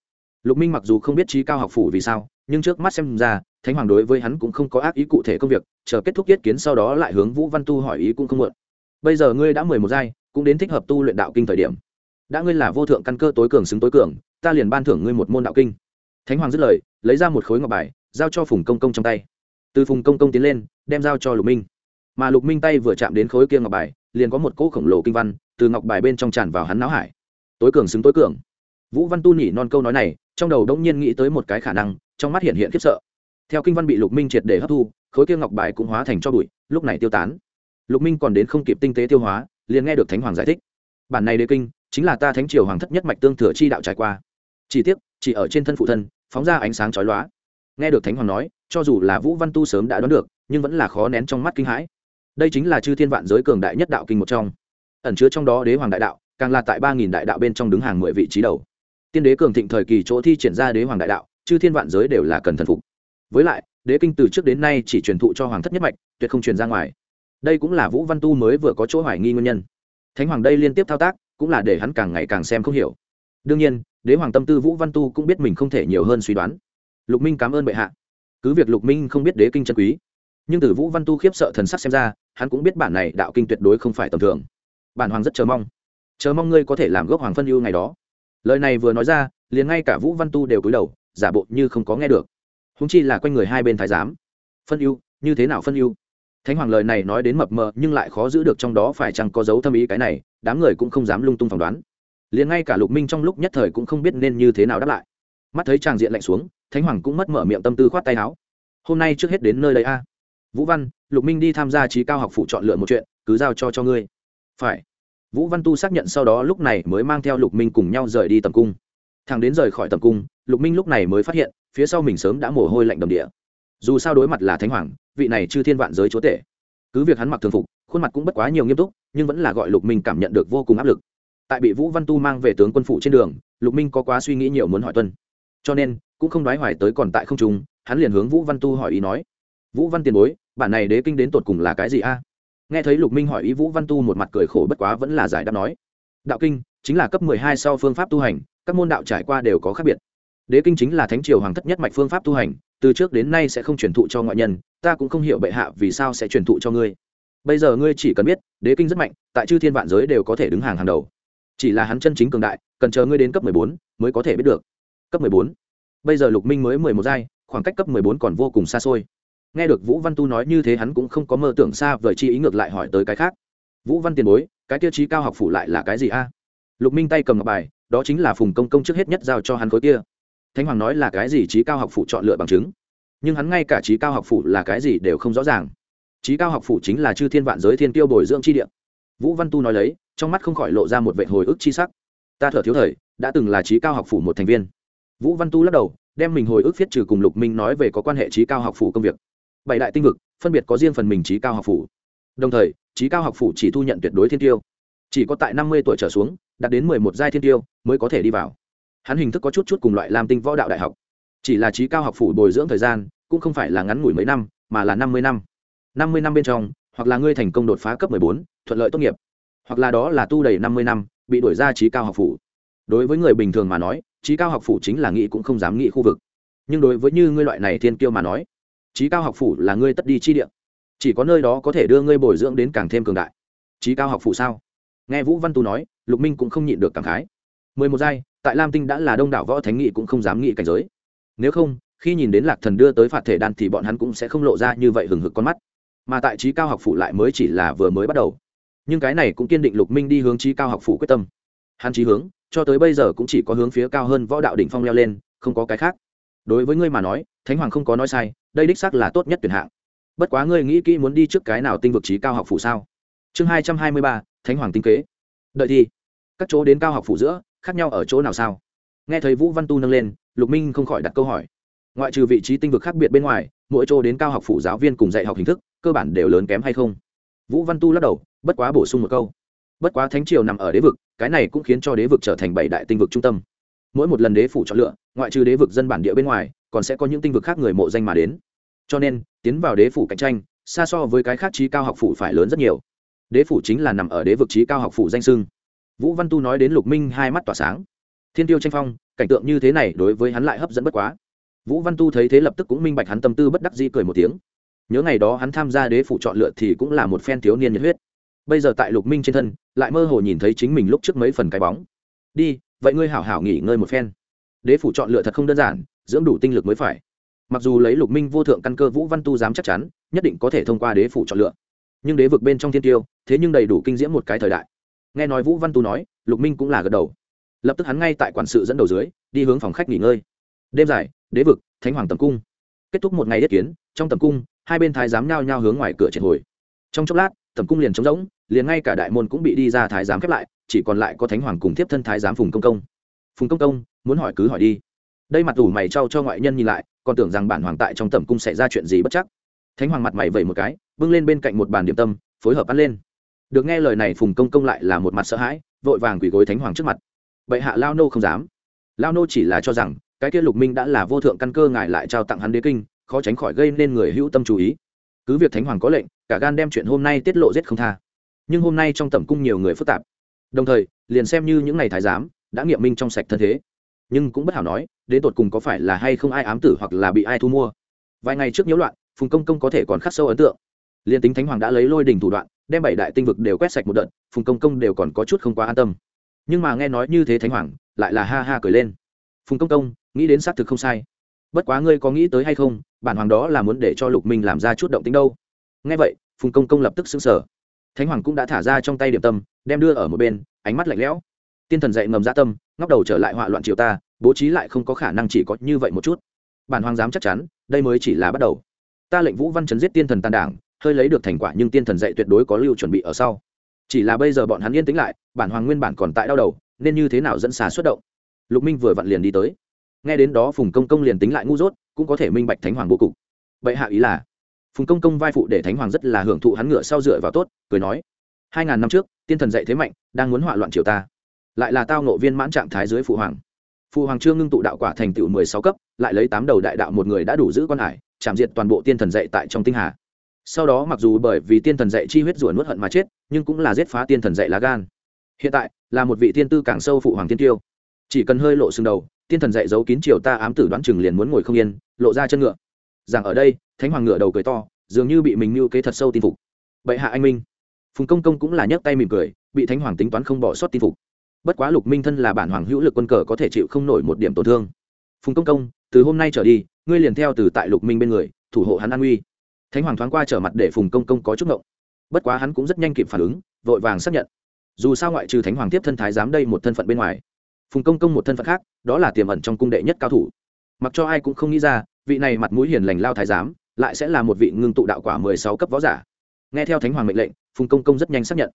Lục minh mặc dù không biết trí cao học phủ vì sao, nhưng trước mắt xem ra thánh hoàng đối với hắn cũng không có ác ý cụ thể công việc, chờ kết thúc yết kiến sau đó lại hướng vũ văn tu hỏi ý cũng không muộn. Bây giờ ngươi đã mười một giai, cũng đến thích hợp tu luyện đạo kinh thời điểm. Đã ngươi là vô thượng căn cơ tối cường xứng tối cường, ta liền ban thưởng ngươi một môn đạo kinh. Thánh hoàng dứt lời, lấy ra một khối ngọc bài, giao cho phùng công công trong tay. Từ phùng công công tiến lên, đem giao cho lục minh. Mà lục minh tay vừa chạm đến khối kia ngọc bài, liền có một cỗ khổng lồ kinh văn từ ngọc bài bên trong tràn vào hắn não hải. Tối cường xứng tối cường. Vũ văn tu nhỉ non câu nói này, trong đầu đông nhiên nghĩ tới một cái khả năng, trong mắt hiện hiện khiếp sợ theo kinh văn bị lục minh triệt để hấp thu, khối kia ngọc bài cũng hóa thành cho bụi, lúc này tiêu tán. Lục minh còn đến không kịp tinh tế tiêu hóa, liền nghe được thánh hoàng giải thích. Bản này đế kinh, chính là ta thánh triều hoàng thất nhất mạch tương thừa chi đạo trải qua. Chỉ tiếc, chỉ ở trên thân phụ thân, phóng ra ánh sáng chói lóa. Nghe được thánh hoàng nói, cho dù là vũ văn tu sớm đã đoán được, nhưng vẫn là khó nén trong mắt kinh hãi. Đây chính là chư thiên vạn giới cường đại nhất đạo kinh một trong. Ẩn chứa trong đó đế hoàng đại đạo, càng là tại ba nghìn đại đạo bên trong đứng hàng mười vị trí đầu. Tiên đế cường thịnh thời kỳ chỗ thi triển ra đế hoàng đại đạo, chư thiên vạn giới đều là cần thần phục với lại, đế kinh từ trước đến nay chỉ truyền thụ cho hoàng thất nhất mạch, tuyệt không truyền ra ngoài. Đây cũng là vũ văn tu mới vừa có chỗ hoài nghi nguyên nhân. Thánh hoàng đây liên tiếp thao tác, cũng là để hắn càng ngày càng xem không hiểu. Đương nhiên, đế hoàng tâm tư vũ văn tu cũng biết mình không thể nhiều hơn suy đoán. Lục minh cảm ơn bệ hạ. Cứ việc lục minh không biết đế kinh chân quý, nhưng từ vũ văn tu khiếp sợ thần sắc xem ra, hắn cũng biết bản này đạo kinh tuyệt đối không phải tầm thường. Bản hoàng rất chờ mong. Chờ mong ngươi có thể làm gốc hoàng phân ưu ngày đó. Lời này vừa nói ra, liền ngay cả vũ văn tu đều cúi đầu, giả bộ như không có nghe được húng chi là quanh người hai bên thái giám. Phân ưu, như thế nào phân ưu? Thánh hoàng lời này nói đến mập mờ, nhưng lại khó giữ được trong đó phải chăng có dấu thâm ý cái này, đám người cũng không dám lung tung phỏng đoán. Liền ngay cả lục minh trong lúc nhất thời cũng không biết nên như thế nào đáp lại. Mắt thấy tràng diện lạnh xuống, thánh hoàng cũng mất mở miệng tâm tư khoát tay áo. Hôm nay trước hết đến nơi đây a. Vũ văn, lục minh đi tham gia trí cao học phụ chọn lựa một chuyện, cứ giao cho cho ngươi. Phải. Vũ văn tu xác nhận sau đó lúc này mới mang theo lục minh cùng nhau rời đi tầm cung. Thằng đến rời khỏi tầm cung, lục minh lúc này mới phát hiện phía sau mình sớm đã mồ hôi lạnh đầm địa. Dù sao đối mặt là thánh hoàng, vị này chư thiên vạn giới chúa tể. Cứ việc hắn mặc thường phục, khuôn mặt cũng bất quá nhiều nghiêm túc, nhưng vẫn là gọi lục minh cảm nhận được vô cùng áp lực. Tại bị vũ văn tu mang về tướng quân phụ trên đường, lục minh có quá suy nghĩ nhiều muốn hỏi tuân. Cho nên, cũng không đoái hoài tới còn tại không trung, hắn liền hướng vũ văn tu hỏi ý nói. Vũ văn tiền bối, bản này đế kinh đến tột cùng là cái gì a? Nghe thấy lục minh hỏi ý, vũ văn tu một mặt cười khổ bất quá vẫn là giải đáp nói. Đạo kinh, chính là cấp mười hai sau phương pháp tu hành, các môn đạo trải qua đều có khác biệt đế kinh chính là thánh triều hoàng thất nhất mạch phương pháp tu hành, từ trước đến nay sẽ không truyền thụ cho ngoại nhân, ta cũng không hiểu bệ hạ vì sao sẽ truyền thụ cho ngươi. Bây giờ ngươi chỉ cần biết, đế kinh rất mạnh, tại chư thiên vạn giới đều có thể đứng hàng hàng đầu. Chỉ là hắn chân chính cường đại, cần chờ ngươi đến cấp mười bốn mới có thể biết được. Cấp mười bốn. Bây giờ lục minh mới mười một giai, khoảng cách cấp mười bốn còn vô cùng xa xôi. Nghe được vũ văn tu nói như thế hắn cũng không có mơ tưởng xa vời chi ý ngược lại hỏi tới cái khác. Vũ văn tiền bối, cái tiêu chí cao học phủ lại là cái gì a? Lục minh tay cầm ngọc bài, đó chính là phùng công công trước hết nhất giao cho hắn khối kia thánh hoàng nói là cái gì trí cao học phủ chọn lựa bằng chứng? Nhưng hắn ngay cả trí cao học phủ là cái gì đều không rõ ràng. Trí cao học phủ chính là chư thiên vạn giới thiên tiêu bồi dưỡng chi địa. Vũ văn tu nói lấy, trong mắt không khỏi lộ ra một vệ hồi ức chi sắc. Ta thở thiếu thời, đã từng là trí cao học phủ một thành viên. Vũ văn tu lắc đầu, đem mình hồi ức viết trừ cùng lục minh nói về có quan hệ trí cao học phủ công việc. Bảy đại tinh vực, phân biệt có riêng phần mình trí cao học phủ. Đồng thời, trí cao học phủ chỉ thu nhận tuyệt đối thiên tiêu chỉ có tại năm mươi tuổi trở xuống, đạt đến mười một giai thiên tiêu mới có thể đi vào hắn hình thức có chút chút cùng loại làm tinh võ đạo đại học. Chỉ là trí cao học phủ bồi dưỡng thời gian, cũng không phải là ngắn ngủi mấy năm, mà là năm mươi năm. Năm mươi năm bên trong, hoặc là ngươi thành công đột phá cấp mười bốn, thuận lợi tốt nghiệp. Hoặc là đó là tu đầy năm mươi năm, bị đổi ra trí cao học phủ. Đối với người bình thường mà nói, trí cao học phủ chính là nghĩ cũng không dám nghĩ khu vực. Nhưng đối với như ngươi loại này thiên kiêu mà nói, trí cao học phủ là ngươi tất đi chi địa. Chỉ có nơi đó có thể đưa ngươi bồi dưỡng đến càng thêm cường đại. Trí cao học phủ sao? Nghe vũ văn tu nói, lục minh cũng không nhịn được cảm khái. Mười một giai tại lam tinh đã là đông đảo võ thánh nghị cũng không dám nghĩ cảnh giới. Nếu không, khi nhìn đến lạc thần đưa tới phạt thể đan thì bọn hắn cũng sẽ không lộ ra như vậy hừng hực con mắt. Mà tại trí cao học phủ lại mới chỉ là vừa mới bắt đầu. Nhưng cái này cũng kiên định lục minh đi hướng trí cao học phủ quyết tâm. Hắn trí hướng, cho tới bây giờ cũng chỉ có hướng phía cao hơn võ đạo đỉnh phong leo lên, không có cái khác. Đối với ngươi mà nói, thánh hoàng không có nói sai, đây đích xác là tốt nhất tuyển hạng. Bất quá ngươi nghĩ kỹ muốn đi trước cái nào tinh vực trí cao học phủ sao? Chương hai trăm hai mươi ba, thánh hoàng tinh kế. Đợi thi các chỗ đến cao học phủ giữa khác nhau ở chỗ nào sao? Nghe thấy vũ văn tu nâng lên, lục minh không khỏi đặt câu hỏi. Ngoại trừ vị trí tinh vực khác biệt bên ngoài, mỗi chỗ đến cao học phủ giáo viên cùng dạy học hình thức, cơ bản đều lớn kém hay không? Vũ văn tu lắc đầu, bất quá bổ sung một câu. Bất quá thánh triều nằm ở đế vực, cái này cũng khiến cho đế vực trở thành bảy đại tinh vực trung tâm. Mỗi một lần đế phủ chọn lựa, ngoại trừ đế vực dân bản địa bên ngoài, còn sẽ có những tinh vực khác người mộ danh mà đến. Cho nên, tiến vào đế phủ cạnh tranh, xa so với cái khác trí cao học phủ phải lớn rất nhiều. Đế phủ chính là nằm ở đế vực trí cao học phủ danh sưng vũ văn tu nói đến lục minh hai mắt tỏa sáng. Thiên tiêu tranh phong, cảnh tượng như thế này đối với hắn lại hấp dẫn bất quá. Vũ văn tu thấy thế lập tức cũng minh bạch hắn tâm tư bất đắc dĩ cười một tiếng. Nhớ ngày đó hắn tham gia đế phủ chọn lựa thì cũng là một phen thiếu niên nhiệt huyết. Bây giờ tại lục minh trên thân, lại mơ hồ nhìn thấy chính mình lúc trước mấy phần cái bóng. Đi, vậy ngươi hảo hảo nghỉ ngơi một phen. Đế phủ chọn lựa thật không đơn giản, dưỡng đủ tinh lực mới phải. Mặc dù lấy lục minh vô thượng căn cơ vũ văn tu dám chắc chắn, nhất định có thể thông qua đế phủ chọn lựa. Nhưng đế vực bên trong thiên tiêu, thế nhưng đầy đủ kinh diễm một cái thời đại nghe nói vũ văn tu nói, lục minh cũng là gật đầu. Lập tức hắn ngay tại quản sự dẫn đầu dưới, đi hướng phòng khách nghỉ ngơi. Đêm dài, đế vực, thánh hoàng tầm cung. Kết thúc một ngày yết kiến, trong tầm cung, hai bên thái giám nhao nhao hướng ngoài cửa triệt hồi. Trong chốc lát, tầm cung liền trống rỗng, liền ngay cả đại môn cũng bị đi ra thái giám khép lại, chỉ còn lại có thánh hoàng cùng tiếp thân thái giám phùng công công. Phùng công công, muốn hỏi cứ hỏi đi. Đây mặt ủ mày trao cho ngoại nhân nhìn lại, còn tưởng rằng bản hoàng tại trong tầm cung xảy ra chuyện gì bất chắc. Thánh hoàng mặt mày vẩy một cái, bưng lên bên cạnh một bàn điểm tâm, phối hợp ăn lên được nghe lời này phùng công công lại là một mặt sợ hãi, vội vàng quỳ gối thánh hoàng trước mặt. Bệ hạ lao nô không dám. Lao nô chỉ là cho rằng, cái kia lục minh đã là vô thượng căn cơ ngài lại trao tặng hắn đế kinh, khó tránh khỏi gây nên người hữu tâm chú ý. Cứ việc thánh hoàng có lệnh, cả gan đem chuyện hôm nay tiết lộ giết không tha. Nhưng hôm nay trong tầm cung nhiều người phức tạp. Đồng thời, liền xem như những ngày thái giám, đã nghiệm minh trong sạch thân thế. Nhưng cũng bất hảo nói, đến tột cùng có phải là hay không ai ám tử hoặc là bị ai thu mua. Vài ngày trước nhiễu loạn, phùng công công có thể còn khắc sâu ấn tượng liền tính thánh hoàng đã lấy lôi đình thủ đoạn, đem bảy đại tinh vực đều quét sạch một đợt, phùng công công đều còn có chút không quá an tâm. Nhưng mà nghe nói như thế thánh hoàng, lại là ha ha cười lên. Phùng công công, nghĩ đến xác thực không sai. Bất quá ngươi có nghĩ tới hay không, bản hoàng đó là muốn để cho lục minh làm ra chút động tính đâu. Nghe vậy, phùng công công lập tức xứng sở thánh hoàng cũng đã thả ra trong tay điểm tâm, đem đưa ở một bên, ánh mắt lạnh lẽo. Tiên thần dạy ngầm gia tâm, ngóc đầu trở lại họa loạn triều ta, bố trí lại không có khả năng chỉ có như vậy một chút. Bản hoàng dám chắc chắn, đây mới chỉ là bắt đầu. Ta lệnh vũ văn chấn giết tiên thần tàn đảng hơi lấy được thành quả nhưng tiên thần dạy tuyệt đối có lưu chuẩn bị ở sau. Chỉ là bây giờ bọn hắn yên tĩnh lại, bản hoàng nguyên bản còn tại đau đầu, nên như thế nào dẫn xà xuất động? Lục minh vừa vặn liền đi tới. Nghe đến đó phùng công công liền tính lại ngu dốt, cũng có thể minh bạch thánh hoàng bố cục. Vậy hạ ý là, phùng công công vai phụ để thánh hoàng rất là hưởng thụ hắn ngựa sau dựa vào tốt, cười nói, hai ngàn năm trước, tiên thần dạy thế mạnh, đang muốn hỏa loạn triều ta. Lại là tao nộ viên mãn trạng thái dưới phụ hoàng. Phụ hoàng trương ngưng tụ đạo quả thành tựu mười sáu cấp, lại lấy tám đầu đại đạo một người đã đủ giữ quan hải, chạm diệt toàn bộ tiên thần dạy tại trong tinh hà sau đó mặc dù bởi vì tiên thần dạy chi huyết rủa nuốt hận mà chết, nhưng cũng là giết phá tiên thần dạy lá gan. Hiện tại, là một vị tiên tư càng sâu phụ hoàng tiên tiêu. Chỉ cần hơi lộ xương đầu, tiên thần dạy giấu kín chiều ta ám tử đoán chừng liền muốn ngồi không yên, lộ ra chân ngựa. Rằng ở đây, thánh hoàng ngựa đầu cười to, dường như bị mình mưu kế thật sâu tin phục. Bệ hạ anh minh. Phùng công công cũng là nhấc tay mỉm cười, bị thánh hoàng tính toán không bỏ sót tin phục. Bất quá lục minh thân là bản hoàng hữu lực quân cờ có thể chịu không nổi một điểm tổn thương. Phùng công công, từ hôm nay trở đi, ngươi liền theo từ tại lục minh bên người, thủ hộ hắn an uy thánh hoàng thoáng qua trở mặt để phùng công công có chút ngộng. Bất quá hắn cũng rất nhanh kịp phản ứng, vội vàng xác nhận. Dù sao ngoại trừ thánh hoàng tiếp thân thái giám đây một thân phận bên ngoài, phùng công công một thân phận khác, đó là tiềm ẩn trong cung đệ nhất cao thủ. Mặc cho ai cũng không nghĩ ra, vị này mặt mũi hiền lành lao thái giám lại sẽ là một vị ngưng tụ đạo quả mười sáu cấp võ giả. Nghe theo thánh hoàng mệnh lệnh, phùng công công rất nhanh xác nhận.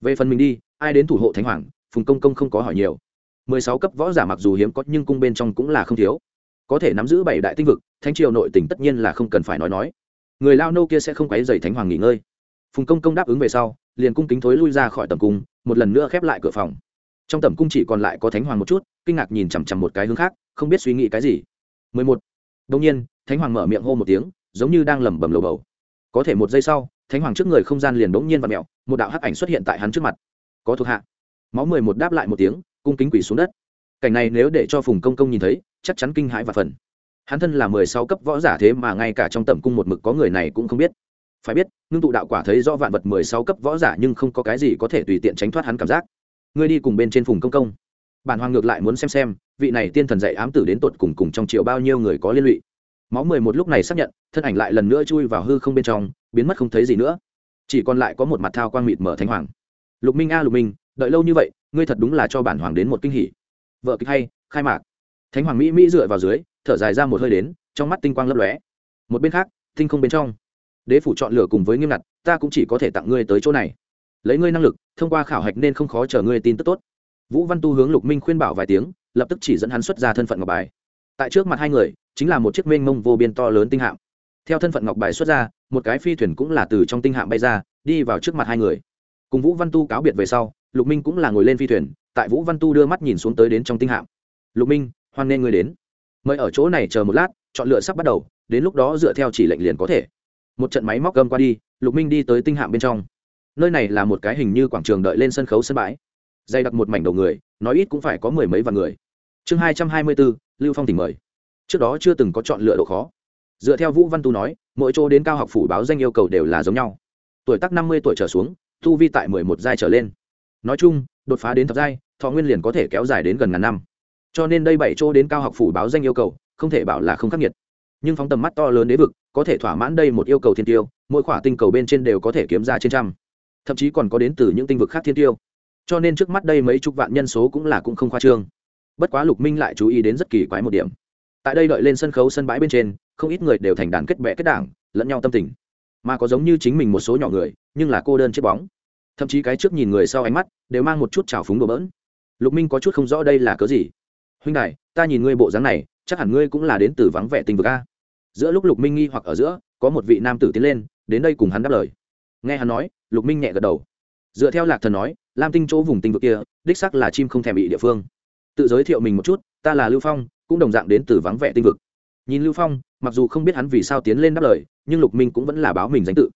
Về phần mình đi, ai đến thủ hộ thánh hoàng, phùng công công không có hỏi nhiều. mười sáu cấp võ giả mặc dù hiếm có nhưng cung bên trong cũng là không thiếu. Có thể nắm giữ bảy đại tinh vực, thánh triều nội tỉnh tất nhiên là không cần phải nói nói người lao nô kia sẽ không quấy dày thánh hoàng nghỉ ngơi. Phùng công công đáp ứng về sau liền cung kính thối lui ra khỏi tầm cung một lần nữa khép lại cửa phòng. Trong tầm cung chỉ còn lại có thánh hoàng một chút kinh ngạc nhìn chằm chằm một cái hướng khác không biết suy nghĩ cái gì. 11. Đồng nhiên, Thánh Hoàng mở miệng hô một tiếng, giống như đang lẩm bẩm lầu bầu. Có thể một giây sau thánh hoàng trước người không gian liền bỗng nhiên và mẹo một đạo hắc ảnh xuất hiện tại hắn trước mặt. Có thuộc hạ. Máu mười một đáp lại một tiếng cung kính quỷ xuống đất. Cảnh này nếu để cho phùng công công nhìn thấy chắc chắn kinh hãi và phần hắn thân là mười sáu cấp võ giả thế mà ngay cả trong tầm cung một mực có người này cũng không biết. Phải biết, ngưng tụ đạo quả thấy rõ vạn vật mười sáu cấp võ giả nhưng không có cái gì có thể tùy tiện tránh thoát hắn cảm giác. Ngươi đi cùng bên trên phùng công công. Bản hoàng ngược lại muốn xem xem, vị này tiên thần dạy ám tử đến tột cùng cùng trong triệu bao nhiêu người có liên lụy. Máu mười một lúc này xác nhận, thân ảnh lại lần nữa chui vào hư không bên trong, biến mất không thấy gì nữa. Chỉ còn lại có một mặt thao quang mịt mở thánh hoàng. Lục minh a, lục minh, đợi lâu như vậy, ngươi thật đúng là cho bản hoàng đến một kinh hỉ. Vợ kịch hay, khai mạc thánh hoàng mỹ mỹ dựa vào dưới, thở dài ra một hơi đến, trong mắt tinh quang lấp lóe. Một bên khác, tinh không bên trong. Đế phủ chọn lựa cùng với nghiêm ngặt, ta cũng chỉ có thể tặng ngươi tới chỗ này. Lấy ngươi năng lực, thông qua khảo hạch nên không khó chờ ngươi tin tức tốt. Vũ văn tu hướng lục minh khuyên bảo vài tiếng, lập tức chỉ dẫn hắn xuất ra thân phận ngọc bài. Tại trước mặt hai người, chính là một chiếc mênh mông vô biên to lớn tinh hạm. Theo thân phận ngọc bài xuất ra, một cái phi thuyền cũng là từ trong tinh hạm bay ra, đi vào trước mặt hai người. Cùng vũ văn tu cáo biệt về sau, lục minh cũng là ngồi lên phi thuyền, tại vũ văn tu đưa mắt nhìn xuống tới đến trong tinh hạm. Lục minh hoan nên người đến. Mời ở chỗ này chờ một lát, chọn lựa sắp bắt đầu, đến lúc đó dựa theo chỉ lệnh liền có thể. Một trận máy móc gâm qua đi, lục minh đi tới tinh hạm bên trong. Nơi này là một cái hình như quảng trường đợi lên sân khấu sân bãi. Dày đặc một mảnh đầu người, nói ít cũng phải có mười mấy vạn người. Chương hai trăm hai mươi bốn, lưu phong tỉnh mời. Trước đó chưa từng có chọn lựa độ khó. Dựa theo vũ văn tu nói, mỗi chỗ đến cao học phủ báo danh yêu cầu đều là giống nhau. Tuổi tác năm mươi tuổi trở xuống, tu vi tại mười một giai trở lên. Nói chung, đột phá đến thập giai, thọ nguyên liền có thể kéo dài đến gần ngàn năm cho nên đây bảy chỗ đến cao học phủ báo danh yêu cầu, không thể bảo là không khắc nghiệt. Nhưng phóng tầm mắt to lớn đế vực, có thể thỏa mãn đây một yêu cầu thiên tiêu, mỗi khỏa tinh cầu bên trên đều có thể kiếm ra trên trăm. Thậm chí còn có đến từ những tinh vực khác thiên tiêu. Cho nên trước mắt đây mấy chục vạn nhân số cũng là cũng không khoa trương. Bất quá lục minh lại chú ý đến rất kỳ quái một điểm. Tại đây đợi lên sân khấu sân bãi bên trên, không ít người đều thành đàn kết bệ kết đảng, lẫn nhau tâm tình. Mà có giống như chính mình một số nhỏ người, nhưng là cô đơn chết bóng. Thậm chí cái trước nhìn người sau ánh mắt, đều mang một chút trào phúng đổ bỡn. Lục minh có chút không rõ đây là cớ gì huynh đại ta nhìn ngươi bộ dáng này, chắc hẳn ngươi cũng là đến từ vắng vẻ tình vực a. Giữa lúc lục minh nghi hoặc ở giữa, có một vị nam tử tiến lên, đến đây cùng hắn đáp lời. Nghe hắn nói, lục minh nhẹ gật đầu. Dựa theo lạc thần nói, lam tinh chỗ vùng tinh vực kia, đích sắc là chim không thèm bị địa phương. Tự giới thiệu mình một chút, ta là lưu phong, cũng đồng dạng đến từ vắng vẻ tinh vực. Nhìn lưu phong, mặc dù không biết hắn vì sao tiến lên đáp lời, nhưng lục minh cũng vẫn là báo mình danh tự.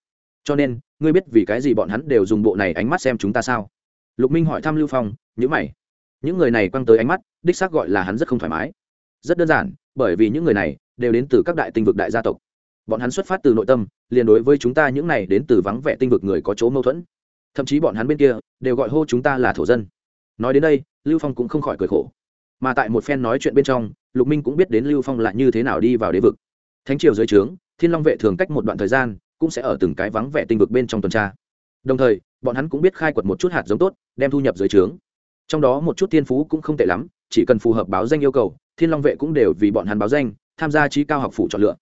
Cho nên, ngươi biết vì cái gì bọn hắn đều dùng bộ này ánh mắt xem chúng ta sao? Lục minh hỏi thăm lưu phong nhữ mày những người này quăng tới ánh mắt, đích xác gọi là hắn rất không thoải mái. Rất đơn giản, bởi vì những người này đều đến từ các đại tinh vực đại gia tộc. Bọn hắn xuất phát từ nội tâm, liền đối với chúng ta những này đến từ vắng vẻ tinh vực người có chỗ mâu thuẫn. Thậm chí bọn hắn bên kia đều gọi hô chúng ta là thổ dân. Nói đến đây, lưu phong cũng không khỏi cười khổ. Mà tại một phen nói chuyện bên trong, lục minh cũng biết đến lưu phong là như thế nào đi vào đế vực. Thánh triều dưới trướng, thiên long vệ thường cách một đoạn thời gian, cũng sẽ ở từng cái vắng vẻ tinh vực bên trong tuần tra. Đồng thời, bọn hắn cũng biết khai quật một chút hạt giống tốt, đem thu nhập dưới trướng trong đó một chút thiên phú cũng không tệ lắm, chỉ cần phù hợp báo danh yêu cầu, thiên long vệ cũng đều vì bọn hắn báo danh, tham gia trí cao học phủ chọn lựa.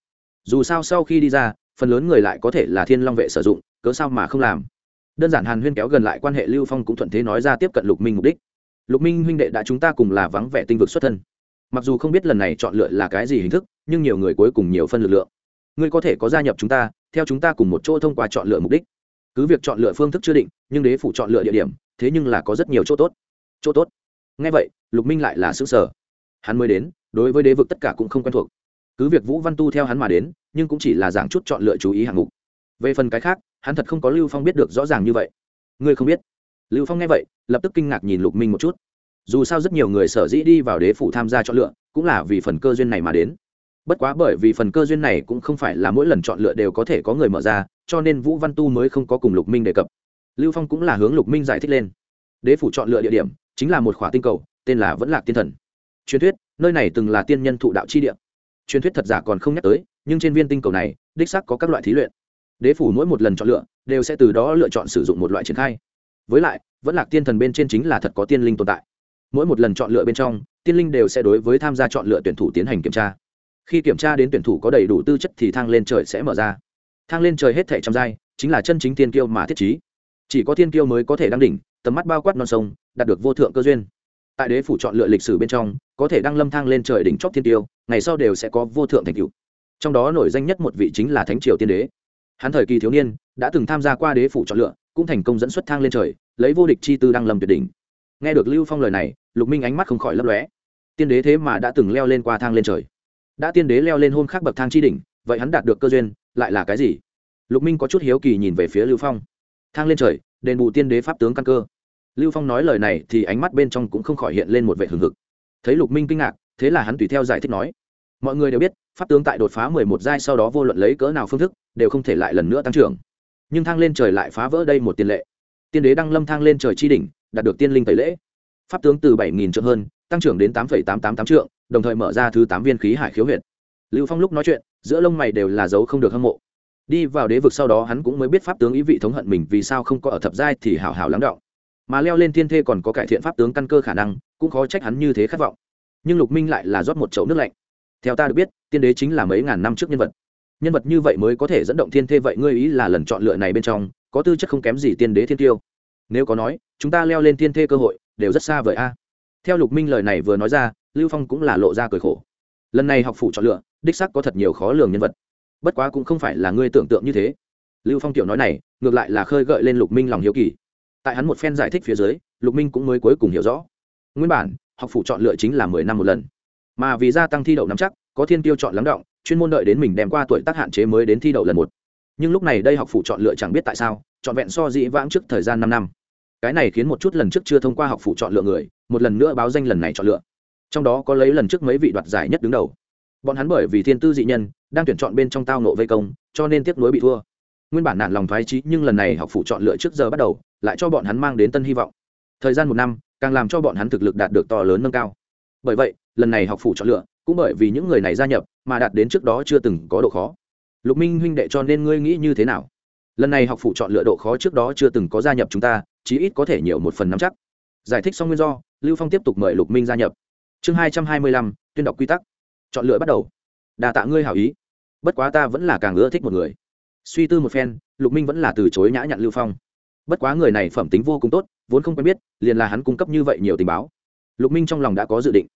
Dù sao sau khi đi ra, phần lớn người lại có thể là thiên long vệ sử dụng, cớ sao mà không làm? Đơn giản hàn huyên kéo gần lại quan hệ lưu phong cũng thuận thế nói ra tiếp cận lục minh mục đích. Lục minh huynh đệ đã chúng ta cùng là vắng vẻ tinh vực xuất thân. Mặc dù không biết lần này chọn lựa là cái gì hình thức, nhưng nhiều người cuối cùng nhiều phân lực lượng. Ngươi có thể có gia nhập chúng ta, theo chúng ta cùng một chỗ thông qua chọn lựa mục đích. Cứ việc chọn lựa phương thức chưa định, nhưng đế phủ chọn lựa địa điểm, thế nhưng là có rất nhiều chỗ tốt chỗ tốt. Ngay vậy, lục minh lại là xứ sở hắn mới đến, đối với đế vực tất cả cũng không quen thuộc. Cứ việc vũ văn tu theo hắn mà đến, nhưng cũng chỉ là giảng chút chọn lựa chú ý hạng mục. Về phần cái khác, hắn thật không có lưu phong biết được rõ ràng như vậy. Ngươi không biết. Lưu phong nghe vậy, lập tức kinh ngạc nhìn lục minh một chút. Dù sao rất nhiều người sở dĩ đi vào đế phủ tham gia chọn lựa, cũng là vì phần cơ duyên này mà đến. Bất quá bởi vì phần cơ duyên này cũng không phải là mỗi lần chọn lựa đều có thể có người mở ra, cho nên vũ văn tu mới không có cùng lục minh đề cập. Lưu phong cũng là hướng lục minh giải thích lên. Đế phủ chọn lựa địa điểm chính là một khỏa tinh cầu, tên là vẫn lạc tiên thần. Truyền thuyết, nơi này từng là tiên nhân thụ đạo chi địa. Truyền thuyết thật giả còn không nhắc tới, nhưng trên viên tinh cầu này, đích sắc có các loại thí luyện. Đế phủ mỗi một lần chọn lựa, đều sẽ từ đó lựa chọn sử dụng một loại triển khai. Với lại, vẫn lạc tiên thần bên trên chính là thật có tiên linh tồn tại. Mỗi một lần chọn lựa bên trong, tiên linh đều sẽ đối với tham gia chọn lựa tuyển thủ tiến hành kiểm tra. Khi kiểm tra đến tuyển thủ có đầy đủ tư chất thì thang lên trời sẽ mở ra. Thang lên trời hết thẻ trăm giai, chính là chân chính tiên kiêu mà thiết trí. Chỉ có tiên kiêu mới có thể đăng đỉnh, tầm mắt bao quát non sông đạt được vô thượng cơ duyên. Tại đế phủ chọn lựa lịch sử bên trong, có thể đăng lâm thang lên trời đỉnh chóp thiên tiêu, ngày sau đều sẽ có vô thượng thành cựu trong đó nổi danh nhất một vị chính là thánh triều tiên đế. Hắn thời kỳ thiếu niên, đã từng tham gia qua đế phủ chọn lựa, cũng thành công dẫn xuất thang lên trời, lấy vô địch chi tư đăng lâm tuyệt đỉnh. Nghe được lưu phong lời này, lục minh ánh mắt không khỏi lấp lóe. Tiên đế thế mà đã từng leo lên qua thang lên trời. Đã tiên đế leo lên hôn khác bậc thang chi đỉnh, vậy hắn đạt được cơ duyên, lại là cái gì? Lục minh có chút hiếu kỳ nhìn về phía lưu phong. Thang lên trời, đền bù tiên đế pháp tướng căn cơ lưu phong nói lời này thì ánh mắt bên trong cũng không khỏi hiện lên một vệ hừng hực. Thấy lục minh kinh ngạc, thế là hắn tùy theo giải thích nói, mọi người đều biết, pháp tướng tại đột phá mười một giai sau đó vô luận lấy cỡ nào phương thức, đều không thể lại lần nữa tăng trưởng. Nhưng thang lên trời lại phá vỡ đây một tiền lệ. Tiên đế đăng lâm thang lên trời chi đỉnh, đạt được tiên linh tẩy lễ. Pháp tướng từ bảy nghìn trượng hơn, tăng trưởng đến tám tám tám tám trượng, đồng thời mở ra thứ tám viên khí hải khiếu huyệt. Lưu phong lúc nói chuyện, giữa lông mày đều là dấu không được hâm mộ. Đi vào đế vực sau đó hắn cũng mới biết pháp tướng ý vị thống hận mình vì sao không có ở thập giai thì hảo hảo lắng động mà leo lên thiên thê còn có cải thiện pháp tướng căn cơ khả năng, cũng khó trách hắn như thế khát vọng. Nhưng lục minh lại là rót một chậu nước lạnh. Theo ta được biết, tiên đế chính là mấy ngàn năm trước nhân vật. Nhân vật như vậy mới có thể dẫn động thiên thê vậy ngươi ý là lần chọn lựa này bên trong, có tư chất không kém gì tiên đế thiên tiêu. Nếu có nói, chúng ta leo lên thiên thê cơ hội, đều rất xa vời a. Theo lục minh lời này vừa nói ra, lưu phong cũng là lộ ra cười khổ. Lần này học phủ chọn lựa, đích sắc có thật nhiều khó lường nhân vật. Bất quá cũng không phải là ngươi tưởng tượng như thế. Lưu phong tiểu nói này, ngược lại là khơi gợi lên lục minh lòng hiếu kỳ tại hắn một phen giải thích phía dưới, lục minh cũng mới cuối cùng hiểu rõ. Nguyên bản, học phủ chọn lựa chính là mười năm một lần. Mà vì gia tăng thi đậu nắm chắc, có thiên tiêu chọn lắng động, chuyên môn đợi đến mình đem qua tuổi tác hạn chế mới đến thi đậu lần một. Nhưng lúc này đây học phủ chọn lựa chẳng biết tại sao chọn vẹn so dĩ vãng trước thời gian năm năm. Cái này khiến một chút lần trước chưa thông qua học phủ chọn lựa người, một lần nữa báo danh lần này chọn lựa. Trong đó có lấy lần trước mấy vị đoạt giải nhất đứng đầu. Bọn hắn bởi vì thiên tư dị nhân, đang tuyển chọn bên trong tao nộ vây công, cho nên tiếc nuối bị thua nguyên bản nản lòng thoái trí nhưng lần này học phủ chọn lựa trước giờ bắt đầu, lại cho bọn hắn mang đến tân hy vọng. Thời gian một năm, càng làm cho bọn hắn thực lực đạt được to lớn nâng cao. Bởi vậy, lần này học phủ chọn lựa, cũng bởi vì những người này gia nhập, mà đạt đến trước đó chưa từng có độ khó. Lục minh huynh đệ cho nên ngươi nghĩ như thế nào? Lần này học phủ chọn lựa độ khó trước đó chưa từng có gia nhập chúng ta, chí ít có thể nhiều một phần nắm chắc. Giải thích xong nguyên do, lưu phong tiếp tục mời lục minh gia nhập. Chương hai trăm hai mươi lăm, tuyên đọc quy tắc. Chọn lựa bắt đầu. Đà tạ ngươi hảo ý. Bất quá ta vẫn là càng ưa thích một người suy tư một phen, lục minh vẫn là từ chối nhã nhặn lưu phong. Bất quá người này phẩm tính vô cùng tốt, vốn không quen biết, liền là hắn cung cấp như vậy nhiều tình báo. Lục minh trong lòng đã có dự định.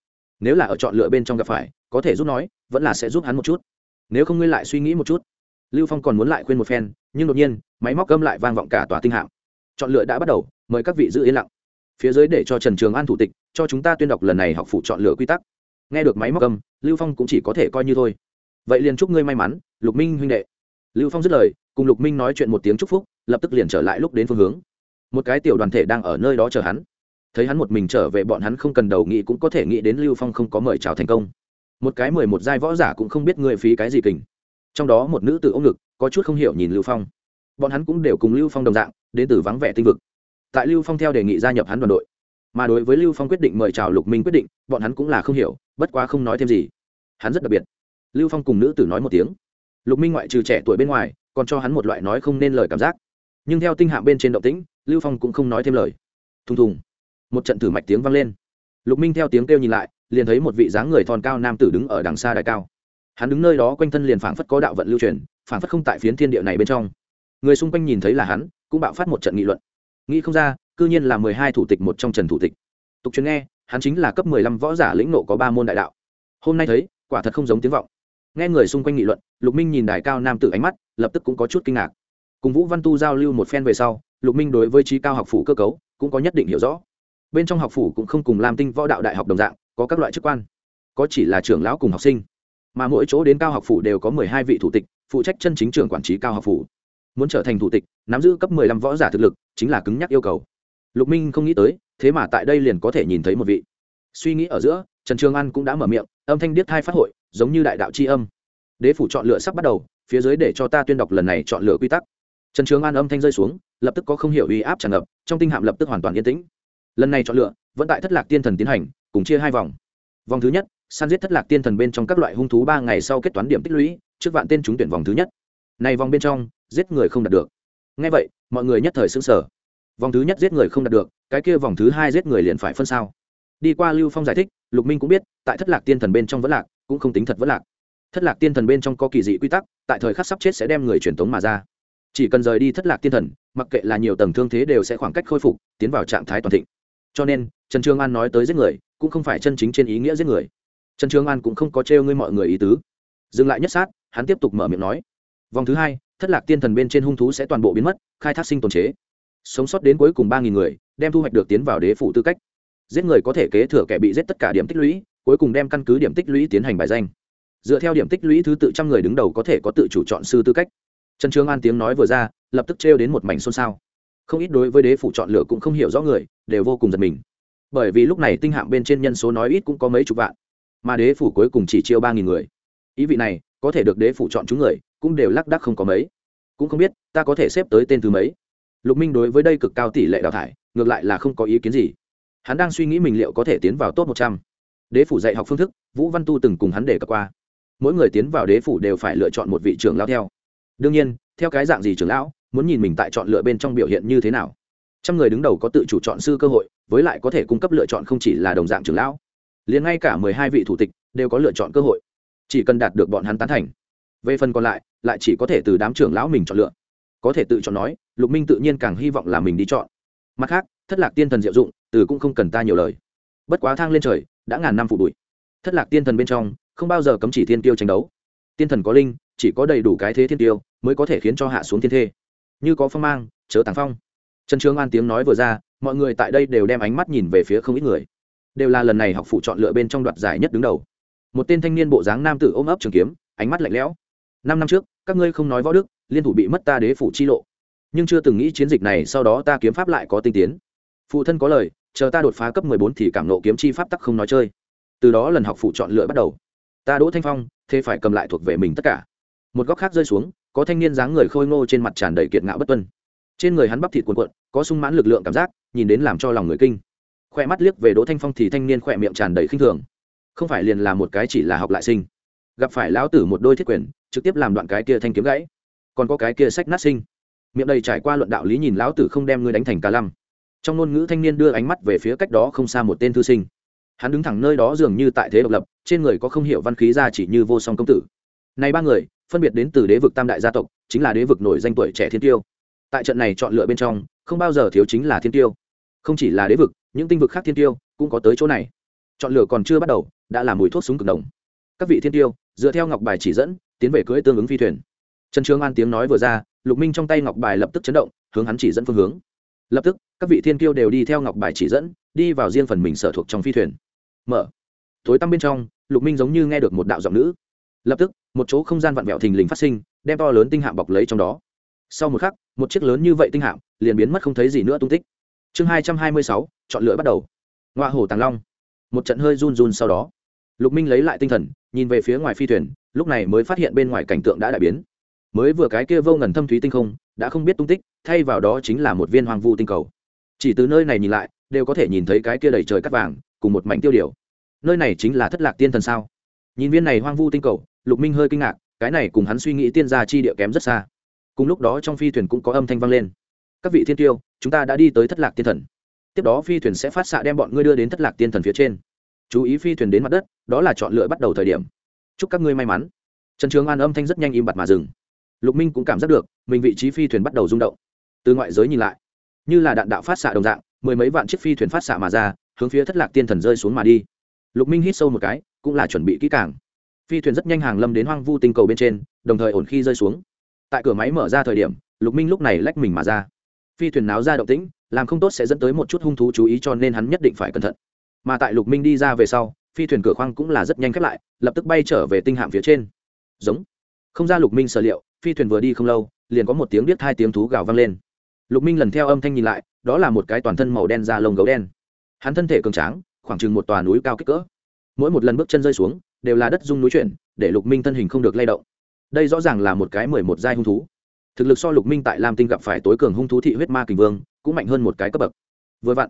Nếu là ở chọn lựa bên trong gặp phải, có thể giúp nói, vẫn là sẽ giúp hắn một chút. Nếu không ngươi lại suy nghĩ một chút. Lưu phong còn muốn lại khuyên một phen, nhưng đột nhiên, máy móc gâm lại vang vọng cả tòa tinh hạm. Chọn lựa đã bắt đầu, mời các vị giữ yên lặng. Phía dưới để cho trần trường an thủ tịch, cho chúng ta tuyên đọc lần này học phụ chọn lựa quy tắc. Nghe được máy móc gâm lưu phong cũng chỉ có thể coi như thôi. Vậy liền chúc ngươi may mắn, lục minh huynh đệ lưu phong dứt lời, cùng lục minh nói chuyện một tiếng chúc phúc, lập tức liền trở lại lúc đến phương hướng. Một cái tiểu đoàn thể đang ở nơi đó chờ hắn. Thấy hắn một mình trở về, bọn hắn không cần đầu nghị cũng có thể nghĩ đến lưu phong không có mời chào thành công. Một cái mười một giai võ giả cũng không biết người phí cái gì kình. Trong đó một nữ tử ông ngực, có chút không hiểu nhìn lưu phong. Bọn hắn cũng đều cùng lưu phong đồng dạng, đến từ vắng vẻ tinh vực. Tại lưu phong theo đề nghị gia nhập hắn đoàn đội, mà đối với lưu phong quyết định mời chào lục minh quyết định, bọn hắn cũng là không hiểu, bất quá không nói thêm gì. Hắn rất đặc biệt. Lưu phong cùng nữ tử nói một tiếng lục minh ngoại trừ trẻ tuổi bên ngoài, còn cho hắn một loại nói không nên lời cảm giác. Nhưng theo tinh hạng bên trên động tĩnh, lưu phong cũng không nói thêm lời. Thùng thùng. Một trận thử mạch tiếng vang lên. Lục minh theo tiếng kêu nhìn lại, liền thấy một vị dáng người thon cao nam tử đứng ở đằng xa đài cao. Hắn đứng nơi đó quanh thân liền phảng phất có đạo vận lưu truyền, phảng phất không tại phiến thiên địa này bên trong. Người xung quanh nhìn thấy là hắn, cũng bạo phát một trận nghị luận. Nghĩ không ra, cư nhiên là mười hai thủ tịch một trong trần thủ tịch. Tục truyền nghe, hắn chính là cấp mười lăm võ giả lĩnh nộ có ba môn đại đạo. Hôm nay thấy, quả thật không giống tiếng vọng nghe người xung quanh nghị luận, lục minh nhìn đài cao nam tử ánh mắt, lập tức cũng có chút kinh ngạc. Cùng vũ văn tu giao lưu một phen về sau, lục minh đối với trí cao học phủ cơ cấu, cũng có nhất định hiểu rõ. Bên trong học phủ cũng không cùng làm tinh võ đạo đại học đồng dạng, có các loại chức quan. Có chỉ là trưởng lão cùng học sinh. Mà mỗi chỗ đến cao học phủ đều có mười hai vị thủ tịch, phụ trách chân chính trưởng quản trí cao học phủ. Muốn trở thành thủ tịch, nắm giữ cấp mười lăm võ giả thực lực, chính là cứng nhắc yêu cầu. Lục minh không nghĩ tới, thế mà tại đây liền có thể nhìn thấy một vị. Suy nghĩ ở giữa, trần trường an cũng đã mở miệng, âm thanh điếc thai phát hội giống như đại đạo tri âm. Đế phủ chọn lựa sắp bắt đầu, phía dưới để cho ta tuyên đọc lần này chọn lựa quy tắc. Trần trường an âm thanh rơi xuống, lập tức có không hiểu uy áp tràn ngập, trong tinh hạm lập tức hoàn toàn yên tĩnh. Lần này chọn lựa, vẫn tại thất lạc tiên thần tiến hành, cùng chia hai vòng. Vòng thứ nhất, săn giết thất lạc tiên thần bên trong các loại hung thú ba ngày sau kết toán điểm tích lũy, trước vạn tên trúng tuyển vòng thứ nhất. Này vòng bên trong, giết người không đạt được. Ngay vậy, mọi người nhất thời xứng sở vòng thứ nhất giết người không đạt được, cái kia vòng thứ hai giết người liền phải phân sao. Đi qua lưu phong giải thích, lục minh cũng biết, tại thất lạc tiên thần bên trong vẫn lạc cũng không tính thật vất lạc. Thất lạc tiên thần bên trong có kỳ dị quy tắc, tại thời khắc sắp chết sẽ đem người truyền tống mà ra. Chỉ cần rời đi thất lạc tiên thần, mặc kệ là nhiều tầng thương thế đều sẽ khoảng cách khôi phục, tiến vào trạng thái toàn thịnh. Cho nên, trần trương an nói tới giết người, cũng không phải chân chính trên ý nghĩa giết người. Trần trương an cũng không có trêu ngươi mọi người ý tứ. Dừng lại nhất sát, hắn tiếp tục mở miệng nói. Vòng thứ hai, thất lạc tiên thần bên trên hung thú sẽ toàn bộ biến mất, khai thác sinh tồn chế. Sống sót đến cuối cùng ba nghìn người, đem thu hoạch được tiến vào đế phủ tư cách. Giết người có thể kế thừa kẻ bị giết tất cả điểm tích lũy cuối cùng đem căn cứ điểm tích lũy tiến hành bài danh. Dựa theo điểm tích lũy thứ tự trăm người đứng đầu có thể có tự chủ chọn sư tư cách. Trần Trương an tiếng nói vừa ra, lập tức trêu đến một mảnh xôn xao. Không ít đối với đế phủ chọn lựa cũng không hiểu rõ người, đều vô cùng giật mình. Bởi vì lúc này tinh hạng bên trên nhân số nói ít cũng có mấy chục vạn, mà đế phủ cuối cùng chỉ chiêu ba nghìn người. Ý vị này, có thể được đế phủ chọn chúng người, cũng đều lác đác không có mấy. Cũng không biết, ta có thể xếp tới tên thứ mấy. Lục minh đối với đây cực cao tỷ lệ đào thải, ngược lại là không có ý kiến gì. Hắn đang suy nghĩ mình liệu có thể tiến vào top một trăm đế phủ dạy học phương thức, vũ văn tu từng cùng hắn đề cập qua. Mỗi người tiến vào đế phủ đều phải lựa chọn một vị trưởng lao theo. Đương nhiên, theo cái dạng gì trưởng lão, muốn nhìn mình tại chọn lựa bên trong biểu hiện như thế nào. Trăm người đứng đầu có tự chủ chọn sư cơ hội, với lại có thể cung cấp lựa chọn không chỉ là đồng dạng trưởng lão. Liền ngay cả mười hai vị thủ tịch đều có lựa chọn cơ hội. Chỉ cần đạt được bọn hắn tán thành. Về phần còn lại lại chỉ có thể từ đám trưởng lão mình chọn lựa. Có thể tự chọn nói, lục minh tự nhiên càng hy vọng là mình đi chọn. Mặt khác, thất lạc tiên thần diệu dụng, từ cũng không cần ta nhiều lời. Bất quá thang lên trời đã ngàn năm phụ bụi thất lạc tiên thần bên trong, không bao giờ cấm chỉ thiên tiêu tranh đấu. Tiên thần có linh, chỉ có đầy đủ cái thế thiên tiêu mới có thể khiến cho hạ xuống thiên thê. Như có phong mang, chớ tàng phong. Trần trương an tiếng nói vừa ra, mọi người tại đây đều đem ánh mắt nhìn về phía không ít người. Đều là lần này học phụ chọn lựa bên trong đoạt giải nhất đứng đầu. Một tên thanh niên bộ dáng nam tử ôm ấp trường kiếm, ánh mắt lạnh lẽo. Năm năm trước, các ngươi không nói võ đức, liên thủ bị mất ta đế phủ chi lộ. Nhưng chưa từng nghĩ chiến dịch này, sau đó ta kiếm pháp lại có tinh tiến. Phụ thân có lời chờ ta đột phá cấp mười bốn thì cảm nộ kiếm chi pháp tắc không nói chơi. Từ đó lần học phụ chọn lựa bắt đầu. Ta đỗ thanh phong, thế phải cầm lại thuộc về mình tất cả. Một góc khác rơi xuống, có thanh niên dáng người khôi ngô trên mặt tràn đầy kiệt ngạo bất tuân. Trên người hắn bắp thịt cuồn cuộn, có sung mãn lực lượng cảm giác, nhìn đến làm cho lòng người kinh. Khoe mắt liếc về đỗ thanh phong thì thanh niên khỏe miệng tràn đầy khinh thường. Không phải liền là một cái chỉ là học lại sinh. Gặp phải lão tử một đôi thiết quyền, trực tiếp làm đoạn cái kia thanh kiếm gãy. Còn có cái kia sách nát sinh. Miệng đầy trải qua luận đạo lý nhìn lão tử không đem ngươi đánh thành cả lăm trong ngôn ngữ thanh niên đưa ánh mắt về phía cách đó không xa một tên thư sinh. Hắn đứng thẳng nơi đó dường như tại thế độc lập, trên người có không hiểu văn khí ra chỉ như vô song công tử. Này ba người, phân biệt đến từ đế vực tam đại gia tộc, chính là đế vực nổi danh tuổi trẻ thiên tiêu. Tại trận này chọn lựa bên trong, không bao giờ thiếu chính là thiên tiêu. Không chỉ là đế vực, những tinh vực khác thiên tiêu cũng có tới chỗ này. Chọn lựa còn chưa bắt đầu, đã làm mùi thuốc súng cực đồng các vị thiên tiêu, dựa theo ngọc bài chỉ dẫn, tiến về cưỡi tương ứng phi thuyền. Trần trương an tiếng nói vừa ra, lục minh trong tay ngọc bài lập tức chấn động, hướng hắn chỉ dẫn phương hướng lập tức, các vị thiên kiêu đều đi theo ngọc bài chỉ dẫn, đi vào riêng phần mình sở thuộc trong phi thuyền. Mở. Tối tăm bên trong, lục minh giống như nghe được một đạo giọng nữ. Lập tức, một chỗ không gian vặn vẹo thình lình phát sinh, đem to lớn tinh hạm bọc lấy trong đó. Sau một khắc, một chiếc lớn như vậy tinh hạm liền biến mất không thấy gì nữa tung tích. Chương hai trăm hai mươi sáu, chọn lựa bắt đầu. Ngoa hồ tàng long. Một trận hơi run run sau đó, lục minh lấy lại tinh thần, nhìn về phía ngoài phi thuyền, lúc này mới phát hiện bên ngoài cảnh tượng đã đại biến. Mới vừa cái kia vô ngần thâm thúy tinh không đã không biết tung tích, thay vào đó chính là một viên hoang vu tinh cầu. Chỉ từ nơi này nhìn lại, đều có thể nhìn thấy cái kia đầy trời cắt vàng, cùng một mảnh tiêu điều. Nơi này chính là thất lạc tiên thần sao? Nhìn viên này hoang vu tinh cầu, lục minh hơi kinh ngạc, cái này cùng hắn suy nghĩ tiên gia chi địa kém rất xa. Cùng lúc đó trong phi thuyền cũng có âm thanh vang lên. Các vị thiên tiêu, chúng ta đã đi tới thất lạc tiên thần. Tiếp đó phi thuyền sẽ phát xạ đem bọn ngươi đưa đến thất lạc tiên thần phía trên. Chú ý phi thuyền đến mặt đất, đó là chọn lựa bắt đầu thời điểm. Chúc các ngươi may mắn. Trần trường an âm thanh rất nhanh im bặt mà dừng lục minh cũng cảm giác được, mình vị trí phi thuyền bắt đầu rung động. Từ ngoại giới nhìn lại, như là đạn đạo phát xạ đồng dạng, mười mấy vạn chiếc phi thuyền phát xạ mà ra, hướng phía thất lạc tiên thần rơi xuống mà đi. Lục minh hít sâu một cái, cũng là chuẩn bị kỹ càng. Phi thuyền rất nhanh hàng lâm đến hoang vu tinh cầu bên trên, đồng thời ổn khi rơi xuống. Tại cửa máy mở ra thời điểm, lục minh lúc này lách mình mà ra. Phi thuyền náo ra động tĩnh, làm không tốt sẽ dẫn tới một chút hung thú chú ý cho nên hắn nhất định phải cẩn thận. Mà tại lục minh đi ra về sau, phi thuyền cửa khoang cũng là rất nhanh khép lại, lập tức bay trở về tinh hạm phía trên. Giống. Không ra lục minh sở liệu phi thuyền vừa đi không lâu, liền có một tiếng biết hai tiếng thú gào vang lên. Lục minh lần theo âm thanh nhìn lại, đó là một cái toàn thân màu đen da lông gấu đen. Hắn thân thể cường tráng, khoảng chừng một tòa núi cao kích cỡ. Mỗi một lần bước chân rơi xuống, đều là đất dung núi chuyển, để lục minh thân hình không được lay động. Đây rõ ràng là một cái mười một giai hung thú. Thực lực so lục minh tại lam tinh gặp phải tối cường hung thú thị huyết ma kình vương, cũng mạnh hơn một cái cấp bậc. Vừa vặn,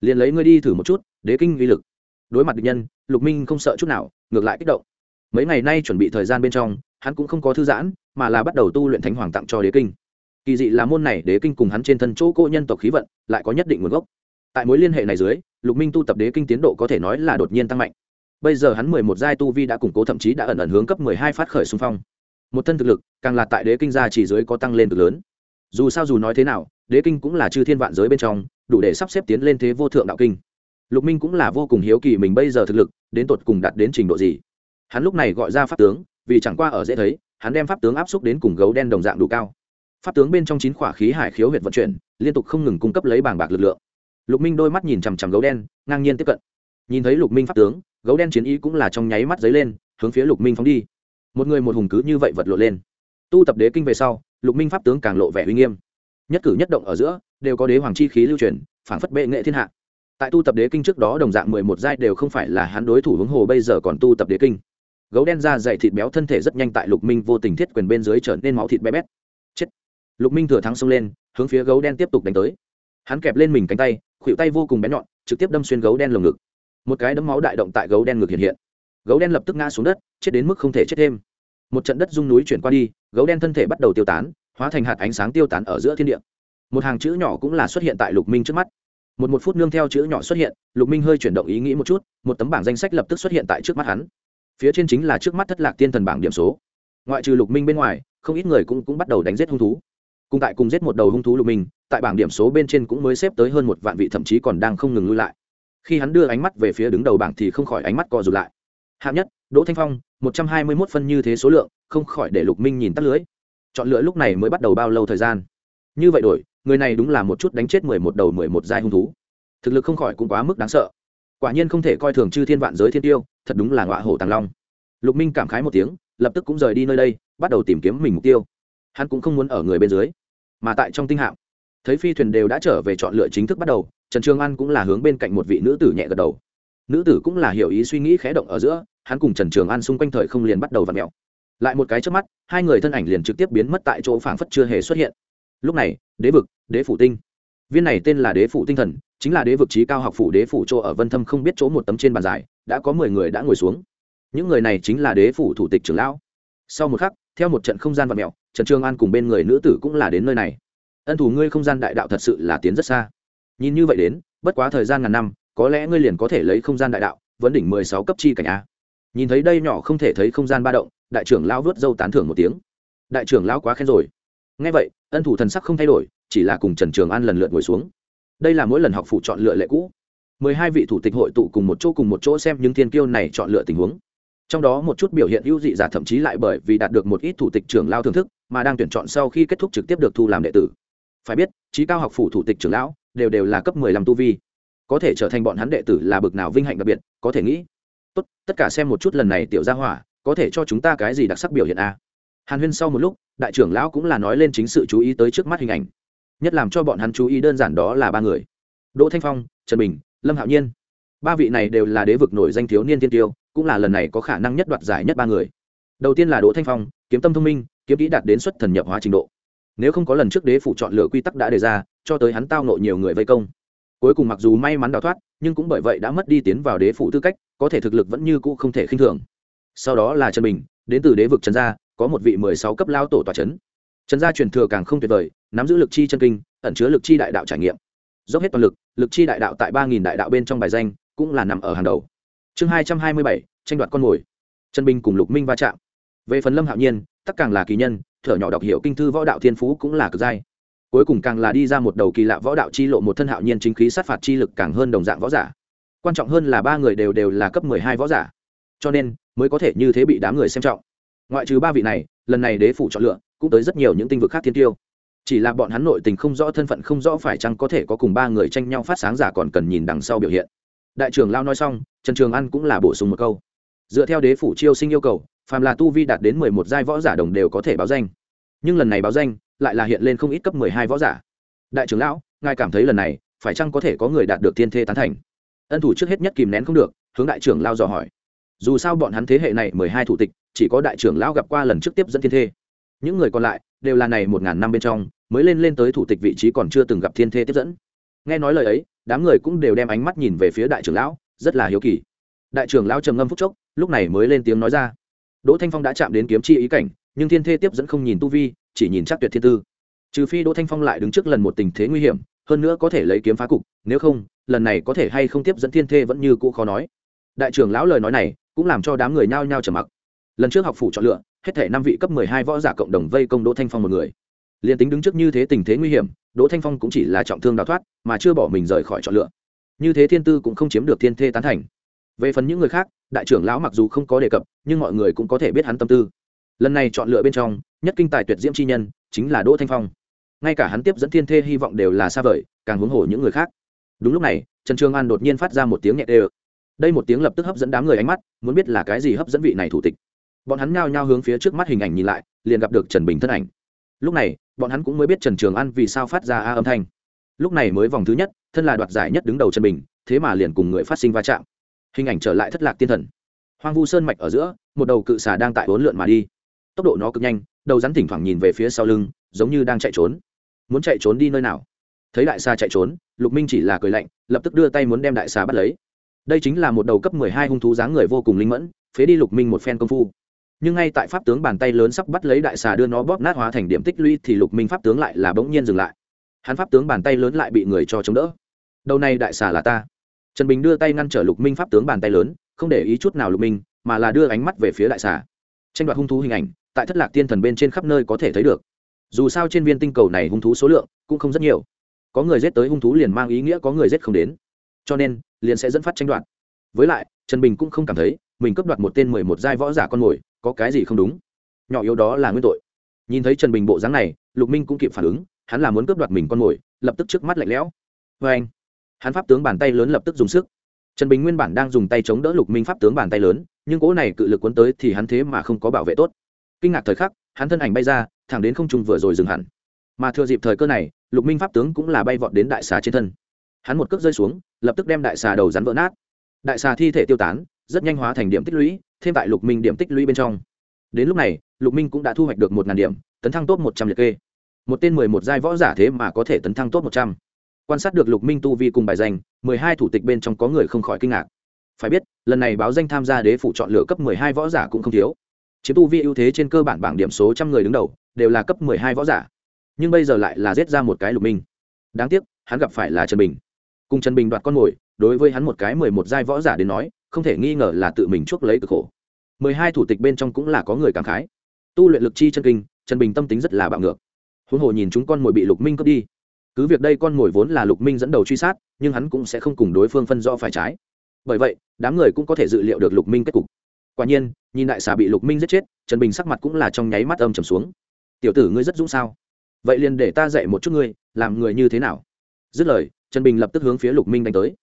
liền lấy ngươi đi thử một chút, đế kinh uy lực. Đối mặt địch nhân, lục minh không sợ chút nào, ngược lại kích động. Mấy ngày nay chuẩn bị thời gian bên trong hắn cũng không có thư giãn, mà là bắt đầu tu luyện thánh hoàng tặng cho đế kinh. Kỳ dị là môn này đế kinh cùng hắn trên thân chỗ cô nhân tộc khí vận lại có nhất định nguồn gốc. Tại mối liên hệ này dưới, lục minh tu tập đế kinh tiến độ có thể nói là đột nhiên tăng mạnh. Bây giờ hắn mười một giai tu vi đã củng cố thậm chí đã ẩn ẩn hướng cấp mười hai phát khởi xung phong. Một thân thực lực, càng là tại đế kinh gia chỉ dưới có tăng lên cực lớn. Dù sao dù nói thế nào, đế kinh cũng là chư thiên vạn giới bên trong, đủ để sắp xếp tiến lên thế vô thượng đạo kinh. Lục minh cũng là vô cùng hiếu kỳ mình bây giờ thực lực, đến tột cùng đạt đến trình độ gì. Hắn lúc này gọi ra pháp tướng vì chẳng qua ở dễ thấy, hắn đem pháp tướng áp xúc đến cùng gấu đen đồng dạng đủ cao. Pháp tướng bên trong chín khỏa khí hải khiếu huyệt vận chuyển, liên tục không ngừng cung cấp lấy bảng bạc lực lượng. Lục minh đôi mắt nhìn chằm chằm gấu đen, ngang nhiên tiếp cận. Nhìn thấy lục minh pháp tướng, gấu đen chiến ý cũng là trong nháy mắt dấy lên, hướng phía lục minh phóng đi. Một người một hùng cứ như vậy vật lộn lên. Tu tập đế kinh về sau, lục minh pháp tướng càng lộ vẻ uy nghiêm. Nhất cử nhất động ở giữa, đều có đế hoàng chi khí lưu truyền phản phất bệ nghệ thiên hạ. Tại tu tập đế kinh trước đó đồng dạng mười một giai đều không phải là hắn đối thủ hướng hồ bây giờ còn tu tập đế kinh gấu đen da dày thịt béo thân thể rất nhanh tại lục minh vô tình thiết quyền bên dưới trở nên máu thịt bé bét. Chết. Lục minh thừa thắng xông lên, hướng phía gấu đen tiếp tục đánh tới. Hắn kẹp lên mình cánh tay khuỵu tay vô cùng bén nhọn, trực tiếp đâm xuyên gấu đen lồng ngực. Một cái đấm máu đại động tại gấu đen ngực hiện hiện. Gấu đen lập tức ngã xuống đất, chết đến mức không thể chết thêm. Một trận đất rung núi chuyển qua đi, gấu đen thân thể bắt đầu tiêu tán, hóa thành hạt ánh sáng tiêu tán ở giữa thiên địa. Một hàng chữ nhỏ cũng là xuất hiện tại lục minh trước mắt. Một một phút nương theo chữ nhỏ xuất hiện, lục minh hơi chuyển động ý nghĩ một chút, một tấm bảng danh sách lập tức xuất hiện tại trước mắt hắn phía trên chính là trước mắt thất lạc tiên thần bảng điểm số. Ngoại trừ lục minh bên ngoài, không ít người cũng cũng bắt đầu đánh giết hung thú. Cùng tại cùng giết một đầu hung thú lục minh, tại bảng điểm số bên trên cũng mới xếp tới hơn một vạn vị, thậm chí còn đang không ngừng lui lại. Khi hắn đưa ánh mắt về phía đứng đầu bảng thì không khỏi ánh mắt co rụt lại. Hạng nhất, đỗ thanh phong, một trăm hai mươi mốt phân như thế số lượng, không khỏi để lục minh nhìn tắt lưới. Chọn lựa lúc này mới bắt đầu bao lâu thời gian? Như vậy đổi, người này đúng là một chút đánh chết mười một đầu mười một giai hung thú. Thực lực không khỏi cũng quá mức đáng sợ quả nhiên không thể coi thường chư thiên vạn giới thiên tiêu, thật đúng là ngọa hổ tàng long. Lục minh cảm khái một tiếng, lập tức cũng rời đi nơi đây, bắt đầu tìm kiếm mình mục tiêu. Hắn cũng không muốn ở người bên dưới, mà tại trong tinh hạm, thấy phi thuyền đều đã trở về chọn lựa chính thức bắt đầu, trần trường an cũng là hướng bên cạnh một vị nữ tử nhẹ gật đầu. Nữ tử cũng là hiểu ý suy nghĩ khẽ động ở giữa, hắn cùng trần trường an xung quanh thời không liền bắt đầu v ặ mẹo lại một cái trước mắt, hai người thân ảnh liền trực tiếp biến mất tại chỗ phảng phất chưa hề xuất hiện. Lúc này, đế vực, đế phủ tinh. Viên này tên là đế phủ tinh thần chính là đế vực trí cao học phủ đế phủ chỗ ở vân thâm không biết chỗ một tấm trên bàn dài, đã có mười người đã ngồi xuống. Những người này chính là đế phủ thủ tịch trưởng lão. Sau một khắc, theo một trận không gian vật mẹo trần trương an cùng bên người nữ tử cũng là đến nơi này. Ân thủ ngươi không gian đại đạo thật sự là tiến rất xa. Nhìn như vậy đến, bất quá thời gian ngàn năm, có lẽ ngươi liền có thể lấy không gian đại đạo, vấn đỉnh mười sáu cấp chi cảnh a. Nhìn thấy đây nhỏ không thể thấy không gian ba động, đại trưởng lão vớt dâu tán thưởng một tiếng. Đại trưởng lão quá khen rồi. Ngay vậy, ân thủ thần sắc không thay đổi, chỉ là cùng trần trường an lần lượt ngồi xuống đây là mỗi lần học phụ chọn lựa lệ cũ. Mười hai vị thủ tịch hội tụ cùng một chỗ cùng một chỗ xem những thiên kiêu này chọn lựa tình huống. Trong đó một chút biểu hiện ưu dị giả thậm chí lại bởi vì đạt được một ít thủ tịch trưởng lao thưởng thức, mà đang tuyển chọn sau khi kết thúc trực tiếp được thu làm đệ tử. Phải biết trí cao học phủ thủ tịch trưởng lão đều đều là cấp mười lăm tu vi. Có thể trở thành bọn hắn đệ tử là bực nào vinh hạnh đặc biệt, có thể nghĩ. Tốt, tất cả xem một chút lần này tiểu gia hỏa, có thể cho chúng ta cái gì đặc sắc biểu hiện a? Hàn huyên sau một lúc, đại trưởng lão cũng là nói lên chính sự chú ý tới trước mắt hình ảnh nhất làm cho bọn hắn chú ý đơn giản đó là ba người. Đỗ thanh phong, trần bình, lâm hạo nhiên. Ba vị này đều là đế vực nổi danh thiếu niên tiên tiêu, cũng là lần này có khả năng nhất đoạt giải nhất ba người. Đầu tiên là đỗ thanh phong, kiếm tâm thông minh, kiếm kỹ đạt đến xuất thần nhập hóa trình độ. Nếu không có lần trước đế phủ chọn lựa quy tắc đã đề ra, cho tới hắn tao nộ nhiều người vây công. Cuối cùng mặc dù may mắn đào thoát, nhưng cũng bởi vậy đã mất đi tiến vào đế phủ tư cách, có thể thực lực vẫn như cũ không thể khinh thường. Sau đó là trần bình, đến từ đế vực trần gia, có một vị mười sáu cấp lao tổ tòa trấn trần gia truyền thừa càng không tuyệt vời, nắm giữ lực chi chân kinh, ẩn chứa lực chi đại đạo trải nghiệm. Dốc hết toàn lực lực chi đại đạo tại ba nghìn đại đạo bên trong bài danh cũng là nằm ở hàng đầu. Chương hai trăm hai mươi bảy, tranh đoạt con mồi. Trần bình cùng lục minh va chạm. Về phần lâm hạo nhiên tất càng là kỳ nhân, thở nhỏ đọc hiểu kinh thư võ đạo thiên phú cũng là cực giai. Cuối cùng càng là đi ra một đầu kỳ lạ võ đạo chi lộ một thân hạo nhiên chính khí sát phạt chi lực càng hơn đồng dạng võ giả. Quan trọng hơn là ba người đều đều là cấp mười hai võ giả. Cho nên mới có thể như thế bị đám người xem trọng. Ngoại trừ ba vị này, lần này đế phủ chọn lựa cũng tới rất nhiều những tinh vực khác thiên tiêu. Chỉ là bọn hắn nội tình không rõ, thân phận không rõ phải chăng có thể có cùng ba người tranh nhau phát sáng giả còn cần nhìn đằng sau biểu hiện. Đại trưởng lao nói xong, trần trường an cũng là bổ sung một câu. Dựa theo đế phủ chiêu sinh yêu cầu, phàm là tu vi đạt đến mười một giai võ giả đồng đều có thể báo danh. Nhưng lần này báo danh, lại là hiện lên không ít cấp mười hai võ giả. Đại trưởng lão, ngài cảm thấy lần này, phải chăng có thể có người đạt được thiên thê tán thành? Ân thủ trước hết nhất kìm nén không được, hướng đại trưởng lao dò hỏi. Dù sao bọn hắn thế hệ này mười hai thủ tịch, chỉ có đại trưởng lão gặp qua lần trước tiếp dẫn thiên thê những người còn lại đều là này một ngàn năm bên trong mới lên lên tới thủ tịch vị trí còn chưa từng gặp thiên thê tiếp dẫn. Nghe nói lời ấy, đám người cũng đều đem ánh mắt nhìn về phía đại trưởng lão, rất là hiếu kỳ. Đại trưởng lão trầm ngâm phúc chốc, lúc này mới lên tiếng nói ra. Đỗ thanh phong đã chạm đến kiếm chi ý cảnh, nhưng thiên thê tiếp dẫn không nhìn tu vi, chỉ nhìn chắc tuyệt thiên tư. Trừ phi đỗ thanh phong lại đứng trước lần một tình thế nguy hiểm, hơn nữa có thể lấy kiếm phá cục, nếu không, lần này có thể hay không tiếp dẫn thiên thê vẫn như cũ khó nói. Đại trưởng lão lời nói này cũng làm cho đám người nhao nhao trầm mặc. Lần trước học phủ chọn lựa hết thể năm vị cấp mười hai võ giả cộng đồng vây công đỗ thanh phong một người. Liên tính đứng trước như thế tình thế nguy hiểm đỗ thanh phong cũng chỉ là trọng thương đào thoát mà chưa bỏ mình rời khỏi chọn lựa. Như thế thiên tư cũng không chiếm được thiên thê tán thành. Về phần những người khác đại trưởng lão mặc dù không có đề cập nhưng mọi người cũng có thể biết hắn tâm tư. Lần này chọn lựa bên trong nhất kinh tài tuyệt diễm chi nhân chính là đỗ thanh phong. Ngay cả hắn tiếp dẫn thiên thê hy vọng đều là xa vời càng huống hồ những người khác. Đúng lúc này trần trường an đột nhiên phát ra một tiếng nhẹ đều, đây một tiếng lập tức hấp dẫn đám người ánh mắt muốn biết là cái gì hấp dẫn vị này thủ tịch bọn hắn nhao nhao hướng phía trước mắt hình ảnh nhìn lại, liền gặp được trần bình thân ảnh. Lúc này, bọn hắn cũng mới biết trần trường an vì sao phát ra a âm thanh. Lúc này mới vòng thứ nhất, thân là đoạt giải nhất đứng đầu trần bình, thế mà liền cùng người phát sinh va chạm. Hình ảnh trở lại thất lạc tiên thần. Hoang vu sơn mạch ở giữa, một đầu cự xà đang tại bốn lượn mà đi. Tốc độ nó cực nhanh, đầu rắn thỉnh thoảng nhìn về phía sau lưng, giống như đang chạy trốn. Muốn chạy trốn đi nơi nào? Thấy đại xà chạy trốn, lục minh chỉ là cười lạnh, lập tức đưa tay muốn đem đại xà bắt lấy. Đây chính là một đầu cấp mười hai hung thú dáng người vô cùng linh mẫn, phế đi lục minh một phen công phu nhưng ngay tại pháp tướng bàn tay lớn sắp bắt lấy đại xà đưa nó bóp nát hóa thành điểm tích lũy thì lục minh pháp tướng lại là bỗng nhiên dừng lại. Hắn pháp tướng bàn tay lớn lại bị người cho chống đỡ. Đầu này đại xà là ta. Trần bình đưa tay ngăn trở lục minh pháp tướng bàn tay lớn, không để ý chút nào lục minh, mà là đưa ánh mắt về phía đại xà. Tranh đoạt hung thú hình ảnh, tại thất lạc tiên thần bên trên khắp nơi có thể thấy được. Dù sao trên viên tinh cầu này hung thú số lượng cũng không rất nhiều. Có người giết tới hung thú liền mang ý nghĩa có người giết không đến. Cho nên, liền sẽ dẫn phát tranh đoạt. Với lại, trần bình cũng không cảm thấy mình cấp đoạt một tên mười một giai võ giả con mồi có cái gì không đúng? Nhỏ yếu đó là nguyên tội. Nhìn thấy trần bình bộ dáng này, lục minh cũng kịp phản ứng, hắn là muốn cướp đoạt mình con mồi, lập tức trước mắt lạnh lẽo. Vê anh, hắn pháp tướng bàn tay lớn lập tức dùng sức. Trần bình nguyên bản đang dùng tay chống đỡ lục minh pháp tướng bàn tay lớn, nhưng cỗ này cự lực cuốn tới thì hắn thế mà không có bảo vệ tốt. Kinh ngạc thời khắc, hắn thân ảnh bay ra, thẳng đến không trung vừa rồi dừng hẳn. Mà thừa dịp thời cơ này, lục minh pháp tướng cũng là bay vọt đến đại xà trên thân. Hắn một cước rơi xuống, lập tức đem đại xà đầu rắn vỡ nát. Đại xà thi thể tiêu tán rất nhanh hóa thành điểm tích lũy, thêm tại lục minh điểm tích lũy bên trong. Đến lúc này, lục minh cũng đã thu hoạch được một ngàn điểm, tấn thăng tốt một trăm liệt kê. Một tên mười một giai võ giả thế mà có thể tấn thăng tốt một trăm. Quan sát được lục minh tu vi cùng bài danh, mười hai thủ tịch bên trong có người không khỏi kinh ngạc. Phải biết, lần này báo danh tham gia đế phủ chọn lựa cấp mười hai võ giả cũng không thiếu. Chiếm tu vi ưu thế trên cơ bản bảng điểm số trăm người đứng đầu, đều là cấp mười hai võ giả. Nhưng bây giờ lại là giết ra một cái lục minh. Đáng tiếc, hắn gặp phải là trần bình. Cùng trần bình đoạt con mồi, đối với hắn một cái mười một giai võ giả đến nói không thể nghi ngờ là tự mình chuốc lấy cực khổ. Mười hai thủ tịch bên trong cũng là có người cảm khái. Tu luyện lực chi chân kinh trần bình tâm tính rất là bạo ngược. Huống hồ nhìn chúng con mồi bị lục minh cướp đi. Cứ việc đây con mồi vốn là lục minh dẫn đầu truy sát, nhưng hắn cũng sẽ không cùng đối phương phân rõ phải trái. Bởi vậy, đám người cũng có thể dự liệu được lục minh kết cục. Quả nhiên, nhìn đại xà bị lục minh giết chết, trần bình sắc mặt cũng là trong nháy mắt âm trầm xuống. Tiểu tử ngươi rất dũng sao? Vậy liền để ta dạy một chút ngươi, làm người như thế nào? Dứt lời, trần bình lập tức hướng phía lục minh đánh tới.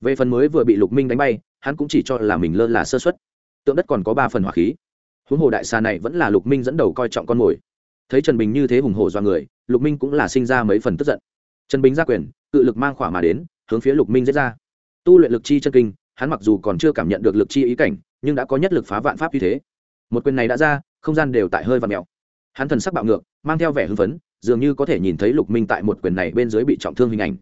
Về phần mới vừa bị lục minh đánh bay hắn cũng chỉ cho là mình lơ là sơ xuất. Tượng đất còn có ba phần hỏa khí. Huống hồ đại xà này vẫn là lục minh dẫn đầu coi trọng con mồi. Thấy trần bình như thế hùng hổ do người, lục minh cũng là sinh ra mấy phần tức giận. Trần bình ra quyền cự lực mang khỏa mà đến, hướng phía lục minh giết ra. Tu luyện lực chi chân kinh, hắn mặc dù còn chưa cảm nhận được lực chi ý cảnh, nhưng đã có nhất lực phá vạn pháp như thế. Một quyền này đã ra, không gian đều tại hơi và mèo. Hắn thần sắc bạo ngược, mang theo vẻ hưng phấn, dường như có thể nhìn thấy lục minh tại một quyền này bên dưới bị trọng thương hình ảnh.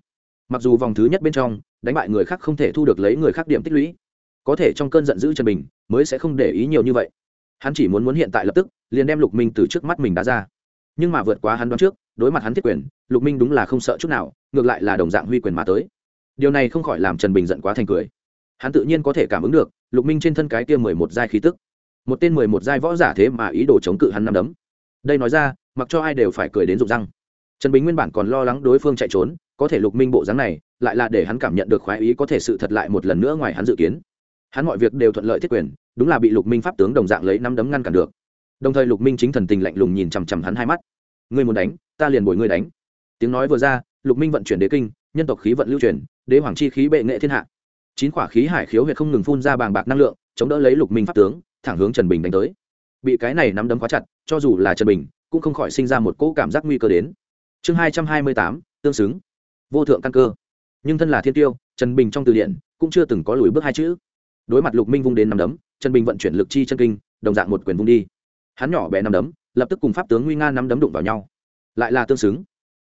Mặc dù vòng thứ nhất bên trong, đánh bại người khác không thể thu được lấy người khác điểm tích lũy có thể trong cơn giận dữ trần bình mới sẽ không để ý nhiều như vậy. Hắn chỉ muốn muốn hiện tại lập tức, liền đem lục minh từ trước mắt mình đá ra. Nhưng mà vượt quá hắn đoán trước, đối mặt hắn thiết quyền, lục minh đúng là không sợ chút nào, ngược lại là đồng dạng huy quyền mà tới. Điều này không khỏi làm trần bình giận quá thành cười. Hắn tự nhiên có thể cảm ứng được, lục minh trên thân cái kia mười một giai khí tức. Một tên mười một giai võ giả thế mà ý đồ chống cự hắn nằm đấm. Đây nói ra, mặc cho ai đều phải cười đến rụng răng. Trần bình nguyên bản còn lo lắng đối phương chạy trốn, có thể lục minh bộ dáng này, lại là để hắn cảm nhận được khoái ý có thể sự thật lại một lần nữa ngoài hắn dự kiến hắn mọi việc đều thuận lợi thiết quyền, đúng là bị lục minh pháp tướng đồng dạng lấy năm đấm ngăn cản được. Đồng thời lục minh chính thần tình lạnh lùng nhìn chằm chằm hắn hai mắt. Ngươi muốn đánh, ta liền bồi ngươi đánh. Tiếng nói vừa ra, lục minh vận chuyển đế kinh, nhân tộc khí vận lưu truyền, đế hoàng chi khí bệ nghệ thiên hạ. Chín quả khí hải khiếu huyệt không ngừng phun ra bàng bạc năng lượng, chống đỡ lấy lục minh pháp tướng, thẳng hướng trần bình đánh tới. Bị cái này nắm đấm quá chặt, cho dù là trần bình, cũng không khỏi sinh ra một cỗ cảm giác nguy cơ đến. Chương hai trăm hai mươi tám, tương xứng. Vô thượng căn cơ. Nhưng thân là thiên tiêu, trần bình trong từ điển, cũng chưa từng có lùi bước hai chữ đối mặt lục minh vung đến năm đấm, trần bình vận chuyển lực chi chân kinh, đồng dạng một quyền vung đi. Hắn nhỏ bé năm đấm, lập tức cùng pháp tướng nguy nga năm đấm đụng vào nhau. Lại là tương xứng.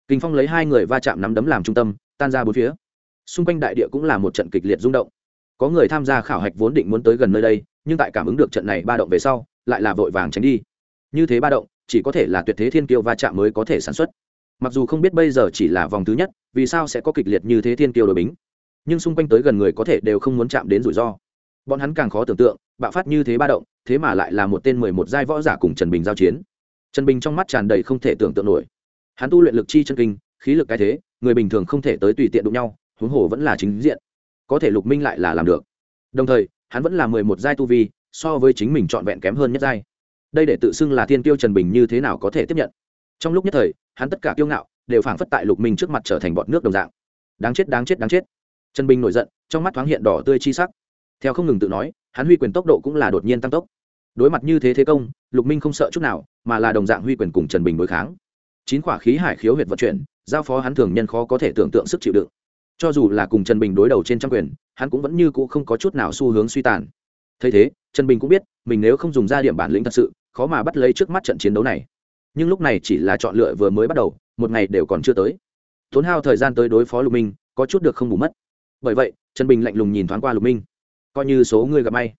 Kinh phong lấy hai người va chạm năm đấm làm trung tâm, tan ra bốn phía. Xung quanh đại địa cũng là một trận kịch liệt rung động. Có người tham gia khảo hạch vốn định muốn tới gần nơi đây, nhưng tại cảm ứng được trận này ba động về sau, lại là vội vàng tránh đi. Như thế ba động, chỉ có thể là tuyệt thế thiên kiêu va chạm mới có thể sản xuất. Mặc dù không biết bây giờ chỉ là vòng thứ nhất, vì sao sẽ có kịch liệt như thế thiên kiêu đội bính, nhưng xung quanh tới gần người có thể đều không muốn chạm đến rủi ro bọn hắn càng khó tưởng tượng, bạo phát như thế ba động, thế mà lại là một tên mười một giai võ giả cùng trần bình giao chiến. Trần bình trong mắt tràn đầy không thể tưởng tượng nổi. Hắn tu luyện lực chi chân kinh, khí lực cái thế, người bình thường không thể tới tùy tiện đụng nhau, huống hồ vẫn là chính diện. Có thể lục minh lại là làm được. Đồng thời, hắn vẫn là mười một giai tu vi, so với chính mình trọn vẹn kém hơn nhất giai. Đây để tự xưng là thiên tiêu trần bình như thế nào có thể tiếp nhận. Trong lúc nhất thời, hắn tất cả kiêu ngạo đều phảng phất tại lục minh trước mặt trở thành bọt nước đồng dạng. Đáng chết đáng chết đáng chết. Trần bình nổi giận, trong mắt thoáng hiện đỏ tươi chi sắc theo không ngừng tự nói, hắn huy quyền tốc độ cũng là đột nhiên tăng tốc. Đối mặt như thế thế công, lục minh không sợ chút nào, mà là đồng dạng huy quyền cùng trần bình đối kháng. Chín quả khí hải khiếu huyệt vận chuyển, giao phó hắn thường nhân khó có thể tưởng tượng sức chịu đựng. Cho dù là cùng trần bình đối đầu trên trăm quyền, hắn cũng vẫn như cũ không có chút nào xu hướng suy tàn. Thấy thế, trần bình cũng biết, mình nếu không dùng ra điểm bản lĩnh thật sự, khó mà bắt lấy trước mắt trận chiến đấu này. Nhưng lúc này chỉ là chọn lựa vừa mới bắt đầu, một ngày đều còn chưa tới. Tốn hao thời gian tới đối phó lục minh, có chút được không bù mất. Bởi vậy, trần bình lạnh lùng nhìn thoáng qua lục minh coi như số ngươi gặp may.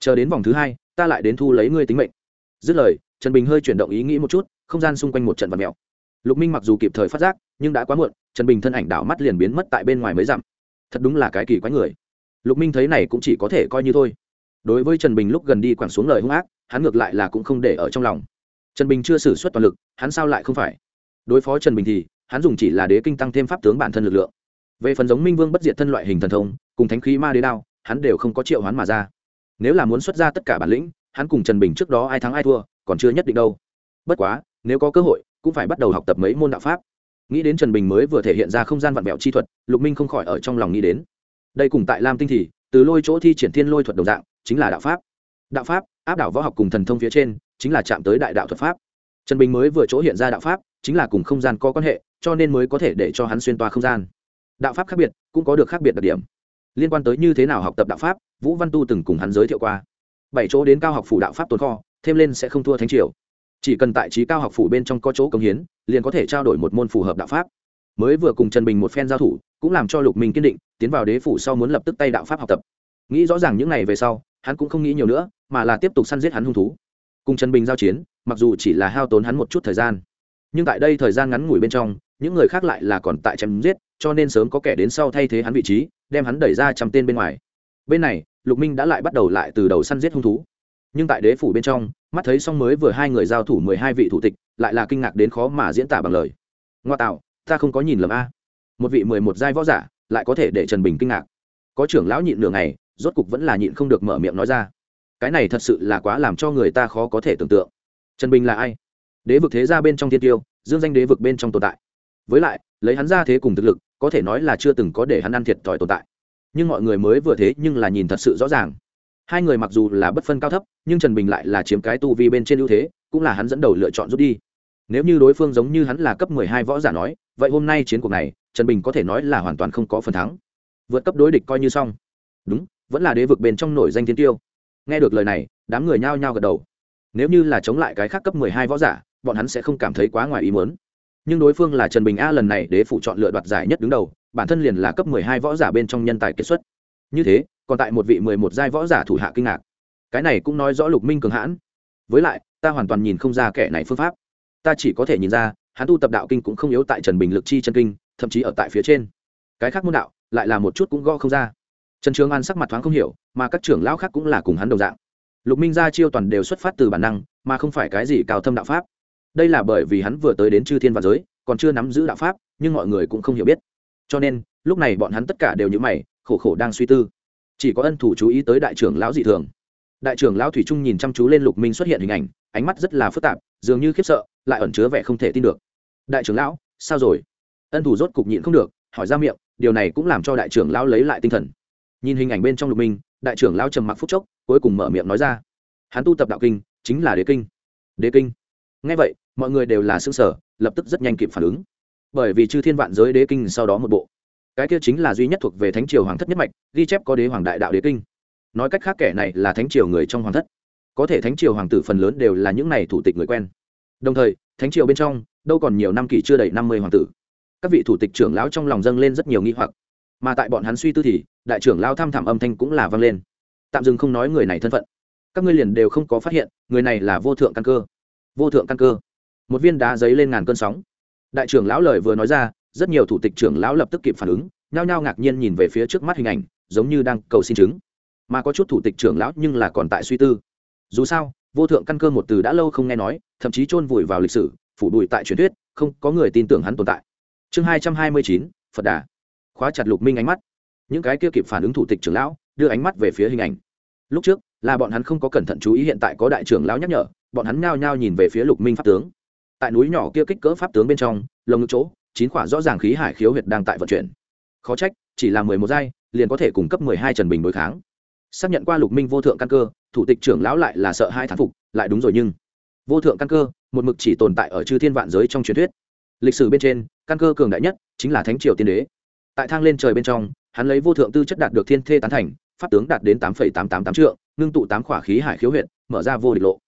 Chờ đến vòng thứ hai, ta lại đến thu lấy ngươi tính mệnh. Dứt lời, trần bình hơi chuyển động ý nghĩ một chút, không gian xung quanh một trận vật mèo. Lục minh mặc dù kịp thời phát giác, nhưng đã quá muộn, trần bình thân ảnh đảo mắt liền biến mất tại bên ngoài mấy dặm. Thật đúng là cái kỳ quái người. Lục minh thấy này cũng chỉ có thể coi như thôi. Đối với trần bình lúc gần đi quẳng xuống lời hung ác, hắn ngược lại là cũng không để ở trong lòng. Trần bình chưa xử suất toàn lực, hắn sao lại không phải? Đối phó trần bình thì, hắn dùng chỉ là đế kinh tăng thêm pháp tướng bản thân lực lượng. Về phần giống minh vương bất diệt thân loại hình thần thông, cùng thánh khí ma đế đao hắn đều không có triệu hoán mà ra. Nếu là muốn xuất ra tất cả bản lĩnh, hắn cùng trần bình trước đó ai thắng ai thua, còn chưa nhất định đâu. Bất quá, nếu có cơ hội, cũng phải bắt đầu học tập mấy môn đạo pháp. Nghĩ đến trần bình mới vừa thể hiện ra không gian vặn vẹo chi thuật, lục minh không khỏi ở trong lòng nghĩ đến. Đây cùng tại lam tinh thì, từ lôi chỗ thi triển thiên lôi thuật đồng dạng, chính là đạo pháp. Đạo pháp, áp đảo võ học cùng thần thông phía trên, chính là chạm tới đại đạo thuật pháp. Trần bình mới vừa chỗ hiện ra đạo pháp, chính là cùng không gian có quan hệ, cho nên mới có thể để cho hắn xuyên toa không gian. Đạo pháp khác biệt, cũng có được khác biệt đặc điểm liên quan tới như thế nào học tập đạo pháp, vũ văn tu từng cùng hắn giới thiệu qua. Bảy chỗ đến cao học phủ đạo pháp tồn kho, thêm lên sẽ không thua thánh triều. Chỉ cần tại trí cao học phủ bên trong có chỗ công hiến, liền có thể trao đổi một môn phù hợp đạo pháp. Mới vừa cùng trần bình một phen giao thủ, cũng làm cho lục minh kiên định, tiến vào đế phủ sau muốn lập tức tay đạo pháp học tập. Nghĩ rõ ràng những ngày về sau, hắn cũng không nghĩ nhiều nữa, mà là tiếp tục săn giết hắn hung thú. Cùng trần bình giao chiến, mặc dù chỉ là hao tốn hắn một chút thời gian, nhưng tại đây thời gian ngắn ngủi bên trong những người khác lại là còn tại chém giết, cho nên sớm có kẻ đến sau thay thế hắn vị trí, đem hắn đẩy ra trăm tên bên ngoài. Bên này, lục minh đã lại bắt đầu lại từ đầu săn giết hung thú. Nhưng tại đế phủ bên trong, mắt thấy xong mới vừa hai người giao thủ mười hai vị thủ tịch, lại là kinh ngạc đến khó mà diễn tả bằng lời. Ngoa tạo, ta không có nhìn lầm a. Một vị mười một giai võ giả, lại có thể để trần bình kinh ngạc. Có trưởng lão nhịn nửa ngày, rốt cục vẫn là nhịn không được mở miệng nói ra. Cái này thật sự là quá làm cho người ta khó có thể tưởng tượng. Trần bình là ai? Đế vực thế gia bên trong thiên tiêu, dương danh đế vực bên trong tồn tại với lại, lấy hắn ra thế cùng thực lực, có thể nói là chưa từng có để hắn ăn thiệt thòi tồn tại. Nhưng mọi người mới vừa thế nhưng là nhìn thật sự rõ ràng. Hai người mặc dù là bất phân cao thấp, nhưng trần bình lại là chiếm cái tu vi bên trên ưu thế, cũng là hắn dẫn đầu lựa chọn rút đi. Nếu như đối phương giống như hắn là cấp mười hai võ giả nói, vậy hôm nay chiến cuộc này, trần bình có thể nói là hoàn toàn không có phần thắng. Vượt cấp đối địch coi như xong. Đúng, vẫn là đế vực bên trong nổi danh thiên tiêu. Nghe được lời này, đám người nhao nhao gật đầu. Nếu như là chống lại cái khác cấp mười hai võ giả, bọn hắn sẽ không cảm thấy quá ngoài ý muốn nhưng đối phương là trần bình a lần này đế phụ chọn lựa đoạt giải nhất đứng đầu, bản thân liền là cấp mười hai võ giả bên trong nhân tài kết xuất. Như thế, còn tại một vị mười một giai võ giả thủ hạ kinh ngạc. Cái này cũng nói rõ lục minh cường hãn. Với lại, ta hoàn toàn nhìn không ra kẻ này phương pháp. Ta chỉ có thể nhìn ra, hắn tu tập đạo kinh cũng không yếu tại trần bình lực chi chân kinh, thậm chí ở tại phía trên. Cái khác môn đạo, lại là một chút cũng gõ không ra. Trần trường an sắc mặt thoáng không hiểu, mà các trưởng lão khác cũng là cùng hắn đồng dạng. Lục minh ra chiêu toàn đều xuất phát từ bản năng, mà không phải cái gì cao thâm đạo pháp đây là bởi vì hắn vừa tới đến chư thiên và giới, còn chưa nắm giữ đạo pháp, nhưng mọi người cũng không hiểu biết. Cho nên, lúc này bọn hắn tất cả đều như mày, khổ khổ đang suy tư. Chỉ có ân thủ chú ý tới đại trưởng lão dị thường. Đại trưởng lão thủy trung nhìn chăm chú lên lục minh xuất hiện hình ảnh, ánh mắt rất là phức tạp, dường như khiếp sợ, lại ẩn chứa vẻ không thể tin được. Đại trưởng lão, sao rồi? Ân thủ rốt cục nhịn không được, hỏi ra miệng, điều này cũng làm cho đại trưởng lão lấy lại tinh thần. Nhìn hình ảnh bên trong lục minh, đại trưởng lão trầm mặc phúc chốc, cuối cùng mở miệng nói ra. Hắn tu tập đạo kinh, chính là đế kinh. Đế kinh. Ngay vậy mọi người đều là xương sở, lập tức rất nhanh kịp phản ứng. Bởi vì chư thiên vạn giới đế kinh sau đó một bộ. Cái kia chính là duy nhất thuộc về thánh triều hoàng thất nhất mạch, ghi chép có đế hoàng đại đạo đế kinh. Nói cách khác kẻ này là thánh triều người trong hoàng thất. Có thể thánh triều hoàng tử phần lớn đều là những này thủ tịch người quen. Đồng thời, thánh triều bên trong, đâu còn nhiều năm kỷ chưa đầy năm mươi hoàng tử. Các vị thủ tịch trưởng lão trong lòng dâng lên rất nhiều nghi hoặc. Mà tại bọn hắn suy tư thì, đại trưởng lao tham thảm âm thanh cũng là vang lên. Tạm dừng không nói người này thân phận. Các ngươi liền đều không có phát hiện, người này là vô thượng căn cơ. Vô thượng căn cơ một viên đá giấy lên ngàn cơn sóng. Đại trưởng lão lời vừa nói ra, rất nhiều thủ tịch trưởng lão lập tức kịp phản ứng, nhao nhao ngạc nhiên nhìn về phía trước mắt hình ảnh, giống như đang cầu xin chứng. Mà có chút thủ tịch trưởng lão nhưng là còn tại suy tư. Dù sao, vô thượng căn cơ một từ đã lâu không nghe nói, thậm chí chôn vùi vào lịch sử, phủ đùi tại truyền thuyết, không có người tin tưởng hắn tồn tại. Chương hai trăm hai mươi chín, phật đà. Khóa chặt lục minh ánh mắt. Những cái kia kịp phản ứng thủ tịch trưởng lão, đưa ánh mắt về phía hình ảnh. Lúc trước, là bọn hắn không có cẩn thận chú ý hiện tại có đại trưởng lão nhắc nhở, bọn hắn nhao nhao nhìn về phía lục minh pháp tướng tại núi nhỏ kia kích cỡ pháp tướng bên trong, lồng ngực chỗ, chín quả rõ ràng khí hải khiếu huyệt đang tại vận chuyển. Khó trách, chỉ là mười một giai, liền có thể cung cấp mười hai trần bình đối kháng. Xác nhận qua lục minh vô thượng căn cơ, thủ tịch trưởng lão lại là sợ hai thán phục, lại đúng rồi nhưng, vô thượng căn cơ, một mực chỉ tồn tại ở chư thiên vạn giới trong truyền thuyết. Lịch sử bên trên, căn cơ cường đại nhất chính là thánh triều tiên đế. Tại thang lên trời bên trong, hắn lấy vô thượng tư chất đạt được thiên thê tán thành, pháp tướng đạt đến tám tám tám tám triệu ngưng tụ tám khỏa khí hải khiếu huyện mở ra vô địch lộ.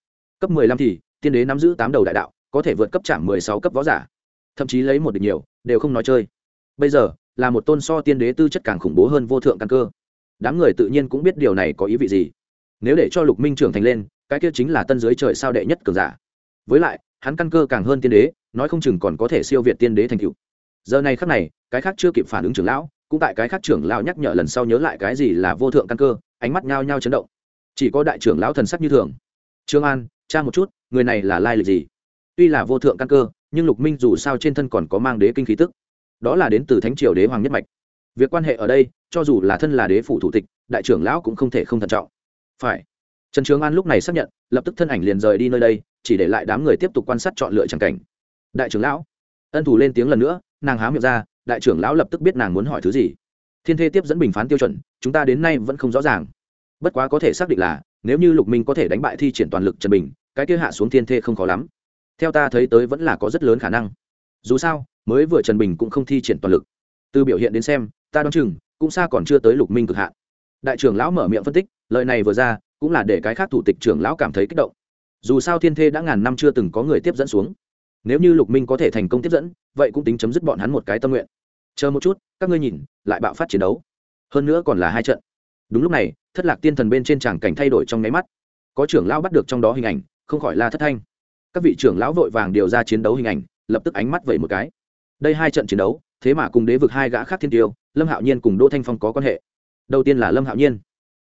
Cấp mười lăm thì, tiên đế nắm giữ tám đầu đại đạo có thể vượt cấp chạm mười sáu cấp võ giả. Thậm chí lấy một địch nhiều, đều không nói chơi. Bây giờ, là một tôn so tiên đế tư chất càng khủng bố hơn vô thượng căn cơ. Đám người tự nhiên cũng biết điều này có ý vị gì. Nếu để cho lục minh trưởng thành lên, cái kia chính là tân giới trời sao đệ nhất cường giả. Với lại, hắn căn cơ càng hơn tiên đế, nói không chừng còn có thể siêu việt tiên đế thành cựu giờ này khắc này, cái khác chưa kịp phản ứng trưởng lão, cũng tại cái khác trưởng lão nhắc nhở lần sau nhớ lại cái gì là vô thượng căn cơ, ánh mắt nhao nhao chấn động. Chỉ có đại trưởng lão thần sắc như thường. Trương an, tra một chút, người này là lai lịch gì? Tuy là vô thượng căn cơ, nhưng lục minh dù sao trên thân còn có mang đế kinh khí tức. Đó là đến từ thánh triều đế hoàng nhất mạch. Việc quan hệ ở đây, cho dù là thân là đế phủ thủ tịch, đại trưởng lão cũng không thể không thận trọng. Phải. Trần trường an lúc này xác nhận, lập tức thân ảnh liền rời đi nơi đây, chỉ để lại đám người tiếp tục quan sát chọn lựa tràng cảnh. Đại trưởng lão. Ân thủ lên tiếng lần nữa, nàng há miệng ra, đại trưởng lão lập tức biết nàng muốn hỏi thứ gì. Thiên thê tiếp dẫn bình phán tiêu chuẩn, chúng ta đến nay vẫn không rõ ràng. Bất quá có thể xác định là, nếu như lục minh có thể đánh bại thi triển toàn lực trần bình, cái kia hạ xuống thiên thê không khó lắm theo ta thấy tới vẫn là có rất lớn khả năng. Dù sao, mới vừa trần bình cũng không thi triển toàn lực. Từ biểu hiện đến xem, ta đoán chừng, cũng xa còn chưa tới lục minh cực hạn. Đại trưởng lão mở miệng phân tích, lời này vừa ra, cũng là để cái khác thủ tịch trưởng lão cảm thấy kích động. Dù sao thiên thê đã ngàn năm chưa từng có người tiếp dẫn xuống. Nếu như lục minh có thể thành công tiếp dẫn, vậy cũng tính chấm dứt bọn hắn một cái tâm nguyện. Chờ một chút, các ngươi nhìn, lại bạo phát chiến đấu. Hơn nữa còn là hai trận. Đúng lúc này, thất lạc tiên thần bên trên tràng cảnh thay đổi trong nháy mắt. Có trưởng lão bắt được trong đó hình ảnh, không khỏi la thất thanh các vị trưởng lão vội vàng điều ra chiến đấu hình ảnh, lập tức ánh mắt vẩy một cái. Đây hai trận chiến đấu, thế mà cùng đế vực hai gã khác thiên tiêu, lâm hạo nhiên cùng đỗ thanh phong có quan hệ. Đầu tiên là lâm hạo nhiên.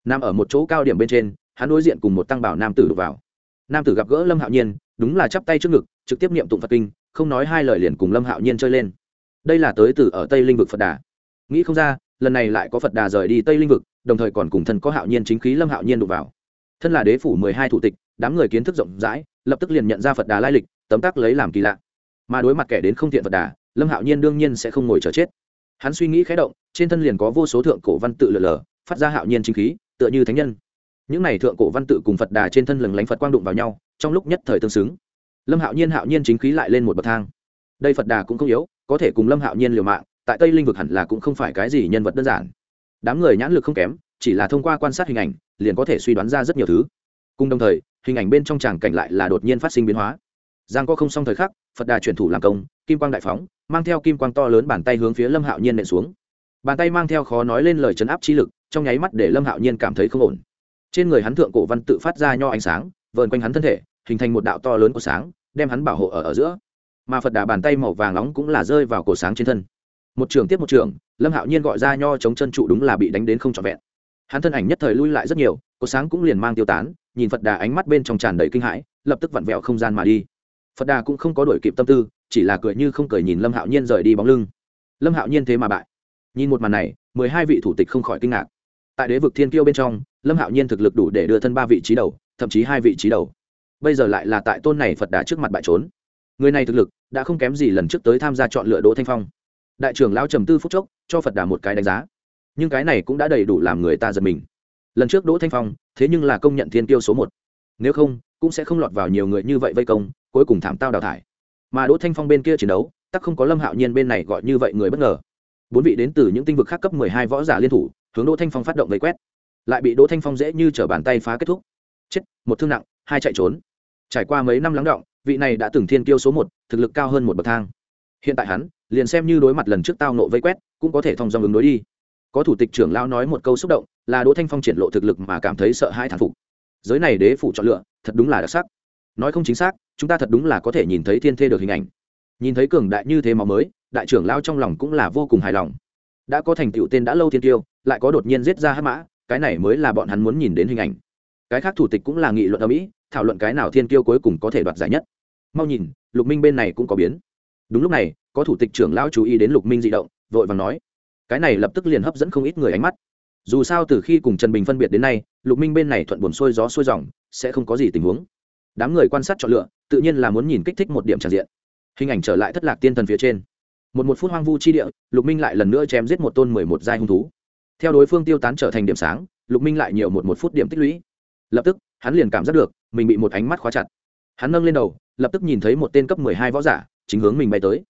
Nằm ở một chỗ cao điểm bên trên, hắn đối diện cùng một tăng bảo nam tử đục vào. Nam tử gặp gỡ lâm hạo nhiên, đúng là chắp tay trước ngực, trực tiếp niệm tụng phật kinh, không nói hai lời liền cùng lâm hạo nhiên chơi lên. Đây là tới từ ở tây linh vực phật đà. Nghĩ không ra, lần này lại có phật đà rời đi tây linh vực, đồng thời còn cùng thân có hạo nhiên chính khí lâm hạo nhiên đục vào. Thân là đế phủ mười hai thủ tịch đám người kiến thức rộng rãi, lập tức liền nhận ra phật đà lai lịch, tấm tắc lấy làm kỳ lạ. Mà đối mặt kẻ đến không thiện phật đà, lâm hạo nhiên đương nhiên sẽ không ngồi chờ chết. Hắn suy nghĩ khé động, trên thân liền có vô số thượng cổ văn tự lờ lờ, phát ra hạo nhiên chính khí, tựa như thánh nhân. Những này thượng cổ văn tự cùng phật đà trên thân lừng lánh phật quang đụng vào nhau, trong lúc nhất thời tương xứng. Lâm hạo nhiên hạo nhiên chính khí lại lên một bậc thang. Đây phật đà cũng không yếu, có thể cùng lâm hạo nhiên liều mạng, tại tây linh vực hẳn là cũng không phải cái gì nhân vật đơn giản. Đám người nhãn lực không kém, chỉ là thông qua quan sát hình ảnh, liền có thể suy đoán ra rất nhiều thứ. Cùng đồng thời hình ảnh bên trong tràng cảnh lại là đột nhiên phát sinh biến hóa. Giang có không xong thời khắc, phật đà chuyển thủ làm công, kim quang đại phóng, mang theo kim quang to lớn bàn tay hướng phía lâm hạo nhiên nện xuống. Bàn tay mang theo khó nói lên lời chấn áp chi lực, trong nháy mắt để lâm hạo nhiên cảm thấy không ổn. Trên người hắn thượng cổ văn tự phát ra nho ánh sáng, vờn quanh hắn thân thể, hình thành một đạo to lớn của sáng, đem hắn bảo hộ ở ở giữa. Mà phật đà bàn tay màu vàng nóng cũng là rơi vào cổ sáng trên thân. Một trường tiếp một trường, lâm hạo nhiên gọi ra nho chống chân trụ đúng là bị đánh đến không trọn vẹn. Hắn thân ảnh nhất thời lui lại rất nhiều, cổ sáng cũng liền mang tiêu tán nhìn phật đà ánh mắt bên trong tràn đầy kinh hãi, lập tức vặn vẹo không gian mà đi. Phật đà cũng không có đổi kịp tâm tư, chỉ là cười như không cười nhìn lâm hạo nhiên rời đi bóng lưng. Lâm hạo nhiên thế mà bại. Nhìn một màn này, mười hai vị thủ tịch không khỏi kinh ngạc. Tại đế vực thiên kiêu bên trong, lâm hạo nhiên thực lực đủ để đưa thân ba vị trí đầu, thậm chí hai vị trí đầu. Bây giờ lại là tại tôn này phật đà trước mặt bại trốn. Người này thực lực đã không kém gì lần trước tới tham gia chọn lựa đỗ thanh phong. Đại trưởng lão trầm tư phúc chốc, cho phật đà một cái đánh giá. Nhưng cái này cũng đã đầy đủ làm người ta giật mình lần trước đỗ thanh phong, thế nhưng là công nhận thiên tiêu số một. Nếu không, cũng sẽ không lọt vào nhiều người như vậy vây công, cuối cùng thảm tao đào thải. Mà đỗ thanh phong bên kia chiến đấu, tắc không có lâm hạo nhiên bên này gọi như vậy người bất ngờ. Bốn vị đến từ những tinh vực khác cấp mười hai võ giả liên thủ, hướng đỗ thanh phong phát động vây quét. Lại bị đỗ thanh phong dễ như t r ở bàn tay phá kết thúc. Chết, một thương nặng, hai chạy trốn. Trải qua mấy năm lắng động, vị này đã từng thiên kiêu số một, thực lực cao hơn một bậc thang. Hiện tại hắn, liền xem như đối mặt lần trước tao nộ vây quét, cũng có thể thông dòng ứng đối đi có thủ tịch trưởng lao nói một câu xúc động, là đỗ thanh phong triển lộ thực lực mà cảm thấy sợ hai thản phục. Giới này đế phủ chọn lựa, thật đúng là đặc sắc. Nói không chính xác, chúng ta thật đúng là có thể nhìn thấy thiên thê được hình ảnh. Nhìn thấy cường đại như thế máu mới, đại trưởng lao trong lòng cũng là vô cùng hài lòng. Đã có thành tựu tên đã lâu thiên tiêu, lại có đột nhiên giết ra hát mã, cái này mới là bọn hắn muốn nhìn đến hình ảnh. Cái khác thủ tịch cũng là nghị luận ở mỹ, thảo luận cái nào thiên tiêu cuối cùng có thể đoạt giải nhất. Mau nhìn, lục minh bên này cũng có biến. Đúng lúc này, có thủ tịch trưởng lao chú ý đến lục minh di động, vội vàng nói cái này lập tức liền hấp dẫn không ít người ánh mắt. Dù sao từ khi cùng trần bình phân biệt đến nay, lục minh bên này thuận buồn xuôi gió xuôi dòng, sẽ không có gì tình huống. Đám người quan sát chọn lựa, tự nhiên là muốn nhìn kích thích một điểm tràn diện. Hình ảnh trở lại thất lạc tiên thần phía trên. Một một phút hoang vu chi địa, lục minh lại lần nữa chém giết một tôn mười một giai hung thú. Theo đối phương tiêu tán trở thành điểm sáng, lục minh lại nhiều một một phút điểm tích lũy. Lập tức, hắn liền cảm giác được, mình bị một ánh mắt khóa chặt. Hắn nâng lên đầu, lập tức nhìn thấy một tên cấp mười hai võ giả, chính hướng mình bay tới.